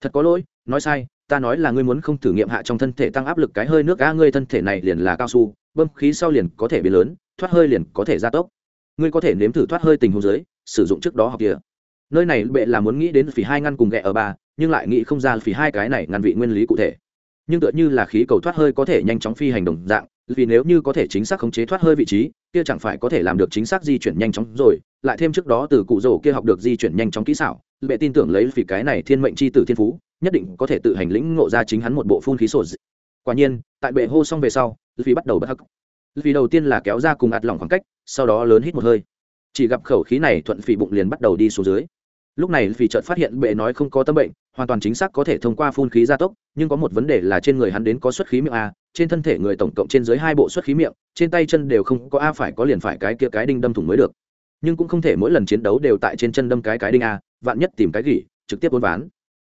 thật có lỗi, nói sai, ta nói là ngươi muốn không thử nghiệm hạ trong thân thể tăng áp lực cái hơi nước ga ngươi thân thể này liền là cao su, bơm khí sau liền có thể biến lớn, thoát hơi liền có thể gia tốc. Ngươi có thể nếm thử thoát hơi tình huống dưới, sử dụng trước đó học kia. Nơi này bệ là muốn nghĩ đến phỉ hai ngăn cùng ghẹ ở ba, nhưng lại nghĩ không ra phỉ hai cái này ngăn vị nguyên lý cụ thể. Nhưng tựa như là khí cầu thoát hơi có thể nhanh chóng phi hành đồng dạng vì nếu như có thể chính xác khống chế thoát hơi vị trí, kia chẳng phải có thể làm được chính xác di chuyển nhanh chóng rồi, lại thêm trước đó từ cụ rổ kia học được di chuyển nhanh chóng kỹ xảo bệ tin tưởng lấy vì cái này thiên mệnh c h i tử thiên phú, nhất định có thể tự hành lĩnh ngộ ra chính hắn một bộ phun khí sổ quả nhiên, tại bệ hô xong về sau vì bắt đầu bất hắc. Vì đầu tiên là kéo ra cùng ạt lỏng khoảng cách, sau đó lớn hít một hơi. Chỉ gặp khẩu khí này thuận phỉ bụng liền bắt đầu đi xuống dưới lúc này vì chợt phát hiện bệ nói không có tâm bệnh, hoàn toàn chính xác có thể thông qua phun khí gia tốc, nhưng có một vấn đề là trên người hắn đến có xuất khí miệng a, trên thân thể người tổng cộng trên dưới hai bộ xuất khí miệng, trên tay chân đều không có a, phải có liền phải cái kia cái đinh đâm thủng mới được. Nhưng cũng không thể mỗi lần chiến đấu đều tại trên chân đâm cái cái đinh a, vạn nhất tìm cái gỉ, trực tiếp bốn ván.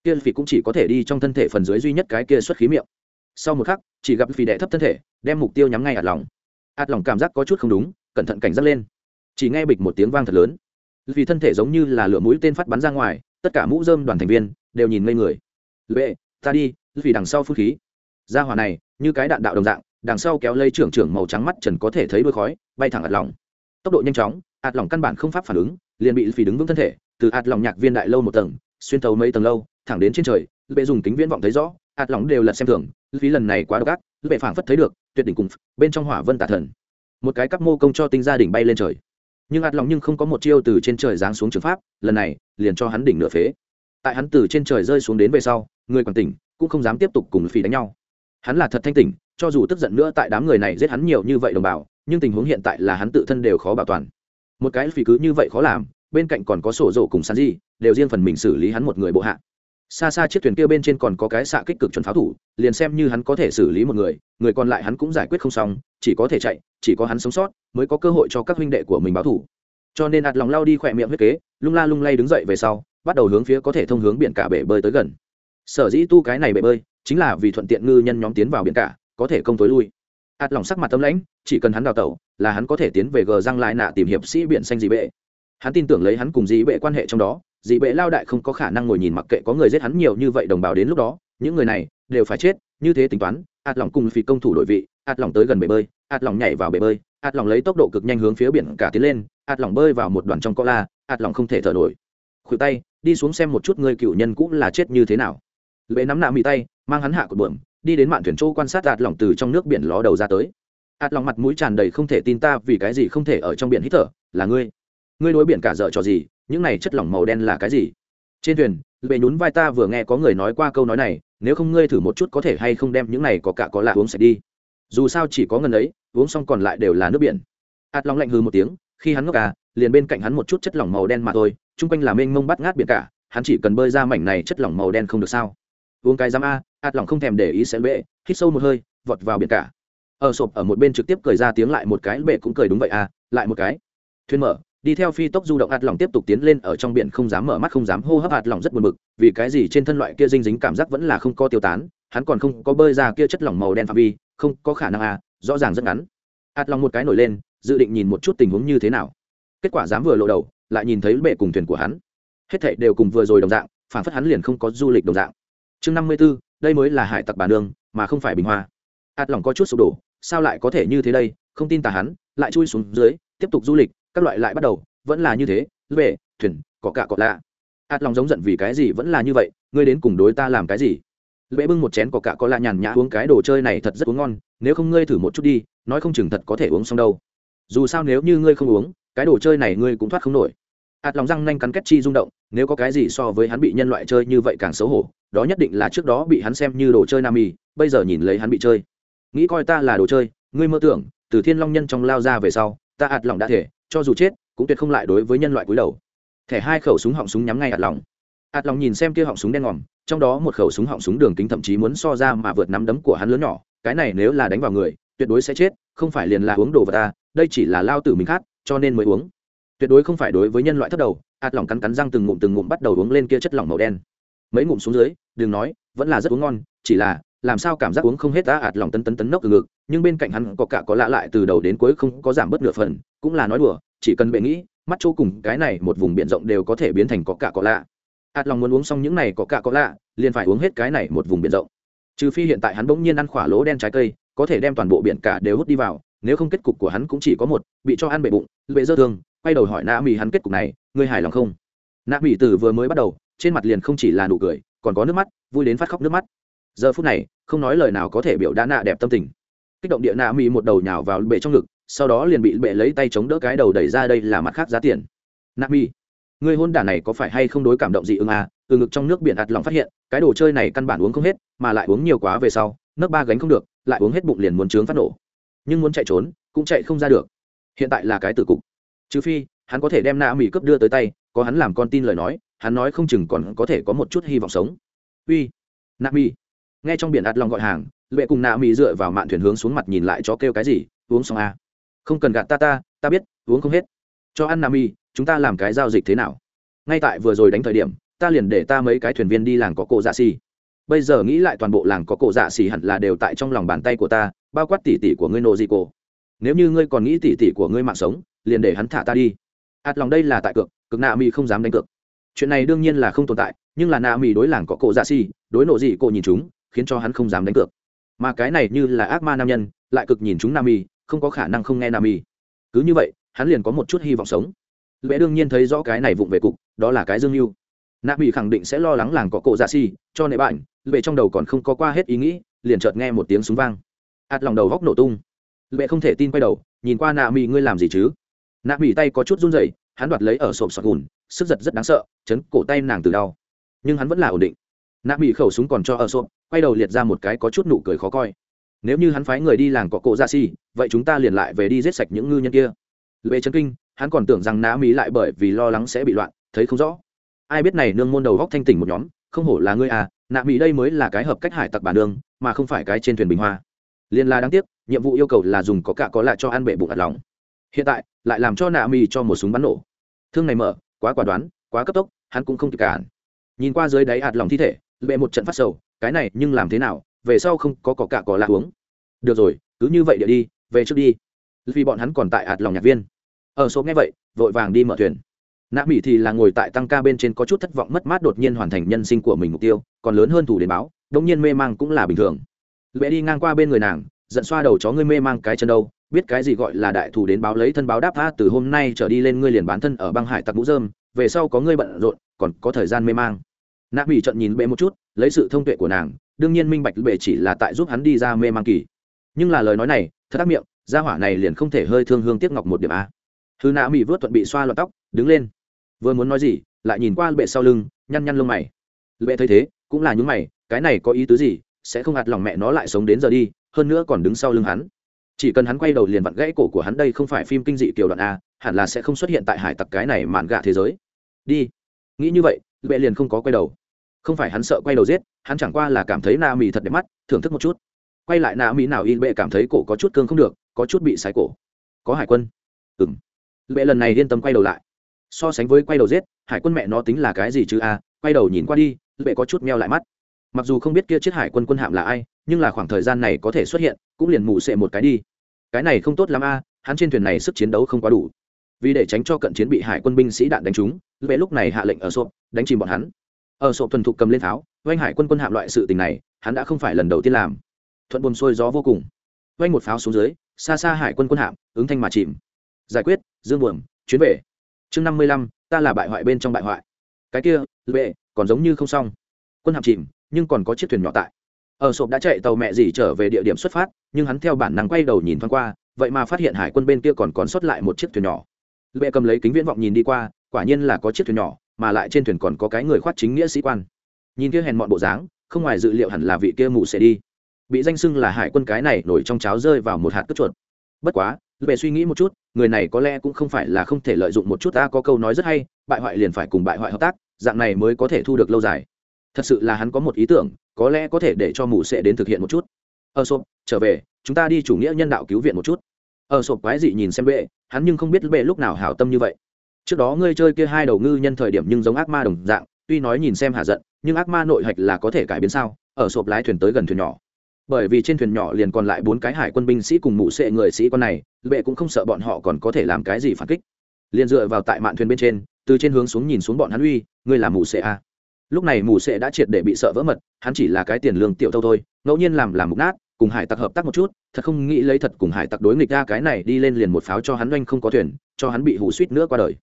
Kia phỉ cũng chỉ có thể đi trong thân thể phần dưới duy nhất cái kia xuất khí miệng. Sau một khắc, chỉ gặp phỉ đệ thấp thân thể, đem mục tiêu nhắm ngay ạt lòng ạt lòng cảm giác có chút không đúng, cẩn thận cảnh giác lên. Chỉ nghe bịch một tiếng vang thật lớn vì thân thể giống như là lửa mũi tên phát bắn ra ngoài, tất cả mũ dơm đoàn thành viên đều nhìn ngây người. Lệ, ta đi, vì đằng sau phun khí. Ra hỏa này, như cái đạn đạo đồng dạng, đằng sau kéo lây trưởng trưởng màu trắng mắt trần có thể thấy đuôi khói, bay thẳng ạt lòng. Tốc độ nhanh chóng, ạt lòng căn bản không pháp phản ứng, liền bị phì đứng vững thân thể, từ ạt lòng nhạc viên đại lâu một tầng, xuyên tàu mấy tầng lâu, thẳng đến trên trời bệ dùng kính viễn vọng thấy rõ, ạt lòng đều lật xem thường phí lần này quá độc ác bệ phảng phất thấy được, tuyệt đỉnh cùng bên trong hỏa vân tả thần. Một cái các mô công cho tinh gia đỉnh bay lên trời nhưng ạt lòng nhưng không có một chiêu từ trên trời giáng xuống trường pháp, lần này, liền cho hắn đỉnh nửa phế. Tại hắn từ trên trời rơi xuống đến về sau, người còn tỉnh cũng không dám tiếp tục cùng phi đánh nhau. Hắn là thật thanh tỉnh, cho dù tức giận nữa tại đám người này giết hắn nhiều như vậy đồng bào, nhưng tình huống hiện tại là hắn tự thân đều khó bảo toàn. Một cái phi cứ như vậy khó làm, bên cạnh còn có sổ rổ cùng sán di đều riêng phần mình xử lý hắn một người bộ hạ xa xa chiếc thuyền kia bên trên còn có cái xạ kích cực chuẩn pháo thủ, liền xem như hắn có thể xử lý một người người còn lại hắn cũng giải quyết không xong, chỉ có thể chạy, chỉ có hắn sống sót mới có cơ hội cho các huynh đệ của mình báo thủ. Cho nên ạt lòng lao đi khỏe miệng huyết kế, lung la lung lay đứng dậy về sau, bắt đầu hướng phía có thể thông hướng biển cả bể bơi tới gần. Sở dĩ tu cái này bể bơi, chính là vì thuận tiện ngư nhân nhóm tiến vào biển cả, có thể công tối lui. Ạt lòng sắc mặt tâm lãnh, chỉ cần hắn đào tẩu, là hắn có thể tiến về gờ răng lại nạ tìm hiệp sĩ biển xanh dị bệ. Hắn tin tưởng lấy hắn cùng dị bệ quan hệ trong đó dị bệ lao đại không có khả năng ngồi nhìn mặc kệ có người giết hắn nhiều như vậy đồng bào đến lúc đó, những người này đều phải chết, như thế tính toán, ạt lỏng cùng phi công thủ đội vị, ạt lỏng tới gần bể bơi, ạt lỏng nhảy vào bể bơi, ạt lỏng lấy tốc độ cực nhanh hướng phía biển cả tiến lên, ạt lỏng bơi vào một đoàn trong co la, ạt lỏng không thể thở nổi. Khuỷu tay, đi xuống xem một chút người cựu nhân cũng là chết như thế nào. Lệ nắm nạ mị tay, mang hắn hạ cột bượm đi đến mạn thuyền châu quan sát ạt lỏng từ trong nước biển ló đầu ra tới. Ạt lỏng mặt mũi tràn đầy không thể tin ta vì cái gì không thể ở trong biển hít thở, là ngươi ngươi đối biển cả dở trò gì, những này chất lỏng màu đen là cái gì? Trên thuyền lệ nhún vai ta vừa nghe có người nói qua câu nói này, nếu không ngươi thử một chút có thể hay không đem những này có cả có lạ uống sạch đi. Dù sao chỉ có ngần ấy, uống xong còn lại đều là nước biển. Ạt lòng lạnh hư một tiếng, khi hắn ngốc à liền bên cạnh hắn một chút chất lỏng màu đen mà thôi, chung quanh là mênh mông bắt ngát biển cả, hắn chỉ cần bơi ra mảnh này chất lỏng màu đen không được sao. Uống cái giám a ạt lòng không thèm để ý sẽ bệ, hít sâu một hơi, vọt vào biển cả. Ở sộp ở một bên trực tiếp cười ra tiếng lại một cái, bệ cũng cười đúng vậy à lại một cái. Thuyền mở đi theo phi tốc du động ạt lòng tiếp tục tiến lên ở trong biển không dám mở mắt, không dám hô hấp ạt lòng rất buồn bực, vì cái gì trên thân loại kia dinh dính cảm giác vẫn là không có tiêu tán, hắn còn không có bơi ra kia chất lỏng màu đen phạm vi, không có khả năng à rõ ràng rất ngắn. Ạt lòng một cái nổi lên, dự định nhìn một chút tình huống như thế nào. Kết quả dám vừa lộ đầu, lại nhìn thấy bệ cùng thuyền của hắn. Hết thảy đều cùng vừa rồi đồng dạng, phản phất hắn liền không có du lịch đồng dạng. Chương năm mươi b ố đây mới là hải tặc bà nương, mà không phải bình hoa. Ạt lòng có chút sụp đổ, sao lại có thể như thế đây? Không tin tà hắn, lại chui xuống dưới, tiếp tục du lịch các loại lại bắt đầu, vẫn là như thế, về, thuyền, có cả cọ lạ. Ạt lòng giống giận vì cái gì vẫn là như vậy, ngươi đến cùng đối ta làm cái gì? Lễ bưng một chén có cả có lạ nhàn nhã uống cái đồ chơi này thật rất uống ngon, nếu không ngươi thử một chút đi, nói không chừng thật có thể uống xong đâu. Dù sao nếu như ngươi không uống, cái đồ chơi này ngươi cũng thoát không nổi. Ạt lòng răng nanh cắn kết chi rung động, nếu có cái gì so với hắn bị nhân loại chơi như vậy càng xấu hổ, đó nhất định là trước đó bị hắn xem như đồ chơi nam y, bây giờ nhìn lấy hắn bị chơi. Nghĩ coi ta là đồ chơi, ngươi mơ tưởng, từ thiên long nhân trong lao ra về sau, ta ạt lòng đã thể cho dù chết, cũng tuyệt không lại đối với nhân loại cúi đầu. Thẻ hai khẩu súng họng súng nhắm ngay hạt lòng Hạt lòng nhìn xem kia họng súng đen ngòm, trong đó một khẩu súng họng súng đường kính thậm chí muốn so ra mà vượt nắm đấm của hắn lớn nhỏ, cái này nếu là đánh vào người, tuyệt đối sẽ chết, không phải liền là uống đồ vật ta đây chỉ là lao tử mình khát, cho nên mới uống. Tuyệt đối không phải đối với nhân loại thất đầu, Hạt lòng cắn cắn răng từng ngụm từng ngụm bắt đầu uống lên kia chất lỏng màu đen. Mấy ngụm xuống dưới, đừng nói, vẫn là rất uống ngon, chỉ là làm sao cảm giác uống không hết ta ạt lòng tấn tấn tấn nốc từ ngực, nhưng bên cạnh hắn có cả có lạ lại từ đầu đến cuối không có giảm bớt nửa phần, cũng là nói đùa, chỉ cần bệ nghĩ, mắt chỗ cùng cái này một vùng biển rộng đều có thể biến thành có cả có lạ. Ạt lòng muốn uống xong những này có cả có lạ, liền phải uống hết cái này một vùng biển rộng. Trừ phi hiện tại hắn bỗng nhiên ăn khỏa lỗ đen trái cây, có thể đem toàn bộ biển cả đều hút đi vào, nếu không kết cục của hắn cũng chỉ có một, bị cho ăn bệ bụng bệ dơ thương, quay đầu hỏi nạ mỹ hắn kết cục này, ngươi hài lòng không? Nạ mỹ từ vừa mới bắt đầu, trên mặt liền không chỉ là nụ cười, còn có nước mắt, vui đến phát khóc nước mắt giờ phút này, không nói lời nào có thể biểu đã nạ đẹp tâm tình. Kích động địa nạ mỹ một đầu nhào vào bệ trong ngực, sau đó liền bị bệ lấy tay chống đỡ cái đầu đẩy ra đây là mặt khác giá tiền. Nạ mỹ người hôn đả này có phải hay không đối cảm động gì ưng à? Từ ngực trong nước biển ạt lòng phát hiện, cái đồ chơi này căn bản uống không hết, mà lại uống nhiều quá về sau, nước ba gánh không được, lại uống hết bụng liền muốn trướng phát nổ. Nhưng muốn chạy trốn, cũng chạy không ra được. Hiện tại là cái tử cục. Trừ phi, hắn có thể đem nạ mỹ cướp đưa tới tay, có hắn làm con tin lời nói, hắn nói không chừng còn có thể có một chút hy vọng sống. Uy, nạ mỹ nghe trong biển ạt lòng gọi hàng, lệ cùng nạ mỹ dựa vào mạn thuyền hướng xuống mặt nhìn lại cho kêu cái gì, uống xong à. không cần gạt ta ta ta biết, uống không hết. Cho ăn nạ mỹ chúng ta làm cái giao dịch thế nào? Ngay tại vừa rồi đánh thời điểm, ta liền để ta mấy cái thuyền viên đi làng có cổ dạ xì. Bây giờ nghĩ lại toàn bộ làng có cổ dạ xì hẳn là đều tại trong lòng bàn tay của ta, bao quát tỉ tỉ của ngươi nô dị cổ nếu như ngươi còn nghĩ tỉ tỉ của ngươi mạng sống, liền để hắn thả ta đi. Ạt lòng đây là tại cược cực nạ mỹ không dám đánh cược. Chuyện này đương nhiên là không tồn tại, nhưng là nạ mỹ đối làng có cổ dạ xì, đối nộ dị cổ nhìn chúng khiến cho hắn không dám đánh cược. Mà cái này như là ác ma nam nhân lại cực nhìn chúng nam mỹ không có khả năng không nghe nam mỹ cứ như vậy hắn liền có một chút hy vọng sống. Lẽ đương nhiên thấy rõ cái này vụng về cục đó là cái dương mưu. Nam mỹ khẳng định sẽ lo lắng làng có cổ dạ Si, cho nệ bạn lệ trong đầu còn không có qua hết ý nghĩ liền chợt nghe một tiếng súng vang. Ạt lòng đầu góc nổ tung. Lệ không thể tin quay đầu nhìn qua nạ mỹ ngươi làm gì chứ? Nạ mỹ tay có chút run rẩy hắn đoạt lấy ở sộp sọt gùn sức giật rất đáng sợ chấn cổ tay nàng từ đau. Nhưng hắn vẫn là ổn định. Nạ mỹ khẩu súng còn cho ở sộp quay đầu liệt ra một cái có chút nụ cười khó coi. Nếu như hắn phái người đi làng có cổ ra xì vậy chúng ta liền lại về đi giết sạch những ngư nhân kia. Lệ Trấn kinh, hắn còn tưởng rằng nã mỹ lại bởi vì lo lắng sẽ bị loạn, thấy không rõ. Ai biết này nương môn đầu góc thanh tỉnh một nhóm, không hổ là ngươi à nạ mỹ đây mới là cái hợp cách hải tặc bản đường mà không phải cái trên thuyền bình hoa. Liên la đáng tiếc, nhiệm vụ yêu cầu là dùng có cả có lại cho ăn bệ bụng ạt lòng. Hiện tại, lại làm cho nạ mỹ cho một súng bắn nổ. Thương này mở, quá quả đoán, quá cấp tốc, hắn cũng không kịp cản. Nhìn qua dưới đáy ạt lòng thi thể bệ một trận phát sầu cái này nhưng làm thế nào, về sau không có cỏ cả cỏ lạ uống. Được rồi, cứ như vậy địa đi, về trước đi. Vì bọn hắn còn tại ạt lòng nhạc viên. Ở số nghe vậy, vội vàng đi mở thuyền. Nạ mỹ thì là ngồi tại tăng ca bên trên có chút thất vọng mất mát đột nhiên hoàn thành nhân sinh của mình mục tiêu, còn lớn hơn thủ đến báo, đống nhiên mê mang cũng là bình thường. Lệ đi ngang qua bên người nàng, giận xoa đầu chó ngươi mê mang cái chân đâu, biết cái gì gọi là đại thủ đến báo lấy thân báo đáp tha từ hôm nay trở đi lên ngươi liền bán thân ở băng hải tặc mũ dơm về sau có ngươi bận rộn, còn có thời gian mê mang nạ mỹ trận nhìn bệ một chút, lấy sự thông tuệ của nàng, đương nhiên minh bạch bệ chỉ là tại giúp hắn đi ra mê mang kỳ. Nhưng là lời nói này, thật ác miệng, gia hỏa này liền không thể hơi thương hương tiếc ngọc một điểm a. Thư nạ mỹ vớt thuận bị xoa loạn tóc, đứng lên. Vừa muốn nói gì, lại nhìn qua bệ sau lưng, nhăn nhăn lông mày. Bệ thấy thế, cũng là những mày, cái này có ý tứ gì, sẽ không hạt lòng mẹ nó lại sống đến giờ đi, hơn nữa còn đứng sau lưng hắn. Chỉ cần hắn quay đầu liền vặn gãy cổ của hắn đây không phải phim kinh dị kiểu đoạn a, hẳn là sẽ không xuất hiện tại hải tặc cái này mạn gạ thế giới. Đi. Nghĩ như vậy, bệ liền không có quay đầu không phải hắn sợ quay đầu giết, hắn chẳng qua là cảm thấy na mỹ thật đẹp mắt, thưởng thức một chút. Quay lại na mỹ nào in bệ cảm thấy cổ có chút cương không được, có chút bị sái cổ. Có hải quân. Ừng bệ lần này yên tâm quay đầu lại. So sánh với quay đầu giết, hải quân mẹ nó tính là cái gì chứ a quay đầu nhìn qua đi, bệ có chút meo lại mắt. Mặc dù không biết kia chiếc hải quân quân hạm là ai, nhưng là khoảng thời gian này có thể xuất hiện, cũng liền mù sệ một cái đi. Cái này không tốt lắm a hắn trên thuyền này sức chiến đấu không quá đủ. Vì để tránh cho cận chiến bị hải quân binh sĩ đạn đánh trúng, bệ lúc này hạ lệnh ở sộp đánh chìm bọn hắn ở sổ thuần thục cầm lên tháo oanh hải quân quân hạm loại sự tình này, hắn đã không phải lần đầu tiên làm. Thuận buồn xuôi gió vô cùng. Oanh một pháo xuống dưới, xa xa hải quân quân hạm, ứng thanh mà chìm. Giải quyết, dương buồm, chuyến về. Chương năm mươi lăm, ta là bại hoại bên trong bại hoại. Cái kia, lệ, còn giống như không xong. Quân hạm chìm, nhưng còn có chiếc thuyền nhỏ tại. Ở sộp đã chạy tàu mẹ gì trở về địa điểm xuất phát, nhưng hắn theo bản năng quay đầu nhìn thoáng qua, vậy mà phát hiện hải quân bên kia còn còn sót lại một chiếc thuyền nhỏ. Lệ cầm lấy kính viễn vọng nhìn đi qua, quả nhiên là có chiếc thuyền nhỏ mà lại trên thuyền còn có cái người khoát chính nghĩa sĩ quan. Nhìn kia hèn mọn bộ dáng, không ngoài dự liệu hẳn là vị kia mù sẽ đi. Bị danh xưng là hải quân cái này nổi trong cháo rơi vào một hạt cất chuột. Bất quá về suy nghĩ một chút, người này có lẽ cũng không phải là không thể lợi dụng một chút ta có câu nói rất hay, bại hoại liền phải cùng bại hoại hợp tác, dạng này mới có thể thu được lâu dài. Thật sự là hắn có một ý tưởng, có lẽ có thể để cho mù sẽ đến thực hiện một chút. Ở sộp, trở về, chúng ta đi chủ nghĩa nhân đạo cứu viện một chút. Ở sộp quái dị nhìn xem bệ, hắn nhưng không biết bệ lúc nào hảo tâm như vậy trước đó ngươi chơi kia hai đầu ngư nhân thời điểm nhưng giống ác ma đồng dạng, tuy nói nhìn xem hạ giận, nhưng ác ma nội hạch là có thể cải biến sao? Ở sộp lái thuyền tới gần thuyền nhỏ. Bởi vì trên thuyền nhỏ liền còn lại bốn cái hải quân binh sĩ cùng mụ sệ người sĩ con này, bệ cũng không sợ bọn họ còn có thể làm cái gì phản kích. Liền dựa vào tại mạn thuyền bên trên, từ trên hướng xuống nhìn xuống bọn hắn uy, ngươi là mụ sệ a à. lúc này mù sệ đã triệt để bị sợ vỡ mật, hắn chỉ là cái tiền lương tiểu thâu thôi, ngẫu nhiên làm làm mục nát, cùng hải tặc hợp tác một chút, thật không nghĩ lấy thật cùng hải tặc đối nghịch ra cái này đi lên liền một pháo cho hắn oanh không có thuyền, cho hắn bị hủ suýt nữa qua đời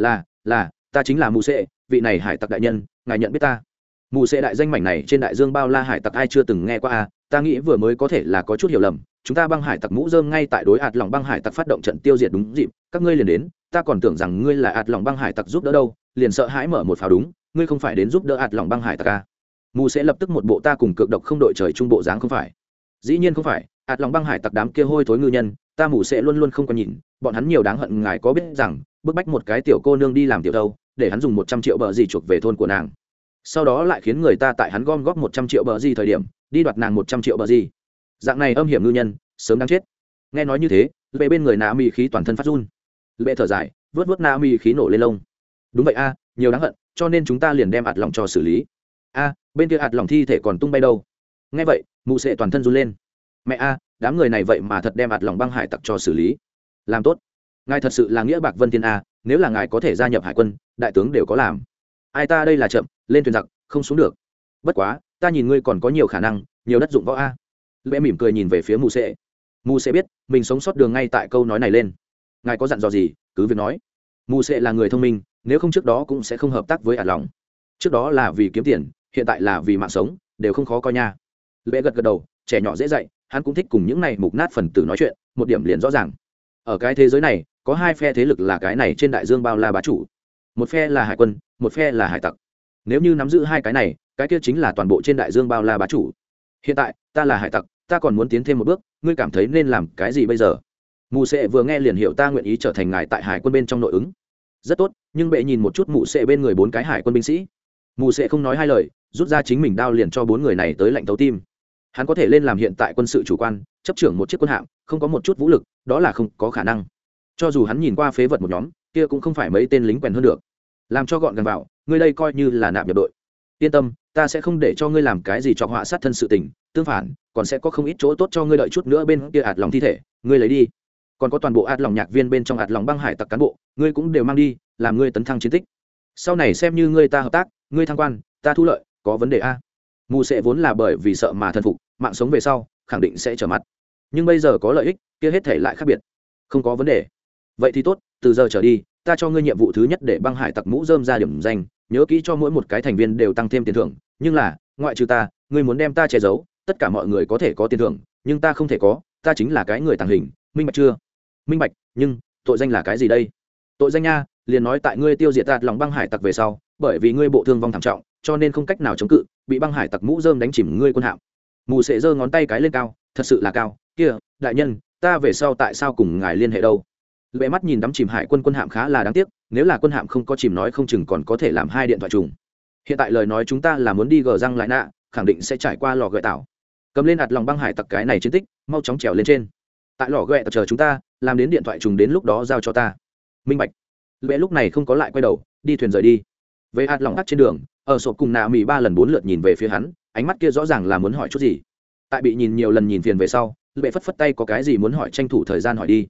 là là ta chính là mù sệ vị này hải tặc đại nhân ngài nhận biết ta mù sệ đại danh mảnh này trên đại dương bao la hải tặc ai chưa từng nghe qua a à, ta nghĩ vừa mới có thể là có chút hiểu lầm chúng ta băng hải tặc mũ dơm ngay tại đối ạt lòng băng hải tặc phát động trận tiêu diệt đúng dịp các ngươi liền đến ta còn tưởng rằng ngươi là ạt lòng băng hải tặc giúp đỡ đâu liền sợ hãi mở một pháo đúng ngươi không phải đến giúp đỡ ạt lòng băng hải tặc à. mù sẽ lập tức một bộ ta cùng cực độc không đội trời trung bộ dáng không phải dĩ nhiên không phải ạt lòng băng hải tặc đám kia hôi thối ngư nhân ta mù sẽ luôn luôn không có nhìn bọn hắn nhiều đáng hận ngài có biết rằng bức bách một cái tiểu cô nương đi làm tiểu thâu, để hắn dùng một trăm triệu bờ gì chuộc về thôn của nàng. Sau đó lại khiến người ta tại hắn gom góp một trăm triệu bờ gì thời điểm, đi đoạt nàng một trăm triệu bờ gì. Dạng này âm hiểm ngư nhân, sớm đang chết. Nghe nói như thế, lệ bên người nạ mỹ khí toàn thân phát run. Lệ thở dài, vớt vớt nạ mỹ khí nổ lên lông. Đúng vậy a, nhiều đáng hận, cho nên chúng ta liền đem ạt lòng cho xử lý. A, bên kia ạt lòng thi thể còn tung bay đâu? Nghe vậy, mụ sệ toàn thân run lên. Mẹ a, đám người này vậy mà thật đem ạt lòng băng hải tặc cho xử lý. Làm tốt ngài thật sự là nghĩa bạc vân thiên a, nếu là ngài có thể gia nhập hải quân, đại tướng đều có làm. Ai ta đây là chậm, lên thuyền giặc, không xuống được. Bất quá, ta nhìn ngươi còn có nhiều khả năng, nhiều đất dụng võ a. Lễ mỉm cười nhìn về phía mù sệ. Mù sệ biết, mình sống sót đường ngay tại câu nói này lên. Ngài có dặn dò gì, cứ việc nói. Mù sệ là người thông minh, nếu không trước đó cũng sẽ không hợp tác với ả lòng trước đó là vì kiếm tiền, hiện tại là vì mạng sống, đều không khó coi nha. Lễ gật gật đầu, trẻ nhỏ dễ dạy, hắn cũng thích cùng những này mục nát phần tử nói chuyện, một điểm liền rõ ràng ở cái thế giới này, có hai phe thế lực là cái này trên đại dương bao la bá chủ. Một phe là hải quân, một phe là hải tặc. Nếu như nắm giữ hai cái này, cái kia chính là toàn bộ trên đại dương bao la bá chủ. Hiện tại, ta là hải tặc, ta còn muốn tiến thêm một bước, ngươi cảm thấy nên làm cái gì bây giờ? Mù sệ vừa nghe liền hiệu ta nguyện ý trở thành ngài tại hải quân bên trong nội ứng. Rất tốt, nhưng bệ nhìn một chút mù sệ bên người bốn cái hải quân binh sĩ. Mù sệ không nói hai lời, rút ra chính mình đao liền cho bốn người này tới lệnh thấu tim hắn có thể lên làm hiện tại quân sự chủ quan, chấp trưởng một chiếc quân hạm, không có một chút vũ lực, đó là không có khả năng. Cho dù hắn nhìn qua phế vật một nhóm, kia cũng không phải mấy tên lính quèn hơn được. Làm cho gọn gàng vào, ngươi đây coi như là nạp nhập đội. Yên tâm, ta sẽ không để cho ngươi làm cái gì cho họa sát thân sự tình, tương phản, còn sẽ có không ít chỗ tốt cho ngươi đợi chút nữa bên kia ạt lòng thi thể, ngươi lấy đi. Còn có toàn bộ ạt lòng nhạc viên bên trong ạt lòng băng hải tặc cán bộ, ngươi cũng đều mang đi, làm ngươi tấn thăng chiến tích. Sau này xem như ngươi ta hợp tác, ngươi thăng quan, ta thu lợi, có vấn đề a? Mù sệ vốn là bởi vì sợ mà thân phục, mạng sống về sau, khẳng định sẽ trở mặt. Nhưng bây giờ có lợi ích, kia hết thể lại khác biệt. Không có vấn đề. Vậy thì tốt, từ giờ trở đi, ta cho ngươi nhiệm vụ thứ nhất để băng hải tặc mũ dơm ra điểm danh, nhớ kỹ cho mỗi một cái thành viên đều tăng thêm tiền thưởng. Nhưng là, ngoại trừ ta, ngươi muốn đem ta che giấu, tất cả mọi người có thể có tiền thưởng, nhưng ta không thể có, ta chính là cái người tàng hình, minh bạch chưa? Minh bạch, nhưng, tội danh là cái gì đây? Tội danh nha liền nói tại ngươi tiêu diệt tạt lòng băng hải tặc về sau, bởi vì ngươi bộ thương vong thảm trọng cho nên không cách nào chống cự, bị băng hải tặc mũ dơm đánh chìm ngươi quân hạm. Mù sệ giơ ngón tay cái lên cao, thật sự là cao. Kia, đại nhân, ta về sau tại sao cùng ngài liên hệ đâu? Lệ mắt nhìn đắm chìm hải quân quân hạm khá là đáng tiếc, nếu là quân hạm không có chìm nói không chừng còn có thể làm hai điện thoại trùng. Hiện tại lời nói chúng ta là muốn đi gờ răng lại nạ, khẳng định sẽ trải qua lò gợi tảo cầm lên hạt lòng băng hải tặc cái này chiến tích, mau chóng trèo lên trên. Tại lò gợi chờ chúng ta, làm đến điện thoại trùng đến lúc đó giao cho ta. Minh bạch. Lệ lúc này không có lại quay đầu, đi thuyền rời đi. Về hạt lòng hắt trên đường ở sộp cùng nạ mì ba lần bốn lượt nhìn về phía hắn ánh mắt kia rõ ràng là muốn hỏi chút gì. Tại bị nhìn nhiều lần nhìn phiền về sau lệ phất phất tay có cái gì muốn hỏi tranh thủ thời gian hỏi đi.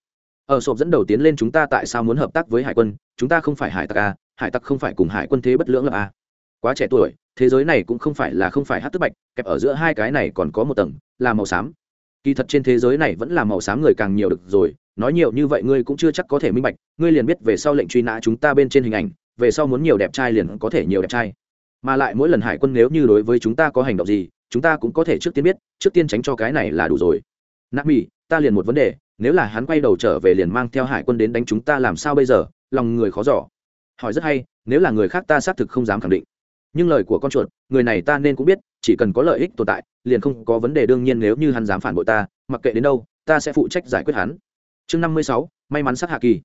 Ở sộp dẫn đầu tiến lên chúng ta tại sao muốn hợp tác với hải quân? Chúng ta không phải hải tặc à, hải tặc không phải cùng hải quân thế bất lưỡng lập à. quá trẻ tuổi thế giới này cũng không phải là không phải hát tức bạch kẹp ở giữa hai cái này còn có một tầng là màu xám. Kỳ thật trên thế giới này vẫn là màu xám người càng nhiều được rồi nói nhiều như vậy ngươi cũng chưa chắc có thể minh bạch ngươi liền biết về sau lệnh truy nã chúng ta bên trên hình ảnh về sau muốn nhiều đẹp trai liền có thể nhiều đẹp trai mà lại mỗi lần hải quân nếu như đối với chúng ta có hành động gì, chúng ta cũng có thể trước tiên biết, trước tiên tránh cho cái này là đủ rồi. Nạp mỹ ta liền một vấn đề, nếu là hắn quay đầu trở về liền mang theo hải quân đến đánh chúng ta làm sao bây giờ? Lòng người khó giỏ hỏi rất hay, nếu là người khác ta xác thực không dám khẳng định. Nhưng lời của con chuột, người này ta nên cũng biết, chỉ cần có lợi ích tồn tại, liền không có vấn đề đương nhiên nếu như hắn dám phản bội ta, mặc kệ đến đâu, ta sẽ phụ trách giải quyết hắn. Chương năm mươi sáu, may mắn sát hạ kỳ.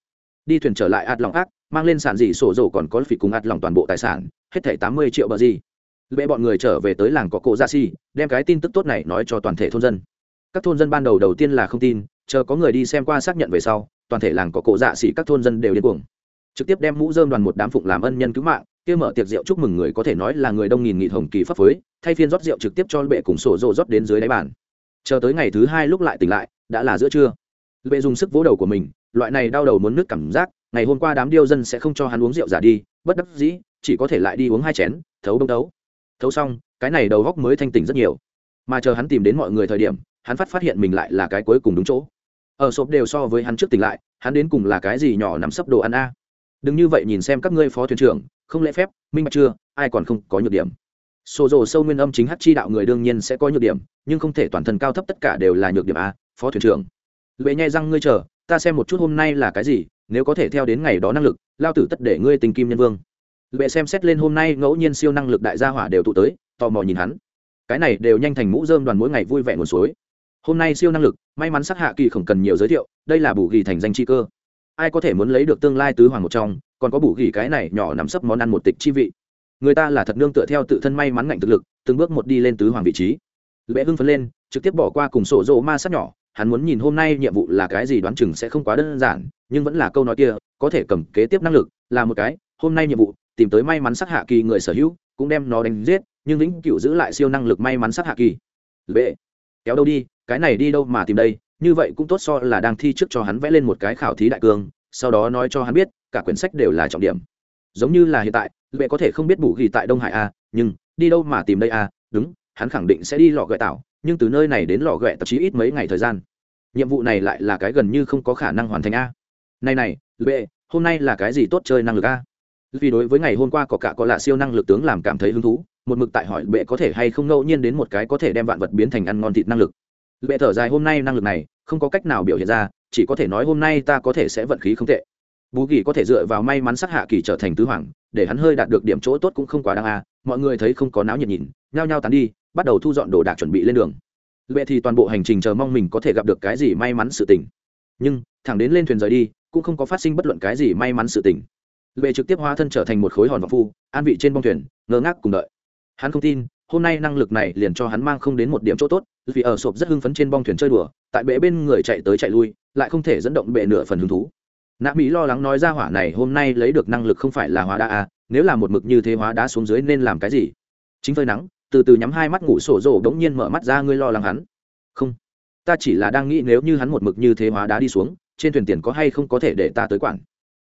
Đi thuyền trở lại ạt lòng ác mang lên sản dị sổ dầu còn có phỉ cùng ạt lòng toàn bộ tài sản, hết thảy tám mươi triệu bờ gì. Lệ bọn người trở về tới làng có cổ dạ gia si đem cái tin tức tốt này nói cho toàn thể thôn dân. Các thôn dân ban đầu đầu tiên là không tin, chờ có người đi xem qua xác nhận về sau, toàn thể làng có cổ dạ xỉ các thôn dân đều điên cuồng. Trực tiếp đem mũ dơm đoàn một đám phụng làm ân nhân cứu mạng, kia mở tiệc rượu chúc mừng người có thể nói là người đông nghìn nghị hồng kỳ pháp phối, thay phiên rót rượu trực tiếp cho bệ cùng sổ rộ rót đến dưới đáy bàn. Chờ tới ngày thứ hai lúc lại tỉnh lại, đã là giữa trưa. Bệ dùng sức vỗ đầu của mình, loại này đau đầu muốn nước cảm giác ngày hôm qua đám điêu dân sẽ không cho hắn uống rượu giả đi bất đắc dĩ chỉ có thể lại đi uống hai chén thấu đông thấu, thấu xong cái này đầu góc mới thanh tỉnh rất nhiều. Mà chờ hắn tìm đến mọi người thời điểm hắn phát phát hiện mình lại là cái cuối cùng đúng chỗ. Ở sộp đều so với hắn trước tỉnh lại hắn đến cùng là cái gì nhỏ nằm sấp đồ ăn a? Đừng như vậy nhìn xem các ngươi phó thuyền trưởng không lễ phép minh bạch chưa? Ai còn không có nhược điểm. Sổ rồ sâu nguyên âm chính hát chi đạo người đương nhiên sẽ có nhược điểm nhưng không thể toàn thân cao thấp tất cả đều là nhược điểm a phó thuyền trưởng. Lệ nhai răng ngươi chờ ta xem một chút hôm nay là cái gì nếu có thể theo đến ngày đó năng lực, lao tử tất để ngươi tình kim nhân vương. Lệ xem xét lên hôm nay ngẫu nhiên siêu năng lực đại gia hỏa đều tụ tới, tò mò nhìn hắn. Cái này đều nhanh thành mũ dơm đoàn mỗi ngày vui vẻ nguồn suối. Hôm nay siêu năng lực, may mắn sắc hạ kỳ không cần nhiều giới thiệu, đây là bù ghi thành danh chi cơ. Ai có thể muốn lấy được tương lai tứ hoàng một trong, còn có bù ghi cái này nhỏ nắm sấp món ăn một tịch chi vị. Người ta là thật nương tựa theo tự thân may mắn ngạnh thực lực, từng bước một đi lên tứ hoàng vị trí. Lệ hưng phấn lên, trực tiếp bỏ qua cùng sổ rộ ma sát nhỏ hắn muốn nhìn hôm nay nhiệm vụ là cái gì đoán chừng sẽ không quá đơn giản, nhưng vẫn là câu nói kia, có thể cầm kế tiếp năng lực, là một cái, hôm nay nhiệm vụ, tìm tới may mắn sắc hạ kỳ người sở hữu, cũng đem nó đánh giết, nhưng vĩnh cửu giữ lại siêu năng lực may mắn sắc hạ kỳ. Lệ, kéo đâu đi, cái này đi đâu mà tìm đây, như vậy cũng tốt so là đang thi trước cho hắn vẽ lên một cái khảo thí đại cương, sau đó nói cho hắn biết, cả quyển sách đều là trọng điểm. Giống như là hiện tại, lệ có thể không biết bù ghi tại đông hải a, nhưng, đi đâu mà tìm đây a, đúng, hắn khẳng định sẽ đi lọ gợi tạo nhưng từ nơi này đến lò ghẹ tạp chí ít mấy ngày thời gian. Nhiệm vụ này lại là cái gần như không có khả năng hoàn thành a. Này này, lệ, hôm nay là cái gì tốt chơi năng lực a? Vì đối với ngày hôm qua có cả có lạ siêu năng lực tướng làm cảm thấy hứng thú, một mực tại hỏi bệ có thể hay không ngẫu nhiên đến một cái có thể đem vạn vật biến thành ăn ngon thịt năng lực. Bệ thở dài hôm nay năng lực này, không có cách nào biểu hiện ra, chỉ có thể nói hôm nay ta có thể sẽ vận khí không tệ. Bú kỳ có thể dựa vào may mắn sắc hạ kỳ trở thành tứ hoàng, để hắn hơi đạt được điểm chỗ tốt cũng không quá đáng a. Mọi người thấy không có náo nhiệt nhìn, nhao nhao tán đi bắt đầu thu dọn đồ đạc chuẩn bị lên đường. Lệ thì toàn bộ hành trình chờ mong mình có thể gặp được cái gì may mắn sự tình. Nhưng thẳng đến lên thuyền rời đi cũng không có phát sinh bất luận cái gì may mắn sự tình. Lệ trực tiếp hóa thân trở thành một khối hòn vọng phu an vị trên bông thuyền ngơ ngác cùng đợi. Hắn không tin hôm nay năng lực này liền cho hắn mang không đến một điểm chỗ tốt vì ở sộp rất hưng phấn trên bong thuyền chơi đùa tại bệ bên người chạy tới chạy lui lại không thể dẫn động bệ nửa phần hứng thú. Nạ mỹ lo lắng nói ra hỏa này hôm nay lấy được năng lực không phải là hóa đá à, nếu là một mực như thế hóa đá xuống dưới nên làm cái gì? Chính phơi nắng từ từ nhắm hai mắt ngủ sổ rổ đống nhiên mở mắt ra ngươi lo lắng hắn. Không, ta chỉ là đang nghĩ nếu như hắn một mực như thế hóa đá đi xuống, trên thuyền tiền có hay không có thể để ta tới quản.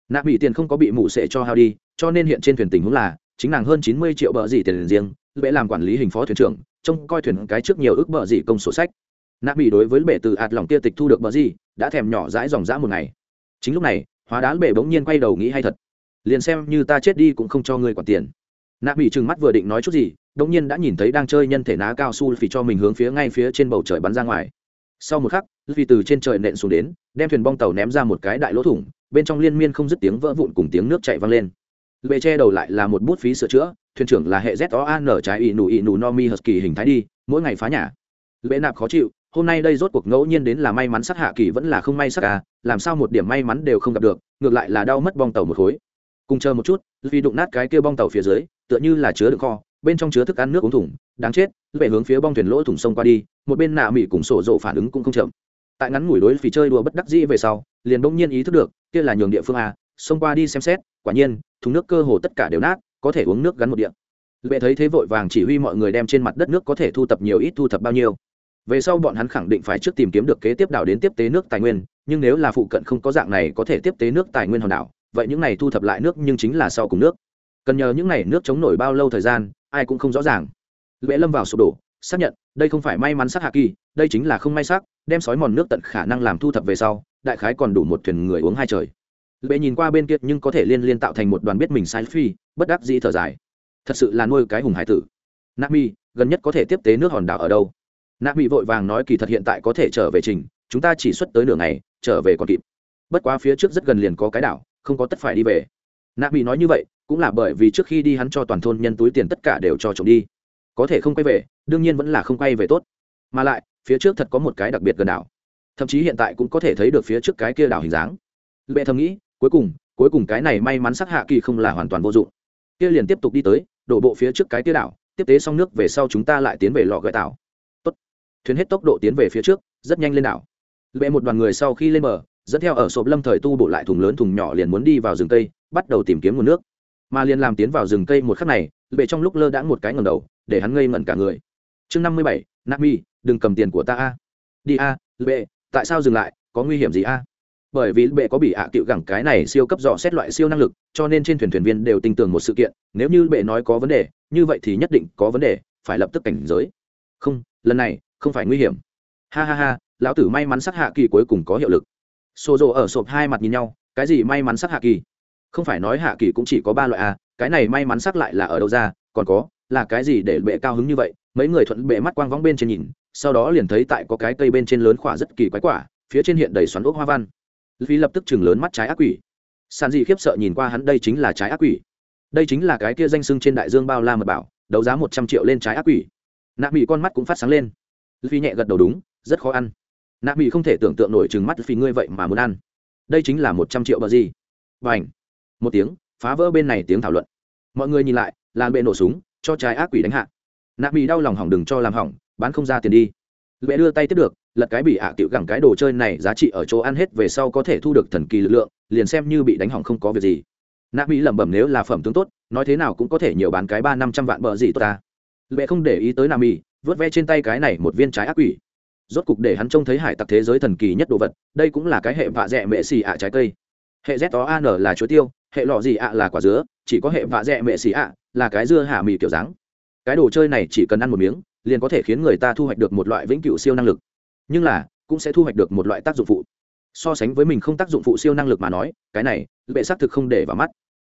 Nạ bị tiền không có bị mụ sệ cho hao đi, cho nên hiện trên thuyền tình huống là, chính nàng hơn chín mươi triệu bờ gì tiền riêng, bệ làm quản lý hình phó thuyền trưởng, trông coi thuyền cái trước nhiều ước bờ gì công sổ sách. Nạ bị đối với bệ từ ạt lòng kia tịch thu được bờ gì, đã thèm nhỏ dãi dòng dã một ngày. Chính lúc này, hóa đá bệ bỗng nhiên quay đầu nghĩ hay thật. Liền xem như ta chết đi cũng không cho ngươi quản tiền nạ bị trừng mắt vừa định nói chút gì đống nhiên đã nhìn thấy đang chơi nhân thể ná cao su phì cho mình hướng phía ngay phía trên bầu trời bắn ra ngoài. Sau một khắc vì từ trên trời nện xuống đến, đem thuyền bong tàu ném ra một cái đại lỗ thủng, bên trong liên miên không dứt tiếng vỡ vụn cùng tiếng nước chạy văng lên. Bệ che đầu lại là một bút phí sửa chữa, thuyền trưởng là hệ z o an trái ỷ nù ỷ nù no mi kỳ hình thái đi, mỗi ngày phá nhà. Bệ nạp khó chịu, hôm nay đây rốt cuộc ngẫu nhiên đến là may mắn sát hạ kỳ vẫn là không may sát à làm sao một điểm may mắn đều không gặp được, ngược lại là đau mất bong tàu một khối. Cùng chờ một chút vì đụng nát cái kia bong tàu phía dưới tựa như là chứa đựng kho, bên trong chứa thức ăn nước uống thủng, đáng chết, về hướng phía bong thuyền lỗ thủng sông qua đi, một bên nạ mỹ cùng sổ rộ phản ứng cũng không chậm. Tại ngắn ngủi đối phí chơi đùa bất đắc dĩ về sau, liền bỗng nhiên ý thức được, kia là nhường địa phương a, xông qua đi xem xét, quả nhiên, thùng nước cơ hồ tất cả đều nát, có thể uống nước gắn một điện lệ thấy thế vội vàng chỉ huy mọi người đem trên mặt đất nước có thể thu thập nhiều ít thu thập bao nhiêu. Về sau bọn hắn khẳng định phải trước tìm kiếm được kế tiếp đảo đến tiếp tế nước tài nguyên, nhưng nếu là phụ cận không có dạng này có thể tiếp tế nước tài nguyên hòn đảo, vậy những này thu thập lại nước nhưng chính là sau cùng nước cần nhờ những này nước chống nổi bao lâu thời gian, ai cũng không rõ ràng. Lệ lâm vào sụp đổ, xác nhận, đây không phải may mắn sắc hạ kỳ, đây chính là không may sắc, đem sói mòn nước tận khả năng làm thu thập về sau, đại khái còn đủ một thuyền người uống hai trời. Lệ nhìn qua bên kia nhưng có thể liên liên tạo thành một đoàn biết mình sai phi, bất đắc dĩ thở dài. Thật sự là nuôi cái hùng hải tử. Nami gần nhất có thể tiếp tế nước hòn đảo ở đâu? Nami vội vàng nói kỳ thật hiện tại có thể trở về trình, chúng ta chỉ xuất tới nửa ngày, trở về còn kịp. Bất quá phía trước rất gần liền có cái đảo, không có tất phải đi về. Nạ bị nói như vậy cũng là bởi vì trước khi đi hắn cho toàn thôn nhân túi tiền tất cả đều cho trộm đi. Có thể không quay về đương nhiên vẫn là không quay về tốt. Mà lại phía trước thật có một cái đặc biệt gần đảo. Thậm chí hiện tại cũng có thể thấy được phía trước cái kia đảo hình dáng. Lệ thầm nghĩ cuối cùng cuối cùng cái này may mắn sắc hạ kỳ không là hoàn toàn vô dụng. Kia liền tiếp tục đi tới đổ bộ phía trước cái kia đảo tiếp tế xong nước về sau chúng ta lại tiến về lò gợi tảo. Tốt. Thuyền hết tốc độ tiến về phía trước rất nhanh lên đảo. Lệ một đoàn người sau khi lên bờ dẫn theo ở sộp lâm thời tu bổ lại thùng lớn thùng nhỏ liền muốn đi vào rừng tây, bắt đầu tìm kiếm nguồn nước mà liền làm tiến vào rừng cây một khắc này bệ trong lúc lơ đãng một cái ngầm đầu để hắn ngây ngẩn cả người. Chương năm mươi bảy nami đừng cầm tiền của ta a. Đi a bệ, tại sao dừng lại có nguy hiểm gì a? Bởi vì bệ có bị ạ cựu gẳng cái này siêu cấp dò xét loại siêu năng lực cho nên trên thuyền thuyền viên đều tin tưởng một sự kiện nếu như bệ nói có vấn đề như vậy thì nhất định có vấn đề phải lập tức cảnh giới. Không lần này không phải nguy hiểm. Ha ha ha lão tử may mắn sắc hạ kỳ cuối cùng có hiệu lực. Xô rộ ở sộp hai mặt nhìn nhau cái gì may mắn sắc hạ kỳ? Không phải nói hạ kỳ cũng chỉ có ba loại à? cái này may mắn sắc lại là ở đâu ra, còn có, là cái gì để bệ cao hứng như vậy? Mấy người thuận bệ mắt quang vóng bên trên nhìn, sau đó liền thấy tại có cái cây bên trên lớn khỏa rất kỳ quái quả, phía trên hiện đầy xoắn ốc hoa văn. Phí lập tức chừng lớn mắt trái ác quỷ. Sàn dị khiếp sợ nhìn qua hắn, đây chính là trái ác quỷ. Đây chính là cái kia danh sưng trên đại dương bao la mật bảo, đấu giá một trăm triệu lên trái ác quỷ. Nạ mỹ con mắt cũng phát sáng lên. Phi nhẹ gật đầu đúng, rất khó ăn. Nạ mỹ không thể tưởng tượng nổi chừng mắt phi ngươi vậy mà muốn ăn. Đây chính là một trăm triệu bờ gì? B à n h một tiếng, phá vỡ bên này tiếng thảo luận. Mọi người nhìn lại, làn bệ nổ súng, cho trái ác quỷ đánh hạ. Nạ mỹ đau lòng hỏng đừng cho làm hỏng, bán không ra tiền đi. Bệ đưa tay tiếp được, lật cái bị ạ à tiểu gẳng cái đồ chơi này giá trị ở chỗ ăn hết về sau có thể thu được thần kỳ lực lượng, liền xem như bị đánh hỏng không có việc gì. Nạ mỹ lẩm bẩm nếu là phẩm tướng tốt, nói thế nào cũng có thể nhiều bán cái ba năm trăm vạn bờ gì tốt ta. Bệ không để ý tới nạ mỹ vớt ve trên tay cái này một viên trái ác quỷ. Rốt cục để hắn trông thấy hải tặc thế giới thần kỳ nhất đồ vật, đây cũng là cái hệ vạ dẹ mệ xì ạ trái cây. Hệ z o an là chuối tiêu hệ lọ gì ạ là quả dứa, chỉ có hệ vạ dẹ mệ xì ạ là cái dưa hà mì kiểu dáng. Cái đồ chơi này chỉ cần ăn một miếng, liền có thể khiến người ta thu hoạch được một loại vĩnh cửu siêu năng lực. Nhưng là, cũng sẽ thu hoạch được một loại tác dụng phụ. So sánh với mình không tác dụng phụ siêu năng lực mà nói, cái này, bệ xác thực không để vào mắt.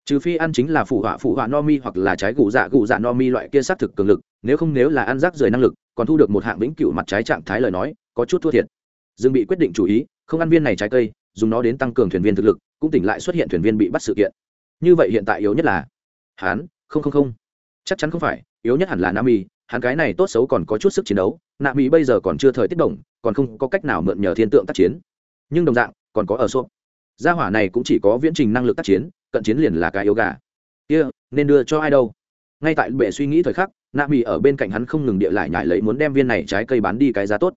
Trừ phi ăn chính là phụ họa phụ họa no mi hoặc là trái gù dạ gù dạ no mi loại kia xác thực cường lực, nếu không nếu là ăn rác rời năng lực, còn thu được một hạng vĩnh cửu mặt trái trạng thái lời nói, có chút thua thiệt. Dương bị quyết định chủ ý, không ăn viên này trái cây, dùng nó đến tăng cường thuyền viên thực lực cũng tỉnh lại xuất hiện thuyền viên bị bắt sự kiện. Như vậy hiện tại yếu nhất là hán không không không. Chắc chắn không phải yếu nhất hẳn là nam mi hắn cái này tốt xấu còn có chút sức chiến đấu nạ mỹ bây giờ còn chưa thời tiết động còn không có cách nào mượn nhờ thiên tượng tác chiến. Nhưng đồng dạng còn có ở xốp. Gia hỏa này cũng chỉ có viễn trình năng lực tác chiến cận chiến liền là cái yếu gà. Kia、yeah, nên đưa cho ai đâu? Ngay tại bệ suy nghĩ thời khắc nạ mỹ ở bên cạnh hắn không ngừng địa lại nhải lấy muốn đem viên này trái cây bán đi cái giá tốt.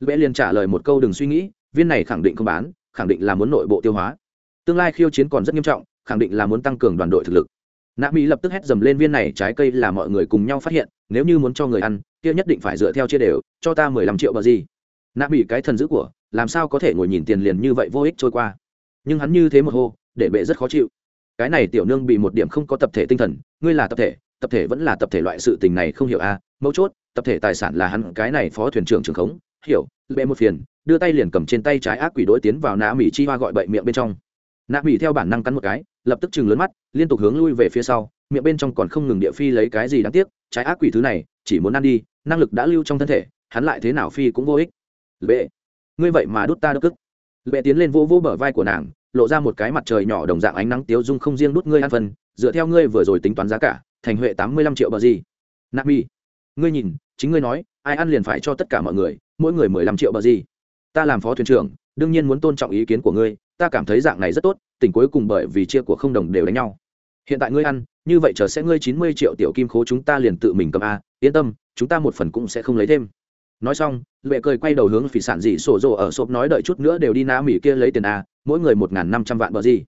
Bệ liền trả lời một câu đừng suy nghĩ viên này khẳng định không bán khẳng định là muốn nội bộ tiêu hóa tương lai khiêu chiến còn rất nghiêm trọng, khẳng định là muốn tăng cường đoàn đội thực lực. Nạ mỹ lập tức hét dầm lên viên này trái cây là mọi người cùng nhau phát hiện, nếu như muốn cho người ăn, kia nhất định phải dựa theo chia đều, cho ta mười lăm triệu bờ gì. Nạ mỹ cái thần dữ của, làm sao có thể ngồi nhìn tiền liền như vậy vô ích trôi qua. Nhưng hắn như thế một hô, để bệ rất khó chịu. Cái này tiểu nương bị một điểm không có tập thể tinh thần, ngươi là tập thể tập thể vẫn là tập thể loại sự tình này không hiểu a à. mấu chốt, tập thể tài sản là hắn, cái này phó thuyền trưởng trường khống, hiểu, bệ một phiền, đưa tay liền cầm trên tay trái ác quỷ đối tiến vào nạ mỹ chi hoa gọi bậy miệng bên trong nạ mỹ theo bản năng cắn một cái, lập tức chừng lớn mắt, liên tục hướng lui về phía sau, miệng bên trong còn không ngừng địa phi lấy cái gì đáng tiếc, trái ác quỷ thứ này, chỉ muốn ăn đi, năng lực đã lưu trong thân thể, hắn lại thế nào phi cũng vô ích. Lệ, ngươi vậy mà đút ta đức ức lệ tiến lên vô vô bờ vai của nàng, lộ ra một cái mặt trời nhỏ đồng dạng ánh nắng tiếu dung không riêng đút ngươi ăn phần dựa theo ngươi vừa rồi tính toán giá cả, thành huệ tám mươi lăm triệu bờ gì. Nạp mi ngươi nhìn, chính ngươi nói, ai ăn liền phải cho tất cả mọi người, mỗi người mười lăm triệu bờ gì. Ta làm phó thuyền trưởng, đương nhiên muốn tôn trọng ý kiến của ngươi ta cảm thấy dạng này rất tốt tỉnh cuối cùng bởi vì chia của không đồng đều đánh nhau. Hiện tại ngươi ăn, như vậy chờ sẽ ngươi chín mươi triệu tiểu kim khố chúng ta liền tự mình cầm a, yên tâm, chúng ta một phần cũng sẽ không lấy thêm. Nói xong, lệ cười quay đầu hướng phỉ sản dị sổ rộ ở sộp nói đợi chút nữa đều đi na mỹ kia lấy tiền a, mỗi người một n g h n năm trăm vạn bờ gì.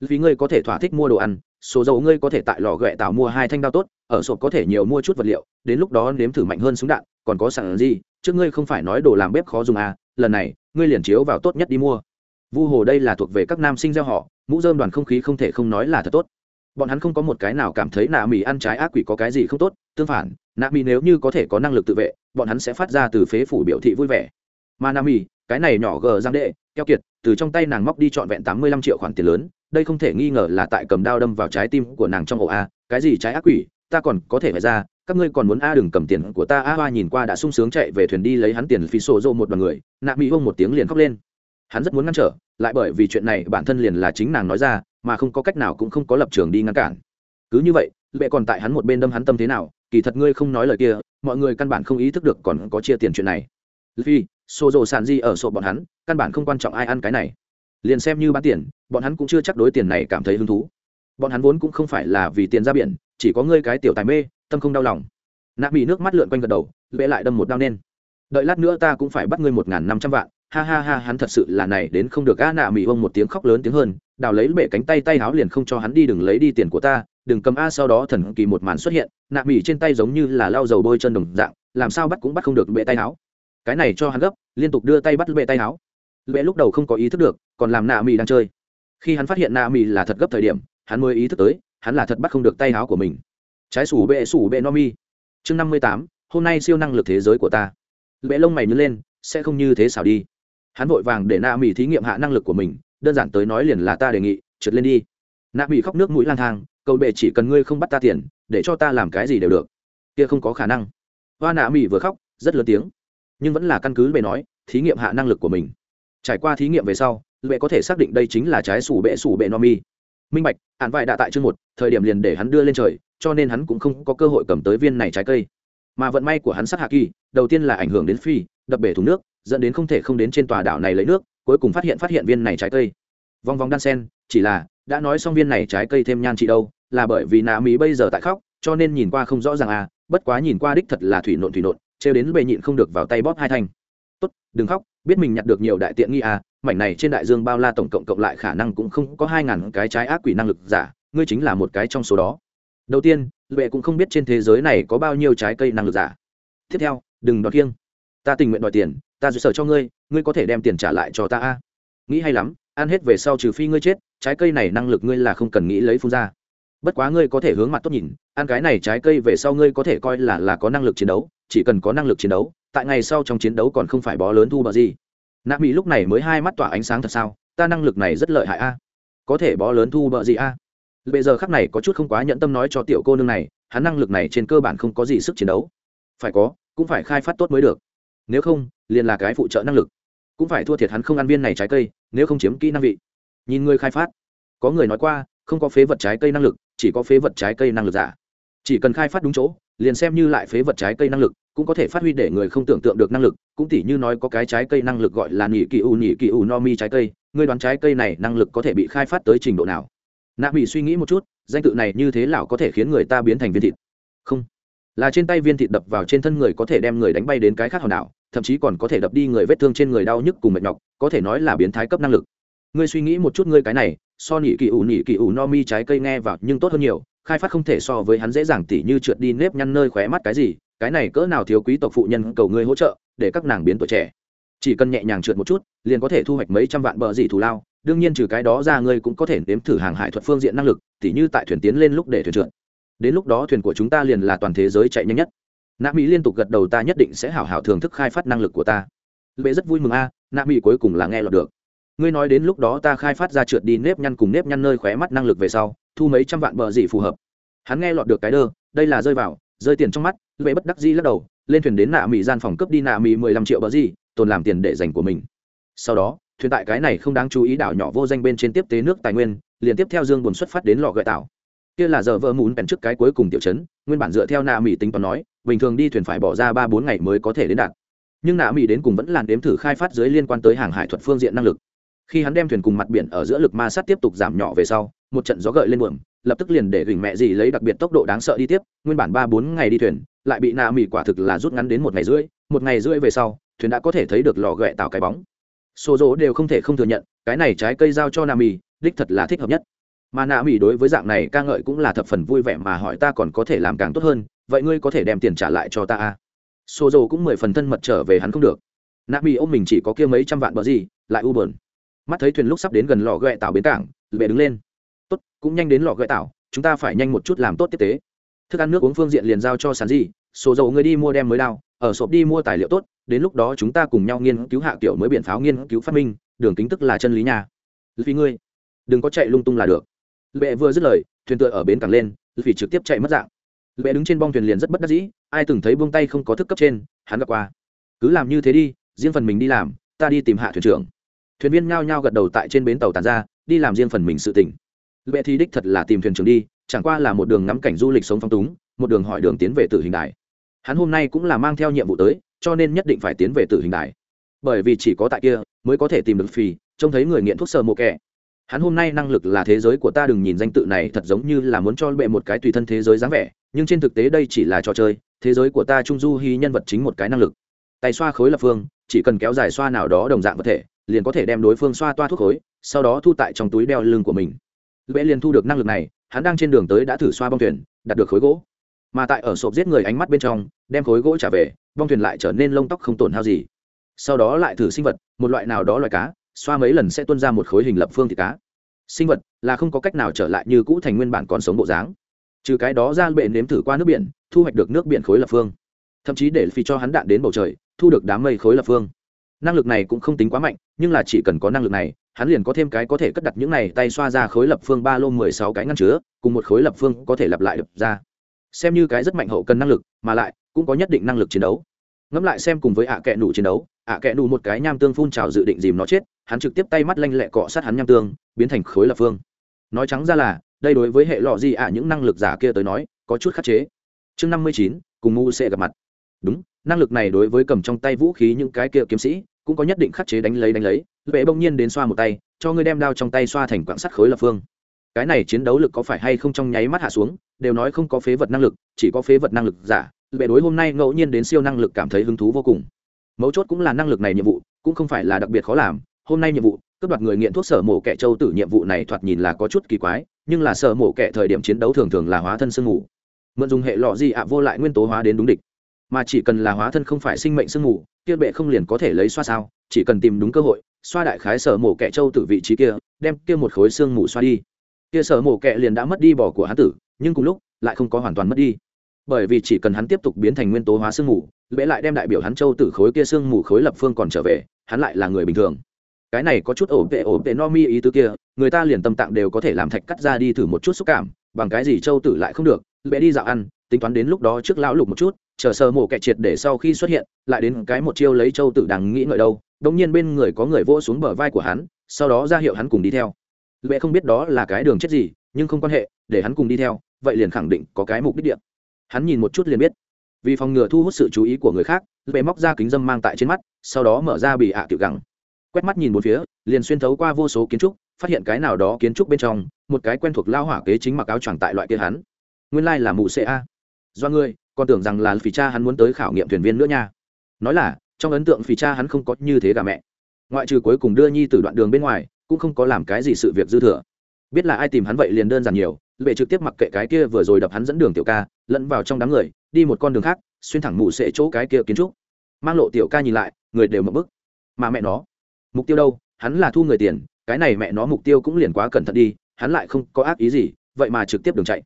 Vì ngươi có thể thỏa thích mua đồ ăn số dầu ngươi có thể tại lò ghẹ tạo mua hai thanh đao tốt, ở sộp có thể nhiều mua chút vật liệu, đến lúc đó nếm thử mạnh hơn súng đạn, còn có sản gì trước ngươi không phải nói đồ làm bếp khó dùng à lần này, ngươi liền chiếu vào tốt nhất đi mua vu hồ đây là thuộc về các nam sinh gieo họ, mũ dơm đoàn không khí không thể không nói là thật tốt. Bọn hắn không có một cái nào cảm thấy nạ mì ăn trái ác quỷ có cái gì không tốt, tương phản, nạ mì nếu như có thể có năng lực tự vệ, bọn hắn sẽ phát ra từ phế phủ biểu thị vui vẻ. Mà nạ mì, cái này nhỏ gờ giang đệ, keo kiệt, từ trong tay nàng móc đi trọn vẹn tám mươi lăm triệu khoản tiền lớn, đây không thể nghi ngờ là tại cầm đao đâm vào trái tim của nàng trong ổ a, cái gì trái ác quỷ, ta còn có thể phải ra, các ngươi còn muốn a đừng cầm tiền của ta, a hoa nhìn qua đã sung sướng chạy về thuyền đi lấy hắn tiền phí sổ rộ một đoàn người, nạ mỹ bông một tiếng liền khóc lên hắn rất muốn ngăn trở, lại bởi vì chuyện này bản thân liền là chính nàng nói ra, mà không có cách nào cũng không có lập trường đi ngăn cản. Cứ như vậy, lệ còn tại hắn một bên đâm hắn tâm thế nào, kỳ thật ngươi không nói lời kia, mọi người căn bản không ý thức được còn có chia tiền chuyện này. Vì xô rộ sàn di ở sổ bọn hắn, căn bản không quan trọng ai ăn cái này. Liền xem như bán tiền, bọn hắn cũng chưa chắc đối tiền này cảm thấy hứng thú. Bọn hắn vốn cũng không phải là vì tiền ra biển, chỉ có ngươi cái tiểu tài mê, tâm không đau lòng. Nạ bị nước mắt lượn quanh gật đầu, lệ lại đâm một đau nên đợi lát nữa ta cũng phải bắt ngươi một n g h n năm trăm vạn ha ha ha, hắn thật sự là này, đến không được, a nạ mỹ ông một tiếng khóc lớn tiếng hơn, đào lấy bệ cánh tay tay háo liền không cho hắn đi, đừng lấy đi tiền của ta, đừng cầm a, sau đó thần kỳ một màn xuất hiện, nạ mỹ trên tay giống như là lau dầu bôi chân đồng dạng, làm sao bắt cũng bắt không được bệ tay háo. Cái này cho hắn gấp, liên tục đưa tay bắt bệ tay háo. Bệ lúc đầu không có ý thức được, còn làm nạ mỹ đang chơi. Khi hắn phát hiện nạ mỹ là thật gấp thời điểm, hắn mới ý thức tới, hắn là thật bắt không được tay háo của mình. Trái sủ bệ sủ bệ no mi. Chương năm mươi tám, hôm nay siêu năng lực thế giới của ta. Bệ lông mày nhớ lên, sẽ không như thế xảo đi hắn vội vàng để nạ mỹ thí nghiệm hạ năng lực của mình, đơn giản tới nói liền là ta đề nghị, trượt lên đi. Nạ mỹ khóc nước mũi lang thang cầu bệ chỉ cần ngươi không bắt ta tiền, để cho ta làm cái gì đều được. Kia không có khả năng. Hoa nạ mỹ vừa khóc, rất lớn tiếng. Nhưng vẫn là căn cứ bệ nói, thí nghiệm hạ năng lực của mình. Trải qua thí nghiệm về sau, bệ có thể xác định đây chính là trái sủ bệ sủ bệ no mi. Minh bạch, hạn vải đã tại chương một, thời điểm liền để hắn đưa lên trời, cho nên hắn cũng không có cơ hội cầm tới viên này trái cây. Mà vận may của hắn sát hạ kỳ, đầu tiên là ảnh hưởng đến phi, đập bể thùng nước dẫn đến không thể không đến trên tòa đảo này lấy nước, cuối cùng phát hiện phát hiện viên này trái cây. Vòng vòng đan sen, chỉ là, đã nói xong viên này trái cây thêm nhan chị đâu, là bởi vì nà mỹ bây giờ tại khóc, cho nên nhìn qua không rõ ràng à bất quá nhìn qua đích thật là thủy nộn thủy nộn, trêu đến bề nhịn không được vào tay bóp hai thanh. Tốt, đừng khóc, biết mình nhặt được nhiều đại tiện nghi à mảnh này trên đại dương bao la tổng cộng cộng lại khả năng cũng không có hai ngàn cái trái ác quỷ năng lực giả, ngươi chính là một cái trong số đó. Đầu tiên, lệ cũng không biết trên thế giới này có bao nhiêu trái cây năng lực giả. Tiếp theo, đừng đòi kiêng. Ta tình nguyện đòi tiền ta dự sở cho ngươi ngươi có thể đem tiền trả lại cho ta a. Nghĩ hay lắm, ăn hết về sau trừ phi ngươi chết, trái cây này năng lực ngươi là không cần nghĩ lấy phun ra. Bất quá ngươi có thể hướng mặt tốt nhìn, ăn cái này trái cây về sau ngươi có thể coi là là có năng lực chiến đấu, chỉ cần có năng lực chiến đấu, tại ngày sau trong chiến đấu còn không phải bó lớn thu bờ gì. Nạ mỹ lúc này mới hai mắt tỏa ánh sáng thật sao, ta năng lực này rất lợi hại a. Có thể bó lớn thu bờ gì a? Bây giờ khắc này có chút không quá nhẫn tâm nói cho tiểu cô nương này, hắn năng lực này trên cơ bản không có gì sức chiến đấu. Phải có, cũng phải khai phát tốt mới được nếu không, liền là cái phụ trợ năng lực. Cũng phải thua thiệt hắn không ăn viên này trái cây, nếu không chiếm kỹ năng vị. Nhìn người khai phát. Có người nói qua, không có phế vật trái cây năng lực, chỉ có phế vật trái cây năng lực giả. Chỉ cần khai phát đúng chỗ, liền xem như lại phế vật trái cây năng lực, cũng có thể phát huy để người không tưởng tượng được năng lực, cũng tỉ như nói có cái trái cây năng lực gọi là nỉ kỳ u nỉ kỳ u no mi trái cây ngươi đoán trái cây này năng lực có thể bị khai phát tới trình độ nào? Nạ bị suy nghĩ một chút, danh tự này như thế nào có thể khiến người ta biến thành viên thịt? Không. Là trên tay viên thịt đập vào trên thân người có thể đem người đánh bay đến cái khác hòn đảo thậm chí còn có thể đập đi người vết thương trên người đau nhức cùng mệt nhọc, có thể nói là biến thái cấp năng lực. Ngươi suy nghĩ một chút ngươi cái này, so nỉ kỳ ủ nỉ kỳ ủ no mi trái cây nghe vào nhưng tốt hơn nhiều, khai phát không thể so với hắn dễ dàng tỉ như trượt đi nếp nhăn nơi khóe mắt cái gì, cái này cỡ nào thiếu quý tộc phụ nhân cầu ngươi hỗ trợ, để các nàng biến tuổi trẻ. Chỉ cần nhẹ nhàng trượt một chút, liền có thể thu hoạch mấy trăm vạn bờ gì thù lao, đương nhiên trừ cái đó ra ngươi cũng có thể nếm thử hàng hải thuật phương diện năng lực, tỉ như tại thuyền tiến lên lúc để thuyền trượt. Đến lúc đó thuyền của chúng ta liền là toàn thế giới chạy nhanh nhất nạ mỹ liên tục gật đầu ta nhất định sẽ hảo hảo thưởng thức khai phát năng lực của ta. Lệ rất vui mừng a à, nạ mỹ cuối cùng là nghe lọt được. Ngươi nói đến lúc đó ta khai phát ra trượt đi nếp nhăn cùng nếp nhăn nơi khóe mắt năng lực về sau thu mấy trăm vạn bờ gì phù hợp. Hắn nghe lọt được cái đơ đây là rơi vào rơi tiền trong mắt lệ bất đắc di lắc đầu lên thuyền đến nạ mỹ gian phòng cướp đi nạ mỹ mười lăm triệu bờ gì tồn làm tiền để dành của mình. Sau đó thuyền tại cái này không đáng chú ý đảo nhỏ vô danh bên trên tiếp tế nước tài nguyên liền tiếp theo dương buồn xuất phát đến lò gợi tảo kia là giờ vợ muốn bèn trước cái cuối cùng tiểu chấn nguyên bản dựa theo nạ mỹ tính toán nói bình thường đi thuyền phải bỏ ra ba bốn ngày mới có thể đến đạt. Nhưng nạ mỹ đến cùng vẫn làn đếm thử khai phát dưới liên quan tới hàng hải thuật phương diện năng lực. Khi hắn đem thuyền cùng mặt biển ở giữa lực ma sát tiếp tục giảm nhỏ về sau, một trận gió gợi lên buồm, lập tức liền để gửi mẹ gì lấy đặc biệt tốc độ đáng sợ đi tiếp, nguyên bản ba bốn ngày đi thuyền, lại bị nạ mỹ quả thực là rút ngắn đến một ngày rưỡi, một ngày rưỡi về sau, thuyền đã có thể thấy được lò ghẹ tạo cái bóng. Số dỗ đều không thể không thừa nhận, cái này trái cây giao cho nạ mỹ, đích thật là thích hợp nhất. Mà nạ mỹ đối với dạng này ca ngợi cũng là thập phần vui vẻ mà hỏi ta còn có thể làm càng tốt hơn vậy ngươi có thể đem tiền trả lại cho ta à? xô dầu cũng mười phần thân mật trở về hắn không được. Nạp bị ôm mình chỉ có kia mấy trăm vạn bờ gì, lại u buồn. Mắt thấy thuyền lúc sắp đến gần lò gẹ tảo bến cảng, lệ đứng lên. Tốt, cũng nhanh đến lò gẹ tảo, chúng ta phải nhanh một chút làm tốt tiếp tế. Thức ăn nước uống phương diện liền giao cho sàn gì Sô dầu, ngươi đi mua đem mới đao, ở sộp đi mua tài liệu tốt, đến lúc đó chúng ta cùng nhau nghiên cứu hạ kiểu mới biện pháo nghiên cứu phát minh, đường kính tức là chân lý nhà vì ngươi, đừng có chạy lung tung là được. Lệ vừa dứt lời, thuyền tựa ở bến cảng lên vì trực tiếp chạy mất dạng lệ đứng trên bong thuyền liền rất bất đắc dĩ, ai từng thấy buông tay không có thức cấp trên, hắn gặp qua. Cứ làm như thế đi, riêng phần mình đi làm, ta đi tìm hạ thuyền trưởng. Thuyền viên nhao nhao gật đầu tại trên bến tàu tàn ra, đi làm riêng phần mình sự tỉnh lệ thì đích thật là tìm thuyền trưởng đi, chẳng qua là một đường ngắm cảnh du lịch sống phong túng, một đường hỏi đường tiến về tử hình đài. Hắn hôm nay cũng là mang theo nhiệm vụ tới, cho nên nhất định phải tiến về tử hình đài. Bởi vì chỉ có tại kia, mới có thể tìm được phì, trông thấy người nghiện thuốc sờ mộ kẻ. Hắn hôm nay năng lực là thế giới của ta, đừng nhìn danh tự này thật giống như là muốn cho bệ một cái tùy thân thế giới dáng vẻ nhưng trên thực tế đây chỉ là trò chơi, thế giới của ta trung du hy nhân vật chính một cái năng lực. Tay xoa khối lập phương, chỉ cần kéo dài xoa nào đó đồng dạng vật thể, liền có thể đem đối phương xoa toa thuốc khối, sau đó thu tại trong túi đeo lưng của mình. Lễ liền thu được năng lực này, hắn đang trên đường tới đã thử xoa bong thuyền, đạt được khối gỗ. Mà tại ở sộp giết người ánh mắt bên trong, đem khối gỗ trả về, bong thuyền lại trở nên lông tóc không tổn hao gì. Sau đó lại thử sinh vật, một loại nào đó loài cá, xoa mấy lần sẽ tuân ra một khối hình lập phương thịt cá. Sinh vật là không có cách nào trở lại như cũ thành nguyên bản còn sống bộ dáng trừ cái đó ra bệ nếm thử qua nước biển, thu hoạch được nước biển khối lập phương. Thậm chí để phi cho hắn đạn đến bầu trời, thu được đám mây khối lập phương. Năng lực này cũng không tính quá mạnh, nhưng là chỉ cần có năng lực này, hắn liền có thêm cái có thể cất đặt những này tay xoa ra khối lập phương ba lô mười sáu cái ngăn chứa, cùng một khối lập phương có thể lặp lại đập ra. Xem như cái rất mạnh hậu cần năng lực, mà lại cũng có nhất định năng lực chiến đấu. Ngẫm lại xem cùng với ạ kẹ nụ chiến đấu, ạ kẹ nụ một cái nham tương phun trào dự định dìm nó chết, hắn trực tiếp tay mắt lanh lẹ cọ sát hắn nham tương, biến thành khối lập phương. Nói trắng ra là đây đối với hệ lọ gì ạ, những năng lực giả kia tới nói, có chút khắc chế. Chương năm mươi chín, cùng mu sẽ gặp mặt. Đúng, năng lực này đối với cầm trong tay vũ khí những cái kia kiếm sĩ, cũng có nhất định khắc chế đánh lấy đánh lấy. Vệ bỗng nhiên đến xoa một tay, cho ngươi đem đao trong tay xoa thành quãng sắt khối lập phương. Cái này chiến đấu lực có phải hay không trong nháy mắt hạ xuống, đều nói không có phế vật năng lực, chỉ có phế vật năng lực giả. Vệ đối hôm nay ngẫu nhiên đến siêu năng lực cảm thấy hứng thú vô cùng. Mấu chốt cũng là năng lực này nhiệm vụ, cũng không phải là đặc biệt khó làm. Hôm nay nhiệm vụ, cướp đoạt người nghiện thuốc sở mổ kẻ châu tử, nhiệm vụ này thoạt nhìn là có chút kỳ quái nhưng là sở mổ kẻ thời điểm chiến đấu thường thường là hóa thân sương mù. Mượn dùng hệ lọ gì ạ vô lại nguyên tố hóa đến đúng địch. Mà chỉ cần là hóa thân không phải sinh mệnh sương mù, kia bệ không liền có thể lấy xoa sao, chỉ cần tìm đúng cơ hội, xoa đại khái sở mổ kẻ châu tử vị trí kia, đem kia một khối xương mù xoa đi. Kia sở mổ kẻ liền đã mất đi bỏ của hắn tử, nhưng cùng lúc, lại không có hoàn toàn mất đi. Bởi vì chỉ cần hắn tiếp tục biến thành nguyên tố hóa sương mù, bệ lại đem đại biểu hắn châu tử khối kia sương mù khối lập phương còn trở về, hắn lại là người bình thường cái này có chút ổ vệ ổ vệ no mi ý tứ kia, người ta liền tâm tạng đều có thể làm thạch cắt ra đi thử một chút xúc cảm, bằng cái gì châu tử lại không được bệ đi dạo ăn, tính toán đến lúc đó trước lão lục một chút, chờ sơ mổ kẻ triệt để sau khi xuất hiện, lại đến cái một chiêu lấy châu tử đằng nghĩ ngợi đâu đông nhiên bên người có người vỗ xuống bờ vai của hắn, sau đó ra hiệu hắn cùng đi theo. Lệ không biết đó là cái đường chết gì, nhưng không quan hệ, để hắn cùng đi theo, vậy liền khẳng định có cái mục đích điện hắn nhìn một chút liền biết. Vì phòng ngừa thu hút sự chú ý của người khác, lệ móc ra kính dâm mang tại trên mắt, sau đó mở ra bị ạ à tiểu gẳng quét mắt nhìn một phía, liền xuyên thấu qua vô số kiến trúc, phát hiện cái nào đó kiến trúc bên trong, một cái quen thuộc lao hỏa kế chính mặc áo choàng tại loại kia hắn. Nguyên lai là mụ ca do ngươi, còn tưởng rằng là phì cha hắn muốn tới khảo nghiệm thuyền viên nữa nha. Nói là, trong ấn tượng phì cha hắn không có như thế gà mẹ. Ngoại trừ cuối cùng đưa nhi từ đoạn đường bên ngoài, cũng không có làm cái gì sự việc dư thừa. Biết là ai tìm hắn vậy liền đơn giản nhiều, lệ trực tiếp mặc kệ cái kia vừa rồi đập hắn dẫn đường tiểu ca, lẫn vào trong đám người, đi một con đường khác, xuyên thẳng mù sệ chỗ cái kia kiến trúc. Mang lộ tiểu ca nhìn lại, người đều mập bức mà mẹ nó mục tiêu đâu, hắn là thu người tiền, cái này mẹ nó mục tiêu cũng liền quá cẩn thận đi, hắn lại không có ác ý gì, vậy mà trực tiếp đường chạy.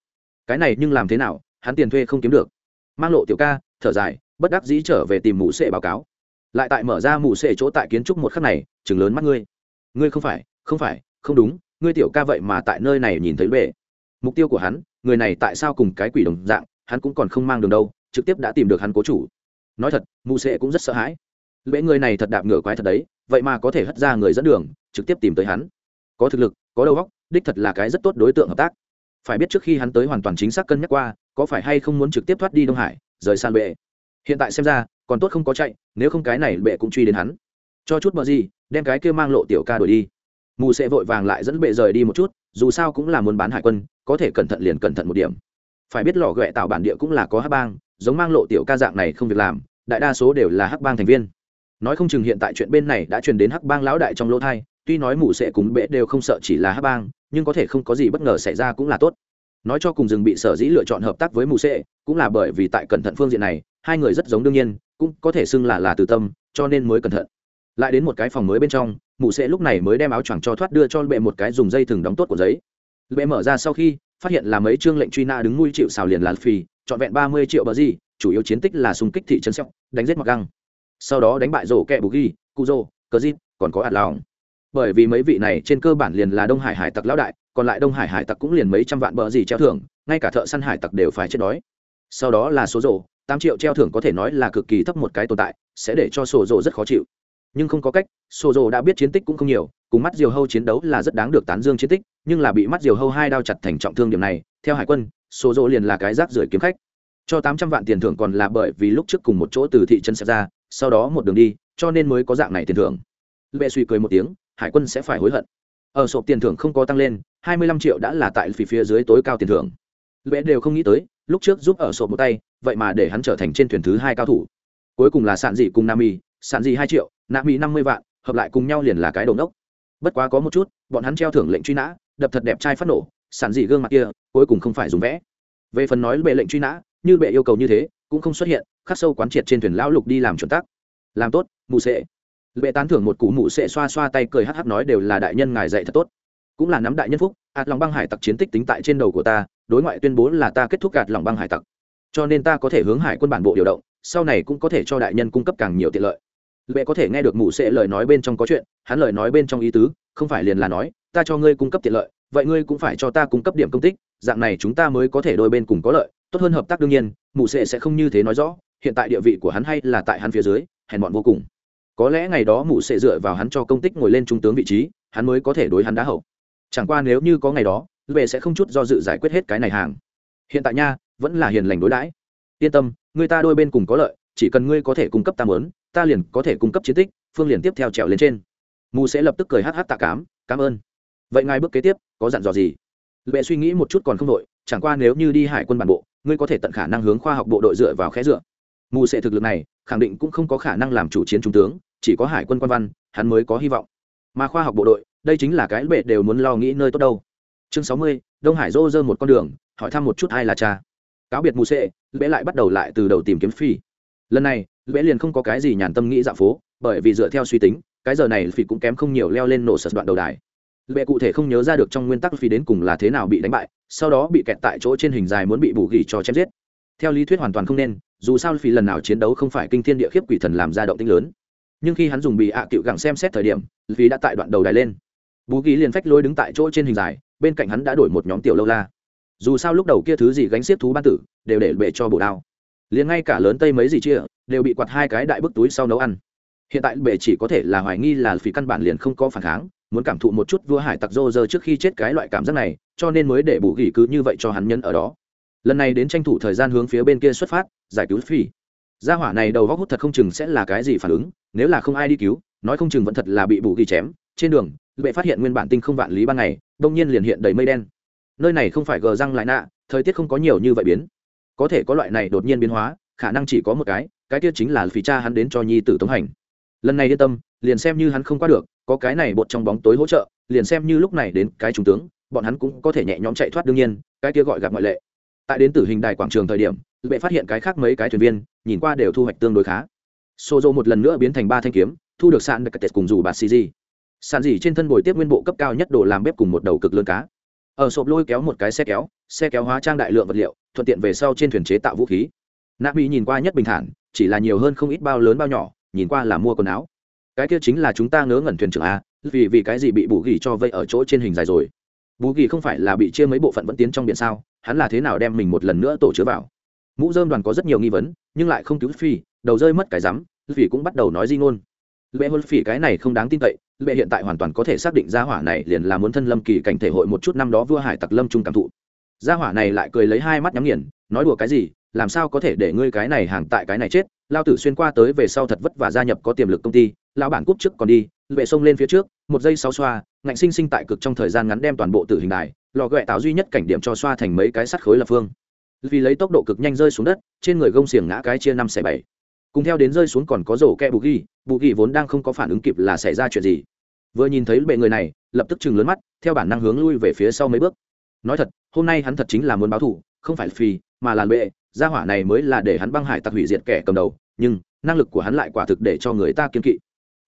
Cái này nhưng làm thế nào, hắn tiền thuê không kiếm được. Mang lộ tiểu ca, thở dài, bất đắc dĩ trở về tìm mụ sệ báo cáo. Lại tại mở ra mụ sệ chỗ tại kiến trúc một khắc này chừng lớn mắt ngươi. Ngươi không phải không phải, không đúng, ngươi tiểu ca vậy mà tại nơi này nhìn thấy bệ. Mục tiêu của hắn, người này tại sao cùng cái quỷ đồng dạng, hắn cũng còn không mang đường đâu, trực tiếp đã tìm được hắn cố chủ. Nói thật, mụ sệ cũng rất sợ hãi. Lễ người này thật đạp ngửa quái thật đấy vậy mà có thể hất ra người dẫn đường, trực tiếp tìm tới hắn. Có thực lực, có đầu óc, đích thật là cái rất tốt đối tượng hợp tác. Phải biết trước khi hắn tới hoàn toàn chính xác cân nhắc qua, có phải hay không muốn trực tiếp thoát đi đông hải, rời san bệ. Hiện tại xem ra, còn tốt không có chạy, nếu không cái này bệ cũng truy đến hắn. Cho chút bờ gì, đem cái kia mang lộ tiểu ca đổi đi. Mù sẽ vội vàng lại dẫn bệ rời đi một chút, dù sao cũng là muốn bán hải quân, có thể cẩn thận liền cẩn thận một điểm. Phải biết lò ghẹ tạo bản địa cũng là có hắc bang, giống mang lộ tiểu ca dạng này không việc làm, đại đa số đều là hắc bang thành viên nói không chừng hiện tại chuyện bên này đã truyền đến hắc bang lão đại trong lỗ thai, tuy nói mù sẽ cùng bệ đều không sợ chỉ là hắc bang, nhưng có thể không có gì bất ngờ xảy ra cũng là tốt. Nói cho cùng rừng bị sở dĩ lựa chọn hợp tác với mù sệ, cũng là bởi vì tại cẩn thận phương diện này, hai người rất giống đương nhiên, cũng có thể xưng là là từ tâm, cho nên mới cẩn thận. Lại đến một cái phòng mới bên trong mụ sệ lúc này mới đem áo choàng cho thoát đưa cho bệ một cái dùng dây thừng đóng tốt của giấy. Bệ mở ra sau khi, phát hiện là mấy chương lệnh truy nã đứng nuôi chịu xào liền là phì, trọn vẹn ba mươi triệu bờ gì, chủ yếu chiến tích là xung kích thị trấn sẹo đánh giết mặc găng sau đó đánh bại rổ kẹ bù ghi cu dô cờ dít còn có ạt lòng bởi vì mấy vị này trên cơ bản liền là đông hải hải tặc lão đại, còn lại đông hải hải tặc cũng liền mấy trăm vạn bờ gì treo thưởng, ngay cả thợ săn hải tặc đều phải chết đói. Sau đó là số rổ, tám triệu treo thưởng có thể nói là cực kỳ thấp một cái tồn tại, sẽ để cho sổ rổ rất khó chịu. Nhưng không có cách sổ rổ đã biết chiến tích cũng không nhiều, cùng mắt diều hâu chiến đấu là rất đáng được tán dương chiến tích, nhưng là bị mắt diều hâu hai đao chặt thành trọng thương điểm này, theo hải quân sổ rổ liền là cái rác rưởi kiếm khách. Cho tám trăm vạn tiền thưởng còn là bởi vì lúc trước cùng một chỗ từ thị trấn xếp ra sau đó một đường đi, cho nên mới có dạng này tiền thưởng. Lệ suy cười một tiếng, hải quân sẽ phải hối hận. Ở sộp tiền thưởng không có tăng lên, hai mươi lăm triệu đã là tại phỉ phía dưới tối cao tiền thưởng. Lệ đều không nghĩ tới, lúc trước giúp ở sộp một tay, vậy mà để hắn trở thành trên thuyền thứ hai cao thủ. Cuối cùng là sạn dị cùng nam y sạn dị hai triệu, nam y năm mươi vạn, hợp lại cùng nhau liền là cái đầu nốc bất quá có một chút, bọn hắn treo thưởng lệnh truy nã, đập thật đẹp trai phát nổ, sạn dị gương mặt kia, cuối cùng không phải dùng vẽ. Về phần nói về lệnh truy nã như bệ yêu cầu như thế, cũng không xuất hiện, khắc sâu quán triệt trên thuyền lão lục đi làm chuẩn tắc. Làm tốt, mù sệ. Bệ tán thưởng một cú mù sệ xoa xoa tay cười hắc hắc nói đều là đại nhân ngài dạy thật tốt. Cũng là nắm đại nhân phúc, ạt lòng băng hải tặc chiến tích tính tại trên đầu của ta, đối ngoại tuyên bố là ta kết thúc gạt lòng băng hải tặc. Cho nên ta có thể hướng hải quân bản bộ điều động, sau này cũng có thể cho đại nhân cung cấp càng nhiều tiện lợi. Lệ có thể nghe được mụ sệ lời nói bên trong có chuyện, hắn lời nói bên trong ý tứ, không phải liền là nói, ta cho ngươi cung cấp tiện lợi, vậy ngươi cũng phải cho ta cung cấp điểm công tích, dạng này chúng ta mới có thể đôi bên cùng có lợi tốt hơn hợp tác đương nhiên, mụ sệ sẽ không như thế nói rõ, hiện tại địa vị của hắn hay là tại hắn phía dưới, hèn bọn vô cùng. Có lẽ ngày đó mụ sệ dựa vào hắn cho công tích ngồi lên trung tướng vị trí, hắn mới có thể đối hắn đá hậu. Chẳng qua nếu như có ngày đó, lệ sẽ không chút do dự giải quyết hết cái này hàng. Hiện tại nha, vẫn là hiền lành đối đãi. Yên tâm, người ta đôi bên cùng có lợi, chỉ cần ngươi có thể cung cấp ta mớn ta liền có thể cung cấp chiến tích, phương liền tiếp theo trèo lên trên. Mù sẽ lập tức cười hh tạ cám cảm ơn. Vậy ngài bước kế tiếp, có dặn dò gì? Lệ suy nghĩ một chút còn không đội chẳng qua nếu như đi hải quân bản bộ ngươi có thể tận khả năng hướng khoa học bộ đội dựa vào khẽ dựa. Mù sẽ thực lực này, khẳng định cũng không có khả năng làm chủ chiến trung tướng, chỉ có hải quân quan văn, hắn mới có hy vọng. Mà khoa học bộ đội, đây chính là cái bệ đều muốn lo nghĩ nơi tốt đâu. Chương sáu mươi, đông hải rô rơ một con đường, hỏi thăm một chút ai là cha. Cáo biệt mù sệ, lễ lại bắt đầu lại từ đầu tìm kiếm phi. Lần này, lễ liền không có cái gì nhàn tâm nghĩ dạo phố, bởi vì dựa theo suy tính, cái giờ này phi cũng kém không nhiều leo lên nổ sật đoạn đầu đài. Lễ cụ thể không nhớ ra được trong nguyên tắc phi đến cùng là thế nào bị đánh bại sau đó bị kẹt tại chỗ trên hình dài muốn bị bù gỉ cho chém giết. Theo lý thuyết hoàn toàn không nên, dù sao phi lần nào chiến đấu không phải kinh thiên địa khiếp quỷ thần làm ra động tinh lớn. Nhưng khi hắn dùng bị ạ à cựu gẳng xem xét thời điểm phi đã tại đoạn đầu đài lên. Bù gỉ liền phách lôi đứng tại chỗ trên hình dài, bên cạnh hắn đã đổi một nhóm tiểu lâu la. Dù sao lúc đầu kia thứ gì gánh xiết thú ban tử, đều để bệ cho bổ đao. Liền ngay cả lớn tây mấy gì chia, đều bị quạt hai cái đại bức túi sau nấu ăn. Hiện tại bệ chỉ có thể là hoài nghi là phí căn bản liền không có phản kháng muốn cảm thụ một chút vua hải tặc rô rơ trước khi chết cái loại cảm giác này, cho nên mới để bù gỉ cứ như vậy cho hắn nhân ở đó. Lần này đến tranh thủ thời gian hướng phía bên kia xuất phát, giải cứu phi. Gia hỏa này đầu góc hút thật không chừng sẽ là cái gì phản ứng, nếu là không ai đi cứu, nói không chừng vẫn thật là bị bù gỉ chém. Trên đường, bệ phát hiện nguyên bản tinh không vạn lý ban ngày, đông nhiên liền hiện đầy mây đen. Nơi này không phải gờ răng lại nạ, thời tiết không có nhiều như vậy biến. Có thể có loại này đột nhiên biến hóa, khả năng chỉ có một cái cái tiết chính là phí cha hắn đến cho nhi tử tống hành. Lần này yên tâm liền xem như hắn không qua được, có cái này bột trong bóng tối hỗ trợ, liền xem như lúc này đến cái trung tướng, bọn hắn cũng có thể nhẹ nhõm chạy thoát đương nhiên, cái kia gọi gặp ngoại lệ. Tại đến tử hình đài quảng trường thời điểm, bệ phát hiện cái khác mấy cái thuyền viên, nhìn qua đều thu hoạch tương đối khá. Xô dô một lần nữa biến thành ba thanh kiếm, thu được sạn đặc tết cùng dù bà cg sàn dỉ trên thân bồi tiếp nguyên bộ cấp cao nhất đồ làm bếp cùng một đầu cực lớn cá. Ở sộp lôi kéo một cái xe kéo xe kéo hóa trang đại lượng vật liệu, thuận tiện về sau trên thuyền chế tạo vũ khí. Nạ bị nhìn qua nhất bình thản, chỉ là nhiều hơn không ít bao lớn bao nhỏ, nhìn qua là mua quần áo cái kia chính là chúng ta ngớ ngẩn thuyền trưởng a, vì vì cái gì bị bù gỉ cho vây ở chỗ trên hình dài rồi? Bù gỉ không phải là bị chia mấy bộ phận vẫn tiến trong biển sao? Hắn là thế nào đem mình một lần nữa tổ chứa vào? Mũ dơm đoàn có rất nhiều nghi vấn, nhưng lại không cứu phi đầu rơi mất cái rắm vì cũng bắt đầu nói di ngôn. Lệ hôn phỉ cái này không đáng tin cậy, lệ hiện tại hoàn toàn có thể xác định gia hỏa này liền là muốn thân lâm kỳ cảnh thể hội một chút năm đó vua hải tặc lâm trung cảm thụ. Gia hỏa này lại cười lấy hai mắt nhắm nghiền, nói đùa cái gì, làm sao có thể để ngươi cái này hàng tại cái này chết? Lao tử xuyên qua tới về sau thật vất và gia nhập có tiềm lực công ty lão bản cúp trước còn đi lệ xông lên phía trước, một giây sáu xoa, ngạnh sinh sinh tại cực trong thời gian ngắn đem toàn bộ tử hình đài, lò ghẹ tạo duy nhất cảnh điểm cho xoa thành mấy cái sắt khối lập phương. Vì lấy tốc độ cực nhanh rơi xuống đất, trên người gông xiềng ngã cái chia năm xẻ bảy. Cùng theo đến rơi xuống còn có rổ kẹ bù ghi bù ghi vốn đang không có phản ứng kịp là xảy ra chuyện gì. Vừa nhìn thấy bệ người này, lập tức chừng lớn mắt, theo bản năng hướng lui về phía sau mấy bước. Nói thật, hôm nay hắn thật chính là muốn báo thủ không phải phi mà là bệ, gia hỏa này mới là để hắn băng hải tặc hủy diệt kẻ cầm đầu, nhưng năng lực của hắn lại quả thực để cho người ta kiên kỵ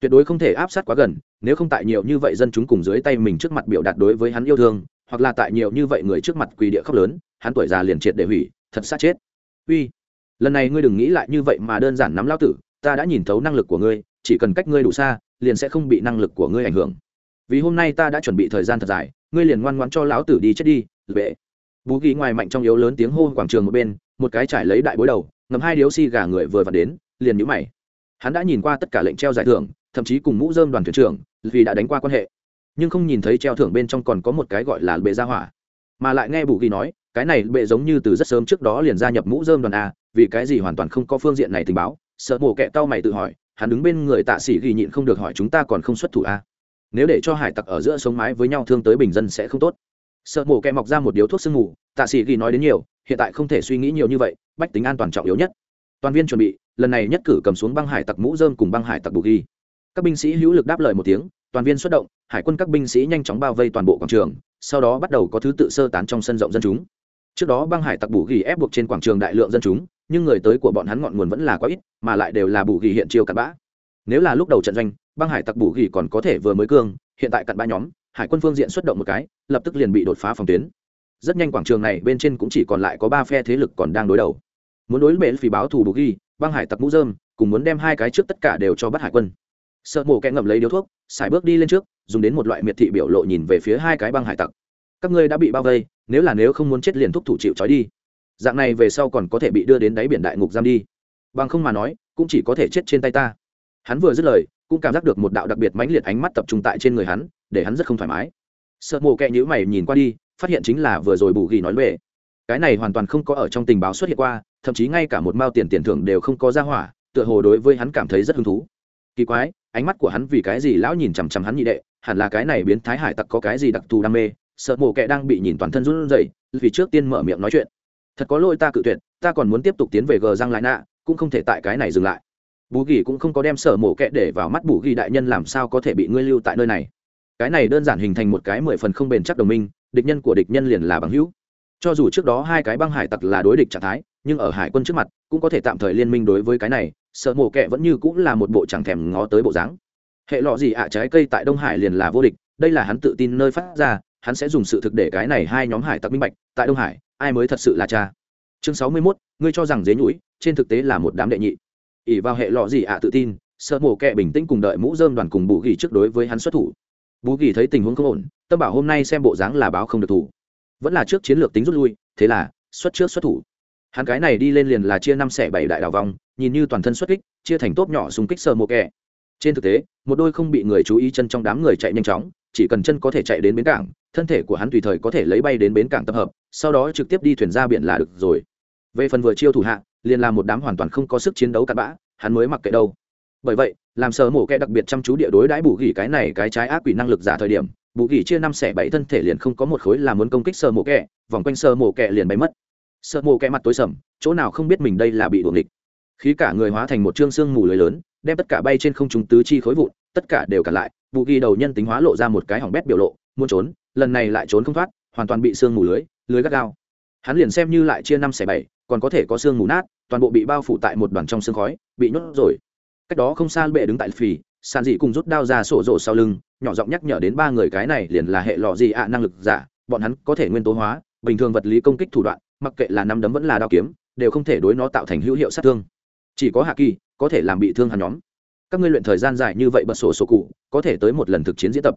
tuyệt đối không thể áp sát quá gần, nếu không tại nhiều như vậy dân chúng cùng dưới tay mình trước mặt biểu đạt đối với hắn yêu thương, hoặc là tại nhiều như vậy người trước mặt quỳ địa khóc lớn, hắn tuổi già liền triệt để hủy, thật sát chết. Uy, lần này ngươi đừng nghĩ lại như vậy mà đơn giản nắm lao tử, ta đã nhìn thấu năng lực của ngươi, chỉ cần cách ngươi đủ xa, liền sẽ không bị năng lực của ngươi ảnh hưởng. Vì hôm nay ta đã chuẩn bị thời gian thật dài, ngươi liền ngoan ngoan cho lão tử đi chết đi vệ bú ghi ngoài mạnh trong yếu lớn tiếng hô quảng trường một bên, một cái trải lấy đại bối đầu ngầm hai điếu xi gà người vừa vặn đến, liền nhũ mày. Hắn đã nhìn qua tất cả lệnh treo giải thưởng thậm chí cùng mũ dơm đoàn thuyền trưởng, vì đã đánh qua quan hệ. Nhưng không nhìn thấy treo thưởng bên trong còn có một cái gọi là bệ gia hỏa. Mà lại nghe bù ghi nói, cái này bệ giống như từ rất sớm trước đó liền gia nhập mũ dơm đoàn a, vì cái gì hoàn toàn không có phương diện này tình báo? Sợ mổ kẹ tao mày tự hỏi, hắn đứng bên người tạ sĩ ghi nhịn không được hỏi chúng ta còn không xuất thủ a. Nếu để cho hải tặc ở giữa sống mái với nhau thương tới bình dân sẽ không tốt. Sợ mổ kẹ mọc ra một điếu thuốc sương mù, tạ sĩ ghi nói đến nhiều, hiện tại không thể suy nghĩ nhiều như vậy, bách tính an toàn trọng yếu nhất. Toàn viên chuẩn bị, lần này nhất cử cầm xuống băng hải tặc mũ dơm cùng băng hải tặc bù ghi các binh sĩ hữu lực đáp lời một tiếng, toàn viên xuất động, hải quân các binh sĩ nhanh chóng bao vây toàn bộ quảng trường, sau đó bắt đầu có thứ tự sơ tán trong sân rộng dân chúng. Trước đó băng hải tặc bù ghi ép buộc trên quảng trường đại lượng dân chúng, nhưng người tới của bọn hắn ngọn nguồn vẫn là quá ít, mà lại đều là bù ghi hiện chiêu cặn bã. Nếu là lúc đầu trận doanh, băng hải tặc bù ghi còn có thể vừa mới cương, hiện tại cặn bã nhóm, hải quân phương diện xuất động một cái, lập tức liền bị đột phá phòng tuyến. Rất nhanh quảng trường này bên trên cũng chỉ còn lại có ba phe thế lực còn đang đối đầu. Muốn đối bệ phỉ báo thù bù ghi, băng hải tặc mũ dơm cùng muốn đem hai cái trước tất cả đều cho bắt hải quân sợ mổ kẹ ngậm lấy điếu thuốc, xài bước đi lên trước, dùng đến một loại miệt thị biểu lộ nhìn về phía hai cái băng hải tặc. Các ngươi đã bị bao vây, nếu là nếu không muốn chết liền thúc thủ chịu trói đi. Dạng này về sau còn có thể bị đưa đến đáy biển đại ngục giam đi. Bằng không mà nói, cũng chỉ có thể chết trên tay ta. Hắn vừa dứt lời, cũng cảm giác được một đạo đặc biệt mãnh liệt ánh mắt tập trung tại trên người hắn, để hắn rất không thoải mái. Sợ mổ kẹ nhữ mày nhìn qua đi, phát hiện chính là vừa rồi bù ghi nói về. Cái này hoàn toàn không có ở trong tình báo xuất hiện qua, thậm chí ngay cả một mao tiền tiền thưởng đều không có ra hỏa, tựa hồ đối với hắn cảm thấy rất hứng thú. Kỳ quái ánh mắt của hắn vì cái gì lão nhìn chằm chằm hắn nhị đệ, hẳn là cái này biến thái hải tặc có cái gì đặc thù đam mê, sợ mổ Kẻ đang bị nhìn toàn thân run rẩy, vì trước tiên mở miệng nói chuyện. Thật có lỗi ta cự tuyệt, ta còn muốn tiếp tục tiến về gờ răng lại nạ, cũng không thể tại cái này dừng lại. Bù ghi cũng không có đem sở mổ kẹ để vào mắt bù ghi đại nhân làm sao có thể bị ngươi lưu tại nơi này. Cái này đơn giản hình thành một cái mười phần không bền chắc đồng minh, địch nhân của địch nhân liền là bằng hữu. Cho dù trước đó hai cái băng hải tặc là đối địch trạng thái nhưng ở hải quân trước mặt cũng có thể tạm thời liên minh đối với cái này sợ mổ kẹ vẫn như cũng là một bộ chẳng thèm ngó tới bộ dáng. Hệ lọ gì ạ trái cây tại đông hải liền là vô địch đây là hắn tự tin nơi phát ra hắn sẽ dùng sự thực để cái này hai nhóm hải tặc minh bạch tại đông hải ai mới thật sự là cha? Chương sáu mươi 61, ngươi cho rằng dế nhũi trên thực tế là một đám đệ nhị. Ỉ vào hệ lọ gì ạ tự tin sợ mổ kẹ bình tĩnh cùng đợi mũ dơm đoàn cùng bù gỉ trước đối với hắn xuất thủ. Bù gỉ thấy tình huống không ổn tâm bảo hôm nay xem bộ dáng là báo không được thủ. Vẫn là trước chiến lược tính rút lui thế là xuất trước xuất thủ hắn cái này đi lên liền là chia năm xẻ bảy đại đào vòng, nhìn như toàn thân xuất kích, chia thành tốp nhỏ xung kích sờ mộ kẹ. Trên thực tế, một đôi không bị người chú ý chân trong đám người chạy nhanh chóng, chỉ cần chân có thể chạy đến bến cảng, thân thể của hắn tùy thời có thể lấy bay đến bến cảng tập hợp, sau đó trực tiếp đi thuyền ra biển là được rồi. Về phần vừa chiêu thủ hạ, liền là một đám hoàn toàn không có sức chiến đấu cặn bã, hắn mới mặc kệ đâu. Bởi vậy, làm sờ mổ kẹ đặc biệt chăm chú địa đối đãi bù gỉ cái này cái trái ác quỷ năng lực giả thời điểm, bù gỉ chia năm xẻ bảy thân thể liền không có một khối là muốn công kích sờ mổ kẹ, vòng quanh sờ mổ kẹ liền bay mất sợ mộ kẽ mặt tối sầm, chỗ nào không biết mình đây là bị đuồng địch khí cả người hóa thành một trương xương mù lưới lớn, đem tất cả bay trên không trung tứ chi khối vụn, tất cả đều cả lại, vụ ghi đầu nhân tính hóa lộ ra một cái hỏng bét biểu lộ, muốn trốn, lần này lại trốn không thoát, hoàn toàn bị xương mù lưới lưới gắt gao. Hắn liền xem như lại chia năm xẻ bảy, còn có thể có xương mù nát, toàn bộ bị bao phủ tại một đoàn trong xương khói, bị nhốt rồi. Cách đó không xa bệ đứng tại phì, sàn dị cùng rút đao ra sổ rộ sau lưng, nhỏ giọng nhắc nhở đến ba người cái này liền là hệ lọ gì ạ năng lực giả, bọn hắn có thể nguyên tố hóa, bình thường vật lý công kích thủ đoạn mặc kệ là năm đấm vẫn là đao kiếm, đều không thể đối nó tạo thành hữu hiệu sát thương. Chỉ có hạ kỳ có thể làm bị thương hắn nhóm. Các ngươi luyện thời gian dài như vậy bật sổ sổ cụ, có thể tới một lần thực chiến diễn tập.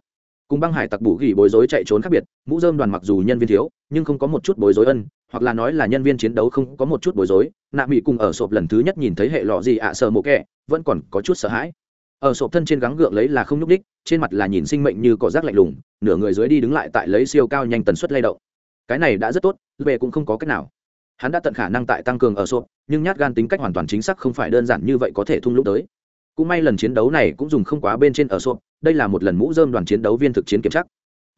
Cùng băng hải tặc bù gỉ bối rối chạy trốn khác biệt, mũ dơm đoàn mặc dù nhân viên thiếu, nhưng không có một chút bối rối ân, hoặc là nói là nhân viên chiến đấu không có một chút bối rối. Nạ mỹ cùng ở sộp lần thứ nhất nhìn thấy hệ lọ gì ạ à, sợ mộ kẹ vẫn còn có chút sợ hãi. Ở sộp thân trên gắng gượng lấy là không nhúc đích trên mặt là nhìn sinh mệnh như cỏ rác lạnh lùng, nửa người dưới đi đứng lại tại lấy siêu cao nhanh tần suất lay động cái này đã rất tốt về cũng không có cách nào. Hắn đã tận khả năng tại tăng cường ở sộp nhưng nhát gan tính cách hoàn toàn chính xác không phải đơn giản như vậy có thể thung lũng tới. Cũng may lần chiến đấu này cũng dùng không quá bên trên ở sộp đây là một lần mũ dơm đoàn chiến đấu viên thực chiến kiểm chắc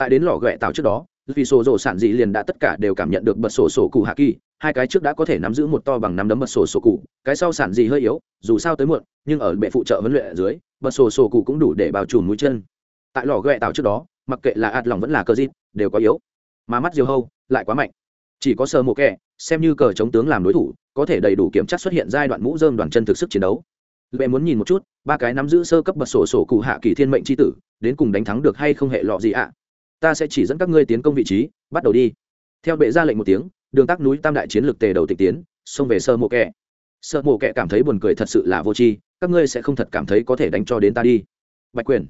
tại đến lò ghẹ tạo trước đó, vì sổ rổ sản dị liền đã tất cả đều cảm nhận được bật sổ sổ cụ hạ kỳ, hai cái trước đã có thể nắm giữ một to bằng nắm đấm bật sổ sổ cụ, cái sau sản dị hơi yếu, dù sao tới muộn, nhưng ở bệ phụ trợ huấn luyện ở dưới, bật sổ sổ cụ cũng đủ để bao trùm mũi chân. Tại lò ghẹ tạo trước đó, mặc kệ là ạt lòng vẫn là cơ dịp, đều có yếu. Mà mắt diều hâu lại quá mạnh. Chỉ có sơ mộ kẹ xem như cờ chống tướng làm đối thủ, có thể đầy đủ kiểm tra xuất hiện giai đoạn mũ dơm đoàn chân thực sức chiến đấu. Lệ muốn nhìn một chút, ba cái nắm giữ sơ cấp bật sổ sổ cụ hạ kỳ thiên mệnh c h i tử, đến cùng đánh thắng được hay không hệ lọ gì ạ? Ta sẽ chỉ dẫn các ngươi tiến công vị trí, bắt đầu đi. Theo bệ ra lệnh một tiếng, đường tắc núi tam đại chiến lược tề đầu tịch tiến, xông về sơ mộ kẹ sơ mộ kẹ cảm thấy buồn cười thật sự là vô tri, các ngươi sẽ không thật cảm thấy có thể đánh cho đến ta đi. Bạch quyền.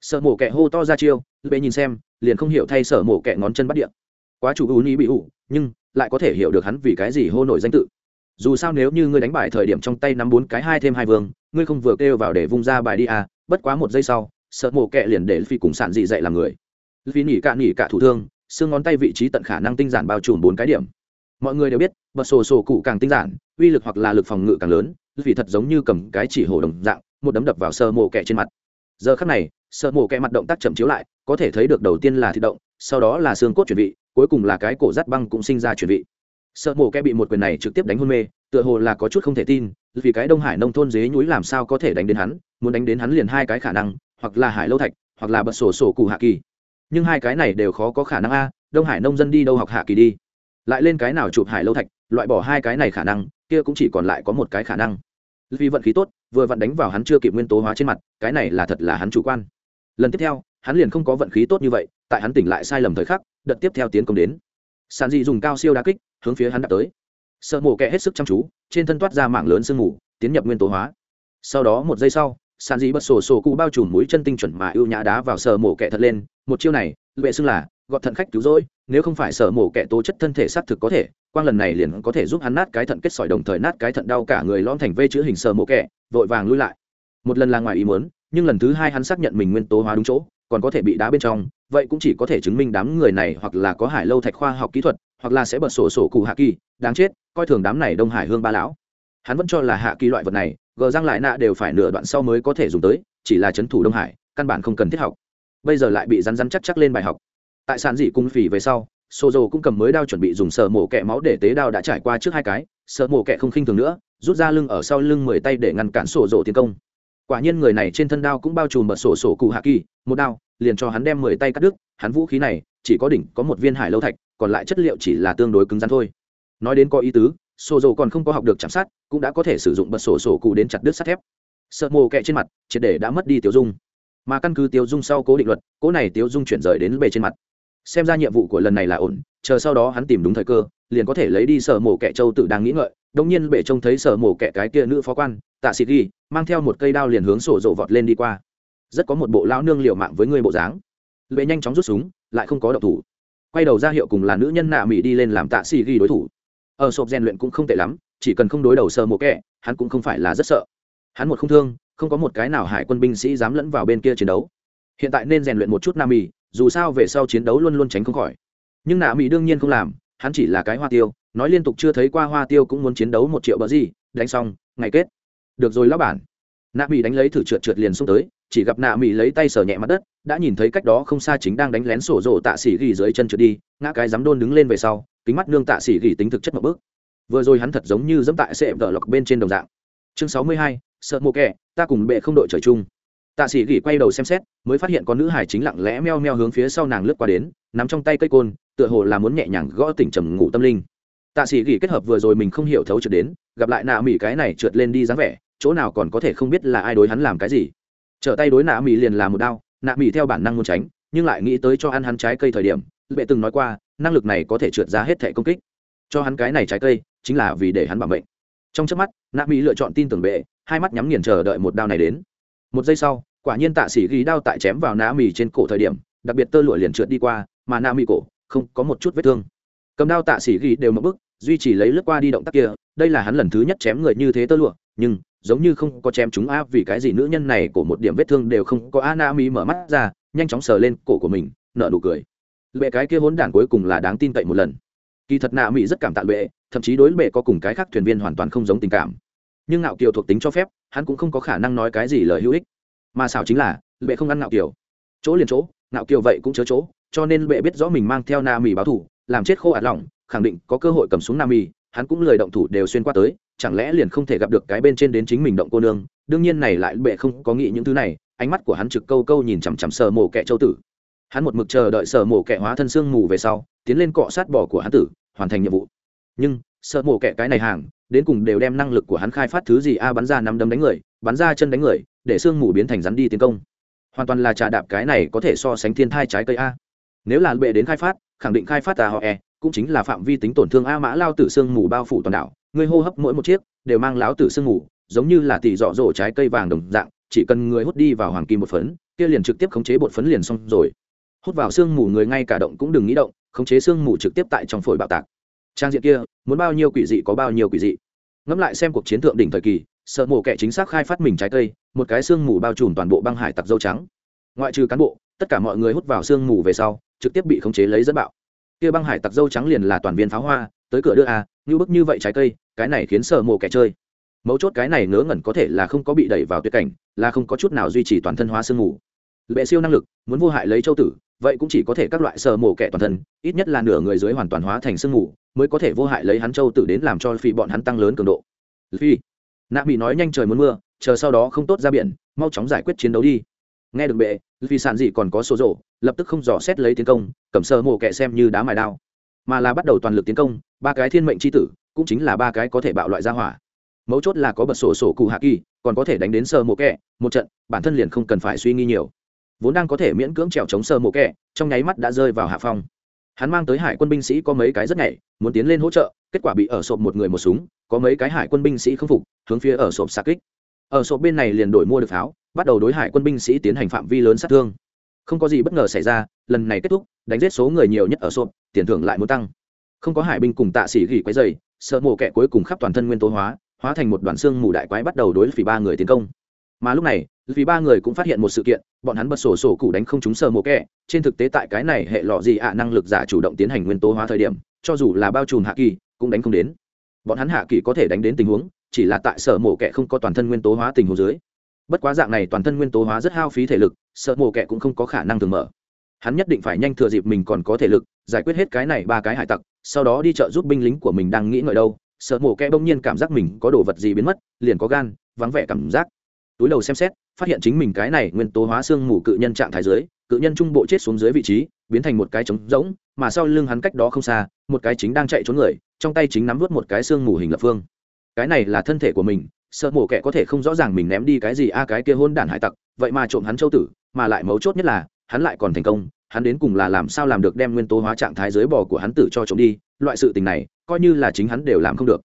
Sợ mổ kẹ hô to ra chiêu bệ nhìn xem, liền không hiểu thay sở mổ kẹ ngón chân bắt điện quá chủ ưu ni bị ủ, nhưng lại có thể hiểu được hắn vì cái gì hô nổi danh tự. Dù sao nếu như ngươi đánh bài thời điểm trong tay nắm bốn cái hai thêm hai vương, ngươi không vừa kêu vào để vung ra bài đi à bất quá một giây sau, sợ mổ kẹ liền để phi cùng sản dị dạy làm người. Vì nỉ cạn nỉ cả thủ thương, xương ngón tay vị trí tận khả năng tinh giản bao trùm bốn cái điểm. Mọi người đều biết, bật sổ sổ cụ càng tinh giản, uy lực hoặc là lực phòng ngự càng lớn, vì thật giống như cầm cái chỉ hổ đồng dạng, một đấm đập vào sơ mổ kẹ trên mặt. Giờ khắc này sơ mổ kẹ mặt động tác chậm chiếu lại, có thể thấy được đầu tiên là thị động, sau đó là xương cốt chuẩn bị cuối cùng là cái cổ rắt băng cũng sinh ra chuyển vị. sợ mổ kẹ bị một quyền này trực tiếp đánh hôn mê, tựa hồ là có chút không thể tin, vì cái đông hải nông thôn dế nhúi làm sao có thể đánh đến hắn, muốn đánh đến hắn liền hai cái khả năng, hoặc là hải lâu thạch, hoặc là bật sổ sổ cụ hạ kỳ. Nhưng hai cái này đều khó có khả năng a, đông hải nông dân đi đâu học hạ kỳ đi? Lại lên cái nào chụp hải lâu thạch, loại bỏ hai cái này khả năng, kia cũng chỉ còn lại có một cái khả năng. Vì vận khí tốt, vừa vặn đánh vào hắn chưa kịp nguyên tố hóa trên mặt, cái này là thật là hắn chủ quan. Lần tiếp theo, hắn liền không có vận khí tốt như vậy, tại hắn tỉnh lại sai lầm thời khắc đợt tiếp theo tiến công đến. Sàn dị dùng cao siêu đa kích, hướng phía hắn đập tới. Sợ mổ kẹ hết sức chăm chú, trên thân toát ra mạng lớn sương mù, tiến nhập nguyên tố hóa. Sau đó một giây sau, sàn dị bật sổ sổ cụ bao trùm mũi chân tinh chuẩn mà ưu nhã đá vào sợ mổ kẹ thật lên. Một chiêu này, vệ xưng là gọt thận khách cứu rỗi, nếu không phải sợ mổ kẹ tố chất thân thể xác thực có thể, quang lần này liền có thể giúp hắn nát cái thận kết sỏi đồng thời nát cái thận đau cả người lõm thành vây chữ hình sợ mổ kẹ vội vàng lui lại. Một lần là ngoài ý muốn, nhưng lần thứ hai hắn xác nhận mình nguyên tố hóa đúng chỗ, còn có thể bị đá bên trong vậy cũng chỉ có thể chứng minh đám người này hoặc là có hải lâu thạch khoa học kỹ thuật, hoặc là sẽ bật sổ sổ cụ hạ kỳ, đáng chết, coi thường đám này đông hải hương ba lão. Hắn vẫn cho là hạ kỳ loại vật này, gờ răng lại nạ đều phải nửa đoạn sau mới có thể dùng tới, chỉ là c h ấ n thủ đông hải, căn bản không cần thiết học. Bây giờ lại bị rắn rắn chắc chắc lên bài học. Tại sàn dị cung phỉ về sau sô dầu cũng cầm mới đao chuẩn bị dùng sợ mổ kẹ máu để tế đao đã trải qua trước hai cái sợ mổ kẹ không khinh thường nữa, rút ra lưng ở sau lưng mười tay để ngăn cản sổ dỗ tiến công. Quả nhiên người này trên thân đao cũng bao trùm bật sổ sổ cụ hạ kỳ, một đao liền cho hắn đem mười tay cắt đứt, hắn vũ khí này, chỉ có đỉnh, có một viên hải lâu thạch, còn lại chất liệu chỉ là tương đối cứng rắn thôi. Nói đến có ý tứ sổ dầu còn không có học được chạm sát, cũng đã có thể sử dụng bật sổ sổ cụ đến chặt đứt sắt thép. Sợ mồ kẹ trên mặt, triệt để đã mất đi tiêu dung. Mà căn cứ tiêu dung sau cố định luật, cố này tiêu dung chuyển rời đến bề trên mặt. Xem ra nhiệm vụ của lần này là ổn, chờ sau đó hắn tìm đúng thời cơ, liền có thể lấy đi sở mổ kẹ châu tự đang nghĩ ngợi đông nhiên bệ trông thấy sở mổ kẹ cái kia nữ phó quan, tạ xịt ghi, mang theo một cây đao liền hướng sổ rộ vọt lên đi qua rất có một bộ lão nương liệu mạng với người bộ dáng. Lệ nhanh chóng rút súng, lại không có độc thủ. Quay đầu ra hiệu cùng là nữ nhân nạ mỹ đi lên làm tạ sĩ ghi đối thủ. Ở sộp rèn luyện cũng không tệ lắm, chỉ cần không đối đầu sơ mộ kẻ, hắn cũng không phải là rất sợ. Hắn một không thương, không có một cái nào hải quân binh sĩ dám lẫn vào bên kia chiến đấu. Hiện tại nên rèn luyện một chút nam mỹ dù sao về sau chiến đấu luôn luôn tránh không khỏi. Nhưng nạ mỹ đương nhiên không làm, hắn chỉ là cái hoa tiêu, nói liên tục chưa thấy qua hoa tiêu cũng muốn chiến đấu một triệu bờ gì, đánh xong, ngày kết. Được rồi lão bản nạ mỹ đánh lấy thử trượt trượt liền xông tới, chỉ gặp nạ mỹ lấy tay sờ nhẹ mặt đất, đã nhìn thấy cách đó không xa chính đang đánh lén sổ rộ tạ xỉ ghi dưới chân trượt đi, ngã cái dám đôn đứng lên về sau, kính mắt nương tạ xỉ ghi tính thực chất một bước. Vừa rồi hắn thật giống như dẫm tại sệ vợ lọc bên trên đồng dạng. Chương sáu mươi hai, sợ mộ kẹ ta cùng bệ không đội trời chung. Tạ sĩ gỉ quay đầu xem xét, mới phát hiện có nữ hải chính lặng lẽ meo meo hướng phía sau nàng lướt qua đến, nắm trong tay cây côn, tựa hồ là muốn nhẹ nhàng gõ tỉnh trầm ngủ tâm linh. Tạ sĩ gỉ kết hợp vừa rồi mình không hiểu thấu trượt đến, gặp lại nạ mỹ cái này trượt lên đi dáng vẻ chỗ nào còn có thể không biết là ai đối hắn làm cái gì. Trở tay đối nạ mỹ liền là một đao, nạ mỹ theo bản năng muốn tránh, nhưng lại nghĩ tới cho ăn hắn trái cây thời điểm, bệ từng nói qua, năng lực này có thể trượt ra hết thẻ công kích. Cho hắn cái này trái cây, chính là vì để hắn bảo mệnh. Trong trước mắt, nạ mỹ lựa chọn tin tưởng bệ, hai mắt nhắm nghiền chờ đợi một đao này đến. Một giây sau, quả nhiên tạ sĩ ghi đao tại chém vào nạ mỹ trên cổ thời điểm, đặc biệt tơ lụa liền trượt đi qua, mà nạ mỹ cổ, không, có một chút vết thương. Cầm đao tạ sĩ ghi đều mất bức duy chỉ lấy lướt qua đi động tác kia, đây là hắn lần thứ nhất chém người như thế tơ lụa, nhưng giống như không có chém chúng a, vì cái gì nữ nhân này của một điểm vết thương đều không có a na mi mở mắt ra, nhanh chóng sờ lên cổ của mình nợ nụ cười. Lệ cái kia hỗn đản cuối cùng là đáng tin cậy một lần. Kỳ thật nạ mỹ rất cảm tạ lệ, thậm chí đối lệ có cùng cái khác thuyền viên hoàn toàn không giống tình cảm. Nhưng ngạo kiều thuộc tính cho phép, hắn cũng không có khả năng nói cái gì lời hữu ích. Mà xảo chính là, lệ không ăn ngạo kiều. Chỗ liền chỗ, ngạo kiều vậy cũng chớ chỗ, cho nên lệ biết rõ mình mang theo na mỹ báo thủ làm chết khô ạt lỏng, khẳng định có cơ hội cầm xuống na mỹ hắn cũng lời động thủ đều xuyên qua tới chẳng lẽ liền không thể gặp được cái bên trên đến chính mình động cô nương? Đương nhiên này lại bệ không có nghĩ những thứ này, ánh mắt của hắn trực câu câu nhìn chằm chằm sờ mổ kẹ châu tử. Hắn một mực chờ đợi sờ mổ kẹ hóa thân xương mù về sau, tiến lên cọ sát bỏ của hắn tử, hoàn thành nhiệm vụ. Nhưng sợ mổ kẹ cái này hàng, đến cùng đều đem năng lực của hắn khai phát thứ gì? A, bắn ra nắm đấm đánh người, bắn ra chân đánh người, để xương mù biến thành rắn đi tiến công. Hoàn toàn là trà đạp cái này có thể so sánh thiên thai trái cây a. Nếu là bệ đến khai phát, khẳng định khai phát tà họ e cũng chính là phạm vi tính tổn thương a mã lao tử xương mù bao phủ toàn đảo người hô hấp mỗi một chiếc đều mang láo tử xương mù giống như là tỷ dọ dỗ trái cây vàng đồng dạng, chỉ cần người hút đi vào hoàng kim một phấn, kia liền trực tiếp khống chế bột phấn liền xong rồi. Hút vào xương mù người ngay cả động cũng đừng nghĩ động, khống chế xương mù trực tiếp tại trong phổi bạo tạc. Trang diện kia, muốn bao nhiêu quỷ dị có bao nhiêu quỷ dị. Ngẫm lại xem cuộc chiến thượng đỉnh thời kỳ, sợ mổ kẻ chính xác khai phát mình trái cây, một cái xương mù bao trùm toàn bộ băng hải tặc dâu trắng. Ngoại trừ cán bộ, tất cả mọi người hút vào xương mù về sau, trực tiếp bị khống chế lấy dẫn bạo. Kia băng hải tặc dâu trắng liền là toàn viên pháo hoa tới cửa đưa à, như bức như vậy trái cây cái này khiến sợ mổ kẻ chơi. Mấu chốt cái này ngớ ngẩn có thể là không có bị đẩy vào tuyệt cảnh là không có chút nào duy trì toàn thân hóa sương ngủ. bệ siêu năng lực muốn vô hại lấy châu tử vậy cũng chỉ có thể các loại sờ mổ kẻ toàn thân ít nhất là nửa người dưới hoàn toàn hóa thành sương ngủ, mới có thể vô hại lấy hắn châu tử đến làm cho phi bọn hắn tăng lớn cường độ. Phi nạ bị nói nhanh trời muốn mưa chờ sau đó không tốt ra biển mau chóng giải quyết chiến đấu đi. Nghe được bệ vì sản gì còn có số rộ lập tức không dò xét lấy tiến công cầm sơ mổ kẻ xem như đá mài đao mà là bắt đầu toàn lực tiến công, ba cái thiên mệnh c h i tử, cũng chính là ba cái có thể bạo loại ra hỏa. Mấu chốt là có bật sổ sổ cụ hạ kỳ, còn có thể đánh đến sơ mộ kẹ một trận, bản thân liền không cần phải suy nghĩ nhiều. Vốn đang có thể miễn cưỡng trèo chống sơ mộ kẹ trong nháy mắt đã rơi vào hạ phong. Hắn mang tới hải quân binh sĩ có mấy cái rất nhảy muốn tiến lên hỗ trợ, kết quả bị ở sộp một người một súng, có mấy cái hải quân binh sĩ không phục, hướng phía ở sộp xa kích. Ở sộp bên này liền đổi mua được pháo, bắt đầu đối hải quân binh sĩ tiến hành phạm vi lớn sát thương không có gì bất ngờ xảy ra, lần này kết thúc, đánh giết số người nhiều nhất ở sộp, tiền thưởng lại muốn tăng. Không có hải binh cùng tạ sĩ gỉ quấy dày sợ mổ kẹ cuối cùng khắp toàn thân nguyên tố hóa hóa thành một đoàn xương mù đại quái bắt đầu đối với ba người tiến công. Mà lúc này vì ba người cũng phát hiện một sự kiện, bọn hắn bật sổ sổ cụ đánh không trúng sơ mổ kẹ trên thực tế tại cái này hệ lọ gì ạ, năng lực giả chủ động tiến hành nguyên tố hóa thời điểm, cho dù là bao trùm hạ kỳ, cũng đánh không đến. Bọn hắn hạ kỳ có thể đánh đến tình huống, chỉ là tại sở mổ kẹ không có toàn thân nguyên tố hóa tình huống dưới bất quá dạng này toàn thân nguyên tố hóa rất hao phí thể lực, sợ mổ kẹ cũng không có khả năng thường mở. Hắn nhất định phải nhanh thừa dịp mình còn có thể lực, giải quyết hết cái này ba cái hải tặc, sau đó đi chợ giúp binh lính của mình đang nghĩ ngợi đâu. Sợ mổ kẹ bỗng nhiên cảm giác mình có đồ vật gì biến mất, liền có gan, vắng vẻ cảm giác. Túi đầu xem xét, phát hiện chính mình cái này nguyên tố hóa xương mù cự nhân trạng thái dưới, cự nhân trung bộ chết xuống dưới vị trí, biến thành một cái trống rỗng, mà sau lưng hắn cách đó không xa, một cái chính đang chạy trốn người, trong tay chính nắm vớt một cái xương mù hình lập phương. Cái này là thân thể của mình sợ mổ kẻ có thể không rõ ràng mình ném đi cái gì, a, cái kia hôn đản hải tặc, vậy mà trộm hắn châu tử, mà lại mấu chốt nhất là, hắn lại còn thành công, hắn đến cùng là làm sao làm được đem nguyên tố hóa trạng thái dưới bò của hắn tử cho trộm đi, loại sự tình này, coi như là chính hắn đều làm không được.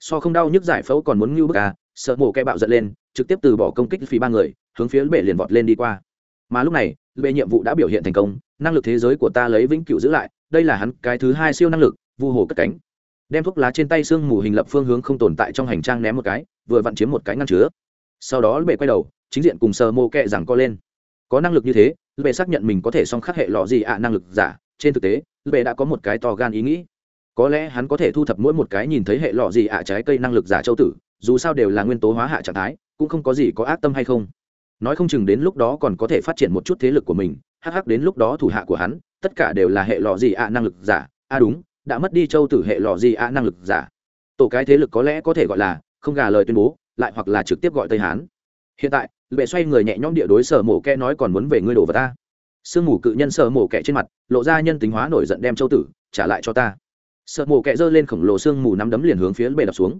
So không đau nhức giải phẫu còn muốn ngưu bức à sợ mổ kẻ bạo giận lên, trực tiếp từ bỏ công kích phí ba người, hướng phía bệ liền vọt lên đi qua. Mà lúc này, bệ nhiệm vụ đã biểu hiện thành công, năng lực thế giới của ta lấy vĩnh cửu giữ lại, đây là hắn cái thứ hai siêu năng lực, vu hồ cất cánh. Đem thuốc lá trên tay xương mù hình lập phương hướng không tồn tại trong hành trang ném một cái vừa vặn chiếm một cái ngăn chứa. Sau đó bệ quay đầu, chính diện cùng sờ mô kẹ rằng co lên. Có năng lực như thế bệ xác nhận mình có thể song khắc hệ lọ gì ạ năng lực giả. Trên thực tế bệ đã có một cái to gan ý nghĩ. Có lẽ hắn có thể thu thập mỗi một cái nhìn thấy hệ lọ gì ạ trái cây năng lực giả châu tử, dù sao đều là nguyên tố hóa hạ trạng thái, cũng không có gì có ác tâm hay không. Nói không chừng đến lúc đó còn có thể phát triển một chút thế lực của mình, hắc hắc đến lúc đó thủ hạ của hắn, tất cả đều là hệ lọ gì ạ năng lực giả. A à đúng, đã mất đi châu tử hệ lọ gì ạ năng lực giả. Tổ cái thế lực có lẽ có thể gọi là không gà lời tuyên bố, lại hoặc là trực tiếp gọi tây hán. Hiện tại, lệ xoay người nhẹ nhõm địa đối sở mổ kẹ nói còn muốn về ngươi đổ vào ta. Sương mù cự nhân sở mổ kẹ trên mặt, lộ ra nhân tính hóa nổi giận đem châu tử, trả lại cho ta. Sợ mổ kẹ giơ lên khổng lồ sương mù nắm đấm liền hướng phía bệ đập xuống.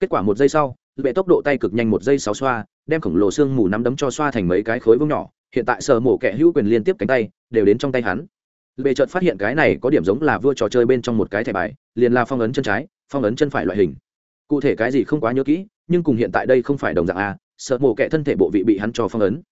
Kết quả một giây sau bệ tốc độ tay cực nhanh một giây sáu xoa, đem khổng lồ sương mù nắm đấm cho xoa thành mấy cái khối vông nhỏ. Hiện tại sở mổ kẹ hữu quyền liên tiếp cánh tay, đều đến trong tay hắn. Bệ chợt phát hiện cái này có điểm giống là vua trò chơi bên trong một cái thẻ bài, liền là phong ấn chân trái, phong ấn chân phải loại hình cụ thể cái gì không quá nhớ kỹ, nhưng cùng hiện tại đây không phải đồng dạng a sợ mổ kẻ thân thể bộ vị bị hắn cho phong ấn.